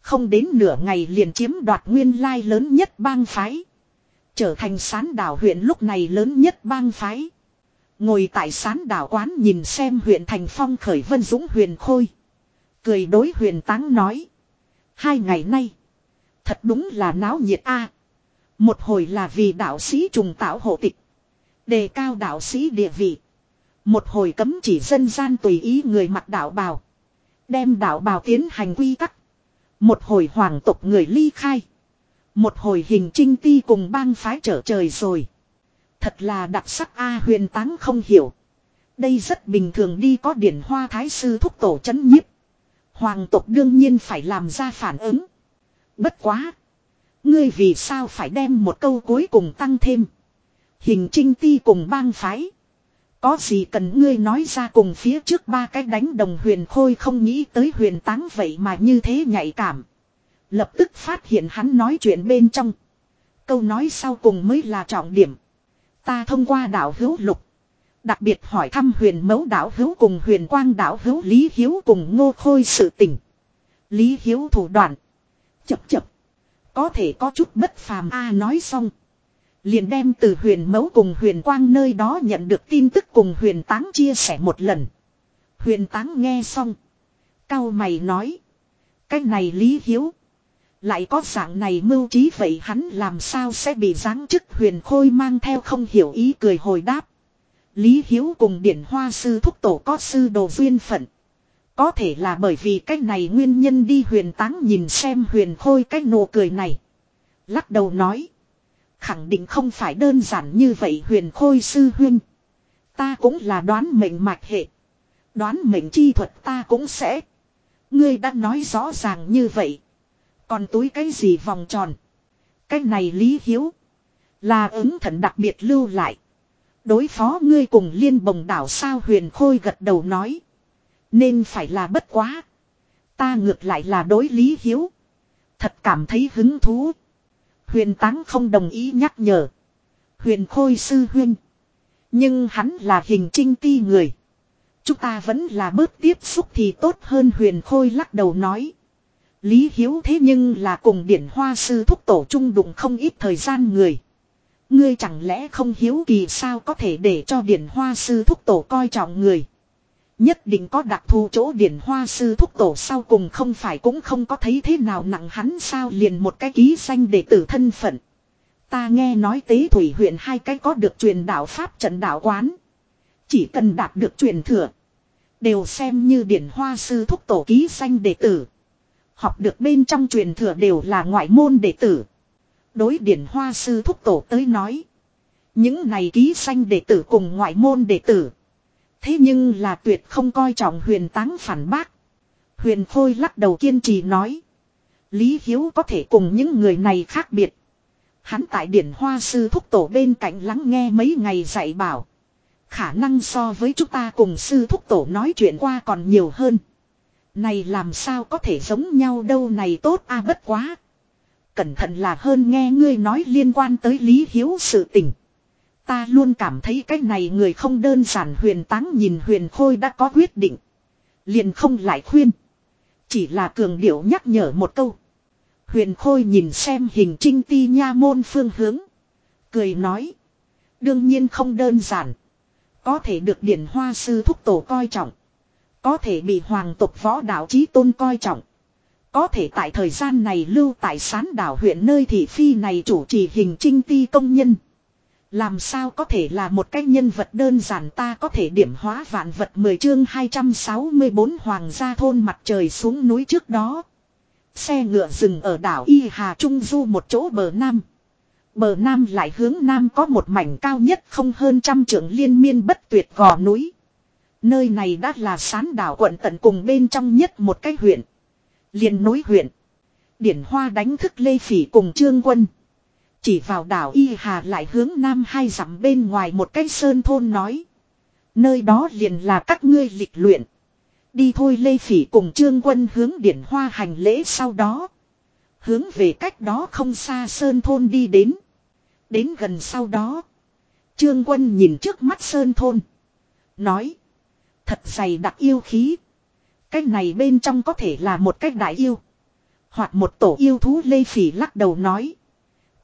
Không đến nửa ngày liền chiếm đoạt nguyên lai lớn nhất bang phái. Trở thành sán đảo huyện lúc này lớn nhất bang phái. Ngồi tại sán đảo quán nhìn xem huyện thành phong khởi vân dũng huyền khôi. Cười đối huyền táng nói. Hai ngày nay. Thật đúng là náo nhiệt a. Một hồi là vì đạo sĩ trùng tạo hộ tịch. Đề cao đạo sĩ địa vị. Một hồi cấm chỉ dân gian tùy ý người mặc đạo bào. Đem đạo bào tiến hành quy tắc. Một hồi hoàng tộc người ly khai. Một hồi hình trinh ti cùng bang phái trở trời rồi. Thật là đặc sắc A huyền táng không hiểu. Đây rất bình thường đi có điển hoa thái sư thúc tổ chấn nhiếp. Hoàng tộc đương nhiên phải làm ra phản ứng. Bất quá. Ngươi vì sao phải đem một câu cuối cùng tăng thêm. Hình trinh ti cùng bang phái. Có gì cần ngươi nói ra cùng phía trước ba cái đánh đồng huyền khôi không nghĩ tới huyền táng vậy mà như thế nhạy cảm. Lập tức phát hiện hắn nói chuyện bên trong. Câu nói sau cùng mới là trọng điểm. Ta thông qua đảo hữu lục. Đặc biệt hỏi thăm huyền mẫu đảo hữu cùng huyền quang đảo hữu Lý Hiếu cùng ngô khôi sự tình. Lý Hiếu thủ đoạn. Chập chập. Có thể có chút bất phàm A à, nói xong. Liền đem từ huyền mẫu cùng huyền quang nơi đó nhận được tin tức cùng huyền táng chia sẻ một lần. Huyền táng nghe xong. Cao mày nói. Cái này Lý Hiếu. Lại có dạng này mưu trí vậy hắn làm sao sẽ bị giáng chức huyền khôi mang theo không hiểu ý cười hồi đáp. Lý Hiếu cùng điển hoa sư thúc tổ có sư đồ duyên phận. Có thể là bởi vì cái này nguyên nhân đi huyền táng nhìn xem huyền khôi cái nụ cười này. Lắc đầu nói. Khẳng định không phải đơn giản như vậy huyền khôi sư huyên. Ta cũng là đoán mệnh mạch hệ. Đoán mệnh chi thuật ta cũng sẽ. Ngươi đã nói rõ ràng như vậy. Còn túi cái gì vòng tròn. Cái này lý hiếu. Là ứng thần đặc biệt lưu lại. Đối phó ngươi cùng liên bồng đảo sao huyền khôi gật đầu nói. Nên phải là bất quá. Ta ngược lại là đối lý hiếu. Thật cảm thấy hứng thú. Huyền táng không đồng ý nhắc nhở. Huyền khôi sư huyên. Nhưng hắn là hình trinh ti người. Chúng ta vẫn là bớt tiếp xúc thì tốt hơn huyền khôi lắc đầu nói. Lý Hiếu thế nhưng là cùng điển hoa sư thúc tổ trung đụng không ít thời gian người. Ngươi chẳng lẽ không hiếu kỳ sao có thể để cho điển hoa sư thúc tổ coi trọng người. Nhất định có đặc thù chỗ điển hoa sư thúc tổ sau cùng không phải cũng không có thấy thế nào nặng hắn sao liền một cái ký danh để tử thân phận. Ta nghe nói tế thủy huyện hai cái có được truyền đạo Pháp trận đạo quán. Chỉ cần đạt được truyền thừa. Đều xem như điển hoa sư thúc tổ ký danh đệ tử. Học được bên trong truyền thừa đều là ngoại môn đệ tử. Đối điển hoa sư thúc tổ tới nói. Những này ký sanh đệ tử cùng ngoại môn đệ tử. Thế nhưng là tuyệt không coi trọng huyền táng phản bác. Huyền Khôi lắc đầu kiên trì nói. Lý Hiếu có thể cùng những người này khác biệt. Hắn tại điển hoa sư thúc tổ bên cạnh lắng nghe mấy ngày dạy bảo. Khả năng so với chúng ta cùng sư thúc tổ nói chuyện qua còn nhiều hơn. Này làm sao có thể giống nhau đâu này tốt a à, bất quá. Cẩn thận là hơn nghe ngươi nói liên quan tới Lý Hiếu sự tình. Ta luôn cảm thấy cái này người không đơn giản huyền táng nhìn huyền khôi đã có quyết định. Liền không lại khuyên. Chỉ là cường điệu nhắc nhở một câu. Huyền khôi nhìn xem hình trinh ti nha môn phương hướng. Cười nói. Đương nhiên không đơn giản. Có thể được điển hoa sư thúc tổ coi trọng. Có thể bị hoàng tộc võ đạo chí tôn coi trọng. Có thể tại thời gian này lưu tại sán đảo huyện nơi thị phi này chủ trì hình trinh ti công nhân. Làm sao có thể là một cái nhân vật đơn giản ta có thể điểm hóa vạn vật 10 chương 264 hoàng gia thôn mặt trời xuống núi trước đó. Xe ngựa dừng ở đảo Y Hà Trung Du một chỗ bờ nam. Bờ nam lại hướng nam có một mảnh cao nhất không hơn trăm trượng liên miên bất tuyệt gò núi. Nơi này đã là sán đảo quận tận cùng bên trong nhất một cái huyện. liền núi huyện. Điển Hoa đánh thức Lê Phỉ cùng Trương Quân. Chỉ vào đảo Y Hà lại hướng nam hai dặm bên ngoài một cái sơn thôn nói. Nơi đó liền là các ngươi lịch luyện. Đi thôi Lê Phỉ cùng Trương Quân hướng Điển Hoa hành lễ sau đó. Hướng về cách đó không xa sơn thôn đi đến. Đến gần sau đó. Trương Quân nhìn trước mắt sơn thôn. Nói. Thật dày đặc yêu khí. Cách này bên trong có thể là một cách đại yêu. Hoặc một tổ yêu thú Lê Phỉ lắc đầu nói.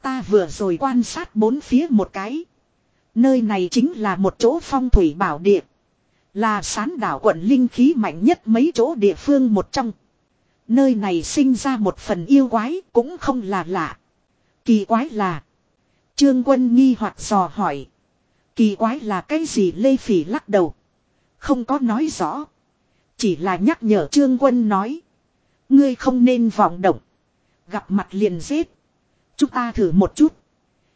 Ta vừa rồi quan sát bốn phía một cái. Nơi này chính là một chỗ phong thủy bảo địa. Là sán đảo quận linh khí mạnh nhất mấy chỗ địa phương một trong. Nơi này sinh ra một phần yêu quái cũng không là lạ. Kỳ quái là. Trương quân nghi hoặc dò hỏi. Kỳ quái là cái gì Lê Phỉ lắc đầu. Không có nói rõ. Chỉ là nhắc nhở Trương quân nói. Ngươi không nên vọng động. Gặp mặt liền giết. Chúng ta thử một chút.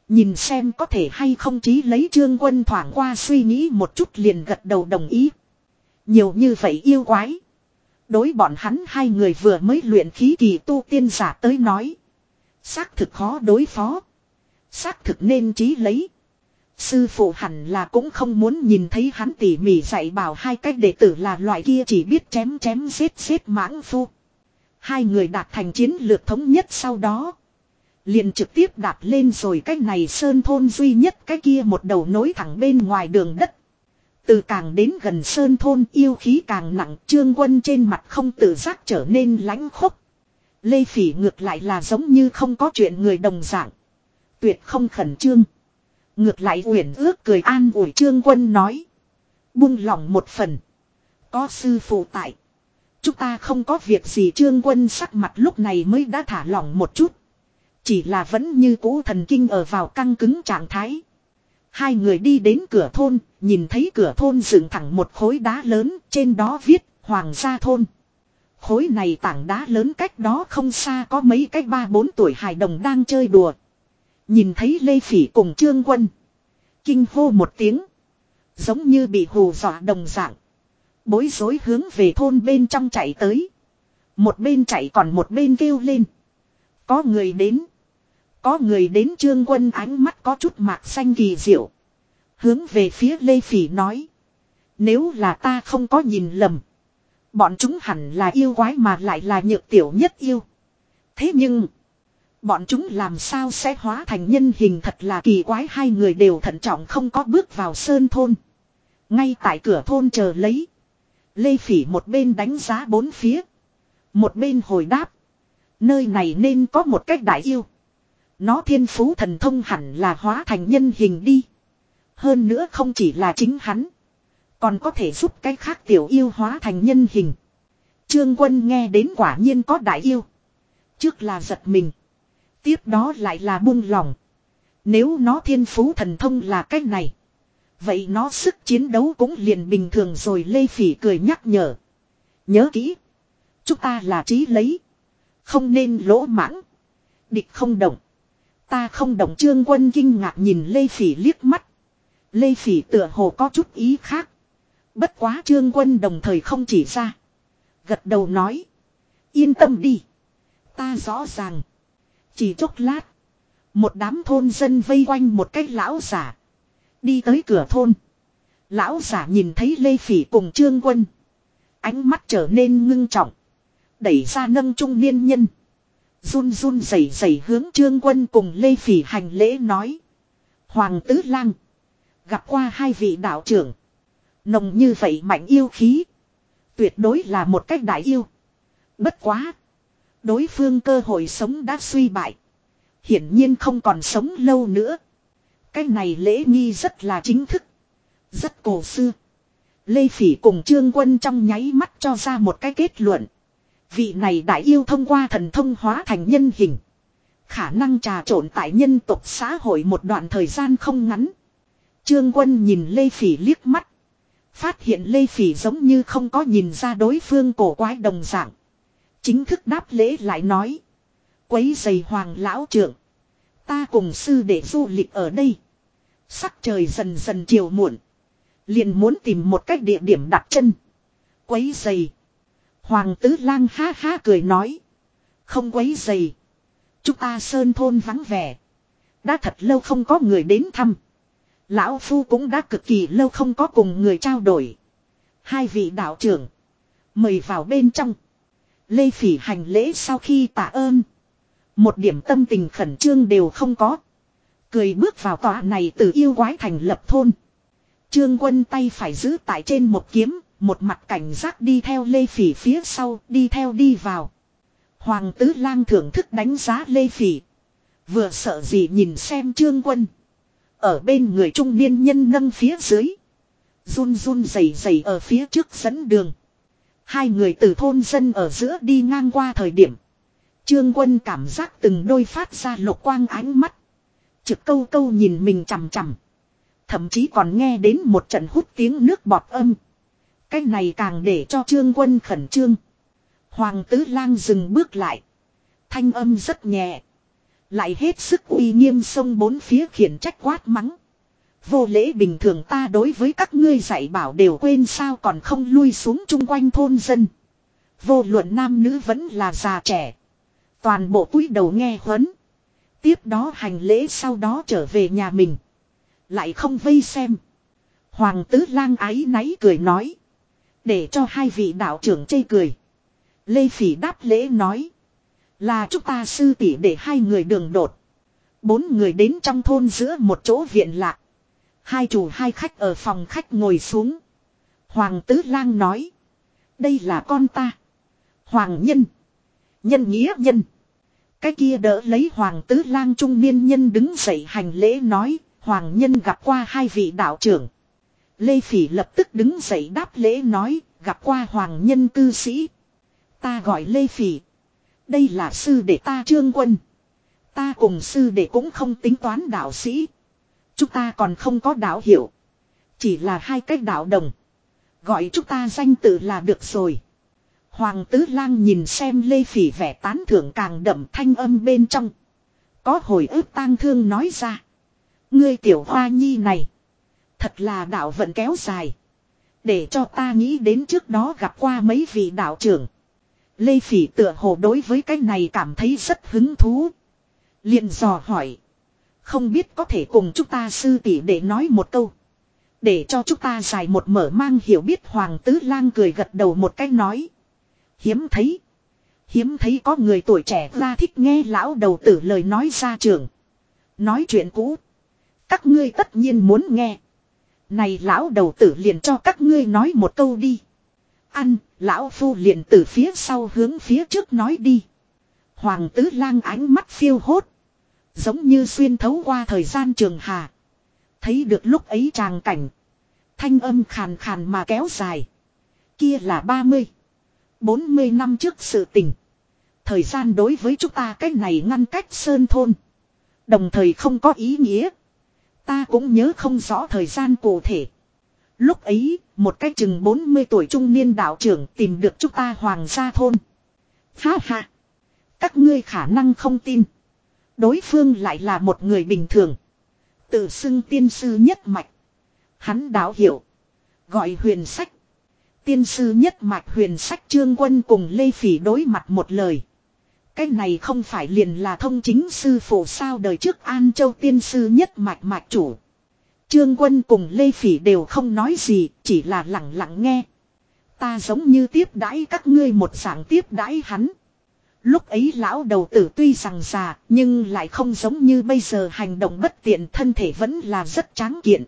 Nhìn xem có thể hay không trí lấy trương quân thoảng qua suy nghĩ một chút liền gật đầu đồng ý. Nhiều như vậy yêu quái. Đối bọn hắn hai người vừa mới luyện khí kỳ tu tiên giả tới nói. Xác thực khó đối phó. Xác thực nên trí lấy. Sư phụ hẳn là cũng không muốn nhìn thấy hắn tỉ mỉ dạy bảo hai cách đệ tử là loại kia chỉ biết chém chém giết giết mãng phu. Hai người đạt thành chiến lược thống nhất sau đó. Liền trực tiếp đạp lên rồi cách này sơn thôn duy nhất cái kia một đầu nối thẳng bên ngoài đường đất. Từ càng đến gần sơn thôn yêu khí càng nặng, trương quân trên mặt không tự giác trở nên lãnh khốc. Lê Phỉ ngược lại là giống như không có chuyện người đồng dạng. Tuyệt không khẩn trương. Ngược lại uyển ước cười an ủi trương quân nói. Buông lỏng một phần. Có sư phụ tại. Chúng ta không có việc gì trương quân sắc mặt lúc này mới đã thả lỏng một chút. Chỉ là vẫn như cũ thần kinh ở vào căng cứng trạng thái. Hai người đi đến cửa thôn, nhìn thấy cửa thôn dựng thẳng một khối đá lớn, trên đó viết Hoàng gia thôn. Khối này tảng đá lớn cách đó không xa có mấy cái ba bốn tuổi hài đồng đang chơi đùa. Nhìn thấy Lê Phỉ cùng Trương Quân. Kinh hô một tiếng. Giống như bị hù dọa đồng dạng. Bối rối hướng về thôn bên trong chạy tới. Một bên chạy còn một bên kêu lên. Có người đến. Có người đến trương quân ánh mắt có chút mạc xanh kỳ diệu. Hướng về phía Lê Phỉ nói. Nếu là ta không có nhìn lầm. Bọn chúng hẳn là yêu quái mà lại là nhược tiểu nhất yêu. Thế nhưng. Bọn chúng làm sao sẽ hóa thành nhân hình thật là kỳ quái, hai người đều thận trọng không có bước vào sơn thôn. Ngay tại cửa thôn chờ lấy. Lê Phỉ một bên đánh giá bốn phía. Một bên hồi đáp. Nơi này nên có một cách đại yêu. Nó thiên phú thần thông hẳn là hóa thành nhân hình đi. Hơn nữa không chỉ là chính hắn. Còn có thể giúp cái khác tiểu yêu hóa thành nhân hình. Trương quân nghe đến quả nhiên có đại yêu. Trước là giật mình. Tiếp đó lại là buông lòng. Nếu nó thiên phú thần thông là cách này. Vậy nó sức chiến đấu cũng liền bình thường rồi, Lê Phỉ cười nhắc nhở. Nhớ kỹ. Chúng ta là trí lấy. Không nên lỗ mãng. Địch không động. Ta không động trương quân kinh ngạc nhìn Lê Phỉ liếc mắt. Lê Phỉ tựa hồ có chút ý khác. Bất quá trương quân đồng thời không chỉ ra. Gật đầu nói. Yên tâm đi. Ta rõ ràng. Chỉ chốc lát. Một đám thôn dân vây quanh một cái lão giả. Đi tới cửa thôn. Lão giả nhìn thấy Lê Phỉ cùng Trương Quân. Ánh mắt trở nên ngưng trọng. Đẩy ra nâng trung niên nhân. Run run rẩy rẩy hướng Trương Quân cùng Lê Phỉ hành lễ nói. Hoàng Tứ Lang. Gặp qua hai vị đạo trưởng. Nồng như vậy mạnh yêu khí. Tuyệt đối là một cách đại yêu. Bất quá. Đối phương cơ hội sống đã suy bại. Hiển nhiên không còn sống lâu nữa. Cái này lễ nghi rất là chính thức. Rất cổ xưa. Lê Phỉ cùng Trương Quân trong nháy mắt cho ra một cái kết luận. Vị này đại yêu thông qua thần thông hóa thành nhân hình. Khả năng trà trộn tại nhân tộc xã hội một đoạn thời gian không ngắn. Trương Quân nhìn Lê Phỉ liếc mắt. Phát hiện Lê Phỉ giống như không có nhìn ra đối phương cổ quái đồng dạng. Chính thức đáp lễ lại nói. Quấy giày hoàng lão trưởng. Ta cùng sư để du lịch ở đây. Sắc trời dần dần chiều muộn. Liền muốn tìm một cách địa điểm đặt chân. Quấy giày. Hoàng tứ lang ha ha cười nói. Không quấy giày. Chúng ta sơn thôn vắng vẻ. Đã thật lâu không có người đến thăm. Lão Phu cũng đã cực kỳ lâu không có cùng người trao đổi. Hai vị đạo trưởng. Mời vào bên trong. Lê Phỉ hành lễ sau khi tạ ơn. Một điểm tâm tình khẩn trương đều không có. Cười bước vào tòa này từ yêu quái thành lập thôn. Trương quân tay phải giữ tại trên một kiếm, một mặt cảnh giác đi theo Lê Phỉ phía sau, đi theo đi vào. Hoàng tứ lang thưởng thức đánh giá Lê Phỉ. Vừa sợ gì nhìn xem trương quân. Ở bên người trung niên nhân nâng phía dưới. Run run rẩy rẩy ở phía trước dẫn đường. Hai người từ thôn dân ở giữa đi ngang qua thời điểm. Trương quân cảm giác từng đôi phát ra lục quang ánh mắt. Trực câu câu nhìn mình chằm chằm. Thậm chí còn nghe đến một trận hút tiếng nước bọt âm. Cái này càng để cho trương quân khẩn trương. Hoàng tứ lang dừng bước lại. Thanh âm rất nhẹ. Lại hết sức uy nghiêm sông bốn phía khiển trách quát mắng. Vô lễ bình thường ta đối với các ngươi dạy bảo đều quên sao còn không lui xuống chung quanh thôn dân. Vô luận nam nữ vẫn là già trẻ. Toàn bộ cúi đầu nghe huấn. Tiếp đó hành lễ sau đó trở về nhà mình. Lại không vây xem. Hoàng tứ lang ái náy cười nói. Để cho hai vị đạo trưởng chê cười. Lê Phỉ đáp lễ nói. Là chúng ta sư tỷ để hai người đường đột. Bốn người đến trong thôn giữa một chỗ viện lạc. Hai chủ hai khách ở phòng khách ngồi xuống. Hoàng tứ lang nói. Đây là con ta. Hoàng nhân. Nhân nghĩa nhân. Cái kia đỡ lấy hoàng tứ lang trung niên nhân đứng dậy hành lễ nói. Hoàng nhân gặp qua hai vị đạo trưởng. Lê Phỉ lập tức đứng dậy đáp lễ nói. Gặp qua hoàng nhân cư sĩ. Ta gọi Lê Phỉ. Đây là sư đệ ta trương quân. Ta cùng sư đệ cũng không tính toán đạo sĩ. Chúng ta còn không có đạo hiểu. Chỉ là hai cách đạo đồng. Gọi chúng ta danh tự là được rồi. Hoàng tứ lang nhìn xem Lê Phỉ vẻ tán thưởng càng đậm thanh âm bên trong. Có hồi ức tang thương nói ra. Ngươi tiểu hoa nhi này. Thật là đạo vận kéo dài. Để cho ta nghĩ đến trước đó gặp qua mấy vị đạo trưởng. Lê Phỉ tựa hồ đối với cái này cảm thấy rất hứng thú. liền dò hỏi. Không biết có thể cùng chúng ta sư tỷ để nói một câu. Để cho chúng ta giải một mở mang hiểu biết Hoàng Tứ Lang cười gật đầu một cách nói. Hiếm thấy. Hiếm thấy có người tuổi trẻ ra thích nghe lão đầu tử lời nói ra trường. Nói chuyện cũ. Các ngươi tất nhiên muốn nghe. Này lão đầu tử liền cho các ngươi nói một câu đi. Ăn, lão phu liền từ phía sau hướng phía trước nói đi. Hoàng tứ lang ánh mắt phiêu hốt. Giống như xuyên thấu qua thời gian trường hà. Thấy được lúc ấy tràng cảnh. Thanh âm khàn khàn mà kéo dài. Kia là 30. 40 năm trước sự tình. Thời gian đối với chúng ta cách này ngăn cách sơn thôn. Đồng thời không có ý nghĩa. Ta cũng nhớ không rõ thời gian cụ thể. Lúc ấy, một cái chừng 40 tuổi trung niên đạo trưởng tìm được chúng ta hoàng gia thôn. Ha ha! Các ngươi khả năng không tin. Đối phương lại là một người bình thường. Tự xưng tiên sư nhất mạch. Hắn đạo hiểu. Gọi huyền sách. Tiên sư nhất mạch huyền sách trương quân cùng Lê Phỉ đối mặt một lời. Cái này không phải liền là thông chính sư phụ sao đời trước An Châu tiên sư nhất mạch mạch chủ. Trương quân cùng Lê Phỉ đều không nói gì, chỉ là lặng lặng nghe. Ta giống như tiếp đãi các ngươi một dạng tiếp đãi hắn. Lúc ấy lão đầu tử tuy rằng già, nhưng lại không giống như bây giờ hành động bất tiện thân thể vẫn là rất tráng kiện.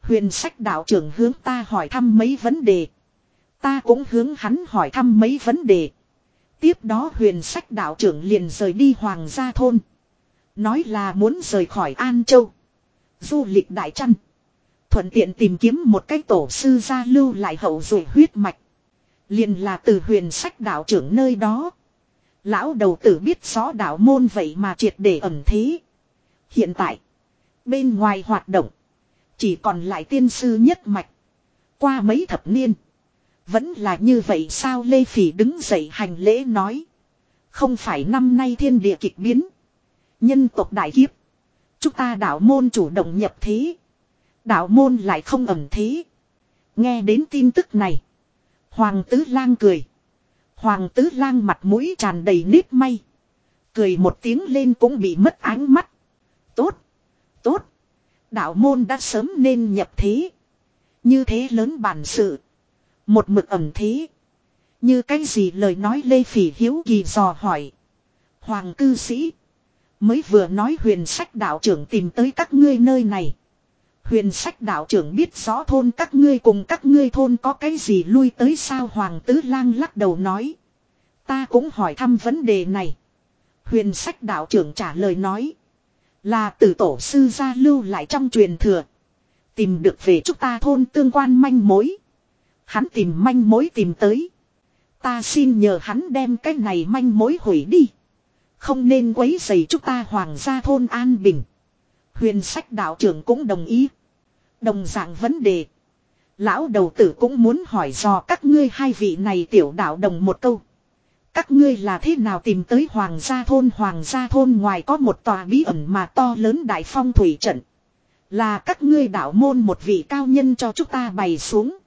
Huyền sách đạo trưởng hướng ta hỏi thăm mấy vấn đề. Ta cũng hướng hắn hỏi thăm mấy vấn đề. Tiếp đó huyền sách đạo trưởng liền rời đi Hoàng gia thôn. Nói là muốn rời khỏi An Châu. Du lịch đại trăn. Thuận tiện tìm kiếm một cái tổ sư gia lưu lại hậu rồi huyết mạch. Liền là từ huyền sách đạo trưởng nơi đó. Lão đầu tử biết rõ đạo môn vậy mà triệt để ẩn thế. Hiện tại. Bên ngoài hoạt động. Chỉ còn lại tiên sư nhất mạch. Qua mấy thập niên. Vẫn là như vậy sao Lê Phỉ đứng dậy hành lễ nói. Không phải năm nay thiên địa kịch biến. Nhân tộc đại kiếp. Chúng ta đạo môn chủ động nhập thế. Đạo môn lại không ẩm thế. Nghe đến tin tức này. Hoàng tứ lang cười. Hoàng tứ lang mặt mũi tràn đầy nếp may. Cười một tiếng lên cũng bị mất ánh mắt. Tốt. Tốt. Đạo môn đã sớm nên nhập thế. Như thế lớn bản sự. Một mực ẩm thế. Như cái gì lời nói Lê Phỉ Hiếu kỳ dò hỏi. Hoàng cư sĩ. Mới vừa nói huyền sách đạo trưởng tìm tới các ngươi nơi này. Huyền sách đạo trưởng biết rõ thôn các ngươi cùng các ngươi thôn có cái gì lui tới sao Hoàng tứ lang lắc đầu nói. Ta cũng hỏi thăm vấn đề này. Huyền sách đạo trưởng trả lời nói. Là từ tổ sư gia lưu lại trong truyền thừa. Tìm được về chúng ta thôn tương quan manh mối. Hắn tìm manh mối tìm tới. Ta xin nhờ hắn đem cái này manh mối hủy đi. Không nên quấy rầy chúng ta hoàng gia thôn an bình. Huyền sách đạo trưởng cũng đồng ý. Đồng dạng vấn đề. Lão đầu tử cũng muốn hỏi dò các ngươi hai vị này tiểu đạo đồng một câu. Các ngươi là thế nào tìm tới Hoàng gia thôn Hoàng gia thôn ngoài có một tòa bí ẩn mà to lớn đại phong thủy trận. Là các ngươi đạo môn một vị cao nhân cho chúng ta bày xuống.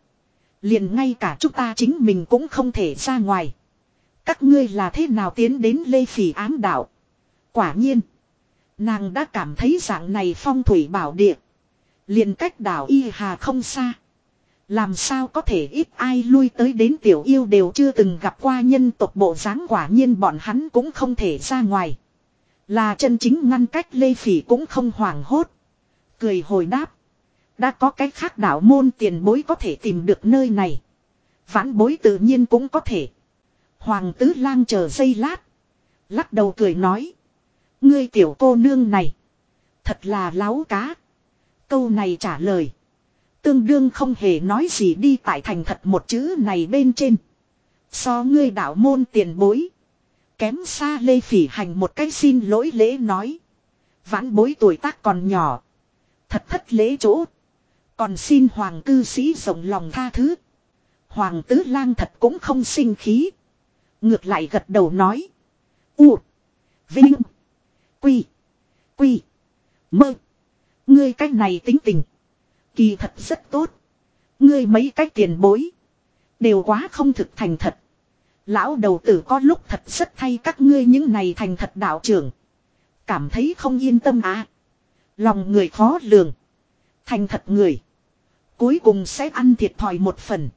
Liền ngay cả chúng ta chính mình cũng không thể ra ngoài. Các ngươi là thế nào tiến đến Lê Phỉ ám đạo. Quả nhiên. Nàng đã cảm thấy dạng này phong thủy bảo địa. Liền cách đảo Y Hà không xa. Làm sao có thể ít ai lui tới đến tiểu yêu đều chưa từng gặp qua nhân tộc bộ dáng quả nhiên bọn hắn cũng không thể ra ngoài. Là chân chính ngăn cách Lê Phỉ cũng không hoảng hốt. Cười hồi đáp. Đã có cách khác đạo môn tiền bối có thể tìm được nơi này. Vãn bối tự nhiên cũng có thể. Hoàng tứ lang chờ giây lát. Lắc đầu cười nói. Ngươi tiểu cô nương này. Thật là láo cá. Câu này trả lời. Tương đương không hề nói gì đi tại thành thật một chữ này bên trên. So ngươi đạo môn tiền bối. Kém xa lê phỉ hành một cái xin lỗi lễ nói. Vãn bối tuổi tác còn nhỏ. Thật thất lễ chỗ. Còn xin hoàng cư sĩ rộng lòng tha thứ. Hoàng tứ lang thật cũng không sinh khí. Ngược lại gật đầu nói. U. Vinh. Quy. Quy. Mơ. Ngươi cách này tính tình. Kỳ thật rất tốt. Ngươi mấy cách tiền bối. Đều quá không thực thành thật. Lão đầu tử có lúc thật rất thay các ngươi những này thành thật đạo trưởng. Cảm thấy không yên tâm à. Lòng người khó lường. Thành thật người. Cuối cùng sẽ ăn thiệt thòi một phần.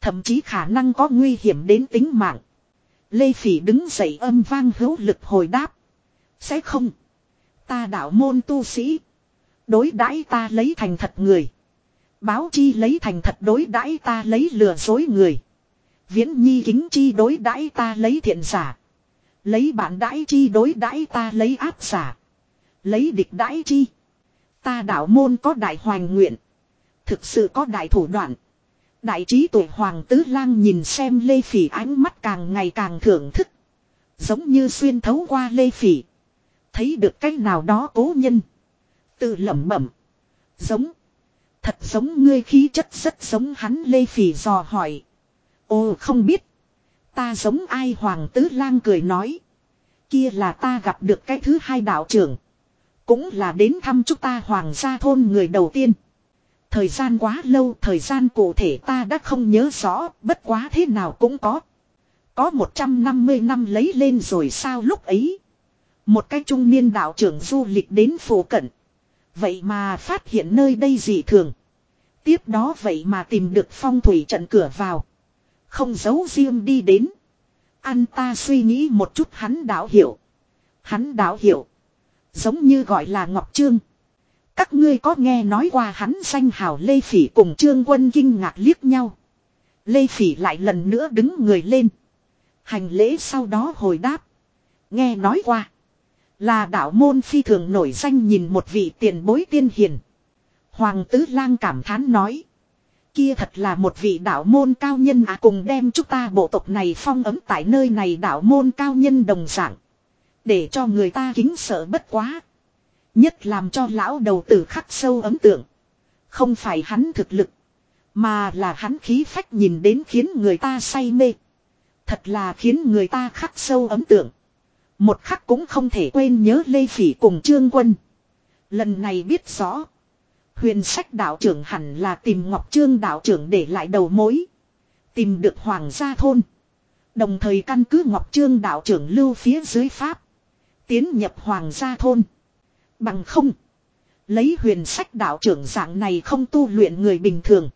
Thậm chí khả năng có nguy hiểm đến tính mạng. Lê Phỉ đứng dậy âm vang hữu lực hồi đáp. Sẽ không. Ta đạo môn tu sĩ. Đối đãi ta lấy thành thật người. Báo chi lấy thành thật đối đãi ta lấy lừa dối người. Viễn nhi kính chi đối đãi ta lấy thiện giả. Lấy bạn đãi chi đối đãi ta lấy áp giả. Lấy địch đãi chi. Ta đạo môn có đại hoàng nguyện. Thực sự có đại thủ đoạn. Đại trí tuổi hoàng tứ lang nhìn xem Lê Phỉ ánh mắt càng ngày càng thưởng thức. Giống như xuyên thấu qua Lê Phỉ. Thấy được cách nào đó cố nhân. Tự lẩm bẩm. Giống. Thật giống ngươi khí chất rất giống hắn Lê Phỉ dò hỏi. Ồ không biết. Ta giống ai Hoàng Tứ Lang cười nói. Kia là ta gặp được cái thứ hai đạo trưởng. Cũng là đến thăm chúng ta Hoàng gia thôn người đầu tiên. Thời gian quá lâu, thời gian cụ thể ta đã không nhớ rõ, bất quá thế nào cũng có. Có 150 năm lấy lên rồi sao lúc ấy. Một cái trung niên đạo trưởng du lịch đến phổ cận. Vậy mà phát hiện nơi đây dị thường. Tiếp đó vậy mà tìm được phong thủy trận cửa vào. Không giấu riêng đi đến. Anh ta suy nghĩ một chút hắn đảo hiểu. Hắn đảo hiểu. Giống như gọi là Ngọc Trương. Các ngươi có nghe nói qua hắn danh hào Lê Phỉ cùng Trương Quân kinh ngạc liếc nhau. Lê Phỉ lại lần nữa đứng người lên. Hành lễ sau đó hồi đáp. Nghe nói qua. Là đạo môn phi thường nổi danh nhìn một vị tiền bối tiên hiền. Hoàng tứ lang cảm thán nói. Kia thật là một vị đạo môn cao nhân à cùng đem chúng ta bộ tộc này phong ấm tại nơi này đạo môn cao nhân đồng dạng. Để cho người ta kính sợ bất quá. Nhất làm cho lão đầu tử khắc sâu ấm tượng. Không phải hắn thực lực. Mà là hắn khí phách nhìn đến khiến người ta say mê. Thật là khiến người ta khắc sâu ấm tượng. Một khắc cũng không thể quên nhớ Lê Phỉ cùng Trương Quân. Lần này biết rõ. Huyền sách đạo trưởng hẳn là tìm Ngọc Trương đạo trưởng để lại đầu mối. Tìm được Hoàng gia thôn. Đồng thời căn cứ Ngọc Trương đạo trưởng lưu phía dưới Pháp. Tiến nhập Hoàng gia thôn. Bằng không. Lấy huyền sách đạo trưởng dạng này không tu luyện người bình thường.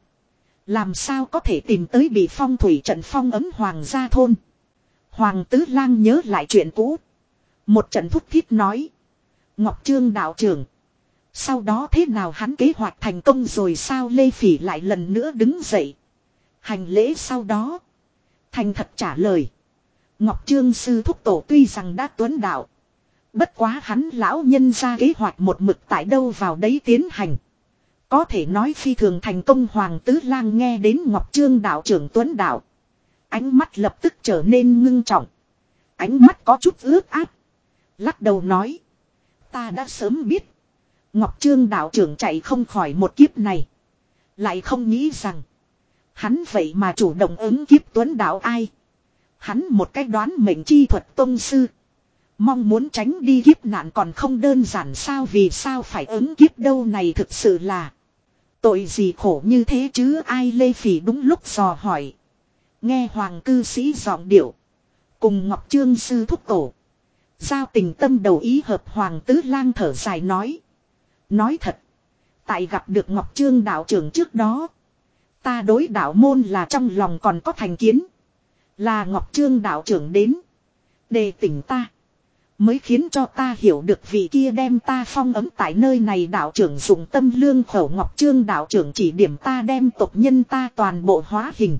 Làm sao có thể tìm tới bị phong thủy trận phong ấm Hoàng gia thôn. Hoàng tứ lang nhớ lại chuyện cũ. Một trận thúc thiết nói. Ngọc Trương đạo trưởng. Sau đó thế nào hắn kế hoạch thành công rồi sao Lê Phỉ lại lần nữa đứng dậy. Hành lễ sau đó. Thành thật trả lời. Ngọc Trương sư thúc tổ tuy rằng đã tuấn đạo. Bất quá hắn lão nhân ra kế hoạch một mực tại đâu vào đấy tiến hành. Có thể nói phi thường thành công Hoàng Tứ Lang nghe đến Ngọc Trương đạo trưởng tuấn đạo. Ánh mắt lập tức trở nên ngưng trọng. Ánh mắt có chút ướt át. Lắc đầu nói. Ta đã sớm biết. Ngọc Trương đạo trưởng chạy không khỏi một kiếp này. Lại không nghĩ rằng. Hắn vậy mà chủ động ứng kiếp tuấn đạo ai. Hắn một cách đoán mệnh chi thuật tông sư. Mong muốn tránh đi kiếp nạn còn không đơn giản sao vì sao phải ứng kiếp đâu này thực sự là. Tội gì khổ như thế chứ ai lê phỉ đúng lúc dò hỏi. Nghe hoàng cư sĩ giọng điệu. Cùng Ngọc Trương sư thúc tổ. Giao tình tâm đầu ý hợp hoàng tứ lang thở dài nói. Nói thật. Tại gặp được Ngọc Trương đạo trưởng trước đó. Ta đối đạo môn là trong lòng còn có thành kiến. Là Ngọc Trương đạo trưởng đến. Đề tỉnh ta. Mới khiến cho ta hiểu được vị kia đem ta phong ấm tại nơi này đạo trưởng dùng tâm lương khẩu Ngọc Trương đạo trưởng chỉ điểm ta đem tộc nhân ta toàn bộ hóa hình.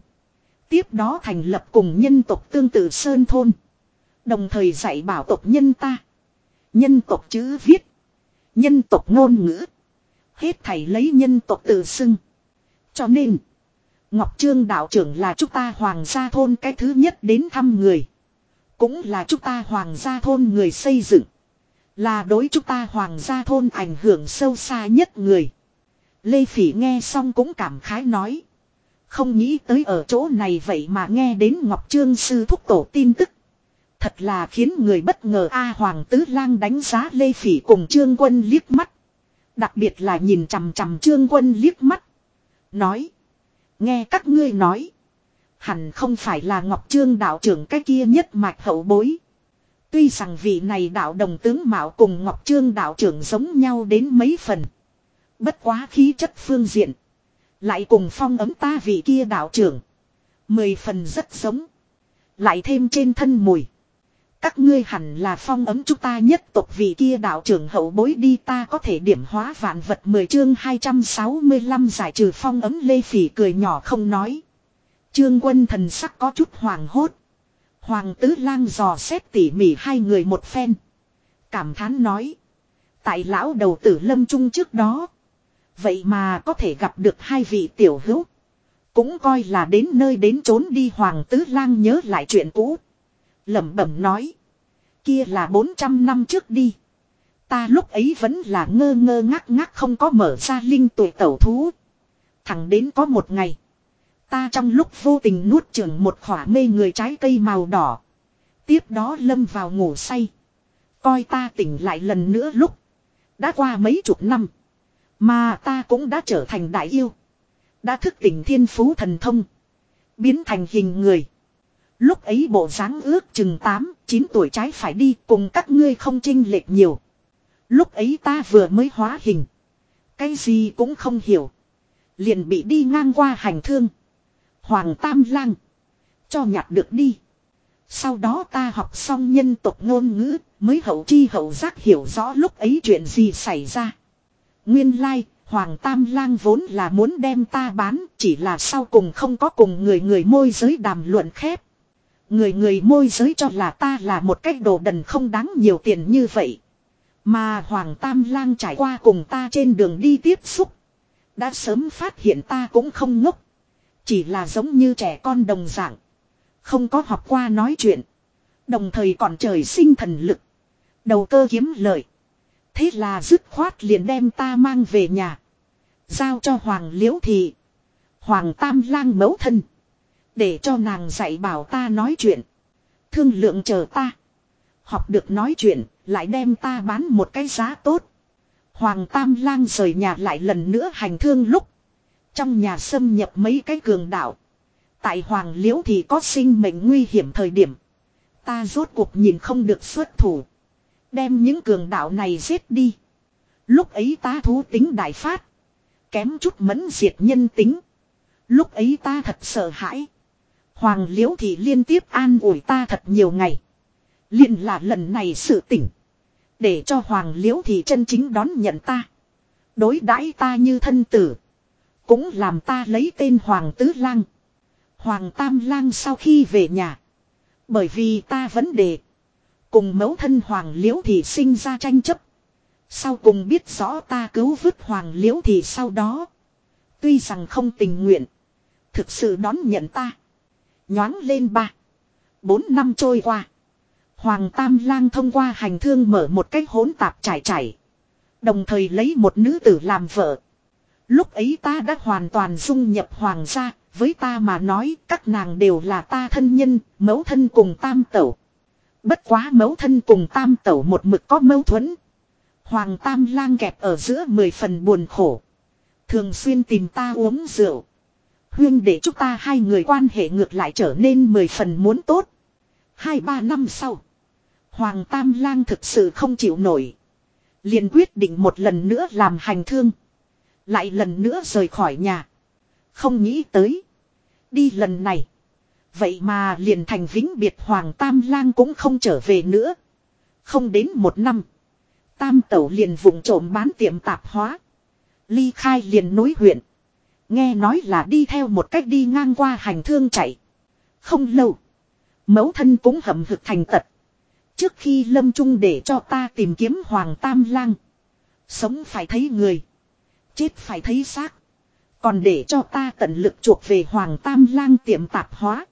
Tiếp đó thành lập cùng nhân tộc tương tự Sơn Thôn. Đồng thời dạy bảo tộc nhân ta. Nhân tộc chữ viết. Nhân tộc ngôn ngữ. Hết thảy lấy nhân tộc tự xưng. Cho nên. Ngọc Trương đạo trưởng là chúng ta hoàng gia thôn cái thứ nhất đến thăm người. Cũng là chúng ta hoàng gia thôn người xây dựng. Là đối chúng ta hoàng gia thôn ảnh hưởng sâu xa nhất người. Lê Phỉ nghe xong cũng cảm khái nói. Không nghĩ tới ở chỗ này vậy mà nghe đến Ngọc Trương Sư thúc tổ tin tức. Thật là khiến người bất ngờ A Hoàng Tứ Lang đánh giá Lê Phỉ cùng Trương Quân liếc mắt. Đặc biệt là nhìn chằm chằm Trương Quân liếc mắt. Nói. Nghe các ngươi nói. Hẳn không phải là Ngọc Trương đạo trưởng cái kia nhất mạch hậu bối. Tuy rằng vị này đạo đồng tướng Mạo cùng Ngọc Trương đạo trưởng giống nhau đến mấy phần. Bất quá khí chất phương diện. Lại cùng phong ấm ta vị kia đạo trưởng. Mười phần rất giống. Lại thêm trên thân mùi. Các ngươi hẳn là phong ấm chúng ta nhất tộc vì kia đạo trưởng hậu bối đi ta có thể điểm hóa vạn vật 10 chương 265 giải trừ phong ấm lê phỉ cười nhỏ không nói. Trương quân thần sắc có chút hoàng hốt. Hoàng tứ lang dò xét tỉ mỉ hai người một phen. Cảm thán nói. Tại lão đầu tử lâm trung trước đó. Vậy mà có thể gặp được hai vị tiểu hữu. Cũng coi là đến nơi đến trốn đi hoàng tứ lang nhớ lại chuyện cũ lẩm bẩm nói. Kia là 400 năm trước đi. Ta lúc ấy vẫn là ngơ ngơ ngác ngác không có mở ra linh tuổi tẩu thú. Thẳng đến có một ngày. Ta trong lúc vô tình nuốt trường một khỏa mê người trái cây màu đỏ. Tiếp đó lâm vào ngủ say. Coi ta tỉnh lại lần nữa lúc. Đã qua mấy chục năm. Mà ta cũng đã trở thành đại yêu. Đã thức tỉnh thiên phú thần thông. Biến thành hình người. Lúc ấy bộ dáng ước chừng 8, 9 tuổi trái phải đi cùng các ngươi không chênh lệch nhiều. Lúc ấy ta vừa mới hóa hình. Cái gì cũng không hiểu. Liền bị đi ngang qua hành thương. Hoàng Tam Lang. Cho nhặt được đi. Sau đó ta học xong nhân tộc ngôn ngữ, mới hậu chi hậu giác hiểu rõ lúc ấy chuyện gì xảy ra. Nguyên lai, like, Hoàng Tam Lang vốn là muốn đem ta bán, chỉ là sau cùng không có cùng người người môi giới đàm luận khép. Người người môi giới cho là ta là một cách đồ đần không đáng nhiều tiền như vậy. Mà Hoàng Tam Lang trải qua cùng ta trên đường đi tiếp xúc. Đã sớm phát hiện ta cũng không ngốc. Chỉ là giống như trẻ con đồng dạng. Không có học qua nói chuyện. Đồng thời còn trời sinh thần lực. Đầu cơ kiếm lợi. Thế là dứt khoát liền đem ta mang về nhà. Giao cho Hoàng Liễu Thị. Hoàng Tam Lang mẫu thân. Để cho nàng dạy bảo ta nói chuyện. Thương lượng chờ ta. Học được nói chuyện, lại đem ta bán một cái giá tốt. Hoàng Tam Lang rời nhà lại lần nữa hành thương lúc. Trong nhà xâm nhập mấy cái cường đạo. Tại Hoàng Liễu thì có sinh mệnh nguy hiểm thời điểm. Ta rốt cuộc nhìn không được xuất thủ. Đem những cường đạo này giết đi. Lúc ấy ta thú tính đại phát. Kém chút mẫn diệt nhân tính. Lúc ấy ta thật sợ hãi. Hoàng liễu thì liên tiếp an ủi ta thật nhiều ngày. liền là lần này sự tỉnh. Để cho Hoàng liễu thì chân chính đón nhận ta. Đối đãi ta như thân tử. Cũng làm ta lấy tên Hoàng Tứ Lang. Hoàng Tam Lang sau khi về nhà. Bởi vì ta vấn đề. Cùng mẫu thân Hoàng Liễu thì sinh ra tranh chấp. Sau cùng biết rõ ta cứu vứt Hoàng Liễu thì sau đó. Tuy rằng không tình nguyện. Thực sự đón nhận ta. Nhoáng lên ba. Bốn năm trôi qua. Hoàng Tam Lang thông qua hành thương mở một cái hỗn tạp trải trải. Đồng thời lấy một nữ tử làm vợ. Lúc ấy ta đã hoàn toàn dung nhập hoàng gia, với ta mà nói các nàng đều là ta thân nhân, mẫu thân cùng tam tẩu. Bất quá mẫu thân cùng tam tẩu một mực có mâu thuẫn. Hoàng tam lang kẹp ở giữa mười phần buồn khổ. Thường xuyên tìm ta uống rượu. Huyên để chúng ta hai người quan hệ ngược lại trở nên mười phần muốn tốt. Hai ba năm sau. Hoàng tam lang thực sự không chịu nổi. liền quyết định một lần nữa làm hành thương. Lại lần nữa rời khỏi nhà. Không nghĩ tới. Đi lần này. Vậy mà liền thành vĩnh biệt Hoàng Tam Lang cũng không trở về nữa. Không đến một năm. Tam Tẩu liền vùng trộm bán tiệm tạp hóa. Ly khai liền nối huyện. Nghe nói là đi theo một cách đi ngang qua hành thương chạy. Không lâu. Mẫu thân cũng hậm hực thành tật. Trước khi lâm trung để cho ta tìm kiếm Hoàng Tam Lang. Sống phải thấy người. Chết phải thấy xác. Còn để cho ta tận lực chuộc về Hoàng Tam Lang tiệm tạp hóa.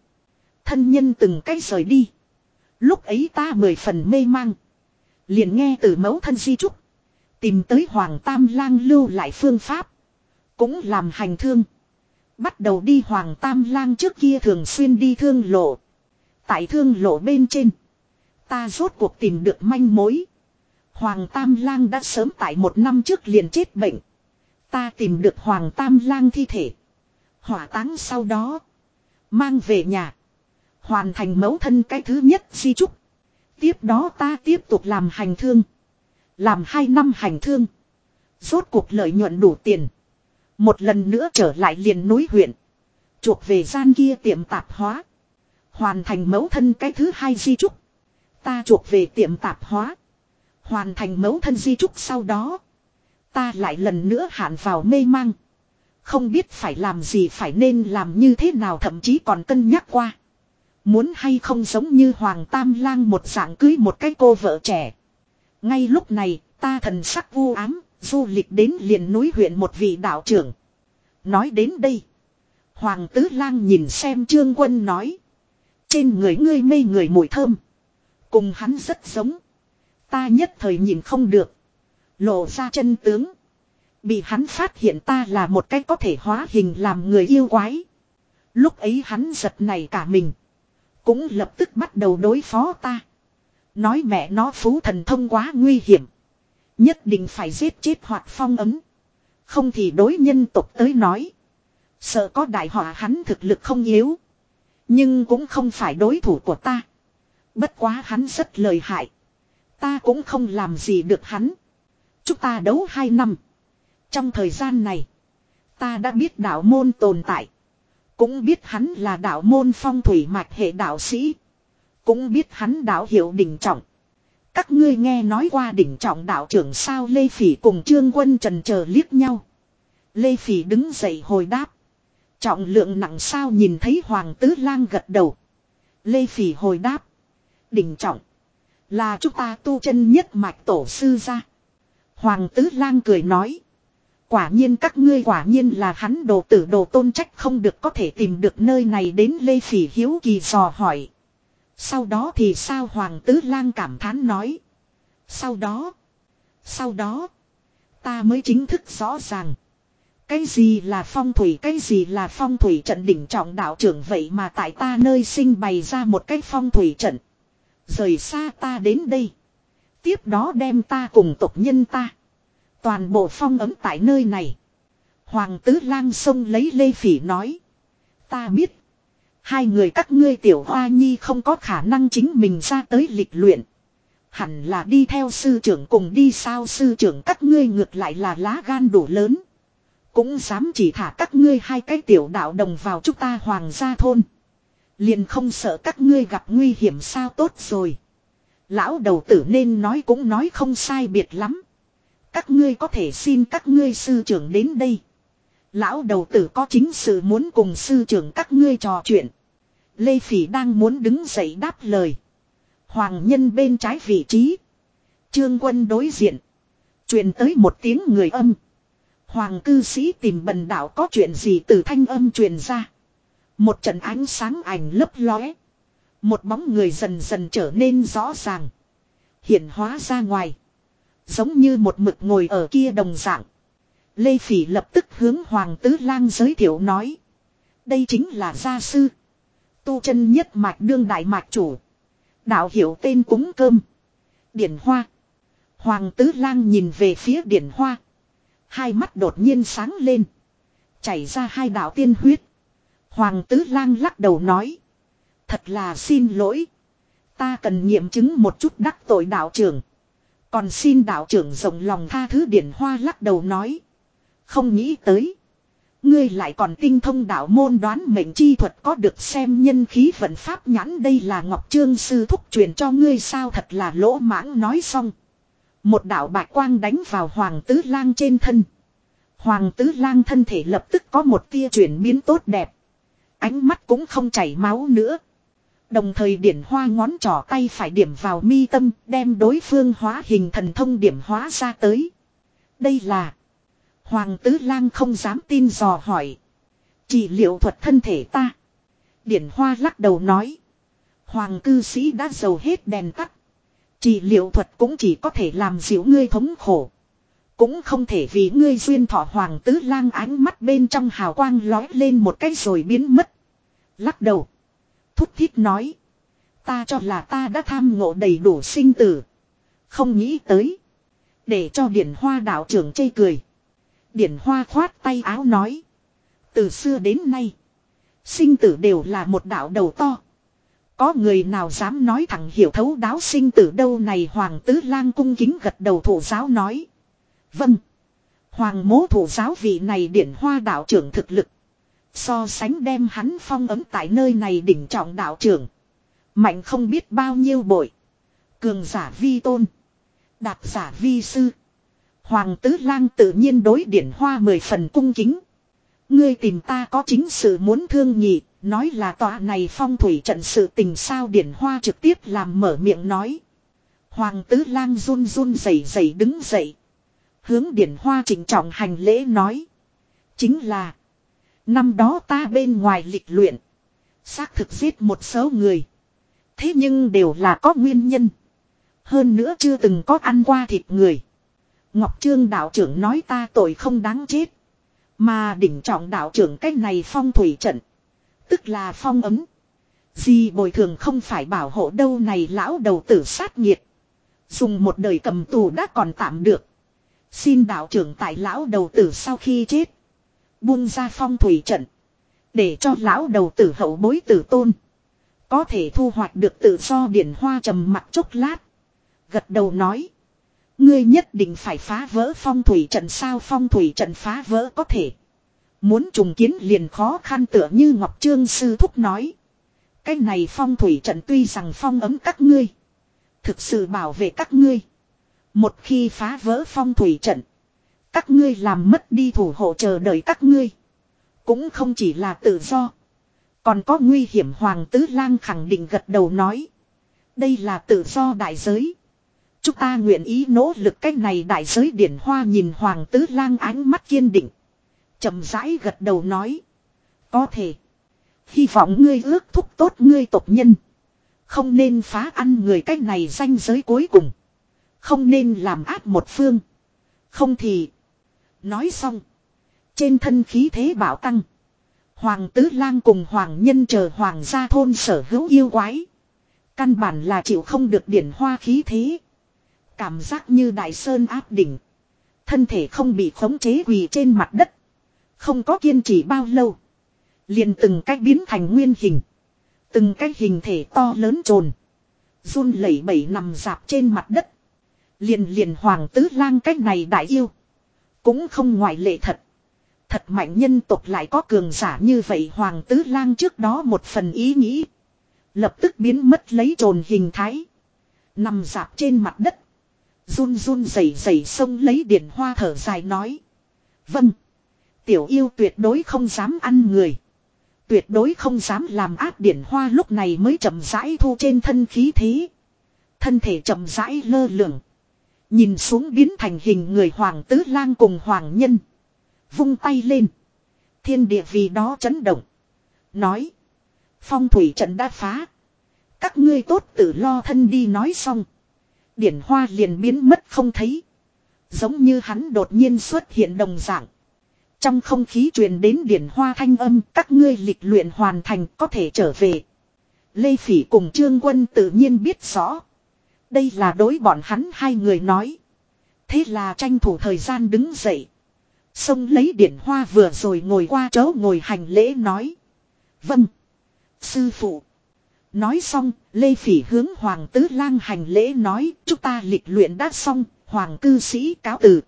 Thân nhân từng cách rời đi. Lúc ấy ta mười phần mê mang. Liền nghe từ mẫu thân di trúc. Tìm tới Hoàng Tam Lang lưu lại phương pháp. Cũng làm hành thương. Bắt đầu đi Hoàng Tam Lang trước kia thường xuyên đi thương lộ. Tại thương lộ bên trên. Ta rốt cuộc tìm được manh mối. Hoàng Tam Lang đã sớm tại một năm trước liền chết bệnh. Ta tìm được Hoàng Tam Lang thi thể. Hỏa táng sau đó. Mang về nhà. Hoàn thành mẫu thân cái thứ nhất di trúc. Tiếp đó ta tiếp tục làm hành thương. Làm hai năm hành thương. Rốt cuộc lợi nhuận đủ tiền. Một lần nữa trở lại liền núi huyện. Chuộc về gian kia tiệm tạp hóa. Hoàn thành mẫu thân cái thứ hai di trúc. Ta chuộc về tiệm tạp hóa. Hoàn thành mẫu thân di trúc sau đó. Ta lại lần nữa hạn vào mê mang. Không biết phải làm gì phải nên làm như thế nào thậm chí còn cân nhắc qua. Muốn hay không giống như Hoàng Tam Lang một dạng cưới một cái cô vợ trẻ. Ngay lúc này, ta thần sắc u ám, du lịch đến liền núi huyện một vị đạo trưởng. Nói đến đây. Hoàng Tứ Lang nhìn xem Trương Quân nói. Trên người ngươi mê người mùi thơm. Cùng hắn rất giống. Ta nhất thời nhìn không được. Lộ ra chân tướng. Bị hắn phát hiện ta là một cái có thể hóa hình làm người yêu quái. Lúc ấy hắn giật này cả mình. Cũng lập tức bắt đầu đối phó ta. Nói mẹ nó phú thần thông quá nguy hiểm. Nhất định phải giết chết hoặc phong ấm. Không thì đối nhân tục tới nói. Sợ có đại họa hắn thực lực không yếu. Nhưng cũng không phải đối thủ của ta. Bất quá hắn rất lợi hại. Ta cũng không làm gì được hắn. Chúng ta đấu hai năm. Trong thời gian này. Ta đã biết đạo môn tồn tại. Cũng biết hắn là đạo môn phong thủy mạch hệ đạo sĩ. Cũng biết hắn đạo hiệu đỉnh trọng. Các ngươi nghe nói qua đỉnh trọng đạo trưởng sao Lê Phỉ cùng Trương Quân trần chờ liếc nhau. Lê Phỉ đứng dậy hồi đáp. Trọng lượng nặng sao nhìn thấy Hoàng Tứ Lang gật đầu. Lê Phỉ hồi đáp. Đỉnh trọng. Là chúng ta tu chân nhất mạch tổ sư ra. Hoàng Tứ Lang cười nói. Quả nhiên các ngươi quả nhiên là hắn đồ tử đồ tôn trách không được có thể tìm được nơi này đến Lê Phỉ Hiếu Kỳ dò hỏi. Sau đó thì sao Hoàng Tứ Lang cảm thán nói. Sau đó. Sau đó. Ta mới chính thức rõ ràng. Cái gì là phong thủy, cái gì là phong thủy trận đỉnh trọng đạo trưởng vậy mà tại ta nơi sinh bày ra một cái phong thủy trận. Rời xa ta đến đây. Tiếp đó đem ta cùng tộc nhân ta. Toàn bộ phong ấm tại nơi này. Hoàng tứ lang sông lấy lê phỉ nói. Ta biết. Hai người các ngươi tiểu hoa nhi không có khả năng chính mình ra tới lịch luyện. Hẳn là đi theo sư trưởng cùng đi sao sư trưởng các ngươi ngược lại là lá gan đủ lớn. Cũng dám chỉ thả các ngươi hai cái tiểu đạo đồng vào chúng ta hoàng gia thôn. Liền không sợ các ngươi gặp nguy hiểm sao tốt rồi. Lão đầu tử nên nói cũng nói không sai biệt lắm. Các ngươi có thể xin các ngươi sư trưởng đến đây. Lão đầu tử có chính sự muốn cùng sư trưởng các ngươi trò chuyện. Lê Phỉ đang muốn đứng dậy đáp lời. Hoàng nhân bên trái vị trí. Trương quân đối diện. truyền tới một tiếng người âm. Hoàng cư sĩ tìm bần đạo có chuyện gì từ thanh âm truyền ra. Một trận ánh sáng ảnh lấp lóe. Một bóng người dần dần trở nên rõ ràng. Hiện hóa ra ngoài. Giống như một mực ngồi ở kia đồng dạng. Lê Phỉ lập tức hướng Hoàng Tứ Lang giới thiệu nói. Đây chính là gia sư. Tu chân nhất mạch đương đại mạch chủ. Đạo hiểu tên cúng cơm. Điển Hoa. Hoàng Tứ Lang nhìn về phía Điển Hoa. Hai mắt đột nhiên sáng lên. Chảy ra hai đạo tiên huyết. Hoàng Tứ Lang lắc đầu nói. Thật là xin lỗi. Ta cần nghiệm chứng một chút đắc tội đạo trưởng. Còn xin đạo trưởng rộng lòng tha thứ điển hoa lắc đầu nói. Không nghĩ tới. Ngươi lại còn tinh thông đạo môn đoán mệnh chi thuật có được xem nhân khí vận pháp nhãn đây là Ngọc Trương Sư thúc truyền cho ngươi sao thật là lỗ mãng nói xong. Một đạo bạch quang đánh vào Hoàng Tứ Lang trên thân. Hoàng Tứ Lang thân thể lập tức có một tia chuyển biến tốt đẹp. Ánh mắt cũng không chảy máu nữa. Đồng thời điển hoa ngón trỏ tay phải điểm vào mi tâm, đem đối phương hóa hình thần thông điểm hóa ra tới. Đây là. Hoàng tứ lang không dám tin dò hỏi. Chỉ liệu thuật thân thể ta. Điển hoa lắc đầu nói. Hoàng cư sĩ đã dầu hết đèn tắt. Chỉ liệu thuật cũng chỉ có thể làm dịu ngươi thống khổ. Cũng không thể vì ngươi duyên thọ hoàng tứ lang ánh mắt bên trong hào quang lói lên một cái rồi biến mất. Lắc đầu. Thúc thiết nói. Ta cho là ta đã tham ngộ đầy đủ sinh tử. Không nghĩ tới. Để cho điển hoa đạo trưởng chê cười. Điển hoa khoát tay áo nói. Từ xưa đến nay. Sinh tử đều là một đạo đầu to. Có người nào dám nói thẳng hiểu thấu đáo sinh tử đâu này Hoàng tứ lang cung kính gật đầu thủ giáo nói. Vâng. Hoàng mố thủ giáo vị này điển hoa đạo trưởng thực lực. So sánh đem hắn phong ấm tại nơi này đỉnh trọng đạo trưởng. Mạnh không biết bao nhiêu bội. Cường giả vi tôn. Đạt giả vi sư. Hoàng tứ lang tự nhiên đối điển hoa mười phần cung kính. Ngươi tìm ta có chính sự muốn thương nhị, nói là tòa này phong thủy trận sự tình sao điển hoa trực tiếp làm mở miệng nói. Hoàng tứ lang run run rẩy rẩy đứng dậy. Hướng điển hoa chỉnh trọng hành lễ nói. Chính là. Năm đó ta bên ngoài lịch luyện. Xác thực giết một số người. Thế nhưng đều là có nguyên nhân. Hơn nữa chưa từng có ăn qua thịt người. Ngọc Trương đạo trưởng nói ta tội không đáng chết. Mà đỉnh trọng đạo trưởng cách này phong thủy trận. Tức là phong ấm. Gì bồi thường không phải bảo hộ đâu này lão đầu tử sát nhiệt. Dùng một đời cầm tù đã còn tạm được. Xin đạo trưởng tại lão đầu tử sau khi chết. Buông ra phong thủy trận. Để cho lão đầu tử hậu bối tử tôn. Có thể thu hoạch được tự do điển hoa trầm mặt chốc lát. Gật đầu nói. Ngươi nhất định phải phá vỡ phong thủy trận sao phong thủy trận phá vỡ có thể. Muốn trùng kiến liền khó khăn tựa như Ngọc Trương Sư Thúc nói. Cái này phong thủy trận tuy rằng phong ấm các ngươi. Thực sự bảo vệ các ngươi. Một khi phá vỡ phong thủy trận. Các ngươi làm mất đi thủ hộ chờ đợi các ngươi. Cũng không chỉ là tự do. Còn có nguy hiểm Hoàng Tứ Lang khẳng định gật đầu nói. Đây là tự do đại giới. Chúng ta nguyện ý nỗ lực cách này đại giới điển hoa nhìn Hoàng Tứ Lang ánh mắt kiên định. chậm rãi gật đầu nói. Có thể. Hy vọng ngươi ước thúc tốt ngươi tộc nhân. Không nên phá ăn người cách này danh giới cuối cùng. Không nên làm áp một phương. Không thì. Nói xong. Trên thân khí thế bảo tăng. Hoàng tứ lang cùng hoàng nhân chờ hoàng gia thôn sở hữu yêu quái. Căn bản là chịu không được điển hoa khí thế. Cảm giác như đại sơn áp đỉnh. Thân thể không bị khống chế quỳ trên mặt đất. Không có kiên trì bao lâu. Liền từng cách biến thành nguyên hình. Từng cách hình thể to lớn trồn. run lẩy bẩy nằm dạp trên mặt đất. Liền liền hoàng tứ lang cách này đại yêu. Cũng không ngoại lệ thật. Thật mạnh nhân tộc lại có cường giả như vậy hoàng tứ lang trước đó một phần ý nghĩ. Lập tức biến mất lấy trồn hình thái. Nằm dạp trên mặt đất. Run run rẩy rẩy sông lấy điển hoa thở dài nói. Vâng. Tiểu yêu tuyệt đối không dám ăn người. Tuyệt đối không dám làm ác điển hoa lúc này mới chậm rãi thu trên thân khí thế. Thân thể chậm rãi lơ lửng. Nhìn xuống biến thành hình người hoàng tứ lang cùng hoàng nhân. Vung tay lên. Thiên địa vì đó chấn động. Nói. Phong thủy trận đã phá. Các ngươi tốt tự lo thân đi nói xong. Điển hoa liền biến mất không thấy. Giống như hắn đột nhiên xuất hiện đồng dạng. Trong không khí truyền đến điển hoa thanh âm, các ngươi lịch luyện hoàn thành có thể trở về. Lê Phỉ cùng Trương Quân tự nhiên biết rõ. Đây là đối bọn hắn hai người nói. Thế là tranh thủ thời gian đứng dậy. Xông lấy điển hoa vừa rồi ngồi qua chỗ ngồi hành lễ nói. Vâng. Sư phụ. Nói xong, Lê Phỉ hướng Hoàng Tứ Lang hành lễ nói, chúng ta lịch luyện đã xong, Hoàng cư sĩ cáo từ.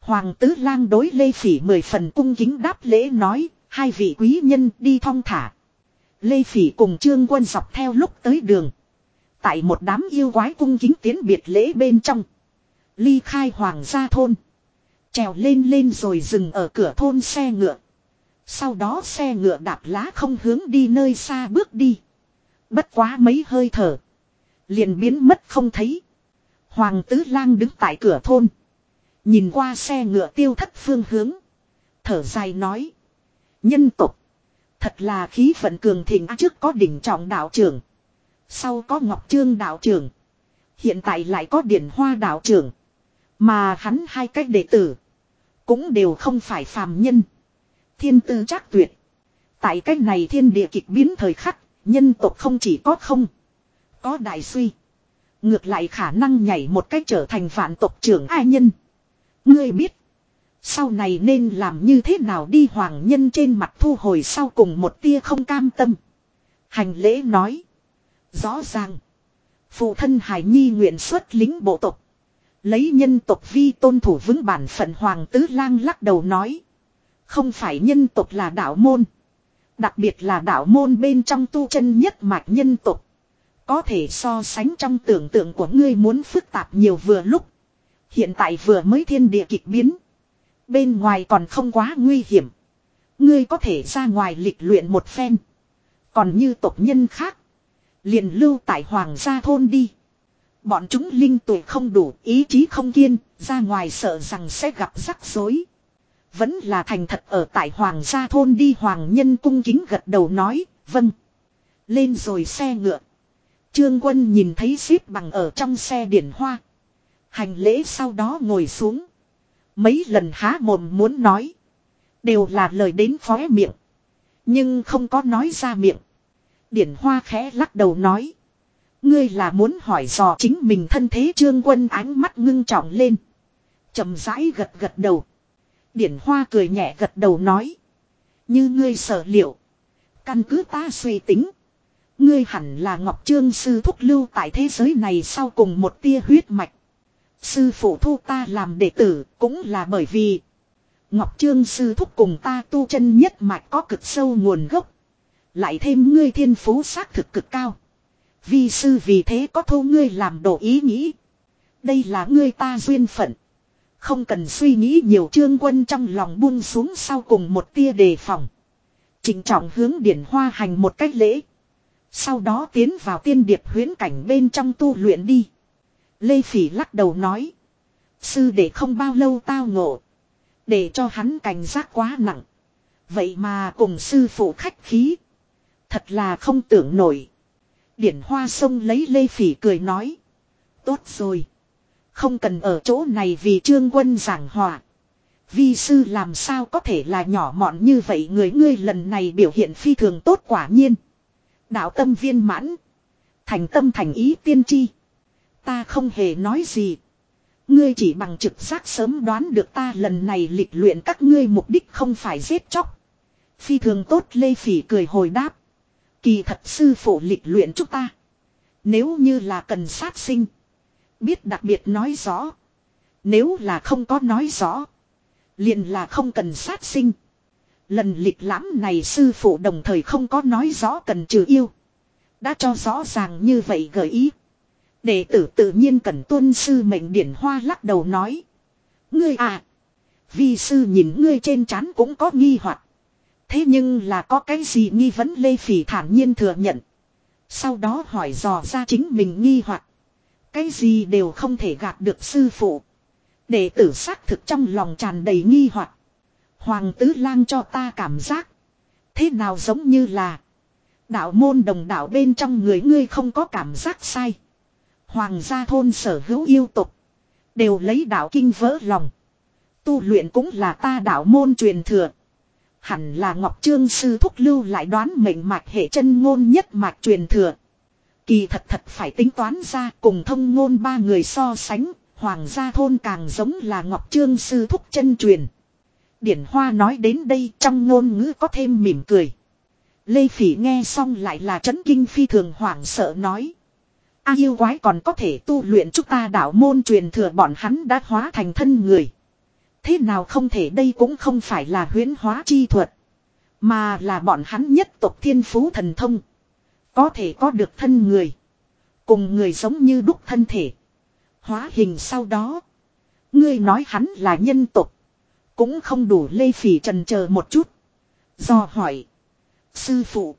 Hoàng Tứ Lang đối Lê Phỉ mười phần cung kính đáp lễ nói, hai vị quý nhân đi thong thả. Lê Phỉ cùng Trương Quân dọc theo lúc tới đường. Tại một đám yêu quái cung kính tiến biệt lễ bên trong. Ly khai Hoàng gia thôn. Trèo lên lên rồi dừng ở cửa thôn xe ngựa. Sau đó xe ngựa đạp lá không hướng đi nơi xa bước đi. Bất quá mấy hơi thở. Liền biến mất không thấy. Hoàng tứ lang đứng tại cửa thôn. Nhìn qua xe ngựa tiêu thất phương hướng. Thở dài nói. Nhân tục. Thật là khí vận cường thịnh trước có đỉnh trọng đạo trưởng. Sau có ngọc trương đạo trưởng. Hiện tại lại có điển hoa đạo trưởng. Mà hắn hai cách đệ tử. Cũng đều không phải phàm nhân. Thiên tư chắc tuyệt. Tại cách này thiên địa kịch biến thời khắc. Nhân tộc không chỉ có không. Có đại suy. Ngược lại khả năng nhảy một cách trở thành vạn tộc trưởng ai nhân. Ngươi biết. Sau này nên làm như thế nào đi hoàng nhân trên mặt thu hồi sau cùng một tia không cam tâm. Hành lễ nói. Rõ ràng. Phụ thân Hải Nhi nguyện xuất lính bộ tộc. Lấy nhân tộc vi tôn thủ vững bản phận Hoàng Tứ Lang lắc đầu nói. Không phải nhân tộc là đạo môn. Đặc biệt là đạo môn bên trong tu chân nhất mạch nhân tộc. Có thể so sánh trong tưởng tượng của ngươi muốn phức tạp nhiều vừa lúc. Hiện tại vừa mới thiên địa kịch biến. Bên ngoài còn không quá nguy hiểm. Ngươi có thể ra ngoài lịch luyện một phen. Còn như tộc nhân khác. Liền lưu tại hoàng gia thôn đi. Bọn chúng linh tuổi không đủ, ý chí không kiên, ra ngoài sợ rằng sẽ gặp rắc rối. Vẫn là thành thật ở tại hoàng gia thôn đi hoàng nhân cung kính gật đầu nói, vâng. Lên rồi xe ngựa. Trương quân nhìn thấy xếp bằng ở trong xe điển hoa. Hành lễ sau đó ngồi xuống. Mấy lần há mồm muốn nói. Đều là lời đến phói miệng. Nhưng không có nói ra miệng. Điển hoa khẽ lắc đầu nói. Ngươi là muốn hỏi dò chính mình thân thế trương quân ánh mắt ngưng trọng lên. chậm rãi gật gật đầu. Điển Hoa cười nhẹ gật đầu nói. Như ngươi sở liệu. Căn cứ ta suy tính. Ngươi hẳn là Ngọc Trương Sư Thúc lưu tại thế giới này sau cùng một tia huyết mạch. Sư phụ thu ta làm đệ tử cũng là bởi vì Ngọc Trương Sư Thúc cùng ta tu chân nhất mạch có cực sâu nguồn gốc. Lại thêm ngươi thiên phú xác thực cực cao. Vi sư vì thế có thu ngươi làm đồ ý nghĩ. Đây là ngươi ta duyên phận. Không cần suy nghĩ nhiều trương quân trong lòng buông xuống sau cùng một tia đề phòng. Trình trọng hướng điển hoa hành một cách lễ. Sau đó tiến vào tiên điệp huyến cảnh bên trong tu luyện đi. Lê Phỉ lắc đầu nói. Sư để không bao lâu tao ngộ. Để cho hắn cảnh giác quá nặng. Vậy mà cùng sư phụ khách khí. Thật là không tưởng nổi. Điển hoa sông lấy Lê Phỉ cười nói. Tốt rồi. Không cần ở chỗ này vì trương quân giảng hòa. Vi sư làm sao có thể là nhỏ mọn như vậy, người ngươi lần này biểu hiện phi thường tốt quả nhiên. Đạo tâm viên mãn. Thành tâm thành ý tiên tri. Ta không hề nói gì. Ngươi chỉ bằng trực giác sớm đoán được ta lần này lịch luyện các ngươi mục đích không phải giết chóc. Phi thường tốt, Lê Phỉ cười hồi đáp. Kỳ thật sư phụ lịch luyện chúng ta. Nếu như là cần sát sinh. Biết đặc biệt nói rõ. Nếu là không có nói rõ. Liền là không cần sát sinh. Lần lịch lãm này sư phụ đồng thời không có nói rõ cần trừ yêu. Đã cho rõ ràng như vậy gợi ý. Đệ tử tự nhiên cần tuân sư mệnh điển hoa lắc đầu nói. Ngươi à. Vi sư nhìn ngươi trên trán cũng có nghi hoặc Thế nhưng là có cái gì nghi vấn Lê Phỉ thản nhiên thừa nhận. Sau đó hỏi dò ra chính mình nghi hoặc cái gì đều không thể gạt được sư phụ. Đệ tử xác thực trong lòng tràn đầy nghi hoặc Hoàng tứ lang cho ta cảm giác. Thế nào giống như là. Đạo môn đồng đạo bên trong người ngươi không có cảm giác sai. Hoàng gia thôn sở hữu yêu tục. Đều lấy đạo kinh vỡ lòng. Tu luyện cũng là ta đạo môn truyền thừa. Hẳn là Ngọc Trương Sư Thúc Lưu lại đoán mệnh mạch hệ chân ngôn nhất mạch truyền thừa. Kỳ thật thật phải tính toán ra cùng thông ngôn ba người so sánh. Hoàng gia thôn càng giống là Ngọc Trương Sư Thúc chân truyền. Điển Hoa nói đến đây trong ngôn ngữ có thêm mỉm cười. Lê Phỉ nghe xong lại là chấn kinh phi thường hoảng sợ nói. A yêu quái còn có thể tu luyện chúng ta đạo môn truyền thừa bọn hắn đã hóa thành thân người. Thế nào không thể đây cũng không phải là huyễn hóa chi thuật. Mà là bọn hắn nhất tộc thiên phú thần thông. Có thể có được thân người. Cùng người giống như đúc thân thể. Hóa hình sau đó. Ngươi nói hắn là nhân tộc. Cũng không đủ lê phỉ trần chờ một chút. Do hỏi. Sư phụ.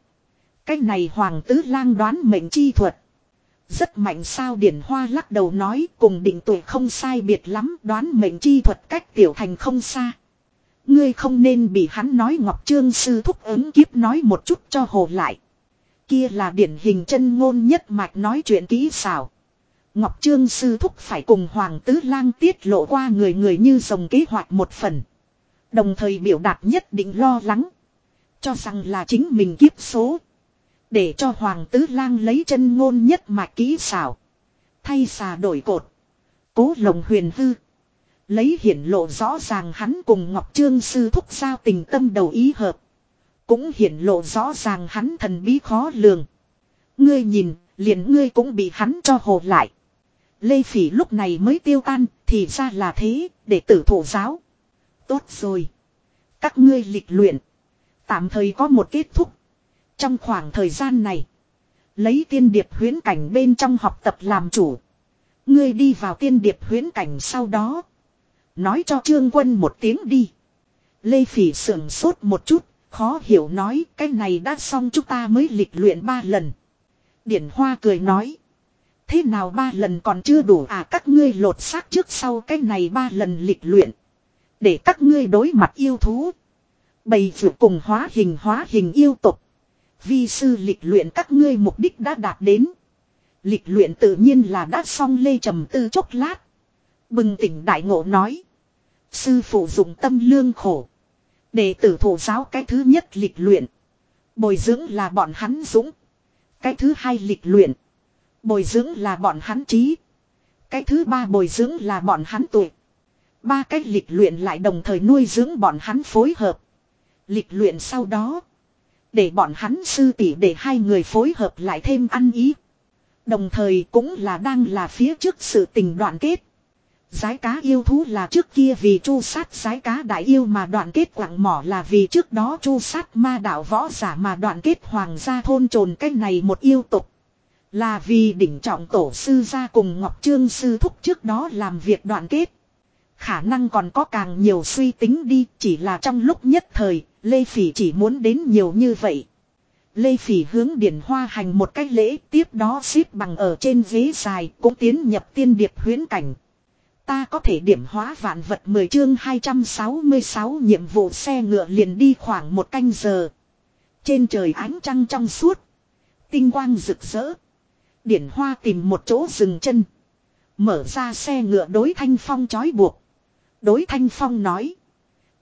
Cái này hoàng tứ lang đoán mệnh chi thuật. Rất mạnh sao điển hoa lắc đầu nói cùng định tuổi không sai biệt lắm đoán mệnh chi thuật cách tiểu thành không xa. Ngươi không nên bị hắn nói Ngọc Trương sư thúc ứng kiếp nói một chút cho hồ lại. Kia là điển hình chân ngôn nhất mạch nói chuyện kỹ xảo. Ngọc Trương sư thúc phải cùng Hoàng Tứ Lang tiết lộ qua người người như dòng kế hoạch một phần. Đồng thời biểu đạt nhất định lo lắng. Cho rằng là chính mình kiếp số. Để cho Hoàng Tứ Lang lấy chân ngôn nhất mạch kỹ xảo. Thay xà đổi cột. Cố lồng huyền hư. Lấy hiển lộ rõ ràng hắn cùng Ngọc Trương Sư thúc giao tình tâm đầu ý hợp. Cũng hiển lộ rõ ràng hắn thần bí khó lường. Ngươi nhìn, liền ngươi cũng bị hắn cho hồ lại. Lê Phỉ lúc này mới tiêu tan, thì ra là thế, để tử thủ giáo. Tốt rồi. Các ngươi lịch luyện. Tạm thời có một kết thúc. Trong khoảng thời gian này. Lấy tiên điệp huyến cảnh bên trong học tập làm chủ. Ngươi đi vào tiên điệp huyến cảnh sau đó. Nói cho trương quân một tiếng đi. Lê Phỉ sưởng sốt một chút. Khó hiểu nói, cái này đã xong chúng ta mới lịch luyện ba lần. Điển Hoa cười nói. Thế nào ba lần còn chưa đủ à các ngươi lột xác trước sau cái này ba lần lịch luyện. Để các ngươi đối mặt yêu thú. Bày vượt cùng hóa hình hóa hình yêu tục. Vi sư lịch luyện các ngươi mục đích đã đạt đến. Lịch luyện tự nhiên là đã xong, lê trầm tư chốc lát. Bừng tỉnh đại ngộ nói. Sư phụ dùng tâm lương khổ. Đệ tử thủ giáo cái thứ nhất lịch luyện. Bồi dưỡng là bọn hắn dũng. Cái thứ hai lịch luyện. Bồi dưỡng là bọn hắn trí. Cái thứ ba bồi dưỡng là bọn hắn tuổi. Ba cách lịch luyện lại đồng thời nuôi dưỡng bọn hắn phối hợp. Lịch luyện sau đó. Để bọn hắn sư tỷ để hai người phối hợp lại thêm ăn ý. Đồng thời cũng là đang là phía trước sự tình đoạn kết. Giái cá yêu thú là trước kia vì chu sát giái cá đại yêu mà đoạn kết quặng mỏ là vì trước đó chu sát ma đạo võ giả mà đoạn kết hoàng gia thôn trồn cái này một yêu tục. Là vì đỉnh trọng tổ sư gia cùng Ngọc Trương sư thúc trước đó làm việc đoạn kết. Khả năng còn có càng nhiều suy tính đi chỉ là trong lúc nhất thời, Lê Phỉ chỉ muốn đến nhiều như vậy. Lê Phỉ hướng điển hoa hành một cách lễ tiếp đó xếp bằng ở trên ghế dài cũng tiến nhập tiên điệp huyến cảnh. Ta có thể điểm hóa vạn vật 10 chương 266 nhiệm vụ xe ngựa liền đi khoảng một canh giờ. Trên trời ánh trăng trong suốt. Tinh quang rực rỡ. Điển hoa tìm một chỗ dừng chân. Mở ra xe ngựa đối thanh phong chói buộc. Đối thanh phong nói.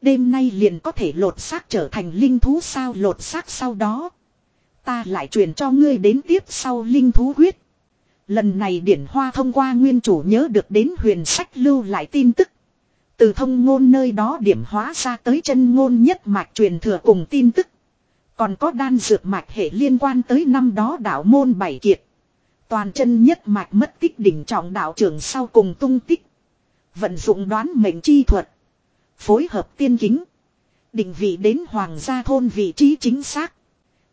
Đêm nay liền có thể lột xác trở thành linh thú sao lột xác sau đó. Ta lại truyền cho ngươi đến tiếp sau linh thú huyết. Lần này điển hoa thông qua nguyên chủ nhớ được đến huyền sách lưu lại tin tức. Từ thông ngôn nơi đó điểm hóa ra tới chân ngôn nhất mạch truyền thừa cùng tin tức. Còn có đan dược mạch hệ liên quan tới năm đó đạo môn bảy kiệt. Toàn chân nhất mạch mất tích đỉnh trọng đạo trưởng sau cùng tung tích. Vận dụng đoán mệnh chi thuật. Phối hợp tiên kính. Định vị đến hoàng gia thôn vị trí chính xác.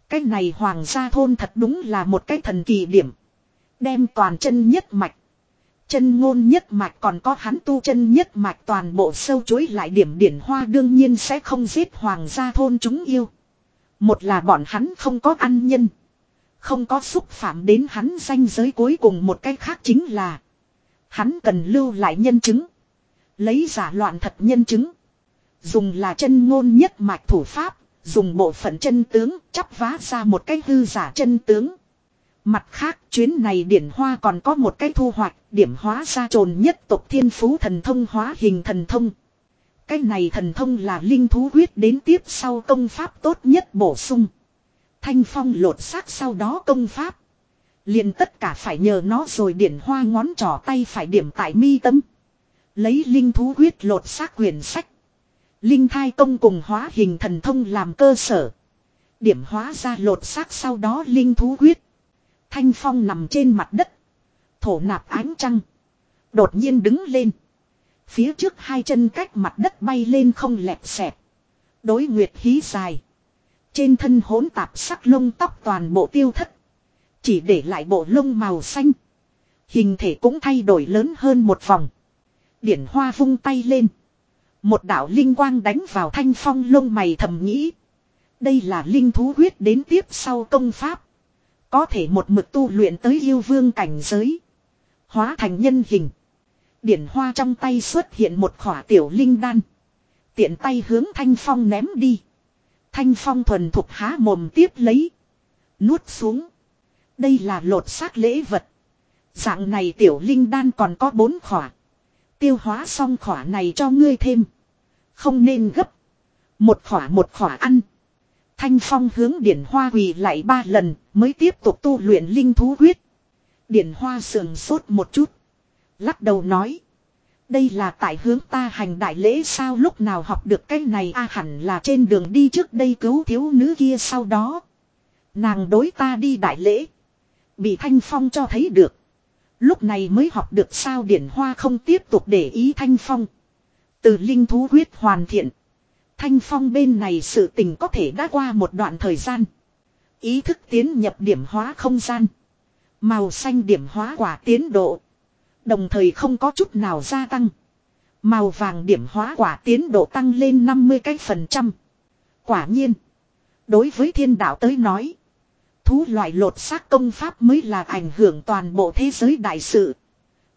Cái này hoàng gia thôn thật đúng là một cái thần kỳ điểm. Đem toàn chân nhất mạch. Chân ngôn nhất mạch còn có hắn tu chân nhất mạch toàn bộ sâu chối lại điểm điển hoa đương nhiên sẽ không giết hoàng gia thôn chúng yêu. Một là bọn hắn không có ăn nhân. Không có xúc phạm đến hắn danh giới cuối cùng một cách khác chính là. Hắn cần lưu lại nhân chứng. Lấy giả loạn thật nhân chứng. Dùng là chân ngôn nhất mạch thủ pháp. Dùng bộ phận chân tướng, chắp vá ra một cái hư giả chân tướng. Mặt khác, chuyến này điển hoa còn có một cái thu hoạch, điểm hóa ra trồn nhất tộc thiên phú thần thông hóa hình thần thông. Cái này thần thông là linh thú huyết đến tiếp sau công pháp tốt nhất bổ sung. Thanh phong lột xác sau đó công pháp. liền tất cả phải nhờ nó rồi điển hoa ngón trỏ tay phải điểm tại mi tâm. Lấy linh thú huyết lột xác quyển sách. Linh thai công cùng hóa hình thần thông làm cơ sở. Điểm hóa ra lột xác sau đó linh thú huyết. Thanh phong nằm trên mặt đất. Thổ nạp ánh trăng. Đột nhiên đứng lên. Phía trước hai chân cách mặt đất bay lên không lẹp xẹp. Đối nguyệt hí dài. Trên thân hỗn tạp sắc lông tóc toàn bộ tiêu thất. Chỉ để lại bộ lông màu xanh. Hình thể cũng thay đổi lớn hơn một vòng. Điển hoa vung tay lên. Một đạo linh quang đánh vào thanh phong lông mày thầm nghĩ. Đây là linh thú huyết đến tiếp sau công pháp. Có thể một mực tu luyện tới yêu vương cảnh giới. Hóa thành nhân hình. Điển hoa trong tay xuất hiện một khỏa tiểu linh đan. Tiện tay hướng thanh phong ném đi. Thanh phong thuần thục há mồm tiếp lấy. Nuốt xuống. Đây là lột xác lễ vật. Dạng này tiểu linh đan còn có bốn khỏa. Tiêu hóa xong khỏa này cho ngươi thêm. Không nên gấp. Một khỏa một khỏa ăn. Thanh phong hướng điển hoa quỳ lại ba lần mới tiếp tục tu luyện linh thú huyết. Điển hoa sườn sốt một chút. Lắc đầu nói. Đây là tại hướng ta hành đại lễ sao lúc nào học được cái này a à, hẳn là trên đường đi trước đây cứu thiếu nữ kia sau đó. Nàng đối ta đi đại lễ. Bị Thanh Phong cho thấy được. Lúc này mới học được sao điển hoa không tiếp tục để ý Thanh Phong. Từ linh thú huyết hoàn thiện. Thanh Phong bên này sự tình có thể đã qua một đoạn thời gian. Ý thức tiến nhập điểm hóa không gian. Màu xanh điểm hóa quả tiến độ. Đồng thời không có chút nào gia tăng. Màu vàng điểm hóa quả tiến độ tăng lên 50 cái phần trăm. Quả nhiên. Đối với thiên đạo tới nói. Thú loại lột xác công pháp mới là ảnh hưởng toàn bộ thế giới đại sự.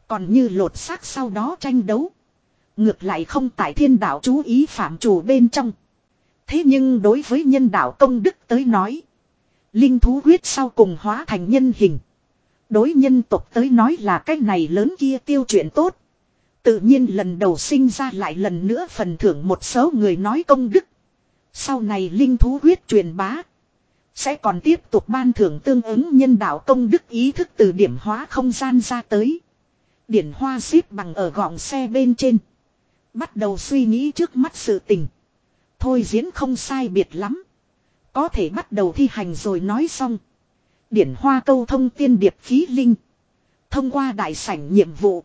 Còn như lột xác sau đó tranh đấu. Ngược lại không tại thiên đạo chú ý phạm chủ bên trong. Thế nhưng đối với nhân đạo công đức tới nói. Linh thú huyết sau cùng hóa thành nhân hình. Đối nhân tộc tới nói là cái này lớn kia tiêu chuyện tốt. Tự nhiên lần đầu sinh ra lại lần nữa phần thưởng một số người nói công đức. Sau này linh thú huyết truyền bá. Sẽ còn tiếp tục ban thưởng tương ứng nhân đạo công đức ý thức từ điểm hóa không gian ra tới. Điển hoa xếp bằng ở gọng xe bên trên. Bắt đầu suy nghĩ trước mắt sự tình. Thôi diễn không sai biệt lắm. Có thể bắt đầu thi hành rồi nói xong. Điển hoa câu thông tiên điệp khí linh. Thông qua đại sảnh nhiệm vụ.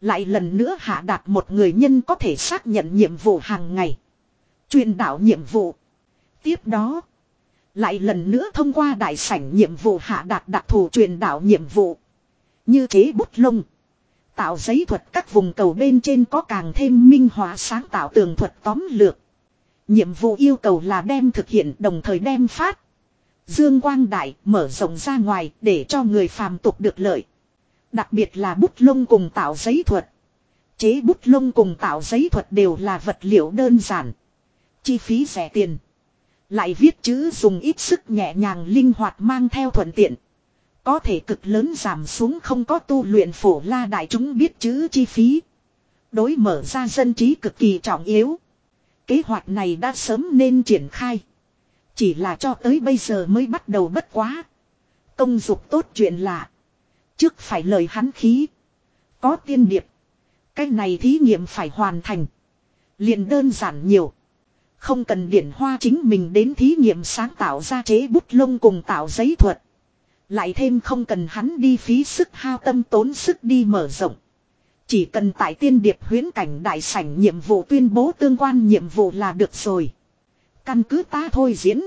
Lại lần nữa hạ đạt một người nhân có thể xác nhận nhiệm vụ hàng ngày. Truyền đạo nhiệm vụ. Tiếp đó. Lại lần nữa thông qua đại sảnh nhiệm vụ hạ đạt đặc thù truyền đạo nhiệm vụ. Như chế bút lông. Tạo giấy thuật các vùng cầu bên trên có càng thêm minh hóa sáng tạo tường thuật tóm lược. Nhiệm vụ yêu cầu là đem thực hiện đồng thời đem phát. Dương quang đại mở rộng ra ngoài để cho người phàm tục được lợi. Đặc biệt là bút lông cùng tạo giấy thuật. Chế bút lông cùng tạo giấy thuật đều là vật liệu đơn giản. Chi phí rẻ tiền. Lại viết chữ dùng ít sức nhẹ nhàng linh hoạt mang theo thuận tiện. Có thể cực lớn giảm xuống không có tu luyện phổ la đại chúng biết chữ chi phí. Đối mở ra dân trí cực kỳ trọng yếu. Kế hoạch này đã sớm nên triển khai. Chỉ là cho tới bây giờ mới bắt đầu bất quá. Công dục tốt chuyện lạ. Trước phải lời hắn khí. Có tiên điệp. Cái này thí nghiệm phải hoàn thành. liền đơn giản nhiều. Không cần điển hoa chính mình đến thí nghiệm sáng tạo ra chế bút lông cùng tạo giấy thuật. Lại thêm không cần hắn đi phí sức hao tâm tốn sức đi mở rộng. Chỉ cần tại tiên điệp huyến cảnh đại sảnh nhiệm vụ tuyên bố tương quan nhiệm vụ là được rồi. Căn cứ ta thôi diễn.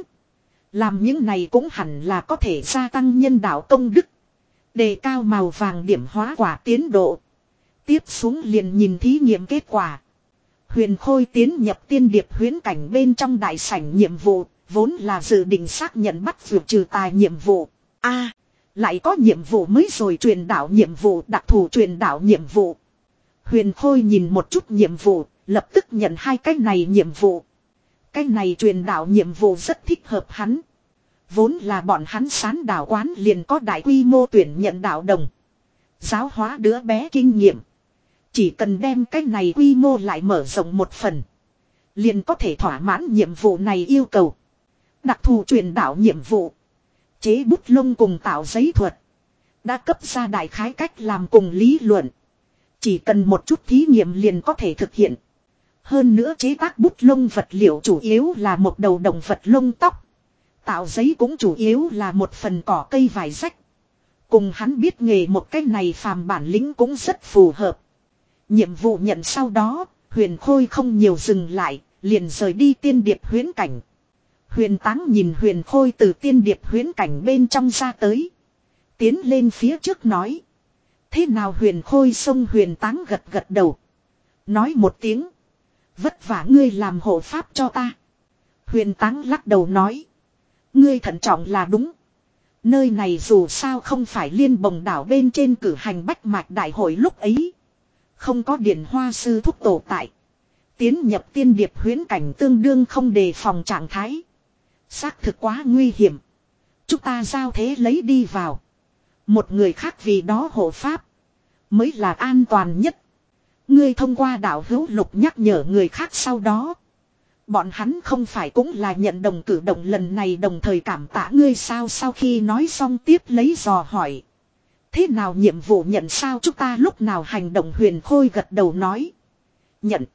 Làm những này cũng hẳn là có thể gia tăng nhân đạo công đức. Đề cao màu vàng điểm hóa quả tiến độ. Tiếp xuống liền nhìn thí nghiệm kết quả. Huyền Khôi tiến nhập tiên điệp huyến cảnh bên trong đại sảnh nhiệm vụ, vốn là dự định xác nhận bắt vượt trừ tài nhiệm vụ. a lại có nhiệm vụ mới rồi truyền đạo nhiệm vụ đặc thù truyền đạo nhiệm vụ. Huyền Khôi nhìn một chút nhiệm vụ, lập tức nhận hai cái này nhiệm vụ. Cái này truyền đạo nhiệm vụ rất thích hợp hắn. Vốn là bọn hắn sán đảo quán liền có đại quy mô tuyển nhận đạo đồng. Giáo hóa đứa bé kinh nghiệm. Chỉ cần đem cái này quy mô lại mở rộng một phần. Liền có thể thỏa mãn nhiệm vụ này yêu cầu. Đặc thù truyền đạo nhiệm vụ. Chế bút lông cùng tạo giấy thuật. Đã cấp ra đại khái cách làm cùng lý luận. Chỉ cần một chút thí nghiệm liền có thể thực hiện. Hơn nữa chế tác bút lông vật liệu chủ yếu là một đầu động vật lông tóc. Tạo giấy cũng chủ yếu là một phần cỏ cây vải rách. Cùng hắn biết nghề một cách này phàm bản lĩnh cũng rất phù hợp. Nhiệm vụ nhận sau đó, huyền khôi không nhiều dừng lại, liền rời đi tiên điệp huyến cảnh. Huyền táng nhìn huyền khôi từ tiên điệp huyến cảnh bên trong ra tới. Tiến lên phía trước nói. Thế nào huyền khôi sông huyền táng gật gật đầu. Nói một tiếng. Vất vả ngươi làm hộ pháp cho ta. Huyền táng lắc đầu nói. Ngươi thận trọng là đúng. Nơi này dù sao không phải liên bồng đảo bên trên cử hành bách mạch đại hội lúc ấy. Không có điển hoa sư thúc tổ tại. Tiến nhập tiên điệp huyến cảnh tương đương không đề phòng trạng thái. Xác thực quá nguy hiểm. Chúng ta giao thế lấy đi vào. Một người khác vì đó hộ pháp. Mới là an toàn nhất. Ngươi thông qua đạo hữu lục nhắc nhở người khác sau đó. Bọn hắn không phải cũng là nhận đồng cử động lần này đồng thời cảm tạ ngươi sao sau khi nói xong tiếp lấy dò hỏi. Thế nào nhiệm vụ nhận sao chúng ta lúc nào hành động huyền khôi gật đầu nói. Nhận.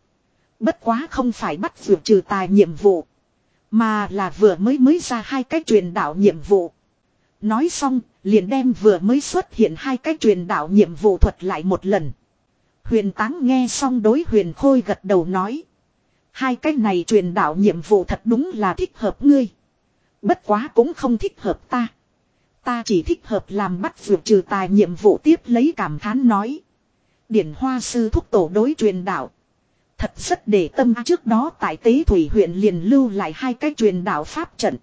Bất quá không phải bắt vượt trừ tài nhiệm vụ. Mà là vừa mới mới ra hai cái truyền đạo nhiệm vụ. Nói xong, liền đem vừa mới xuất hiện hai cái truyền đạo nhiệm vụ thuật lại một lần. Huyền táng nghe xong đối huyền khôi gật đầu nói. Hai cái này truyền đạo nhiệm vụ thật đúng là thích hợp ngươi. Bất quá cũng không thích hợp ta. Ta chỉ thích hợp làm bắt vượt trừ tài nhiệm vụ tiếp lấy cảm thán nói. Điển hoa sư thúc tổ đối truyền đạo. Thật rất để tâm trước đó tại tế thủy huyện liền lưu lại hai cái truyền đạo pháp trận.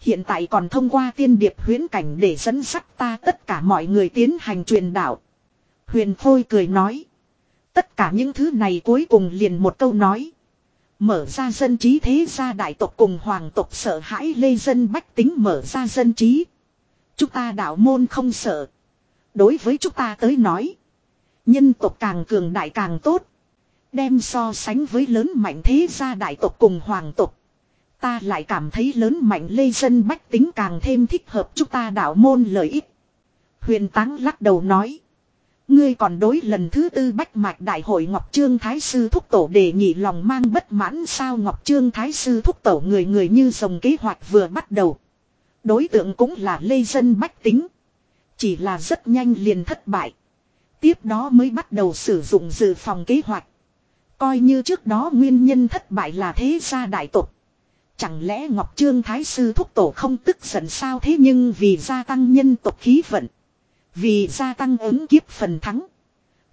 Hiện tại còn thông qua tiên điệp huyến cảnh để dẫn sắt ta tất cả mọi người tiến hành truyền đạo. Huyền Khôi cười nói. Tất cả những thứ này cuối cùng liền một câu nói. Mở ra dân trí thế gia đại tộc cùng hoàng tộc sợ hãi lê dân bách tính mở ra dân trí. Chúng ta đạo môn không sợ. Đối với chúng ta tới nói. Nhân tộc càng cường đại càng tốt. Đem so sánh với lớn mạnh thế gia đại tộc cùng hoàng tộc. Ta lại cảm thấy lớn mạnh lê dân bách tính càng thêm thích hợp chúng ta đạo môn lợi ích. Huyền táng lắc đầu nói. Ngươi còn đối lần thứ tư bách mạch đại hội Ngọc Trương Thái Sư thúc tổ đề nghị lòng mang bất mãn sao Ngọc Trương Thái Sư thúc tổ người người như dòng kế hoạch vừa bắt đầu. Đối tượng cũng là lê dân bách tính. Chỉ là rất nhanh liền thất bại. Tiếp đó mới bắt đầu sử dụng dự phòng kế hoạch. Coi như trước đó nguyên nhân thất bại là thế gia đại tục. Chẳng lẽ Ngọc Trương Thái Sư thúc tổ không tức giận sao thế nhưng vì gia tăng nhân tộc khí vận. Vì gia tăng ứng kiếp phần thắng.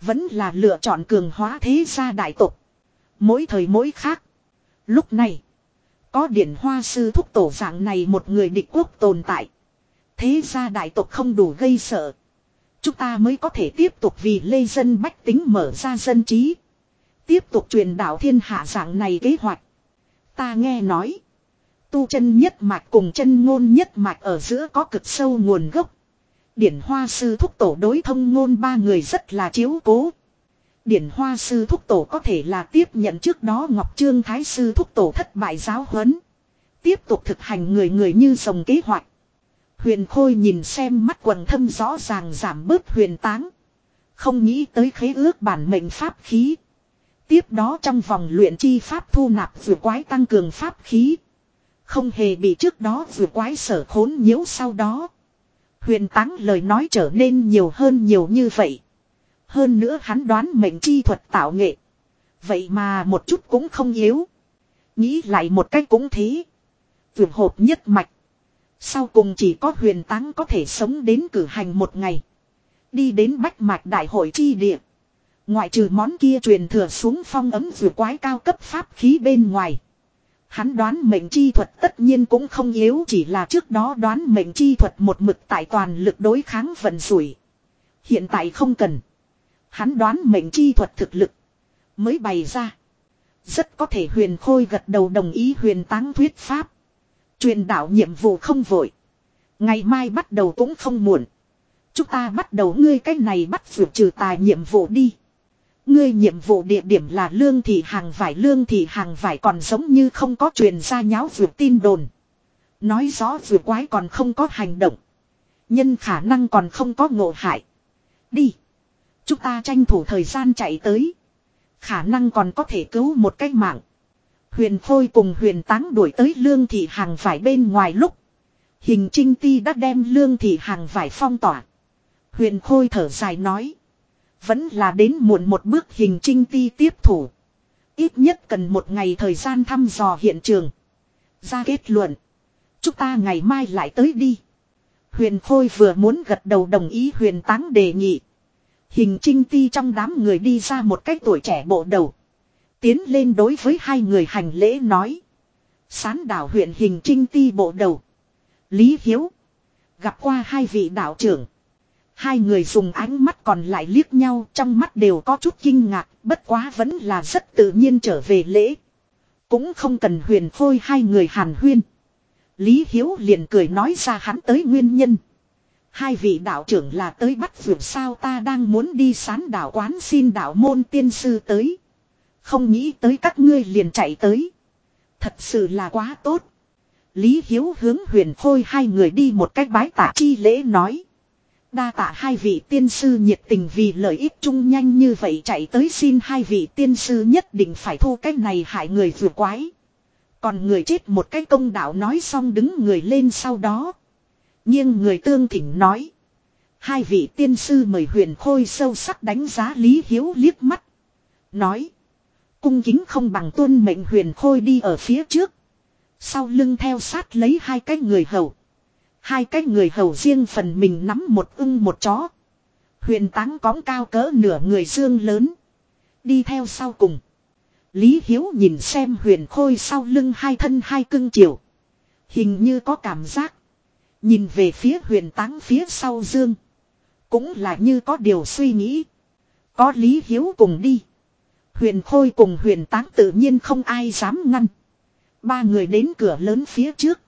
Vẫn là lựa chọn cường hóa thế gia đại tộc. Mỗi thời mỗi khác. Lúc này. Có điển hoa sư thúc tổ dạng này một người địch quốc tồn tại. Thế gia đại tộc không đủ gây sợ. Chúng ta mới có thể tiếp tục vì lê dân bách tính mở ra dân trí. Tiếp tục truyền đạo thiên hạ dạng này kế hoạch. Ta nghe nói. Tu chân nhất mạch cùng chân ngôn nhất mạch ở giữa có cực sâu nguồn gốc. Điển hoa sư thúc tổ đối thông ngôn ba người rất là chiếu cố. Điển hoa sư thúc tổ có thể là tiếp nhận trước đó Ngọc Trương Thái sư thúc tổ thất bại giáo huấn. Tiếp tục thực hành người người như dòng kế hoạch. Huyền Khôi nhìn xem mắt quần thâm rõ ràng giảm bớt huyền táng. Không nghĩ tới khế ước bản mệnh pháp khí. Tiếp đó trong vòng luyện chi pháp thu nạp vừa quái tăng cường pháp khí. Không hề bị trước đó vừa quái sở khốn nhiễu sau đó. Huyền táng lời nói trở nên nhiều hơn nhiều như vậy. Hơn nữa hắn đoán mệnh chi thuật tạo nghệ. Vậy mà một chút cũng không yếu. Nghĩ lại một cách cũng thế. Vượt hộp nhất mạch. Sau cùng chỉ có huyền táng có thể sống đến cử hành một ngày. Đi đến bách mạch đại hội chi địa. Ngoại trừ món kia truyền thừa xuống phong ấm vừa quái cao cấp pháp khí bên ngoài. Hắn đoán mệnh chi thuật tất nhiên cũng không yếu, chỉ là trước đó đoán mệnh chi thuật một mực tại toàn lực đối kháng vận rủi. Hiện tại không cần. Hắn đoán mệnh chi thuật thực lực. Mới bày ra. Rất có thể huyền khôi gật đầu đồng ý huyền táng thuyết pháp. Truyền đạo nhiệm vụ không vội. Ngày mai bắt đầu cũng không muộn. Chúng ta bắt đầu ngươi cách này bắt vượt trừ tài nhiệm vụ đi. Ngươi nhiệm vụ địa điểm là lương thị hàng vải, lương thị hàng vải còn giống như không có truyền ra nháo vượt tin đồn. Nói rõ vượt quái còn không có hành động. Nhân khả năng còn không có ngộ hại. Đi. Chúng ta tranh thủ thời gian chạy tới. Khả năng còn có thể cứu một cách mạng. Huyền Khôi cùng huyền táng đuổi tới lương thị hàng vải bên ngoài lúc. Hình trinh ti đã đem lương thị hàng vải phong tỏa. Huyền Khôi thở dài nói. Vẫn là đến muộn một bước hình trinh ti tiếp thủ. Ít nhất cần một ngày thời gian thăm dò hiện trường. Ra kết luận. Chúng ta ngày mai lại tới đi. Huyền Khôi vừa muốn gật đầu đồng ý huyền táng đề nghị. Hình trinh ti trong đám người đi ra một cách tuổi trẻ bộ đầu. Tiến lên đối với hai người hành lễ nói. Sán đảo huyện hình trinh ti bộ đầu. Lý Hiếu. Gặp qua hai vị đạo trưởng. Hai người dùng ánh mắt còn lại liếc nhau trong mắt đều có chút kinh ngạc, bất quá vẫn là rất tự nhiên trở về lễ. Cũng không cần huyền phôi hai người hàn huyên. Lý Hiếu liền cười nói ra hắn tới nguyên nhân. Hai vị đạo trưởng là tới bắt vượt sao ta đang muốn đi sán đạo quán xin đạo môn tiên sư tới. Không nghĩ tới các ngươi liền chạy tới. Thật sự là quá tốt. Lý Hiếu hướng huyền phôi hai người đi một cách bái tạ chi lễ nói. Đa tạ hai vị tiên sư nhiệt tình vì lợi ích chung nhanh như vậy chạy tới xin hai vị tiên sư nhất định phải thu cái này hại người vừa quái. Còn người chết một cái công đạo nói xong đứng người lên sau đó. Nhưng người tương thỉnh nói. Hai vị tiên sư mời huyền khôi sâu sắc đánh giá Lý Hiếu liếc mắt. Nói. Cung kính không bằng tuân mệnh huyền khôi đi ở phía trước. Sau lưng theo sát lấy hai cái người hầu. Hai cái người hầu riêng phần mình nắm một ưng một chó. Huyền táng cóng cao cỡ nửa người dương lớn. Đi theo sau cùng. Lý Hiếu nhìn xem huyền khôi sau lưng hai thân hai cưng chiều. Hình như có cảm giác. Nhìn về phía huyền táng phía sau dương. Cũng là như có điều suy nghĩ. Có Lý Hiếu cùng đi. Huyền Khôi cùng huyền táng tự nhiên không ai dám ngăn. Ba người đến cửa lớn phía trước.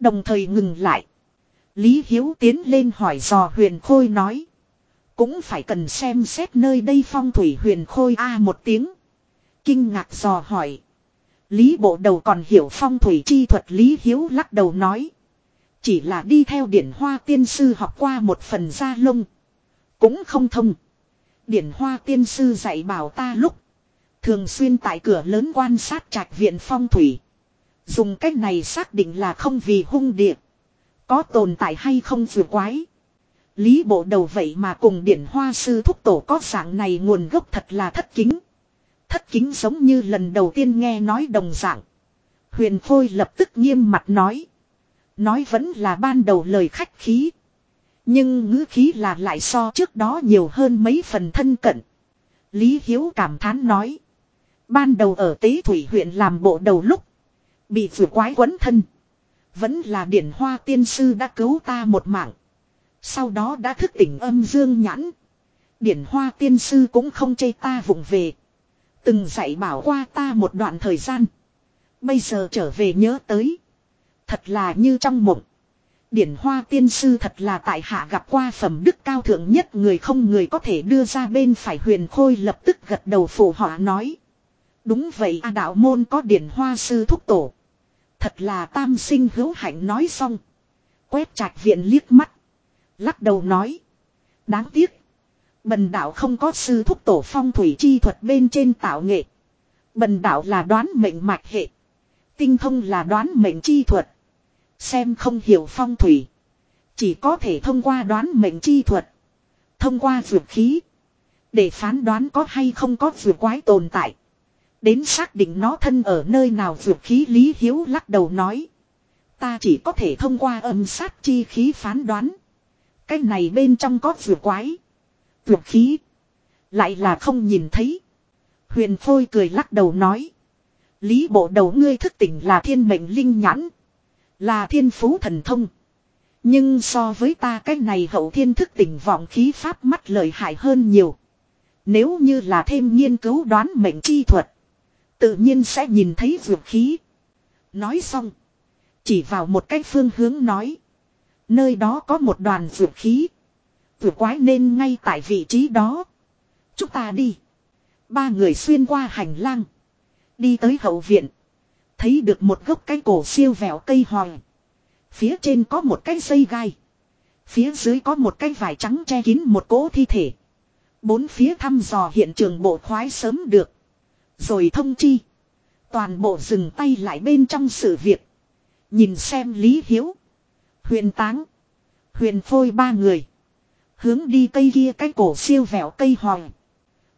Đồng thời ngừng lại. Lý Hiếu tiến lên hỏi dò huyền Khôi nói. Cũng phải cần xem xét nơi đây phong thủy huyền Khôi a một tiếng. Kinh ngạc dò hỏi. Lý bộ đầu còn hiểu phong thủy chi thuật Lý Hiếu lắc đầu nói. Chỉ là đi theo điển hoa tiên sư học qua một phần gia lông. Cũng không thông. Điển hoa tiên sư dạy bảo ta lúc. Thường xuyên tại cửa lớn quan sát trạch viện phong thủy. Dùng cách này xác định là không vì hung địa. Có tồn tại hay không vừa quái. Lý bộ đầu vậy mà cùng điển hoa sư thúc tổ có dạng này nguồn gốc thật là thất kính. Thất kính giống như lần đầu tiên nghe nói đồng dạng. Huyền Khôi lập tức nghiêm mặt nói. Nói vẫn là ban đầu lời khách khí. Nhưng ngữ khí là lại so trước đó nhiều hơn mấy phần thân cận. Lý Hiếu cảm thán nói. Ban đầu ở Tế Thủy huyện làm bộ đầu lúc. Bị vừa quái quấn thân. Vẫn là điển hoa tiên sư đã cứu ta một mạng. Sau đó đã thức tỉnh âm dương nhãn. Điển hoa tiên sư cũng không chê ta vụng về. Từng dạy bảo qua ta một đoạn thời gian. Bây giờ trở về nhớ tới. Thật là như trong mộng. Điển hoa tiên sư thật là tại hạ gặp qua phẩm đức cao thượng nhất người không người có thể đưa ra bên phải huyền khôi lập tức gật đầu phủ họ nói. Đúng vậy, a đạo môn có điển hoa sư thúc tổ. Thật là tam sinh hữu hạnh nói xong. Quét trạch viện liếc mắt. Lắc đầu nói. Đáng tiếc. Bần đạo không có sư thúc tổ phong thủy chi thuật bên trên tạo nghệ. Bần đạo là đoán mệnh mạch hệ. Tinh thông là đoán mệnh chi thuật. Xem không hiểu phong thủy. Chỉ có thể thông qua đoán mệnh chi thuật. Thông qua vượt khí. Để phán đoán có hay không có vượt quái tồn tại. Đến xác định nó thân ở nơi nào vượt khí Lý Hiếu lắc đầu nói. Ta chỉ có thể thông qua âm sát chi khí phán đoán. Cái này bên trong có vượt quái. Vượt khí. Lại là không nhìn thấy. Huyền Phôi cười lắc đầu nói. Lý bộ đầu ngươi thức tỉnh là thiên mệnh linh nhãn. Là thiên phú thần thông. Nhưng so với ta cái này hậu thiên thức tỉnh vọng khí pháp mắt lợi hại hơn nhiều. Nếu như là thêm nghiên cứu đoán mệnh chi thuật. Tự nhiên sẽ nhìn thấy vượt khí. Nói xong. Chỉ vào một cái phương hướng nói. Nơi đó có một đoàn vượt khí. Vượt quái nên ngay tại vị trí đó. Chúng ta đi. Ba người xuyên qua hành lang. Đi tới hậu viện. Thấy được một gốc cây cổ siêu vẹo cây hòi. Phía trên có một cái dây gai. Phía dưới có một cái vải trắng che kín một cỗ thi thể. Bốn phía thăm dò hiện trường bộ khoái sớm được. Rồi thông chi. Toàn bộ dừng tay lại bên trong sự việc. Nhìn xem Lý Hiếu. Huyền táng. Huyền phôi ba người. Hướng đi cây kia cái cổ siêu vẹo cây hòi.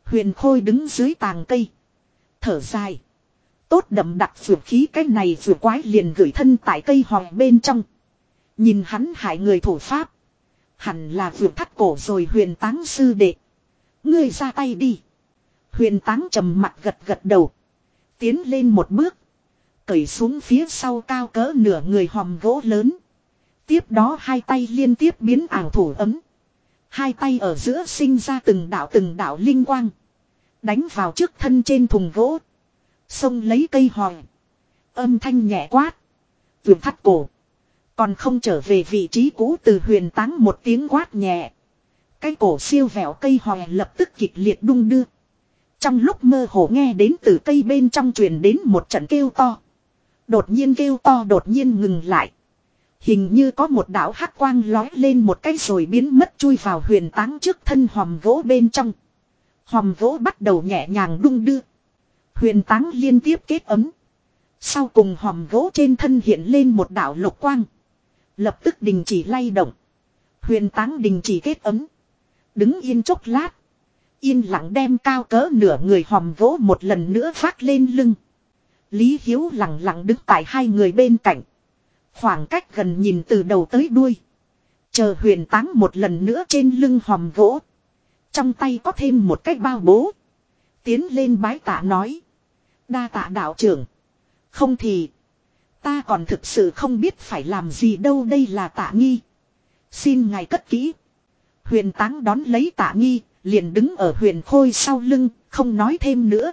Huyền khôi đứng dưới tàng cây. Thở dài. Tốt đậm đặc vượt khí cái này vượt quái liền gửi thân tại cây hòi bên trong. Nhìn hắn hại người thủ pháp. Hẳn là vượt thắt cổ rồi huyền táng sư đệ. Ngươi ra tay đi. Huyền táng trầm mặt gật gật đầu. Tiến lên một bước. Cởi xuống phía sau cao cỡ nửa người hòm gỗ lớn. Tiếp đó hai tay liên tiếp biến ảo thủ ấm. Hai tay ở giữa sinh ra từng đạo từng đạo linh quang. Đánh vào trước thân trên thùng gỗ. Xông lấy cây hòi. Âm thanh nhẹ quát. Vườn thắt cổ. Còn không trở về vị trí cũ từ huyền táng một tiếng quát nhẹ. Cái cổ siêu vẹo cây hòi lập tức kịch liệt đung đưa. Trong lúc mơ hồ nghe đến từ cây bên trong truyền đến một trận kêu to. Đột nhiên kêu to đột nhiên ngừng lại. Hình như có một đạo hắc quang lói lên một cái rồi biến mất chui vào huyền táng trước thân hòm gỗ bên trong. Hòm gỗ bắt đầu nhẹ nhàng đung đưa. Huyền táng liên tiếp kết ấm. Sau cùng hòm gỗ trên thân hiện lên một đạo lục quang. Lập tức đình chỉ lay động. Huyền táng đình chỉ kết ấm. Đứng yên chốc lát. Yên lặng đem cao cỡ nửa người hòm gỗ một lần nữa phát lên lưng. Lý Hiếu lặng lặng đứng tại hai người bên cạnh. Khoảng cách gần nhìn từ đầu tới đuôi. Chờ huyền táng một lần nữa trên lưng hòm gỗ. Trong tay có thêm một cái bao bố. Tiến lên bái tạ nói. Đa tạ đạo trưởng. Không thì. Ta còn thực sự không biết phải làm gì đâu đây là tạ nghi. Xin ngài cất kỹ. Huyền táng đón lấy tạ nghi. Liền đứng ở huyền khôi sau lưng. Không nói thêm nữa.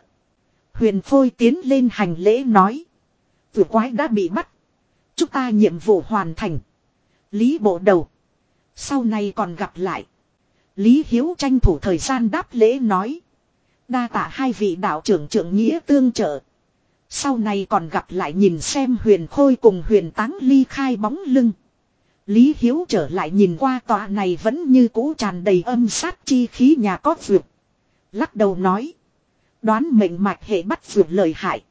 Huyền khôi tiến lên hành lễ nói. Vừa quái đã bị bắt. Chúng ta nhiệm vụ hoàn thành. Lý bộ đầu. Sau này còn gặp lại. Lý Hiếu tranh thủ thời gian đáp lễ nói. Đa tạ hai vị đạo trưởng trưởng nghĩa tương trợ. Sau này còn gặp lại nhìn xem huyền khôi cùng huyền táng ly khai bóng lưng. Lý Hiếu trở lại nhìn qua tòa này vẫn như cũ tràn đầy âm sát chi khí nhà có vượt. Lắc đầu nói. Đoán mệnh mạch hệ bắt vượt lời hại.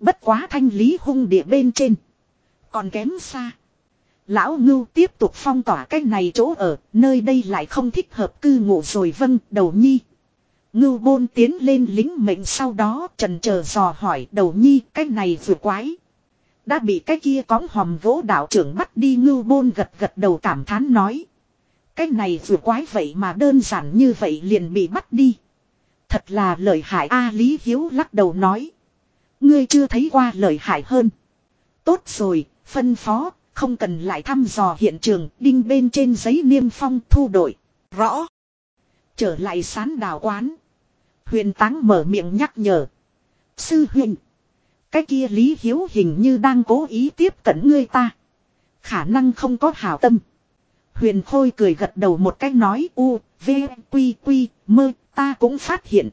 Bất quá thanh lý hung địa bên trên. Còn kém xa. Lão ngưu tiếp tục phong tỏa cái này chỗ ở, nơi đây lại không thích hợp cư ngụ rồi vâng, đầu nhi. Ngưu bôn tiến lên lính mệnh sau đó trần chờ dò hỏi đầu nhi cái này vừa quái. Đã bị cái kia cóng hòm gỗ đạo trưởng bắt đi ngưu bôn gật gật đầu cảm thán nói. Cái này vừa quái vậy mà đơn giản như vậy liền bị bắt đi. Thật là lợi hại A Lý Hiếu lắc đầu nói. Ngươi chưa thấy qua lợi hại hơn. Tốt rồi, phân phó, không cần lại thăm dò hiện trường, đinh bên trên giấy niêm phong thu đổi. Rõ. Trở lại sán đào quán. Huyền táng mở miệng nhắc nhở. Sư huyền. Cái kia Lý Hiếu hình như đang cố ý tiếp cận ngươi ta. Khả năng không có hảo tâm. Huyền Khôi cười gật đầu một cách nói u, v, quy, quy, mơ, ta cũng phát hiện.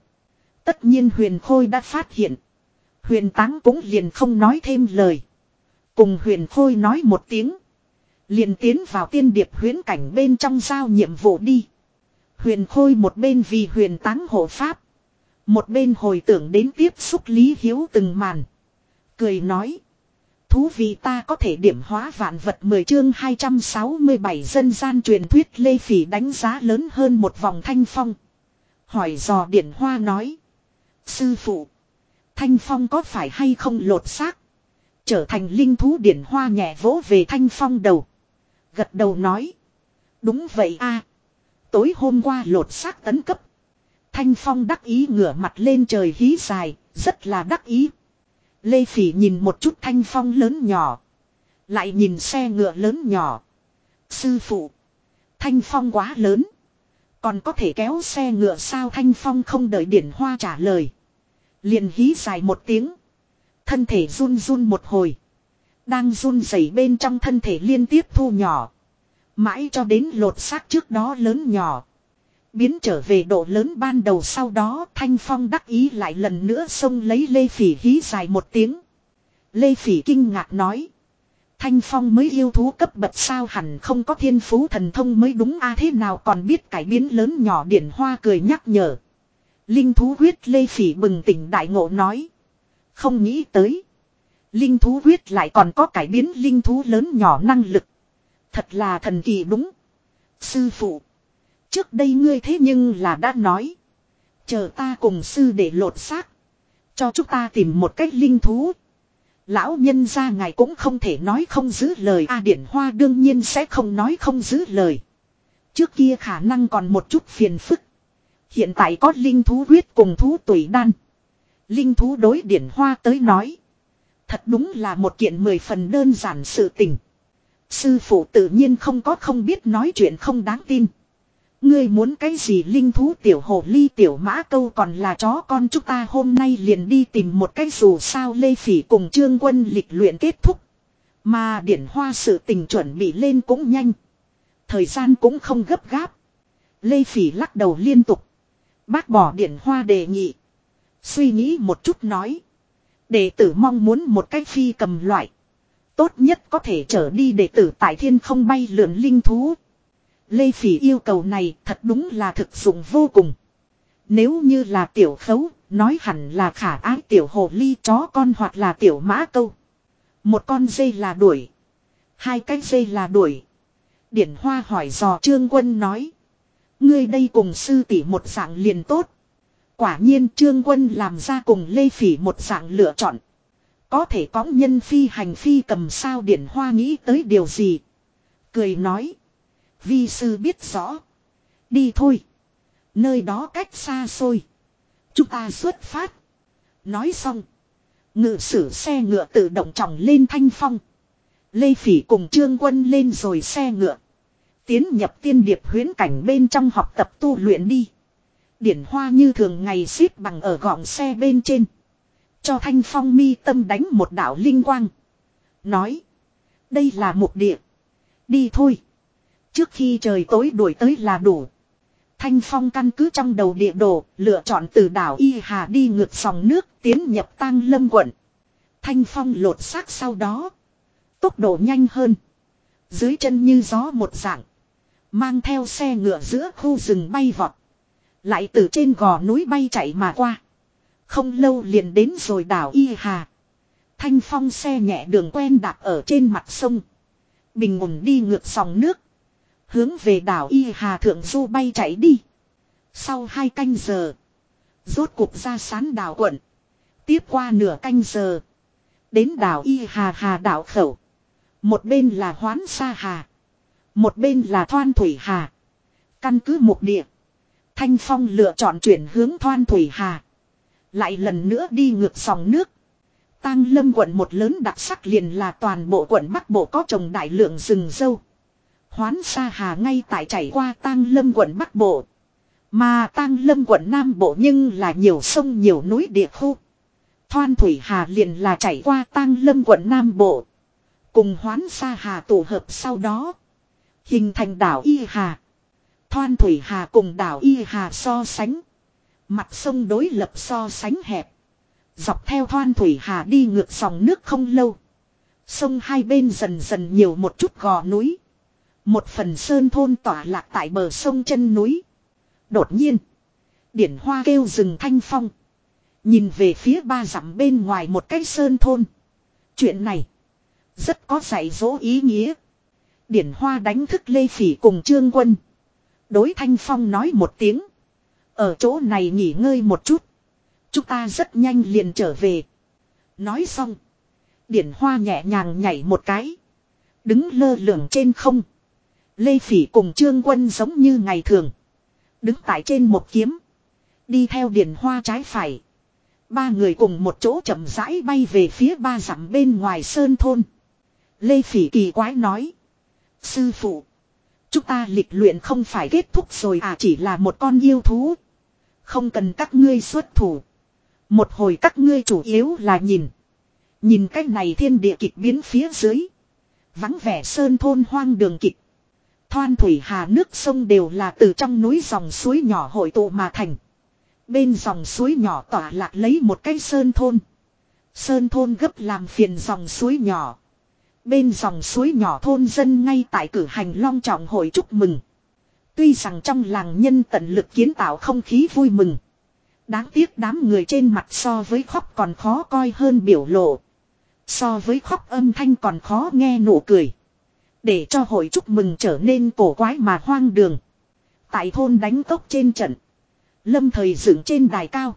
Tất nhiên Huyền Khôi đã phát hiện. Huyền Táng cũng liền không nói thêm lời. Cùng Huyền Khôi nói một tiếng. Liền tiến vào tiên điệp huyến cảnh bên trong giao nhiệm vụ đi. Huyền Khôi một bên vì Huyền Táng hộ pháp. Một bên hồi tưởng đến tiếp xúc Lý Hiếu từng màn. Cười nói. Thú vị ta có thể điểm hóa vạn vật 10 chương 267 dân gian truyền thuyết Lê Phỉ đánh giá lớn hơn một vòng thanh phong. Hỏi dò điển hoa nói. Sư phụ. Thanh phong có phải hay không lột xác? Trở thành linh thú điển hoa nhẹ vỗ về thanh phong đầu. Gật đầu nói. Đúng vậy a Tối hôm qua lột xác tấn cấp. Thanh phong đắc ý ngửa mặt lên trời hí dài, rất là đắc ý. Lê Phỉ nhìn một chút thanh phong lớn nhỏ. Lại nhìn xe ngựa lớn nhỏ. Sư phụ. Thanh phong quá lớn. Còn có thể kéo xe ngựa sao thanh phong không đợi điển hoa trả lời. Liền hí dài một tiếng. Thân thể run run một hồi. Đang run rẩy bên trong thân thể liên tiếp thu nhỏ. Mãi cho đến lột xác trước đó lớn nhỏ. Biến trở về độ lớn ban đầu sau đó Thanh Phong đắc ý lại lần nữa xông lấy Lê Phỉ hí dài một tiếng. Lê Phỉ kinh ngạc nói. Thanh Phong mới yêu thú cấp bậc sao hẳn không có thiên phú thần thông mới đúng a, thế nào còn biết cải biến lớn nhỏ điển hoa cười nhắc nhở. Linh thú huyết Lê Phỉ bừng tỉnh đại ngộ nói. Không nghĩ tới. Linh thú huyết lại còn có cải biến linh thú lớn nhỏ năng lực. Thật là thần kỳ đúng. Sư phụ. Trước đây ngươi thế nhưng là đã nói. Chờ ta cùng sư để lột xác. Cho chúng ta tìm một cách linh thú. Lão nhân ra ngài cũng không thể nói không giữ lời A điển hoa đương nhiên sẽ không nói không giữ lời. Trước kia khả năng còn một chút phiền phức. Hiện tại có linh thú huyết cùng thú tùy đan. Linh thú đối điển hoa tới nói. Thật đúng là một kiện mười phần đơn giản sự tình. Sư phụ tự nhiên không có không biết nói chuyện không đáng tin. Ngươi muốn cái gì linh thú tiểu hồ ly tiểu mã câu còn là chó con chúng ta hôm nay liền đi tìm một cái dù sao Lê Phỉ cùng trương quân lịch luyện kết thúc. Mà điển hoa sự tình chuẩn bị lên cũng nhanh. Thời gian cũng không gấp gáp. Lê Phỉ lắc đầu liên tục. Bác bỏ điển hoa đề nghị. Suy nghĩ một chút nói. Đệ tử mong muốn một cái phi cầm loại. Tốt nhất có thể trở đi đệ tử tại thiên không bay lượn linh thú. Lê Phỉ yêu cầu này thật đúng là thực dụng vô cùng. Nếu như là tiểu khấu, nói hẳn là khả ái tiểu hồ ly chó con hoặc là tiểu mã câu. Một con dây là đuổi. Hai cái dây là đuổi. Điển Hoa hỏi dò Trương Quân nói. Ngươi đây cùng sư tỷ một dạng liền tốt. Quả nhiên Trương Quân làm ra cùng Lê Phỉ một dạng lựa chọn. Có thể có nhân phi hành phi cầm sao Điển Hoa nghĩ tới điều gì. Cười nói. Vi sư biết rõ. Đi thôi. Nơi đó cách xa xôi. Chúng ta xuất phát. Nói xong. Ngự sử xe ngựa tự động trọng lên thanh phong. Lê Phỉ cùng Trương Quân lên rồi xe ngựa. Tiến nhập tiên điệp huyến cảnh bên trong học tập tu luyện đi. Điển hoa như thường ngày xếp bằng ở gọn xe bên trên. Cho thanh phong mi tâm đánh một đạo linh quang. Nói. Đây là một địa. Đi thôi. Trước khi trời tối đuổi tới là đủ. Thanh Phong căn cứ trong đầu địa đồ, lựa chọn từ đảo Y Hà đi ngược dòng nước tiến nhập tăng lâm quận. Thanh Phong lột xác sau đó. Tốc độ nhanh hơn. Dưới chân như gió một dạng. Mang theo xe ngựa giữa khu rừng bay vọt. Lại từ trên gò núi bay chạy mà qua. Không lâu liền đến rồi đảo Y Hà. Thanh phong xe nhẹ đường quen đạp ở trên mặt sông. Bình ổn đi ngược dòng nước. Hướng về đảo Y Hà Thượng Du bay chạy đi. Sau hai canh giờ. Rốt cục ra sán đảo quận. Tiếp qua nửa canh giờ. Đến đảo Y Hà Hà đảo khẩu. Một bên là hoán sa hà. Một bên là thoan thủy hà. Căn cứ mục địa. Thanh Phong lựa chọn chuyển hướng thoan thủy hà. Lại lần nữa đi ngược dòng nước. Tăng lâm quận một lớn đặc sắc liền là toàn bộ quận Bắc Bộ có trồng đại lượng rừng dâu. Hoán Sa Hà ngay tại chảy qua Tang lâm quận Bắc Bộ. Mà Tang lâm quận Nam Bộ nhưng là nhiều sông nhiều núi địa khu. Thoan Thủy Hà liền là chảy qua Tang lâm quận Nam Bộ. Cùng Hoán Sa Hà tổ hợp sau đó. Hình thành đảo Y Hà. Thoan Thủy Hà cùng đảo Y Hà so sánh. Mặt sông đối lập so sánh hẹp. Dọc theo Thoan Thủy Hà đi ngược dòng nước không lâu. Sông hai bên dần dần nhiều một chút gò núi. Một phần sơn thôn tỏa lạc tại bờ sông chân núi. Đột nhiên. Điển hoa kêu rừng thanh phong. Nhìn về phía ba dặm bên ngoài một cái sơn thôn. Chuyện này. Rất có dạy dỗ ý nghĩa. Điển hoa đánh thức Lê Phỉ cùng Trương Quân. Đối Thanh Phong nói một tiếng. Ở chỗ này nghỉ ngơi một chút. Chúng ta rất nhanh liền trở về. Nói xong. Điển hoa nhẹ nhàng nhảy một cái. Đứng lơ lửng trên không. Lê Phỉ cùng Trương Quân giống như ngày thường. Đứng tại trên một kiếm. Đi theo điển hoa trái phải. Ba người cùng một chỗ chậm rãi bay về phía ba dặm bên ngoài sơn thôn. Lê Phỉ kỳ quái nói. Sư phụ. Chúng ta lịch luyện không phải kết thúc rồi à chỉ là một con yêu thú. Không cần các ngươi xuất thủ. Một hồi các ngươi chủ yếu là nhìn. Nhìn cách này thiên địa kịch biến phía dưới. Vắng vẻ sơn thôn hoang đường kịch. Thoan thủy hà nước sông đều là từ trong núi dòng suối nhỏ hội tụ mà thành. Bên dòng suối nhỏ tỏa lạc lấy một cái sơn thôn. Sơn thôn gấp làm phiền dòng suối nhỏ. Bên dòng suối nhỏ thôn dân ngay tại cử hành long trọng hội chúc mừng. Tuy rằng trong làng nhân tận lực kiến tạo không khí vui mừng. Đáng tiếc đám người trên mặt so với khóc còn khó coi hơn biểu lộ. So với khóc âm thanh còn khó nghe nụ cười. Để cho hội chúc mừng trở nên cổ quái mà hoang đường. Tại thôn đánh tốc trên trận. Lâm thời dựng trên đài cao.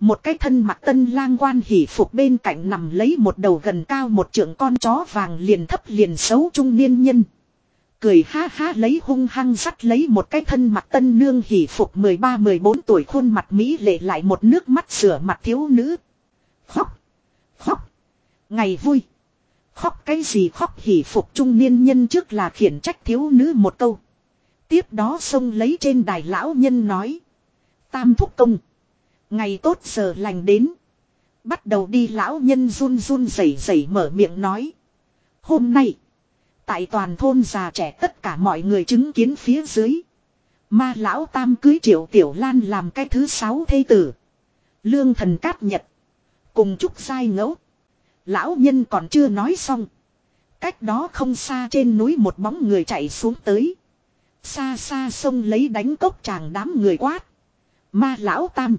Một cái thân mặc tân lang quan hỉ phục bên cạnh nằm lấy một đầu gần cao một trượng con chó vàng liền thấp liền xấu trung niên nhân. Cười ha ha lấy hung hăng sắt lấy một cái thân mặt tân nương hỉ phục 13-14 tuổi khuôn mặt Mỹ lệ lại một nước mắt sửa mặt thiếu nữ. Khóc. Khóc. Ngày vui. Khóc cái gì khóc hỉ phục trung niên nhân trước là khiển trách thiếu nữ một câu. Tiếp đó xông lấy trên đài lão nhân nói. Tam thúc công. Ngày tốt giờ lành đến. Bắt đầu đi lão nhân run run rẩy rẩy mở miệng nói. Hôm nay. Tại toàn thôn già trẻ tất cả mọi người chứng kiến phía dưới. Ma lão tam cưới triệu tiểu lan làm cái thứ sáu thê tử. Lương thần cát nhật. Cùng chúc sai ngẫu. Lão nhân còn chưa nói xong. Cách đó không xa trên núi một bóng người chạy xuống tới. Xa xa sông lấy đánh cốc chàng đám người quát. Ma lão tam.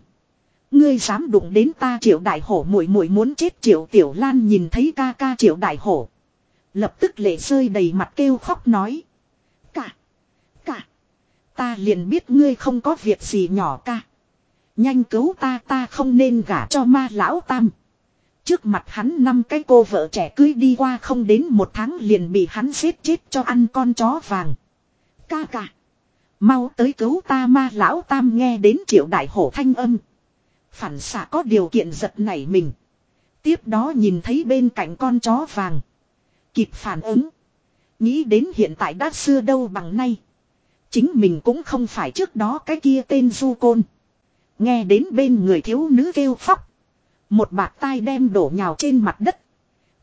Ngươi dám đụng đến ta triệu đại hổ muội muội muốn chết triệu tiểu lan nhìn thấy ca ca triệu đại hổ. Lập tức lệ rơi đầy mặt kêu khóc nói. Cả. Cả. Ta liền biết ngươi không có việc gì nhỏ ca. Nhanh cứu ta ta không nên gả cho ma lão tam. Trước mặt hắn năm cái cô vợ trẻ cưới đi qua không đến một tháng liền bị hắn xếp chết cho ăn con chó vàng. Ca ca. Mau tới cứu ta ma lão tam nghe đến triệu đại hổ thanh âm. Phản xạ có điều kiện giật nảy mình. Tiếp đó nhìn thấy bên cạnh con chó vàng. Kịp phản ứng. Nghĩ đến hiện tại đã xưa đâu bằng nay. Chính mình cũng không phải trước đó cái kia tên du côn. Nghe đến bên người thiếu nữ kêu phóc một bạt tai đem đổ nhào trên mặt đất.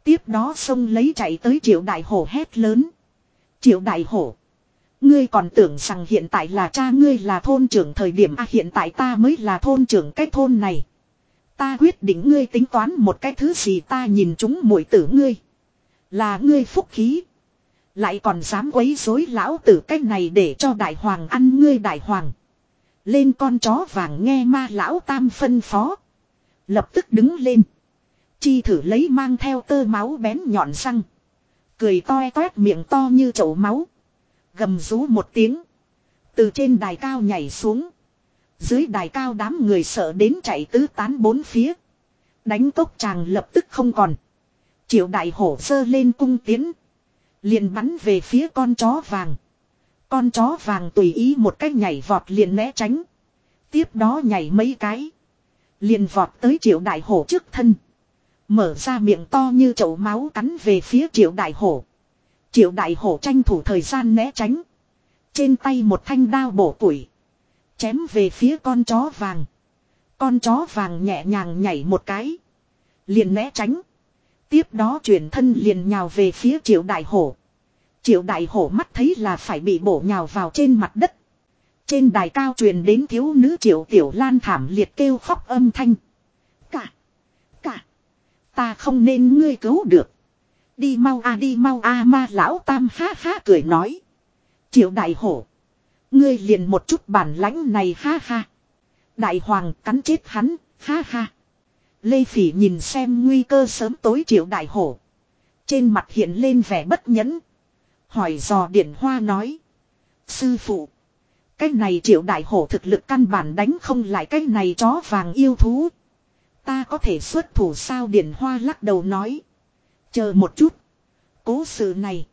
Tiếp đó xông lấy chạy tới triệu đại hổ hét lớn. Triệu đại hổ. Ngươi còn tưởng rằng hiện tại là cha ngươi là thôn trưởng thời điểm à hiện tại ta mới là thôn trưởng cái thôn này. Ta quyết định ngươi tính toán một cái thứ gì, ta nhìn chúng mũi tử ngươi. Là ngươi phúc khí. Lại còn dám quấy rối lão tử cách này để cho đại hoàng ăn ngươi đại hoàng. Lên con chó vàng nghe ma lão tam phân phó. Lập tức đứng lên. Chi thử lấy mang theo tơ máu bén nhọn răng. Cười toe toét miệng to như chậu máu. Gầm rú một tiếng. Từ trên đài cao nhảy xuống. Dưới đài cao đám người sợ đến chạy tứ tán bốn phía. Đánh tốc chàng lập tức không còn. Triệu đại hổ sơ lên cung tiến. Liền bắn về phía con chó vàng. Con chó vàng tùy ý một cách nhảy vọt liền né tránh. Tiếp đó nhảy mấy cái. Liền vọt tới triệu đại hổ trước thân. Mở ra miệng to như chậu máu cắn về phía triệu đại hổ. Triệu đại hổ tranh thủ thời gian né tránh. Trên tay một thanh đao bổ củi. Chém về phía con chó vàng. Con chó vàng nhẹ nhàng nhảy một cái. Liền né tránh. Tiếp đó chuyển thân liền nhào về phía triệu đại hổ. Triệu đại hổ mắt thấy là phải bị bổ nhào vào trên mặt đất. Trên đài cao truyền đến thiếu nữ triệu tiểu lan thảm liệt kêu khóc âm thanh. Cả. Cả. Ta không nên ngươi cứu được. Đi mau a đi mau a ma lão tam ha ha cười nói. Triệu đại hổ. Ngươi liền một chút bản lãnh này ha ha. Đại hoàng cắn chết hắn, ha ha. Lê Phỉ nhìn xem nguy cơ sớm tối triệu đại hổ. Trên mặt hiện lên vẻ bất nhẫn. Hỏi dò điển hoa nói. Sư phụ. Cái này triệu đại hổ thực lực căn bản đánh không lại cái này chó vàng yêu thú. Ta có thể xuất thủ sao điển hoa lắc đầu nói. Chờ một chút. Cố sự này.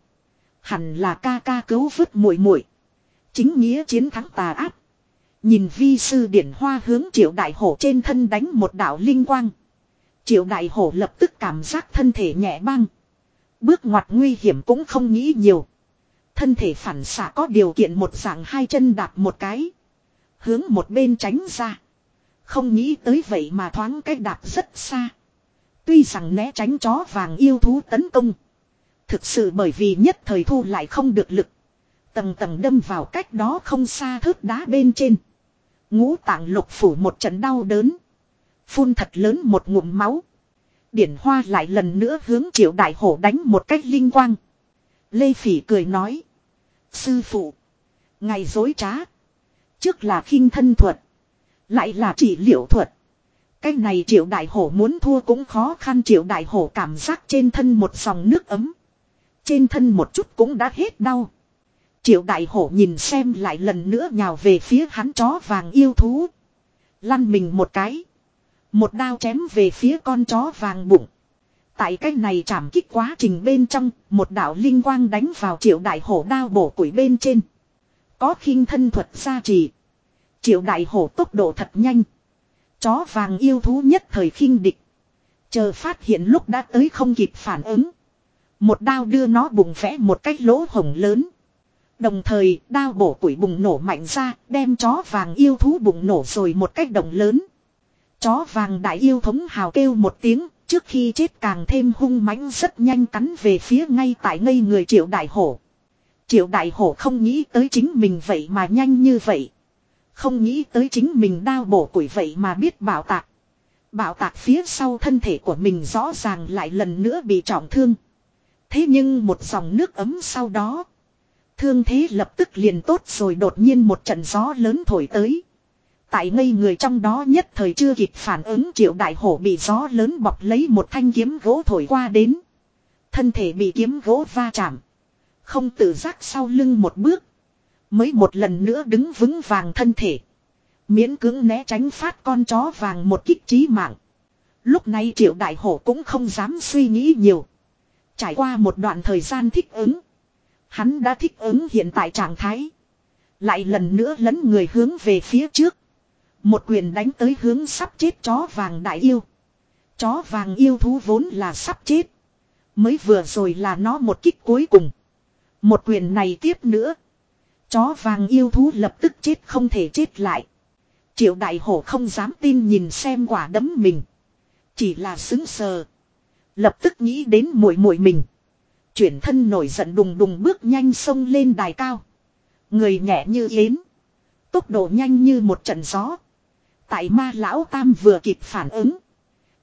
Hẳn là ca ca cứu vứt muội muội Chính nghĩa chiến thắng tà ác. Nhìn vi sư điển hoa hướng triệu đại hổ trên thân đánh một đạo linh quang. Triệu đại hổ lập tức cảm giác thân thể nhẹ băng. Bước ngoặt nguy hiểm cũng không nghĩ nhiều. Thân thể phản xạ có điều kiện một dạng hai chân đạp một cái. Hướng một bên tránh ra. Không nghĩ tới vậy mà thoáng cách đạp rất xa. Tuy rằng né tránh chó vàng yêu thú tấn công. Thực sự bởi vì nhất thời thu lại không được lực. Tầng tầng đâm vào cách đó không xa thớt đá bên trên. Ngũ tạng lục phủ một trận đau đớn. Phun thật lớn một ngụm máu. Điển hoa lại lần nữa hướng triệu đại hổ đánh một cách linh quang. Lê Phỉ cười nói. Sư phụ. Ngày dối trá. Trước là khinh thân thuật. Lại là trị liệu thuật. Cái này triệu đại hổ muốn thua cũng khó khăn triệu đại hổ cảm giác trên thân một dòng nước ấm. Trên thân một chút cũng đã hết đau. Triệu đại hổ nhìn xem lại lần nữa nhào về phía hắn chó vàng yêu thú. Lăn mình một cái. Một đao chém về phía con chó vàng bụng. Tại cái này chạm kích quá trình bên trong, một đạo linh quang đánh vào triệu đại hổ đao bổ củi bên trên. Có khinh thân thuật gia trì. Triệu đại hổ tốc độ thật nhanh. Chó vàng yêu thú nhất thời khinh địch. Chờ phát hiện lúc đã tới không kịp phản ứng. Một đao đưa nó bùng vẽ một cách lỗ hổng lớn. Đồng thời đao bổ củi bùng nổ mạnh ra đem chó vàng yêu thú bùng nổ rồi một cách động lớn. Chó vàng đại yêu thống hào kêu một tiếng trước khi chết càng thêm hung mãnh rất nhanh cắn về phía ngay tại ngây người triệu đại hổ. Triệu đại hổ không nghĩ tới chính mình vậy mà nhanh như vậy. Không nghĩ tới chính mình đao bổ củi vậy mà biết bảo tạc. Bảo tạc phía sau thân thể của mình rõ ràng lại lần nữa bị trọng thương. Thế nhưng một dòng nước ấm sau đó. Thương thế lập tức liền tốt rồi đột nhiên một trận gió lớn thổi tới. Tại ngây người trong đó nhất thời chưa kịp phản ứng, triệu đại hổ bị gió lớn bọc lấy một thanh kiếm gỗ thổi qua đến. Thân thể bị kiếm gỗ va chạm. Không tự giác sau lưng một bước. Mới một lần nữa đứng vững vàng thân thể. Miễn cưỡng né tránh phát con chó vàng một kích trí mạng. Lúc này triệu đại hổ cũng không dám suy nghĩ nhiều. Trải qua một đoạn thời gian thích ứng. Hắn đã thích ứng hiện tại trạng thái. Lại lần nữa lấn người hướng về phía trước. Một quyền đánh tới hướng sắp chết chó vàng đại yêu. Chó vàng yêu thú vốn là sắp chết. Mới vừa rồi là nó một kích cuối cùng. Một quyền này tiếp nữa. Chó vàng yêu thú lập tức chết không thể chết lại. Triệu đại hổ không dám tin nhìn xem quả đấm mình. Chỉ là xứng sờ. Lập tức nghĩ đến muội muội mình. Chuyển thân nổi giận đùng đùng bước nhanh sông lên đài cao. Người nhẹ như yến. Tốc độ nhanh như một trận gió. Tại ma lão tam vừa kịp phản ứng.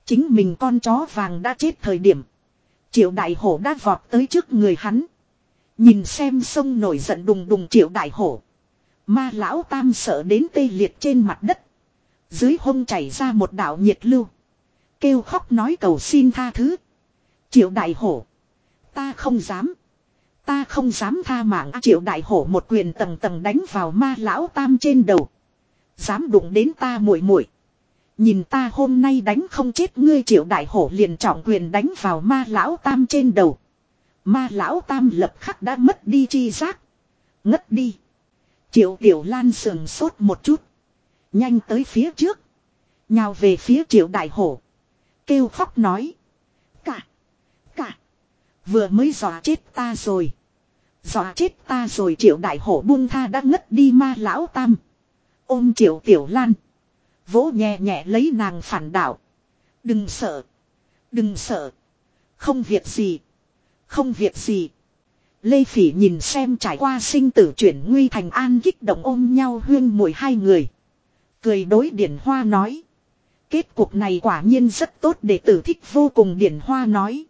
Chính mình con chó vàng đã chết thời điểm. Triệu đại hổ đã vọt tới trước người hắn. Nhìn xem sông nổi giận đùng đùng triệu đại hổ. Ma lão tam sợ đến tê liệt trên mặt đất. Dưới hông chảy ra một đạo nhiệt lưu. Kêu khóc nói cầu xin tha thứ. Triệu đại hổ. Ta không dám. Ta không dám tha mạng triệu đại hổ một quyền tầng tầng đánh vào ma lão tam trên đầu. Dám đụng đến ta muội muội Nhìn ta hôm nay đánh không chết ngươi triệu đại hổ liền trọng quyền đánh vào ma lão tam trên đầu. Ma lão tam lập khắc đã mất đi chi giác. Ngất đi. Triệu tiểu lan sườn sốt một chút. Nhanh tới phía trước. Nhào về phía triệu đại hổ. Kêu khóc nói. Cả. Cả. Vừa mới dọa chết ta rồi. Dọa chết ta rồi triệu đại hổ buông tha đã ngất đi ma lão tam. Ôm triệu tiểu lan. Vỗ nhẹ nhẹ lấy nàng phản đảo Đừng sợ. Đừng sợ. Không việc gì. Không việc gì. Lê Phỉ nhìn xem trải qua sinh tử chuyển nguy thành an kích động ôm nhau huyên mùi hai người. Cười đối Điển Hoa nói. Kết cục này quả nhiên rất tốt để tử thích vô cùng Điển Hoa nói.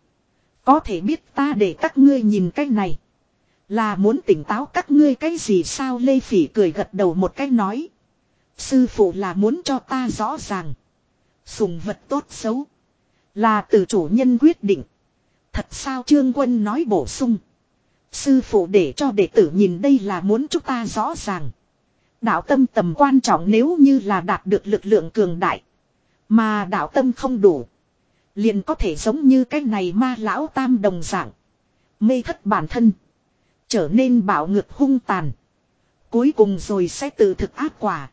Có thể biết ta để các ngươi nhìn cái này. Là muốn tỉnh táo các ngươi cái gì sao Lê Phỉ cười gật đầu một cái nói. Sư phụ là muốn cho ta rõ ràng. Sùng vật tốt xấu. Là từ chủ nhân quyết định. Thật sao Trương Quân nói bổ sung. Sư phụ để cho đệ tử nhìn đây là muốn chúng ta rõ ràng. Đạo tâm tầm quan trọng nếu như là đạt được lực lượng cường đại. Mà đạo tâm không đủ. Liền có thể giống như cái này ma lão tam đồng dạng. Mê thất bản thân. Trở nên bạo ngược hung tàn. Cuối cùng rồi sẽ tự thực ác quả.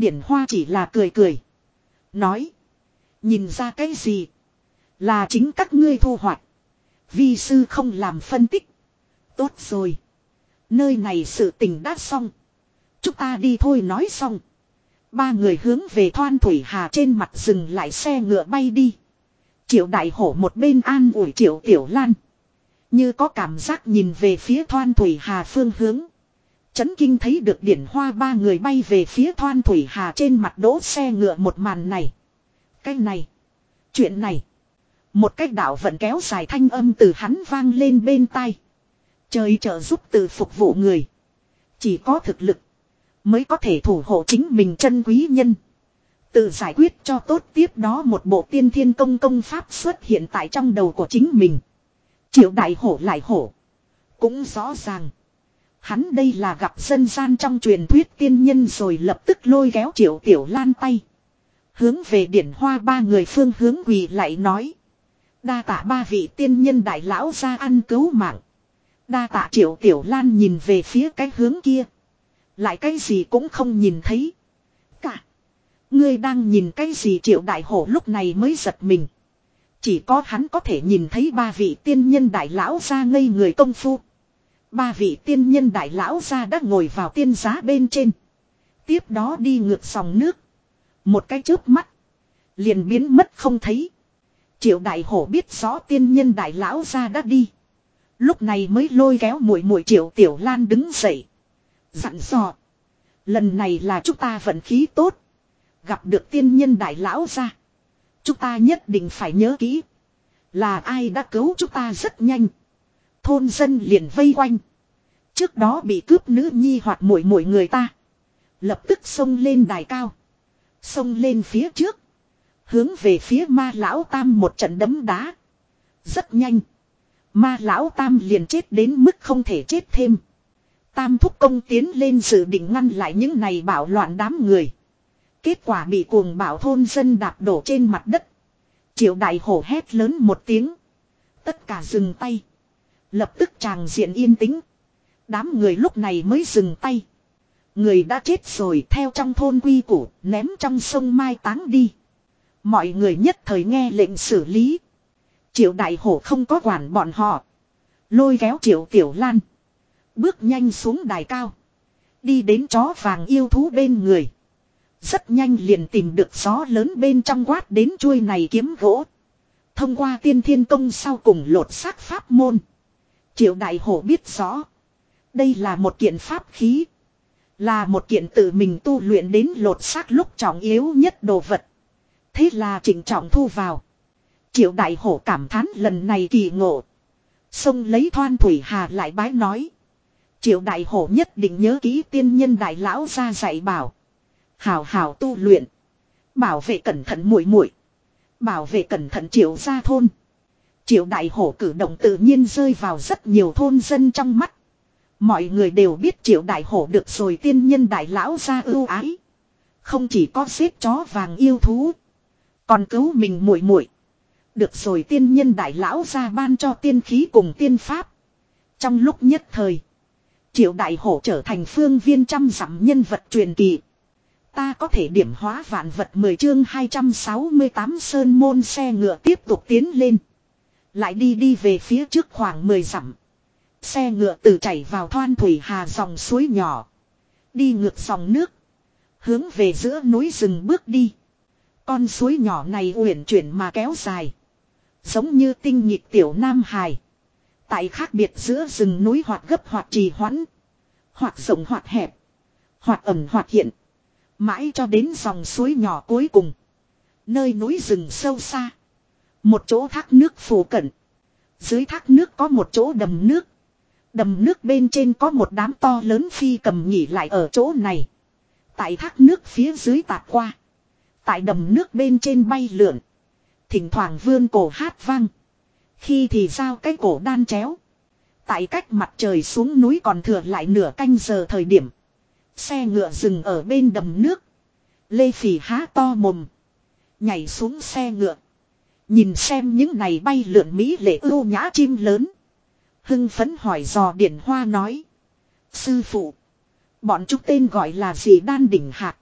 Điển Hoa chỉ là cười cười. Nói. Nhìn ra cái gì. Là chính các ngươi thu hoạch. Vi sư không làm phân tích. Tốt rồi. Nơi này sự tình đã xong. Chúng ta đi thôi nói xong. Ba người hướng về thoan thủy hà trên mặt rừng lại xe ngựa bay đi. Triệu đại hổ một bên an ủi triệu tiểu lan. Như có cảm giác nhìn về phía thoan thủy hà phương hướng. Chấn kinh thấy được điển hoa ba người bay về phía thoan thủy hà trên mặt đỗ xe ngựa một màn này. Cái này. Chuyện này. Một cách đạo vận kéo dài thanh âm từ hắn vang lên bên tai. Trời trợ giúp từ phục vụ người. Chỉ có thực lực. Mới có thể thủ hộ chính mình chân quý nhân. Tự giải quyết cho tốt tiếp đó một bộ tiên thiên công công pháp xuất hiện tại trong đầu của chính mình. Triệu đại hổ lại hổ. Cũng rõ ràng. Hắn đây là gặp dân gian trong truyền thuyết tiên nhân rồi lập tức lôi kéo triệu tiểu lan tay. Hướng về điển hoa ba người phương hướng quỳ lại nói. Đa tạ ba vị tiên nhân đại lão ra ăn cứu mạng. Đa tạ triệu tiểu lan nhìn về phía cái hướng kia. Lại cái gì cũng không nhìn thấy. Cả. Ngươi đang nhìn cái gì triệu đại hổ lúc này mới giật mình. Chỉ có hắn có thể nhìn thấy ba vị tiên nhân đại lão ra ngây người công phu. Ba vị tiên nhân đại lão ra đã ngồi vào tiên giá bên trên. Tiếp đó đi ngược dòng nước. Một cái chớp mắt. Liền biến mất không thấy. Triệu đại hổ biết rõ tiên nhân đại lão ra đã đi. Lúc này mới lôi kéo mũi mũi triệu tiểu lan đứng dậy. Dặn dò. Lần này là chúng ta vận khí tốt. Gặp được tiên nhân đại lão ra. Chúng ta nhất định phải nhớ kỹ. Là ai đã cứu chúng ta rất nhanh. Thôn dân liền vây quanh. Trước đó bị cướp nữ nhi hoặc muội muội người ta. Lập tức xông lên đài cao. Xông lên phía trước. Hướng về phía ma lão tam một trận đấm đá. Rất nhanh. Ma lão tam liền chết đến mức không thể chết thêm. Tam thúc công tiến lên dự định ngăn lại những này bảo loạn đám người. Kết quả bị cuồng bảo thôn dân đạp đổ trên mặt đất. Triệu đại hổ hét lớn một tiếng. Tất cả dừng tay. Lập tức chàng diện yên tĩnh. Đám người lúc này mới dừng tay. Người đã chết rồi theo trong thôn quy củ, ném trong sông mai táng đi. Mọi người nhất thời nghe lệnh xử lý. Triệu đại hổ không có quản bọn họ. Lôi kéo triệu tiểu lan. Bước nhanh xuống đài cao. Đi đến chó vàng yêu thú bên người. Rất nhanh liền tìm được gió lớn bên trong quát đến chuôi này kiếm gỗ. Thông qua tiên thiên công sau cùng lột xác pháp môn. Triệu đại hổ biết rõ. Đây là một kiện pháp khí. Là một kiện tự mình tu luyện đến lột xác lúc trọng yếu nhất đồ vật. Thế là trịnh trọng thu vào. Triệu đại hổ cảm thán lần này kỳ ngộ. Xông lấy thoan thủy hà lại bái nói. Triệu đại hổ nhất định nhớ kỹ tiên nhân đại lão ra dạy bảo. Hảo hảo tu luyện. Bảo vệ cẩn thận muội muội Bảo vệ cẩn thận triệu gia thôn. Triệu đại hổ cử động tự nhiên rơi vào rất nhiều thôn dân trong mắt. Mọi người đều biết triệu đại hổ được rồi tiên nhân đại lão ra ưu ái. Không chỉ có xếp chó vàng yêu thú. Còn cứu mình muội muội Được rồi tiên nhân đại lão ra ban cho tiên khí cùng tiên pháp. Trong lúc nhất thời. Triệu đại hổ trở thành phương viên trăm dặm nhân vật truyền kỳ. Ta có thể điểm hóa vạn vật 10 chương 268 sơn môn xe ngựa tiếp tục tiến lên. Lại đi đi về phía trước khoảng 10 dặm. Xe ngựa từ chảy vào thoan thủy hà dòng suối nhỏ. Đi ngược dòng nước. Hướng về giữa núi rừng bước đi. Con suối nhỏ này uyển chuyển mà kéo dài. Giống như tinh nhịp tiểu nam hài. Tại khác biệt giữa rừng núi hoạt gấp hoặc trì hoãn. Hoặc rộng hoặc hẹp. Hoặc ẩm hoặc hiện. Mãi cho đến dòng suối nhỏ cuối cùng. Nơi núi rừng sâu xa. Một chỗ thác nước phủ cận. Dưới thác nước có một chỗ đầm nước. Đầm nước bên trên có một đám to lớn phi cầm nghỉ lại ở chỗ này. Tại thác nước phía dưới tạt qua. Tại đầm nước bên trên bay lượn. Thỉnh thoảng vươn cổ hát vang. Khi thì giao cái cổ đan chéo. Tại cách mặt trời xuống núi còn thừa lại nửa canh giờ thời điểm. Xe ngựa dừng ở bên đầm nước. Lê Phỉ há to mồm. Nhảy xuống xe ngựa. Nhìn xem những này bay lượn Mỹ lệ ưu nhã chim lớn. Hưng phấn hỏi dò điển hoa nói. Sư phụ. Bọn chúng tên gọi là gì đan đỉnh hạt.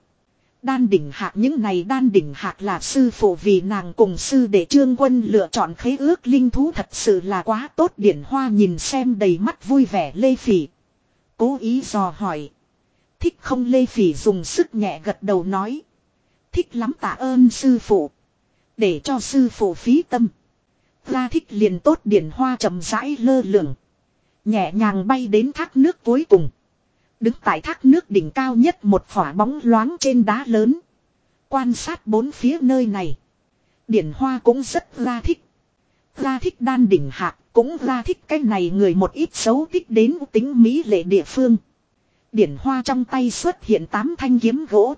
Đan đỉnh hạt những này đan đỉnh hạt là sư phụ vì nàng cùng sư để trương quân lựa chọn khế ước linh thú thật sự là quá tốt điển hoa nhìn xem đầy mắt vui vẻ, lê phỉ. Cố ý dò hỏi. Thích không lê phỉ dùng sức nhẹ gật đầu nói. Thích lắm tạ ơn sư phụ. Để cho sư phụ phí tâm. Ra thích liền tốt điển hoa chậm rãi lơ lửng. Nhẹ nhàng bay đến thác nước cuối cùng. Đứng tại thác nước đỉnh cao nhất một phỏa bóng loáng trên đá lớn. Quan sát bốn phía nơi này. Điển hoa cũng rất ra thích. Ra thích đan đỉnh hạc cũng ra thích cái này người một ít xấu thích đến tính mỹ lệ địa phương. Điển hoa trong tay xuất hiện tám thanh kiếm gỗ.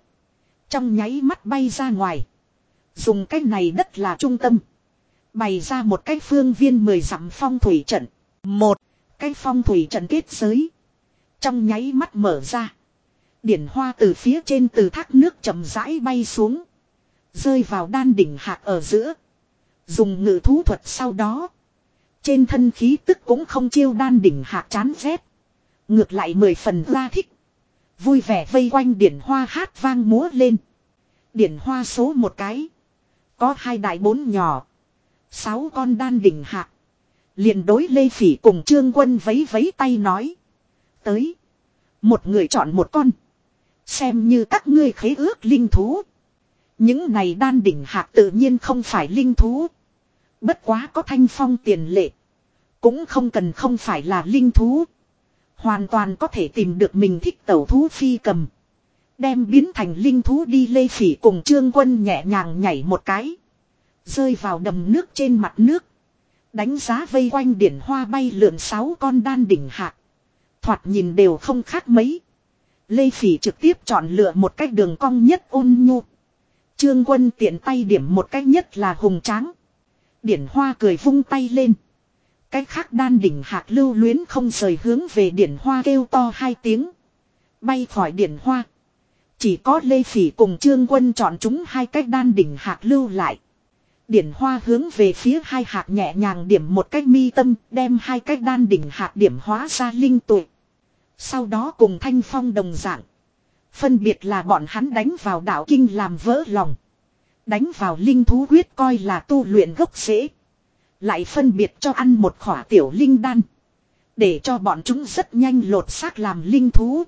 Trong nháy mắt bay ra ngoài. Dùng cái này đất là trung tâm. Bày ra một cái phương viên mười dặm phong thủy trận. Một, cái phong thủy trận kết giới. Trong nháy mắt mở ra. Điển hoa từ phía trên từ thác nước chậm rãi bay xuống. Rơi vào đan đỉnh hạc ở giữa. Dùng ngự thú thuật sau đó. Trên thân khí tức cũng không chiêu đan đỉnh hạc chán rét. Ngược lại mười phần ra thích. Vui vẻ vây quanh điển hoa hát vang múa lên. Điển hoa số một cái. Có hai đại bốn nhỏ. Sáu con đan đỉnh hạ liền đối Lê Phỉ cùng Trương Quân vấy vấy tay nói. Tới. Một người chọn một con. Xem như các ngươi khế ước linh thú. Những này đan đỉnh hạ tự nhiên không phải linh thú. Bất quá có thanh phong tiền lệ. Cũng không cần không phải là linh thú. Hoàn toàn có thể tìm được mình thích tẩu thú phi cầm. Đem biến thành linh thú đi lê phỉ cùng trương quân nhẹ nhàng nhảy một cái. Rơi vào đầm nước trên mặt nước. Đánh giá vây quanh điển hoa bay lượn sáu con đan đỉnh hạt. Thoạt nhìn đều không khác mấy. Lê Phỉ trực tiếp chọn lựa một cách đường cong nhất ôn nhu. Trương quân tiện tay điểm một cách nhất là hùng tráng. Điển hoa cười vung tay lên. Cách khác đan đỉnh hạt lưu luyến không rời hướng về điển hoa kêu to hai tiếng. Bay khỏi điển hoa. Chỉ có Lê Phỉ cùng Trương Quân chọn chúng hai cách đan đỉnh hạt lưu lại. Điển hoa hướng về phía hai hạt nhẹ nhàng điểm một cách mi tâm, đem hai cách đan đỉnh hạt điểm hóa ra linh tuệ. Sau đó cùng thanh phong đồng dạng. Phân biệt là bọn hắn đánh vào đạo kinh làm vỡ lòng. Đánh vào linh thú huyết coi là tu luyện gốc rễ. Lại phân biệt cho ăn một khỏa tiểu linh đan. Để cho bọn chúng rất nhanh lột xác làm linh thú.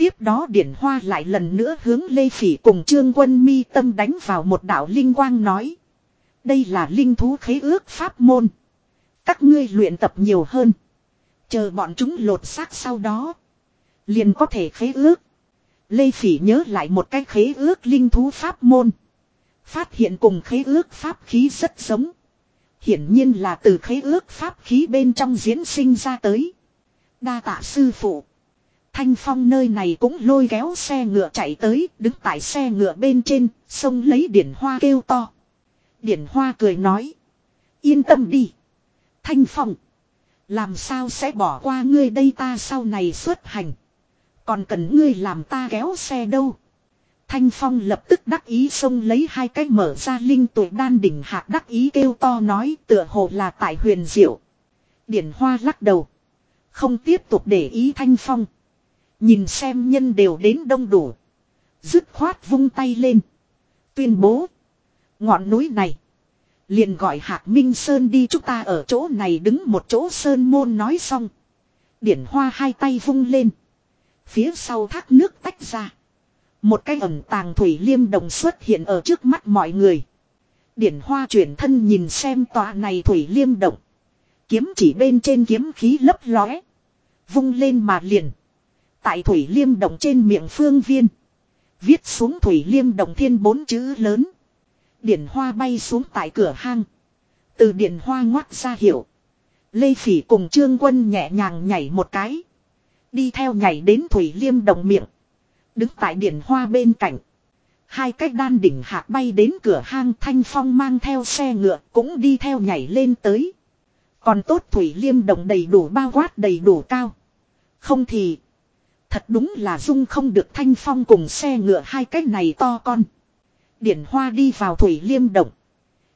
Tiếp đó điển hoa lại lần nữa hướng Lê Phỉ cùng Trương Quân mi tâm đánh vào một đạo linh quang nói. Đây là linh thú khế ước pháp môn. Các ngươi luyện tập nhiều hơn. Chờ bọn chúng lột xác sau đó. Liền có thể khế ước. Lê Phỉ nhớ lại một cái khế ước linh thú pháp môn. Phát hiện cùng khế ước pháp khí rất giống. Hiển nhiên là từ khế ước pháp khí bên trong diễn sinh ra tới. Đa tạ sư phụ. Thanh Phong nơi này cũng lôi kéo xe ngựa chạy tới, đứng tại xe ngựa bên trên, xông lấy điển hoa kêu to. Điển hoa cười nói. Yên tâm đi. Thanh Phong. Làm sao sẽ bỏ qua ngươi đây ta sau này xuất hành. Còn cần ngươi làm ta kéo xe đâu. Thanh Phong lập tức đắc ý xông lấy hai cái mở ra linh tuổi đan đỉnh hạt đắc ý kêu to nói tựa hồ là tại huyền diệu. Điển Hoa lắc đầu. Không tiếp tục để ý Thanh Phong. Nhìn xem nhân đều đến đông đủ. Dứt khoát vung tay lên. Tuyên bố. Ngọn núi này. Liền gọi Hạc Minh Sơn đi, chúng ta ở chỗ này đứng một chỗ Sơn Môn nói xong. Điển Hoa hai tay vung lên. Phía sau thác nước tách ra. Một cái ẩn tàng thủy liêm đồng xuất hiện ở trước mắt mọi người. Điển hoa chuyển thân nhìn xem tòa này thủy liêm động. Kiếm chỉ bên trên kiếm khí lấp lóe. Vung lên mà liền. Tại thủy liêm đồng trên miệng phương viên. Viết xuống thủy liêm đồng thiên bốn chữ lớn. Điển hoa bay xuống tại cửa hang. Từ điển hoa ngoắt ra hiệu. Lê Phỉ cùng Trương Quân nhẹ nhàng nhảy một cái. Đi theo nhảy đến thủy liêm đồng miệng. Đứng tại điển hoa bên cạnh. Hai cách đan đỉnh hạ bay đến cửa hang thanh phong mang theo xe ngựa cũng đi theo nhảy lên tới. Còn tốt thủy liêm đồng đầy đủ bao quát đầy đủ cao. Không thì. Thật đúng là dung không được thanh phong cùng xe ngựa hai cái này to con. Điển hoa đi vào thủy liêm động.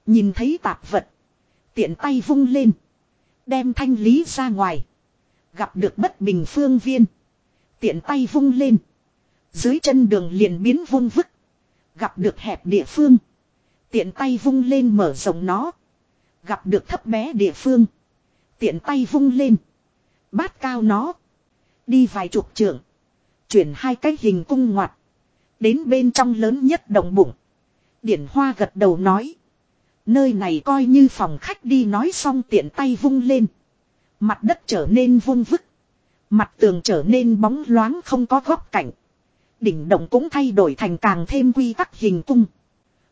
Nhìn thấy tạp vật. Tiện tay vung lên. Đem thanh lý ra ngoài. Gặp được bất bình phương viên. Tiện tay vung lên. Dưới chân đường liền biến vung vức. Gặp được hẹp địa phương. Tiện tay vung lên mở rộng nó. Gặp được thấp bé địa phương. Tiện tay vung lên. Bát cao nó. Đi vài chục trường, Chuyển hai cái hình cung ngoặt. Đến bên trong lớn nhất đồng bụng. Điển hoa gật đầu nói. Nơi này coi như phòng khách đi nói xong tiện tay vung lên. Mặt đất trở nên vung vức. Mặt tường trở nên bóng loáng không có góc cạnh. Đỉnh động cũng thay đổi thành càng thêm quy tắc hình cung.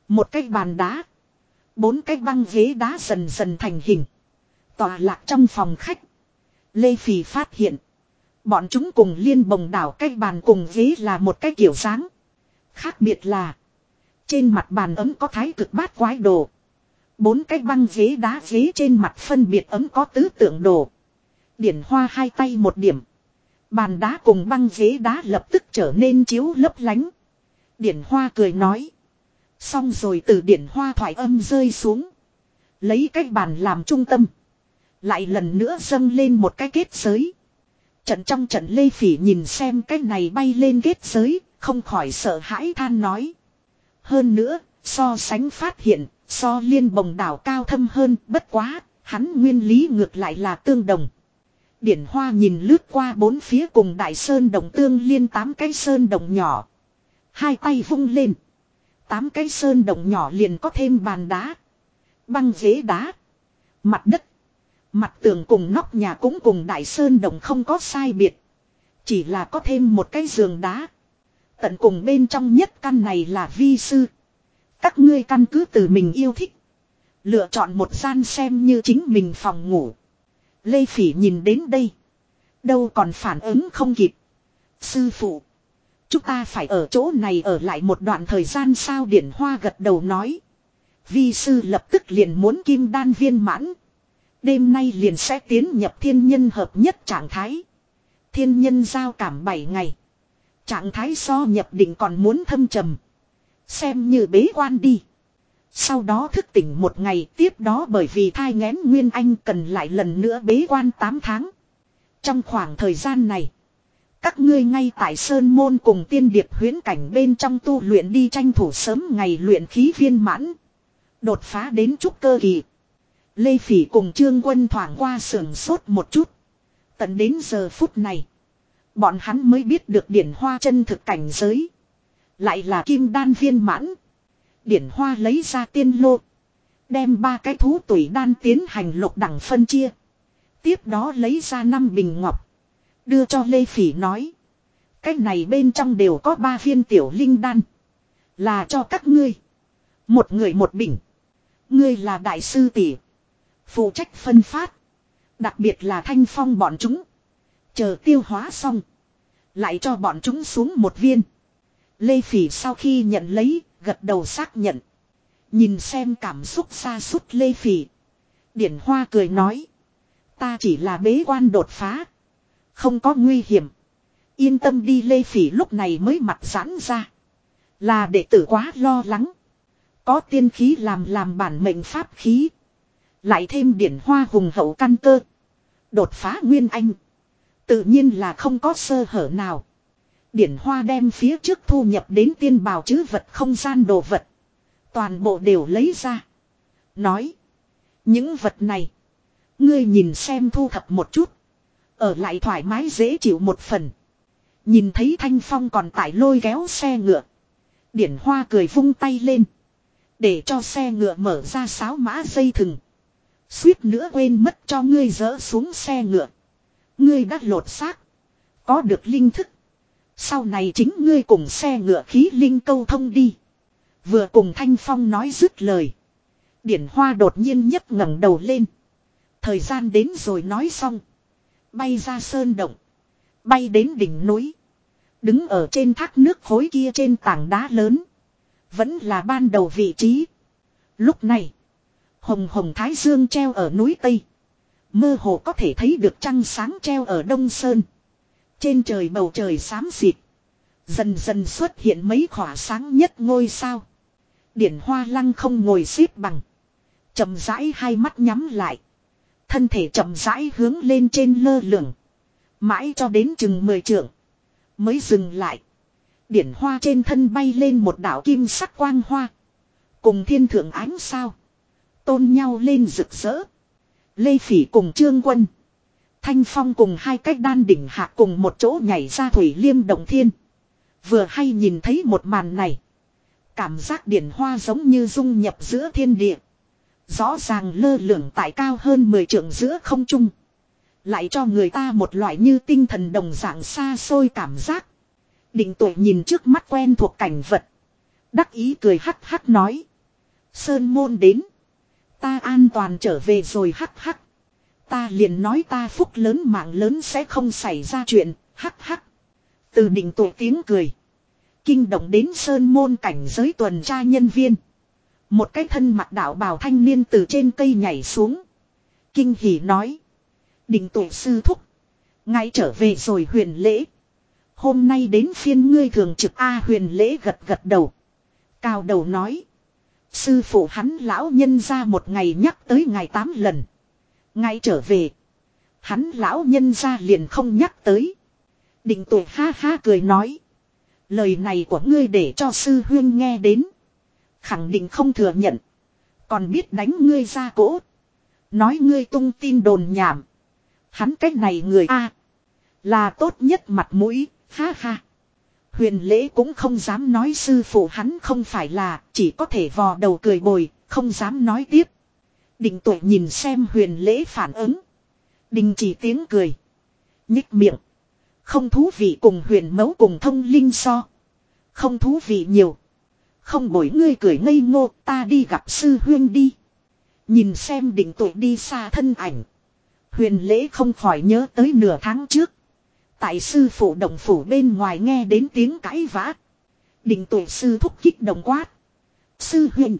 Một cái bàn đá. Bốn cái băng ghế đá dần dần thành hình. Tòa lạc trong phòng khách. Lê Phì phát hiện. Bọn chúng cùng liên bồng đảo cái bàn cùng ghế là một cái kiểu dáng. Khác biệt là. Trên mặt bàn ấm có thái cực bát quái đồ. Bốn cái băng ghế đá ghế trên mặt phân biệt ấm có tứ tượng đồ. Điển hoa hai tay một điểm. Bàn đá cùng băng ghế đá lập tức trở nên chiếu lấp lánh. Điển hoa cười nói. Xong rồi từ điển hoa thoải âm rơi xuống. Lấy cái bàn làm trung tâm. Lại lần nữa dâng lên một cái kết giới. Trận trong trận Lê Phỉ nhìn xem cái này bay lên kết giới, không khỏi sợ hãi than nói. Hơn nữa, so sánh phát hiện, so liên bồng đảo cao thâm hơn, bất quá, hắn nguyên lý ngược lại là tương đồng. Điển hoa nhìn lướt qua bốn phía cùng đại sơn đồng tương liên tám cái sơn đồng nhỏ. Hai tay vung lên. Tám cái sơn đồng nhỏ liền có thêm bàn đá. Băng ghế đá. Mặt đất. Mặt tường cùng nóc nhà cũng cùng đại sơn đồng không có sai biệt. Chỉ là có thêm một cái giường đá. Tận cùng bên trong nhất căn này là vi sư. Các ngươi căn cứ từ mình yêu thích. Lựa chọn một gian xem như chính mình phòng ngủ. Lê Phỉ nhìn đến đây. Đâu còn phản ứng không kịp. Sư phụ. Chúng ta phải ở chỗ này ở lại một đoạn thời gian sao điển hoa gật đầu nói. Vi sư lập tức liền muốn kim đan viên mãn. Đêm nay liền sẽ tiến nhập thiên nhân hợp nhất trạng thái. Thiên nhân giao cảm 7 ngày. Trạng thái so nhập định còn muốn thâm trầm. Xem như bế quan đi. Sau đó thức tỉnh một ngày tiếp đó bởi vì thai ngén Nguyên Anh cần lại lần nữa bế quan 8 tháng. Trong khoảng thời gian này, các ngươi ngay tại Sơn Môn cùng tiên điệp huyến cảnh bên trong tu luyện đi tranh thủ sớm ngày luyện khí viên mãn. Đột phá đến trúc cơ kỳ. Lê Phỉ cùng Trương Quân thoảng qua sườn sốt một chút. Tận đến giờ phút này, bọn hắn mới biết được điển hoa chân thực cảnh giới. Lại là kim đan viên mãn. Điển hoa lấy ra tiên lô. Đem ba cái thú tuổi đan tiến hành lục đẳng phân chia. Tiếp đó lấy ra năm bình ngọc. Đưa cho Lê Phỉ nói. Cái này bên trong đều có ba viên tiểu linh đan. Là cho các ngươi. Một người một bình. Ngươi là đại sư tỷ. Phụ trách phân phát. Đặc biệt là thanh phong bọn chúng. Chờ tiêu hóa xong. Lại cho bọn chúng xuống một viên. Lê Phỉ sau khi nhận lấy, gật đầu xác nhận. Nhìn xem cảm xúc xa suốt Lê Phỉ. Điển Hoa cười nói. Ta chỉ là bế quan đột phá. Không có nguy hiểm. Yên tâm đi Lê Phỉ lúc này mới mặt giãn ra. Là đệ tử quá lo lắng. Có tiên khí làm làm bản mệnh pháp khí. Lại thêm điển hoa hùng hậu căn cơ. Đột phá nguyên anh. Tự nhiên là không có sơ hở nào. Điển hoa đem phía trước thu nhập đến tiên bào chứ vật không gian đồ vật. Toàn bộ đều lấy ra. Nói. Những vật này. Ngươi nhìn xem thu thập một chút. Ở lại thoải mái dễ chịu một phần. Nhìn thấy Thanh Phong còn tại lôi kéo xe ngựa. Điển Hoa cười vung tay lên. Để cho xe ngựa mở ra sáo mã dây thừng. Suýt nữa quên mất cho ngươi dỡ xuống xe ngựa. Ngươi đã lột xác. Có được linh thức. Sau này chính ngươi cùng xe ngựa khí linh câu thông đi. Vừa cùng Thanh Phong nói dứt lời. Điển Hoa đột nhiên nhấc ngẩng đầu lên. Thời gian đến rồi nói xong. Bay ra sơn động. Bay đến đỉnh núi. Đứng ở trên thác nước khối kia trên tảng đá lớn. Vẫn là ban đầu vị trí. Lúc này. Hồng hồng thái dương treo ở núi Tây. Mơ hồ có thể thấy được trăng sáng treo ở Đông Sơn. Trên trời bầu trời xám xịt. Dần dần xuất hiện mấy khỏa sáng nhất ngôi sao. Điển hoa lăng không ngồi xếp bằng. chậm rãi hai mắt nhắm lại. Thân thể chậm rãi hướng lên trên lơ lửng. Mãi cho đến chừng mười trượng. Mới dừng lại. Điển hoa trên thân bay lên một đảo kim sắc quang hoa. Cùng thiên thượng ánh sao. Tôn nhau lên rực rỡ. Lê Phỉ cùng Trương Quân. Thanh Phong cùng hai cách đan đỉnh hạ cùng một chỗ nhảy ra thủy liêm động thiên. Vừa hay nhìn thấy một màn này. Cảm giác điển hoa giống như dung nhập giữa thiên địa. Rõ ràng lơ lửng tại cao hơn 10 trượng giữa không trung. Lại cho người ta một loại như tinh thần đồng dạng xa xôi cảm giác. Định tuổi nhìn trước mắt quen thuộc cảnh vật. Đắc ý cười hắc hắc nói. Sơn môn đến. Ta an toàn trở về rồi hắc hắc. Ta liền nói ta phúc lớn mạng lớn sẽ không xảy ra chuyện, hắc hắc. Từ định tụ tiếng cười. Kinh động đến sơn môn cảnh giới tuần tra nhân viên. Một cái thân mặt đạo bào thanh niên từ trên cây nhảy xuống. Kinh hỉ nói. Định tụ sư thúc. Ngay trở về rồi huyền lễ. Hôm nay đến phiên ngươi thường trực A huyền lễ gật gật đầu. Cao đầu nói. Sư phụ hắn lão nhân ra một ngày nhắc tới ngày tám lần. Ngay trở về. Hắn lão nhân ra liền không nhắc tới. Định tuổi ha ha cười nói. Lời này của ngươi để cho sư huyên nghe đến. Khẳng định không thừa nhận. Còn biết đánh ngươi ra cỗ. Nói ngươi tung tin đồn nhảm. Hắn cách này người A. là tốt nhất mặt mũi, ha ha. Huyền lễ cũng không dám nói sư phụ hắn không phải là, chỉ có thể vò đầu cười bồi, không dám nói tiếp. Định tuổi nhìn xem huyền lễ phản ứng. Đình chỉ tiếng cười. Nhích miệng. Không thú vị cùng huyền mấu cùng thông linh so. Không thú vị nhiều. Không bổi ngươi cười ngây ngô ta đi gặp sư huyên đi. Nhìn xem định tuổi đi xa thân ảnh. Huyền lễ không khỏi nhớ tới nửa tháng trước. Tại sư phụ động phủ bên ngoài nghe đến tiếng cãi vã. Định tuổi sư thúc kích động quát. Sư huyền.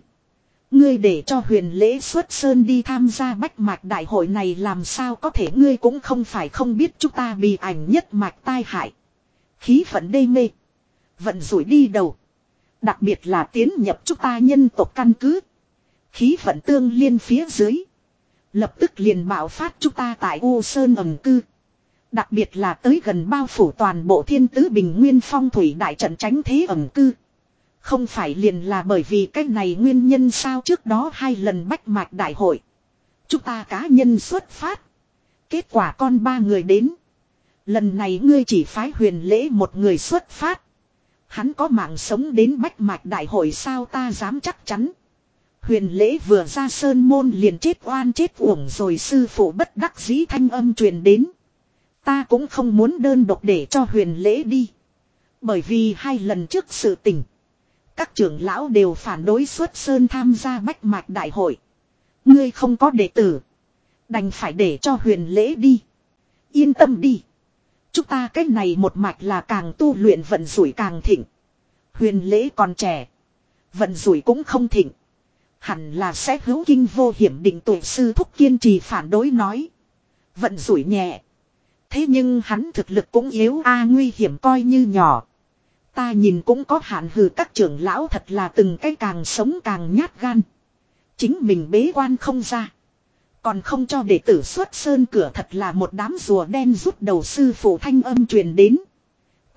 Ngươi để cho huyền lễ xuất sơn đi tham gia bách mạch đại hội này làm sao có thể ngươi cũng không phải không biết chúng ta bị ảnh nhất mạch tai hại. Khí phận đê mê. Vận rủi đi đầu. Đặc biệt là tiến nhập chúng ta nhân tộc căn cứ. Khí vận tương liên phía dưới. Lập tức liền bạo phát chúng ta tại U Sơn ẩm cư. Đặc biệt là tới gần bao phủ toàn bộ thiên tứ bình nguyên phong thủy đại trận tránh thế ẩm cư. Không phải liền là bởi vì cái này nguyên nhân sao trước đó hai lần bách mạch đại hội. Chúng ta cá nhân xuất phát. Kết quả con ba người đến. Lần này ngươi chỉ phái huyền lễ một người xuất phát. Hắn có mạng sống đến bách mạch đại hội sao ta dám chắc chắn. Huyền lễ vừa ra sơn môn liền chết oan chết uổng rồi sư phụ bất đắc dĩ thanh âm truyền đến. Ta cũng không muốn đơn độc để cho huyền lễ đi. Bởi vì hai lần trước sự tình. Các trưởng lão đều phản đối xuất sơn tham gia bách mạch đại hội. Ngươi không có đệ tử. Đành phải để cho huyền lễ đi. Yên tâm đi. Chúng ta cách này một mạch là càng tu luyện vận rủi càng thịnh. Huyền lễ còn trẻ. Vận rủi cũng không thịnh. Hẳn là sẽ hữu kinh vô hiểm định tuổi sư thúc kiên trì phản đối nói. Vận rủi nhẹ. Thế nhưng hắn thực lực cũng yếu a, nguy hiểm coi như nhỏ. Ta nhìn cũng có hạn hừ, các trưởng lão thật là từng cái càng sống càng nhát gan. Chính mình bế quan không ra. Còn không cho đệ tử xuất sơn cửa thật là một đám rùa đen rút đầu sư phụ thanh âm truyền đến.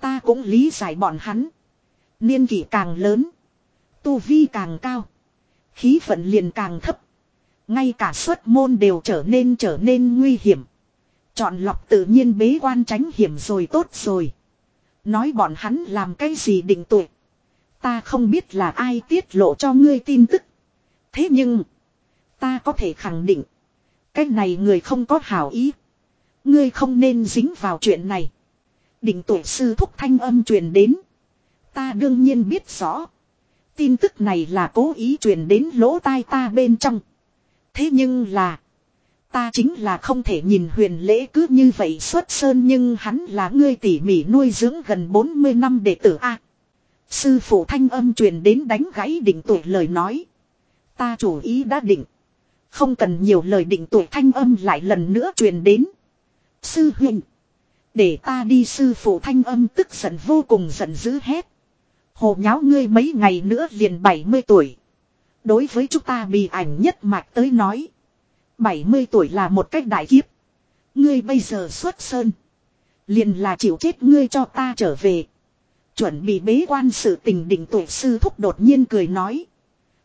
Ta cũng lý giải bọn hắn. Niên kỷ càng lớn. Tu vi càng cao. Khí vận liền càng thấp. Ngay cả xuất môn đều trở nên trở nên nguy hiểm. Chọn lọc tự nhiên bế quan tránh hiểm rồi tốt rồi. Nói bọn hắn làm cái gì định tội. Ta không biết là ai tiết lộ cho ngươi tin tức. Thế nhưng. Ta có thể khẳng định. Cái này người không có hảo ý. Ngươi không nên dính vào chuyện này. Định tội sư thúc thanh âm truyền đến. Ta đương nhiên biết rõ. Tin tức này là cố ý truyền đến lỗ tai ta bên trong. Thế nhưng là. Ta chính là không thể nhìn huyền lễ cứ như vậy xuất sơn nhưng hắn là ngươi tỉ mỉ nuôi dưỡng gần 40 năm đệ tử A. Sư phụ thanh âm truyền đến đánh gãy định tuổi lời nói. Ta chủ ý đã định. Không cần nhiều lời định tuổi thanh âm lại lần nữa truyền đến. Sư huynh. Để ta đi sư phụ thanh âm tức giận vô cùng giận dữ hét. Hồ nháo ngươi mấy ngày nữa liền 70 tuổi. Đối với chúng ta bị ảnh nhất mạch tới nói. 70 tuổi là một cách đại kiếp. Ngươi bây giờ xuất sơn. Liền là chịu chết ngươi cho ta trở về. Chuẩn bị bế quan sự tình định tuổi sư thúc đột nhiên cười nói.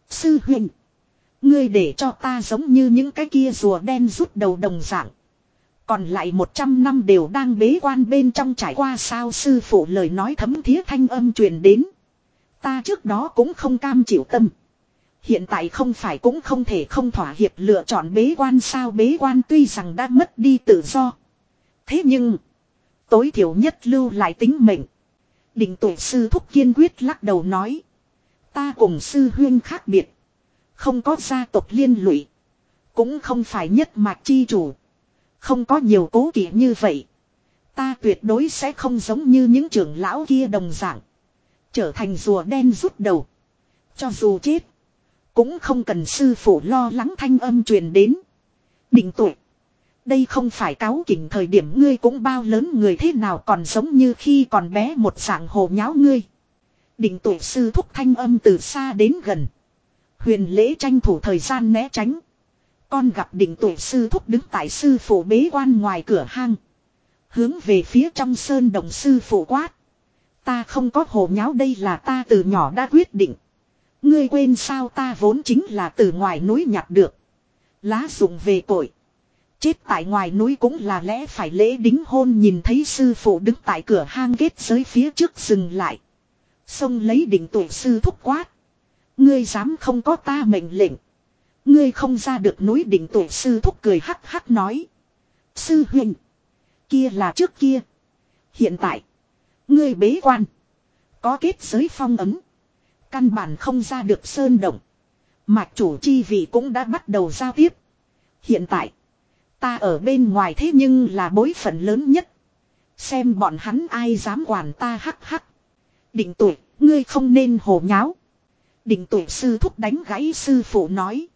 Sư huynh. Ngươi để cho ta giống như những cái kia rùa đen rút đầu đồng dạng. Còn lại 100 năm đều đang bế quan bên trong trải qua sao sư phụ lời nói thấm thía thanh âm truyền đến. Ta trước đó cũng không cam chịu tâm. Hiện tại không phải cũng không thể không thỏa hiệp lựa chọn bế quan sao bế quan tuy rằng đã mất đi tự do. Thế nhưng, tối thiểu nhất lưu lại tính mệnh. Định tổ sư thúc kiên quyết lắc đầu nói. Ta cùng sư huyên khác biệt. Không có gia tộc liên lụy. Cũng không phải nhất mạch chi chủ. Không có nhiều cố kỵ như vậy. Ta tuyệt đối sẽ không giống như những trưởng lão kia đồng dạng. Trở thành rùa đen rút đầu. Cho dù chết. Cũng không cần sư phụ lo lắng thanh âm truyền đến. Định tuổi. Đây không phải cáo kỉnh thời điểm ngươi cũng bao lớn người thế nào còn giống như khi còn bé một dạng hồ nháo ngươi. Định tuổi sư thúc thanh âm từ xa đến gần. Huyền lễ tranh thủ thời gian né tránh. Con gặp định tuổi sư thúc đứng tại sư phụ bế quan ngoài cửa hang. Hướng về phía trong sơn đồng sư phụ quát. Ta không có hồ nháo đây là ta từ nhỏ đã quyết định. Ngươi quên sao ta vốn chính là từ ngoài núi nhặt được. Lá dụng về cội. Chết tại ngoài núi cũng là lẽ phải lễ đính hôn nhìn thấy sư phụ đứng tại cửa hang kết giới phía trước dừng lại. Xông lấy đỉnh tuổi sư thúc quát. Ngươi dám không có ta mệnh lệnh. Ngươi không ra được núi đỉnh tuổi sư thúc cười hắc hắc nói. Sư huynh. Kia là trước kia. Hiện tại. Ngươi bế quan. Có kết giới phong ấm. Căn bản không ra được sơn động. Mạch chủ chi vị cũng đã bắt đầu giao tiếp. Hiện tại. Ta ở bên ngoài thế nhưng là bối phận lớn nhất. Xem bọn hắn ai dám quản ta hắc hắc. Định tuổi, ngươi không nên hồ nháo. Định tuổi sư thúc đánh gãy sư phụ nói.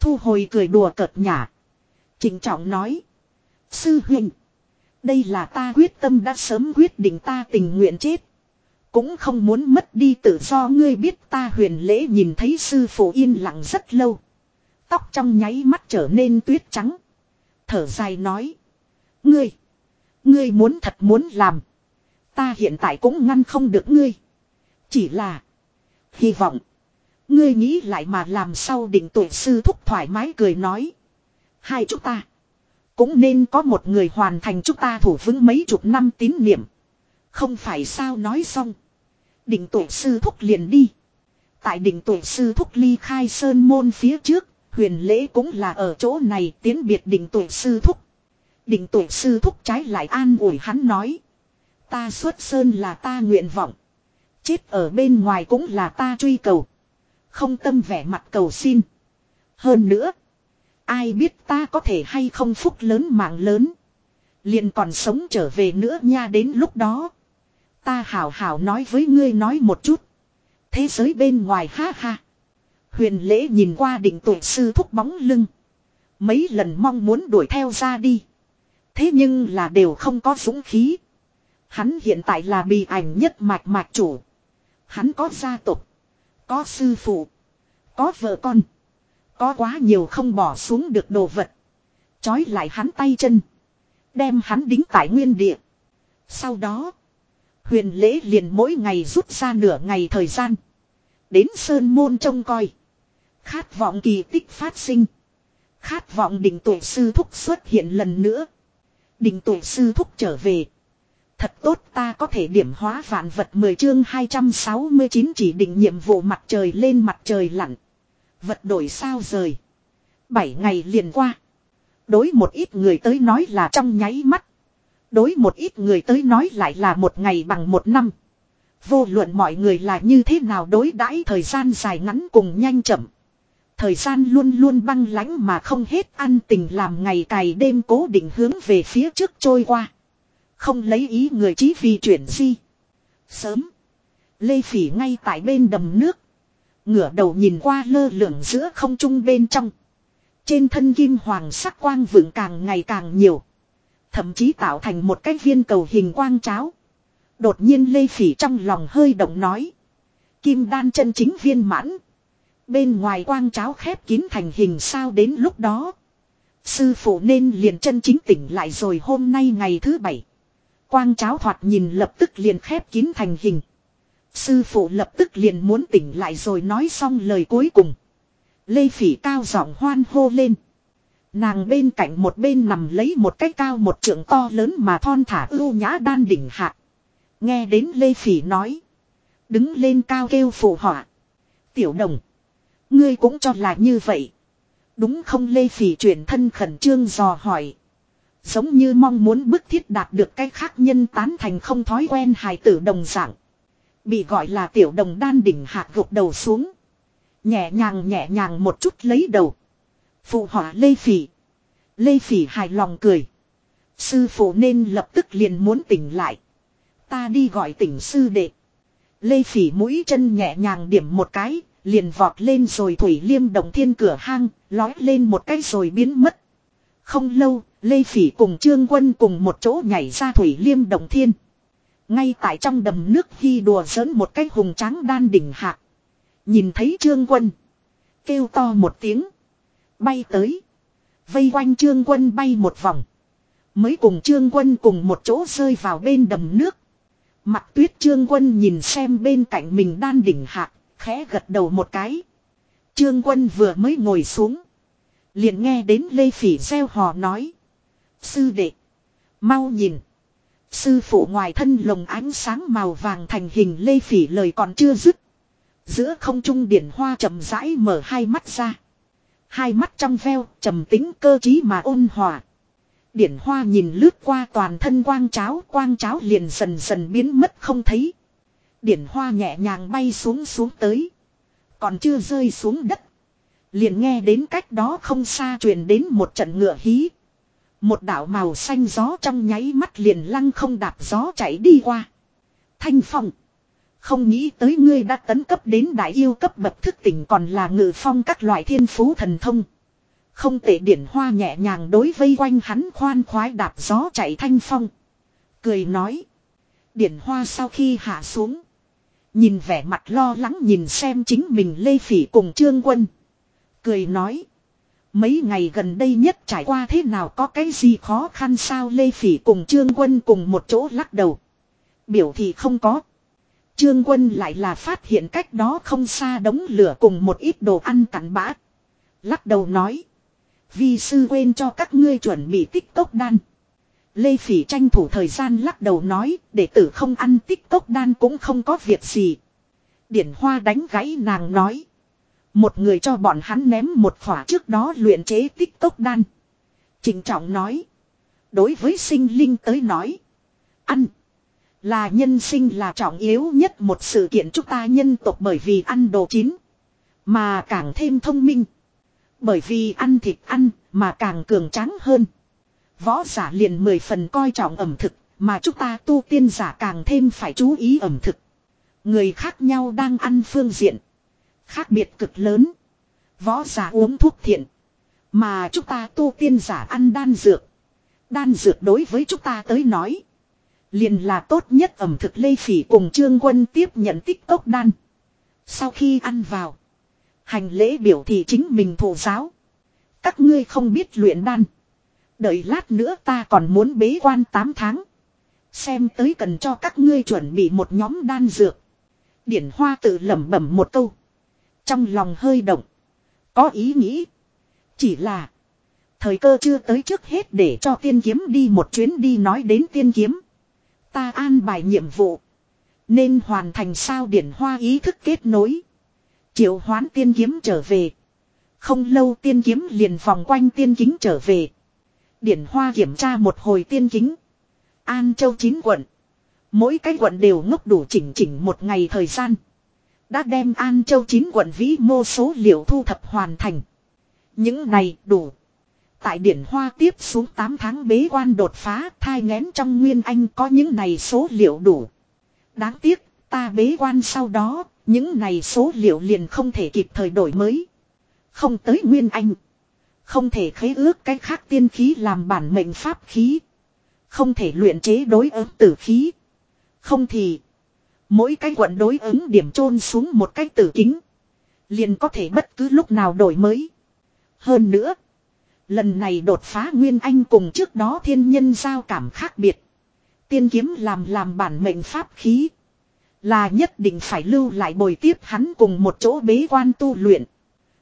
Thu hồi cười đùa cợt nhả. Trình trọng nói. Sư huynh. Đây là ta quyết tâm đã sớm quyết định ta tình nguyện chết. Cũng không muốn mất đi tự do ngươi biết ta huyền lễ nhìn thấy sư phụ yên lặng rất lâu. Tóc trong nháy mắt trở nên tuyết trắng. Thở dài nói. Ngươi. Ngươi muốn thật muốn làm. Ta hiện tại cũng ngăn không được ngươi. Chỉ là. Hy vọng. Ngươi nghĩ lại mà làm sao định tuổi sư thúc thoải mái cười nói. Hai chúng ta. Cũng nên có một người hoàn thành chúng ta thủ vững mấy chục năm tín niệm. Không phải sao nói xong. Định tổ sư thúc liền đi. Tại đỉnh tổ sư thúc ly khai sơn môn phía trước, huyền lễ cũng là ở chỗ này tiến biệt đỉnh tổ sư thúc. Đỉnh tổ sư thúc trái lại an ủi hắn nói. Ta xuất sơn là ta nguyện vọng. Chết ở bên ngoài cũng là ta truy cầu. Không tâm vẻ mặt cầu xin. Hơn nữa. Ai biết ta có thể hay không phúc lớn mạng lớn. Liền còn sống trở về nữa nha đến lúc đó. Ta hảo hảo nói với ngươi nói một chút. Thế giới bên ngoài ha ha. Huyền lễ nhìn qua định tuổi sư thúc bóng lưng. Mấy lần mong muốn đuổi theo ra đi. Thế nhưng là đều không có dũng khí. Hắn hiện tại là bị ảnh nhất mạch mạch chủ. Hắn có gia tộc. Có sư phụ. Có vợ con. Có quá nhiều không bỏ xuống được đồ vật. Chói lại hắn tay chân. Đem hắn đính tại nguyên địa. Sau đó. Huyền lễ liền mỗi ngày rút ra nửa ngày thời gian. Đến Sơn Môn trông coi. Khát vọng kỳ tích phát sinh. Khát vọng đỉnh tổ sư thúc xuất hiện lần nữa. đỉnh tổ sư thúc trở về. Thật tốt ta có thể điểm hóa vạn vật 10 chương 269 chỉ định nhiệm vụ mặt trời lên mặt trời lặn. Vật đổi sao rời. Bảy ngày liền qua. Đối một ít người tới nói là trong nháy mắt. Đối một ít người tới nói lại là một ngày bằng một năm. Vô luận mọi người là như thế nào đối đãi thời gian dài ngắn cùng nhanh chậm. Thời gian luôn luôn băng lãnh mà không hết ăn tình làm ngày cày đêm cố định hướng về phía trước trôi qua. Không lấy ý người chí vì chuyển di. Sớm. Lê Phỉ ngay tại bên đầm nước. Ngửa đầu nhìn qua lơ lửng giữa không trung bên trong. Trên thân kim hoàng sắc quang vượng càng ngày càng nhiều. Thậm chí tạo thành một cái viên cầu hình quang cháo. Đột nhiên Lê Phỉ trong lòng hơi động nói. Kim đan chân chính viên mãn. Bên ngoài quang cháo khép kín thành hình sao đến lúc đó. Sư phụ nên liền chân chính tỉnh lại rồi hôm nay ngày thứ bảy. Quang cháo thoạt nhìn lập tức liền khép kín thành hình. Sư phụ lập tức liền muốn tỉnh lại rồi nói xong lời cuối cùng. Lê Phỉ cao giọng hoan hô lên. Nàng bên cạnh một bên nằm lấy một cái cao một trượng to lớn mà thon thả ưu nhã đan đỉnh hạ. Nghe đến Lê Phỉ nói. Đứng lên cao kêu phụ họa. Tiểu đồng. Ngươi cũng cho là như vậy. Đúng không Lê Phỉ chuyển thân khẩn trương dò hỏi. Giống như mong muốn bức thiết đạt được cái khác nhân tán thành không thói quen hài tử đồng dạng. Bị gọi là tiểu đồng đan đỉnh hạ gục đầu xuống. Nhẹ nhàng nhẹ nhàng một chút lấy đầu. Phụ họa Lê Phỉ. Lê Phỉ hài lòng cười. Sư phụ nên lập tức liền muốn tỉnh lại. Ta đi gọi tỉnh sư đệ. Lê Phỉ mũi chân nhẹ nhàng điểm một cái, liền vọt lên rồi thủy liêm đồng thiên cửa hang, lói lên một cái rồi biến mất. Không lâu, Lê Phỉ cùng Trương Quân cùng một chỗ nhảy ra thủy liêm đồng thiên. Ngay tại trong đầm nước khi đùa giỡn một cái hùng tráng đan đỉnh hạ Nhìn thấy Trương Quân. Kêu to một tiếng. Bay tới. Vây quanh Trương Quân bay một vòng. Mới cùng Trương Quân cùng một chỗ rơi vào bên đầm nước. Mặt tuyết Trương Quân nhìn xem bên cạnh mình đan đỉnh hạ, Khẽ gật đầu một cái. Trương Quân vừa mới ngồi xuống. Liền nghe đến Lê Phỉ gieo hò nói. Sư đệ. Mau nhìn. Sư phụ ngoài thân lồng ánh sáng màu vàng thành hình Lê Phỉ lời còn chưa dứt. Giữa không trung điển hoa chậm rãi mở hai mắt ra. Hai mắt trong veo, trầm tính cơ trí mà ôn hòa. Điển hoa nhìn lướt qua toàn thân quang cháo, quang cháo liền dần dần biến mất không thấy. Điển hoa nhẹ nhàng bay xuống xuống tới. Còn chưa rơi xuống đất. Liền nghe đến cách đó không xa truyền đến một trận ngựa hí. Một đảo màu xanh gió trong nháy mắt liền lăng không đạp gió chạy đi qua. Thanh phong. Không nghĩ tới ngươi đã tấn cấp đến đại yêu cấp bậc thức tỉnh còn là ngự phong các loại thiên phú thần thông. Không tệ điển hoa nhẹ nhàng đối vây quanh hắn khoan khoái đạp gió chạy thanh phong. Cười nói. Điển hoa sau khi hạ xuống. Nhìn vẻ mặt lo lắng nhìn xem chính mình Lê Phỉ cùng Trương Quân. Cười nói. Mấy ngày gần đây nhất trải qua thế nào có cái gì khó khăn sao Lê Phỉ cùng Trương Quân cùng một chỗ lắc đầu. Biểu thì không có. Trương Quân lại là phát hiện cách đó không xa đống lửa cùng một ít đồ ăn cặn bã. Lắc đầu nói. Vi sư quên cho các ngươi chuẩn bị tích tốc đan. Lê Phỉ tranh thủ thời gian lắc đầu nói, đệ tử không ăn tích tốc đan cũng không có việc gì. Điển Hoa đánh gãy nàng nói. Một người cho bọn hắn ném một khỏa trước đó luyện chế tích tốc đan. Trình trọng nói. Đối với sinh linh tới nói. Ăn. Là nhân sinh là trọng yếu nhất một sự kiện chúng ta nhân tộc bởi vì ăn đồ chín. Mà càng thêm thông minh. Bởi vì ăn thịt ăn mà càng cường tráng hơn. Võ giả liền mười phần coi trọng ẩm thực, mà chúng ta tu tiên giả càng thêm phải chú ý ẩm thực. Người khác nhau đang ăn phương diện. Khác biệt cực lớn. Võ giả uống thuốc thiện. Mà chúng ta tu tiên giả ăn đan dược. Đan dược đối với chúng ta tới nói. Liền là tốt nhất ẩm thực lê phỉ cùng trương quân tiếp nhận tích tốc đan. Sau khi ăn vào. Hành lễ biểu thị chính mình thổ giáo. Các ngươi không biết luyện đan. Đợi lát nữa ta còn muốn bế quan 8 tháng. Xem tới cần cho các ngươi chuẩn bị một nhóm đan dược. Điển hoa tự lẩm bẩm một câu. Trong lòng hơi động. Có ý nghĩ. Chỉ là. Thời cơ chưa tới trước hết để cho tiên kiếm đi một chuyến đi nói đến tiên kiếm. Ta an bài nhiệm vụ. Nên hoàn thành sao điển hoa ý thức kết nối. Triệu hoán tiên kiếm trở về. Không lâu tiên kiếm liền vòng quanh tiên kính trở về. Điển hoa kiểm tra một hồi tiên kính. An Châu chín quận. Mỗi cái quận đều ngốc đủ chỉnh chỉnh một ngày thời gian. Đã đem An Châu chín quận vĩ mô số liệu thu thập hoàn thành. Những này đủ. Tại điển hoa tiếp xuống 8 tháng bế quan đột phá thai ngén trong Nguyên Anh có những này số liệu đủ. Đáng tiếc, ta bế quan sau đó, những này số liệu liền không thể kịp thời đổi mới. Không tới Nguyên Anh. Không thể khế ước cái khác tiên khí làm bản mệnh pháp khí. Không thể luyện chế đối ứng tử khí. Không thì. Mỗi cái quận đối ứng điểm chôn xuống một cái tử kính. Liền có thể bất cứ lúc nào đổi mới. Hơn nữa. Lần này đột phá Nguyên Anh cùng trước đó thiên nhân giao cảm khác biệt. Tiên kiếm làm làm bản mệnh pháp khí. Là nhất định phải lưu lại bồi tiếp hắn cùng một chỗ bế quan tu luyện.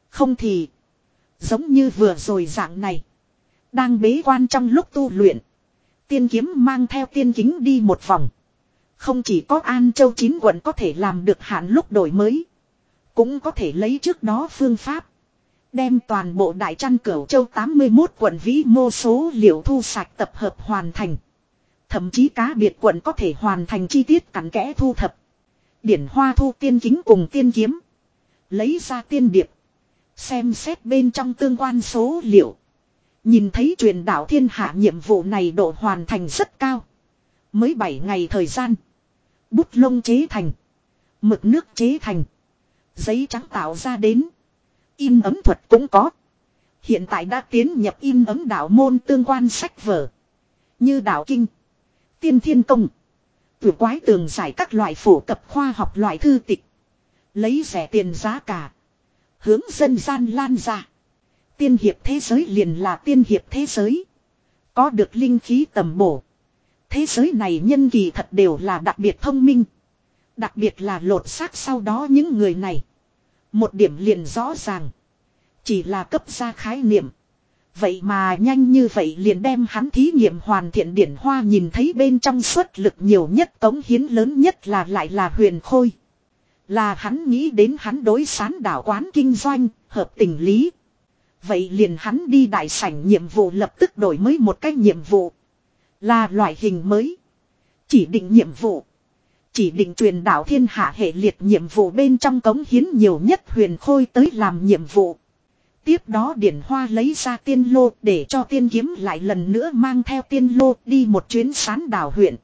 Không thì. Giống như vừa rồi dạng này. Đang bế quan trong lúc tu luyện. Tiên kiếm mang theo tiên kính đi một vòng. Không chỉ có An Châu chín quận có thể làm được hạn lúc đổi mới. Cũng có thể lấy trước đó phương pháp. Đem toàn bộ đại trăn cửu châu 81 quận vĩ mô số liệu thu sạch tập hợp hoàn thành. Thậm chí cá biệt quận có thể hoàn thành chi tiết cặn kẽ thu thập. Điển hoa thu tiên kính cùng tiên kiếm. Lấy ra tiên điệp. Xem xét bên trong tương quan số liệu. Nhìn thấy truyền đạo thiên hạ nhiệm vụ này độ hoàn thành rất cao. Mới 7 ngày thời gian. Bút lông chế thành. Mực nước chế thành. Giấy trắng tạo ra đến. In ấm thuật cũng có. Hiện tại đã tiến nhập in ấm đạo môn tương quan sách vở. Như đạo kinh. Tiên thiên công. Tử quái tường giải các loại phổ cập khoa học loại thư tịch. Lấy rẻ tiền giá cả. Hướng dân gian lan ra. Tiên hiệp thế giới liền là tiên hiệp thế giới. Có được linh khí tầm bổ. Thế giới này nhân kỳ thật đều là đặc biệt thông minh. Đặc biệt là lột xác sau đó những người này. Một điểm liền rõ ràng. Chỉ là cấp ra khái niệm. Vậy mà nhanh như vậy liền đem hắn thí nghiệm hoàn thiện điển hoa nhìn thấy bên trong suất lực nhiều nhất tống hiến lớn nhất là lại là huyền khôi. Là hắn nghĩ đến hắn đối sán đảo quán kinh doanh, hợp tình lý. Vậy liền hắn đi đại sảnh nhiệm vụ lập tức đổi mới một cái nhiệm vụ. Là loại hình mới. Chỉ định nhiệm vụ. Chỉ định truyền đạo thiên hạ hệ liệt nhiệm vụ bên trong cống hiến nhiều nhất huyền khôi tới làm nhiệm vụ. Tiếp đó điển hoa lấy ra tiên lô để cho tiên kiếm lại lần nữa mang theo tiên lô đi một chuyến sán đảo huyện.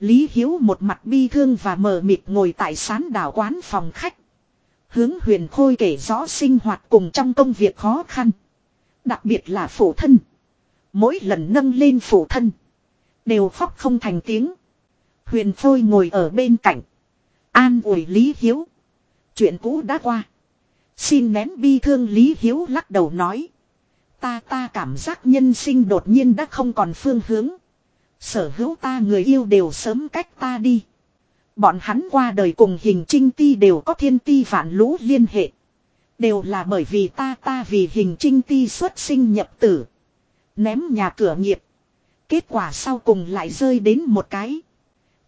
Lý Hiếu một mặt bi thương và mờ mịt ngồi tại sán đảo quán phòng khách. Hướng huyền khôi kể rõ sinh hoạt cùng trong công việc khó khăn. Đặc biệt là phụ thân. Mỗi lần nâng lên phụ thân. Đều khóc không thành tiếng. Huyền Phôi ngồi ở bên cạnh. An ủi Lý Hiếu. Chuyện cũ đã qua. Xin nén bi thương Lý Hiếu lắc đầu nói. Ta ta cảm giác nhân sinh đột nhiên đã không còn phương hướng. Sở hữu ta người yêu đều sớm cách ta đi. Bọn hắn qua đời cùng hình trinh ti đều có thiên ti vạn lũ liên hệ. Đều là bởi vì ta ta vì hình trinh ti xuất sinh nhập tử. Ném nhà cửa nghiệp. Kết quả sau cùng lại rơi đến một cái.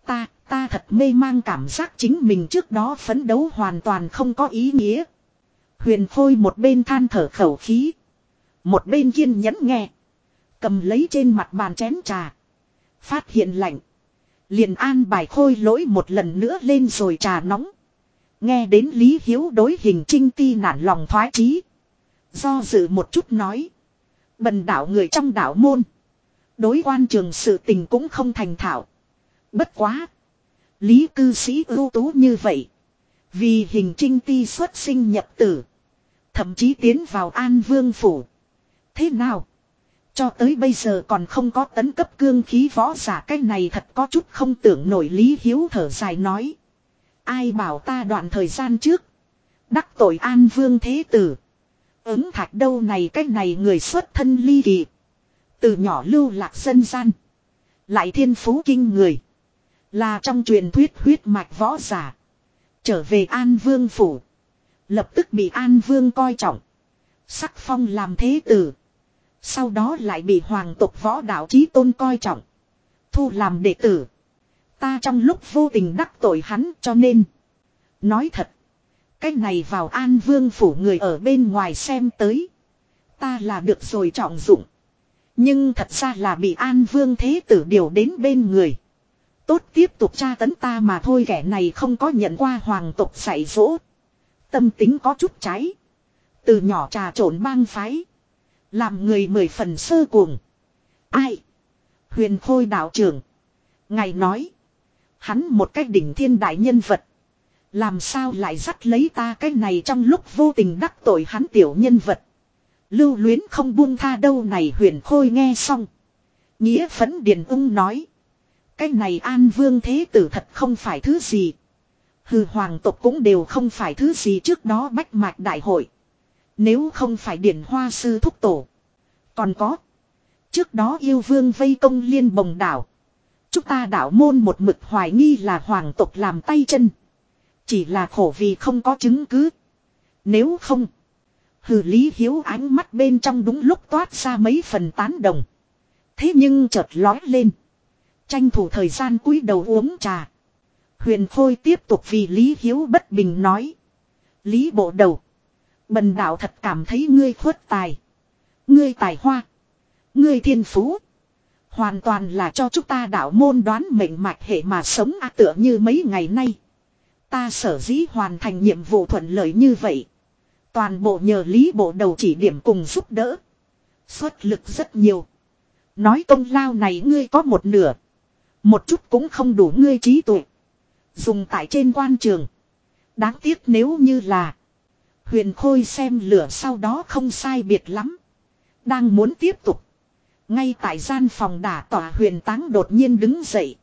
Ta, ta thật mê mang cảm giác chính mình trước đó phấn đấu hoàn toàn không có ý nghĩa. Huyền Khôi một bên than thở khẩu khí. Một bên kiên nhẫn nghe. Cầm lấy trên mặt bàn chén trà. Phát hiện lạnh. Liền an bài khôi lỗi một lần nữa lên rồi trà nóng. Nghe đến Lý Hiếu đối hình trinh ti nản lòng thoái chí. Do dự một chút nói. Bần đảo người trong đảo môn. Đối quan trường sự tình cũng không thành thạo. Bất quá. Lý cư sĩ ưu tú như vậy. Vì hình trinh ti xuất sinh nhập tử. Thậm chí tiến vào an vương phủ. Thế nào? Cho tới bây giờ còn không có tấn cấp cương khí võ giả cái này thật có chút không tưởng nổi Lý Hiếu thở dài nói. Ai bảo ta đoạn thời gian trước. Đắc tội an vương thế tử. Ứng thạch đâu này cái này người xuất thân ly kỳ. Từ nhỏ lưu lạc dân gian. Lại thiên phú kinh người. Là trong truyền thuyết huyết mạch võ giả. Trở về An Vương Phủ. Lập tức bị An Vương coi trọng. Sắc phong làm thế tử. Sau đó lại bị hoàng tộc võ đạo chí tôn coi trọng. Thu làm đệ tử. Ta trong lúc vô tình đắc tội hắn cho nên. Nói thật. Cái này vào An Vương Phủ người ở bên ngoài xem tới. Ta là được rồi trọng dụng. Nhưng thật ra là bị An Vương Thế Tử điều đến bên người. Tốt tiếp tục tra tấn ta mà thôi, kẻ này không có nhận qua hoàng tộc dạy dỗ. Tâm tính có chút cháy. Từ nhỏ trà trộn bang phái. Làm người mười phần sơ cuồng. Ai? Huyền Khôi đạo trưởng. Ngài nói. Hắn một cách đỉnh thiên đại nhân vật. Làm sao lại dắt lấy ta cái này trong lúc vô tình đắc tội hắn tiểu nhân vật. Lưu luyến không buông tha đâu, này huyền khôi nghe xong. Nghĩa phấn điền ung nói. Cái này an vương thế tử thật không phải thứ gì. Hừ, hoàng tộc cũng đều không phải thứ gì trước đó bách mạch đại hội. Nếu không phải điển hoa sư thúc tổ. Còn có. Trước đó yêu vương vây công liên bồng đảo. Chúng ta đảo môn một mực hoài nghi là hoàng tộc làm tay chân. Chỉ là khổ vì không có chứng cứ. Nếu không. Hừ, Lý Hiếu ánh mắt bên trong đúng lúc toát ra mấy phần tán đồng. Thế nhưng chợt lói lên. Tranh thủ thời gian cúi đầu uống trà. Huyền Khôi tiếp tục vì Lý Hiếu bất bình nói. Lý bộ đầu. Bần đạo thật cảm thấy ngươi khuất tài. Ngươi tài hoa. Ngươi thiên phú. Hoàn toàn là cho chúng ta đạo môn đoán mệnh mạch hệ mà sống a tựa như mấy ngày nay. Ta sở dĩ hoàn thành nhiệm vụ thuận lợi như vậy. Toàn bộ nhờ lý bộ đầu chỉ điểm cùng giúp đỡ. Xuất lực rất nhiều. Nói công lao này ngươi có một nửa. Một chút cũng không đủ ngươi trí tuệ. Dùng tại trên quan trường. Đáng tiếc nếu như là. Huyền Khôi xem lửa sau đó không sai biệt lắm. Đang muốn tiếp tục. Ngay tại gian phòng đả tỏa huyền táng đột nhiên đứng dậy.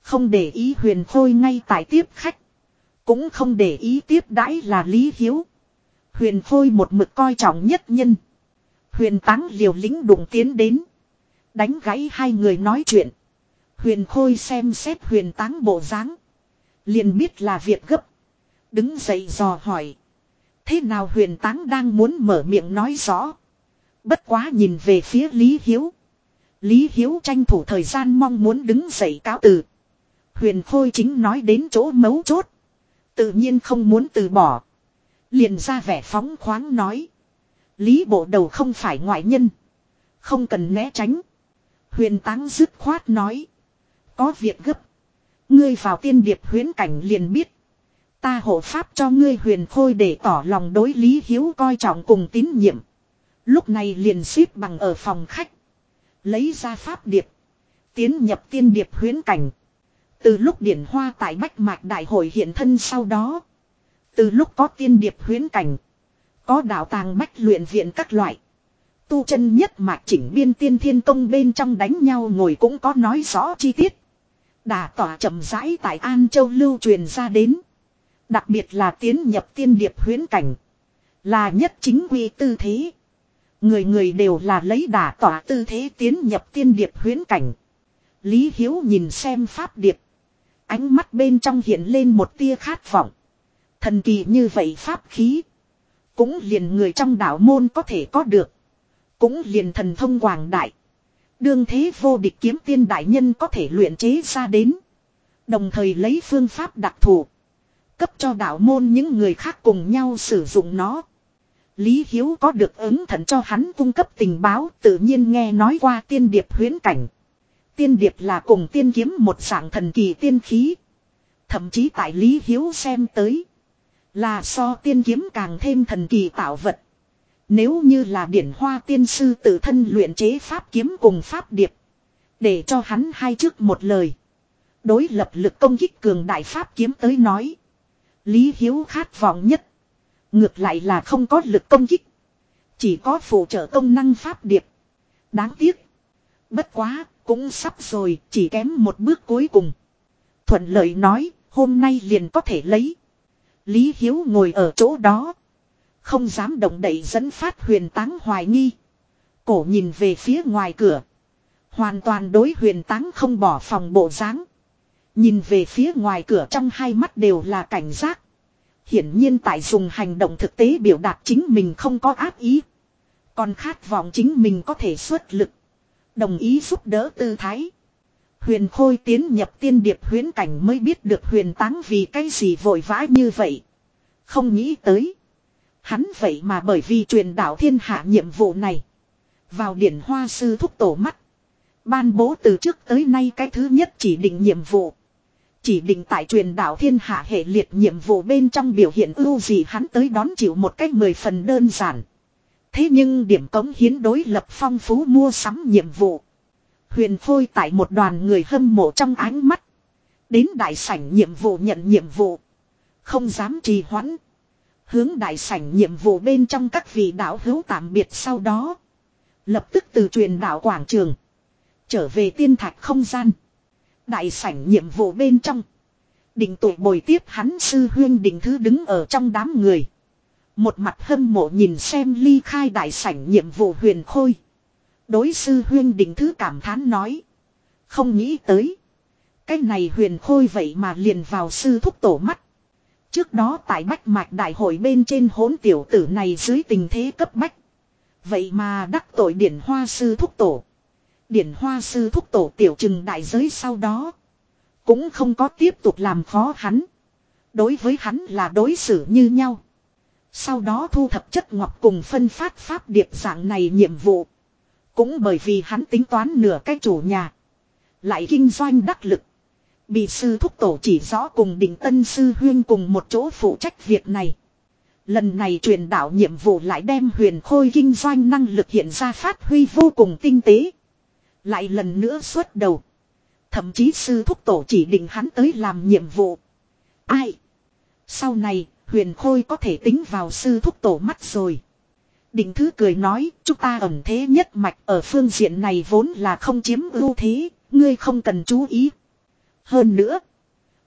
Không để ý huyền Khôi ngay tại tiếp khách. Cũng không để ý tiếp đãi là Lý Hiếu. Huyền Khôi một mực coi trọng nhất nhân. Huyền Táng liều lính đụng tiến đến. Đánh gãy hai người nói chuyện. Huyền Khôi xem xét huyền Táng bộ dáng liền biết là việc gấp. Đứng dậy dò hỏi. Thế nào huyền Táng đang muốn mở miệng nói rõ. Bất quá nhìn về phía Lý Hiếu. Lý Hiếu tranh thủ thời gian mong muốn đứng dậy cáo từ. Huyền Khôi chính nói đến chỗ mấu chốt. Tự nhiên không muốn từ bỏ. Liền ra vẻ phóng khoáng nói. Lý bộ đầu không phải ngoại nhân. Không cần né tránh. Huyền táng dứt khoát nói. Có việc gấp. Ngươi vào tiên điệp huyến cảnh liền biết. Ta hộ pháp cho ngươi huyền khôi để tỏ lòng đối lý hiếu coi trọng cùng tín nhiệm. Lúc này liền xếp bằng ở phòng khách. Lấy ra pháp điệp. Tiến nhập tiên điệp huyến cảnh. Từ lúc điển hoa tại Bách Mạc Đại hội hiện thân sau đó. Từ lúc có tiên điệp huyến cảnh. Có đạo tàng bách luyện viện các loại. Tu chân nhất mạc chỉnh biên tiên thiên công bên trong đánh nhau ngồi cũng có nói rõ chi tiết. Đà tỏa chậm rãi tại An Châu lưu truyền ra đến. Đặc biệt là tiến nhập tiên điệp huyến cảnh. Là nhất chính quy tư thế. Người người đều là lấy đà tỏa tư thế tiến nhập tiên điệp huyến cảnh. Lý Hiếu nhìn xem pháp điệp. Ánh mắt bên trong hiện lên một tia khát vọng. Thần kỳ như vậy pháp khí. Cũng liền người trong đạo môn có thể có được. Cũng liền thần thông quảng đại. Đương thế vô địch kiếm tiên đại nhân có thể luyện chế ra đến. Đồng thời lấy phương pháp đặc thù. Cấp cho đạo môn những người khác cùng nhau sử dụng nó. Lý Hiếu có được ứng thần cho hắn cung cấp tình báo, tự nhiên nghe nói qua tiên điệp huyến cảnh. Tiên điệp là cùng tiên kiếm một dạng thần kỳ tiên khí. Thậm chí tại Lý Hiếu xem tới. Là so tiên kiếm càng thêm thần kỳ tạo vật. Nếu như là điển hoa tiên sư tự thân luyện chế pháp kiếm cùng pháp điệp. Để cho hắn hai trước một lời. Đối lập lực công kích cường đại pháp kiếm tới nói. Lý Hiếu khát vọng nhất. Ngược lại là không có lực công kích. Chỉ có phụ trợ công năng pháp điệp. Đáng tiếc. Bất quá, cũng sắp rồi, chỉ kém một bước cuối cùng. Thuận lợi nói, hôm nay liền có thể lấy. Lý Hiếu ngồi ở chỗ đó. Không dám động đậy dẫn phát huyền táng hoài nghi. Cổ nhìn về phía ngoài cửa. Hoàn toàn đối huyền táng không bỏ phòng bộ dáng Nhìn về phía ngoài cửa trong hai mắt đều là cảnh giác. Hiển nhiên tại dùng hành động thực tế biểu đạt chính mình không có áp ý. Còn khát vọng chính mình có thể xuất lực. Đồng ý giúp đỡ tư thái. Huyền Khôi tiến nhập tiên điệp huyến cảnh mới biết được huyền táng vì cái gì vội vã như vậy. Không nghĩ tới. Hắn vậy mà bởi vì truyền đạo thiên hạ nhiệm vụ này. Vào điển hoa sư thúc tổ mắt. Ban bố từ trước tới nay cái thứ nhất chỉ định nhiệm vụ. Chỉ định tại truyền đạo thiên hạ hệ liệt nhiệm vụ bên trong biểu hiện ưu gì hắn tới đón chịu một cách mười phần đơn giản. Thế nhưng điểm cống hiến đối lập phong phú mua sắm nhiệm vụ. Huyền Phôi tại một đoàn người hâm mộ trong ánh mắt. Đến đại sảnh nhiệm vụ nhận nhiệm vụ. Không dám trì hoãn. Hướng đại sảnh nhiệm vụ bên trong các vị đạo hữu tạm biệt sau đó. Lập tức từ truyền đạo quảng trường. Trở về tiên thạch không gian. Đại sảnh nhiệm vụ bên trong. Định tụ bồi tiếp hắn sư huyên định thứ đứng ở trong đám người. Một mặt hâm mộ nhìn xem ly khai đại sảnh nhiệm vụ huyền khôi. Đối sư huyên định thứ cảm thán nói. Không nghĩ tới. Cái này huyền khôi vậy mà liền vào sư thúc tổ mắt. Trước đó tại bách mạch đại hội bên trên hỗn tiểu tử này dưới tình thế cấp bách. Vậy mà đắc tội điển hoa sư thúc tổ. Điển hoa sư thúc tổ tiểu trừng đại giới sau đó. Cũng không có tiếp tục làm khó hắn. Đối với hắn là đối xử như nhau. Sau đó thu thập chất ngọc cùng phân phát pháp điệp dạng này nhiệm vụ. Cũng bởi vì hắn tính toán nửa cái chủ nhà. Lại kinh doanh đắc lực. Bị sư thúc tổ chỉ rõ cùng đỉnh tân sư huyên cùng một chỗ phụ trách việc này. Lần này truyền đạo nhiệm vụ lại đem huyền khôi kinh doanh năng lực hiện ra phát huy vô cùng tinh tế. Lại lần nữa xuất đầu. Thậm chí sư thúc tổ chỉ định hắn tới làm nhiệm vụ. Ai? Sau này, huyền khôi có thể tính vào sư thúc tổ mắt rồi. đỉnh thứ cười nói, chúng ta ẩn thế nhất mạch ở phương diện này vốn là không chiếm ưu thế, ngươi không cần chú ý. Hơn nữa,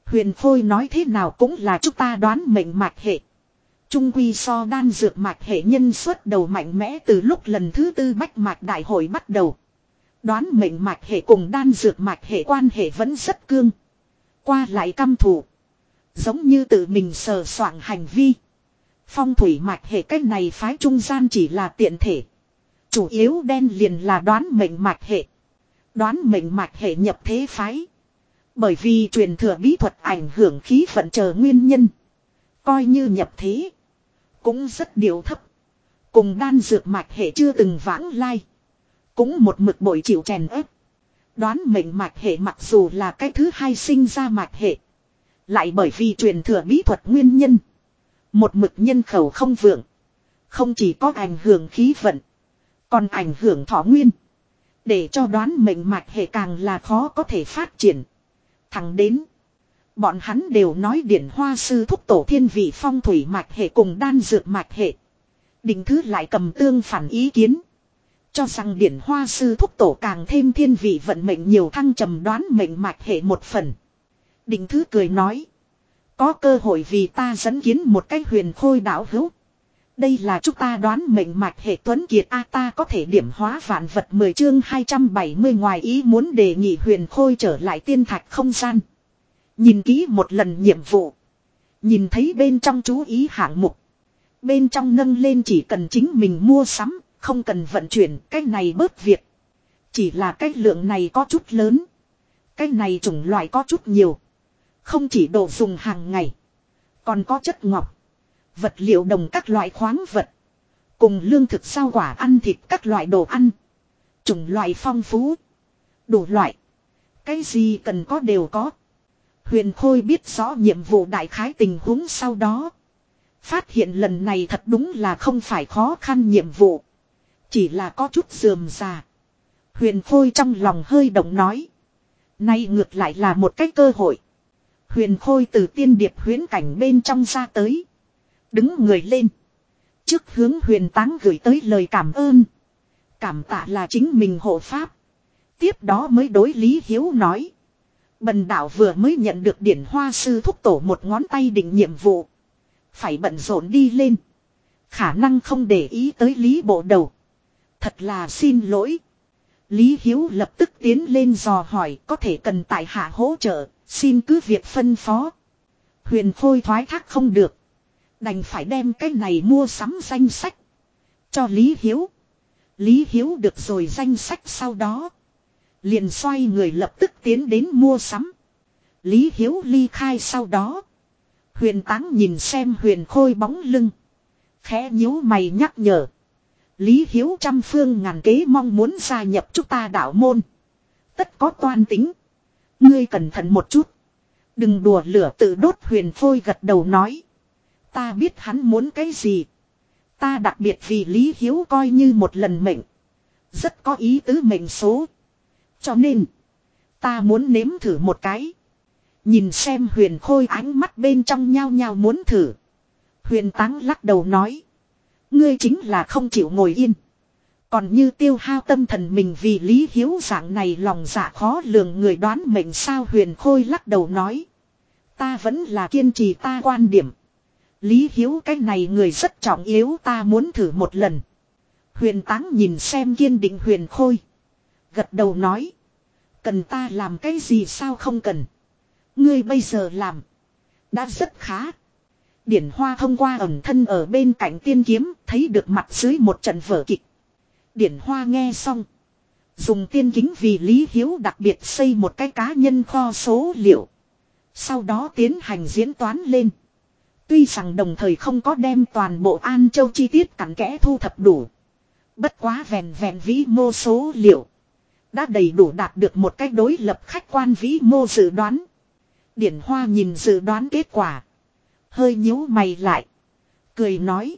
huyền phôi nói thế nào cũng là chúng ta đoán mệnh mạch hệ. Trung quy so đan dược mạch hệ nhân xuất đầu mạnh mẽ từ lúc lần thứ tư bách mạch đại hội bắt đầu. Đoán mệnh mạch hệ cùng đan dược mạch hệ quan hệ vẫn rất cương. Qua lại căm thủ. Giống như tự mình sờ soạn hành vi. Phong thủy mạch hệ cách này phái trung gian chỉ là tiện thể. Chủ yếu đen liền là đoán mệnh mạch hệ. Đoán mệnh mạch hệ nhập thế phái. Bởi vì truyền thừa bí thuật ảnh hưởng khí vận chờ nguyên nhân. Coi như nhập thế. Cũng rất điều thấp. Cùng đan dược mạch hệ chưa từng vãng lai. Cũng một mực bội chịu chèn ép. Đoán mệnh mạch hệ mặc dù là cái thứ hai sinh ra mạch hệ. Lại bởi vì truyền thừa bí thuật nguyên nhân. Một mực nhân khẩu không vượng. Không chỉ có ảnh hưởng khí vận. Còn ảnh hưởng thọ nguyên. Để cho đoán mệnh mạch hệ càng là khó có thể phát triển. Thẳng đến. Bọn hắn đều nói điển hoa sư thúc tổ thiên vị phong thủy mạch hệ cùng đan dược mạch hệ. Đình thứ lại cầm tương phản ý kiến. Cho rằng điển hoa sư thúc tổ càng thêm thiên vị vận mệnh nhiều thăng trầm đoán mệnh mạch hệ một phần. Đình thứ cười nói. Có cơ hội vì ta dẫn kiến một cái huyền khôi đảo hữu. Đây là chúng ta đoán mệnh mạch hệ tuấn kiệt A ta có thể điểm hóa vạn vật 10 chương 270 ngoài ý muốn đề nghị huyền khôi trở lại tiên thạch không gian. Nhìn kỹ một lần nhiệm vụ. Nhìn thấy bên trong chú ý hạng mục. Bên trong nâng lên chỉ cần chính mình mua sắm, không cần vận chuyển, cái này bớt việc. Chỉ là cái lượng này có chút lớn. Cái này chủng loại có chút nhiều. Không chỉ đồ dùng hàng ngày. Còn có chất ngọc. Vật liệu đồng các loại khoáng vật. Cùng lương thực sao quả ăn thịt các loại đồ ăn. Chủng loại phong phú. Đủ loại. Cái gì cần có đều có. Huyền Khôi biết rõ nhiệm vụ đại khái tình huống sau đó. Phát hiện lần này thật đúng là không phải khó khăn nhiệm vụ. Chỉ là có chút dườm già. Huyền Khôi trong lòng hơi động nói. Nay ngược lại là một cái cơ hội. Huyền Khôi từ tiên điệp huyến cảnh bên trong ra tới. Đứng người lên. Trước hướng huyền táng gửi tới lời cảm ơn. Cảm tạ là chính mình hộ pháp. Tiếp đó mới đối Lý Hiếu nói. Bần đạo vừa mới nhận được điển hoa sư thúc tổ một ngón tay định nhiệm vụ. Phải bận rộn đi lên. Khả năng không để ý tới Lý bộ đầu. Thật là xin lỗi. Lý Hiếu lập tức tiến lên dò hỏi có thể cần tại hạ hỗ trợ, xin cứ việc phân phó. Huyền Khôi thoái thác không được. Đành phải đem cái này mua sắm danh sách. Cho Lý Hiếu. Lý Hiếu được rồi danh sách sau đó. Liền xoay người lập tức tiến đến mua sắm. Lý Hiếu ly khai sau đó. Huyền táng nhìn xem huyền khôi bóng lưng. Khẽ nhíu mày nhắc nhở. Lý Hiếu trăm phương ngàn kế mong muốn gia nhập chúng ta đạo môn. Tất có toan tính. Ngươi cẩn thận một chút. Đừng đùa lửa tự đốt huyền phôi gật đầu nói. Ta biết hắn muốn cái gì. Ta đặc biệt vì Lý Hiếu coi như một lần mệnh. Rất có ý tứ mệnh số. Cho nên. Ta muốn nếm thử một cái. Nhìn xem huyền khôi ánh mắt bên trong nhao nhao muốn thử. Huyền táng lắc đầu nói. Ngươi chính là không chịu ngồi yên. Còn như tiêu hao tâm thần mình vì lý hiếu dạng này lòng dạ khó lường người đoán mệnh sao huyền khôi lắc đầu nói. Ta vẫn là kiên trì ta quan điểm. Lý hiếu cái này người rất trọng yếu ta muốn thử một lần. Huyền táng nhìn xem kiên định huyền khôi. Gật đầu nói. Cần ta làm cái gì sao không cần. Ngươi bây giờ làm. Đã rất khá. Điển Hoa thông qua ẩn thân ở bên cạnh tiên kiếm, thấy được mặt dưới một trận vở kịch. Điển Hoa nghe xong. Dùng tiên kính vì Lý Hiếu đặc biệt xây một cái cá nhân kho số liệu. Sau đó tiến hành diễn toán lên. Tuy rằng đồng thời không có đem toàn bộ An Châu chi tiết cặn kẽ thu thập đủ. Bất quá vẹn vẹn vĩ mô số liệu. Đã đầy đủ đạt được một cách đối lập khách quan vĩ mô dự đoán. Điển Hoa nhìn dự đoán kết quả. Hơi nhíu mày lại. Cười nói.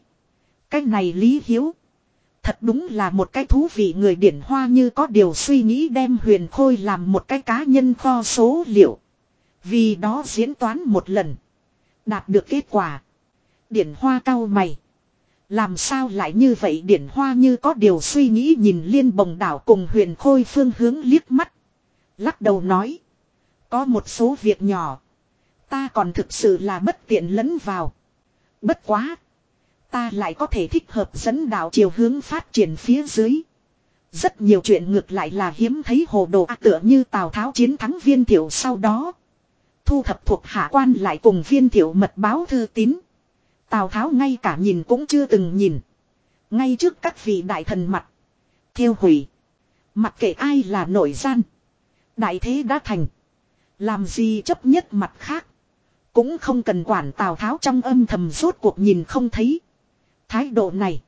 Cái này Lý Hiếu. Thật đúng là một cái thú vị người điển hoa như có điều suy nghĩ đem huyền khôi làm một cái cá nhân kho số liệu. Vì đó diễn toán một lần. Đạt được kết quả. Điển hoa cao mày. Làm sao lại như vậy điển hoa như có điều suy nghĩ nhìn liên bồng đảo cùng huyền khôi phương hướng liếc mắt. Lắc đầu nói. Có một số việc nhỏ. Ta còn thực sự là bất tiện lẫn vào. Bất quá. Ta lại có thể thích hợp dẫn đạo chiều hướng phát triển phía dưới. Rất nhiều chuyện ngược lại là hiếm thấy hồ đồ à, tựa như Tào Tháo chiến thắng viên thiệu sau đó. Thu thập thuộc hạ quan lại cùng viên thiệu mật báo thư tín. Tào Tháo ngay cả nhìn cũng chưa từng nhìn. Ngay trước các vị đại thần mặt. Thiêu hủy. Mặc kệ ai là nội gian. Đại thế đã thành. Làm gì chấp nhất mặt khác. Cũng không cần quản Tào Tháo trong âm thầm rốt cuộc nhìn không thấy. Thái độ này.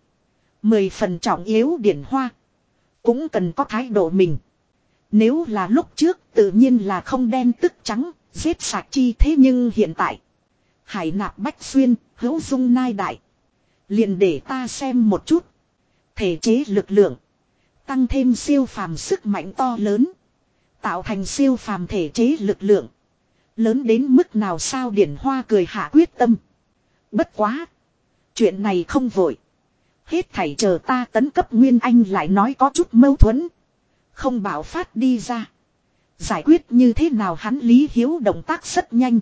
Mười phần trọng yếu điển hoa. Cũng cần có thái độ mình. Nếu là lúc trước tự nhiên là không đen tức trắng, giết sạch chi thế nhưng hiện tại. Hải nạp bách xuyên, hữu dung nai đại. liền để ta xem một chút. Thể chế lực lượng. Tăng thêm siêu phàm sức mạnh to lớn. Tạo thành siêu phàm thể chế lực lượng. Lớn đến mức nào sao điển hoa cười hạ quyết tâm. Bất quá. Chuyện này không vội. Hết thảy chờ ta tấn cấp Nguyên Anh lại nói có chút mâu thuẫn. Không bảo phát đi ra. Giải quyết như thế nào hắn Lý Hiếu động tác rất nhanh.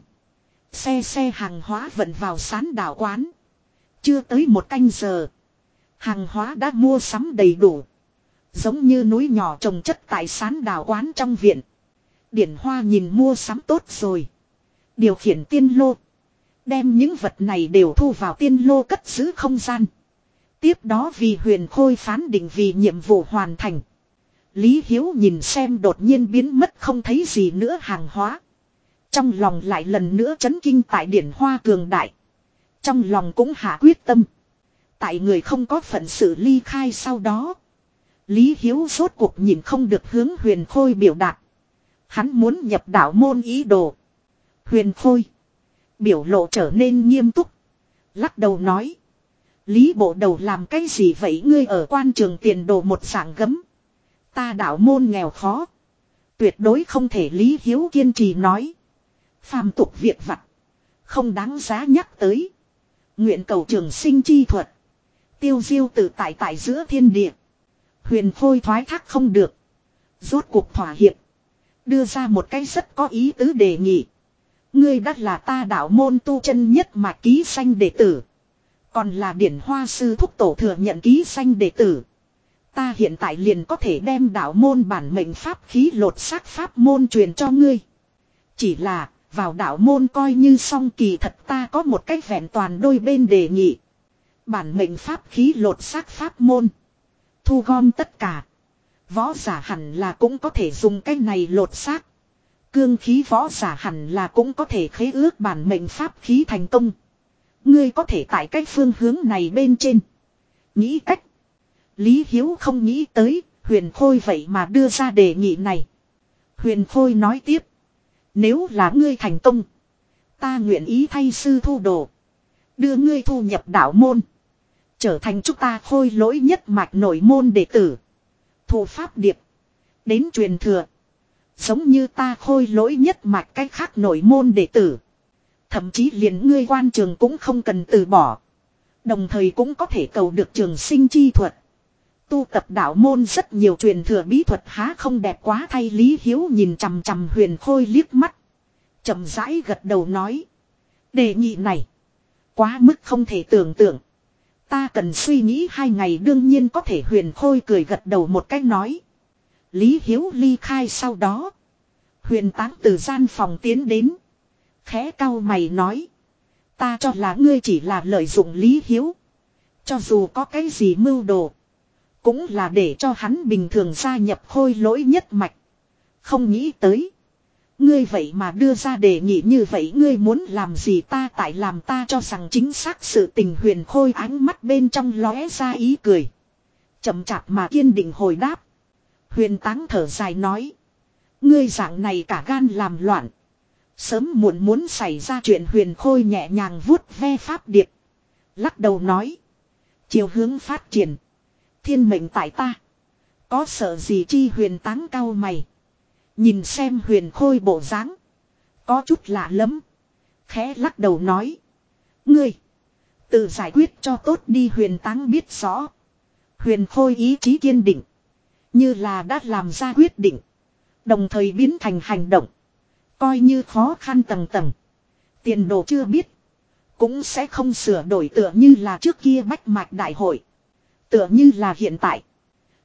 Xe xe hàng hóa vận vào sán đảo quán. Chưa tới một canh giờ. Hàng hóa đã mua sắm đầy đủ. Giống như núi nhỏ trồng chất tại sán đảo quán trong viện. Điển Hoa nhìn mua sắm tốt rồi. Điều khiển tiên lô. Đem những vật này đều thu vào tiên lô cất giữ không gian. Tiếp đó vì huyền khôi phán định vì nhiệm vụ hoàn thành. Lý Hiếu nhìn xem đột nhiên biến mất không thấy gì nữa hàng hóa. Trong lòng lại lần nữa chấn kinh tại điển hoa cường đại. Trong lòng cũng hạ quyết tâm. Tại người không có phận sự ly khai sau đó. Lý Hiếu rốt cuộc nhìn không được hướng huyền khôi biểu đạt. Hắn muốn nhập đạo môn ý đồ. Huyền khôi. Biểu lộ trở nên nghiêm túc. Lắc đầu nói. Lý bộ đầu làm cái gì vậy ngươi ở quan trường tiền đồ một sảng gấm. Ta đạo môn nghèo khó. Tuyệt đối không thể Lý Hiếu kiên trì nói. Phàm tục việc vặt. Không đáng giá nhắc tới. Nguyện cầu trường sinh chi thuật. Tiêu diêu tự tại tại giữa thiên địa. Huyền khôi thoái thác không được. Rốt cuộc thỏa hiệp. Đưa ra một cái rất có ý tứ đề nghị. Ngươi đắt là ta đạo môn tu chân nhất mà ký sanh đệ tử. Còn là điển hoa sư thúc tổ thừa nhận ký sanh đệ tử. Ta hiện tại liền có thể đem đạo môn bản mệnh pháp khí lột xác pháp môn truyền cho ngươi. Chỉ là, vào đạo môn coi như song kỳ thật ta có một cách vẹn toàn đôi bên đề nghị. Bản mệnh pháp khí lột xác pháp môn. Thu gom tất cả. Võ giả hẳn là cũng có thể dùng cái này lột xác. Cương khí võ giả hẳn là cũng có thể khế ước bản mệnh pháp khí thành công. Ngươi có thể tại cách phương hướng này bên trên. Nghĩ cách. Lý Hiếu không nghĩ tới, huyền khôi vậy mà đưa ra đề nghị này. Huyền khôi nói tiếp. Nếu là ngươi thành công. Ta nguyện ý thay sư thu đồ. Đưa ngươi thu nhập đạo môn. Trở thành chúng ta khôi lỗi nhất mạch nội môn đệ tử. thu pháp điệp. Đến truyền thừa. Giống như ta khôi lỗi nhất mạch cách khác nội môn đệ tử. Thậm chí liền ngươi quan trường cũng không cần từ bỏ. Đồng thời cũng có thể cầu được trường sinh chi thuật. Tu tập đạo môn rất nhiều truyền thừa bí thuật há không đẹp quá, thay Lý Hiếu nhìn chằm chằm huyền khôi liếc mắt. chậm rãi gật đầu nói. Đề nghị này. Quá mức không thể tưởng tượng. Ta cần suy nghĩ hai ngày, đương nhiên có thể huyền khôi cười gật đầu một cách nói. Lý Hiếu ly khai sau đó. Huyền táng từ gian phòng tiến đến. Khẽ cao mày nói. Ta cho là ngươi chỉ là lợi dụng Lý Hiếu. Cho dù có cái gì mưu đồ. Cũng là để cho hắn bình thường gia nhập khôi lỗi nhất mạch. Không nghĩ tới. Ngươi vậy mà đưa ra đề nghị như vậy, ngươi muốn làm gì ta tại làm ta cho rằng chính xác sự tình huyền khôi ánh mắt bên trong lóe ra ý cười. chậm chạp mà kiên định hồi đáp. Huyền táng thở dài nói. Ngươi dạng này cả gan làm loạn. Sớm muộn muốn xảy ra chuyện huyền khôi nhẹ nhàng vuốt ve pháp điệp. Lắc đầu nói. Chiều hướng phát triển. Thiên mệnh tại ta. Có sợ gì chi huyền táng cao mày. Nhìn xem huyền khôi bộ dáng Có chút lạ lắm. Khẽ lắc đầu nói. Ngươi. Tự giải quyết cho tốt đi huyền táng biết rõ. Huyền khôi ý chí kiên định. Như là đã làm ra quyết định. Đồng thời biến thành hành động. Coi như khó khăn tầng tầng. Tiền đồ chưa biết. Cũng sẽ không sửa đổi tựa như là trước kia bách mạch đại hội. Tựa như là hiện tại.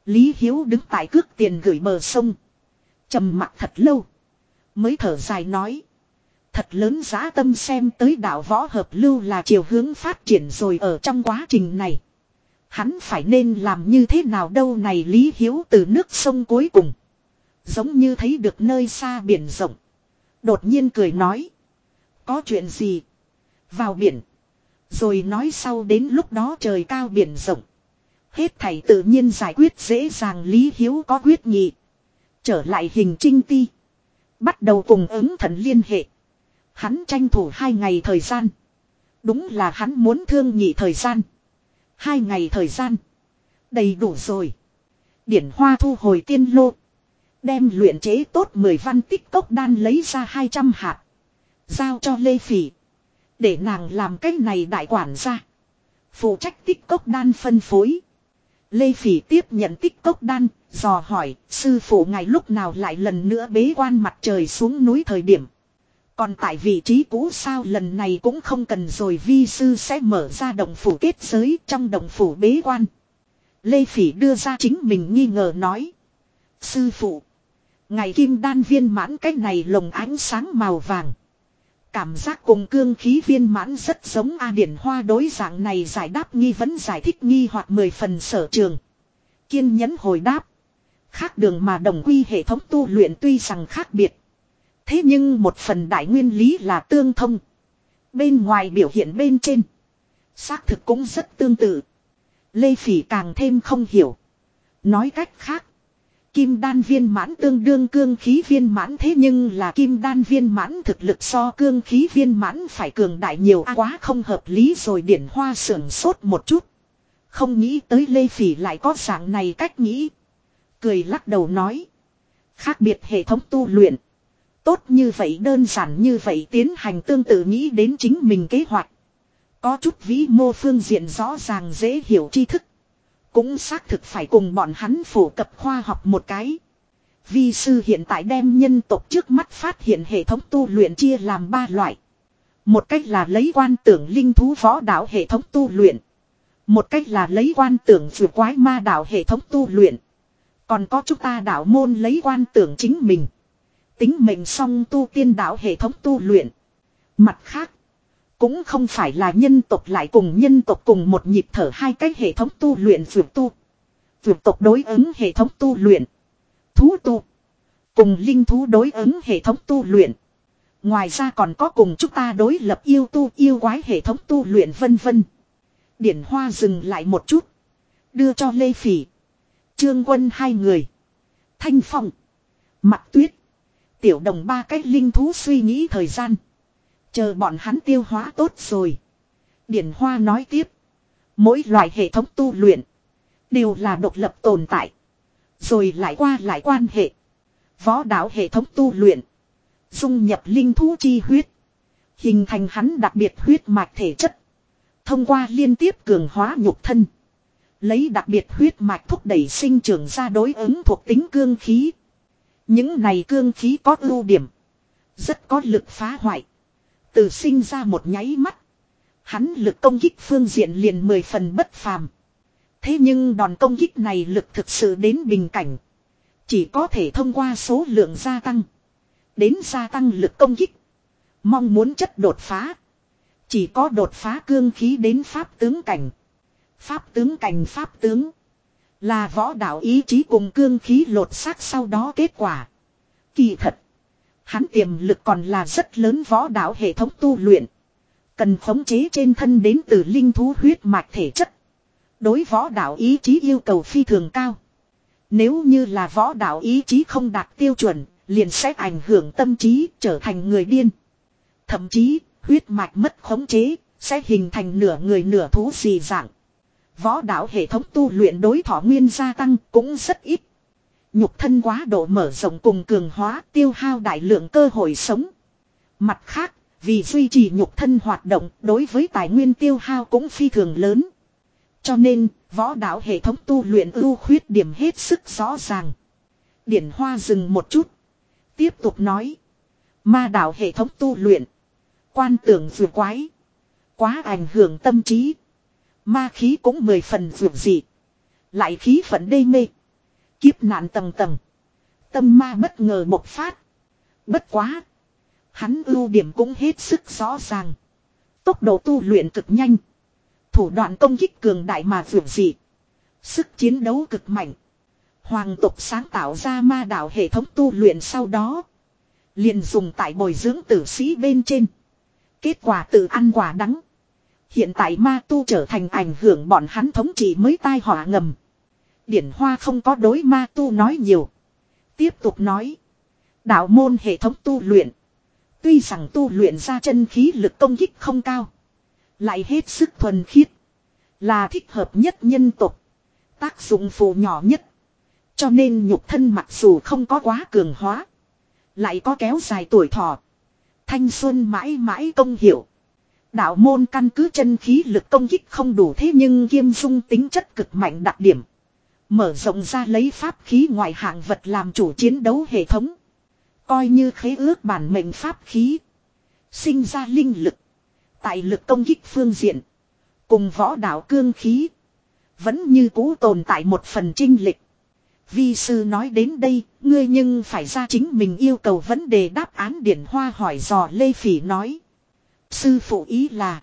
Lý Hiếu đứng tại cước tiền gửi bờ sông. trầm mặt thật lâu. Mới thở dài nói. Thật lớn giá tâm xem tới đạo võ hợp lưu là chiều hướng phát triển rồi ở trong quá trình này. Hắn phải nên làm như thế nào đâu này Lý Hiếu từ nước sông cuối cùng. Giống như thấy được nơi xa biển rộng. Đột nhiên cười nói. Có chuyện gì? Vào biển. Rồi nói sau đến lúc đó trời cao biển rộng. Hết thảy tự nhiên giải quyết dễ dàng Lý Hiếu có quyết nghị. Trở lại hình trinh ti. Bắt đầu cùng ứng thần liên hệ. Hắn tranh thủ hai ngày thời gian. Đúng là hắn muốn thương nhị thời gian. Hai ngày thời gian. Đầy đủ rồi. Điển hoa thu hồi tiên lô. Đem luyện chế tốt 10 văn tích cốc đan lấy ra 200 hạt. Giao cho Lê Phỉ. Để nàng làm cái này đại quản ra. Phụ trách tích cốc đan phân phối. Lê Phỉ tiếp nhận tích cốc đan, dò hỏi, sư phụ ngài lúc nào lại lần nữa bế quan mặt trời xuống núi thời điểm. Còn tại vị trí cũ sao lần này cũng không cần rồi vi sư sẽ mở ra đồng phủ kết giới trong đồng phủ bế quan. Lê Phỉ đưa ra chính mình nghi ngờ nói. Sư phụ. Ngày kim đan viên mãn cái này lồng ánh sáng màu vàng. Cảm giác cùng cương khí viên mãn rất giống A điển hoa đối dạng này giải đáp nghi vấn giải thích nghi hoặc mười phần sở trường. Kiên nhẫn hồi đáp. Khác đường mà đồng quy hệ thống tu luyện tuy rằng khác biệt. Thế nhưng một phần đại nguyên lý là tương thông. Bên ngoài biểu hiện bên trên. Xác thực cũng rất tương tự. Lê Phỉ càng thêm không hiểu. Nói cách khác. Kim đan viên mãn tương đương cương khí viên mãn thế nhưng là kim đan viên mãn thực lực so cương khí viên mãn phải cường đại nhiều à, quá không hợp lý rồi điển hoa sưởng sốt một chút. Không nghĩ tới Lê Phỉ lại có dạng này cách nghĩ. Cười lắc đầu nói. Khác biệt hệ thống tu luyện. Tốt như vậy đơn giản như vậy tiến hành tương tự nghĩ đến chính mình kế hoạch. Có chút vĩ mô phương diện rõ ràng dễ hiểu tri thức. Cũng xác thực phải cùng bọn hắn phổ cập khoa học một cái. Vi sư hiện tại đem nhân tộc trước mắt phát hiện hệ thống tu luyện chia làm ba loại. Một cách là lấy quan tưởng linh thú võ đạo hệ thống tu luyện. Một cách là lấy quan tưởng vừa quái ma đạo hệ thống tu luyện. Còn có chúng ta đạo môn lấy quan tưởng chính mình. Tính mệnh song tu tiên đạo hệ thống tu luyện. Mặt khác. Cũng không phải là nhân tộc lại cùng nhân tộc cùng một nhịp thở hai cách hệ thống tu luyện vượt tu. Vượt tộc đối ứng hệ thống tu luyện. Thú tu. Cùng linh thú đối ứng hệ thống tu luyện. Ngoài ra còn có cùng chúng ta đối lập yêu tu, yêu quái hệ thống tu luyện vân vân. Điển Hoa dừng lại một chút. Đưa cho Lê Phỉ. Trương quân hai người. Thanh Phong. Mặt tuyết. Tiểu đồng ba cách linh thú suy nghĩ thời gian. Chờ bọn hắn tiêu hóa tốt rồi. Điển Hoa nói tiếp. Mỗi loại hệ thống tu luyện. Đều là độc lập tồn tại. Rồi lại qua lại quan hệ. Võ đạo hệ thống tu luyện. Dung nhập linh thú chi huyết. Hình thành hắn đặc biệt huyết mạch thể chất. Thông qua liên tiếp cường hóa nhục thân. Lấy đặc biệt huyết mạch thúc đẩy sinh trưởng ra đối ứng thuộc tính cương khí. Những này cương khí có ưu điểm. Rất có lực phá hoại. Từ sinh ra một nháy mắt. Hắn lực công kích phương diện liền mười phần bất phàm. Thế nhưng đòn công kích này lực thực sự đến bình cảnh. Chỉ có thể thông qua số lượng gia tăng. Đến gia tăng lực công kích. Mong muốn chất đột phá. Chỉ có đột phá cương khí đến pháp tướng cảnh. Pháp tướng cảnh pháp tướng. Là võ đạo ý chí cùng cương khí lột xác sau đó kết quả. Kỳ thật. Hắn tiềm lực còn là rất lớn võ đạo hệ thống tu luyện. Cần khống chế trên thân đến từ linh thú huyết mạch thể chất. Đối võ đạo ý chí yêu cầu phi thường cao. Nếu như là võ đạo ý chí không đạt tiêu chuẩn, liền sẽ ảnh hưởng tâm trí trở thành người điên. Thậm chí, huyết mạch mất khống chế, sẽ hình thành nửa người nửa thú gì dạng. Võ đạo hệ thống tu luyện đối thọ nguyên gia tăng cũng rất ít. Nhục thân quá độ mở rộng cùng cường hóa tiêu hao đại lượng cơ hội sống. Mặt khác, vì duy trì nhục thân hoạt động đối với tài nguyên tiêu hao cũng phi thường lớn. Cho nên, võ đạo hệ thống tu luyện ưu khuyết điểm hết sức rõ ràng. Điển Hoa dừng một chút. Tiếp tục nói. Ma đạo hệ thống tu luyện. Quan tưởng vừa quái. Quá ảnh hưởng tâm trí. Ma khí cũng mười phần vượt dị. Lại khí phận đê mê. Kiếp nạn tầng tầng. Tâm ma bất ngờ bộc phát. Bất quá. Hắn ưu điểm cũng hết sức rõ ràng. Tốc độ tu luyện cực nhanh. Thủ đoạn công kích cường đại mà vượt dị. Sức chiến đấu cực mạnh. Hoàng tục sáng tạo ra ma đạo hệ thống tu luyện sau đó. liền dùng tại bồi dưỡng tử sĩ bên trên. Kết quả tự ăn quả đắng. Hiện tại ma tu trở thành ảnh hưởng bọn hắn thống trị mới tai họa ngầm. Điển Hoa không có đối ma tu nói nhiều. Tiếp tục nói. Đạo môn hệ thống tu luyện. Tuy rằng tu luyện ra chân khí lực công kích không cao. Lại hết sức thuần khiết. Là thích hợp nhất nhân tục. Tác dụng phù nhỏ nhất. Cho nên nhục thân mặc dù không có quá cường hóa. Lại có kéo dài tuổi thọ. Thanh xuân mãi mãi công hiệu. Đạo môn căn cứ chân khí lực công kích không đủ thế nhưng kiêm dung tính chất cực mạnh đặc điểm. Mở rộng ra lấy pháp khí ngoại hạng vật làm chủ chiến đấu hệ thống. Coi như khế ước bản mệnh pháp khí. Sinh ra linh lực. Tại lực công kích phương diện. Cùng võ đạo cương khí. Vẫn như cũ tồn tại một phần trinh lịch. Vi sư nói đến đây, ngươi nhưng phải ra chính mình yêu cầu vấn đề đáp án điển hoa hỏi dò Lê Phỉ nói. Sư phụ ý là.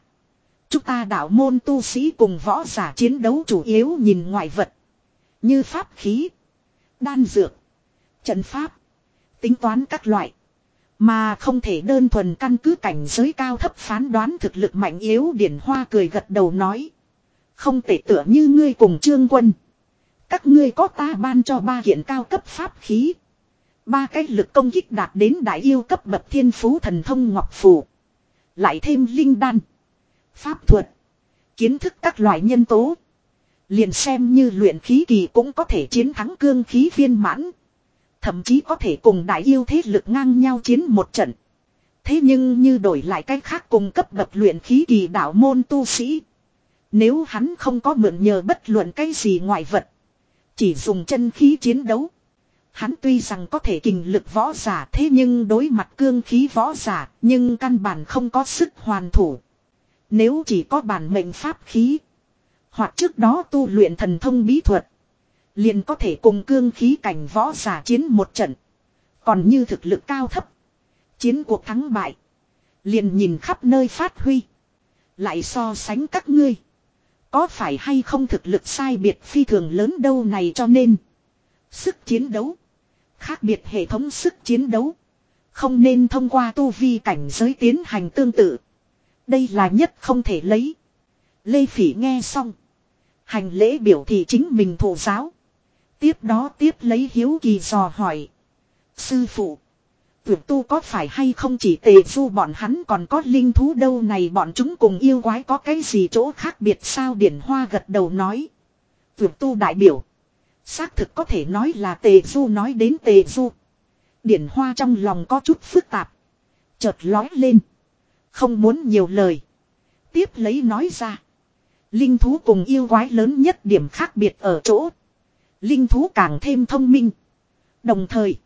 Chúng ta đạo môn tu sĩ cùng võ giả chiến đấu chủ yếu nhìn ngoại vật. Như pháp khí. Đan dược. Trận pháp. Tính toán các loại. Mà không thể đơn thuần căn cứ cảnh giới cao thấp phán đoán thực lực mạnh yếu điển hoa cười gật đầu nói. Không thể tựa như ngươi cùng trương quân. Các ngươi có ta ban cho ba kiện cao cấp pháp khí. Ba cái lực công kích đạt đến đại yêu cấp bậc thiên phú thần thông ngọc phù. Lại thêm linh đan. Pháp thuật. Kiến thức các loại nhân tố. Liền xem như luyện khí kỳ cũng có thể chiến thắng cương khí viên mãn. Thậm chí có thể cùng đại yêu thế lực ngang nhau chiến một trận. Thế nhưng như đổi lại cách khác cùng cấp bậc luyện khí kỳ đạo môn tu sĩ. Nếu hắn không có mượn nhờ bất luận cái gì ngoại vật. Chỉ dùng chân khí chiến đấu. Hắn tuy rằng có thể kình lực võ giả thế nhưng đối mặt cương khí võ giả nhưng căn bản không có sức hoàn thủ. Nếu chỉ có bản mệnh pháp khí. Hoặc trước đó tu luyện thần thông bí thuật. Liền có thể cùng cương khí cảnh võ giả chiến một trận. Còn như thực lực cao thấp. Chiến cuộc thắng bại. Liền nhìn khắp nơi phát huy. Lại so sánh các ngươi. Có phải hay không thực lực sai biệt phi thường lớn đâu này cho nên. Sức chiến đấu. Khác biệt hệ thống sức chiến đấu. Không nên thông qua tu vi cảnh giới tiến hành tương tự. Đây là nhất không thể lấy. Lê Phỉ nghe xong. Hành lễ biểu thị chính mình thụ giáo. Tiếp đó tiếp lấy hiếu kỳ dò hỏi. Sư phụ. Tuyệt tu có phải hay không chỉ tề du bọn hắn còn có linh thú đâu này bọn chúng cùng yêu quái có cái gì chỗ khác biệt sao điển hoa gật đầu nói. Tuyệt tu đại biểu. Xác thực có thể nói là tề du nói đến tề du. Điển hoa trong lòng có chút phức tạp. Chợt lói lên. Không muốn nhiều lời. Tiếp lấy nói ra. Linh thú cùng yêu quái lớn nhất điểm khác biệt ở chỗ. Linh thú càng thêm thông minh. Đồng thời.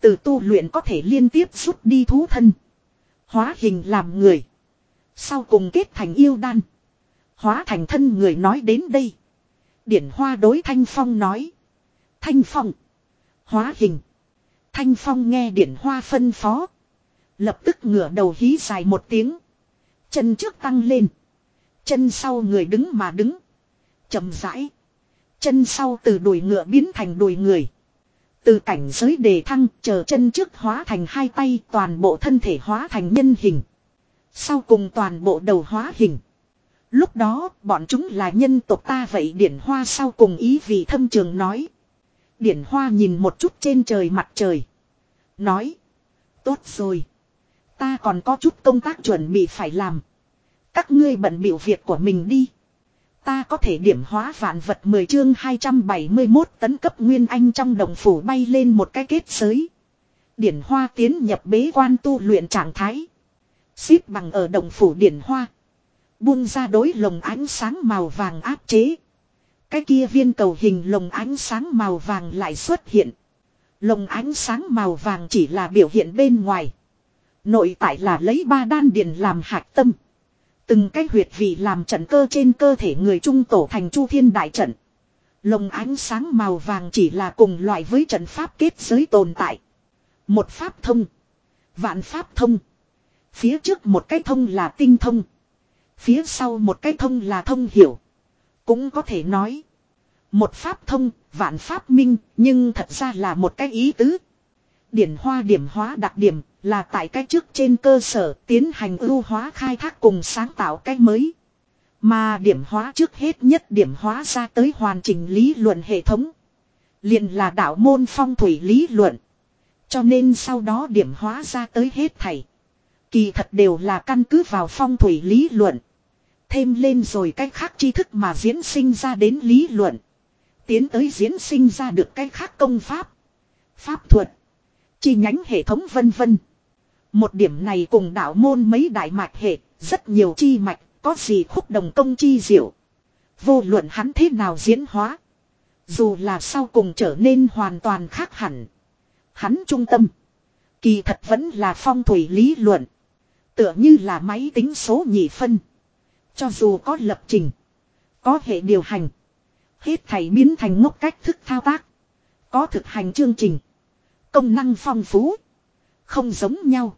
Từ tu luyện có thể liên tiếp rút đi thú thân. Hóa hình làm người. Sau cùng kết thành yêu đan. Hóa thành thân người nói đến đây. Điển hoa đối Thanh Phong nói. Thanh Phong. Hóa hình. Thanh Phong nghe điển hoa phân phó. Lập tức ngửa đầu hí dài một tiếng. Chân trước tăng lên. Chân sau người đứng mà đứng. chậm rãi. Chân sau từ đùi ngựa biến thành đùi người. Từ cảnh giới đề thăng, chờ chân trước hóa thành hai tay, toàn bộ thân thể hóa thành nhân hình. Sau cùng toàn bộ đầu hóa hình. Lúc đó, bọn chúng là nhân tộc ta vậy điển hoa sau cùng ý vì thâm trường nói. Điển hoa nhìn một chút trên trời mặt trời. Nói. Tốt rồi. Ta còn có chút công tác chuẩn bị phải làm. Các ngươi bận biểu việc của mình đi. Ta có thể điểm hóa vạn vật 10 chương 271 tấn cấp nguyên anh trong đồng phủ bay lên một cái kết giới. Điển hoa tiến nhập bế quan tu luyện trạng thái. Xếp bằng ở đồng phủ điển hoa. Buông ra đối lồng ánh sáng màu vàng áp chế. Cái kia viên cầu hình lồng ánh sáng màu vàng lại xuất hiện. Lồng ánh sáng màu vàng chỉ là biểu hiện bên ngoài. Nội tại là lấy ba đan điền làm hạt tâm. Từng cái huyệt vị làm trận cơ trên cơ thể người trung tổ thành chu thiên đại trận. Lồng ánh sáng màu vàng chỉ là cùng loại với trận pháp kết giới tồn tại. Một pháp thông. Vạn pháp thông. Phía trước một cái thông là tinh thông. Phía sau một cái thông là thông hiểu. Cũng có thể nói. Một pháp thông, vạn pháp minh, nhưng thật ra là một cái ý tứ. Điển hoa điểm hóa đặc điểm là tại cách trước trên cơ sở tiến hành ưu hóa khai thác cùng sáng tạo cách mới. Mà điểm hóa trước hết nhất điểm hóa ra tới hoàn chỉnh lý luận hệ thống. liền là đạo môn phong thủy lý luận. Cho nên sau đó điểm hóa ra tới hết thảy. Kỳ thật đều là căn cứ vào phong thủy lý luận. Thêm lên rồi cách khác tri thức mà diễn sinh ra đến lý luận. Tiến tới diễn sinh ra được cách khác công pháp. Pháp thuật. Chi nhánh hệ thống vân vân. Một điểm này cùng đạo môn mấy đại mạch hệ, rất nhiều chi mạch, có gì khúc đồng công chi diệu. Vô luận hắn thế nào diễn hóa. Dù là sau cùng trở nên hoàn toàn khác hẳn. Hắn trung tâm. Kỳ thật vẫn là phong thủy lý luận. Tựa như là máy tính số nhị phân. Cho dù có lập trình. Có hệ điều hành. Hết thảy biến thành ngốc cách thức thao tác. Có thực hành chương trình. Công năng phong phú. Không giống nhau.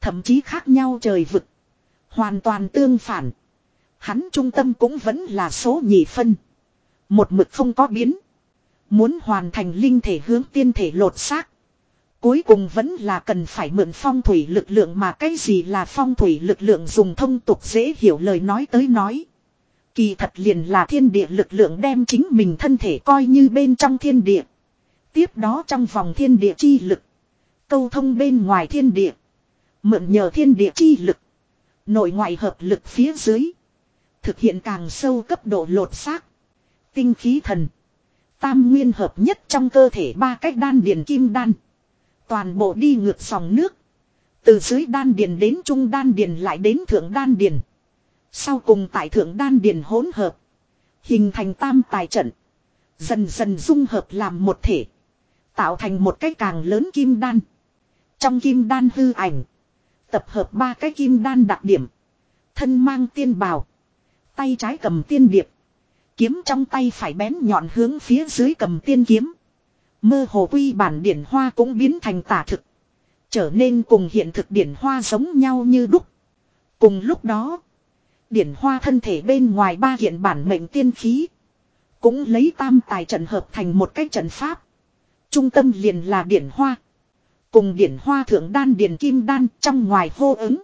Thậm chí khác nhau trời vực. Hoàn toàn tương phản. Hắn trung tâm cũng vẫn là số nhị phân. Một mực không có biến. Muốn hoàn thành linh thể hướng tiên thể lột xác. Cuối cùng vẫn là cần phải mượn phong thủy lực lượng mà cái gì là phong thủy lực lượng dùng thông tục dễ hiểu lời nói tới nói. Kỳ thật liền là thiên địa lực lượng đem chính mình thân thể coi như bên trong thiên địa. Tiếp đó trong vòng thiên địa chi lực. Câu thông bên ngoài thiên địa. Mượn nhờ thiên địa chi lực. Nội ngoại hợp lực phía dưới. Thực hiện càng sâu cấp độ lột xác. Tinh khí thần. Tam nguyên hợp nhất trong cơ thể ba cách đan điền kim đan. Toàn bộ đi ngược dòng nước. Từ dưới đan điền đến trung đan điền lại đến thượng đan điền. Sau cùng tại thượng đan điền hỗn hợp. Hình thành tam tài trận. Dần dần dung hợp làm một thể. Tạo thành một cái càng lớn kim đan. Trong kim đan hư ảnh. Tập hợp ba cái kim đan đặc điểm. Thân mang tiên bào. Tay trái cầm tiên điệp. Kiếm trong tay phải bén nhọn hướng phía dưới cầm tiên kiếm. Mơ hồ quy bản điển hoa cũng biến thành tả thực. Trở nên cùng hiện thực điển hoa giống nhau như đúc. Cùng lúc đó. Điển hoa thân thể bên ngoài ba hiện bản mệnh tiên khí. Cũng lấy tam tài trận hợp thành một cái trận pháp. Trung tâm liền là điển hoa. Cùng điển hoa thượng đan điển kim đan trong ngoài hô ứng.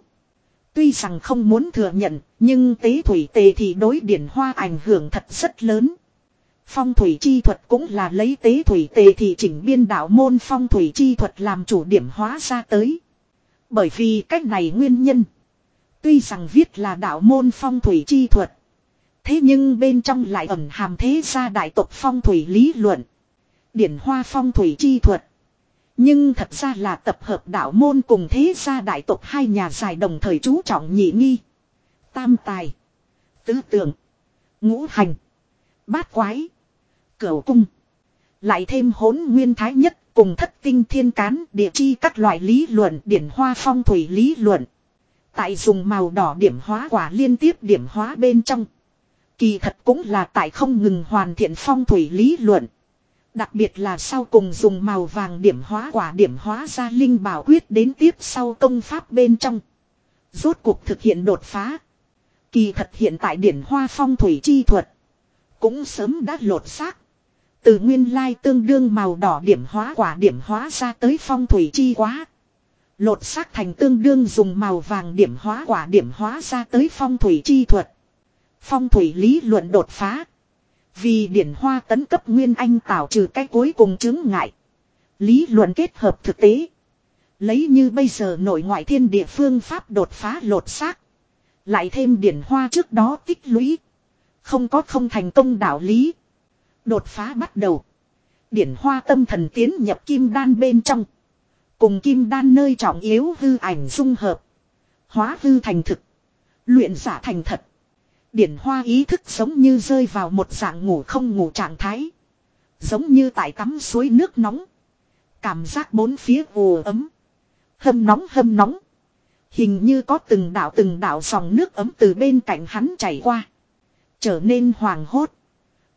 Tuy rằng không muốn thừa nhận, nhưng tế thủy tề thì đối điển hoa ảnh hưởng thật rất lớn. Phong thủy chi thuật cũng là lấy tế thủy tề thì chỉnh biên đạo môn phong thủy chi thuật làm chủ điểm hóa ra tới. Bởi vì cách này nguyên nhân. Tuy rằng viết là đạo môn phong thủy chi thuật. Thế nhưng bên trong lại ẩn hàm thế gia đại tộc phong thủy lý luận. Điển hoa phong thủy chi thuật. Nhưng thật ra là tập hợp đạo môn cùng thế gia đại tộc hai nhà dài đồng thời chú trọng nhị nghi. Tam tài. Tứ tượng. Ngũ hành. Bát quái. Cửu cung. Lại thêm hỗn nguyên thái nhất cùng thất tinh thiên cán, địa chi các loại lý luận, điển hoa phong thủy lý luận. Tại dùng màu đỏ điểm hóa quả liên tiếp điểm hóa bên trong. Kỳ thật cũng là tại không ngừng hoàn thiện phong thủy lý luận. Đặc biệt là sau cùng dùng màu vàng điểm hóa quả điểm hóa ra linh bảo quyết đến tiếp sau công pháp bên trong. Rốt cuộc thực hiện đột phá. Kỳ thật hiện tại điển hoa phong thủy chi thuật. Cũng sớm đã lột xác. Từ nguyên lai tương đương màu đỏ điểm hóa quả điểm hóa ra tới phong thủy chi quá. Lột xác thành tương đương dùng màu vàng điểm hóa quả điểm hóa ra tới phong thủy chi thuật. Phong thủy lý luận đột phá. Vì điển hoa tấn cấp nguyên anh tạo trừ cái cuối cùng chứng ngại. Lý luận kết hợp thực tế. Lấy như bây giờ nội ngoại thiên địa phương pháp đột phá lột xác. Lại thêm điển hoa trước đó tích lũy. Không có không thành công đạo lý. Đột phá bắt đầu. Điển hoa tâm thần tiến nhập kim đan bên trong. Cùng kim đan nơi trọng yếu hư ảnh dung hợp. Hóa hư thành thực. Luyện giả thành thật. Điển hoa ý thức giống như rơi vào một dạng ngủ không ngủ trạng thái. Giống như tại tắm suối nước nóng. Cảm giác bốn phía ồ ấm. Hâm nóng hâm nóng. Hình như có từng đạo từng đạo dòng nước ấm từ bên cạnh hắn chảy qua. Trở nên hoàng hốt.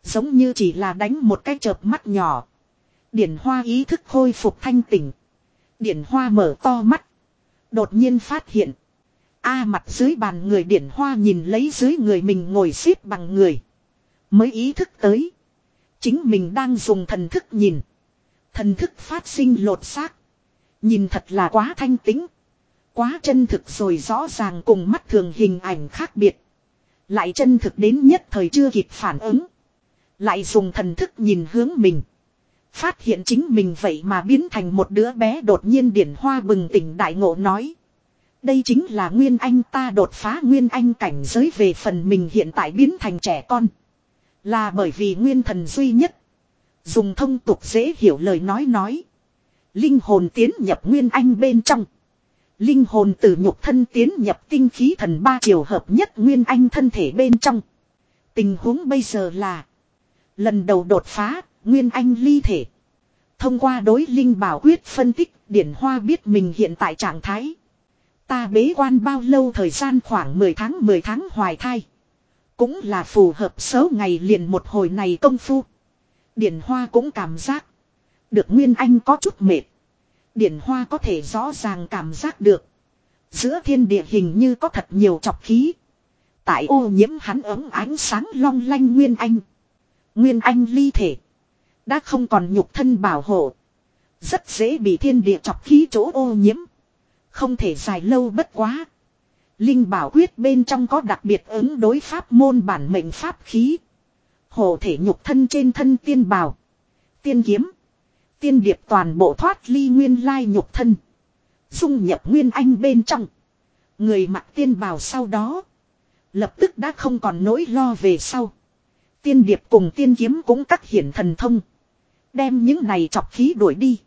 Giống như chỉ là đánh một cái chợp mắt nhỏ. Điển hoa ý thức khôi phục thanh tỉnh. Điển hoa mở to mắt. Đột nhiên phát hiện. A mặt dưới bàn người điển hoa nhìn lấy dưới người mình ngồi xếp bằng người. Mới ý thức tới. Chính mình đang dùng thần thức nhìn. Thần thức phát sinh lột xác. Nhìn thật là quá thanh tính. Quá chân thực rồi rõ ràng cùng mắt thường hình ảnh khác biệt. Lại chân thực đến nhất thời chưa kịp phản ứng. Lại dùng thần thức nhìn hướng mình. Phát hiện chính mình vậy mà biến thành một đứa bé đột nhiên điển hoa bừng tỉnh đại ngộ nói. Đây chính là Nguyên Anh ta đột phá Nguyên Anh cảnh giới về phần mình hiện tại biến thành trẻ con. Là bởi vì Nguyên thần duy nhất. Dùng thông tục dễ hiểu lời nói nói. Linh hồn tiến nhập Nguyên Anh bên trong. Linh hồn từ nhục thân tiến nhập tinh khí thần ba chiều hợp nhất Nguyên Anh thân thể bên trong. Tình huống bây giờ là. Lần đầu đột phá, Nguyên Anh ly thể. Thông qua đối linh bảo quyết phân tích, Điển Hoa biết mình hiện tại trạng thái. Ta bế quan bao lâu thời gian khoảng 10 tháng 10 tháng hoài thai. Cũng là phù hợp số ngày liền một hồi này công phu. Điển Hoa cũng cảm giác. Được Nguyên Anh có chút mệt. Điển Hoa có thể rõ ràng cảm giác được. Giữa thiên địa hình như có thật nhiều chọc khí. Tại ô nhiễm hắn ấm ánh sáng long lanh Nguyên Anh. Nguyên Anh ly thể. Đã không còn nhục thân bảo hộ. Rất dễ bị thiên địa chọc khí chỗ ô nhiễm. Không thể dài lâu bất quá. Linh bảo quyết bên trong có đặc biệt ứng đối pháp môn bản mệnh pháp khí. Hộ thể nhục thân trên thân tiên bào. Tiên kiếm. Tiên điệp toàn bộ thoát ly nguyên lai nhục thân. Dung nhập nguyên anh bên trong. Người mặc tiên bào sau đó. Lập tức đã không còn nỗi lo về sau. Tiên điệp cùng tiên kiếm cũng cắt hiển thần thông. Đem những này chọc khí đuổi đi.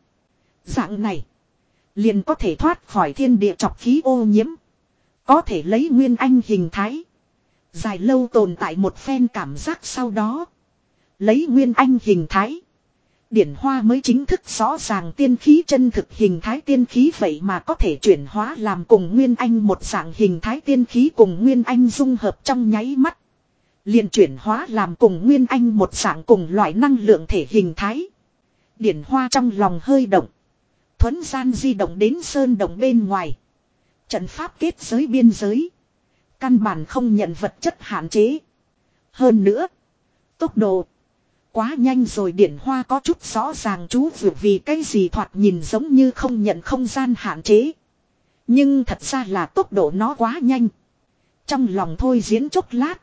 Dạng này. Liền có thể thoát khỏi thiên địa chọc khí ô nhiễm. Có thể lấy nguyên anh hình thái. Dài lâu tồn tại một phen cảm giác sau đó. Lấy nguyên anh hình thái. Điển hoa mới chính thức rõ ràng tiên khí chân thực hình thái tiên khí vậy mà có thể chuyển hóa làm cùng nguyên anh một dạng hình thái tiên khí cùng nguyên anh dung hợp trong nháy mắt. liền chuyển hóa làm cùng nguyên anh một dạng cùng loại năng lượng thể hình thái. Điển hoa trong lòng hơi động. Thuấn gian di động đến sơn động bên ngoài. Trận pháp kết giới biên giới. Căn bản không nhận vật chất hạn chế. Hơn nữa. Tốc độ. Quá nhanh rồi điển hoa có chút rõ ràng chú vượt vì cái gì thoạt nhìn giống như không nhận không gian hạn chế. Nhưng thật ra là tốc độ nó quá nhanh. Trong lòng thôi diễn chốc lát.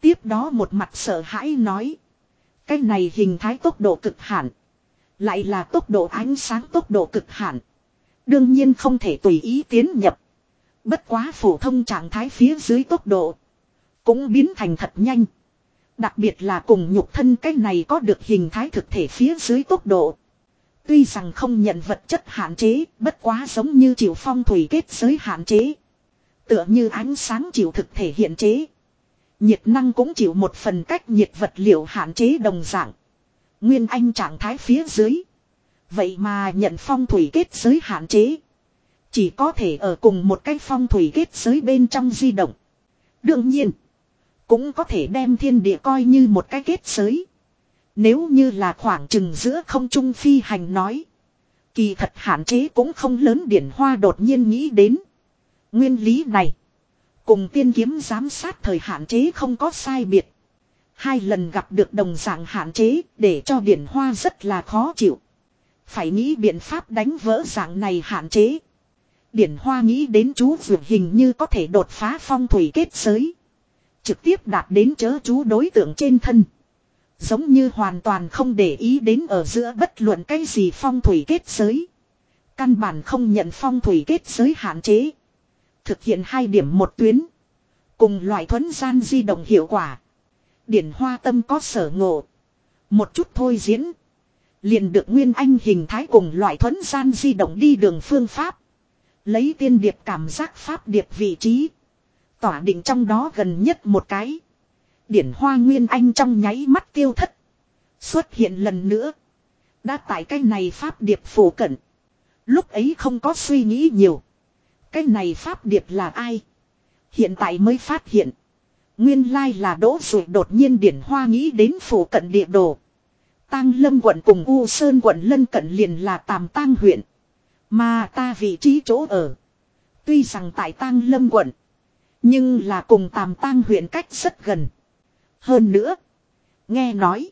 Tiếp đó một mặt sợ hãi nói. Cái này hình thái tốc độ cực hạn. Lại là tốc độ ánh sáng tốc độ cực hạn. Đương nhiên không thể tùy ý tiến nhập. Bất quá phổ thông trạng thái phía dưới tốc độ. Cũng biến thành thật nhanh. Đặc biệt là cùng nhục thân cái này có được hình thái thực thể phía dưới tốc độ. Tuy rằng không nhận vật chất hạn chế, bất quá giống như chịu phong thủy kết giới hạn chế. Tựa như ánh sáng chịu thực thể hiện chế. Nhiệt năng cũng chịu một phần cách nhiệt vật liệu hạn chế đồng dạng. Nguyên anh trạng thái phía dưới. Vậy mà nhận phong thủy kết giới hạn chế. Chỉ có thể ở cùng một cái phong thủy kết giới bên trong di động. Đương nhiên. Cũng có thể đem thiên địa coi như một cái kết giới. Nếu như là khoảng chừng giữa không trung phi hành nói. Kỳ thật hạn chế cũng không lớn điển hoa đột nhiên nghĩ đến. Nguyên lý này. Cùng tiên kiếm giám sát thời hạn chế không có sai biệt. Hai lần gặp được đồng dạng hạn chế, để cho điển hoa rất là khó chịu. Phải nghĩ biện pháp đánh vỡ dạng này hạn chế. Điển hoa nghĩ đến chú vượt hình như có thể đột phá phong thủy kết giới. Trực tiếp đạt đến chớ chú đối tượng trên thân. Giống như hoàn toàn không để ý đến ở giữa bất luận cái gì phong thủy kết giới. Căn bản không nhận phong thủy kết giới hạn chế. Thực hiện hai điểm một tuyến. Cùng loại thuấn gian di động hiệu quả. Điển hoa tâm có sở ngộ. Một chút thôi diễn. Liền được Nguyên Anh hình thái cùng loại thuấn gian di động đi đường phương pháp. Lấy tiên điệp cảm giác pháp điệp vị trí. Tỏa định trong đó gần nhất một cái. Điển hoa Nguyên Anh trong nháy mắt tiêu thất. Xuất hiện lần nữa. Đã tại cái này pháp điệp phổ cận. Lúc ấy không có suy nghĩ nhiều. Cái này pháp điệp là ai? Hiện tại mới phát hiện. Nguyên lai là đỗ dụ đột nhiên điển hoa nghĩ đến phủ cận địa đồ. Tăng lâm quận cùng U Sơn quận lân cận liền là tàm tang huyện. Mà ta vị trí chỗ ở. Tuy rằng tại Tăng lâm quận. Nhưng là cùng tàm tang huyện cách rất gần. Hơn nữa. Nghe nói.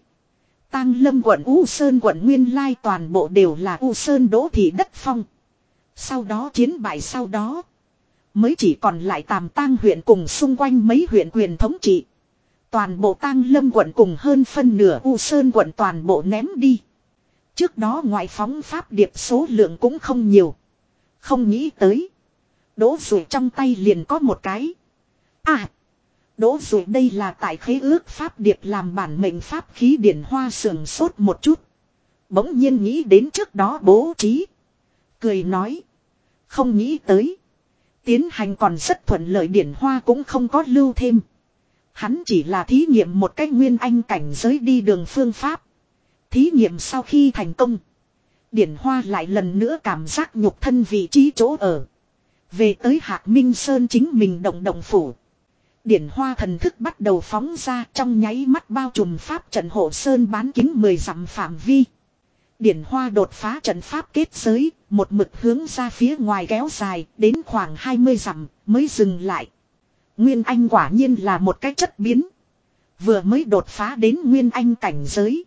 Tăng lâm quận, U Sơn quận nguyên lai toàn bộ đều là U Sơn đỗ thị đất phong. Sau đó chiến bại sau đó. Mới chỉ còn lại tàm tang huyện cùng xung quanh mấy huyện quyền thống trị. Toàn bộ tang lâm quận cùng hơn phân nửa U Sơn quận toàn bộ ném đi. Trước đó ngoại phóng pháp điệp số lượng cũng không nhiều. Không nghĩ tới. Đỗ rủi trong tay liền có một cái. À. Đỗ rủi đây là tại khế ước pháp điệp làm bản mệnh pháp khí điển hoa sườn sốt một chút. Bỗng nhiên nghĩ đến trước đó bố trí. Cười nói. Không nghĩ tới. Tiến hành còn rất thuận lợi điển hoa cũng không có lưu thêm. Hắn chỉ là thí nghiệm một cách nguyên anh cảnh giới đi đường phương pháp. Thí nghiệm sau khi thành công. Điển hoa lại lần nữa cảm giác nhục thân vị trí chỗ ở. Về tới Hạc Minh Sơn chính mình động động phủ. Điển hoa thần thức bắt đầu phóng ra trong nháy mắt bao trùm pháp trận hộ sơn bán kính 10 dặm phạm vi. Điển hoa đột phá trận pháp kết giới, một mực hướng ra phía ngoài kéo dài, đến khoảng 20 dặm, mới dừng lại. Nguyên Anh quả nhiên là một cái chất biến. Vừa mới đột phá đến Nguyên Anh cảnh giới.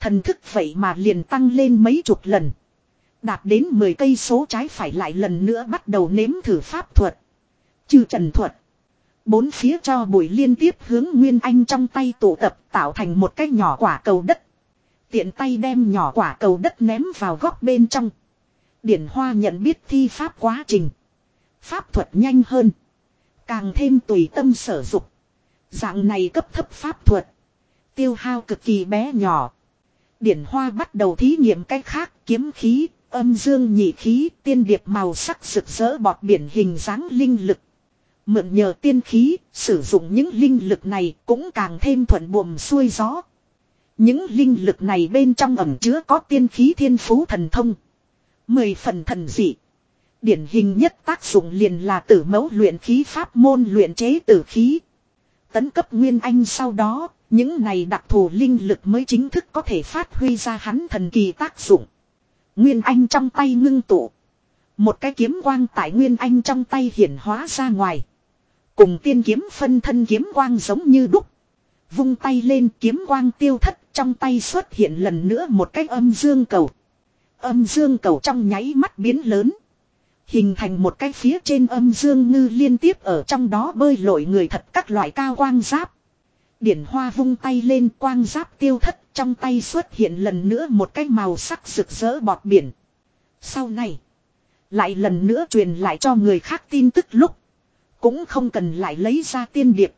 Thần thức vậy mà liền tăng lên mấy chục lần. Đạt đến 10 cây số trái phải lại lần nữa bắt đầu nếm thử pháp thuật. Trừ trần thuật. Bốn phía cho bụi liên tiếp hướng Nguyên Anh trong tay tụ tập tạo thành một cái nhỏ quả cầu đất. Tiện tay đem nhỏ quả cầu đất ném vào góc bên trong. Điển Hoa nhận biết thi pháp quá trình. Pháp thuật nhanh hơn. Càng thêm tùy tâm sở dục. Dạng này cấp thấp pháp thuật. Tiêu hao cực kỳ bé nhỏ. Điển hoa bắt đầu thí nghiệm cách khác, kiếm khí, âm dương nhị khí, tiên điệp màu sắc rực rỡ bọt biển hình dáng linh lực. Mượn nhờ tiên khí, sử dụng những linh lực này cũng càng thêm thuận buồm xuôi gió. Những linh lực này bên trong ẩm chứa có tiên khí thiên phú thần thông. Mười phần thần dị. Điển hình nhất tác dụng liền là tử mẫu luyện khí pháp môn luyện chế tử khí. Tấn cấp Nguyên Anh sau đó, những này đặc thù linh lực mới chính thức có thể phát huy ra hắn thần kỳ tác dụng. Nguyên Anh trong tay ngưng tụ. Một cái kiếm quang tại Nguyên Anh trong tay hiển hóa ra ngoài. Cùng tiên kiếm phân thân kiếm quang giống như đúc. Vung tay lên kiếm quang tiêu thất trong tay xuất hiện lần nữa một cái âm dương cầu. Âm dương cầu trong nháy mắt biến lớn. Hình thành một cái phía trên âm dương ngư liên tiếp ở trong đó bơi lội người thật các loại cao quang giáp. Điển hoa vung tay lên quang giáp tiêu thất trong tay xuất hiện lần nữa một cái màu sắc rực rỡ bọt biển. Sau này, lại lần nữa truyền lại cho người khác tin tức lúc. Cũng không cần lại lấy ra tiên điệp.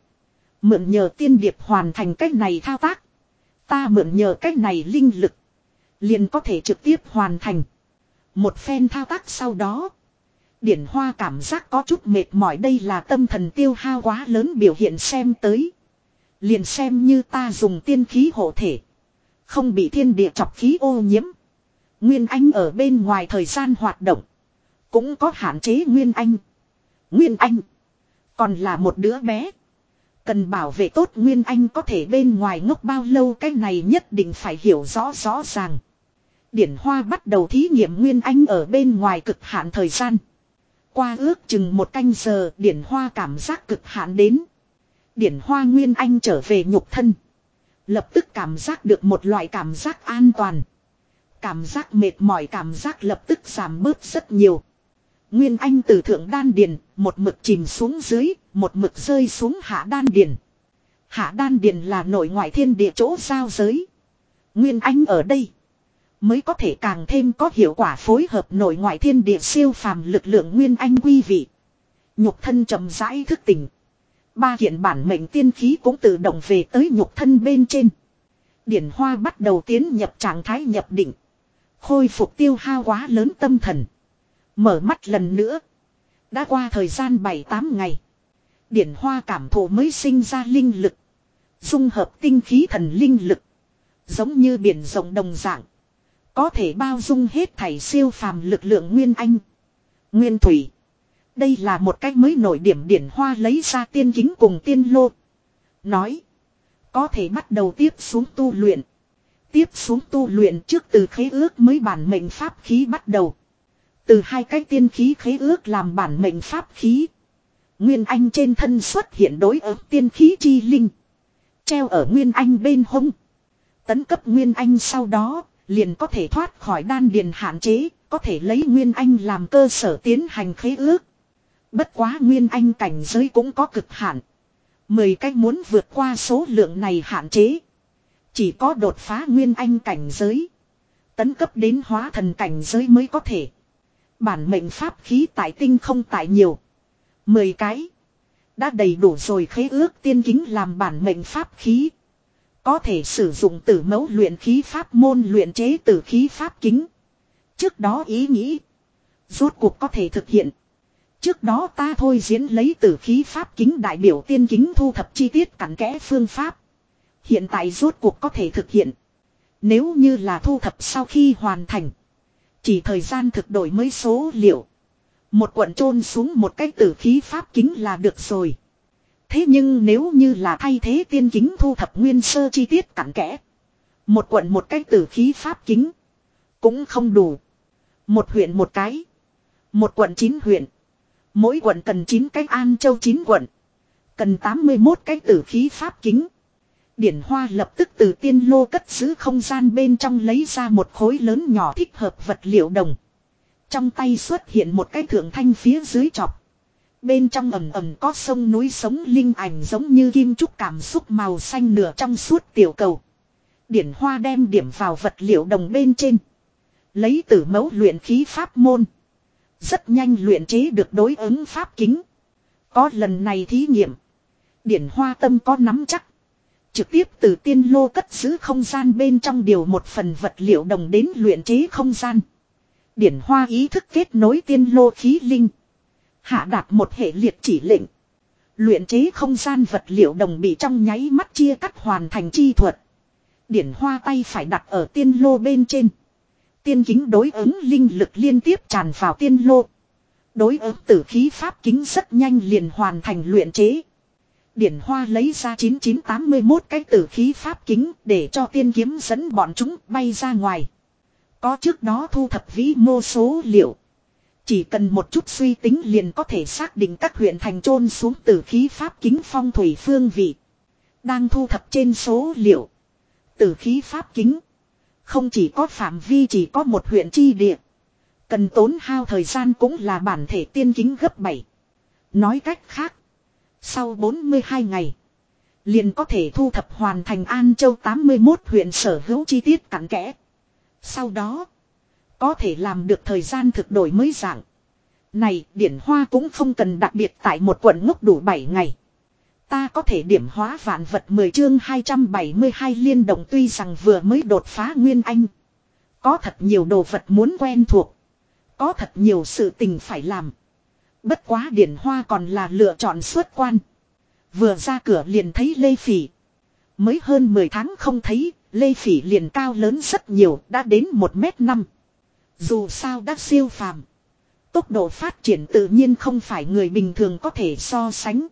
Mượn nhờ tiên điệp hoàn thành cách này thao tác. Ta mượn nhờ cách này linh lực. Liền có thể trực tiếp hoàn thành. Một phen thao tác sau đó. Điển hoa cảm giác có chút mệt mỏi đây là tâm thần tiêu hao quá lớn biểu hiện xem tới. Liền xem như ta dùng tiên khí hộ thể. Không bị thiên địa chọc khí ô nhiễm. Nguyên Anh ở bên ngoài thời gian hoạt động. Cũng có hạn chế Nguyên Anh. Nguyên Anh. Còn là một đứa bé. Cần bảo vệ tốt Nguyên Anh có thể bên ngoài ngốc bao lâu cái này nhất định phải hiểu rõ rõ ràng. Điển Hoa bắt đầu thí nghiệm Nguyên Anh ở bên ngoài cực hạn thời gian. Qua ước chừng một canh giờ Điển Hoa cảm giác cực hạn đến. Điển Hoa Nguyên Anh trở về nhục thân. Lập tức cảm giác được một loại cảm giác an toàn. Cảm giác mệt mỏi cảm giác lập tức giảm bớt rất nhiều. Nguyên Anh từ thượng đan điền, một mực chìm xuống dưới, một mực rơi xuống hạ đan điền. Hạ đan điền là nội ngoại thiên địa chỗ giao giới. Nguyên Anh ở đây. Mới có thể càng thêm có hiệu quả phối hợp nội ngoại thiên địa siêu phàm lực lượng Nguyên Anh quy vị. Nhục thân trầm rãi thức tỉnh. Ba kiện bản mệnh tiên khí cũng tự động về tới nhục thân bên trên. Điển hoa bắt đầu tiến nhập trạng thái nhập định. Khôi phục tiêu hao quá lớn tâm thần. Mở mắt lần nữa. Đã qua thời gian 7-8 ngày. Điển hoa cảm thụ mới sinh ra linh lực. Dung hợp tinh khí thần linh lực. Giống như biển rộng đồng dạng. Có thể bao dung hết thảy siêu phàm lực lượng Nguyên Anh. Nguyên Thủy. Đây là một cách mới nổi điểm điển hoa lấy ra tiên kính cùng tiên lô. Nói. Có thể bắt đầu tiếp xuống tu luyện. Tiếp xuống tu luyện trước từ khế ước mới bản mệnh pháp khí bắt đầu. Từ hai cái tiên khí khế ước làm bản mệnh pháp khí. Nguyên Anh trên thân xuất hiện đối ứng tiên khí chi linh. Treo ở Nguyên Anh bên hông. Tấn cấp Nguyên Anh sau đó, liền có thể thoát khỏi đan điền hạn chế, có thể lấy Nguyên Anh làm cơ sở tiến hành khế ước. Bất quá Nguyên Anh cảnh giới cũng có cực hạn. Mười cách muốn vượt qua số lượng này hạn chế. Chỉ có đột phá Nguyên Anh cảnh giới. Tấn cấp đến hóa thần cảnh giới mới có thể. Bản mệnh pháp khí tại tinh không tại nhiều. Mười cái. Đã đầy đủ rồi khế ước tiên kính làm bản mệnh pháp khí. Có thể sử dụng tử mẫu luyện khí pháp môn luyện chế tử khí pháp kính. Trước đó ý nghĩ. Rốt cuộc có thể thực hiện. Trước đó ta thôi diễn lấy tử khí pháp kính đại biểu tiên kính thu thập chi tiết cặn kẽ phương pháp. Hiện tại rốt cuộc có thể thực hiện. Nếu như là thu thập sau khi hoàn thành. Chỉ thời gian thực đổi mới số liệu. Một quận trôn xuống một cái tử khí pháp kính là được rồi. Thế nhưng nếu như là thay thế tiên kính thu thập nguyên sơ chi tiết cặn kẽ. Một quận một cái tử khí pháp kính. Cũng không đủ. Một huyện một cái. Một quận chín huyện. Mỗi quận cần 9 cái an châu 9 quận. Cần 81 cái tử khí pháp kính. Điển Hoa lập tức từ tiên lô cất giữ không gian bên trong lấy ra một khối lớn nhỏ thích hợp vật liệu đồng. Trong tay xuất hiện một cái thượng thanh phía dưới chọc. Bên trong ẩm ẩm có sông núi sống linh ảnh giống như kim trúc cảm xúc màu xanh nửa trong suốt tiểu cầu. Điển Hoa đem điểm vào vật liệu đồng bên trên. Lấy tử mẫu luyện khí pháp môn. Rất nhanh luyện chế được đối ứng pháp kính. Có lần này thí nghiệm. Điển Hoa tâm có nắm chắc. trực tiếp từ tiên lô cất giữ không gian bên trong điều một phần vật liệu đồng đến luyện chế không gian. Điển hoa ý thức kết nối tiên lô khí linh. Hạ đạt một hệ liệt chỉ lệnh. Luyện chế không gian vật liệu đồng bị trong nháy mắt chia cắt hoàn thành chi thuật. Điển hoa tay phải đặt ở tiên lô bên trên. Tiên kính đối ứng linh lực liên tiếp tràn vào tiên lô. Đối ứng tử khí pháp kính rất nhanh liền hoàn thành luyện chế. Điển Hoa lấy ra 9981 cái tử khí pháp kính để cho tiên kiếm dẫn bọn chúng bay ra ngoài. Có trước đó thu thập vĩ mô số liệu. Chỉ cần một chút suy tính liền có thể xác định các huyện thành trôn xuống từ khí pháp kính phong thủy phương vị. Đang thu thập trên số liệu. từ khí pháp kính. Không chỉ có phạm vi chỉ có một huyện chi địa. Cần tốn hao thời gian cũng là bản thể tiên kính gấp 7. Nói cách khác. Sau 42 ngày. Liền có thể thu thập hoàn thành An Châu 81 huyện sở hữu chi tiết cặn kẽ. Sau đó. Có thể làm được thời gian thực đổi mới dạng. Này điển hoa cũng không cần đặc biệt tại một quận ngốc đủ 7 ngày. Ta có thể điểm hóa vạn vật 10 chương 272 liên động tuy rằng vừa mới đột phá nguyên anh. Có thật nhiều đồ vật muốn quen thuộc. Có thật nhiều sự tình phải làm. Bất quá điển hoa còn là lựa chọn xuất quan. Vừa ra cửa liền thấy Lê Phỉ. Mới hơn 10 tháng không thấy, Lê Phỉ liền cao lớn rất nhiều, đã đến 1 mét 5. Dù sao đã siêu phàm. Tốc độ phát triển tự nhiên không phải người bình thường có thể so sánh.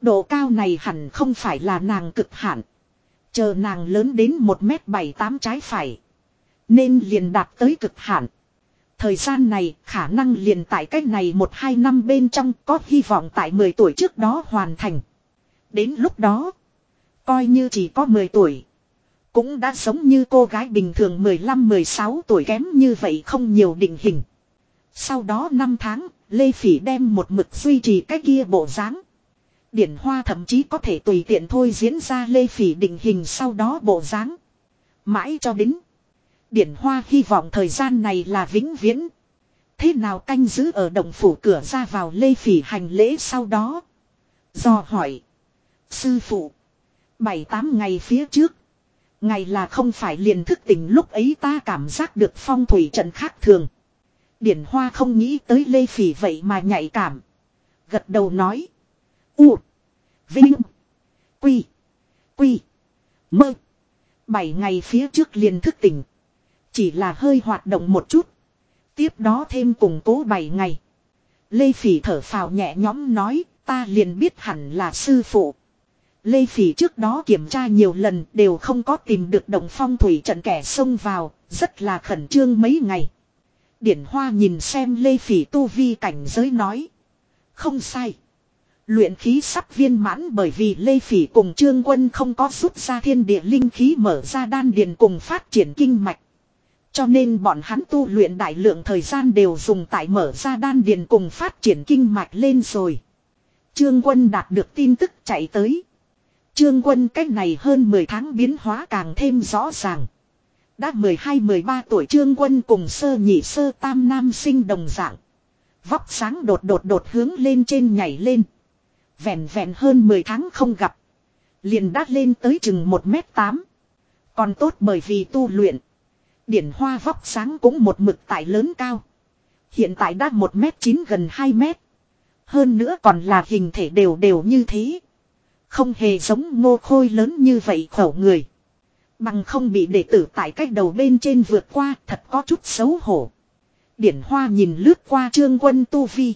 Độ cao này hẳn không phải là nàng cực hạn. Chờ nàng lớn đến 1m78 trái phải. Nên liền đạt tới cực hạn. Thời gian này khả năng liền tại cách này một hai năm bên trong có hy vọng tại 10 tuổi trước đó hoàn thành. Đến lúc đó, coi như chỉ có 10 tuổi. Cũng đã sống như cô gái bình thường 15-16 tuổi kém như vậy không nhiều định hình. Sau đó 5 tháng, Lê Phỉ đem một mực duy trì cái kia bộ dáng. Điển Hoa thậm chí có thể tùy tiện thôi diễn ra Lê Phỉ định hình sau đó bộ dáng. Mãi cho đến Điển Hoa hy vọng thời gian này là vĩnh viễn. Thế nào canh giữ ở động phủ cửa ra vào Lê Phỉ hành lễ sau đó. Do hỏi. Sư phụ. Bảy tám ngày phía trước. Ngày là không phải liền thức tỉnh lúc ấy ta cảm giác được phong thủy trận khác thường. Điển Hoa không nghĩ tới Lê Phỉ vậy mà nhạy cảm. Gật đầu nói. U. Vinh. Quy. Quy. Mơ. Bảy ngày phía trước liền thức tỉnh. Chỉ là hơi hoạt động một chút. Tiếp đó thêm củng cố bảy ngày. Lê Phỉ thở phào nhẹ nhõm nói, ta liền biết hẳn là sư phụ. Lê Phỉ trước đó kiểm tra nhiều lần đều không có tìm được động phong thủy trận kẻ xông vào, rất là khẩn trương mấy ngày. Điển Hoa nhìn xem Lê Phỉ tu vi cảnh giới nói. Không sai. Luyện khí sắp viên mãn bởi vì Lê Phỉ cùng Trương Quân không có rút ra thiên địa linh khí mở ra đan điền cùng phát triển kinh mạch. Cho nên bọn hắn tu luyện đại lượng thời gian đều dùng tại mở ra đan điền cùng phát triển kinh mạch lên rồi. Trương quân đạt được tin tức chạy tới. Trương quân cách này hơn 10 tháng biến hóa càng thêm rõ ràng. Đã 12-13 tuổi trương quân cùng sơ nhị, sơ tam nam sinh đồng dạng. Vóc sáng đột đột đột hướng lên trên nhảy lên. Vẹn vẹn hơn 10 tháng không gặp. Liền đát lên tới chừng 1m8. Còn tốt bởi vì tu luyện. Điển hoa vóc sáng cũng một mực tại lớn cao. Hiện tại đã 1m9 gần 2m. Hơn nữa còn là hình thể đều đều như thế. Không hề giống ngô khôi lớn như vậy khẩu người. Bằng không bị đệ tử tại cách đầu bên trên vượt qua, thật có chút xấu hổ. Điển hoa nhìn lướt qua trương quân tu vi.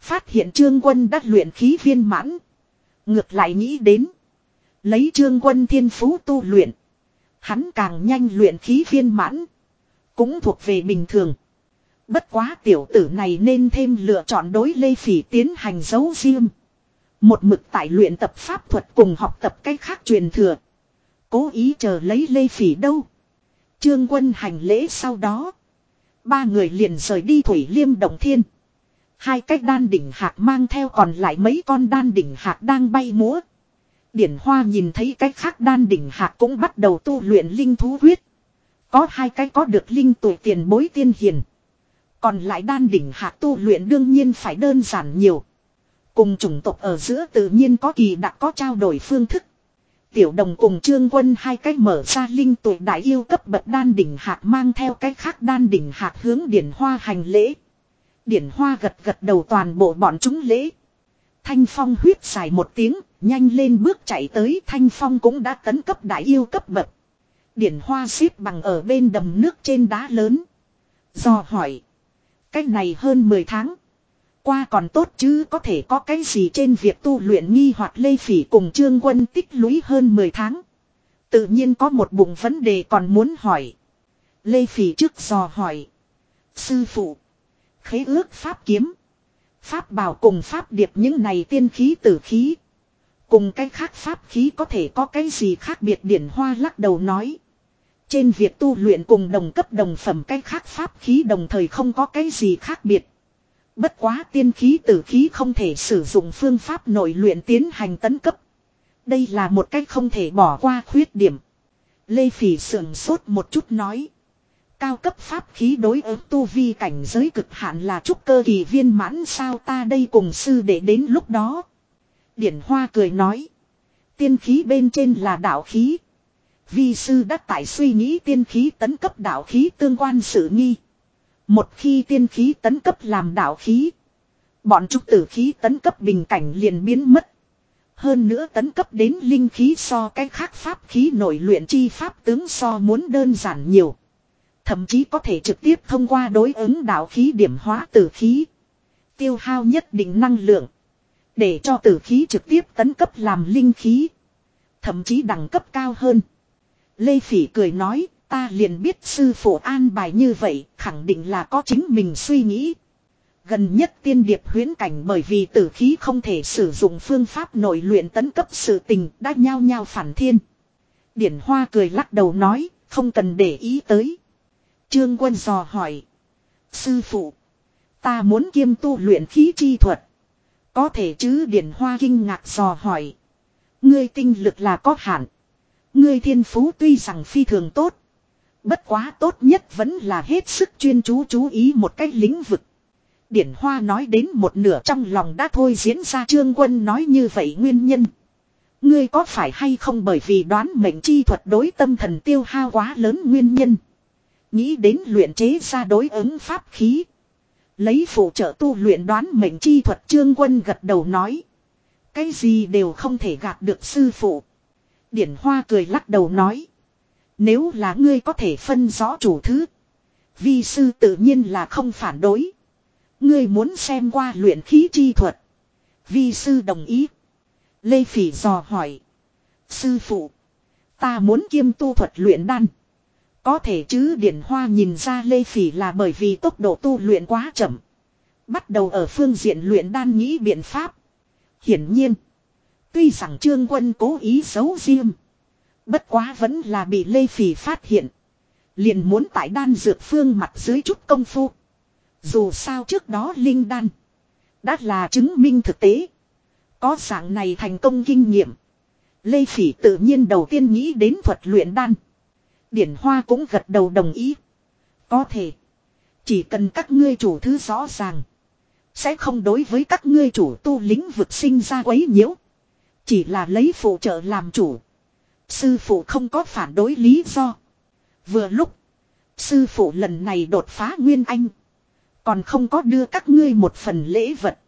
Phát hiện trương quân đã luyện khí viên mãn. Ngược lại nghĩ đến. Lấy trương quân thiên phú tu luyện. Hắn càng nhanh luyện khí viên mãn. Cũng thuộc về bình thường. Bất quá tiểu tử này nên thêm lựa chọn đối Lê Phỉ tiến hành dấu riêng. Một mực tại luyện tập pháp thuật cùng học tập cách khác truyền thừa. Cố ý chờ lấy Lê Phỉ đâu. Trương quân hành lễ sau đó. Ba người liền rời đi Thủy Liêm Đồng Thiên. Hai cách đan đỉnh hạt mang theo còn lại mấy con đan đỉnh hạt đang bay múa. Điển Hoa nhìn thấy cách khác đan đỉnh hạt cũng bắt đầu tu luyện linh thú huyết. Có hai cái có được linh tuổi tiền bối tiên hiền. Còn lại đan đỉnh hạt tu luyện đương nhiên phải đơn giản nhiều. Cùng chủng tộc ở giữa tự nhiên có kỳ đã có trao đổi phương thức. Tiểu đồng cùng trương quân hai cách mở ra linh tuổi đại yêu cấp bậc đan đỉnh hạt mang theo cách khác đan đỉnh hạt hướng điển hoa hành lễ. Điển hoa gật gật đầu toàn bộ bọn chúng lễ. Thanh phong huyết dài một tiếng, nhanh lên bước chạy tới thanh phong cũng đã tấn cấp đại yêu cấp bậc. Điển hoa xếp bằng ở bên đầm nước trên đá lớn. Do hỏi. Cách này hơn 10 tháng. Qua còn tốt chứ có thể có cái gì trên việc tu luyện nghi hoặc lê phỉ cùng trương quân tích lũy hơn 10 tháng. Tự nhiên có một bụng vấn đề còn muốn hỏi. Lê phỉ trước dò hỏi. Sư phụ. Khế ước pháp kiếm. Pháp bảo cùng pháp điệp những này tiên khí tử khí. Cùng cái khác pháp khí có thể có cái gì khác biệt điển hoa lắc đầu nói. Trên việc tu luyện cùng đồng cấp đồng phẩm cái khác pháp khí đồng thời không có cái gì khác biệt. Bất quá tiên khí tử khí không thể sử dụng phương pháp nội luyện tiến hành tấn cấp. Đây là một cách không thể bỏ qua khuyết điểm. Lê Phỉ sườn sốt một chút nói. Cao cấp pháp khí đối ứng tu vi cảnh giới cực hạn là trúc cơ kỳ viên mãn sao ta đây cùng sư để đến lúc đó. Điển Hoa cười nói. Tiên khí bên trên là đạo khí. Vi sư đã tại suy nghĩ tiên khí tấn cấp đạo khí tương quan sự nghi. Một khi tiên khí tấn cấp làm đạo khí. Bọn trúc tử khí tấn cấp bình cảnh liền biến mất. Hơn nữa tấn cấp đến linh khí so cái khác pháp khí nội luyện chi pháp tướng so muốn đơn giản nhiều. Thậm chí có thể trực tiếp thông qua đối ứng đạo khí điểm hóa tử khí. Tiêu hao nhất định năng lượng. Để cho tử khí trực tiếp tấn cấp làm linh khí. Thậm chí đẳng cấp cao hơn. Lê Phỉ cười nói, ta liền biết sư phụ an bài như vậy, khẳng định là có chính mình suy nghĩ. Gần nhất tiên điệp huyến cảnh bởi vì tử khí không thể sử dụng phương pháp nội luyện tấn cấp sự tình đã nhao nhao phản thiên. Điển Hoa cười lắc đầu nói, không cần để ý tới. Trương Quân dò hỏi. Sư phụ, ta muốn kiêm tu luyện khí chi thuật. Có thể chứ Điển Hoa kinh ngạc dò hỏi. Ngươi tinh lực là có hạn. Ngươi thiên phú tuy rằng phi thường tốt. Bất quá tốt nhất vẫn là hết sức chuyên chú chú ý một cái lĩnh vực. Điển Hoa nói đến một nửa trong lòng đã thôi diễn ra trương quân nói như vậy nguyên nhân. Ngươi có phải hay không bởi vì đoán mệnh chi thuật đối tâm thần tiêu hao quá lớn nguyên nhân. Nghĩ đến luyện chế ra đối ứng pháp khí. Lấy phụ trợ tu luyện đoán mệnh chi thuật trương quân gật đầu nói. Cái gì đều không thể gạt được sư phụ. Điển Hoa cười lắc đầu nói. Nếu là ngươi có thể phân rõ chủ thứ. Vi sư tự nhiên là không phản đối. Ngươi muốn xem qua luyện khí chi thuật. Vi sư đồng ý. Lê Phỉ dò hỏi. Sư phụ. Ta muốn kiêm tu thuật luyện đan. Có thể chứ Điển Hoa nhìn ra Lê Phỉ là bởi vì tốc độ tu luyện quá chậm. Bắt đầu ở phương diện luyện đan nghĩ biện pháp. Hiển nhiên. Tuy rằng Trương Quân cố ý giấu riêng. Bất quá vẫn là bị Lê Phỉ phát hiện. Liền muốn tại đan dược phương mặt dưới chút công phu. Dù sao trước đó Linh đan. Đã là chứng minh thực tế. Có dạng này thành công kinh nghiệm. Lê Phỉ tự nhiên đầu tiên nghĩ đến thuật luyện đan. Điển Hoa cũng gật đầu đồng ý. Có thể. Chỉ cần các ngươi chủ thứ rõ ràng. Sẽ không đối với các ngươi chủ tu lĩnh vực sinh ra quấy nhiễu. Chỉ là lấy phụ trợ làm chủ. Sư phụ không có phản đối lý do. Vừa lúc. Sư phụ lần này đột phá Nguyên Anh. Còn không có đưa các ngươi một phần lễ vật.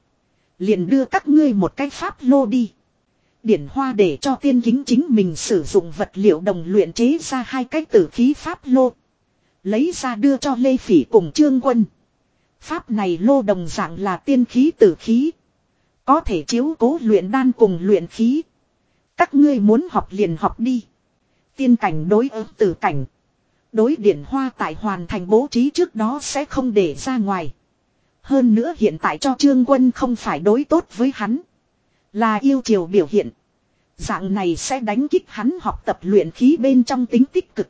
Liền đưa các ngươi một cái pháp lô đi. Điển hoa để cho tiên kính chính mình sử dụng vật liệu đồng luyện chế ra hai cái tử khí pháp lô. Lấy ra đưa cho Lê Phỉ cùng Trương Quân. Pháp này lô đồng dạng là tiên khí tử khí. Có thể chiếu cố luyện đan cùng luyện khí. Các ngươi muốn học liền học đi. Tiên cảnh đối ứng tử cảnh. Đối điển hoa tại hoàn thành bố trí trước đó sẽ không để ra ngoài. Hơn nữa hiện tại cho trương quân không phải đối tốt với hắn. Là yêu chiều biểu hiện. Dạng này sẽ đánh kích hắn học tập luyện khí bên trong tính tích cực.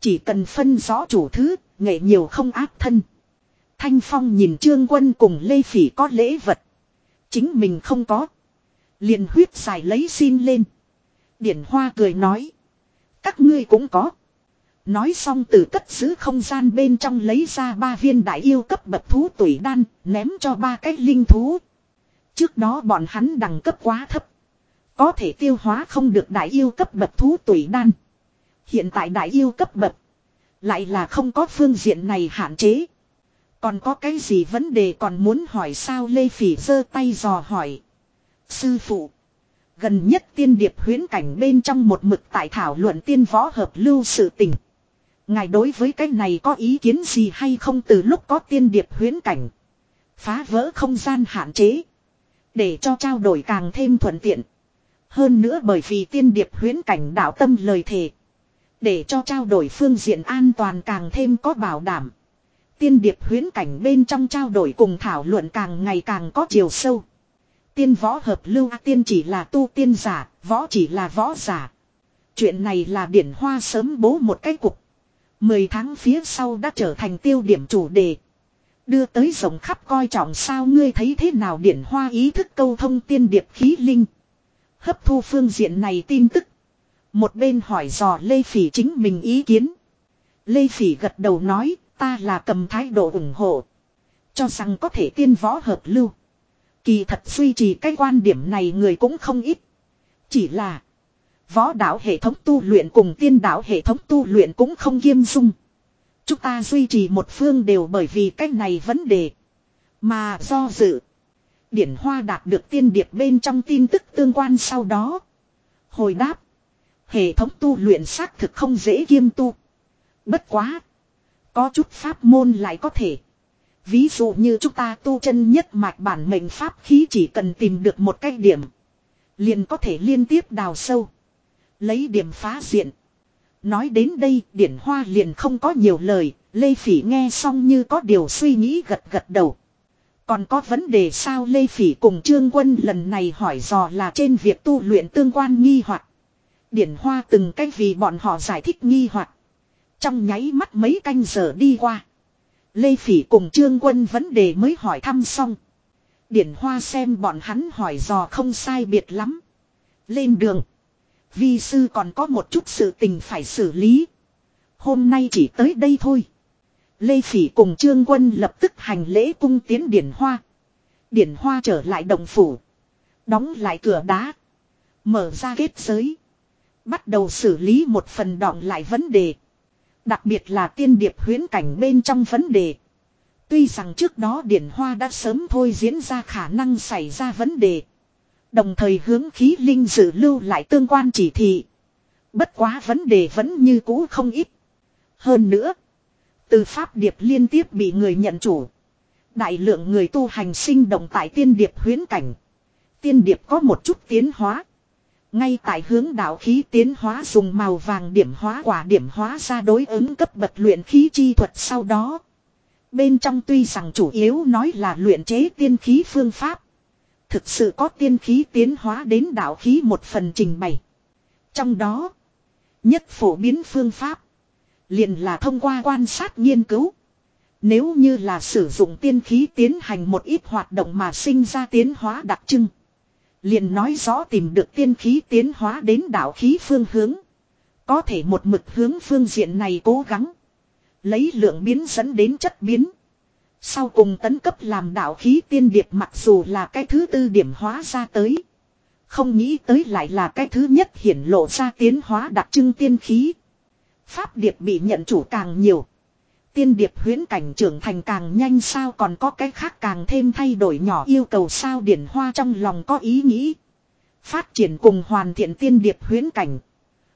Chỉ cần phân rõ chủ thứ, nghệ nhiều không áp thân. Thanh Phong nhìn Trương Quân cùng Lê Phỉ có lễ vật. Chính mình không có. liền huyết xài lấy xin lên. Điển Hoa cười nói. Các ngươi cũng có. Nói xong từ cất giữ không gian bên trong lấy ra ba viên đại yêu cấp bậc thú tủy đan, ném cho ba cái linh thú. Trước đó bọn hắn đẳng cấp quá thấp. Có thể tiêu hóa không được đại yêu cấp bậc thú tủy đan. Hiện tại đại yêu cấp bậc. Lại là không có phương diện này hạn chế. Còn có cái gì vấn đề còn muốn hỏi sao Lê Phỉ giơ tay dò hỏi. Sư phụ. Gần nhất tiên điệp huyến cảnh bên trong một mực tại thảo luận tiên võ hợp lưu sự tình. Ngài đối với cái này có ý kiến gì hay không từ lúc có tiên điệp huyến cảnh. Phá vỡ không gian hạn chế. Để cho trao đổi càng thêm thuận tiện. Hơn nữa bởi vì tiên điệp huyến cảnh đạo tâm lời thề. Để cho trao đổi phương diện an toàn càng thêm có bảo đảm. Tiên điệp huyến cảnh bên trong trao đổi cùng thảo luận càng ngày càng có chiều sâu. Tiên võ hợp lưu tiên chỉ là tu tiên giả, võ chỉ là võ giả. Chuyện này là điển hoa sớm bố một cái cục. Mười tháng phía sau đã trở thành tiêu điểm chủ đề. Đưa tới rộng khắp coi trọng sao ngươi thấy thế nào điển hoa ý thức câu thông tiên điệp khí linh. Hấp thu phương diện này tin tức. Một bên hỏi dò Lê Phỉ chính mình ý kiến. Lê Phỉ gật đầu nói ta là cầm thái độ ủng hộ. Cho rằng có thể tiên võ hợp lưu. Kỳ thật duy trì cái quan điểm này người cũng không ít. Chỉ là, võ đạo hệ thống tu luyện cùng tiên đạo hệ thống tu luyện cũng không kiêm dung. Chúng ta duy trì một phương đều bởi vì cái này vấn đề. Mà do dự. Điển Hoa đạt được tiên điệp bên trong tin tức tương quan sau đó. Hồi đáp. Hệ thống tu luyện xác thực không dễ kiêm tu. Bất quá. Có chút pháp môn lại có thể. Ví dụ như chúng ta tu chân nhất mạch bản mệnh pháp khí chỉ cần tìm được một cái điểm. Liền có thể liên tiếp đào sâu. Lấy điểm phá diện. Nói đến đây, điển hoa liền không có nhiều lời. Lê Phỉ nghe xong như có điều suy nghĩ gật gật đầu. Còn có vấn đề sao Lê Phỉ cùng Trương Quân lần này hỏi dò là trên việc tu luyện tương quan nghi hoặc Điển Hoa từng cách vì bọn họ giải thích nghi hoặc Trong nháy mắt mấy canh giờ đi qua. Lê Phỉ cùng Trương Quân vấn đề mới hỏi thăm xong. Điển Hoa xem bọn hắn hỏi dò không sai biệt lắm. Lên đường. Vi sư còn có một chút sự tình phải xử lý. Hôm nay chỉ tới đây thôi. Lê Phỉ cùng Trương Quân lập tức hành lễ cung tiến Điển Hoa. Điển Hoa trở lại đồng phủ. Đóng lại cửa đá. Mở ra kết giới. Bắt đầu xử lý một phần đọng lại vấn đề. Đặc biệt là tiên điệp huyến cảnh bên trong vấn đề. Tuy rằng trước đó Điển Hoa đã sớm thôi diễn ra khả năng xảy ra vấn đề. Đồng thời hướng khí linh dự lưu lại tương quan chỉ thị. Bất quá vấn đề vẫn như cũ không ít. Hơn nữa. Từ pháp điệp liên tiếp bị người nhận chủ. Đại lượng người tu hành sinh động tại tiên điệp huyến cảnh. Tiên điệp có một chút tiến hóa. Ngay tại hướng đạo khí tiến hóa dùng màu vàng điểm hóa quả điểm hóa ra đối ứng cấp bậc luyện khí chi thuật sau đó. Bên trong tuy rằng chủ yếu nói là luyện chế tiên khí phương pháp. Thực sự có tiên khí tiến hóa đến đạo khí một phần trình bày. Trong đó, nhất phổ biến phương pháp, liền là thông qua quan sát nghiên cứu. Nếu như là sử dụng tiên khí tiến hành một ít hoạt động mà sinh ra tiến hóa đặc trưng. Liền nói rõ tìm được tiên khí tiến hóa đến đạo khí phương hướng. Có thể một mực hướng phương diện này cố gắng. Lấy lượng biến dẫn đến chất biến. Sau cùng tấn cấp làm đạo khí tiên điệp mặc dù là cái thứ tư điểm hóa ra tới. Không nghĩ tới lại là cái thứ nhất hiển lộ ra tiến hóa đặc trưng tiên khí. Pháp điệp bị nhận chủ càng nhiều. Tiên điệp huyến cảnh trưởng thành càng nhanh sao còn có cái khác càng thêm thay đổi nhỏ yêu cầu sao điển hoa trong lòng có ý nghĩ. Phát triển cùng hoàn thiện tiên điệp huyến cảnh.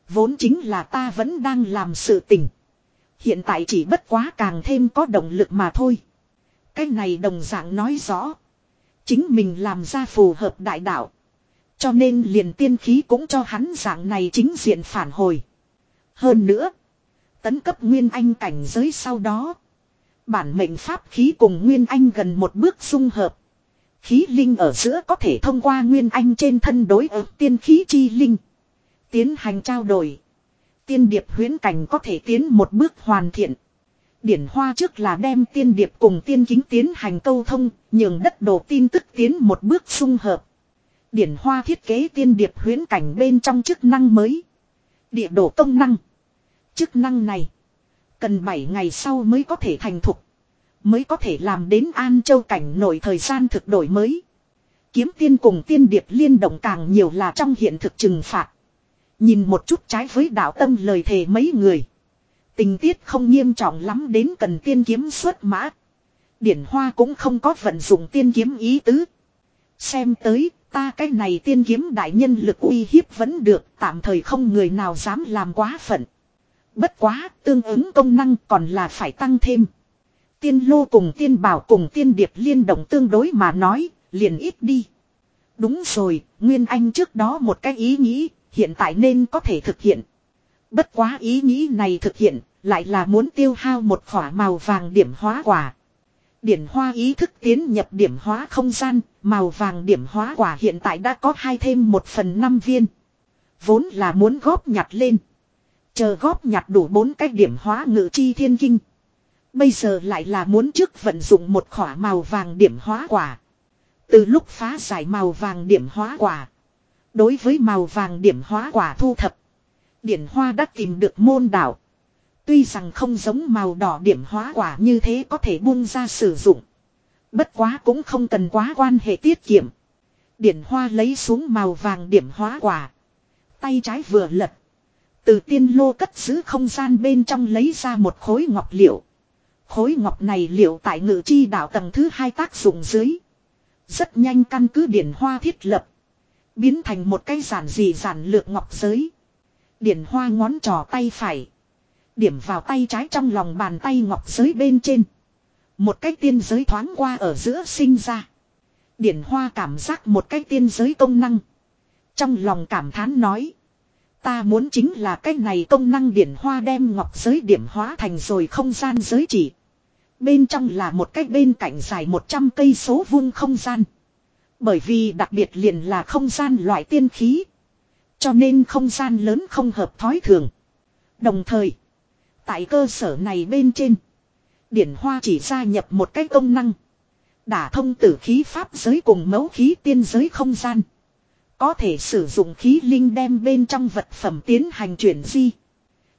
Vốn chính là ta vẫn đang làm sự tình. Hiện tại chỉ bất quá càng thêm có động lực mà thôi. Cái này đồng dạng nói rõ. Chính mình làm ra phù hợp đại đạo. Cho nên liền tiên khí cũng cho hắn dạng này chính diện phản hồi. Hơn nữa. Tấn cấp Nguyên Anh cảnh giới sau đó. Bản mệnh pháp khí cùng Nguyên Anh gần một bước dung hợp. Khí linh ở giữa có thể thông qua Nguyên Anh trên thân đối ứng tiên khí chi linh. Tiến hành trao đổi. Tiên điệp huyến cảnh có thể tiến một bước hoàn thiện. Điển hoa trước là đem tiên điệp cùng tiên kính tiến hành câu thông, nhường đất đồ tin tức tiến một bước xung hợp. Điển hoa thiết kế tiên điệp huyến cảnh bên trong chức năng mới. Địa đồ công năng. Chức năng này. Cần 7 ngày sau mới có thể thành thục. Mới có thể làm đến An Châu cảnh nổi thời gian thực đổi mới. kiếm tiên cùng tiên điệp liên động càng nhiều là trong hiện thực trừng phạt. Nhìn một chút trái với đạo tâm lời thề mấy người. Tình tiết không nghiêm trọng lắm đến cần tiên kiếm xuất mã. Điển hoa cũng không có vận dụng tiên kiếm ý tứ. Xem tới, ta cái này tiên kiếm đại nhân lực uy hiếp vẫn được, tạm thời không người nào dám làm quá phận. Bất quá, tương ứng công năng còn là phải tăng thêm. Tiên lô cùng tiên bảo cùng tiên điệp liên động tương đối mà nói, liền ít đi. Đúng rồi, Nguyên Anh trước đó một cái ý nghĩ, hiện tại nên có thể thực hiện. Bất quá ý nghĩ này thực hiện, lại là muốn tiêu hao một khỏa màu vàng điểm hóa quả. Điển hoa ý thức tiến nhập điểm hóa không gian, màu vàng điểm hóa quả hiện tại đã có hai thêm một phần năm viên. Vốn là muốn góp nhặt lên. Chờ góp nhặt đủ bốn cách điểm hóa ngự chi thiên kinh. Bây giờ lại là muốn trước vận dụng một khỏa màu vàng điểm hóa quả. Từ lúc phá giải màu vàng điểm hóa quả. Đối với màu vàng điểm hóa quả thu thập. Điển hoa đã tìm được môn đạo. Tuy rằng không giống màu đỏ điểm hóa quả như thế có thể buông ra sử dụng. Bất quá cũng không cần quá quan hệ tiết kiệm. Điển hoa lấy xuống màu vàng điểm hóa quả. Tay trái vừa lật. Từ tiên lô cất giữ không gian bên trong lấy ra một khối ngọc liệu. Khối ngọc này liệu tại ngự chi đạo tầng thứ hai tác dụng dưới. Rất nhanh căn cứ điển hoa thiết lập. Biến thành một cái giản dị giản lược ngọc giới. Điển hoa ngón trò tay phải. Điểm vào tay trái trong lòng bàn tay ngọc giới bên trên. Một cái tiên giới thoáng qua ở giữa sinh ra. Điển hoa cảm giác một cái tiên giới công năng. Trong lòng cảm thán nói. Ta muốn chính là cái này công năng điển hoa đem ngọc giới điểm hóa thành rồi không gian giới chỉ. Bên trong là một cái bên cạnh dài 100 cây số vuông không gian. Bởi vì đặc biệt liền là không gian loại tiên khí. Cho nên không gian lớn không hợp thói thường. Đồng thời, tại cơ sở này bên trên, Điển Hoa chỉ gia nhập một cái công năng. Đả thông tử khí pháp giới cùng mẫu khí tiên giới không gian. Có thể sử dụng khí linh đem bên trong vật phẩm tiến hành chuyển di.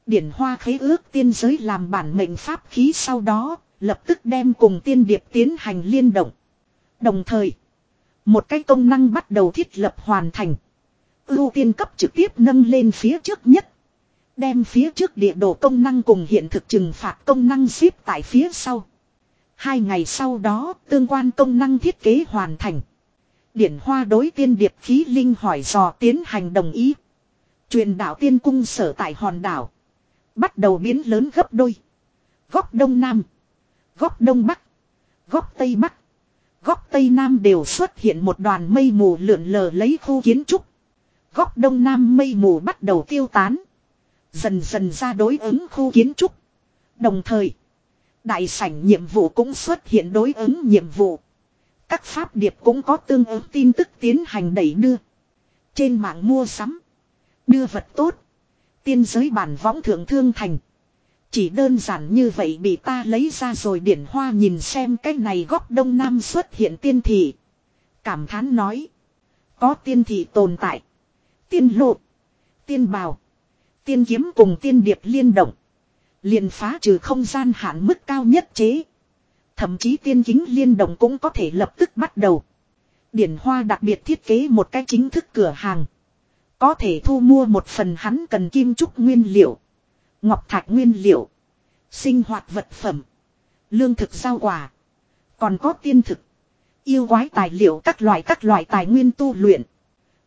Điển Hoa khế ước tiên giới làm bản mệnh pháp khí sau đó, lập tức đem cùng tiên điệp tiến hành liên động. Đồng thời, một cái công năng bắt đầu thiết lập hoàn thành. Ưu tiên cấp trực tiếp nâng lên phía trước nhất. Đem phía trước địa đồ công năng cùng hiện thực trừng phạt công năng xếp tại phía sau. Hai ngày sau đó, tương quan công năng thiết kế hoàn thành. Điển hoa đối tiên điệp khí linh hỏi dò tiến hành đồng ý. Truyền đạo tiên cung sở tại hòn đảo. Bắt đầu biến lớn gấp đôi. Góc đông nam. Góc đông bắc. Góc tây bắc. Góc tây nam đều xuất hiện một đoàn mây mù lượn lờ lấy khu kiến trúc. Góc đông nam mây mù bắt đầu tiêu tán. Dần dần ra đối ứng khu kiến trúc. Đồng thời, đại sảnh nhiệm vụ cũng xuất hiện đối ứng nhiệm vụ. Các pháp điệp cũng có tương ứng tin tức tiến hành đẩy đưa. Trên mạng mua sắm. Đưa vật tốt. Tiên giới bản võng thượng thương thành. Chỉ đơn giản như vậy bị ta lấy ra rồi điển hoa nhìn xem cái này góc đông nam xuất hiện tiên thị. Cảm thán nói. Có tiên thị tồn tại. Tiên lộ. Tiên bào. Tiên kiếm cùng tiên điệp liên động. liền phá trừ không gian hạn mức cao nhất chế. Thậm chí tiên kính liên động cũng có thể lập tức bắt đầu. Điển Hoa đặc biệt thiết kế một cái chính thức cửa hàng. Có thể thu mua một phần hắn cần kim trúc nguyên liệu. Ngọc thạch nguyên liệu. Sinh hoạt vật phẩm. Lương thực rau quả. Còn có tiên thực. Yêu quái tài liệu các loại các loại tài nguyên tu luyện.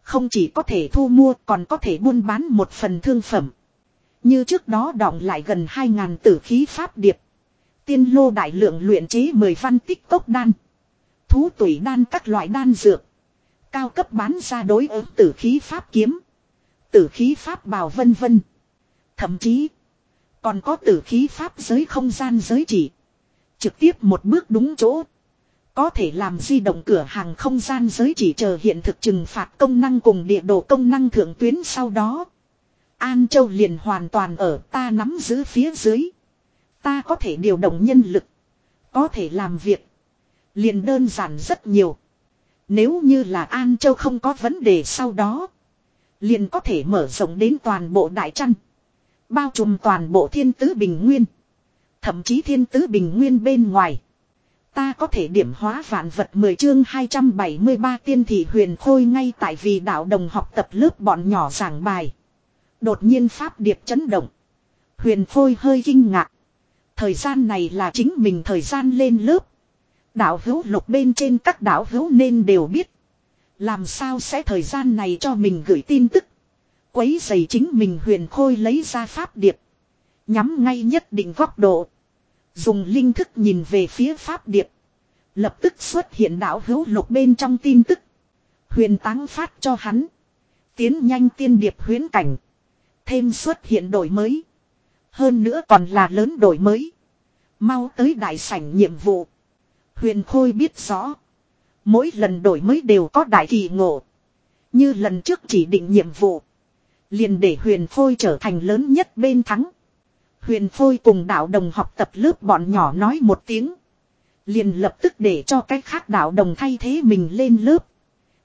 Không chỉ có thể thu mua còn có thể buôn bán một phần thương phẩm. Như trước đó đọng lại gần 2.000 tử khí pháp điệp. Tiên lô đại lượng luyện chế 10 văn tích tốc đan. Thú tủy đan các loại đan dược. Cao cấp bán ra đối ứng tử khí pháp kiếm. Tử khí pháp bào vân vân. Thậm chí. Còn có tử khí pháp giới không gian giới chỉ. Trực tiếp một bước đúng chỗ. Có thể làm di động cửa hàng không gian giới chỉ chờ hiện thực trừng phạt công năng cùng địa đồ công năng thượng tuyến sau đó. An Châu liền hoàn toàn ở ta nắm giữ phía dưới. Ta có thể điều động nhân lực. Có thể làm việc. Liền đơn giản rất nhiều. Nếu như là An Châu không có vấn đề sau đó. Liền có thể mở rộng đến toàn bộ Đại Trăn. Bao trùm toàn bộ thiên tứ bình nguyên. Thậm chí thiên tứ bình nguyên bên ngoài. Ta có thể điểm hóa vạn vật 10 chương 273 tiên thị huyền khôi ngay tại vì đạo đồng học tập lớp bọn nhỏ giảng bài. Đột nhiên pháp điệp chấn động. Huyền khôi hơi kinh ngạc. Thời gian này là chính mình thời gian lên lớp. Đạo hữu lục bên trên các đạo hữu nên đều biết. Làm sao sẽ thời gian này cho mình gửi tin tức. Quấy giày chính mình huyền khôi lấy ra pháp điệp. Nhắm ngay nhất định góc độ. Dùng linh thức nhìn về phía pháp điệp. Lập tức xuất hiện đạo hữu lục bên trong tin tức. Huyền táng phát cho hắn. Tiến nhanh tiên điệp huyến cảnh. Thêm xuất hiện đổi mới. Hơn nữa còn là lớn đổi mới. Mau tới đại sảnh nhiệm vụ. Huyền Khôi biết rõ. Mỗi lần đổi mới đều có đại kỳ ngộ. Như lần trước chỉ định nhiệm vụ. Liền để huyền Khôi trở thành lớn nhất bên thắng. Huyền Phôi cùng đạo đồng học tập lớp bọn nhỏ nói một tiếng. Liền lập tức để cho cách khác đạo đồng thay thế mình lên lớp.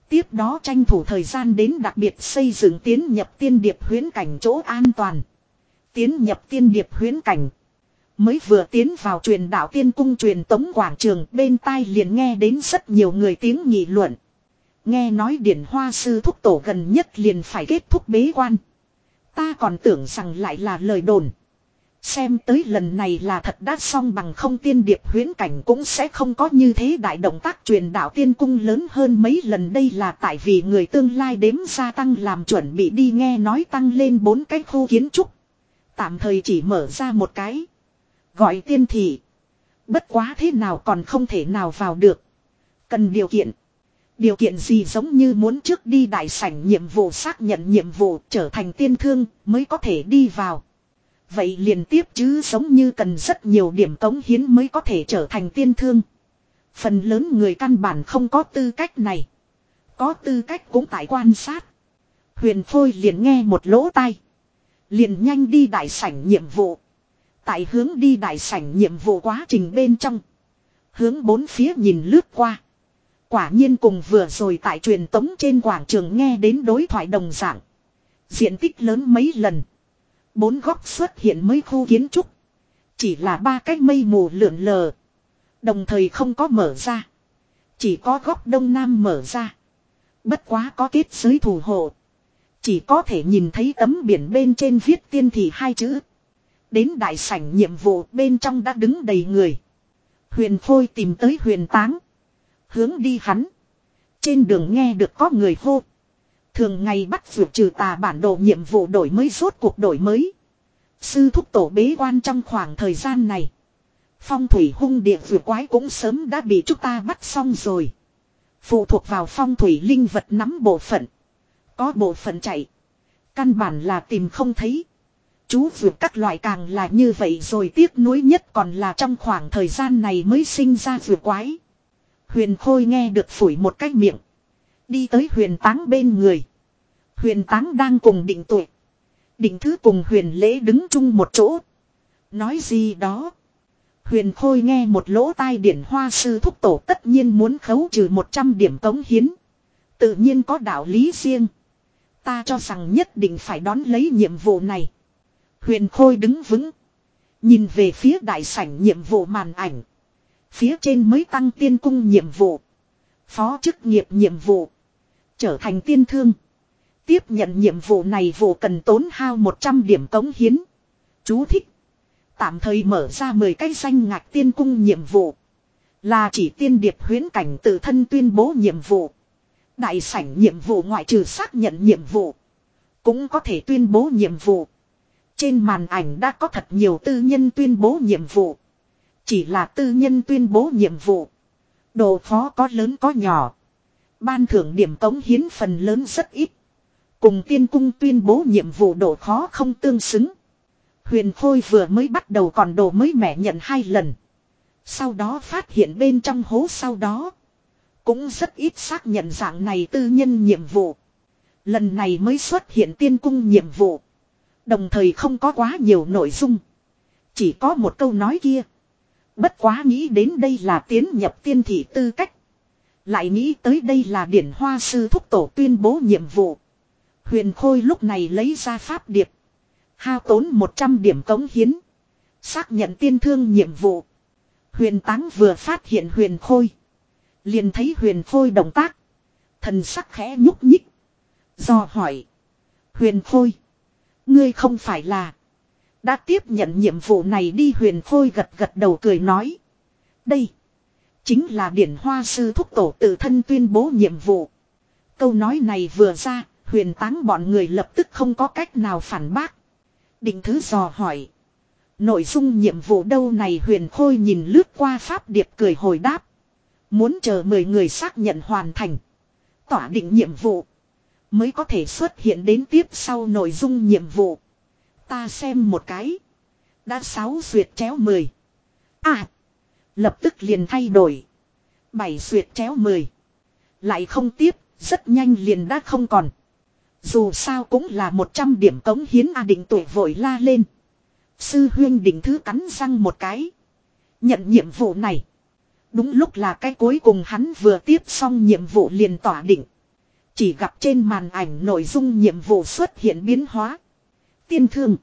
Tiếp đó tranh thủ thời gian đến đặc biệt xây dựng tiến nhập tiên điệp huyến cảnh chỗ an toàn. Tiến nhập tiên điệp huyến cảnh. Mới vừa tiến vào truyền đạo tiên cung truyền tống quảng trường, bên tai liền nghe đến rất nhiều người tiếng nghị luận. Nghe nói điển hoa sư thúc tổ gần nhất liền phải kết thúc bế quan. Ta còn tưởng rằng lại là lời đồn. Xem tới lần này là thật đã xong bằng không tiên điệp huyến cảnh cũng sẽ không có như thế đại động tác truyền đạo tiên cung lớn hơn mấy lần đây là tại vì người tương lai đếm gia tăng làm chuẩn bị đi nghe nói tăng lên bốn cái khu kiến trúc. Tạm thời chỉ mở ra một cái. Gọi tiên thị. Bất quá thế nào còn không thể nào vào được. Cần điều kiện. Điều kiện gì giống như muốn trước đi đại sảnh nhiệm vụ xác nhận nhiệm vụ trở thành tiên thương mới có thể đi vào. Vậy liền tiếp chứ giống như cần rất nhiều điểm cống hiến mới có thể trở thành tiên thương. Phần lớn người căn bản không có tư cách này. Có tư cách cũng tại quan sát. Huyền Phôi liền nghe một lỗ tai. Liền nhanh đi đại sảnh nhiệm vụ. Tại hướng đi đại sảnh nhiệm vụ quá trình bên trong. Hướng bốn phía nhìn lướt qua. Quả nhiên cùng vừa rồi tại truyền tống trên quảng trường nghe đến đối thoại đồng dạng. Diện tích lớn mấy lần. Bốn góc xuất hiện mấy khu kiến trúc. Chỉ là ba cái mây mù lượn lờ. Đồng thời không có mở ra. Chỉ có góc đông nam mở ra. Bất quá có kết giới thủ hộ. Chỉ có thể nhìn thấy tấm biển bên trên viết tiên thị hai chữ. Đến đại sảnh nhiệm vụ bên trong đã đứng đầy người. Huyền Phôi tìm tới huyền táng. Hướng đi hắn. Trên đường nghe được có người hô. Thường ngày bắt vượt trừ tà bản đồ nhiệm vụ đổi mới rốt cuộc đổi mới. Sư thúc tổ bế quan trong khoảng thời gian này. Phong thủy hung địa vừa quái cũng sớm đã bị chúng ta bắt xong rồi. Phụ thuộc vào phong thủy linh vật nắm bộ phận. Có bộ phận chạy. Căn bản là tìm không thấy. Chú vượt các loại càng là như vậy rồi tiếc nuối nhất còn là trong khoảng thời gian này mới sinh ra vượt quái. Huyền Khôi nghe được phủi một cái miệng. Đi tới huyền táng bên người. Huyền táng đang cùng định tuổi. Định thứ cùng huyền lễ đứng chung một chỗ. Nói gì đó. Huyền Khôi nghe một lỗ tai điển hoa sư thúc tổ tất nhiên muốn khấu trừ 100 điểm tống hiến. Tự nhiên có đạo lý riêng. Ta cho rằng nhất định phải đón lấy nhiệm vụ này. Huyền Khôi đứng vững. Nhìn về phía đại sảnh nhiệm vụ màn ảnh. Phía trên mới tăng tiên cung nhiệm vụ. Phó chức nghiệp nhiệm vụ. Trở thành tiên thương. Tiếp nhận nhiệm vụ này vụ cần tốn hao 100 điểm cống hiến. Chú thích. Tạm thời mở ra 10 cái danh ngạch tiên cung nhiệm vụ. Là chỉ tiên điệp huyến cảnh tự thân tuyên bố nhiệm vụ. Đại sảnh nhiệm vụ ngoại trừ xác nhận nhiệm vụ. Cũng có thể tuyên bố nhiệm vụ. Trên màn ảnh đã có thật nhiều tư nhân tuyên bố nhiệm vụ. Chỉ là tư nhân tuyên bố nhiệm vụ. Độ khó có lớn có nhỏ. Ban thưởng điểm cống hiến phần lớn rất ít. Cùng tiên cung tuyên bố nhiệm vụ độ khó không tương xứng. Huyền Khôi vừa mới bắt đầu còn đồ mới mẻ nhận hai lần. Sau đó phát hiện bên trong hố sau đó. Cũng rất ít xác nhận dạng này tư nhân nhiệm vụ. Lần này mới xuất hiện tiên cung nhiệm vụ. Đồng thời không có quá nhiều nội dung. Chỉ có một câu nói kia. Bất quá nghĩ đến đây là tiến nhập tiên thị tư cách. Lại nghĩ tới đây là điển hoa sư thúc tổ tuyên bố nhiệm vụ. Huyền Khôi lúc này lấy ra pháp điệp. Hao tốn 100 điểm cống hiến. Xác nhận tiên thương nhiệm vụ. Huyền táng vừa phát hiện huyền khôi. Liền thấy huyền Phôi động tác. Thần sắc khẽ nhúc nhích. Do hỏi. Huyền Phôi, Ngươi không phải là. Đã tiếp nhận nhiệm vụ này đi huyền Phôi gật gật đầu cười nói. Đây. Chính là điển hoa sư thúc tổ tự thân tuyên bố nhiệm vụ. Câu nói này vừa ra, huyền táng bọn người lập tức không có cách nào phản bác. Định thứ dò hỏi. Nội dung nhiệm vụ đâu này huyền khôi nhìn lướt qua pháp điệp cười hồi đáp. Muốn chờ 10 người xác nhận hoàn thành. Tỏa định nhiệm vụ. Mới có thể xuất hiện đến tiếp sau nội dung nhiệm vụ. Ta xem một cái. Đã sáu duyệt chéo 10. À. Lập tức liền thay đổi. Bảy duyệt chéo 10. Lại không tiếp. Rất nhanh liền đã không còn. Dù sao cũng là 100 điểm cống hiến A định tuổi vội la lên. Sư huyên định thứ cắn răng một cái. Nhận nhiệm vụ này. Đúng lúc là cái cuối cùng hắn vừa tiếp xong nhiệm vụ liền tỏa định. Chỉ gặp trên màn ảnh nội dung nhiệm vụ xuất hiện biến hóa. Tiên thương.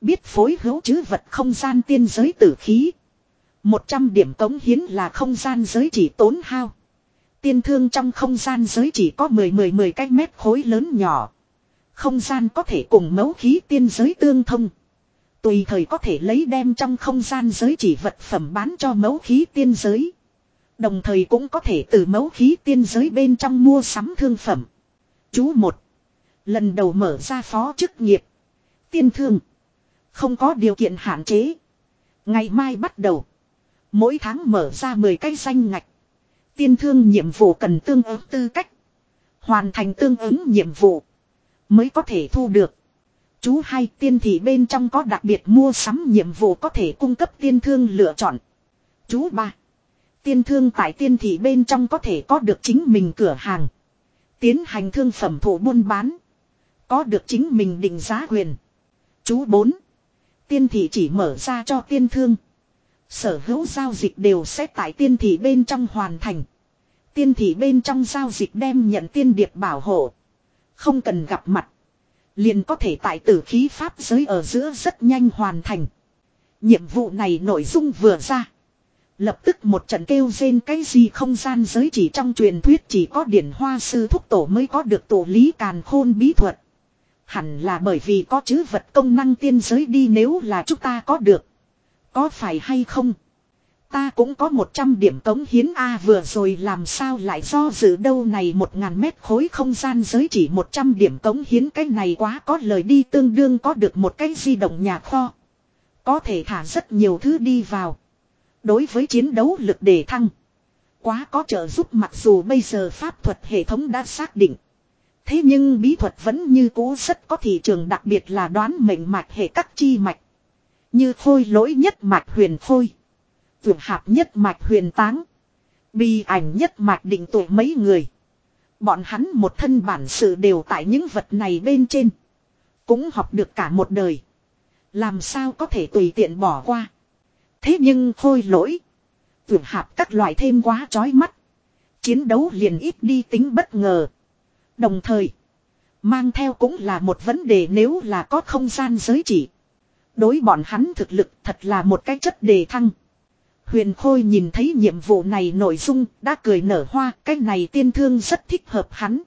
Biết phối hữu chứ vật không gian tiên giới tử khí. 100 điểm cống hiến là không gian giới chỉ tốn hao. Tiên thương trong không gian giới chỉ có 10-10-10 cái mét khối lớn nhỏ. Không gian có thể cùng mấu khí tiên giới tương thông. Tùy thời có thể lấy đem trong không gian giới chỉ vật phẩm bán cho mấu khí tiên giới. Đồng thời cũng có thể từ mấu khí tiên giới bên trong mua sắm thương phẩm. Chú một Lần đầu mở ra phó chức nghiệp. Tiên thương. Không có điều kiện hạn chế. Ngày mai bắt đầu. Mỗi tháng mở ra 10 cái danh ngạch. Tiên thương nhiệm vụ cần tương ứng tư cách. Hoàn thành tương ứng nhiệm vụ. Mới có thể thu được. Chú hai tiên thị bên trong có đặc biệt mua sắm nhiệm vụ có thể cung cấp tiên thương lựa chọn. Chú ba. Tiên thương tại tiên thị bên trong có thể có được chính mình cửa hàng. Tiến hành thương phẩm thủ buôn bán. Có được chính mình định giá quyền. Chú bốn. Tiên thị chỉ mở ra cho tiên thương. Sở hữu giao dịch đều sẽ tại tiên thị bên trong hoàn thành. Tiên thị bên trong giao dịch đem nhận tiên điệp bảo hộ. Không cần gặp mặt. Liền có thể tại tử khí pháp giới ở giữa rất nhanh hoàn thành. Nhiệm vụ này nội dung vừa ra. Lập tức một trận kêu rên cái gì không gian giới chỉ trong truyền thuyết chỉ có điển hoa sư thúc tổ mới có được tổ lý càn khôn bí thuật. Hẳn là bởi vì có chữ vật công năng tiên giới đi nếu là chúng ta có được. Có phải hay không? Ta cũng có 100 điểm cống hiến A vừa rồi làm sao lại do dự đâu này 1.000 mét khối không gian giới chỉ 100 điểm cống hiến cái này quá có lời đi, tương đương có được một cái di động nhà kho. Có thể thả rất nhiều thứ đi vào. Đối với chiến đấu lực đề thăng. Quá có trợ giúp mặc dù bây giờ pháp thuật hệ thống đã xác định. Thế nhưng bí thuật vẫn như cũ rất có thị trường, đặc biệt là đoán mệnh mạch hệ các chi mạch. Như khôi lỗi nhất mạch huyền khôi. Vượt hạp nhất mạch huyền táng. Bi ảnh nhất mạch định tụ mấy người. Bọn hắn một thân bản sự đều tại những vật này bên trên. Cũng học được cả một đời. Làm sao có thể tùy tiện bỏ qua. Thế nhưng khôi lỗi. Vượt hạp các loại thêm quá chói mắt. Chiến đấu liền ít đi tính bất ngờ. Đồng thời. Mang theo cũng là một vấn đề nếu là có không gian giới chỉ. Đối bọn hắn thực lực thật là một cái chất đề thăng. Huyền Khôi nhìn thấy nhiệm vụ này nội dung đã cười nở hoa, cái này tiên thương rất thích hợp hắn.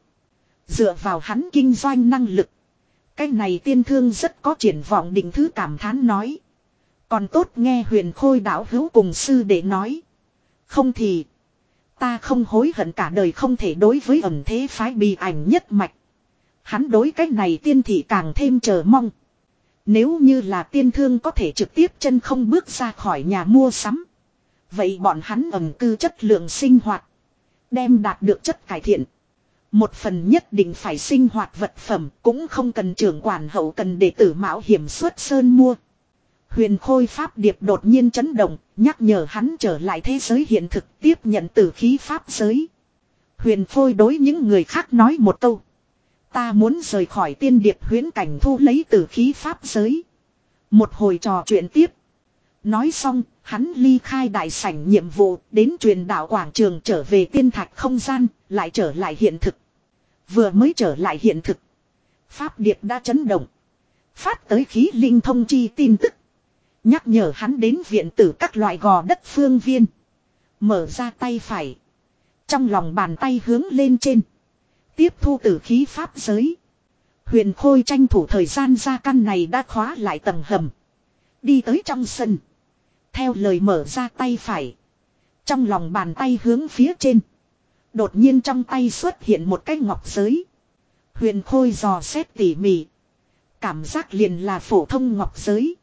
Dựa vào hắn kinh doanh năng lực. Cái này tiên thương rất có triển vọng định thứ cảm thán nói. Còn tốt nghe huyền khôi đạo hữu cùng sư để nói. Không thì. Ta không hối hận cả đời không thể đối với ẩm thế phái bị ảnh nhất mạch. Hắn đối cái này tiên thị càng thêm chờ mong. Nếu như là tiên thương có thể trực tiếp chân không bước ra khỏi nhà mua sắm. Vậy bọn hắn ẩm cư chất lượng sinh hoạt. Đem đạt được chất cải thiện. Một phần nhất định phải sinh hoạt vật phẩm cũng không cần trưởng quản hậu cần để tử mạo hiểm xuất sơn mua. Huyền Khôi Pháp Điệp đột nhiên chấn động, nhắc nhở hắn trở lại thế giới hiện thực tiếp nhận tử khí Pháp giới. Huyền Khôi đối những người khác nói một câu. Ta muốn rời khỏi tiên điệp huyến cảnh thu lấy tử khí Pháp giới. Một hồi trò chuyện tiếp. Nói xong, hắn ly khai đại sảnh nhiệm vụ đến truyền đạo quảng trường trở về tiên thạch không gian, lại trở lại hiện thực. Vừa mới trở lại hiện thực. Pháp Điệp đã chấn động. Phát tới khí linh thông chi tin tức. Nhắc nhở hắn đến viện tử các loại gò đất phương viên. Mở ra tay phải. Trong lòng bàn tay hướng lên trên. Tiếp thu tử khí pháp giới. Huyền Khôi tranh thủ thời gian ra căn này đã khóa lại tầng hầm. Đi tới trong sân. Theo lời mở ra tay phải. Trong lòng bàn tay hướng phía trên. Đột nhiên trong tay xuất hiện một cái ngọc giới. Huyền Khôi dò xét tỉ mỉ. Cảm giác liền là phổ thông ngọc giới.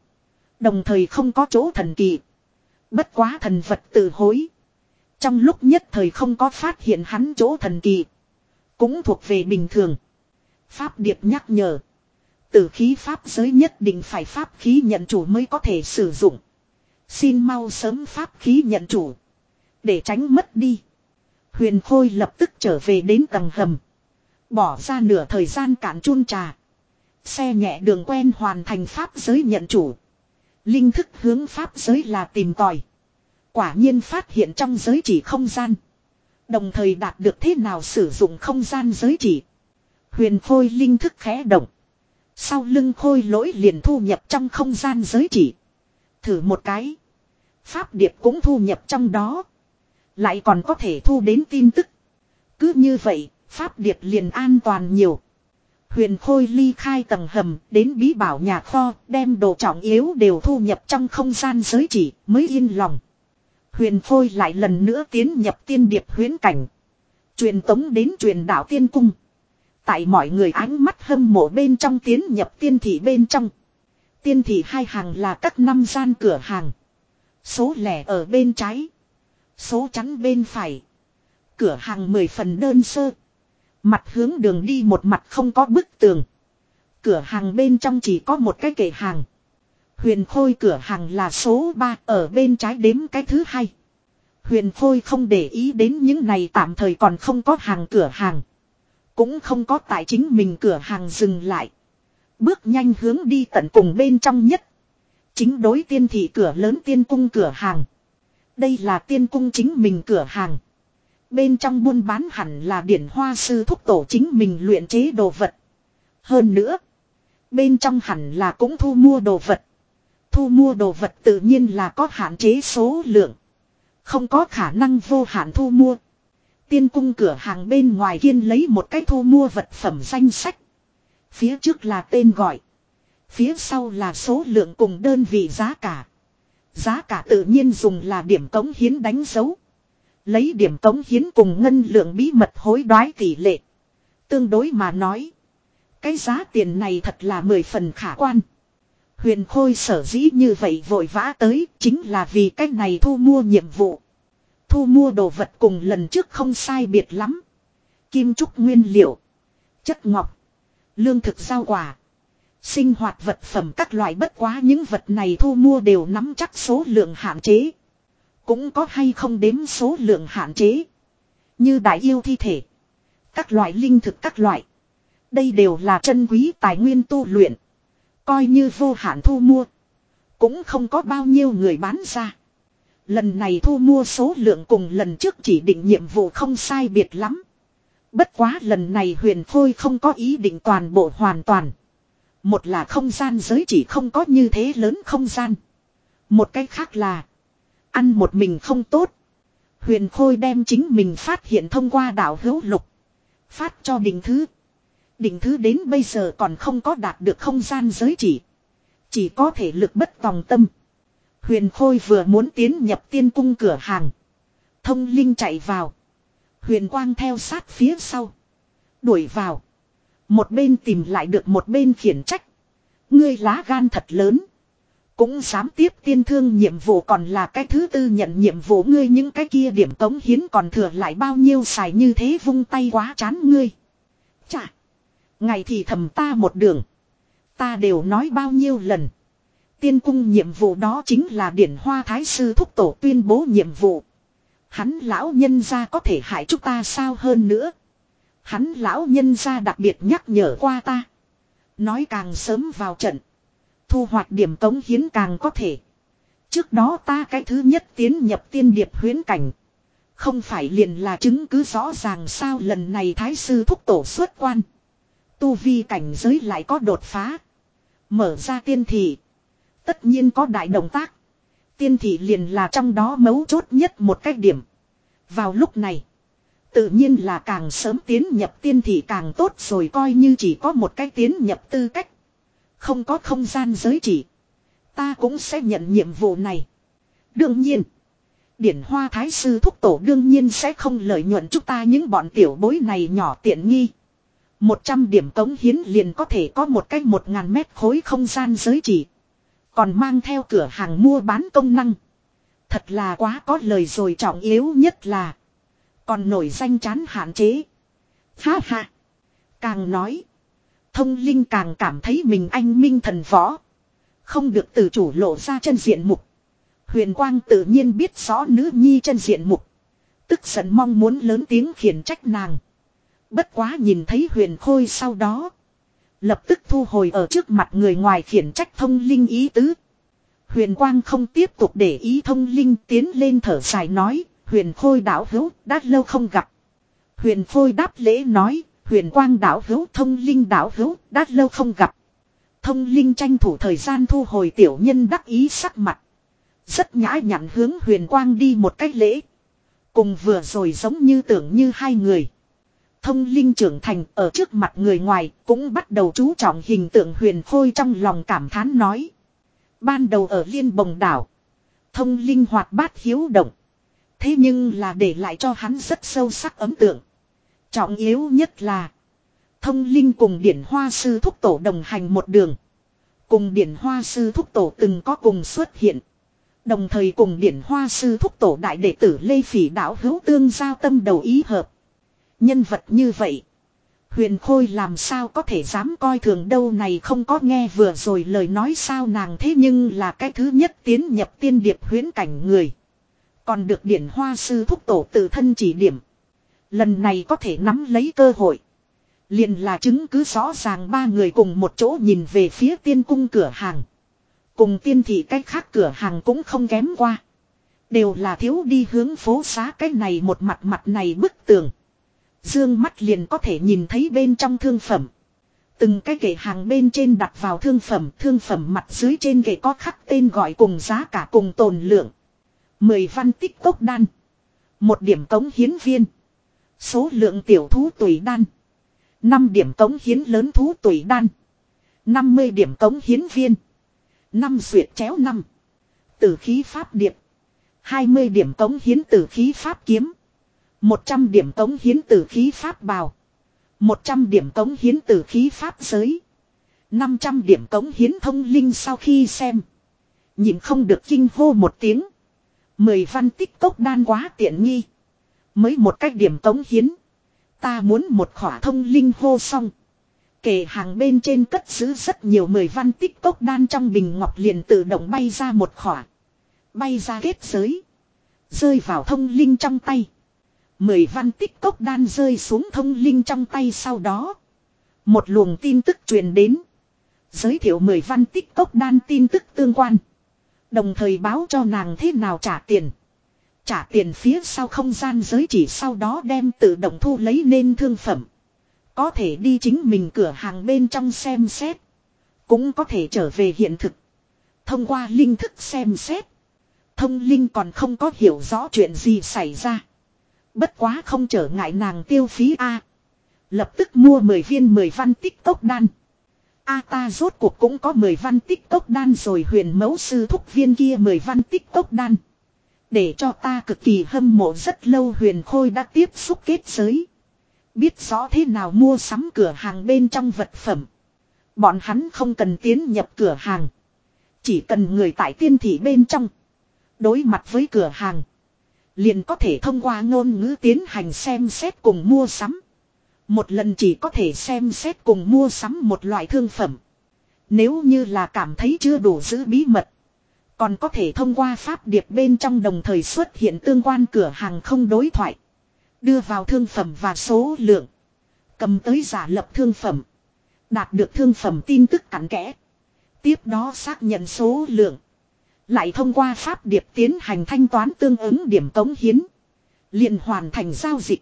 Đồng thời không có chỗ thần kỳ. Bất quá thần vật tự hối. Trong lúc nhất thời không có phát hiện hắn chỗ thần kỳ. Cũng thuộc về bình thường. Pháp Điệp nhắc nhở. Tử khí pháp giới nhất định phải pháp khí nhận chủ mới có thể sử dụng. Xin mau sớm pháp khí nhận chủ. Để tránh mất đi. Huyền Khôi lập tức trở về đến tầng hầm. Bỏ ra nửa thời gian cản chun trà. Xe nhẹ đường quen hoàn thành pháp giới nhận chủ. Linh thức hướng pháp giới là tìm tòi. Quả nhiên phát hiện trong giới chỉ không gian. Đồng thời đạt được thế nào sử dụng không gian giới chỉ. Huyền khôi linh thức khẽ động. Sau lưng khôi lỗi liền thu nhập trong không gian giới chỉ. Thử một cái. Pháp điệp cũng thu nhập trong đó. Lại còn có thể thu đến tin tức. Cứ như vậy, Pháp điệp liền an toàn nhiều. Huyền Khôi ly khai tầng hầm đến bí bảo nhà kho đem đồ trọng yếu đều thu nhập trong không gian giới chỉ mới yên lòng. Huyền Khôi lại lần nữa tiến nhập tiên điệp huyến cảnh. Truyền tống đến truyền đạo tiên cung. Tại mọi người ánh mắt hâm mộ bên trong tiến nhập tiên thị bên trong. Tiên thị hai hàng là các năm gian cửa hàng. Số lẻ ở bên trái. Số chắn bên phải. Cửa hàng mười phần đơn sơ. Mặt hướng đường đi một mặt không có bức tường. Cửa hàng bên trong chỉ có một cái kệ hàng. Huyền Khôi cửa hàng là số 3 ở bên trái đếm cái thứ hai. Huyền Khôi không để ý đến những này, tạm thời còn không có hàng cửa hàng. Cũng không có tại chính mình cửa hàng dừng lại. Bước nhanh hướng đi tận cùng bên trong nhất. Chính đối tiên thị cửa lớn tiên cung cửa hàng. Đây là tiên cung chính mình cửa hàng. Bên trong buôn bán hẳn là điển hoa sư thúc tổ chính mình luyện chế đồ vật. Hơn nữa. Bên trong hẳn là cũng thu mua đồ vật. Thu mua đồ vật tự nhiên là có hạn chế số lượng. Không có khả năng vô hạn thu mua. Tiên cung cửa hàng bên ngoài kiên lấy một cái thu mua vật phẩm danh sách. Phía trước là tên gọi. Phía sau là số lượng cùng đơn vị giá cả. Giá cả tự nhiên dùng là điểm cống hiến đánh dấu. Lấy điểm cống hiến cùng ngân lượng bí mật hối đoái tỷ lệ. Tương đối mà nói. Cái giá tiền này thật là mười phần khả quan. Huyền Khôi sở dĩ như vậy vội vã tới chính là vì cách này thu mua nhiệm vụ. Thu mua đồ vật cùng lần trước không sai biệt lắm. Kim trúc nguyên liệu. Chất ngọc. Lương thực giao quả. Sinh hoạt vật phẩm các loại bất quá những vật này thu mua đều nắm chắc số lượng hạn chế. Cũng có hay không đếm số lượng hạn chế. Như đại yêu thi thể. Các loại linh thực các loại. Đây đều là chân quý tài nguyên tu luyện. Coi như vô hạn thu mua. Cũng không có bao nhiêu người bán ra. Lần này thu mua số lượng cùng lần trước chỉ định nhiệm vụ không sai biệt lắm. Bất quá lần này huyền khôi không có ý định toàn bộ hoàn toàn. Một là không gian giới chỉ không có như thế lớn không gian. Một cách khác là, Ăn một mình không tốt. Huyền Khôi đem chính mình phát hiện thông qua đảo hữu lục. Phát cho đỉnh thứ. Đỉnh thứ đến bây giờ còn không có đạt được không gian giới chỉ. Chỉ có thể lực bất tòng tâm. Huyền Khôi vừa muốn tiến nhập tiên cung cửa hàng. Thông Linh chạy vào. Huyền Quang theo sát phía sau. Đuổi vào. Một bên tìm lại được một bên khiển trách. Ngươi lá gan thật lớn. Cũng dám tiếp tiên thương nhiệm vụ còn là cái thứ tư nhận nhiệm vụ ngươi những cái kia điểm tống hiến còn thừa lại bao nhiêu xài như thế vung tay quá chán ngươi. Chà. Ngày thì thầm ta một đường. Ta đều nói bao nhiêu lần. Tiên cung nhiệm vụ đó chính là điển hoa thái sư thúc tổ tuyên bố nhiệm vụ. Hắn lão nhân gia có thể hại chúng ta sao hơn nữa. Hắn lão nhân gia đặc biệt nhắc nhở qua ta. Nói càng sớm vào trận. Thu hoạch điểm tống hiến càng có thể. Trước đó ta cái thứ nhất tiến nhập tiên điệp huyến cảnh. Không phải liền là chứng cứ rõ ràng sao lần này thái sư thúc tổ xuất quan. Tu vi cảnh giới lại có đột phá. Mở ra tiên thị. Tất nhiên có đại động tác. Tiên thị liền là trong đó mấu chốt nhất một cách điểm. Vào lúc này. Tự nhiên là càng sớm tiến nhập tiên thì càng tốt rồi coi như chỉ có một cái tiến nhập tư cách. Không có không gian giới chỉ. Ta cũng sẽ nhận nhiệm vụ này. Đương nhiên. Điển hoa thái sư thúc tổ đương nhiên sẽ không lợi nhuận chúng ta những bọn tiểu bối này nhỏ tiện nghi. Một trăm điểm cống hiến liền có thể có một cách một ngàn mét khối không gian giới chỉ. Còn mang theo cửa hàng mua bán công năng. Thật là quá có lời rồi, trọng yếu nhất là. Còn nổi danh chán hạn chế. Ha ha. Càng nói. Thông linh càng cảm thấy mình anh minh thần võ. Không được từ chủ lộ ra chân diện mục. Huyền Quang tự nhiên biết rõ nữ nhi chân diện mục. Tức giận mong muốn lớn tiếng khiển trách nàng. Bất quá nhìn thấy huyền khôi sau đó. Lập tức thu hồi ở trước mặt người ngoài khiển trách thông linh ý tứ. Huyền Quang không tiếp tục để ý thông linh tiến lên thở dài nói. Huyền khôi đảo hữu, đã lâu không gặp. Huyền khôi đáp lễ nói. Huyền Quang đảo hữu, thông linh đảo hữu, đã lâu không gặp. Thông linh tranh thủ thời gian thu hồi tiểu nhân đắc ý sắc mặt. Rất nhã nhặn hướng huyền quang đi một cách lễ. Cùng vừa rồi giống như tưởng như hai người. Thông linh trưởng thành ở trước mặt người ngoài cũng bắt đầu chú trọng hình tượng huyền khôi trong lòng cảm thán nói. Ban đầu ở liên bồng đảo. Thông linh hoạt bát hiếu động. Thế nhưng là để lại cho hắn rất sâu sắc ấn tượng. Trọng yếu nhất là. Thông linh cùng điển hoa sư thúc tổ đồng hành một đường. Cùng điển hoa sư thúc tổ từng có cùng xuất hiện. Đồng thời cùng điển hoa sư thúc tổ đại đệ tử Lê Phỉ đạo hữu tương giao tâm đầu ý hợp. Nhân vật như vậy. Huyền Khôi làm sao có thể dám coi thường đâu này không có nghe vừa rồi lời nói sao nàng thế nhưng là cái thứ nhất tiến nhập tiên điệp huyến cảnh người. Còn được điển hoa sư thúc tổ tự thân chỉ điểm. Lần này có thể nắm lấy cơ hội. Liền là chứng cứ rõ ràng ba người cùng một chỗ nhìn về phía tiên cung cửa hàng. Cùng tiên thị cách khác cửa hàng cũng không kém qua. Đều là thiếu đi hướng phố xá cái này một mặt mặt này bức tường. Dương mắt liền có thể nhìn thấy bên trong thương phẩm. Từng cái kệ hàng bên trên đặt vào thương phẩm, thương phẩm mặt dưới trên kệ có khắc tên gọi cùng giá cả cùng tồn lượng. Mười văn tích cốc đan. Một điểm cống hiến viên. Số lượng tiểu thú tùy đan. 5 điểm cống hiến lớn thú tùy đan. 50 điểm cống hiến viên. 5 duyệt chéo 5. Tử khí pháp điệp. 20 điểm cống hiến tử khí pháp kiếm. 100 điểm cống hiến tử khí pháp bào. 100 điểm cống hiến tử khí pháp giới. 500 điểm cống hiến thông linh sau khi xem. Nhìn không được kinh hô một tiếng. Mười văn tích cốc đan quá tiện nghi. Mới một cách điểm cống hiến. Ta muốn một khỏa thông linh hô xong. Kể hàng bên trên cất giữ rất nhiều mười văn tích cốc đan trong bình ngọc liền tự động bay ra một khỏa. Bay ra kết giới. Rơi vào thông linh trong tay. Mười văn tích cốc đan rơi xuống thông linh trong tay sau đó. Một luồng tin tức truyền đến. Giới thiệu mười văn tích cốc đan tin tức tương quan. Đồng thời báo cho nàng thế nào trả tiền. Trả tiền phía sau không gian giới chỉ sau đó đem tự động thu lấy nên thương phẩm. Có thể đi chính mình cửa hàng bên trong xem xét. Cũng có thể trở về hiện thực. Thông qua linh thức xem xét. Thông linh còn không có hiểu rõ chuyện gì xảy ra. Bất quá không trở ngại nàng tiêu phí A. Lập tức mua 10 viên 10 văn tích tốc đan. A ta rốt cuộc cũng có 10 văn tích tốc đan rồi, huyền mẫu sư thúc viên kia 10 văn tích tốc đan. Để cho ta cực kỳ hâm mộ rất lâu, huyền khôi đã tiếp xúc kết giới. Biết rõ thế nào mua sắm cửa hàng bên trong vật phẩm. Bọn hắn không cần tiến nhập cửa hàng. Chỉ cần người tại tiên thị bên trong. Đối mặt với cửa hàng. Liền có thể thông qua ngôn ngữ tiến hành xem xét cùng mua sắm. Một lần chỉ có thể xem xét cùng mua sắm một loại thương phẩm. Nếu như là cảm thấy chưa đủ giữ bí mật. Còn có thể thông qua pháp điệp bên trong đồng thời xuất hiện tương quan cửa hàng không đối thoại. Đưa vào thương phẩm và số lượng. Cầm tới giả lập thương phẩm. Đạt được thương phẩm tin tức cặn kẽ. Tiếp đó xác nhận số lượng. Lại thông qua pháp điệp tiến hành thanh toán tương ứng điểm cống hiến. liền hoàn thành giao dịch.